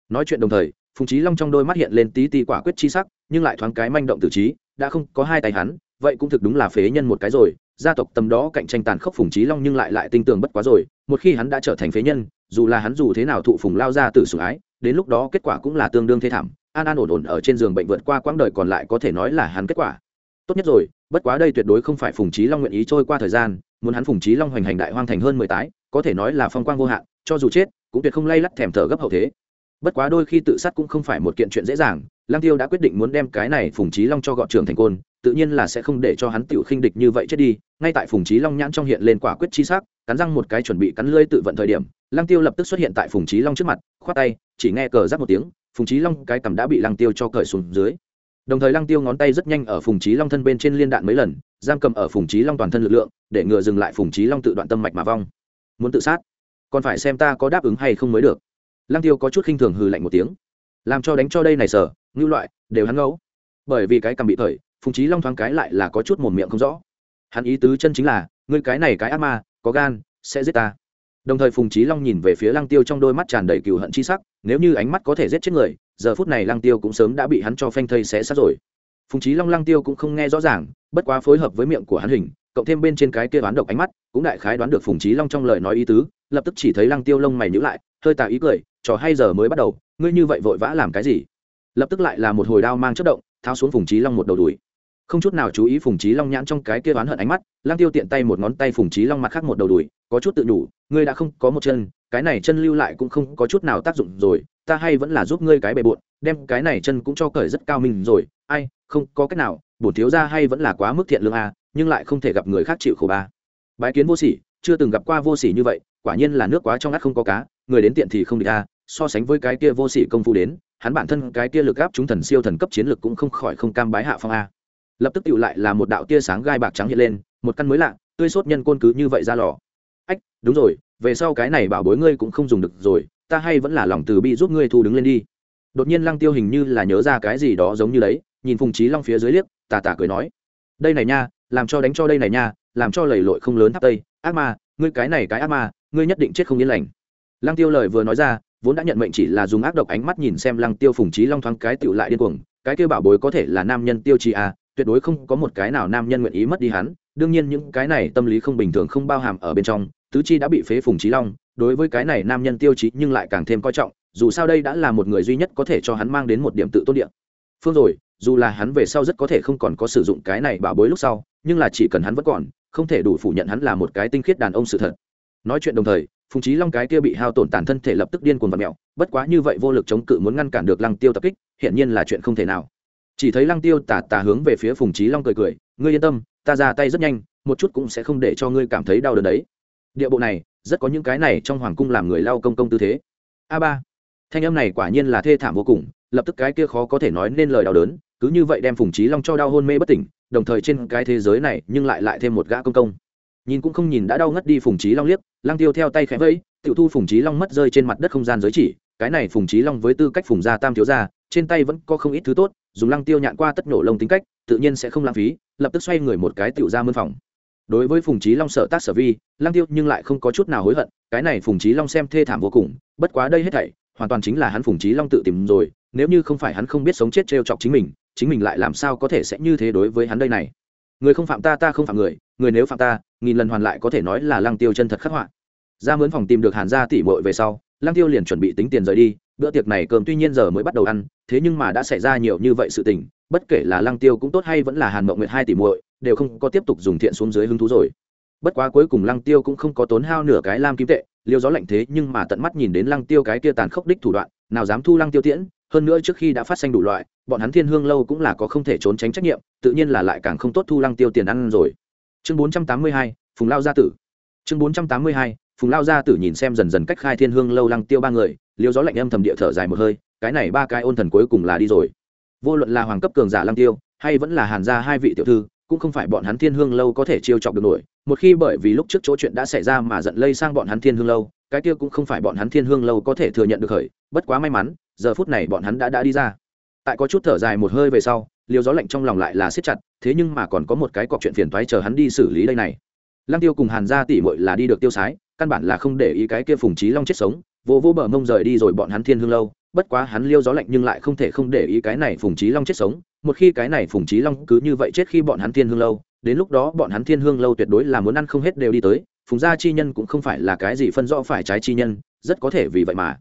nói chuyện đồng thời, phùng trí long trong đôi mắt hiện lên tí ti quả quyết chi sắc, nhưng lại thoáng cái manh động tử trí, đã không có hai tay hắn, vậy cũng thực đúng là phế nhân một cái rồi, gia tộc tầm đó cạnh tranh tàn khốc phùng trí long nhưng lại lại tinh tường bất quá rồi, một khi hắn đã trở thành phế nhân, dù là hắn dù thế nào thụ phùng lao ra từ sủng ái, đến lúc đó kết quả cũng là tương đương thế thảm an an ổn ổn ở trên giường bệnh vượt qua quãng đời còn lại có thể nói là hắn kết quả. Tốt nhất rồi, bất quá đây tuyệt đối không phải phùng trí long nguyện ý trôi qua thời gian, muốn hắn phùng trí long hoành hành đại hoang thành hơn mười tái, có thể nói là phong quang vô hạn, cho dù chết, cũng tuyệt không lay lắt thèm thở gấp hậu thế. Bất quá đôi khi tự sát cũng không phải một kiện chuyện dễ dàng lang tiêu đã quyết định muốn đem cái này phùng trí long cho gọn trường thành côn, tự nhiên là sẽ không để cho hắn tiểu khinh địch như vậy chết đi, ngay tại phùng trí long nhãn trong hiện lên quả quyết chi sắc, cắn răng một cái chuẩn bị cắn lưỡi tự vận thời điểm lang tiêu lập tức xuất hiện tại phùng trí long trước mặt, khoát tay, chỉ nghe cờ rắc một tiếng, phùng trí long cái cầm đã bị lang tiêu cho cởi xuống dưới. Đồng thời lăng tiêu ngón tay rất nhanh ở phùng trí long thân bên trên liên đạn mấy lần, giam cầm ở phùng trí long toàn thân lực lượng, để ngừa dừng lại phùng trí long tự đoạn tâm mạch mà vong. Muốn tự sát? Còn phải xem ta có đáp ứng hay không mới được. Lăng tiêu có chút khinh thường hừ lạnh một tiếng. Làm cho đánh cho đây này sở ngưu loại, đều hắn ngẫu. Bởi vì cái cầm bị thời, phùng trí long thoáng cái lại là có chút mồm miệng không rõ. Hắn ý tứ chân chính là, ngươi cái này cái ác ma, có gan, sẽ giết ta đồng thời phùng trí long nhìn về phía lăng tiêu trong đôi mắt tràn đầy cừu hận chi sắc, nếu như ánh mắt có thể giết chết người, giờ phút này lăng tiêu cũng sớm đã bị hắn cho phanh thây xé sát rồi. Phùng trí long lăng tiêu cũng không nghe rõ ràng, bất quá phối hợp với miệng của hắn hình, cộng thêm bên trên cái kia đoán độc ánh mắt, cũng đại khái đoán được phùng trí long trong lời nói ý tứ, lập tức chỉ thấy lăng tiêu lông mày nhữ lại, hơi tà ý cười, trò hay giờ mới bắt đầu, ngươi như vậy vội vã làm cái gì? Lập tức lại là một hồi đao mang chất động, tháo xuống phùng trí long một đầu đùi không chút nào chú ý phùng trí long nhãn trong cái kia oán hận ánh mắt lang tiêu tiện tay một ngón tay phùng trí long mặt khác một đầu đùi, có chút tự nhủ, ngươi đã không có một chân, cái này chân lưu lại cũng không có chút nào tác dụng rồi, ta hay vẫn là giúp ngươi cái bề bộn, đem cái này chân cũng cho cởi rất cao mình rồi, ai, không có cách nào, bổn thiếu ra hay vẫn là quá mức thiện lương a nhưng lại không thể gặp người khác chịu khổ ba. Bái kiến vô sỉ, chưa từng gặp qua vô sỉ như vậy, quả nhiên là nước quá trong ngắt không có cá, người đến tiện thì không địch a so sánh với cái kia vô sỉ công phu đến, hắn bản thân cái kia lực áp chúng thần siêu thần cấp chiến lực cũng không khỏi không cam bái hạ phong a lập tức tựu lại là một đạo tia sáng gai bạc trắng hiện lên, một căn mới lạ, tươi sốt nhân côn cứ như vậy ra lò. Ách, đúng rồi, về sau cái này bảo bối ngươi cũng không dùng được rồi, ta hay vẫn là lòng từ bi giúp ngươi thu đứng lên đi. Đột nhiên lăng tiêu hình như là nhớ ra cái gì đó giống như đấy, nhìn phùng trí long phía dưới liếc, tà tà cười nói. Đây này nha, làm cho đánh cho đây này nha, làm cho lầy lội không lớn tháp tây. Ác ma, ngươi cái này cái ác ma, ngươi nhất định chết không yên lành. Lăng tiêu lời vừa nói ra, vốn đã nhận mệnh chỉ là dùng ác độc ánh mắt nhìn xem lăng tiêu phùng trí long thoáng cái tựu lại điên cuồng, cái kia bảo bối có thể là nam nhân tiêu chí à tuyệt đối không có một cái nào nam nhân nguyện ý mất đi hắn. Đương nhiên những cái này tâm lý không bình thường không bao hàm ở bên trong. Tứ chi đã bị phế phùng trí long, đối với cái này nam nhân tiêu chí nhưng lại càng thêm coi trọng, dù sao đây đã là một người duy nhất có thể cho hắn mang đến một điểm tự tốt địa. Phương rồi, dù là hắn về sau rất có thể không còn có sử dụng cái này bảo bối lúc sau, nhưng là chỉ cần hắn vẫn còn, không thể đủ phủ nhận hắn là một cái tinh khiết đàn ông sự thật. Nói chuyện đồng thời, phùng trí long cái kia bị hao tổn tàn thân thể lập tức điên cuồng và mẹo bất quá như vậy vô lực chống cự muốn ngăn cản được lăng tiêu tập kích hiện nhiên là chuyện không thể nào chỉ thấy lăng tiêu tả tả hướng về phía phùng trí long cười cười, ngươi yên tâm, ta ra tay rất nhanh, một chút cũng sẽ không để cho ngươi cảm thấy đau đớn đấy. Địa bộ này, rất có những cái này trong hoàng cung làm người lao công công tư thế. A ba, thanh âm này quả nhiên là thê thảm vô cùng, lập tức cái kia khó có thể nói nên lời đau đớn, cứ như vậy đem phùng trí long cho đau hôn mê bất tỉnh, đồng thời trên cái thế giới này nhưng lại lại thêm một gã công công. Nhìn cũng không nhìn đã đau ngất đi phùng trí long liếc, lăng tiêu theo tay khẽ vẫy, tiểu thu phùng trí long mất rơi trên mặt đất không gian giới chỉ, cái này phùng trí long với tư cách phùng gia tam thiếu gia, trên tay vẫn có không ít thứ tốt dùng lăng tiêu nhạn qua tất nổ lông tính cách, tự nhiên sẽ không lãng phí, lập tức xoay người một cái tựu ra mân phòng. Đối với phùng trí long sợ tác sở vi, lăng tiêu nhưng lại không có chút nào hối hận, cái này phùng trí long xem thê thảm vô cùng, bất quá đây hết thảy, hoàn toàn chính là hắn phùng trí long tự tìm rồi, nếu như không phải hắn không biết sống chết t chọc chính mình chính mình lại làm sao có thể sẽ như thế đối với hắn đây này? Người không phạm ta ta không phạm người người nếu phạm ta, nghìn lần hoàn lại có thể nói là lăng tiêu chân thật khắc họa. Ra mướn phòng tìm được hàn gia tỷ muội về sau, lăng tiêu liền chuẩn bị tính tiền rời đi bữa tiệc này cơm tuy nhiên giờ mới bắt đầu ăn thế nhưng mà đã xảy ra nhiều như vậy sự tình bất kể là lăng tiêu cũng tốt hay vẫn là hàn mộng nguyệt hai tỷ muội đều không có tiếp tục dùng thiện xuống dưới hứng thú rồi. Bất quá cuối cùng lăng tiêu cũng không có tốn hao nửa cái lam kim tệ liêu gió lạnh thế nhưng mà tận mắt nhìn đến lăng tiêu cái kia tàn khốc đích thủ đoạn nào dám thu lăng tiêu tiễn hơn nữa trước khi đã phát sinh đủ loại bọn hắn thiên hương lâu cũng là có không thể trốn tránh trách nhiệm tự nhiên là lại càng không tốt thu lăng tiêu tiền ăn rồi. Chương 482, phùng lao gia tử. Chương 482, phùng lao gia tử nhìn xem dần dần cách khai thiên hương lâu lăng tiêu ba người liêu gió lạnh âm thầm địa thở dài một hơi, cái này ba cái ôn thần cuối cùng là đi rồi. Vô luận là hoàng cấp cường giả lang tiêu, hay vẫn là hàn gia hai vị tiểu thư, cũng không phải bọn hắn thiên hương lâu có thể chiêu chọc được nổi. Một khi bởi vì lúc trước chỗ chuyện đã xảy ra mà giận lây sang bọn hắn thiên hương lâu, cái kia cũng không phải bọn hắn thiên hương lâu có thể thừa nhận được khởi. Bất quá may mắn, giờ phút này bọn hắn đã đã đi ra. Tại có chút thở dài một hơi về sau liều gió lạnh trong lòng lại là siết chặt, thế nhưng mà còn có một cái cọc chuyện phiền toái chờ hắn đi xử lý đây này. Lăng tiêu cùng hàn gia tỷ muội là đi được tiêu sái, căn bản là không để ý cái kia phùng trí long chết sống vô vô bờ mông rời đi rồi bọn hắn thiên hương lâu, bất quá hắn liêu gió lạnh nhưng lại không thể không để ý cái này phùng trí long chết sống, một khi cái này phùng trí long cứ như vậy chết khi bọn hắn thiên hương lâu, đến lúc đó bọn hắn thiên hương lâu tuyệt đối là muốn ăn không hết đều đi tới, phùng gia chi nhân cũng không phải là cái gì phân rõ phải trái chi nhân, rất có thể vì vậy mà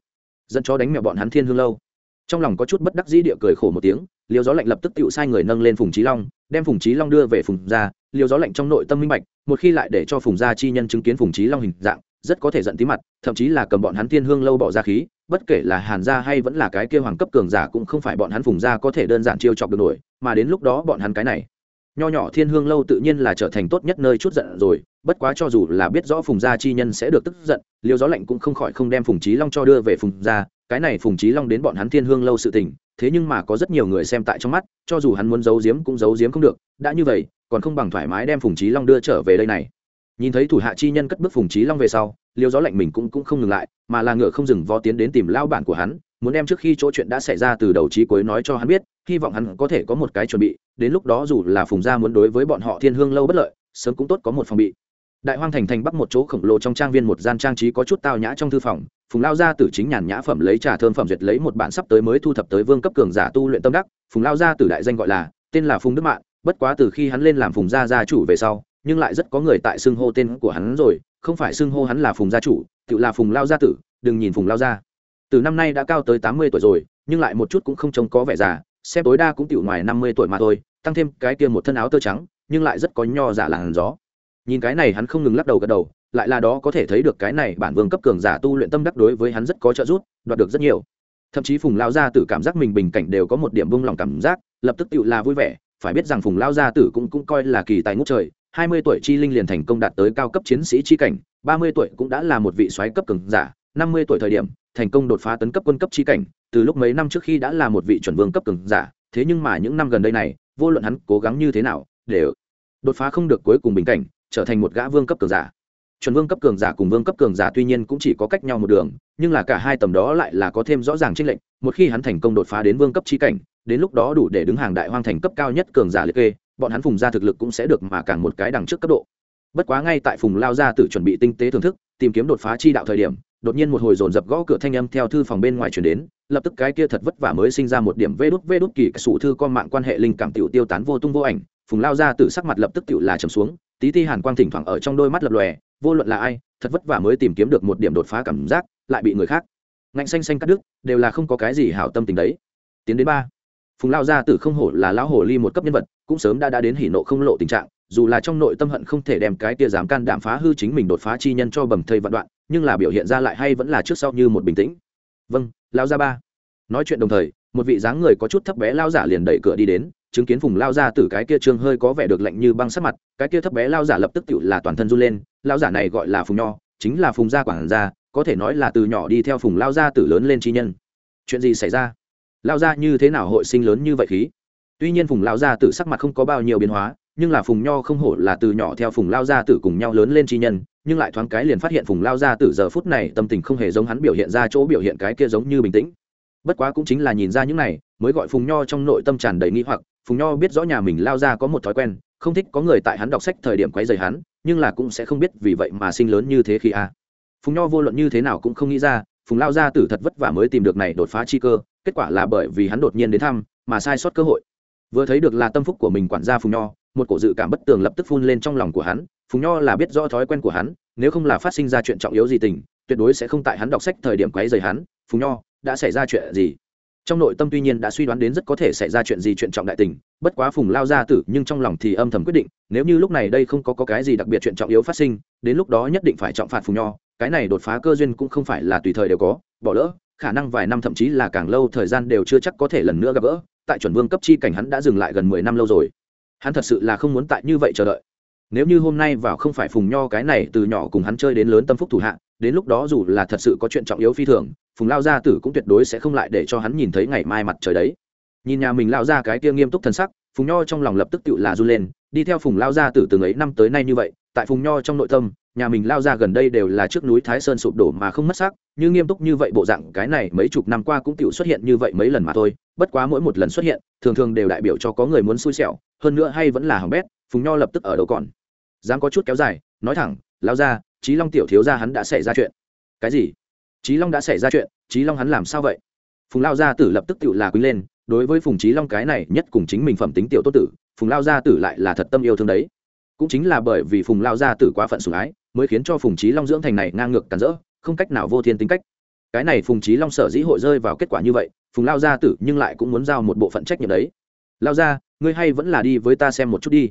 dẫn cho đánh mèo bọn hắn thiên hương lâu. Trong lòng có chút bất đắc dĩ địa cười khổ một tiếng, liêu gió lạnh lập tức tự sai người nâng lên phùng trí long, đem phùng trí long đưa về phùng gia, liêu gió lạnh trong nội tâm minh bạch, một khi lại để cho phùng gia chi nhân chứng kiến phùng trí long hình dạng rất có thể giận tí mặt, thậm chí là cầm bọn hắn thiên hương lâu bỏ ra khí, bất kể là hàn gia hay vẫn là cái kia hoàng cấp cường giả cũng không phải bọn hắn phùng gia có thể đơn giản chiêu chọc được nổi, mà đến lúc đó bọn hắn cái này. Nho nhỏ thiên hương lâu tự nhiên là trở thành tốt nhất nơi chút giận rồi, bất quá cho dù là biết rõ phùng gia chi nhân sẽ được tức giận, liêu gió lạnh cũng không khỏi không đem phùng trí long cho đưa về phùng gia, cái này phùng trí long đến bọn hắn thiên hương lâu sự tình, thế nhưng mà có rất nhiều người xem tại trong mắt, cho dù hắn muốn giấu giếm cũng giấu giếm không được, đã như vậy, còn không bằng thoải mái đem phùng trí long đưa trở về đây này nhìn thấy thủ hạ chi nhân cất bước phùng trí long về sau, liêu gió lạnh mình cũng cũng không ngừng lại, mà là ngựa không dừng vó tiến đến tìm lao bản của hắn, muốn đem trước khi chỗ chuyện đã xảy ra từ đầu trí cuối nói cho hắn biết, hy vọng hắn có thể có một cái chuẩn bị, đến lúc đó dù là phùng gia muốn đối với bọn họ thiên hương lâu bất lợi, sớm cũng tốt có một phòng bị. Đại hoang thành thành bắc một chỗ khổng lồ trong trang viên một gian trang trí có chút tao nhã trong thư phòng, phùng lao gia tử chính nhàn nhã phẩm lấy trà thơm phẩm duyệt lấy một bản sắp tới mới thu thập tới vương cấp cường giả tu luyện tâm đắc, phùng lao gia tử đại danh gọi là, tên là phùng đức mạng bất quá từ khi hắn lên làm phùng gia gia chủ về sau nhưng lại rất có người tại xưng hô tên của hắn rồi, không phải xưng hô hắn là phùng gia chủ, tự là phùng lao gia tử, đừng nhìn phùng lao gia. Từ năm nay đã cao tới tám mươi tuổi rồi, nhưng lại một chút cũng không trông có vẻ già, xem tối đa cũng tiểu ngoài năm mươi tuổi mà thôi, tăng thêm cái kia một thân áo tơ trắng, nhưng lại rất có nho giả làn gió. Nhìn cái này hắn không ngừng lắc đầu gật đầu, lại là đó có thể thấy được cái này bản vương cấp cường giả tu luyện tâm đắc đối với hắn rất có trợ giúp, đoạt được rất nhiều. Thậm chí phùng lao gia tử cảm giác mình bình cảnh đều có một điểm vung lòng cảm giác, lập tức tự là vui vẻ, phải biết rằng phùng lao gia tử cũng cũng coi là kỳ tài ngút trời hai mươi tuổi chi linh liền thành công đạt tới cao cấp chiến sĩ chi cảnh, ba mươi tuổi cũng đã là một vị soái cấp cường giả, năm mươi tuổi thời điểm, thành công đột phá tấn cấp quân cấp chi cảnh, từ lúc mấy năm trước khi đã là một vị chuẩn vương cấp cường giả, thế nhưng mà những năm gần đây này, vô luận hắn cố gắng như thế nào để đột phá không được cuối cùng bình cảnh, trở thành một gã vương cấp cường giả. Chuẩn vương cấp cường giả cùng vương cấp cường giả tuy nhiên cũng chỉ có cách nhau một đường, nhưng là cả hai tầm đó lại là có thêm rõ ràng chênh lệnh một khi hắn thành công đột phá đến vương cấp chi cảnh, đến lúc đó đủ để đứng hàng đại hoang thành cấp cao nhất cường giả liệt kê bọn hắn phùng ra thực lực cũng sẽ được mà càng một cái đằng trước cấp độ. Bất quá ngay tại phùng lao ra tự chuẩn bị tinh tế thưởng thức, tìm kiếm đột phá chi đạo thời điểm, đột nhiên một hồi dồn dập gõ cửa thanh âm theo thư phòng bên ngoài chuyển đến, lập tức cái kia thật vất vả mới sinh ra một điểm vê đút vê đút kỳ sủ thư con mạng quan hệ linh cảm tiểu tiêu tán vô tung vô ảnh, phùng lao ra tự sắc mặt lập tức tiểu là trầm xuống, tí ti hàn quang thỉnh thoảng ở trong đôi mắt lập lòe, vô luận là ai, thật vất vả mới tìm kiếm được một điểm đột phá cảm giác, lại bị người khác. Ngạnh xanh xanh cắt đứt, đều là không có cái gì hảo tâm tình đấy. Tiến đến ba phùng lao gia tử không hổ là lão hồ ly một cấp nhân vật, cũng sớm đã đã đến hỉ nộ không lộ tình trạng, dù là trong nội tâm hận không thể đem cái tia dám can đảm phá hư chính mình đột phá chi nhân cho bầm thây vạn đoạn, nhưng là biểu hiện ra lại hay vẫn là trước sau như một bình tĩnh. Vâng lao gia ba. Nói chuyện đồng thời, một vị dáng người có chút thấp bé lao giả liền đẩy cửa đi đến, chứng kiến phùng lao Gia từ cái kia trương hơi có vẻ được lạnh như băng sắc mặt, cái kia thấp bé lao giả lập tức tự là toàn thân run lên, lao giả này gọi là phùng nho, chính là phùng gia quản gia, có thể nói là từ nhỏ đi theo phùng lao gia tử lớn lên chi nhân. Chuyện gì xảy ra? Lao gia như thế nào hội sinh lớn như vậy khí tuy nhiên phùng lao gia tử sắc mặt không có bao nhiêu biến hóa, nhưng là phùng nho không hổ là từ nhỏ theo phùng lao gia tử cùng nhau lớn lên chi nhân, nhưng lại thoáng cái liền phát hiện phùng lao gia tử giờ phút này tâm tình không hề giống hắn biểu hiện ra chỗ biểu hiện cái kia giống như bình tĩnh bất quá cũng chính là nhìn ra những này, mới gọi phùng nho trong nội tâm tràn đầy nghi hoặc, phùng nho biết rõ nhà mình lao ra có một thói quen, không thích có người tại hắn đọc sách thời điểm quấy rầy hắn, nhưng là cũng sẽ không biết vì vậy mà sinh lớn như thế khi a à. phùng nho vô luận như thế nào cũng không nghĩ ra, phùng lao gia tử thật vất vả mới tìm được này đột phá chi cơ kết quả là bởi vì hắn đột nhiên đến thăm mà sai sót cơ hội. Vừa thấy được là tâm phúc của mình quản gia phùng nho một cổ dự cảm bất tường lập tức phun lên trong lòng của hắn phùng nho là biết rõ thói quen của hắn nếu không là phát sinh ra chuyện trọng yếu gì tình tuyệt đối sẽ không tại hắn đọc sách thời điểm quấy rầy hắn phùng nho đã xảy ra chuyện gì? Trong nội tâm tuy nhiên đã suy đoán đến rất có thể xảy ra chuyện gì chuyện trọng đại tình bất quá phùng lao ra tử nhưng trong lòng thì âm thầm quyết định nếu như lúc này đây không có, có cái gì đặc biệt chuyện trọng yếu phát sinh đến lúc đó nhất định phải trọng phạt phùng nho cái này đột phá cơ duyên cũng không phải là tùy thời đều có bỏ lỡ khả năng vài năm thậm chí là càng lâu thời gian đều chưa chắc có thể lần nữa gặp gỡ, tại chuẩn vương cấp chi cảnh hắn đã dừng lại gần mười năm lâu rồi. Hắn thật sự là không muốn tại như vậy chờ đợi. Nếu như hôm nay vào không phải phùng nho cái này từ nhỏ cùng hắn chơi đến lớn tâm phúc thủ hạ, đến lúc đó dù là thật sự có chuyện trọng yếu phi thường, phùng lao gia tử cũng tuyệt đối sẽ không lại để cho hắn nhìn thấy ngày mai mặt trời đấy. Nhìn nhà mình lao ra cái kia nghiêm túc thần sắc, phùng nho trong lòng lập tức tự là run lên, đi theo phùng lao gia tử từng ấy năm tới nay như vậy, tại phùng nho trong nội tâm nhà mình lao ra gần đây đều là trước núi thái sơn sụp đổ mà không mất sắc như nghiêm túc như vậy bộ dạng cái này mấy chục năm qua cũng tự xuất hiện như vậy mấy lần mà thôi, bất quá mỗi một lần xuất hiện, thường thường đều đại biểu cho có người muốn xui xẻo, hơn nữa hay vẫn là hỏng bét, phùng nho lập tức ở đâu còn? Dám có chút kéo dài, nói thẳng lao ra trí long tiểu thiếu ra hắn đã xảy ra chuyện. Cái gì? Trí long đã xảy ra chuyện? Trí long hắn làm sao vậy? Phùng lao gia tử lập tức tự là quý lên, đối với phùng trí long cái này nhất cùng chính mình phẩm tính tiểu tốt tử, phùng lao gia tử lại là thật tâm yêu thương đấy cũng chính là bởi vì phùng lao gia tử quá phận sủng ái, mới khiến cho phùng trí long dưỡng thành này ngang ngược cản rỡ, không cách nào vô thiên tính cách. Cái này phùng trí long sở dĩ hội rơi vào kết quả như vậy, phùng lao gia tử nhưng lại cũng muốn giao một bộ phận trách nhiệm đấy. Lao gia, ngươi hay vẫn là đi với ta xem một chút đi.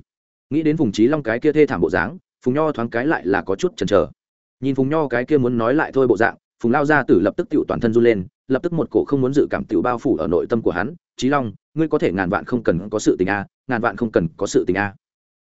Nghĩ đến phùng trí long cái kia thê thảm bộ dáng, phùng nho thoáng cái lại là có chút chần chờ. Nhìn phùng nho cái kia muốn nói lại thôi bộ dạng, phùng lao gia tử lập tức tự toàn thân run lên, lập tức một cổ không muốn dự cảm tự bao phủ ở nội tâm của hắn. Trí long, ngươi có thể ngàn vạn không cần có sự tình a, ngàn vạn không cần có sự tình a.